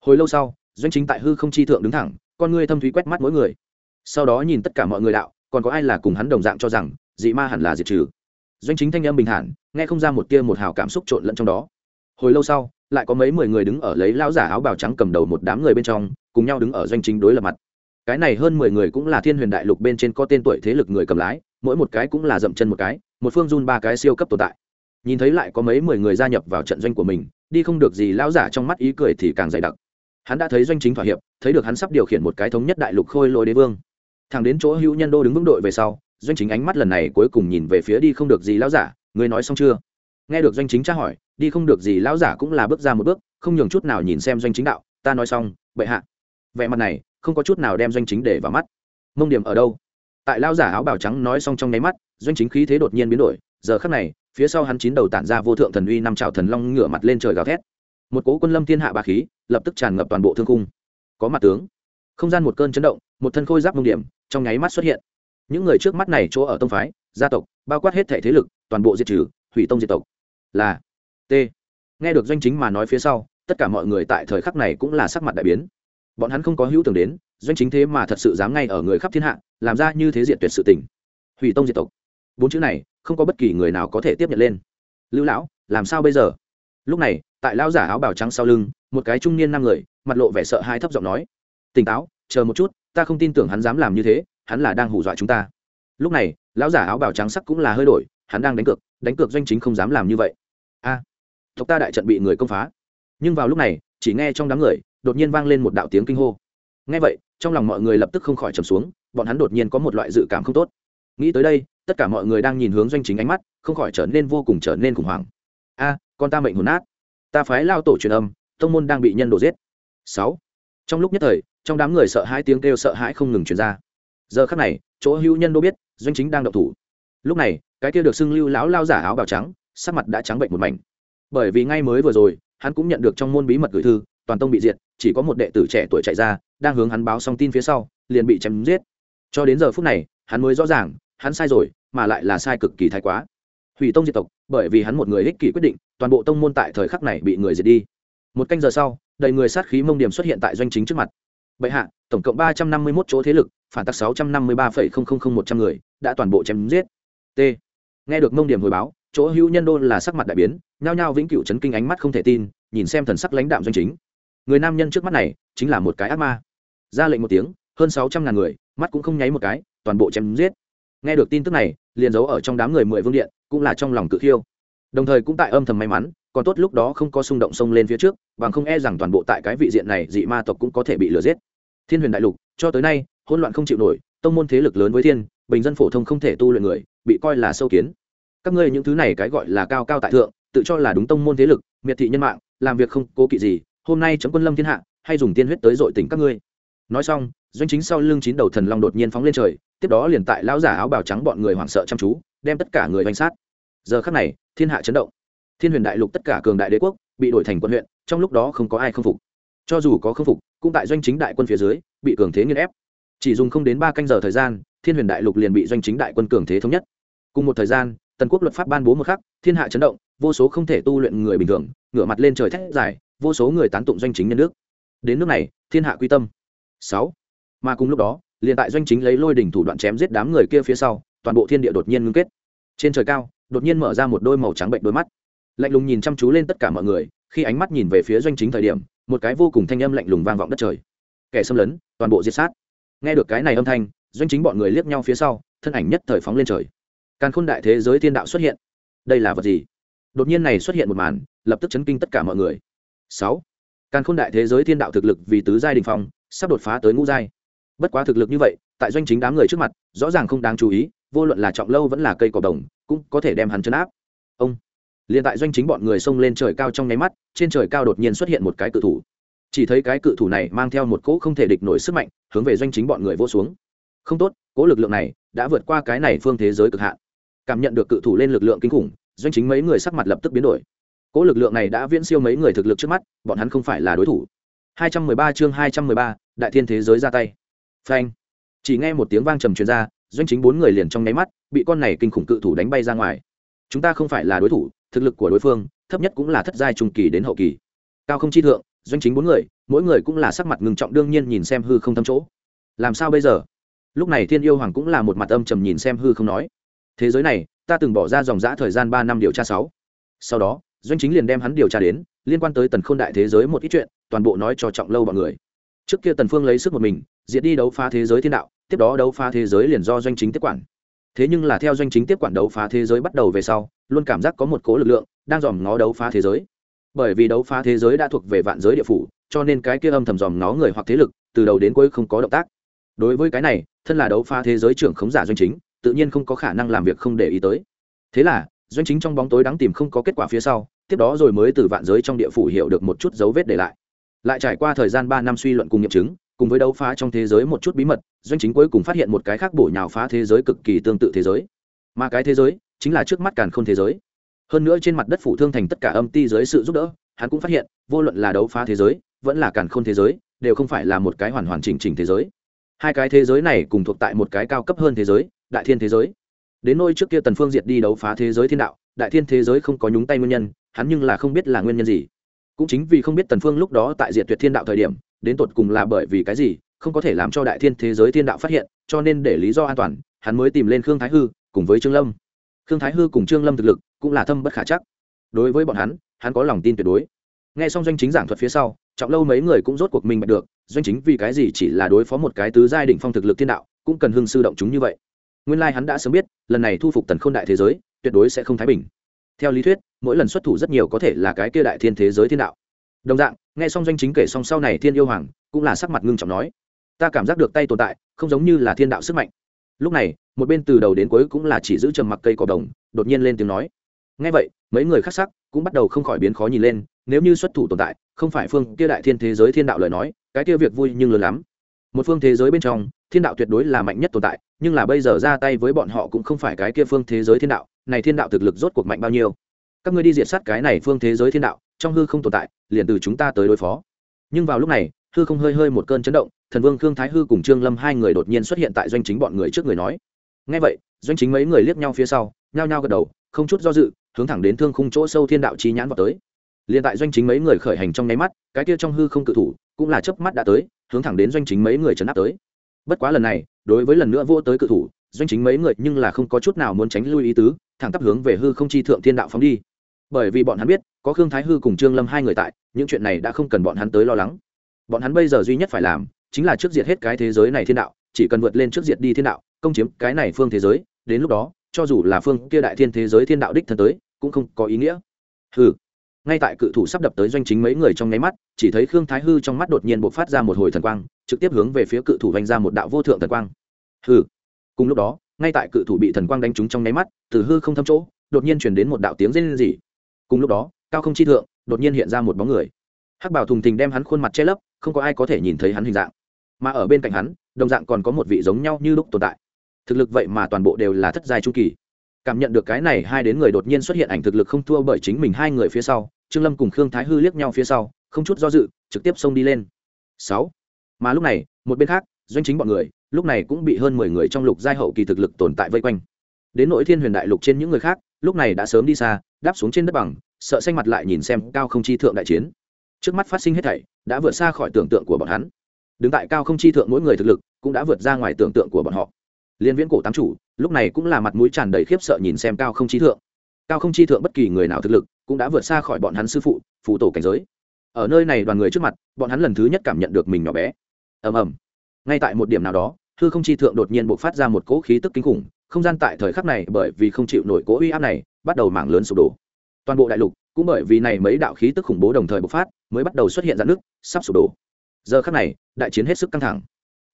Hồi lâu sau, doanh chính tại hư không chi thượng đứng thẳng, con ngươi thâm thúy quét mắt mỗi người sau đó nhìn tất cả mọi người đạo, còn có ai là cùng hắn đồng dạng cho rằng, dị ma hẳn là diệt trừ? Doanh chính thanh âm bình thản, nghe không ra một tia một hào cảm xúc trộn lẫn trong đó. Hồi lâu sau, lại có mấy mười người đứng ở lấy lão giả áo bào trắng cầm đầu một đám người bên trong, cùng nhau đứng ở doanh chính đối lập mặt. Cái này hơn mười người cũng là thiên huyền đại lục bên trên có tên tuổi thế lực người cầm lái, mỗi một cái cũng là dậm chân một cái, một phương run ba cái siêu cấp tồn tại. Nhìn thấy lại có mấy mười người gia nhập vào trận doanh của mình, đi không được gì lão giả trong mắt ý cười thì càng dày đặc. Hắn đã thấy doanh chính thỏa hiệp, thấy được hắn sắp điều khiển một cái thống nhất đại lục khôi lỗi đế vương thằng đến chỗ hữu nhân đô đứng vững đội về sau, doanh chính ánh mắt lần này cuối cùng nhìn về phía đi không được gì lão giả người nói xong chưa? Nghe được doanh chính tra hỏi, đi không được gì lão giả cũng là bước ra một bước, không nhường chút nào nhìn xem doanh chính đạo, ta nói xong, bệ hạ. Vẻ mặt này, không có chút nào đem doanh chính để vào mắt. Mông điểm ở đâu? Tại lão giả áo bào trắng nói xong trong nháy mắt, doanh chính khí thế đột nhiên biến đổi, giờ khắc này, phía sau hắn chín đầu tản ra vô thượng thần uy năm trào thần long ngửa mặt lên trời gào thét. Một cố quân lâm thiên hạ bà khí, lập tức tràn ngập toàn bộ thương cung có mặt tướng, không gian một cơn chấn động, một thân khôi giáp mông điểm trong nháy mắt xuất hiện. Những người trước mắt này chỗ ở tông phái, gia tộc, bao quát hết thể thế lực, toàn bộ diệt trừ, hủy tông diệt tộc. Là t. Nghe được doanh chính mà nói phía sau, tất cả mọi người tại thời khắc này cũng là sắc mặt đại biến. Bọn hắn không có hữu tưởng đến, doanh chính thế mà thật sự dám ngay ở người khắp thiên hạ, làm ra như thế diện tuyệt sự tình. Hủy tông diệt tộc. Bốn chữ này, không có bất kỳ người nào có thể tiếp nhận lên. Lưu lão, làm sao bây giờ? Lúc này, tại lão giả áo bào trắng sau lưng, một cái trung niên năm người, mặt lộ vẻ sợ hãi thấp giọng nói. Tỉnh táo, chờ một chút ta không tin tưởng hắn dám làm như thế, hắn là đang hù dọa chúng ta. Lúc này, lão giả áo bào trắng sắc cũng là hơi đổi, hắn đang đánh cược đánh cược doanh chính không dám làm như vậy. A, tộc ta đại trận bị người công phá. Nhưng vào lúc này, chỉ nghe trong đám người, đột nhiên vang lên một đạo tiếng kinh hô. Nghe vậy, trong lòng mọi người lập tức không khỏi trầm xuống, bọn hắn đột nhiên có một loại dự cảm không tốt. Nghĩ tới đây, tất cả mọi người đang nhìn hướng doanh chính ánh mắt, không khỏi trở nên vô cùng trở nên khủng hoảng. A, con ta mệnh hồn nát. Ta phái lao tổ truyền âm, tông môn đang bị nhân đổ giết. Sáu, trong lúc nhất thời trong đám người sợ hãi tiếng kêu sợ hãi không ngừng truyền ra. Giờ khắc này, chỗ hữu nhân đô biết, doanh chính đang động thủ. Lúc này, cái kia được xưng lưu lão lao giả áo bào trắng, sắc mặt đã trắng bệnh một mảnh. Bởi vì ngay mới vừa rồi, hắn cũng nhận được trong môn bí mật gửi thư, toàn tông bị diệt, chỉ có một đệ tử trẻ tuổi chạy ra, đang hướng hắn báo xong tin phía sau, liền bị chém giết. Cho đến giờ phút này, hắn mới rõ ràng, hắn sai rồi, mà lại là sai cực kỳ thái quá. Hủy tông diệt tộc, bởi vì hắn một người ích kỷ quyết định, toàn bộ tông môn tại thời khắc này bị người diệt đi. Một canh giờ sau, đầy người sát khí mông điểm xuất hiện tại doanh chính trước mặt bệ hạ, tổng cộng ba trăm năm mươi một chỗ thế lực, phản tắc sáu trăm năm mươi ba một trăm người, đã toàn bộ chém giết. T. Nghe được mông điểm hồi báo, chỗ hữu nhân đô là sắc mặt đại biến, nhao nhao vĩnh cửu chấn kinh ánh mắt không thể tin, nhìn xem thần sắc lãnh đạm doanh chính. Người nam nhân trước mắt này, chính là một cái ác ma. Ra lệnh một tiếng, hơn sáu trăm ngàn người, mắt cũng không nháy một cái, toàn bộ chém giết. Nghe được tin tức này, liền giấu ở trong đám người mười vương điện, cũng là trong lòng cự khiêu đồng thời cũng tại âm thầm may mắn, còn tốt lúc đó không có xung động xông lên phía trước, bằng không e rằng toàn bộ tại cái vị diện này dị ma tộc cũng có thể bị lừa giết thiên huyền đại lục, cho tới nay, hỗn loạn không chịu nổi, tông môn thế lực lớn với thiên, bình dân phổ thông không thể tu luyện người, bị coi là sâu kiến. Các ngươi những thứ này cái gọi là cao cao tại thượng, tự cho là đúng tông môn thế lực, miệt thị nhân mạng, làm việc không cố kỵ gì, hôm nay chấm quân lâm thiên hạ, hay dùng tiên huyết tới dội tỉnh các ngươi. Nói xong, doanh chính sau lưng chín đầu thần long đột nhiên phóng lên trời, tiếp đó liền tại lão giả áo bào trắng bọn người hoảng sợ chăm chú, đem tất cả người doanh sát. Giờ khắc này, thiên hạ chấn động. Thiên huyền đại lục tất cả cường đại đế quốc bị đổi thành quân huyện, trong lúc đó không có ai không phục cho dù có khâm phục, cũng tại doanh chính đại quân phía dưới, bị cường thế nghiên ép. Chỉ dùng không đến ba canh giờ thời gian, thiên huyền đại lục liền bị doanh chính đại quân cường thế thống nhất. Cùng một thời gian, tần quốc luật pháp ban bố một khắc, thiên hạ chấn động, vô số không thể tu luyện người bình thường, ngửa mặt lên trời thét dài, vô số người tán tụng doanh chính nhân nước đến nước này, thiên hạ quy tâm. Sáu. Mà cùng lúc đó, liền tại doanh chính lấy lôi đỉnh thủ đoạn chém giết đám người kia phía sau, toàn bộ thiên địa đột nhiên ngưng kết. Trên trời cao, đột nhiên mở ra một đôi màu trắng bệnh đôi mắt. Lạnh lùng nhìn chăm chú lên tất cả mọi người, khi ánh mắt nhìn về phía doanh chính thời điểm một cái vô cùng thanh âm lạnh lùng vang vọng đất trời. Kẻ xâm lấn, toàn bộ diệt sát. Nghe được cái này âm thanh, doanh chính bọn người liếc nhau phía sau, thân ảnh nhất thời phóng lên trời. Càn khôn đại thế giới thiên đạo xuất hiện. Đây là vật gì? Đột nhiên này xuất hiện một màn, lập tức chấn kinh tất cả mọi người. Sáu. Càn khôn đại thế giới thiên đạo thực lực vì tứ giai đình phong, sắp đột phá tới ngũ giai. Bất quá thực lực như vậy, tại doanh chính đám người trước mặt, rõ ràng không đáng chú ý, vô luận là trọng lâu vẫn là cây cỏ đồng, cũng có thể đem hắn chấn áp. Ông liền tại doanh chính bọn người xông lên trời cao trong nháy mắt trên trời cao đột nhiên xuất hiện một cái cự thủ. Chỉ thấy cái cự thủ này mang theo một cỗ không thể địch nổi sức mạnh hướng về doanh chính bọn người vô xuống. Không tốt cỗ lực lượng này đã vượt qua cái này phương thế giới cực hạn. Cảm nhận được cự thủ lên lực lượng kinh khủng doanh chính mấy người sắc mặt lập tức biến đổi. Cỗ lực lượng này đã viễn siêu mấy người thực lực trước mắt bọn hắn không phải là đối thủ. 213 chương 213, đại thiên thế giới ra tay. Phanh. Chỉ nghe một tiếng vang trầm truyền ra doanh chính bốn người liền trong nháy mắt bị con này kinh khủng cự thủ đánh bay ra ngoài. Chúng ta không phải là đối thủ thực lực của đối phương, thấp nhất cũng là thất giai trung kỳ đến hậu kỳ. Cao không chi thượng, doanh chính bốn người, mỗi người cũng là sắc mặt ngừng trọng đương nhiên nhìn xem hư không thâm chỗ. Làm sao bây giờ? Lúc này thiên yêu hoàng cũng là một mặt âm trầm nhìn xem hư không nói. Thế giới này, ta từng bỏ ra dòng giã thời gian ba năm điều tra sáu. Sau đó, doanh chính liền đem hắn điều tra đến, liên quan tới tần k h ô n đại thế giới một ít chuyện, toàn bộ nói cho trọng lâu b ọ n người. Trước kia tần phương lấy sức một mình, diệt đi đấu phá thế giới thiên đạo, tiếp đó đấu phá thế giới liền do doanh chính tiếp quản. Thế nhưng là theo doanh chính tiếp quản đấu phá thế giới bắt đầu về sau luôn cảm giác có một cố lực lượng đang dòm ngó đấu phá thế giới. Bởi vì đấu phá thế giới đã thuộc về vạn giới địa phủ, cho nên cái kia âm thầm dòm ngó người hoặc thế lực từ đầu đến cuối không có động tác. Đối với cái này, thân là đấu phá thế giới trưởng khống giả doanh chính, tự nhiên không có khả năng làm việc không để ý tới. Thế là, doanh chính trong bóng tối đáng tìm không có kết quả phía sau, tiếp đó rồi mới từ vạn giới trong địa phủ hiểu được một chút dấu vết để lại. Lại trải qua thời gian ba năm suy luận cùng nghiệm chứng, cùng với đấu phá trong thế giới một chút bí mật, doanh chính cuối cùng phát hiện một cái khác bổ nhào phá thế giới cực kỳ tương tự thế giới. Mà cái thế giới chính là trước mắt càn khôn thế giới. Hơn nữa trên mặt đất phủ thương thành tất cả âm ti dưới sự giúp đỡ, hắn cũng phát hiện, vô luận là đấu phá thế giới, vẫn là càn khôn thế giới, đều không phải là một cái hoàn hoàn chỉnh chỉnh thế giới. Hai cái thế giới này cùng thuộc tại một cái cao cấp hơn thế giới, đại thiên thế giới. Đến nôi trước kia tần phương diệt đi đấu phá thế giới thiên đạo, đại thiên thế giới không có nhúng tay nguyên nhân, hắn nhưng là không biết là nguyên nhân gì. Cũng chính vì không biết tần phương lúc đó tại diệt tuyệt thiên đạo thời điểm, đến tột cùng là bởi vì cái gì, không có thể làm cho đại thiên thế giới thiên đạo phát hiện, cho nên để lý do an toàn, hắn mới tìm lên khương thái hư, cùng với trương lâm khương thái hư cùng trương lâm thực lực cũng là thâm bất khả chắc. Đối với bọn hắn hắn có lòng tin tuyệt đối. Nghe xong doanh chính giảng thuật phía sau, trọng lâu mấy người cũng rốt cuộc mình bạch được, doanh chính vì cái gì chỉ là đối phó một cái tứ giai đỉnh phong thực lực thiên đạo, cũng cần hưng sư động chúng như vậy. Nguyên lai hắn đã sớm biết, lần này thu phục tần k h ô n đại thế giới, tuyệt đối sẽ không thái bình. Theo lý thuyết, mỗi lần xuất thủ rất nhiều có thể là cái kia đại thiên thế giới thiên đạo. Đồng dạng, nghe xong doanh chính kể xong sau này thiên yêu hoàng, cũng là sắc mặt ngưng trọng nói, ta cảm giác được tay tồn tại, không giống như là thiên đạo sức mạnh lúc này, một bên từ đầu đến cuối cũng là chỉ giữ trầm mặc cây cỏ đồng, đột nhiên lên tiếng nói. Ngay vậy, mấy người khác sắc cũng bắt đầu không khỏi biến khó nhìn lên, nếu như xuất thủ tồn tại, không phải phương kia đại thiên thế giới thiên đạo lời nói, cái kia việc vui nhưng lớn lắm. Một phương thế giới bên trong, thiên đạo tuyệt đối là mạnh nhất tồn tại, nhưng là bây giờ ra tay với bọn họ cũng không phải cái kia phương thế giới thiên đạo, này thiên đạo thực lực rốt cuộc mạnh bao nhiêu. Các ngươi đi diệt sát cái này phương thế giới thiên đạo, trong hư không tồn tại, liền từ chúng ta tới đối phó. Nhưng vào lúc này, hư không hơi hơi một cơn chấn động thần vương khương thái hư cùng trương lâm hai người đột nhiên xuất hiện tại doanh chính bọn người trước người nói ngay vậy doanh chính mấy người liếc nhau phía sau nhao nhao gật đầu không chút do dự hướng thẳng đến thương khung chỗ sâu thiên đạo trí nhãn vào tới liền tại doanh chính mấy người khởi hành trong nháy mắt cái kia trong hư không cự thủ cũng là chớp mắt đã tới hướng thẳng đến doanh chính mấy người chấn áp tới bất quá lần này đối với lần nữa vô tới cự thủ doanh chính mấy người nhưng là không có chút nào muốn tránh lui ý tứ thẳng tắp hướng về hư không chi thượng thiên đạo phóng đi bởi vì bọn hắn biết có khương thái hư cùng trương lâm hai người tại những chuyện này đã không cần bọn hắn tới lo lắng bọn hắn bây giờ duy nhất phải làm chính là trước diệt hết cái thế giới này thiên đạo, chỉ cần vượt lên trước diệt đi thiên đạo, công chiếm cái này phương thế giới, đến lúc đó, cho dù là phương kia đại thiên thế giới thiên đạo đích thân tới, cũng không có ý nghĩa. Hừ. Ngay tại cự thủ sắp đập tới doanh chính mấy người trong nháy mắt, chỉ thấy khương thái hư trong mắt đột nhiên b ộ c phát ra một hồi thần quang, trực tiếp hướng về phía cự thủ vanh ra một đạo vô thượng thần quang. Hừ. Cùng lúc đó, ngay tại cự thủ bị thần quang đánh trúng trong nháy mắt, từ hư không thâm chỗ, đột nhiên chuyển đến một đạo tiếng rên rỉ. Cùng lúc đó, cao không chi thượng, đột nhiên hiện ra một bóng người. Hắc bảo thùng thình đem hắn khuôn mặt che lấp, không có ai có thể nhìn thấy hắn hình dạng mà ở bên cạnh hắn, đồng dạng còn có một vị giống nhau như lúc tồn tại. Thực lực vậy mà toàn bộ đều là thất giai chu kỳ. Cảm nhận được cái này, hai đến người đột nhiên xuất hiện ảnh thực lực không thua bởi chính mình hai người phía sau, trương lâm cùng khương thái hư liếc nhau phía sau, không chút do dự, trực tiếp xông đi lên. Sáu. Mà lúc này, một bên khác, doanh chính bọn người, lúc này cũng bị hơn mười người trong lục giai hậu kỳ thực lực tồn tại vây quanh. Đến nội thiên huyền đại lục trên những người khác, lúc này đã sớm đi xa, đáp xuống trên đất bằng, sợ xanh mặt lại nhìn xem cao không chi thượng đại chiến. Trước mắt phát sinh hết thảy, đã vượt xa khỏi tưởng tượng của bọn hắn đứng tại cao không chi thượng mỗi người thực lực cũng đã vượt ra ngoài tưởng tượng của bọn họ. Liên viễn cổ tám chủ, lúc này cũng là mặt mũi tràn đầy khiếp sợ nhìn xem cao không chi thượng. Cao không chi thượng bất kỳ người nào thực lực cũng đã vượt xa khỏi bọn hắn sư phụ phụ tổ cảnh giới. Ở nơi này đoàn người trước mặt, bọn hắn lần thứ nhất cảm nhận được mình nhỏ bé. Ầm ầm. Ngay tại một điểm nào đó, hư không chi thượng đột nhiên bộc phát ra một cỗ khí tức kinh khủng, không gian tại thời khắc này bởi vì không chịu nổi cỗ uy áp này, bắt đầu mảng lớn sụp đổ. Toàn bộ đại lục cũng bởi vì này mấy đạo khí tức khủng bố đồng thời bộc phát, mới bắt đầu xuất hiện dạn nước, sắp sụp đổ giờ khắc này, đại chiến hết sức căng thẳng.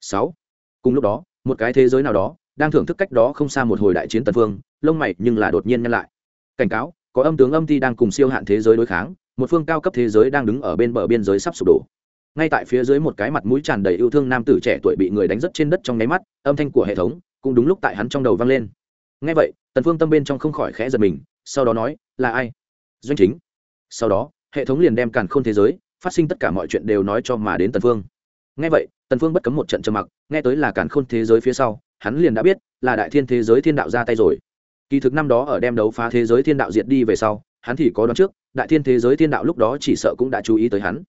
Sáu. Cùng lúc đó, một cái thế giới nào đó, đang thưởng thức cách đó không xa một hồi đại chiến tần phương, lông mày nhưng là đột nhiên nhân lại. Cảnh cáo, có âm tướng âm ti đang cùng siêu hạn thế giới đối kháng, một phương cao cấp thế giới đang đứng ở bên bờ biên giới sắp sụp đổ. Ngay tại phía dưới một cái mặt mũi tràn đầy yêu thương nam tử trẻ tuổi bị người đánh rất trên đất trong nháy mắt, âm thanh của hệ thống cũng đúng lúc tại hắn trong đầu vang lên. Ngay vậy, tần phương tâm bên trong không khỏi khẽ giật mình, sau đó nói, là ai? Doanh chính. Sau đó, hệ thống liền đem càn khôn thế giới phát sinh tất cả mọi chuyện đều nói cho mà đến tần phương. Nghe vậy, tần phương bất cấm một trận trầm mặc, nghe tới là cản khôn thế giới phía sau, hắn liền đã biết, là đại thiên thế giới thiên đạo ra tay rồi. Kỳ thực năm đó ở đem đấu phá thế giới thiên đạo diệt đi về sau, hắn thì có đoán trước, đại thiên thế giới thiên đạo lúc đó chỉ sợ cũng đã chú ý tới hắn.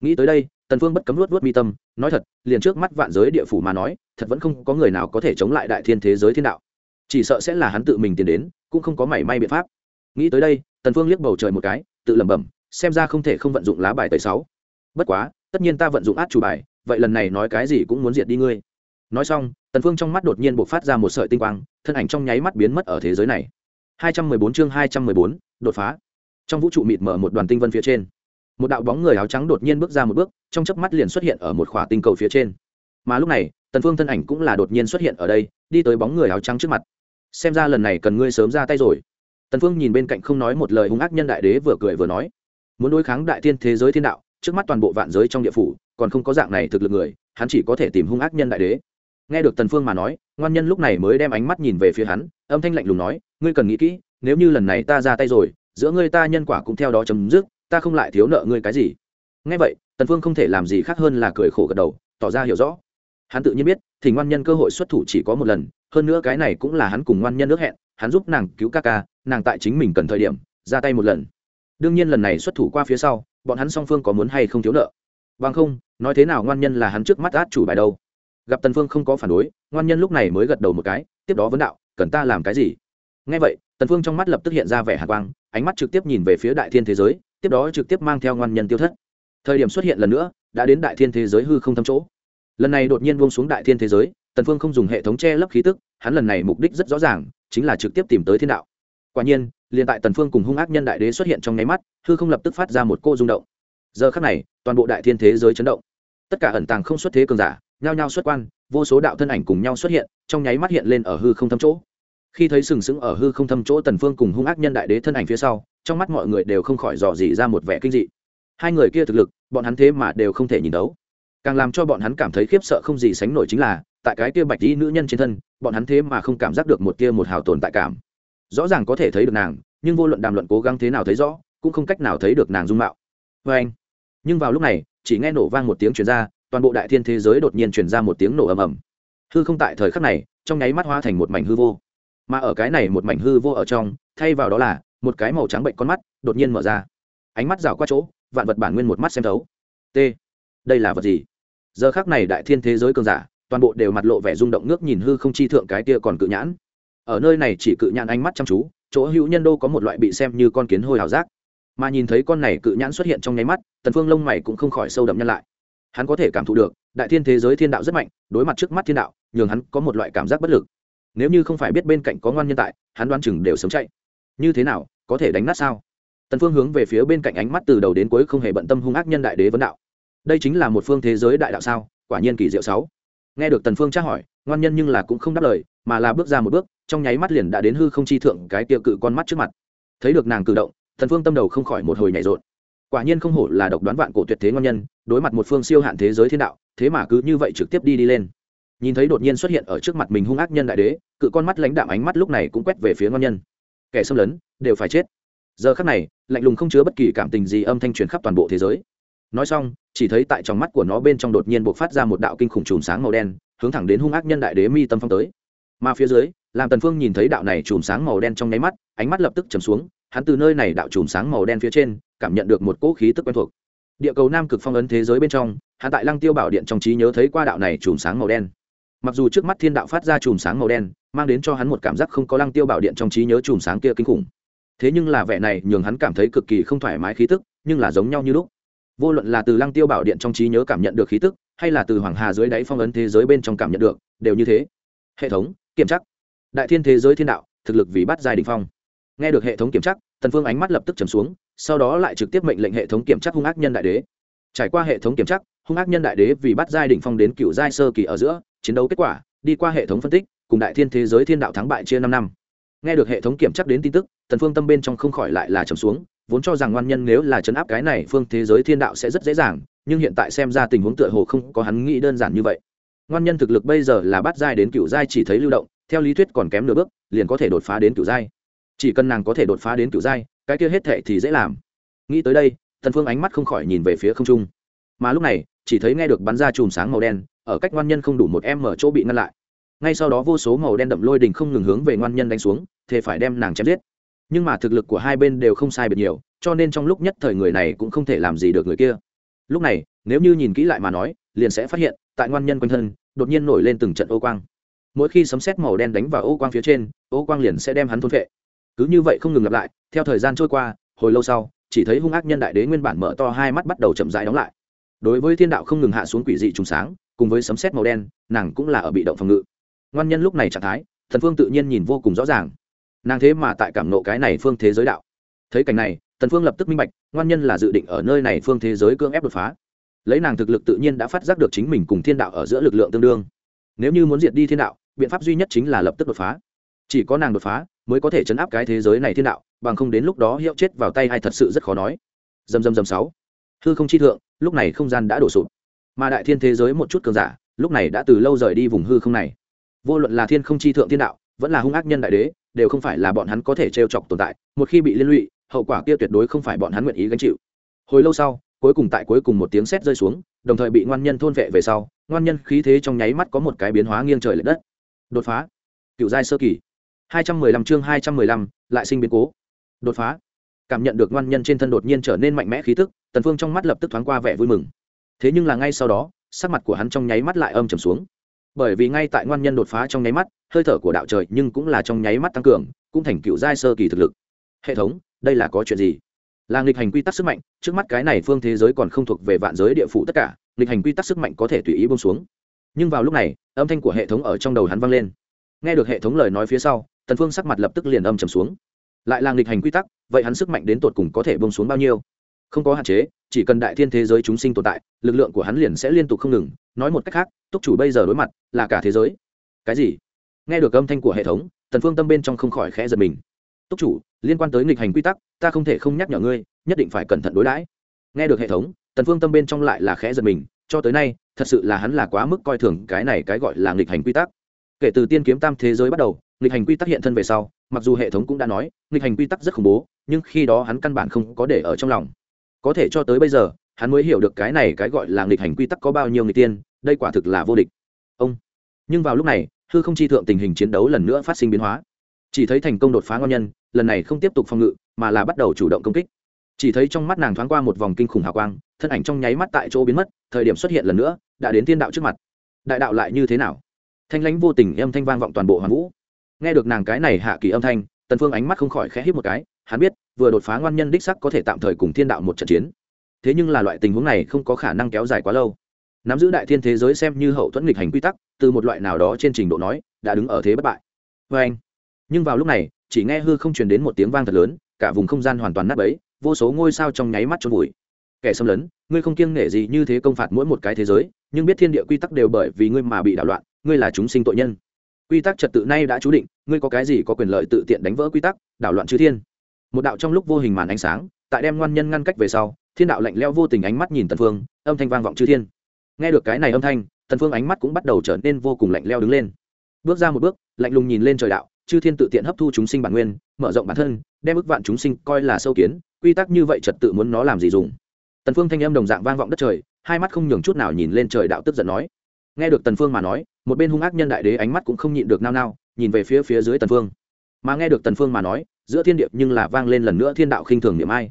Nghĩ tới đây, tần phương bất cấm luốt luốt mi tâm, nói thật, liền trước mắt vạn giới địa phủ mà nói, thật vẫn không có người nào có thể chống lại đại thiên thế giới thiên đạo. Chỉ sợ sẽ là hắn tự mình tiến đến, cũng không có mảy may biện pháp. Nghĩ tới đây, tần phương liếc bầu trời một cái, tự lẩm bẩm xem ra không thể không vận dụng lá bài tẩy sáu. Bất quá tất nhiên ta vận dụng át chủ bài vậy lần này nói cái gì cũng muốn diệt đi ngươi. Nói xong tần phương trong mắt đột nhiên bộc phát ra một sợi tinh quang thân ảnh trong nháy mắt biến mất ở thế giới này. 214 chương 214, đột phá. Trong vũ trụ mịt mở một đoàn tinh vân phía trên một đạo bóng người áo trắng đột nhiên bước ra một bước trong chớp mắt liền xuất hiện ở một khỏa tinh cầu phía trên. Mà lúc này tần phương thân ảnh cũng là đột nhiên xuất hiện ở đây đi tới bóng người áo trắng trước mặt. Xem ra lần này cần ngươi sớm ra tay rồi. Tần phương nhìn bên cạnh không nói một lời hung ác nhân đại đế vừa cười vừa nói muốn đối kháng đại tiên thế giới thiên đạo, trước mắt toàn bộ vạn giới trong địa phủ, còn không có dạng này thực lực người, hắn chỉ có thể tìm hung ác nhân đại đế. Nghe được tần phương mà nói, ngoan nhân lúc này mới đem ánh mắt nhìn về phía hắn, âm thanh lạnh lùng nói, ngươi cần nghĩ kỹ, nếu như lần này ta ra tay rồi, giữa ngươi ta nhân quả cũng theo đó chấm dứt, ta không lại thiếu nợ ngươi cái gì. Nghe vậy, tần phương không thể làm gì khác hơn là cười khổ gật đầu, tỏ ra hiểu rõ. Hắn tự nhiên biết, thì ngoan nhân cơ hội xuất thủ chỉ có một lần, hơn nữa cái này cũng là hắn cùng ngoan nhân ước hẹn, hắn giúp nàng cứu ca ca, nàng tại chính mình cần thời điểm, ra tay một lần đương nhiên lần này xuất thủ qua phía sau, bọn hắn song phương có muốn hay không thiếu nợ. Bằng không, nói thế nào ngoan nhân là hắn trước mắt át chủ bài đâu. Gặp tần phương không có phản đối, ngoan nhân lúc này mới gật đầu một cái, tiếp đó vấn đạo, cần ta làm cái gì? Nghe vậy, tần phương trong mắt lập tức hiện ra vẻ hàn quang, ánh mắt trực tiếp nhìn về phía đại thiên thế giới, tiếp đó trực tiếp mang theo ngoan nhân tiêu thất. Thời điểm xuất hiện lần nữa, đã đến đại thiên thế giới hư không thâm chỗ. Lần này đột nhiên buông xuống đại thiên thế giới, tần phương không dùng hệ thống che lấp khí tức, hắn lần này mục đích rất rõ ràng, chính là trực tiếp tìm tới thiên đạo quả nhiên, liền tại tần phương cùng hung ác nhân đại đế xuất hiện trong nháy mắt, hư không lập tức phát ra một cô rung động. Giờ khắc này, toàn bộ đại thiên thế giới chấn động. Tất cả ẩn tàng không xuất thế cường giả, nhao nhao xuất quan, vô số đạo thân ảnh cùng nhau xuất hiện, trong nháy mắt hiện lên ở hư không thâm chỗ. Khi thấy sừng sững ở hư không thâm chỗ tần phương cùng hung ác nhân đại đế thân ảnh phía sau, trong mắt mọi người đều không khỏi dò dỉ ra một vẻ kinh dị. Hai người kia thực lực, bọn hắn thế mà đều không thể nhìn đấu càng làm cho bọn hắn cảm thấy khiếp sợ không gì sánh nổi chính là, tại cái kia bạch y nữ nhân trên thân, bọn hắn thế mà không cảm giác được một tia một hào tồn tại cảm rõ ràng có thể thấy được nàng, nhưng vô luận đàm luận cố gắng thế nào thấy rõ, cũng không cách nào thấy được nàng dung mạo. Vê anh. Nhưng vào lúc này, chỉ nghe nổ vang một tiếng truyền ra, toàn bộ đại thiên thế giới đột nhiên truyền ra một tiếng nổ ầm ầm. Hư không tại thời khắc này, trong nháy mắt hóa thành một mảnh hư vô. Mà ở cái này một mảnh hư vô ở trong, thay vào đó là, một cái màu trắng bệnh con mắt đột nhiên mở ra. Ánh mắt rảo qua chỗ, vạn vật bản nguyên một mắt xem thấu. T. Đây là vật gì? Giờ khác này đại thiên thế giới cường giả, toàn bộ đều mặt lộ vẻ rung động ngước nhìn hư không chi thượng cái kia còn cự nhãn ở nơi này chỉ cự nhãn ánh mắt chăm chú, chỗ hữu nhân đô có một loại bị xem như con kiến hôi hào giác. Mà nhìn thấy con này cự nhãn xuất hiện trong nháy mắt, tần phương lông mày cũng không khỏi sâu đậm nhân lại. Hắn có thể cảm thụ được, đại thiên thế giới thiên đạo rất mạnh, đối mặt trước mắt thiên đạo, nhường hắn có một loại cảm giác bất lực. Nếu như không phải biết bên cạnh có ngoan nhân tại, hắn đoán chừng đều sống chạy. Như thế nào, có thể đánh nát sao? Tần phương hướng về phía bên cạnh ánh mắt từ đầu đến cuối không hề bận tâm hung ác nhân đại đế vấn đạo. Đây chính là một phương thế giới đại đạo sao? Quả nhiên kỳ diệu sáu. Nghe được tần phương tra hỏi ngoan nhân nhưng là cũng không đáp lời, mà là bước ra một bước, trong nháy mắt liền đã đến hư không chi thượng cái tiêu cự con mắt trước mặt. Thấy được nàng cử động, thần phương tâm đầu không khỏi một hồi nhảy rộn. Quả nhiên không hổ là độc đoán vạn cổ tuyệt thế ngoan nhân, đối mặt một phương siêu hạn thế giới thiên đạo, thế mà cứ như vậy trực tiếp đi đi lên. Nhìn thấy đột nhiên xuất hiện ở trước mặt mình hung ác nhân đại đế, cự con mắt lãnh đạm ánh mắt lúc này cũng quét về phía ngoan nhân. Kẻ xâm lấn, đều phải chết. Giờ khắc này, lạnh lùng không chứa bất kỳ cảm tình gì âm thanh truyền khắp toàn bộ thế giới. Nói xong, chỉ thấy tại trong mắt của nó bên trong đột nhiên bộc phát ra một đạo kinh khủng chùm sáng màu đen hướng thẳng đến hung ác nhân đại đế mi tâm phong tới. Mà phía dưới làm tần phương nhìn thấy đạo này chùm sáng màu đen trong nháy mắt, ánh mắt lập tức trầm xuống, hắn từ nơi này đạo chùm sáng màu đen phía trên, cảm nhận được một cỗ khí tức quen thuộc. Địa cầu nam cực phong ấn thế giới bên trong, hắn tại lăng tiêu bảo điện trong trí nhớ thấy qua đạo này chùm sáng màu đen. Mặc dù trước mắt thiên đạo phát ra chùm sáng màu đen, mang đến cho hắn một cảm giác không có lăng tiêu bảo điện trong trí nhớ chùm sáng kia kinh khủng. Thế nhưng là vẻ này nhường hắn cảm thấy cực kỳ không thoải mái khí tức, nhưng là giống nhau như lúc. Vô luận là từ lăng tiêu bảo điện trong trí nhớ cảm nhận được khí tức hay là từ hoàng hà dưới đáy phong ấn thế giới bên trong cảm nhận được, đều như thế. Hệ thống, kiểm chắc đại thiên thế giới thiên đạo, thực lực vì bắt giai đình phong. Nghe được hệ thống kiểm chắc tần phương ánh mắt lập tức trầm xuống, sau đó lại trực tiếp mệnh lệnh hệ thống kiểm chắc hung ác nhân đại đế. Trải qua hệ thống kiểm chắc hung ác nhân đại đế vì bắt giai đỉnh phong đến cựu giai sơ kỳ ở giữa, chiến đấu kết quả, đi qua hệ thống phân tích, cùng đại thiên thế giới thiên đạo thắng bại chia năm năm. Nghe được hệ thống kiểm chắc đến tin tức, tần phương tâm bên trong không khỏi lại là trầm xuống vốn cho rằng ngoan nhân nếu là chấn áp cái này phương thế giới thiên đạo sẽ rất dễ dàng, nhưng hiện tại xem ra tình huống tựa hồ không có hắn nghĩ đơn giản như vậy. Ngoan nhân thực lực bây giờ là bắt giai đến cựu giai chỉ thấy lưu động, theo lý thuyết còn kém nửa bước, liền có thể đột phá đến cựu giai. Chỉ cần nàng có thể đột phá đến cựu giai, cái kia hết thệ thì dễ làm. Nghĩ tới đây, tần phương ánh mắt không khỏi nhìn về phía không trung. Mà lúc này, chỉ thấy nghe được bắn ra chùm sáng màu đen, ở cách ngoan nhân không đủ một em mở chỗ bị ngăn lại. Ngay sau đó vô số màu đen đậm lôi đình không ngừng hướng về ngoan nhân đánh xuống thế phải đem nàng chém giết nhưng mà thực lực của hai bên đều không sai biệt nhiều, cho nên trong lúc nhất thời người này cũng không thể làm gì được người kia. Lúc này, nếu như nhìn kỹ lại mà nói, liền sẽ phát hiện, tại ngoan nhân quanh thân, đột nhiên nổi lên từng trận ô quang. Mỗi khi sấm sét màu đen đánh vào ô quang phía trên, ô quang liền sẽ đem hắn thôn vệ cứ như vậy không ngừng lặp lại, theo thời gian trôi qua, hồi lâu sau, chỉ thấy hung ác nhân đại đế nguyên bản mở to hai mắt bắt đầu chậm rãi đóng lại. Đối với thiên đạo không ngừng hạ xuống quỷ dị trùng sáng, cùng với sấm sét màu đen, nàng cũng là ở bị động phòng ngự. Ngoan nhân lúc này trạng thái, thần phương tự nhiên nhìn vô cùng rõ ràng nàng thế mà tại cảm nộ cái này phương thế giới đạo. Thấy cảnh này thần phương lập tức minh bạch, ngoan nhân là dự định ở nơi này phương thế giới cưỡng ép đột phá. Lấy nàng thực lực tự nhiên đã phát giác được chính mình cùng thiên đạo ở giữa lực lượng tương đương. Nếu như muốn diệt đi thiên đạo, biện pháp duy nhất chính là lập tức đột phá. Chỉ có nàng đột phá, mới có thể chấn áp cái thế giới này thiên đạo, bằng không đến lúc đó hiệu chết vào tay hay thật sự rất khó nói. Dầm dầm dầm sáu. Hư không chi thượng, lúc này không gian đã đổ sụp. Mà đại thiên thế giới một chút cường giả, lúc này đã từ lâu rời đi vùng hư không này. Vô luận là thiên không chi thượng thiên đạo vẫn là hung ác nhân đại đế, đều không phải là bọn hắn có thể trêu chọc tồn tại, một khi bị liên lụy, hậu quả kia tuyệt đối không phải bọn hắn nguyện ý gánh chịu. Hồi lâu sau, cuối cùng tại cuối cùng một tiếng sét rơi xuống, đồng thời bị ngoan nhân thôn vệ về sau, ngoan nhân khí thế trong nháy mắt có một cái biến hóa nghiêng trời l ệ đất. Đột phá. Cựu giai sơ kỳ. hai trăm mười lăm chương hai trăm mười lăm, lại sinh biến cố. Đột phá. Cảm nhận được ngoan nhân trên thân đột nhiên trở nên mạnh mẽ khí tức, tần phương trong mắt lập tức thoáng qua vẻ vui mừng. Thế nhưng là ngay sau đó, sắc mặt của hắn trong nháy mắt lại âm trầm xuống bởi vì ngay tại ngoan nhân đột phá trong nháy mắt, hơi thở của đạo trời nhưng cũng là trong nháy mắt tăng cường, cũng thành cựu giai sơ kỳ thực lực. Hệ thống, đây là có chuyện gì? Là nghịch hành quy tắc sức mạnh, trước mắt cái này phương thế giới còn không thuộc về vạn giới địa phủ tất cả, nghịch hành quy tắc sức mạnh có thể tùy ý bông xuống. Nhưng vào lúc này, âm thanh của hệ thống ở trong đầu hắn vang lên. Nghe được hệ thống lời nói phía sau, tần phương sắc mặt lập tức liền âm trầm xuống. Lại là nghịch hành quy tắc, vậy hắn sức mạnh đến tột cùng có thể bông xuống bao nhiêu? Không có hạn chế, chỉ cần đại thiên thế giới chúng sinh tồn tại, lực lượng của hắn liền sẽ liên tục không ngừng. Nói một cách khác, túc chủ bây giờ đối mặt là cả thế giới. Cái gì? Nghe được âm thanh của hệ thống, tần phương tâm bên trong không khỏi khẽ giật mình. Túc chủ, liên quan tới nghịch hành quy tắc, ta không thể không nhắc nhở ngươi, nhất định phải cẩn thận đối đãi. Nghe được hệ thống, tần phương tâm bên trong lại là khẽ giật mình, cho tới nay, thật sự là hắn là quá mức coi thường cái này cái gọi là nghịch hành quy tắc. Kể từ tiên kiếm tam thế giới bắt đầu, nghịch hành quy tắc hiện thân về sau, mặc dù hệ thống cũng đã nói, nghịch hành quy tắc rất khủng bố, nhưng khi đó hắn căn bản không có để ở trong lòng có thể cho tới bây giờ, hắn mới hiểu được cái này cái gọi là nghịch hành quy tắc có bao nhiêu người tiên, đây quả thực là vô địch. Ông. Nhưng vào lúc này, hư không chi thượng tình hình chiến đấu lần nữa phát sinh biến hóa. Chỉ thấy thành công đột phá ngon nhân, lần này không tiếp tục phòng ngự, mà là bắt đầu chủ động công kích. Chỉ thấy trong mắt nàng thoáng qua một vòng kinh khủng hào quang, thân ảnh trong nháy mắt tại chỗ biến mất, thời điểm xuất hiện lần nữa, đã đến thiên đạo trước mặt. Đại đạo lại như thế nào? Thanh lãnh vô tình âm thanh vang vọng toàn bộ hoàn vũ. Nghe được nàng cái này hạ kỳ âm thanh, tần phương ánh mắt không khỏi khẽ hít một cái, hắn biết vừa đột phá ngoan nhân đích sắc có thể tạm thời cùng thiên đạo một trận chiến. Thế nhưng là loại tình huống này không có khả năng kéo dài quá lâu. Nắm giữ đại thiên thế giới xem như hậu thuẫn nghịch hành quy tắc, từ một loại nào đó trên trình độ nói, đã đứng ở thế bất bại. Vê anh, nhưng vào lúc này, chỉ nghe hư không truyền đến một tiếng vang thật lớn, cả vùng không gian hoàn toàn nát bấy, vô số ngôi sao trong nháy mắt trôn vùi. Kẻ xâm lấn, ngươi không kiêng nể gì như thế công phạt mỗi một cái thế giới, nhưng biết thiên địa quy tắc đều bởi vì ngươi mà bị đảo loạn, ngươi là chúng sinh tội nhân. Quy tắc trật tự nay đã chú định, ngươi có cái gì có quyền lợi tự tiện đánh vỡ quy tắc, đảo loạn chư thiên một đạo trong lúc vô hình màn ánh sáng, tại đem ngoan nhân ngăn cách về sau, thiên đạo lạnh leo vô tình ánh mắt nhìn tần phương, âm thanh vang vọng chư thiên. Nghe được cái này âm thanh, tần phương ánh mắt cũng bắt đầu trở nên vô cùng lạnh leo đứng lên. Bước ra một bước, lạnh lùng nhìn lên trời đạo, chư thiên tự tiện hấp thu chúng sinh bản nguyên, mở rộng bản thân, đem ức vạn chúng sinh coi là sâu kiến, quy tắc như vậy trật tự muốn nó làm gì dùng? Tần phương thanh âm đồng dạng vang vọng đất trời, hai mắt không nhường chút nào nhìn lên trời đạo tức giận nói. Nghe được tần phương mà nói, một bên hung ác nhân đại đế ánh mắt cũng không nhịn được nao nao, nhìn về phía phía dưới tần phương. Mà nghe được tần phương mà nói giữa thiên địa nhưng là vang lên lần nữa thiên đạo khinh thường niệm ai.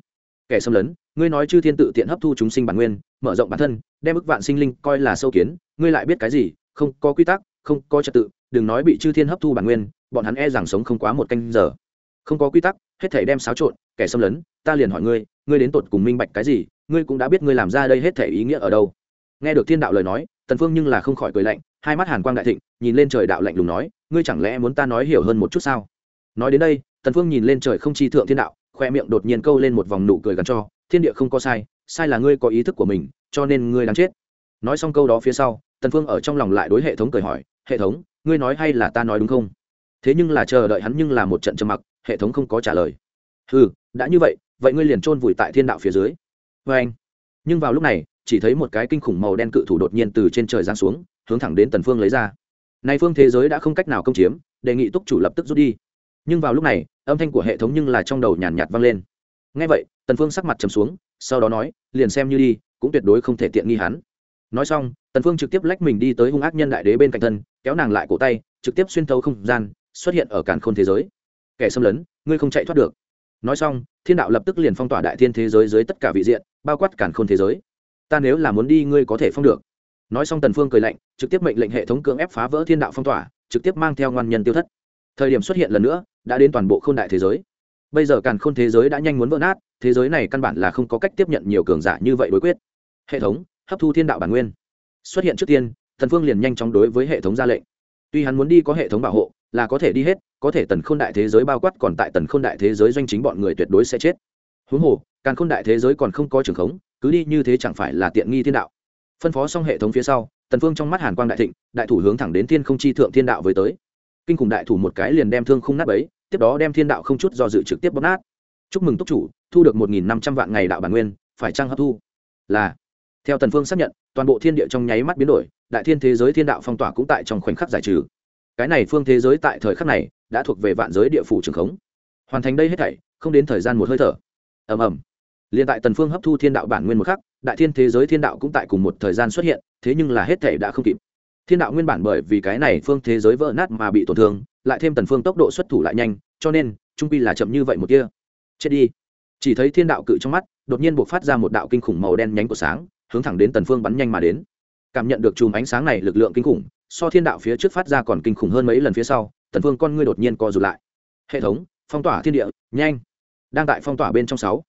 Kẻ xâm lấn, ngươi nói chư thiên tự tiện hấp thu chúng sinh bản nguyên, mở rộng bản thân, đem ức vạn sinh linh coi là sâu kiến, ngươi lại biết cái gì? Không có quy tắc, không có trật tự, đừng nói bị chư thiên hấp thu bản nguyên, bọn hắn e rằng sống không quá một canh giờ. Không có quy tắc, hết thể đem xáo trộn, kẻ xâm lấn, ta liền hỏi ngươi ngươi đến tột cùng minh bạch cái gì, ngươi cũng đã biết ngươi làm ra đây hết thể ý nghĩa ở đâu. Nghe được thiên đạo lời nói, tần phương nhưng là không khỏi cười lạnh, hai mắt hàn quang đại thịnh, nhìn lên trời đạo lạnh lùng nói, ngươi chẳng lẽ muốn ta nói hiểu hơn một chút sao? Nói đến đây tần phương nhìn lên trời không chi thượng thiên đạo khoe miệng đột nhiên câu lên một vòng nụ cười gắn cho, thiên địa không có sai sai là ngươi có ý thức của mình, cho nên ngươi đáng chết. Nói xong câu đó phía sau, tần phương ở trong lòng lại đối hệ thống cười hỏi, hệ thống, ngươi nói hay là ta nói đúng không? Thế nhưng là chờ đợi hắn nhưng là một trận trầm mặc, hệ thống không có trả lời. Ừ đã như vậy vậy ngươi liền chôn vùi tại thiên đạo phía dưới. Với anh, nhưng vào lúc này, chỉ thấy một cái kinh khủng màu đen cự thủ đột nhiên từ trên trời giáng xuống, hướng thẳng đến tần phương lấy ra. Nay phương thế giới đã không cách nào công chiếm, đề nghị túc chủ lập tức rút đi nhưng vào lúc này, âm thanh của hệ thống nhưng là trong đầu nhàn nhạt vang lên. Ngay vậy, tần phương sắc mặt trầm xuống, sau đó nói, liền xem như đi, cũng tuyệt đối không thể tiện nghi hắn. Nói xong, tần phương trực tiếp lách mình đi tới hung ác nhân đại đế bên cạnh thân, kéo nàng lại cổ tay, trực tiếp xuyên thấu không gian, xuất hiện ở cản khôn thế giới. Kẻ xâm lấn, ngươi không chạy thoát được. Nói xong, thiên đạo lập tức liền phong tỏa đại thiên thế giới dưới tất cả vị diện, bao quát cản khôn thế giới. Ta nếu là muốn đi, ngươi có thể phong được. Nói xong, tần phương cười lạnh, trực tiếp mệnh lệnh hệ thống cưỡng ép phá vỡ thiên đạo phong tỏa, trực tiếp mang theo ngoan nhân tiêu thất thời điểm xuất hiện lần nữa, đã đến toàn bộ khôn đại thế giới. Bây giờ càn khôn thế giới đã nhanh muốn vỡ nát, thế giới này căn bản là không có cách tiếp nhận nhiều cường giả như vậy đối quyết. Hệ thống, hấp thu thiên đạo bản nguyên. Xuất hiện trước tiên, thần phương liền nhanh chóng đối với hệ thống ra lệnh. Tuy hắn muốn đi có hệ thống bảo hộ, là có thể đi hết, có thể tần khôn đại thế giới bao quát còn tại tần khôn đại thế giới doanh chính bọn người tuyệt đối sẽ chết. Huống hồ, càn khôn đại thế giới còn không có trường khống, cứ đi như thế chẳng phải là tiện nghi thiên đạo. Phân phó xong hệ thống phía sau, tần phương trong mắt hàn quang đại thịnh, đại thủ hướng thẳng đến thiên không chi thượng thiên đạo với tới kinh khủng đại thủ một cái liền đem thương không nát bấy, tiếp đó đem thiên đạo không chút do dự trực tiếp bóp nát. Chúc mừng túc chủ, thu được một nghìn năm trăm vạn ngày đạo bản nguyên, phải trăng hấp thu? Là. Theo tần phương xác nhận, toàn bộ thiên địa trong nháy mắt biến đổi, đại thiên thế giới thiên đạo phong tỏa cũng tại trong khoảnh khắc giải trừ. Cái này phương thế giới tại thời khắc này, đã thuộc về vạn giới địa phủ trường khống. Hoàn thành đây hết thảy, không đến thời gian một hơi thở. Ầm ầm. Liền tại tần phương hấp thu thiên đạo bản nguyên một khắc, đại thiên thế giới thiên đạo cũng tại cùng một thời gian xuất hiện, thế nhưng là hết thảy đã không kịp thiên đạo nguyên bản bởi vì cái này phương thế giới vỡ nát mà bị tổn thương, lại thêm tần phương tốc độ xuất thủ lại nhanh, cho nên, trung pi là chậm như vậy một kia. Chết đi. Chỉ thấy thiên đạo cự trong mắt, đột nhiên buộc phát ra một đạo kinh khủng màu đen nhánh của sáng, hướng thẳng đến tần phương bắn nhanh mà đến. Cảm nhận được chùm ánh sáng này lực lượng kinh khủng, so thiên đạo phía trước phát ra còn kinh khủng hơn mấy lần phía sau, tần phương con ngươi đột nhiên co rụt lại. Hệ thống, phong tỏa thiên địa, nhanh. Đang tại phong tỏa bên trong sáu.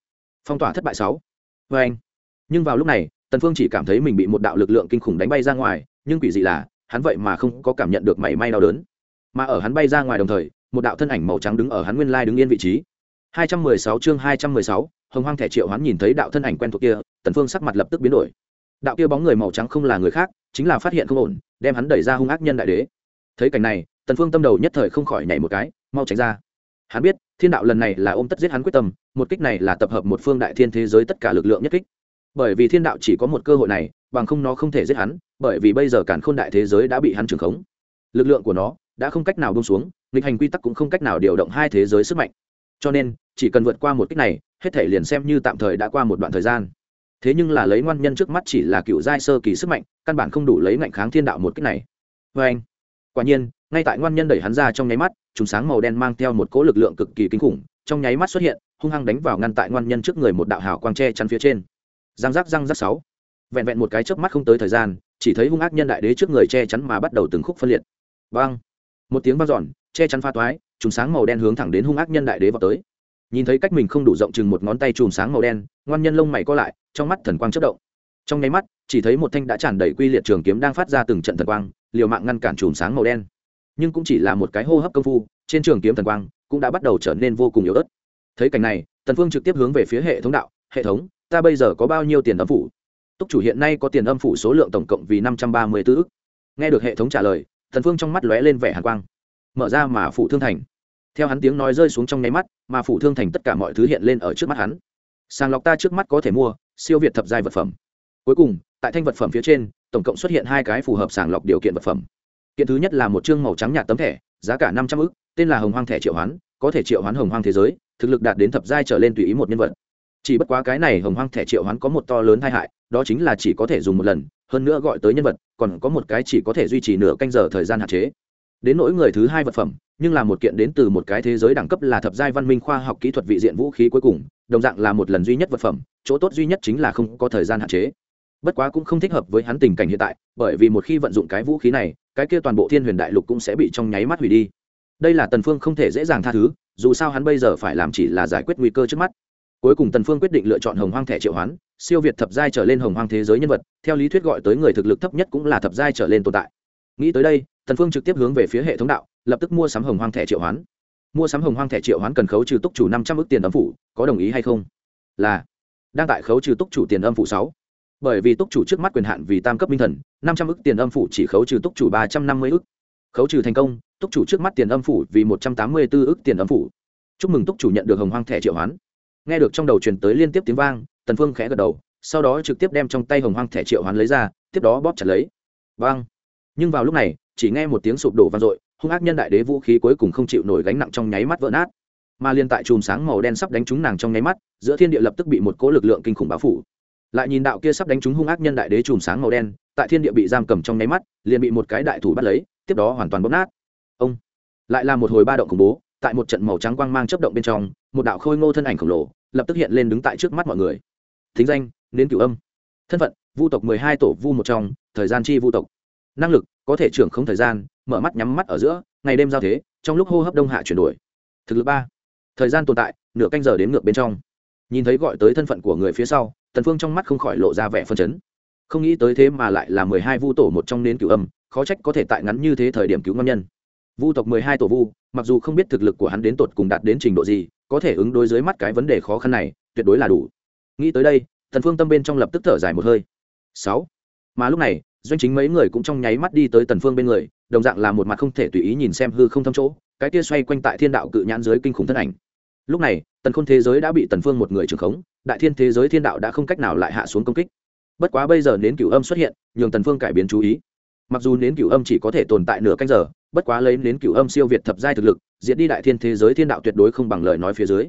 Phong tỏa thất bại sáu. Với anh nhưng vào lúc này, tần phương chỉ cảm thấy mình bị một đạo lực lượng kinh khủng đánh bay ra ngoài nhưng quỷ dị là hắn vậy mà không có cảm nhận được mảy may đau đớn. Mà ở hắn bay ra ngoài đồng thời một đạo thân ảnh màu trắng đứng ở hắn nguyên lai đứng yên vị trí. 216 chương 216, hồng hoang thẻ triệu hắn nhìn thấy đạo thân ảnh quen thuộc kia tần phương sắc mặt lập tức biến đổi. Đạo kia bóng người màu trắng không là người khác chính là phát hiện không ổn đem hắn đẩy ra hung ác nhân đại đế. Thấy cảnh này tần phương tâm đầu nhất thời không khỏi nhảy một cái mau tránh ra. Hắn biết thiên đạo lần này là ôm tất giết hắn quyết tâm một kích này là tập hợp một phương đại thiên thế giới tất cả lực lượng nhất kích. Bởi vì thiên đạo chỉ có một cơ hội này bằng không nó không thể giết hắn, bởi vì bây giờ cản khôn đại thế giới đã bị hắn trưởng khống. Lực lượng của nó đã không cách nào buông xuống, nghịch hành quy tắc cũng không cách nào điều động hai thế giới sức mạnh. Cho nên, chỉ cần vượt qua một kích này, hết thể liền xem như tạm thời đã qua một đoạn thời gian. Thế nhưng là lấy ngoan nhân trước mắt chỉ là cựu giai sơ kỳ sức mạnh, căn bản không đủ lấy ngạnh kháng thiên đạo một kích này. Vê anh, quả nhiên, ngay tại ngoan nhân đẩy hắn ra trong nháy mắt chúng sáng màu đen mang theo một cỗ lực lượng cực kỳ kinh khủng, trong nháy mắt xuất hiện, hung hăng đánh vào ngăn tại ngoan nhân trước người một đạo hào quang tre chắn phía trên. Giang giác răng rắc sáu vẹn vẹn một cái chớp mắt không tới thời gian, chỉ thấy hung ác nhân đại đế trước người che chắn mà bắt đầu từng khúc phân liệt. Vang một tiếng vang dọn, che chắn pha toái, chùm sáng màu đen hướng thẳng đến hung ác nhân đại đế vào tới. Nhìn thấy cách mình không đủ rộng chừng một ngón tay chùm sáng màu đen, ngoan nhân lông mày co lại, trong mắt thần quang chất động. Trong nháy mắt, chỉ thấy một thanh đã tràn đầy quy liệt trường kiếm đang phát ra từng trận thần quang, liều mạng ngăn cản chùm sáng màu đen. Nhưng cũng chỉ là một cái hô hấp công phu, trên trường kiếm thần quang cũng đã bắt đầu trở nên vô cùng yếu ớt. Thấy cảnh này, tần phương trực tiếp hướng về phía hệ thống đạo, hệ thống, ta bây giờ có bao nhiêu tiền âm phủ? Túc chủ hiện nay có tiền âm phủ số lượng tổng cộng vì năm trăm ba mươi tứ ức. Nghe được hệ thống trả lời, Thần phương trong mắt lóe lên vẻ hàn quang. Mở ra mà phủ thương thành. Theo hắn tiếng nói rơi xuống trong nháy mắt, mà phủ thương thành tất cả mọi thứ hiện lên ở trước mắt hắn. Sàng lọc ta trước mắt có thể mua, siêu việt thập giai vật phẩm. Cuối cùng, tại thanh vật phẩm phía trên, tổng cộng xuất hiện hai cái phù hợp sàng lọc điều kiện vật phẩm. Kiện thứ nhất là một chương màu trắng nhạt tấm thẻ, giá cả năm trăm ức, tên là hồng hoang thẻ triệu hoán, có thể triệu hoán hồng hoang thế giới, thực lực đạt đến thập giai trở lên tùy ý một nhân vật chỉ bất quá cái này hồng hoang thẻ triệu hoán có một to lớn tai hại, đó chính là chỉ có thể dùng một lần, hơn nữa gọi tới nhân vật, còn có một cái chỉ có thể duy trì nửa canh giờ thời gian hạn chế. Đến nỗi người thứ hai vật phẩm, nhưng là một kiện đến từ một cái thế giới đẳng cấp là thập giai văn minh khoa học kỹ thuật vị diện vũ khí cuối cùng, đồng dạng là một lần duy nhất vật phẩm, chỗ tốt duy nhất chính là không có thời gian hạn chế. Bất quá cũng không thích hợp với hắn tình cảnh hiện tại, bởi vì một khi vận dụng cái vũ khí này, cái kia toàn bộ thiên huyền đại lục cũng sẽ bị trong nháy mắt hủy đi. Đây là tần phương không thể dễ dàng tha thứ, dù sao hắn bây giờ phải làm chỉ là giải quyết nguy cơ trước mắt cuối cùng tần phương quyết định lựa chọn hồng hoang thẻ triệu hoán, siêu việt thập giai trở lên hồng hoang thế giới nhân vật, theo lý thuyết gọi tới người thực lực thấp nhất cũng là thập giai trở lên tồn tại. Nghĩ tới đây, tần phương trực tiếp hướng về phía hệ thống đạo, lập tức mua sắm hồng hoang thẻ triệu hoán. Mua sắm hồng hoang thẻ triệu hoán cần khấu trừ túc chủ năm trăm ước tiền âm phủ, có đồng ý hay không? Là, đang tại khấu trừ túc chủ tiền âm phủ sáu. Bởi vì túc chủ trước mắt quyền hạn vì tam cấp minh thần, năm trăm ước tiền âm phủ chỉ khấu trừ túc chủ ba trăm năm mươi ước. Khấu trừ thành công, túc chủ trước mắt tiền âm phủ vì một trăm tám mươi 184 ước tiền âm phủ. Chúc mừng túc chủ nhận được hồng hoang thẻ triệu hoán nghe được trong đầu truyền tới liên tiếp tiếng vang, tần phương khẽ gật đầu, sau đó trực tiếp đem trong tay hồng hoang thẻ triệu hoán lấy ra, tiếp đó bóp chặt lấy. Vang nhưng vào lúc này, chỉ nghe một tiếng sụp đổ vang dội, hung ác nhân đại đế vũ khí cuối cùng không chịu nổi gánh nặng trong nháy mắt vỡ nát. Mà liên tại chùm sáng màu đen sắp đánh trúng nàng trong nháy mắt, giữa thiên địa lập tức bị một cỗ lực lượng kinh khủng bao phủ. Lại nhìn đạo kia sắp đánh trúng hung ác nhân đại đế chùm sáng màu đen, tại thiên địa bị giam cầm trong nháy mắt, liền bị một cái đại thủ bắt lấy, tiếp đó hoàn toàn bóp nát. Ông. Lại là một hồi ba động khủng bố tại một trận màu trắng quang mang chấp động bên trong, một đạo khôi ngô thân ảnh khổng lồ lập tức hiện lên đứng tại trước mắt mọi người. Thính danh, nến cửu âm. Thân phận, vu tộc mười hai tổ, vu một trong, thời gian chi vu tộc. Năng lực, có thể trưởng không thời gian, mở mắt nhắm mắt ở giữa, ngày đêm giao thế, trong lúc hô hấp đông hạ chuyển đổi. Thực lực ba. Thời gian tồn tại, nửa canh giờ đến ngược bên trong. Nhìn thấy gọi tới thân phận của người phía sau, tần phương trong mắt không khỏi lộ ra vẻ phân chấn. Không nghĩ tới thế mà lại là mười hai vu tổ một trong nến cửu âm, khó trách có thể tại ngắn như thế thời điểm cứu ngâm nhân vu tộc mười hai tổ vu, mặc dù không biết thực lực của hắn đến tột cùng đạt đến trình độ gì, có thể ứng đối dưới mắt cái vấn đề khó khăn này, tuyệt đối là đủ. Nghĩ tới đây Thần phương tâm bên trong lập tức thở dài một hơi. Sáu. Mà lúc này, doanh chính mấy người cũng trong nháy mắt đi tới tần phương bên người, đồng dạng là một mặt không thể tùy ý nhìn xem hư không thâm chỗ, cái kia xoay quanh tại thiên đạo cự nhãn dưới kinh khủng thân ảnh. Lúc này, tần khôn thế giới đã bị tần phương một người trưởng khống, đại thiên thế giới thiên đạo đã không cách nào lại hạ xuống công kích. Bất quá bây giờ đến cửu âm xuất hiện, nhường tần phương cải biến chú ý mặc dù nến cửu âm chỉ có thể tồn tại nửa canh giờ, bất quá lấy nến cửu âm siêu việt thập giai thực lực, diệt đi đại thiên thế giới thiên đạo tuyệt đối không bằng lời nói phía dưới.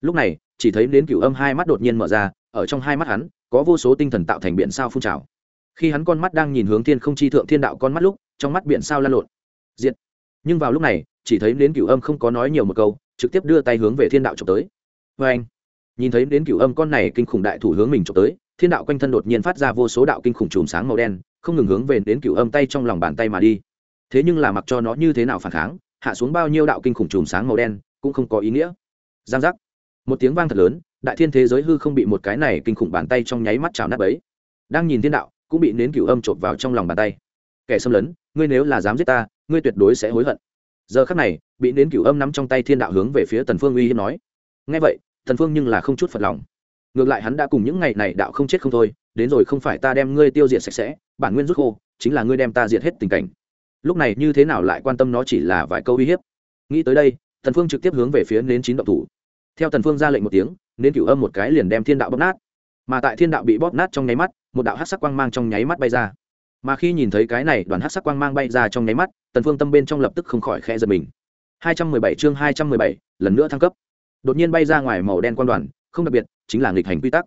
Lúc này, chỉ thấy nến cửu âm hai mắt đột nhiên mở ra, ở trong hai mắt hắn, có vô số tinh thần tạo thành biển sao phun trào. Khi hắn con mắt đang nhìn hướng thiên không chi thượng thiên đạo con mắt lúc, trong mắt biển sao lan lộn. Diệt. Nhưng vào lúc này, chỉ thấy nến cửu âm không có nói nhiều một câu, trực tiếp đưa tay hướng về thiên đạo trộm tới. Vê anh, nhìn thấy đến cửu âm con này kinh khủng đại thủ hướng mình trộm tới thiên đạo quanh thân đột nhiên phát ra vô số đạo kinh khủng chùm sáng màu đen, không ngừng hướng về đến cửu âm tay trong lòng bàn tay mà đi. Thế nhưng là mặc cho nó như thế nào phản kháng, hạ xuống bao nhiêu đạo kinh khủng chùm sáng màu đen cũng không có ý nghĩa. Giang giác. Một tiếng vang thật lớn, đại thiên thế giới hư không bị một cái này kinh khủng bàn tay trong nháy mắt chảo nát ấy đang nhìn thiên đạo, cũng bị nến cửu âm trộm vào trong lòng bàn tay. Kẻ xâm lấn, ngươi nếu là dám giết ta, ngươi tuyệt đối sẽ hối hận. Giờ khắc này, bị nến cửu âm nắm trong tay thiên đạo hướng về phía tần phương uy hiếp nói. Nghe vậy, tần phương nhưng là không chút phật lòng ngược lại hắn đã cùng những ngày này đạo không chết không thôi đến rồi không phải ta đem ngươi tiêu diệt sạch sẽ bản nguyên rút khô chính là ngươi đem ta diệt hết tình cảnh. Lúc này như thế nào lại quan tâm nó chỉ là vài câu uy hiếp. Nghĩ tới đây tần phương trực tiếp hướng về phía nến chín động thủ. Theo tần phương ra lệnh một tiếng nến cửu âm một cái liền đem thiên đạo bóp nát. Mà tại thiên đạo bị bóp nát trong nháy mắt một đạo hắc sắc quang mang trong nháy mắt bay ra. Mà khi nhìn thấy cái này đoàn hắc sắc quang mang bay ra trong nháy mắt tần phương tâm bên trong lập tức không khỏi khẽ giật mình. 217 chương 217, lần nữa thăng cấp. Đột nhiên bay ra ngoài màu đen quan đoàn không đặc biệt chính là nghịch hành quy tắc.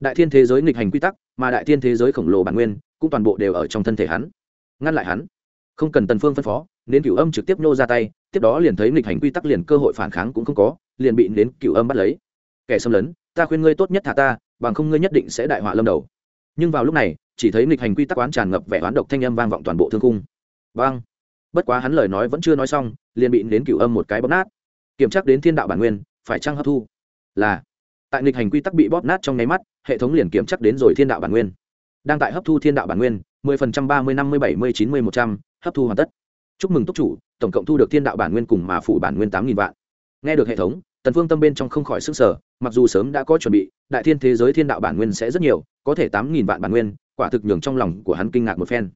Đại thiên thế giới nghịch hành quy tắc, mà đại thiên thế giới khổng lồ bản nguyên, cũng toàn bộ đều ở trong thân thể hắn. Ngăn lại hắn. Không cần tần phương phân phó, nên cửu âm trực tiếp nô ra tay, tiếp đó liền thấy nghịch hành quy tắc liền cơ hội phản kháng cũng không có, liền bị đến cửu âm bắt lấy. Kẻ xâm lấn, ta khuyên ngươi tốt nhất thả ta, bằng không ngươi nhất định sẽ đại họa lâm đầu. Nhưng vào lúc này, chỉ thấy nghịch hành quy tắc quán tràn ngập vẻ oán độc thanh âm vang vọng toàn bộ thương cung bang! Bất quá hắn lời nói vẫn chưa nói xong, liền bị đến cửu âm một cái bóp nát. Kiểm tra đến thiên đạo bản nguyên, phải chăng hấp thu? Là tại nghịch hành quy tắc bị bóp nát trong nháy mắt, hệ thống liền kiểm chắc đến rồi thiên đạo bản nguyên. Đang tại hấp thu thiên đạo bản nguyên, mười phần trăm ba mươi năm mươi bảy mươi chín mươi một trăm, hấp thu hoàn tất. Chúc mừng túc chủ, tổng cộng thu được thiên đạo bản nguyên cùng mà phủ bản nguyên tám nghìn vạn. Nghe được hệ thống, tần phương tâm bên trong không khỏi sức sở mặc dù sớm đã có chuẩn bị, đại thiên thế giới thiên đạo bản nguyên sẽ rất nhiều, có thể tám nghìn vạn bản nguyên, quả thực nhường trong lòng của hắn kinh ngạc một phen.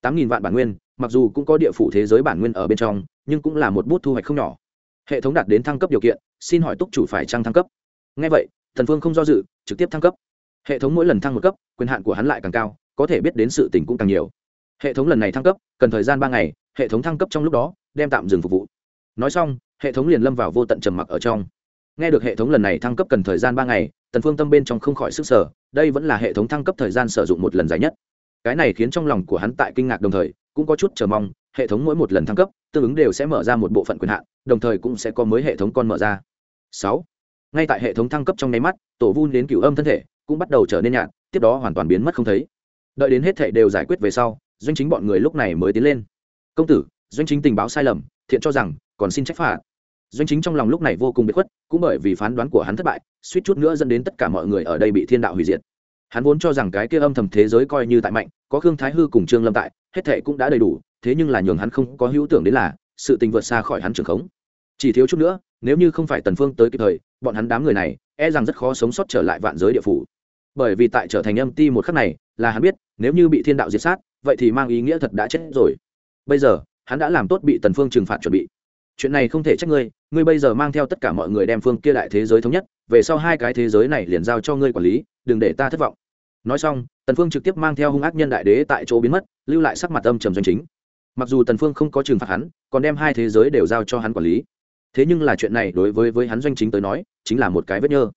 Tám nghìn vạn bản nguyên, mặc dù cũng có địa phủ thế giới bản nguyên ở bên trong, nhưng cũng là một bút thu hoạch không nhỏ. Hệ thống đạt đến thăng cấp điều kiện, xin hỏi túc chủ phải trăng thăng cấp? Ngay vậy thần phương không do dự, trực tiếp thăng cấp. Hệ thống mỗi lần thăng một cấp, quyền hạn của hắn lại càng cao, có thể biết đến sự tình cũng càng nhiều. Hệ thống lần này thăng cấp, cần thời gian ba ngày, hệ thống thăng cấp trong lúc đó, đem tạm dừng phục vụ. Nói xong, hệ thống liền lâm vào vô tận trầm mặc ở trong. Nghe được hệ thống lần này thăng cấp cần thời gian ba ngày tần phương tâm bên trong không khỏi sức sở, đây vẫn là hệ thống thăng cấp thời gian sử dụng một lần dài nhất. Cái này khiến trong lòng của hắn tại kinh ngạc đồng thời, cũng có chút chờ mong, hệ thống mỗi một lần thăng cấp, tương ứng đều sẽ mở ra một bộ phận quyền hạn, đồng thời cũng sẽ có mới hệ thống con mở ra. Sáu ngay tại hệ thống thăng cấp trong nháy mắt, tổ vun đến cửu âm thân thể cũng bắt đầu trở nên nhạt, tiếp đó hoàn toàn biến mất không thấy. Đợi đến hết thệ đều giải quyết về sau, doanh chính bọn người lúc này mới tiến lên. Công tử, doanh chính tình báo sai lầm, thiện cho rằng còn xin trách phạt. Doanh chính trong lòng lúc này vô cùng bị khuất, cũng bởi vì phán đoán của hắn thất bại, suýt chút nữa dẫn đến tất cả mọi người ở đây bị thiên đạo hủy diệt. Hắn vốn cho rằng cái kia âm thầm thế giới coi như tại mạnh, có khương thái hư cùng trương lâm tại, hết thệ cũng đã đầy đủ, thế nhưng là nhường hắn không có hữu tưởng đến là sự tình vượt xa khỏi hắn trường khống. Chỉ thiếu chút nữa, nếu như không phải tần phương tới kịp thời bọn hắn đám người này e rằng rất khó sống sót trở lại vạn giới địa phủ. Bởi vì tại trở thành âm ti một khắc này, là hắn biết, nếu như bị thiên đạo diệt sát, vậy thì mang ý nghĩa thật đã chết rồi. Bây giờ, hắn đã làm tốt bị tần phương trừng phạt chuẩn bị. Chuyện này không thể trách ngươi ngươi bây giờ mang theo tất cả mọi người đem phương kia đại thế giới thống nhất, về sau hai cái thế giới này liền giao cho ngươi quản lý, đừng để ta thất vọng. Nói xong, tần phương trực tiếp mang theo hung ác nhân đại đế tại chỗ biến mất, lưu lại sắc mặt âm trầm doanh chính. Mặc dù tần phương không có trừng phạt hắn, còn đem hai thế giới đều giao cho hắn quản lý thế nhưng là chuyện này đối với với hắn doanh chính tới nói, chính là một cái vết nhơ.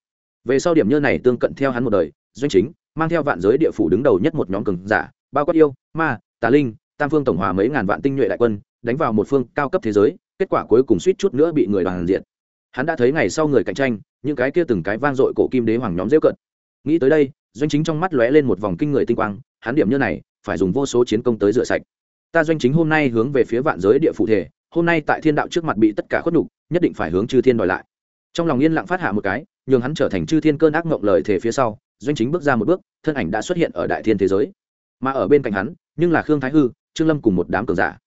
Về sau điểm nhơ này tương cận theo hắn một đời, doanh chính, mang theo vạn giới địa phủ đứng đầu nhất một nhóm cường giả, bao quát yêu, ma, tà linh, tam phương tổng hòa mấy ngàn vạn tinh nhuệ đại quân, đánh vào một phương cao cấp thế giới, kết quả cuối cùng suýt chút nữa bị người đoàn diện. Hắn đã thấy ngày sau người cạnh tranh, những cái kia từng cái vang dội cổ kim đế hoàng nhóm dễ cận. Nghĩ tới đây, doanh chính trong mắt lóe lên một vòng kinh người tinh quang, hắn điểm như này, phải dùng vô số chiến công tới rửa sạch. Ta doanh chính hôm nay hướng về phía vạn giới địa phụ thể hôm nay tại thiên đạo trước mặt bị tất cả khuất nhục, nhất định phải hướng chư thiên đòi lại. Trong lòng yên lặng phát hạ một cái, nhường hắn trở thành chư thiên cơn ác mộng lời thể phía sau, doanh chính bước ra một bước, thân ảnh đã xuất hiện ở đại thiên thế giới. Mà ở bên cạnh hắn, nhưng là khương thái hư, trương lâm cùng một đám cường giả.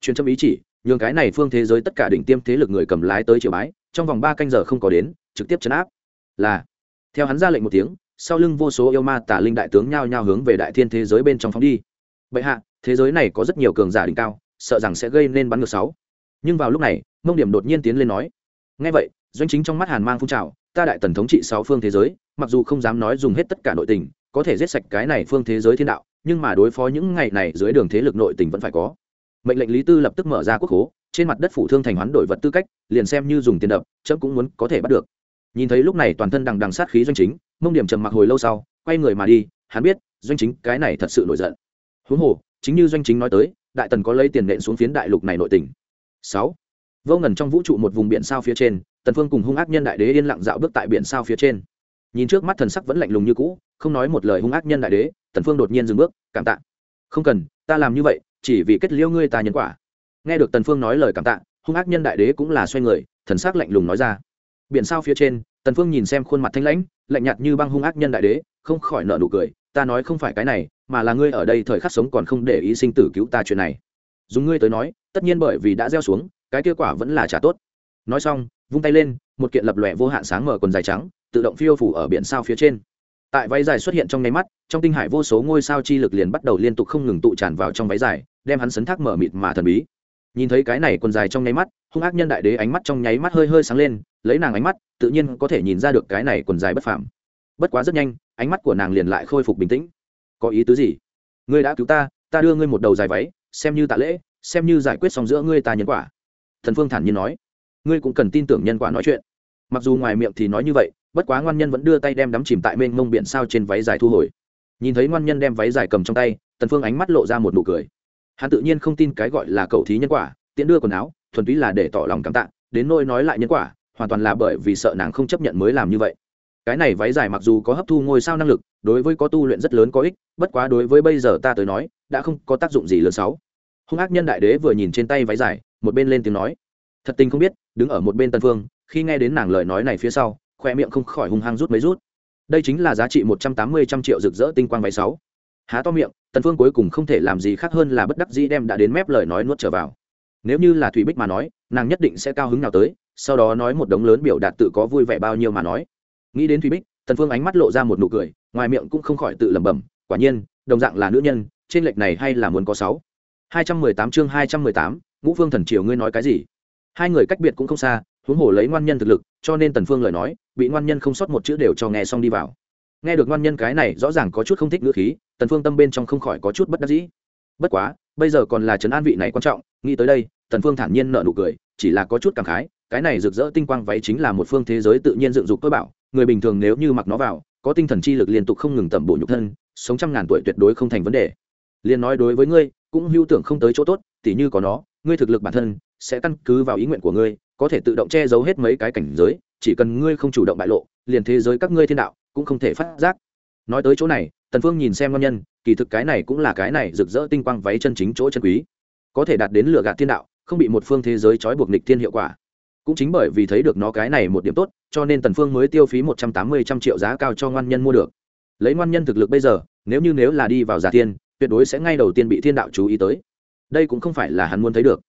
Truyền châm ý chỉ, nhường cái này phương thế giới tất cả đỉnh tiêm thế lực người cầm lái tới triều bái, trong vòng ba canh giờ không có đến, trực tiếp chấn áp. Là, theo hắn ra lệnh một tiếng, sau lưng vô số yêu ma tả linh đại tướng nhao nhao hướng về đại thiên thế giới bên trong phóng đi. Vậy hạ, thế giới này có rất nhiều cường giả đỉnh cao, sợ rằng sẽ gây nên bắn ngược sáu nhưng vào lúc này, mông điểm đột nhiên tiến lên nói ngay vậy, doanh chính trong mắt hàn mang phun trào, ta đại tần thống trị sáu phương thế giới, mặc dù không dám nói dùng hết tất cả nội tình, có thể giết sạch cái này phương thế giới thiên đạo, nhưng mà đối phó những ngày này dưới đường thế lực nội tình vẫn phải có. Mệnh lệnh lý tư lập tức mở ra quốc hố trên mặt đất phủ thương thành hoán đổi vật tư cách, liền xem như dùng tiền đập, chấm cũng muốn có thể bắt được. Nhìn thấy lúc này toàn thân đằng đằng sát khí doanh chính, mông điểm trầm mặc hồi lâu sau, quay người mà đi, hắn biết, doanh chính cái này thật sự nổi giận. Huống hồ, chính như doanh chính nói tới, đại tần có lấy tiền nện xuống phiến đại lục này nội tình sáu. Vô ngần trong vũ trụ một vùng biển sao phía trên, tần phương cùng hung ác nhân đại đế yên lặng dạo bước tại biển sao phía trên. Nhìn trước mắt thần sắc vẫn lạnh lùng như cũ, không nói một lời hung ác nhân đại đế, tần phương đột nhiên dừng bước, cảm tạ. Không cần, ta làm như vậy, chỉ vì kết liễu ngươi ta nhân quả. Nghe được tần phương nói lời cảm tạ, hung ác nhân đại đế cũng là xoay người, thần sắc lạnh lùng nói ra. Biển sao phía trên, tần phương nhìn xem khuôn mặt thanh lãnh, lạnh nhạt như băng hung ác nhân đại đế, không khỏi nở nụ cười. Ta nói không phải cái này, mà là ngươi ở đây thời khắc sống còn không để ý sinh tử cứu ta chuyện này dùng ngươi tới nói, tất nhiên bởi vì đã gieo xuống, cái kết quả vẫn là trả tốt. Nói xong, vung tay lên, một kiện lập lòe vô hạn sáng mở quần dài trắng, tự động phiêu phủ ở biển sao phía trên. Tại váy dài xuất hiện trong nháy mắt, trong tinh hải vô số ngôi sao chi lực liền bắt đầu liên tục không ngừng tụ tràn vào trong váy dài, đem hắn sấn thác mở mịt mà thần bí. Nhìn thấy cái này quần dài trong nháy mắt, hung ác nhân đại đế ánh mắt trong nháy mắt hơi hơi sáng lên, lấy nàng ánh mắt, tự nhiên có thể nhìn ra được cái này quần dài bất phạm bất quá rất nhanh, ánh mắt của nàng liền lại khôi phục bình tĩnh. Có ý tứ gì? Ngươi đã cứu ta ta đưa ngươi một đầu dài váy xem như tạ lễ, xem như giải quyết xong giữa ngươi ta nhân quả. Thần phương thản nhiên nói. Ngươi cũng cần tin tưởng nhân quả nói chuyện. Mặc dù ngoài miệng thì nói như vậy, bất quá ngoan nhân vẫn đưa tay đem đắm chìm tại mênh mông biển sao trên váy dài thu hồi. Nhìn thấy ngoan nhân đem váy dài cầm trong tay tần phương ánh mắt lộ ra một nụ cười. Hắn tự nhiên không tin cái gọi là cầu thí nhân quả, tiện đưa quần áo, thuần túy là để tỏ lòng cảm tạ, đến nôi nói lại nhân quả, hoàn toàn là bởi vì sợ nàng không chấp nhận mới làm như vậy. Cái này váy dài mặc dù có hấp thu ngôi sao năng lực, đối với có tu luyện rất lớn có ích, bất quá đối với bây giờ ta tới nói, đã không có tác dụng gì lớn sáu hung ác nhân đại đế vừa nhìn trên tay váy dài, một bên lên tiếng nói. Thật tình không biết, đứng ở một bên tân phương, khi nghe đến nàng lời nói này phía sau khoe miệng không khỏi hung hăng rút mấy rút. Đây chính là giá trị một trăm tám mươi trăm triệu rực rỡ tinh quang váy sáu. Há to miệng, tần phương cuối cùng không thể làm gì khác hơn là bất đắc dĩ đem đã đến mép lời nói nuốt trở vào. Nếu như là thủy bích mà nói, nàng nhất định sẽ cao hứng nào tới, sau đó nói một đống lớn biểu đạt tự có vui vẻ bao nhiêu mà nói. Nghĩ đến thủy bích, tần phương ánh mắt lộ ra một nụ cười, ngoài miệng cũng không khỏi tự lẩm bẩm, quả nhiên, đồng dạng là nữ nhân, trên lệch này hay là muốn có sáu hai trăm mười tám chương hai trăm mười tám, ngũ phương thần triều ngươi nói cái gì? Hai người cách biệt cũng không xa, huống hồ lấy ngoan nhân thực lực, cho nên tần phương lời nói, bị ngoan nhân không sót một chữ đều cho nghe xong đi vào. Nghe được ngoan nhân cái này, rõ ràng có chút không thích ngữ khí, tần phương tâm bên trong không khỏi có chút bất đắc dĩ. Bất quá, bây giờ còn là trấn an vị này quan trọng, nghĩ tới đây, tần phương thản nhiên nở nụ cười, chỉ là có chút cảm khái, cái này rực rỡ tinh quang váy chính là một phương thế giới tự nhiên dựng dục tôi bảo, người bình thường nếu như mặc nó vào, có tinh thần chi lực liên tục không ngừng tẩm bổ nhục thân, sống trăm ngàn tuổi tuyệt đối không thành vấn đề. Liên nói đối với ngươi cũng hưu tưởng không tới chỗ tốt, tỉ như có nó, ngươi thực lực bản thân sẽ căn cứ vào ý nguyện của ngươi, có thể tự động che giấu hết mấy cái cảnh giới, chỉ cần ngươi không chủ động bại lộ, liền thế giới các ngươi thiên đạo cũng không thể phát giác. Nói tới chỗ này, tần phương nhìn xem ngon nhân, kỳ thực cái này cũng là cái này rực rỡ tinh quang váy chân chính chỗ chân quý. Có thể đạt đến lựa gạt thiên đạo, không bị một phương thế giới trói buộc nịch thiên hiệu quả. Cũng chính bởi vì thấy được nó cái này một điểm tốt, cho nên tần phương mới tiêu phí một trăm tám mươi trăm triệu giá cao cho ngoan nhân mua được. Lấy ngoan nhân thực lực bây giờ, nếu như nếu là đi vào giả thiên tuyệt đối sẽ ngay đầu tiên bị thiên đạo chú ý tới. Đây cũng không phải là hắn muốn thấy được.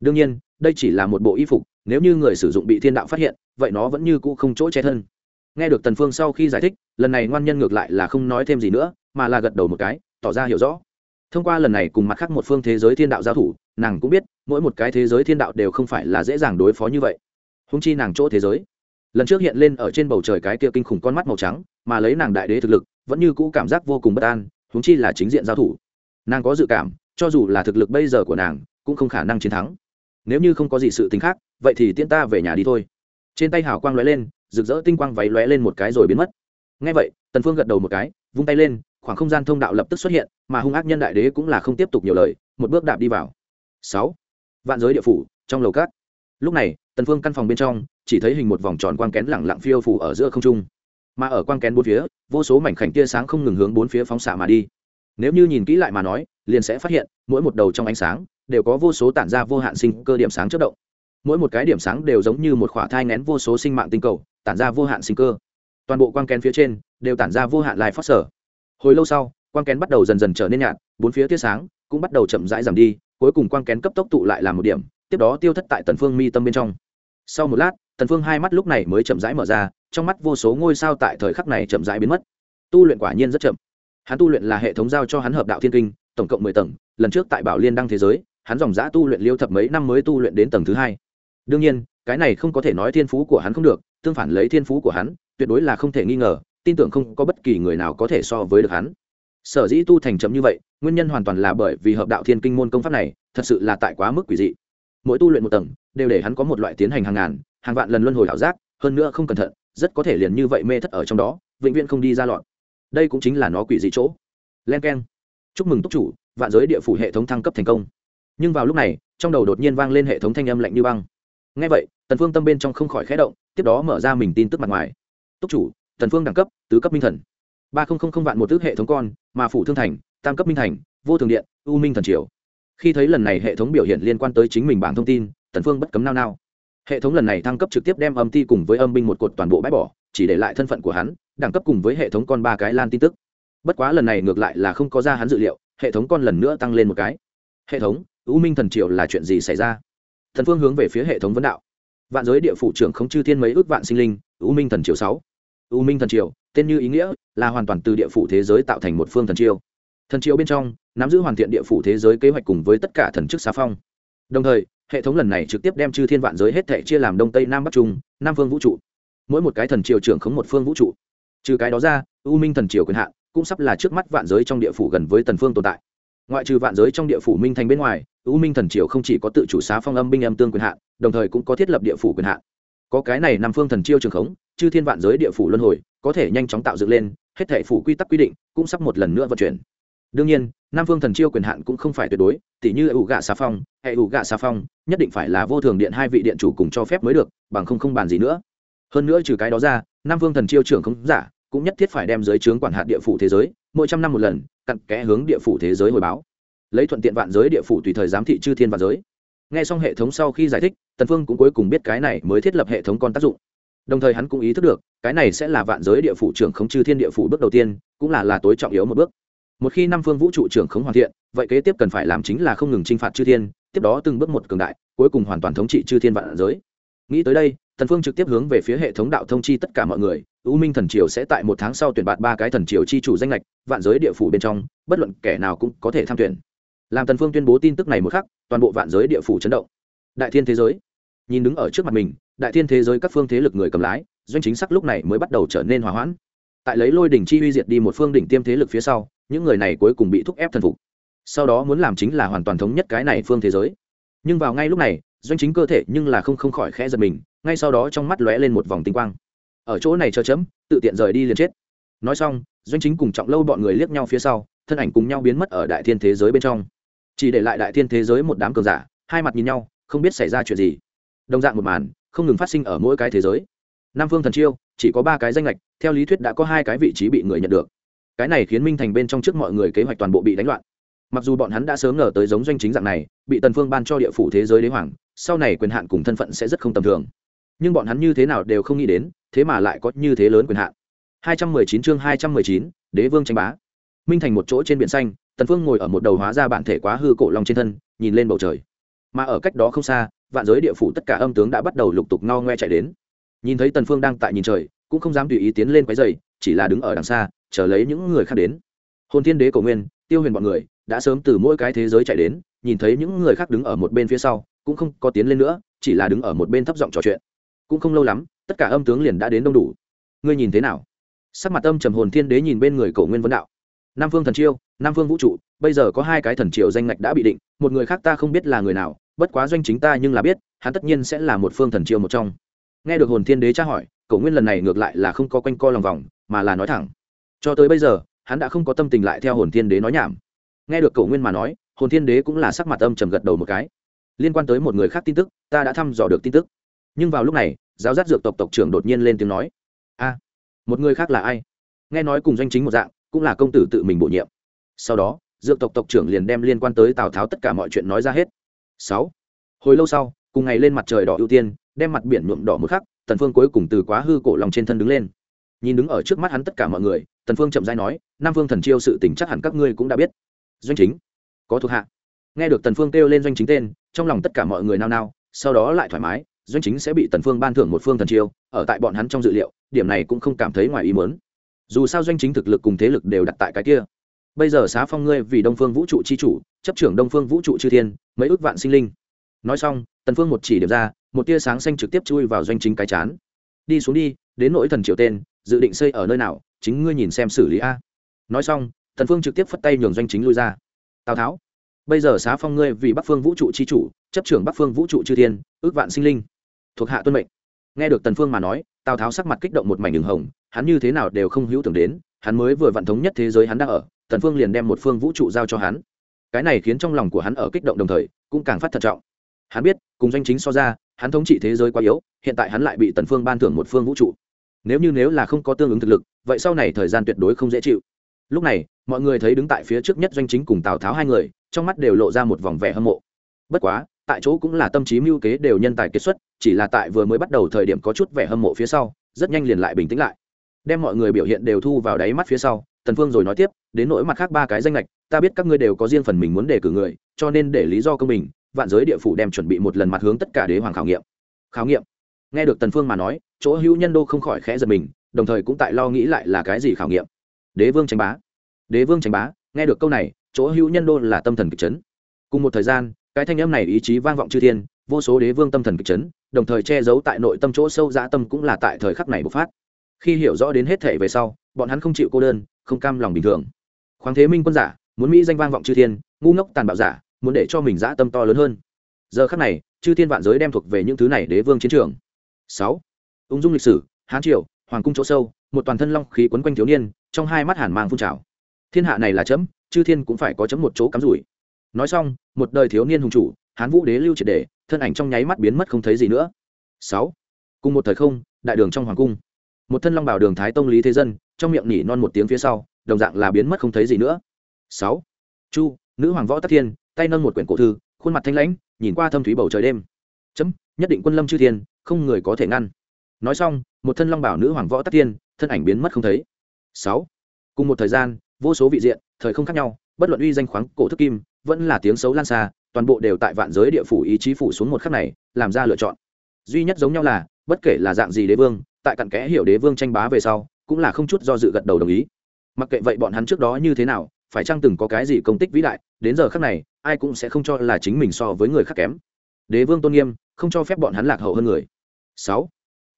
Đương nhiên, đây chỉ là một bộ y phục, nếu như người sử dụng bị thiên đạo phát hiện, vậy nó vẫn như cũ không chỗ che thân. Nghe được tần phương sau khi giải thích, lần này ngoan nhân ngược lại là không nói thêm gì nữa, mà là gật đầu một cái, tỏ ra hiểu rõ. Thông qua lần này cùng mặt khác một phương thế giới thiên đạo giao thủ, nàng cũng biết, mỗi một cái thế giới thiên đạo đều không phải là dễ dàng đối phó như vậy. Húng chi nàng chỗ thế giới. Lần trước hiện lên ở trên bầu trời cái kia kinh khủng con mắt màu trắng, mà lấy nàng đại đế thực lực, vẫn như cũ cảm giác vô cùng bất an huống chi là chính diện giao thủ. Nàng có dự cảm, cho dù là thực lực bây giờ của nàng, cũng không khả năng chiến thắng. Nếu như không có gì sự tình khác, vậy thì tiễn ta về nhà đi thôi. Trên tay hào quang lóe lên, rực rỡ tinh quang váy lóe lên một cái rồi biến mất. Ngay vậy, tần phương gật đầu một cái, vung tay lên, khoảng không gian thông đạo lập tức xuất hiện, mà hung ác nhân đại đế cũng là không tiếp tục nhiều lời, một bước đạp đi vào. Sáu. Vạn giới địa phủ, trong lầu cát lúc này, tần phương căn phòng bên trong, chỉ thấy hình một vòng tròn quang kén lẳng lặng phiêu phủ ở giữa không trung mà ở quang kén bốn phía, vô số mảnh khảnh tia sáng không ngừng hướng bốn phía phóng xạ mà đi. Nếu như nhìn kỹ lại mà nói, liền sẽ phát hiện, mỗi một đầu trong ánh sáng, đều có vô số tản ra vô hạn sinh cơ điểm sáng chớp động. Mỗi một cái điểm sáng đều giống như một khỏa thai nén vô số sinh mạng tinh cầu, tản ra vô hạn sinh cơ. Toàn bộ quang kén phía trên, đều tản ra vô hạn lai phát sở hồi lâu sau, quang kén bắt đầu dần dần trở nên nhạt, bốn phía tia sáng cũng bắt đầu chậm rãi giảm đi, cuối cùng quang kén cấp tốc tụ lại làm một điểm, tiếp đó tiêu thất tại tần phương mi tâm bên trong. Sau một lát, tần phương hai mắt lúc này mới chậm rãi mở ra trong mắt vô số ngôi sao tại thời khắc này chậm rãi biến mất. Tu luyện quả nhiên rất chậm. Hắn tu luyện là hệ thống giao cho hắn hợp đạo thiên kinh, tổng cộng mười tầng, lần trước tại bảo liên đăng thế giới, hắn dòng giã tu luyện liêu thập mấy năm mới tu luyện đến tầng thứ hai. Đương nhiên, cái này không có thể nói thiên phú của hắn không được, tương phản lấy thiên phú của hắn, tuyệt đối là không thể nghi ngờ, tin tưởng không có bất kỳ người nào có thể so với được hắn. Sở dĩ tu thành chậm như vậy, nguyên nhân hoàn toàn là bởi vì hợp đạo thiên kinh môn công pháp này, thật sự là tại quá mức quỷ dị. Mỗi tu luyện một tầng, đều để hắn có một loại tiến hành hàng ngàn, hàng vạn lần luân hồi ảo giác, hơn nữa không cẩn thận rất có thể liền như vậy mê thất ở trong đó, vĩnh viễn không đi ra lọn đây cũng chính là nó quỷ dị chỗ. Len k e n chúc mừng túc chủ, vạn giới địa phủ hệ thống thăng cấp thành công. Nhưng vào lúc này, trong đầu đột nhiên vang lên hệ thống thanh âm lạnh như băng. Ngay vậy, tần phương tâm bên trong không khỏi khẽ động, tiếp đó mở ra mình tin tức mặt ngoài. Túc chủ, tần phương đẳng cấp, tứ cấp minh thần. Ba không vạn một tước hệ thống con, mà phủ thương thành, tam cấp minh thành, vô thường điện, u minh thần triều. Khi thấy lần này hệ thống biểu hiện liên quan tới chính mình bảng thông tin, tần phương bất cấm nao nao hệ thống lần này thăng cấp trực tiếp đem âm ti cùng với âm binh một cột toàn bộ bãi bỏ, chỉ để lại thân phận của hắn, đẳng cấp cùng với hệ thống con ba cái lan tin tức. Bất quá lần này ngược lại là không có ra hắn dự liệu, hệ thống con lần nữa tăng lên một cái. Hệ thống, u minh thần triều là chuyện gì xảy ra? Thần phương hướng về phía hệ thống vấn đạo. Vạn giới địa phủ trưởng không chư thiên mấy ước vạn sinh linh, u minh thần triều sáu. U minh thần triều, tên như ý nghĩa, là hoàn toàn từ địa phủ thế giới tạo thành một phương thần triều. Thần triều bên trong, nắm giữ hoàn thiện địa phủ thế giới kế hoạch cùng với tất cả thần chức xá phong. Đồng thời hệ thống lần này trực tiếp đem chư thiên vạn giới hết thể chia làm đông tây nam bắc trung, nam phương vũ trụ. Mỗi một cái thần triều trưởng khống một phương vũ trụ. Trừ cái đó ra, u minh thần triều quyền hạn cũng sắp là trước mắt vạn giới trong địa phủ gần với tần phương tồn tại. Ngoại trừ vạn giới trong địa phủ minh thành bên ngoài, u minh thần triều không chỉ có tự chủ xá phong âm binh âm tương quyền hạn, đồng thời cũng có thiết lập địa phủ quyền hạn. Có cái này nam phương thần chiêu trường khống, chư thiên vạn giới địa phủ luân hồi, có thể nhanh chóng tạo dựng lên, hết thể phủ quy tắc quy định cũng sắp một lần nữa vận chuyển đương nhiên nam phương thần chiêu quyền hạn cũng không phải tuyệt đối, tỉ như ủ gạ xà phong hệ ủ gạ xà phong, nhất định phải là vô thường điện hai vị điện chủ cùng cho phép mới được, bằng không không bàn gì nữa. Hơn nữa trừ cái đó ra nam phương thần chiêu trưởng không giả, cũng nhất thiết phải đem giới trướng quản hạt địa phủ thế giới, mỗi trăm năm một lần, cặn kẽ hướng địa phủ thế giới hồi báo. Lấy thuận tiện vạn giới địa phủ tùy thời giám thị chư thiên vạn giới. Nghe xong hệ thống sau khi giải thích, tần phương cũng cuối cùng biết cái này mới thiết lập hệ thống con tác dụng. Đồng thời hắn cũng ý thức được, cái này sẽ là vạn giới địa phủ trưởng không chư thiên địa phủ bước đầu tiên, cũng là là tối trọng yếu một bước một khi năm phương vũ trụ trưởng khống hoàn thiện, vậy kế tiếp cần phải làm chính là không ngừng chinh phạt chư thiên, tiếp đó từng bước một cường đại, cuối cùng hoàn toàn thống trị chư thiên vạn giới. Nghĩ tới đây, thần phương trực tiếp hướng về phía hệ thống đạo thông chi tất cả mọi người, u minh thần triều sẽ tại một tháng sau tuyển bạt ba cái thần triều chi chủ danh lệch vạn giới địa phủ bên trong, bất luận kẻ nào cũng có thể tham tuyển. Làm thần phương tuyên bố tin tức này một khắc, toàn bộ vạn giới địa phủ chấn động. Đại thiên thế giới. Nhìn đứng ở trước mặt mình, đại thiên thế giới các phương thế lực người cầm lái, doanh chính sắc lúc này mới bắt đầu trở nên hòa hoãn. Tại lấy lôi đỉnh chi uy diệt đi một phương đỉnh tiêm thế lực phía sau những người này cuối cùng bị thúc ép thần phục. Sau đó muốn làm chính là hoàn toàn thống nhất cái này phương thế giới. Nhưng vào ngay lúc này, doanh chính cơ thể nhưng là không không khỏi khẽ giật mình, ngay sau đó trong mắt lóe lên một vòng tinh quang. Ở chỗ này chờ chấm, tự tiện rời đi liền chết. Nói xong, doanh chính cùng trọng lâu bọn người liếc nhau phía sau, thân ảnh cùng nhau biến mất ở đại thiên thế giới bên trong. Chỉ để lại đại thiên thế giới một đám cường giả, hai mặt nhìn nhau, không biết xảy ra chuyện gì. Đồng dạng một màn, không ngừng phát sinh ở mỗi cái thế giới. Nam phương thần chiêu, chỉ có ba cái danh lệch theo lý thuyết đã có hai cái vị trí bị người nhận được cái này khiến minh thành bên trong trước mọi người kế hoạch toàn bộ bị đánh loạn. Mặc dù bọn hắn đã sớm ngờ tới giống doanh chính dạng này bị tần phương ban cho địa phủ thế giới đế hoàng sau này quyền hạn cùng thân phận sẽ rất không tầm thường. Nhưng bọn hắn như thế nào đều không nghĩ đến thế mà lại có như thế lớn quyền hạn. 219 chương 219, đế vương tranh bá. Minh thành một chỗ trên biển xanh tần phương ngồi ở một đầu hóa ra bản thể quá hư cổ long trên thân nhìn lên bầu trời. Mà ở cách đó không xa vạn giới địa phủ tất cả âm tướng đã bắt đầu lục tục ngao ngoe chạy đến. Nhìn thấy tần phương đang tại nhìn trời cũng không dám tùy ý tiến lên quấy rầy chỉ là đứng ở đằng xa chờ lấy những người khác đến. Hồn thiên đế cổ nguyên, tiêu huyền bọn người đã sớm từ mỗi cái thế giới chạy đến, nhìn thấy những người khác đứng ở một bên phía sau, cũng không có tiến lên nữa, chỉ là đứng ở một bên thấp giọng trò chuyện. Cũng không lâu lắm, tất cả âm tướng liền đã đến đông đủ. Ngươi nhìn thế nào? Sắc mặt âm trầm hồn thiên đế nhìn bên người cổ nguyên vấn đạo. Nam phương thần chiêu, nam phương vũ trụ, bây giờ có hai cái thần triều danh ngạch đã bị định, một người khác ta không biết là người nào, bất quá doanh chính ta nhưng là biết, hắn tất nhiên sẽ là một phương thần triều một trong. Nghe được hồn thiên đế tra hỏi, cổ nguyên lần này ngược lại là không có quanh co lòng vòng, mà là nói thẳng cho tới bây giờ, hắn đã không có tâm tình lại theo hồn thiên đế nói nhảm. Nghe được cổ nguyên mà nói, hồn thiên đế cũng là sắc mặt âm trầm gật đầu một cái. Liên quan tới một người khác tin tức, ta đã thăm dò được tin tức. Nhưng vào lúc này, giáo giác dược tộc tộc trưởng đột nhiên lên tiếng nói, a, một người khác là ai? Nghe nói cùng doanh chính một dạng, cũng là công tử tự mình bổ nhiệm. Sau đó, dược tộc tộc trưởng liền đem liên quan tới tào tháo tất cả mọi chuyện nói ra hết. Sáu, hồi lâu sau, cùng ngày lên mặt trời đỏ ưu tiên, đem mặt biển nhuộm đỏ một khắc tần phương cuối cùng từ quá hư cổ lòng trên thân đứng lên nhìn đứng ở trước mắt hắn tất cả mọi người, tần phương chậm rãi nói, nam phương thần chiêu sự tình chắc hẳn các ngươi cũng đã biết. Doanh chính. Có thuộc hạ. Nghe được tần phương kêu lên doanh chính tên, trong lòng tất cả mọi người nao nao, sau đó lại thoải mái, doanh chính sẽ bị tần phương ban thưởng một phương thần chiêu, ở tại bọn hắn trong dự liệu, điểm này cũng không cảm thấy ngoài ý muốn. Dù sao doanh chính thực lực cùng thế lực đều đặt tại cái kia. Bây giờ xá phong ngươi vì đông phương vũ trụ chi chủ, chấp trưởng đông phương vũ trụ chư thiên, mấy ước vạn sinh linh. Nói xong, tần phương một chỉ điểm ra, một tia sáng xanh trực tiếp chui vào doanh chính cái chán. Đi xuống đi, đến nỗi thần triều tên dự định xây ở nơi nào, chính ngươi nhìn xem xử lý a. Nói xong, thần phương trực tiếp phất tay nhường doanh chính lui ra. Tào tháo, bây giờ xá phong ngươi vì bắc phương vũ trụ chi chủ, chấp trưởng bắc phương vũ trụ chư thiên, ước vạn sinh linh, thuộc hạ tuân mệnh. Nghe được tần phương mà nói, tào tháo sắc mặt kích động một mảnh đường hồng, hắn như thế nào đều không hữu tưởng đến, hắn mới vừa vạn thống nhất thế giới hắn đang ở, tần phương liền đem một phương vũ trụ giao cho hắn. Cái này khiến trong lòng của hắn ở kích động đồng thời, cũng càng phát thận trọng. Hắn biết, cùng doanh chính so ra, hắn thống trị thế giới quá yếu, hiện tại hắn lại bị tần phương ban thưởng một phương vũ trụ nếu như nếu là không có tương ứng thực lực, vậy sau này thời gian tuyệt đối không dễ chịu. Lúc này, mọi người thấy đứng tại phía trước nhất doanh chính cùng tào tháo hai người, trong mắt đều lộ ra một vòng vẻ hâm mộ. Bất quá, tại chỗ cũng là tâm trí mưu kế đều nhân tài kết xuất, chỉ là tại vừa mới bắt đầu thời điểm có chút vẻ hâm mộ phía sau, rất nhanh liền lại bình tĩnh lại. Đem mọi người biểu hiện đều thu vào đáy mắt phía sau, tần phương rồi nói tiếp, đến nỗi mặt khác ba cái danh lệch ta biết các ngươi đều có riêng phần mình muốn đề cử người, cho nên để lý do công bình, vạn giới địa phủ đem chuẩn bị một lần mặt hướng tất cả đế hoàng khảo nghiệm. Khảo nghiệm? Nghe được tần phương mà nói chỗ hữu nhân đô không khỏi khẽ giật mình, đồng thời cũng tại lo nghĩ lại là cái gì khảo nghiệm. Đế vương tranh bá. Đế vương tranh bá, nghe được câu này, chỗ hữu nhân đô là tâm thần kịch chấn. Cùng một thời gian, cái thanh âm này ý chí vang vọng chư thiên, vô số đế vương tâm thần kịch chấn, đồng thời che giấu tại nội tâm chỗ sâu dã tâm cũng là tại thời khắc này bộc phát. Khi hiểu rõ đến hết thể về sau, bọn hắn không chịu cô đơn, không cam lòng bình thường. Khoáng thế minh quân giả, muốn mỹ danh vang vọng chư thiên, ngu ngốc tàn bạo giả, muốn để cho mình dã tâm to lớn hơn. Giờ khắc này, chư thiên vạn giới đem thuộc về những thứ này đế vương chiến trường. Sáu ung dung lịch sử, hán triều, hoàng cung chỗ sâu, một toàn thân long khí quấn quanh thiếu niên, trong hai mắt hàn mang phun trào. Thiên hạ này là chấm, chư thiên cũng phải có chấm một chỗ cắm rủi. Nói xong, một đời thiếu niên hùng chủ, hán vũ đế lưu triệt đề thân ảnh trong nháy mắt biến mất không thấy gì nữa. Sáu. Cùng một thời không, đại đường trong hoàng cung. Một thân long bảo đường thái tông lý thế dân, trong miệng nỉ non một tiếng phía sau, đồng dạng là biến mất không thấy gì nữa. Sáu. Chu, nữ hoàng võ tắc thiên, tay nâng một quyển cổ thư, khuôn mặt thanh lãnh, nhìn qua thâm thúy bầu trời đêm. Chấm, nhất định quân lâm chư thiên, không người có thể ngăn nói xong, một thân long bảo nữ hoàng võ tắc thiên thân ảnh biến mất không thấy. Sáu. Cùng một thời gian, vô số vị diện, thời không khác nhau, bất luận uy danh khoáng cổ thức kim, vẫn là tiếng xấu lan xa, toàn bộ đều tại vạn giới địa phủ ý chí phủ xuống một khắc này, làm ra lựa chọn. Duy nhất giống nhau là, bất kể là dạng gì đế vương, tại cặn kẽ hiểu đế vương tranh bá về sau, cũng là không chút do dự gật đầu đồng ý. Mặc kệ vậy bọn hắn trước đó như thế nào, phải chăng từng có cái gì công tích vĩ đại, đến giờ khắc này, ai cũng sẽ không cho là chính mình so với người khác kém. Đế vương tôn nghiêm, không cho phép bọn hắn lạc hậu hơn người. Sáu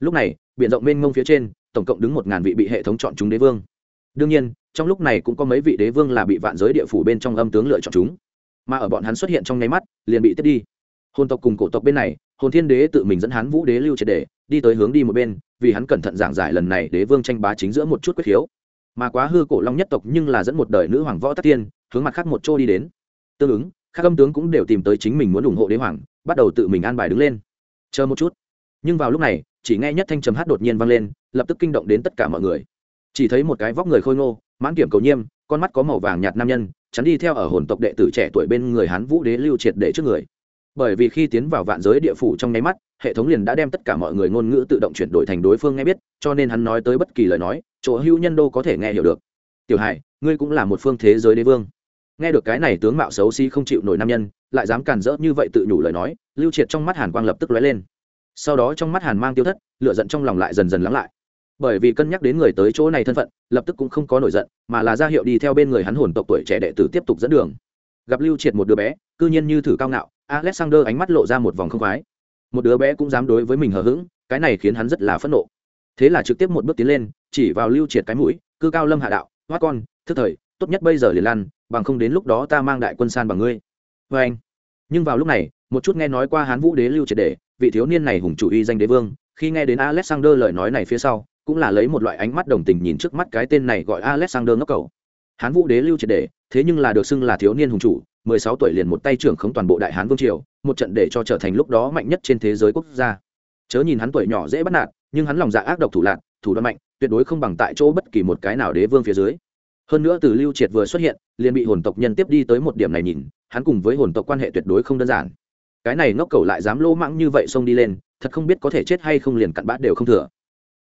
lúc này, biển rộng mênh mông phía trên, tổng cộng đứng một ngàn vị bị hệ thống chọn chúng đế vương. Đương nhiên, trong lúc này cũng có mấy vị đế vương là bị vạn giới địa phủ bên trong âm tướng lựa chọn chúng. Mà ở bọn hắn xuất hiện trong nháy mắt, liền bị tiếp đi. Hồn tộc cùng cổ tộc bên này, hồn thiên đế tự mình dẫn hắn vũ đế lưu triệt đề đi tới hướng đi một bên, vì hắn cẩn thận giảng giải lần này đế vương tranh bá chính giữa một chút quyết khiếu. Mà quá hư cổ long nhất tộc nhưng là dẫn một đời nữ hoàng võ tắc tiên, hướng mặt khác một chỗ đi đến. Tương ứng, các âm tướng cũng đều tìm tới chính mình muốn ủng hộ đế hoàng, bắt đầu tự mình an bài đứng lên. Chờ một chút. Nhưng vào lúc này chỉ nghe nhất thanh trầm hát đột nhiên vang lên, lập tức kinh động đến tất cả mọi người. Chỉ thấy một cái vóc người khôi ngô, mãn kiểm cầu nhiêm, con mắt có màu vàng nhạt nam nhân, chắn đi theo ở hồn tộc đệ tử trẻ tuổi bên người hán vũ đế lưu triệt để trước người. Bởi vì khi tiến vào vạn giới địa phủ trong nháy mắt, hệ thống liền đã đem tất cả mọi người ngôn ngữ tự động chuyển đổi thành đối phương nghe biết, cho nên hắn nói tới bất kỳ lời nói, chỗ hữu nhân đô có thể nghe hiểu được. Tiểu hải, ngươi cũng là một phương thế giới đế vương. Nghe được cái này, tướng mạo xấu xí không chịu nổi nam nhân, lại dám cản rỡ như vậy tự nhủ lời nói, lưu triệt trong mắt hàn quang lập tức lóe lên sau đó trong mắt hàn mang tiêu thất lựa giận trong lòng lại dần dần lắng lại. Bởi vì cân nhắc đến người tới chỗ này thân phận, lập tức cũng không có nổi giận, mà là ra hiệu đi theo bên người hắn hồn tộc tuổi trẻ đệ tử tiếp tục dẫn đường. Gặp lưu triệt một đứa bé, cư nhiên như thử cao ngạo, alexander ánh mắt lộ ra một vòng không khoái. Một đứa bé cũng dám đối với mình hờ hững, cái này khiến hắn rất là phẫn nộ. Thế là trực tiếp một bước tiến lên, chỉ vào lưu triệt cái mũi, cư cao lâm hạ đạo hoát con, thức thời, tốt nhất bây giờ liền lăn, bằng không đến lúc đó ta mang đại quân san bằng ngươi. Vê anh nhưng vào lúc này một chút nghe nói qua hán vũ đế lưu triệt Đề, vị thiếu niên này hùng chủ y danh đế vương khi nghe đến alexander lời nói này phía sau cũng là lấy một loại ánh mắt đồng tình nhìn trước mắt cái tên này gọi alexander ngốc cầu. Hán vũ đế lưu triệt Đề, thế nhưng là được xưng là thiếu niên hùng chủ mười sáu tuổi liền một tay trưởng khống toàn bộ đại hán vương triều một trận để cho trở thành lúc đó mạnh nhất trên thế giới quốc gia. Chớ nhìn hắn tuổi nhỏ dễ bắt nạt nhưng hắn lòng dạ ác độc thủ lạc thủ đoạn mạnh tuyệt đối không bằng tại chỗ bất kỳ một cái nào đế vương phía dưới. Hơn nữa từ lưu triệt vừa xuất hiện liền bị hồn tộc nhân tiếp đi tới một điểm này nhìn hắn cùng với hồn tộc quan hệ tuyệt đối không đơn giản cái này ngốc cầu lại dám lô mãng như vậy xông đi lên, thật không biết có thể chết hay không liền cặn bát đều không thừa.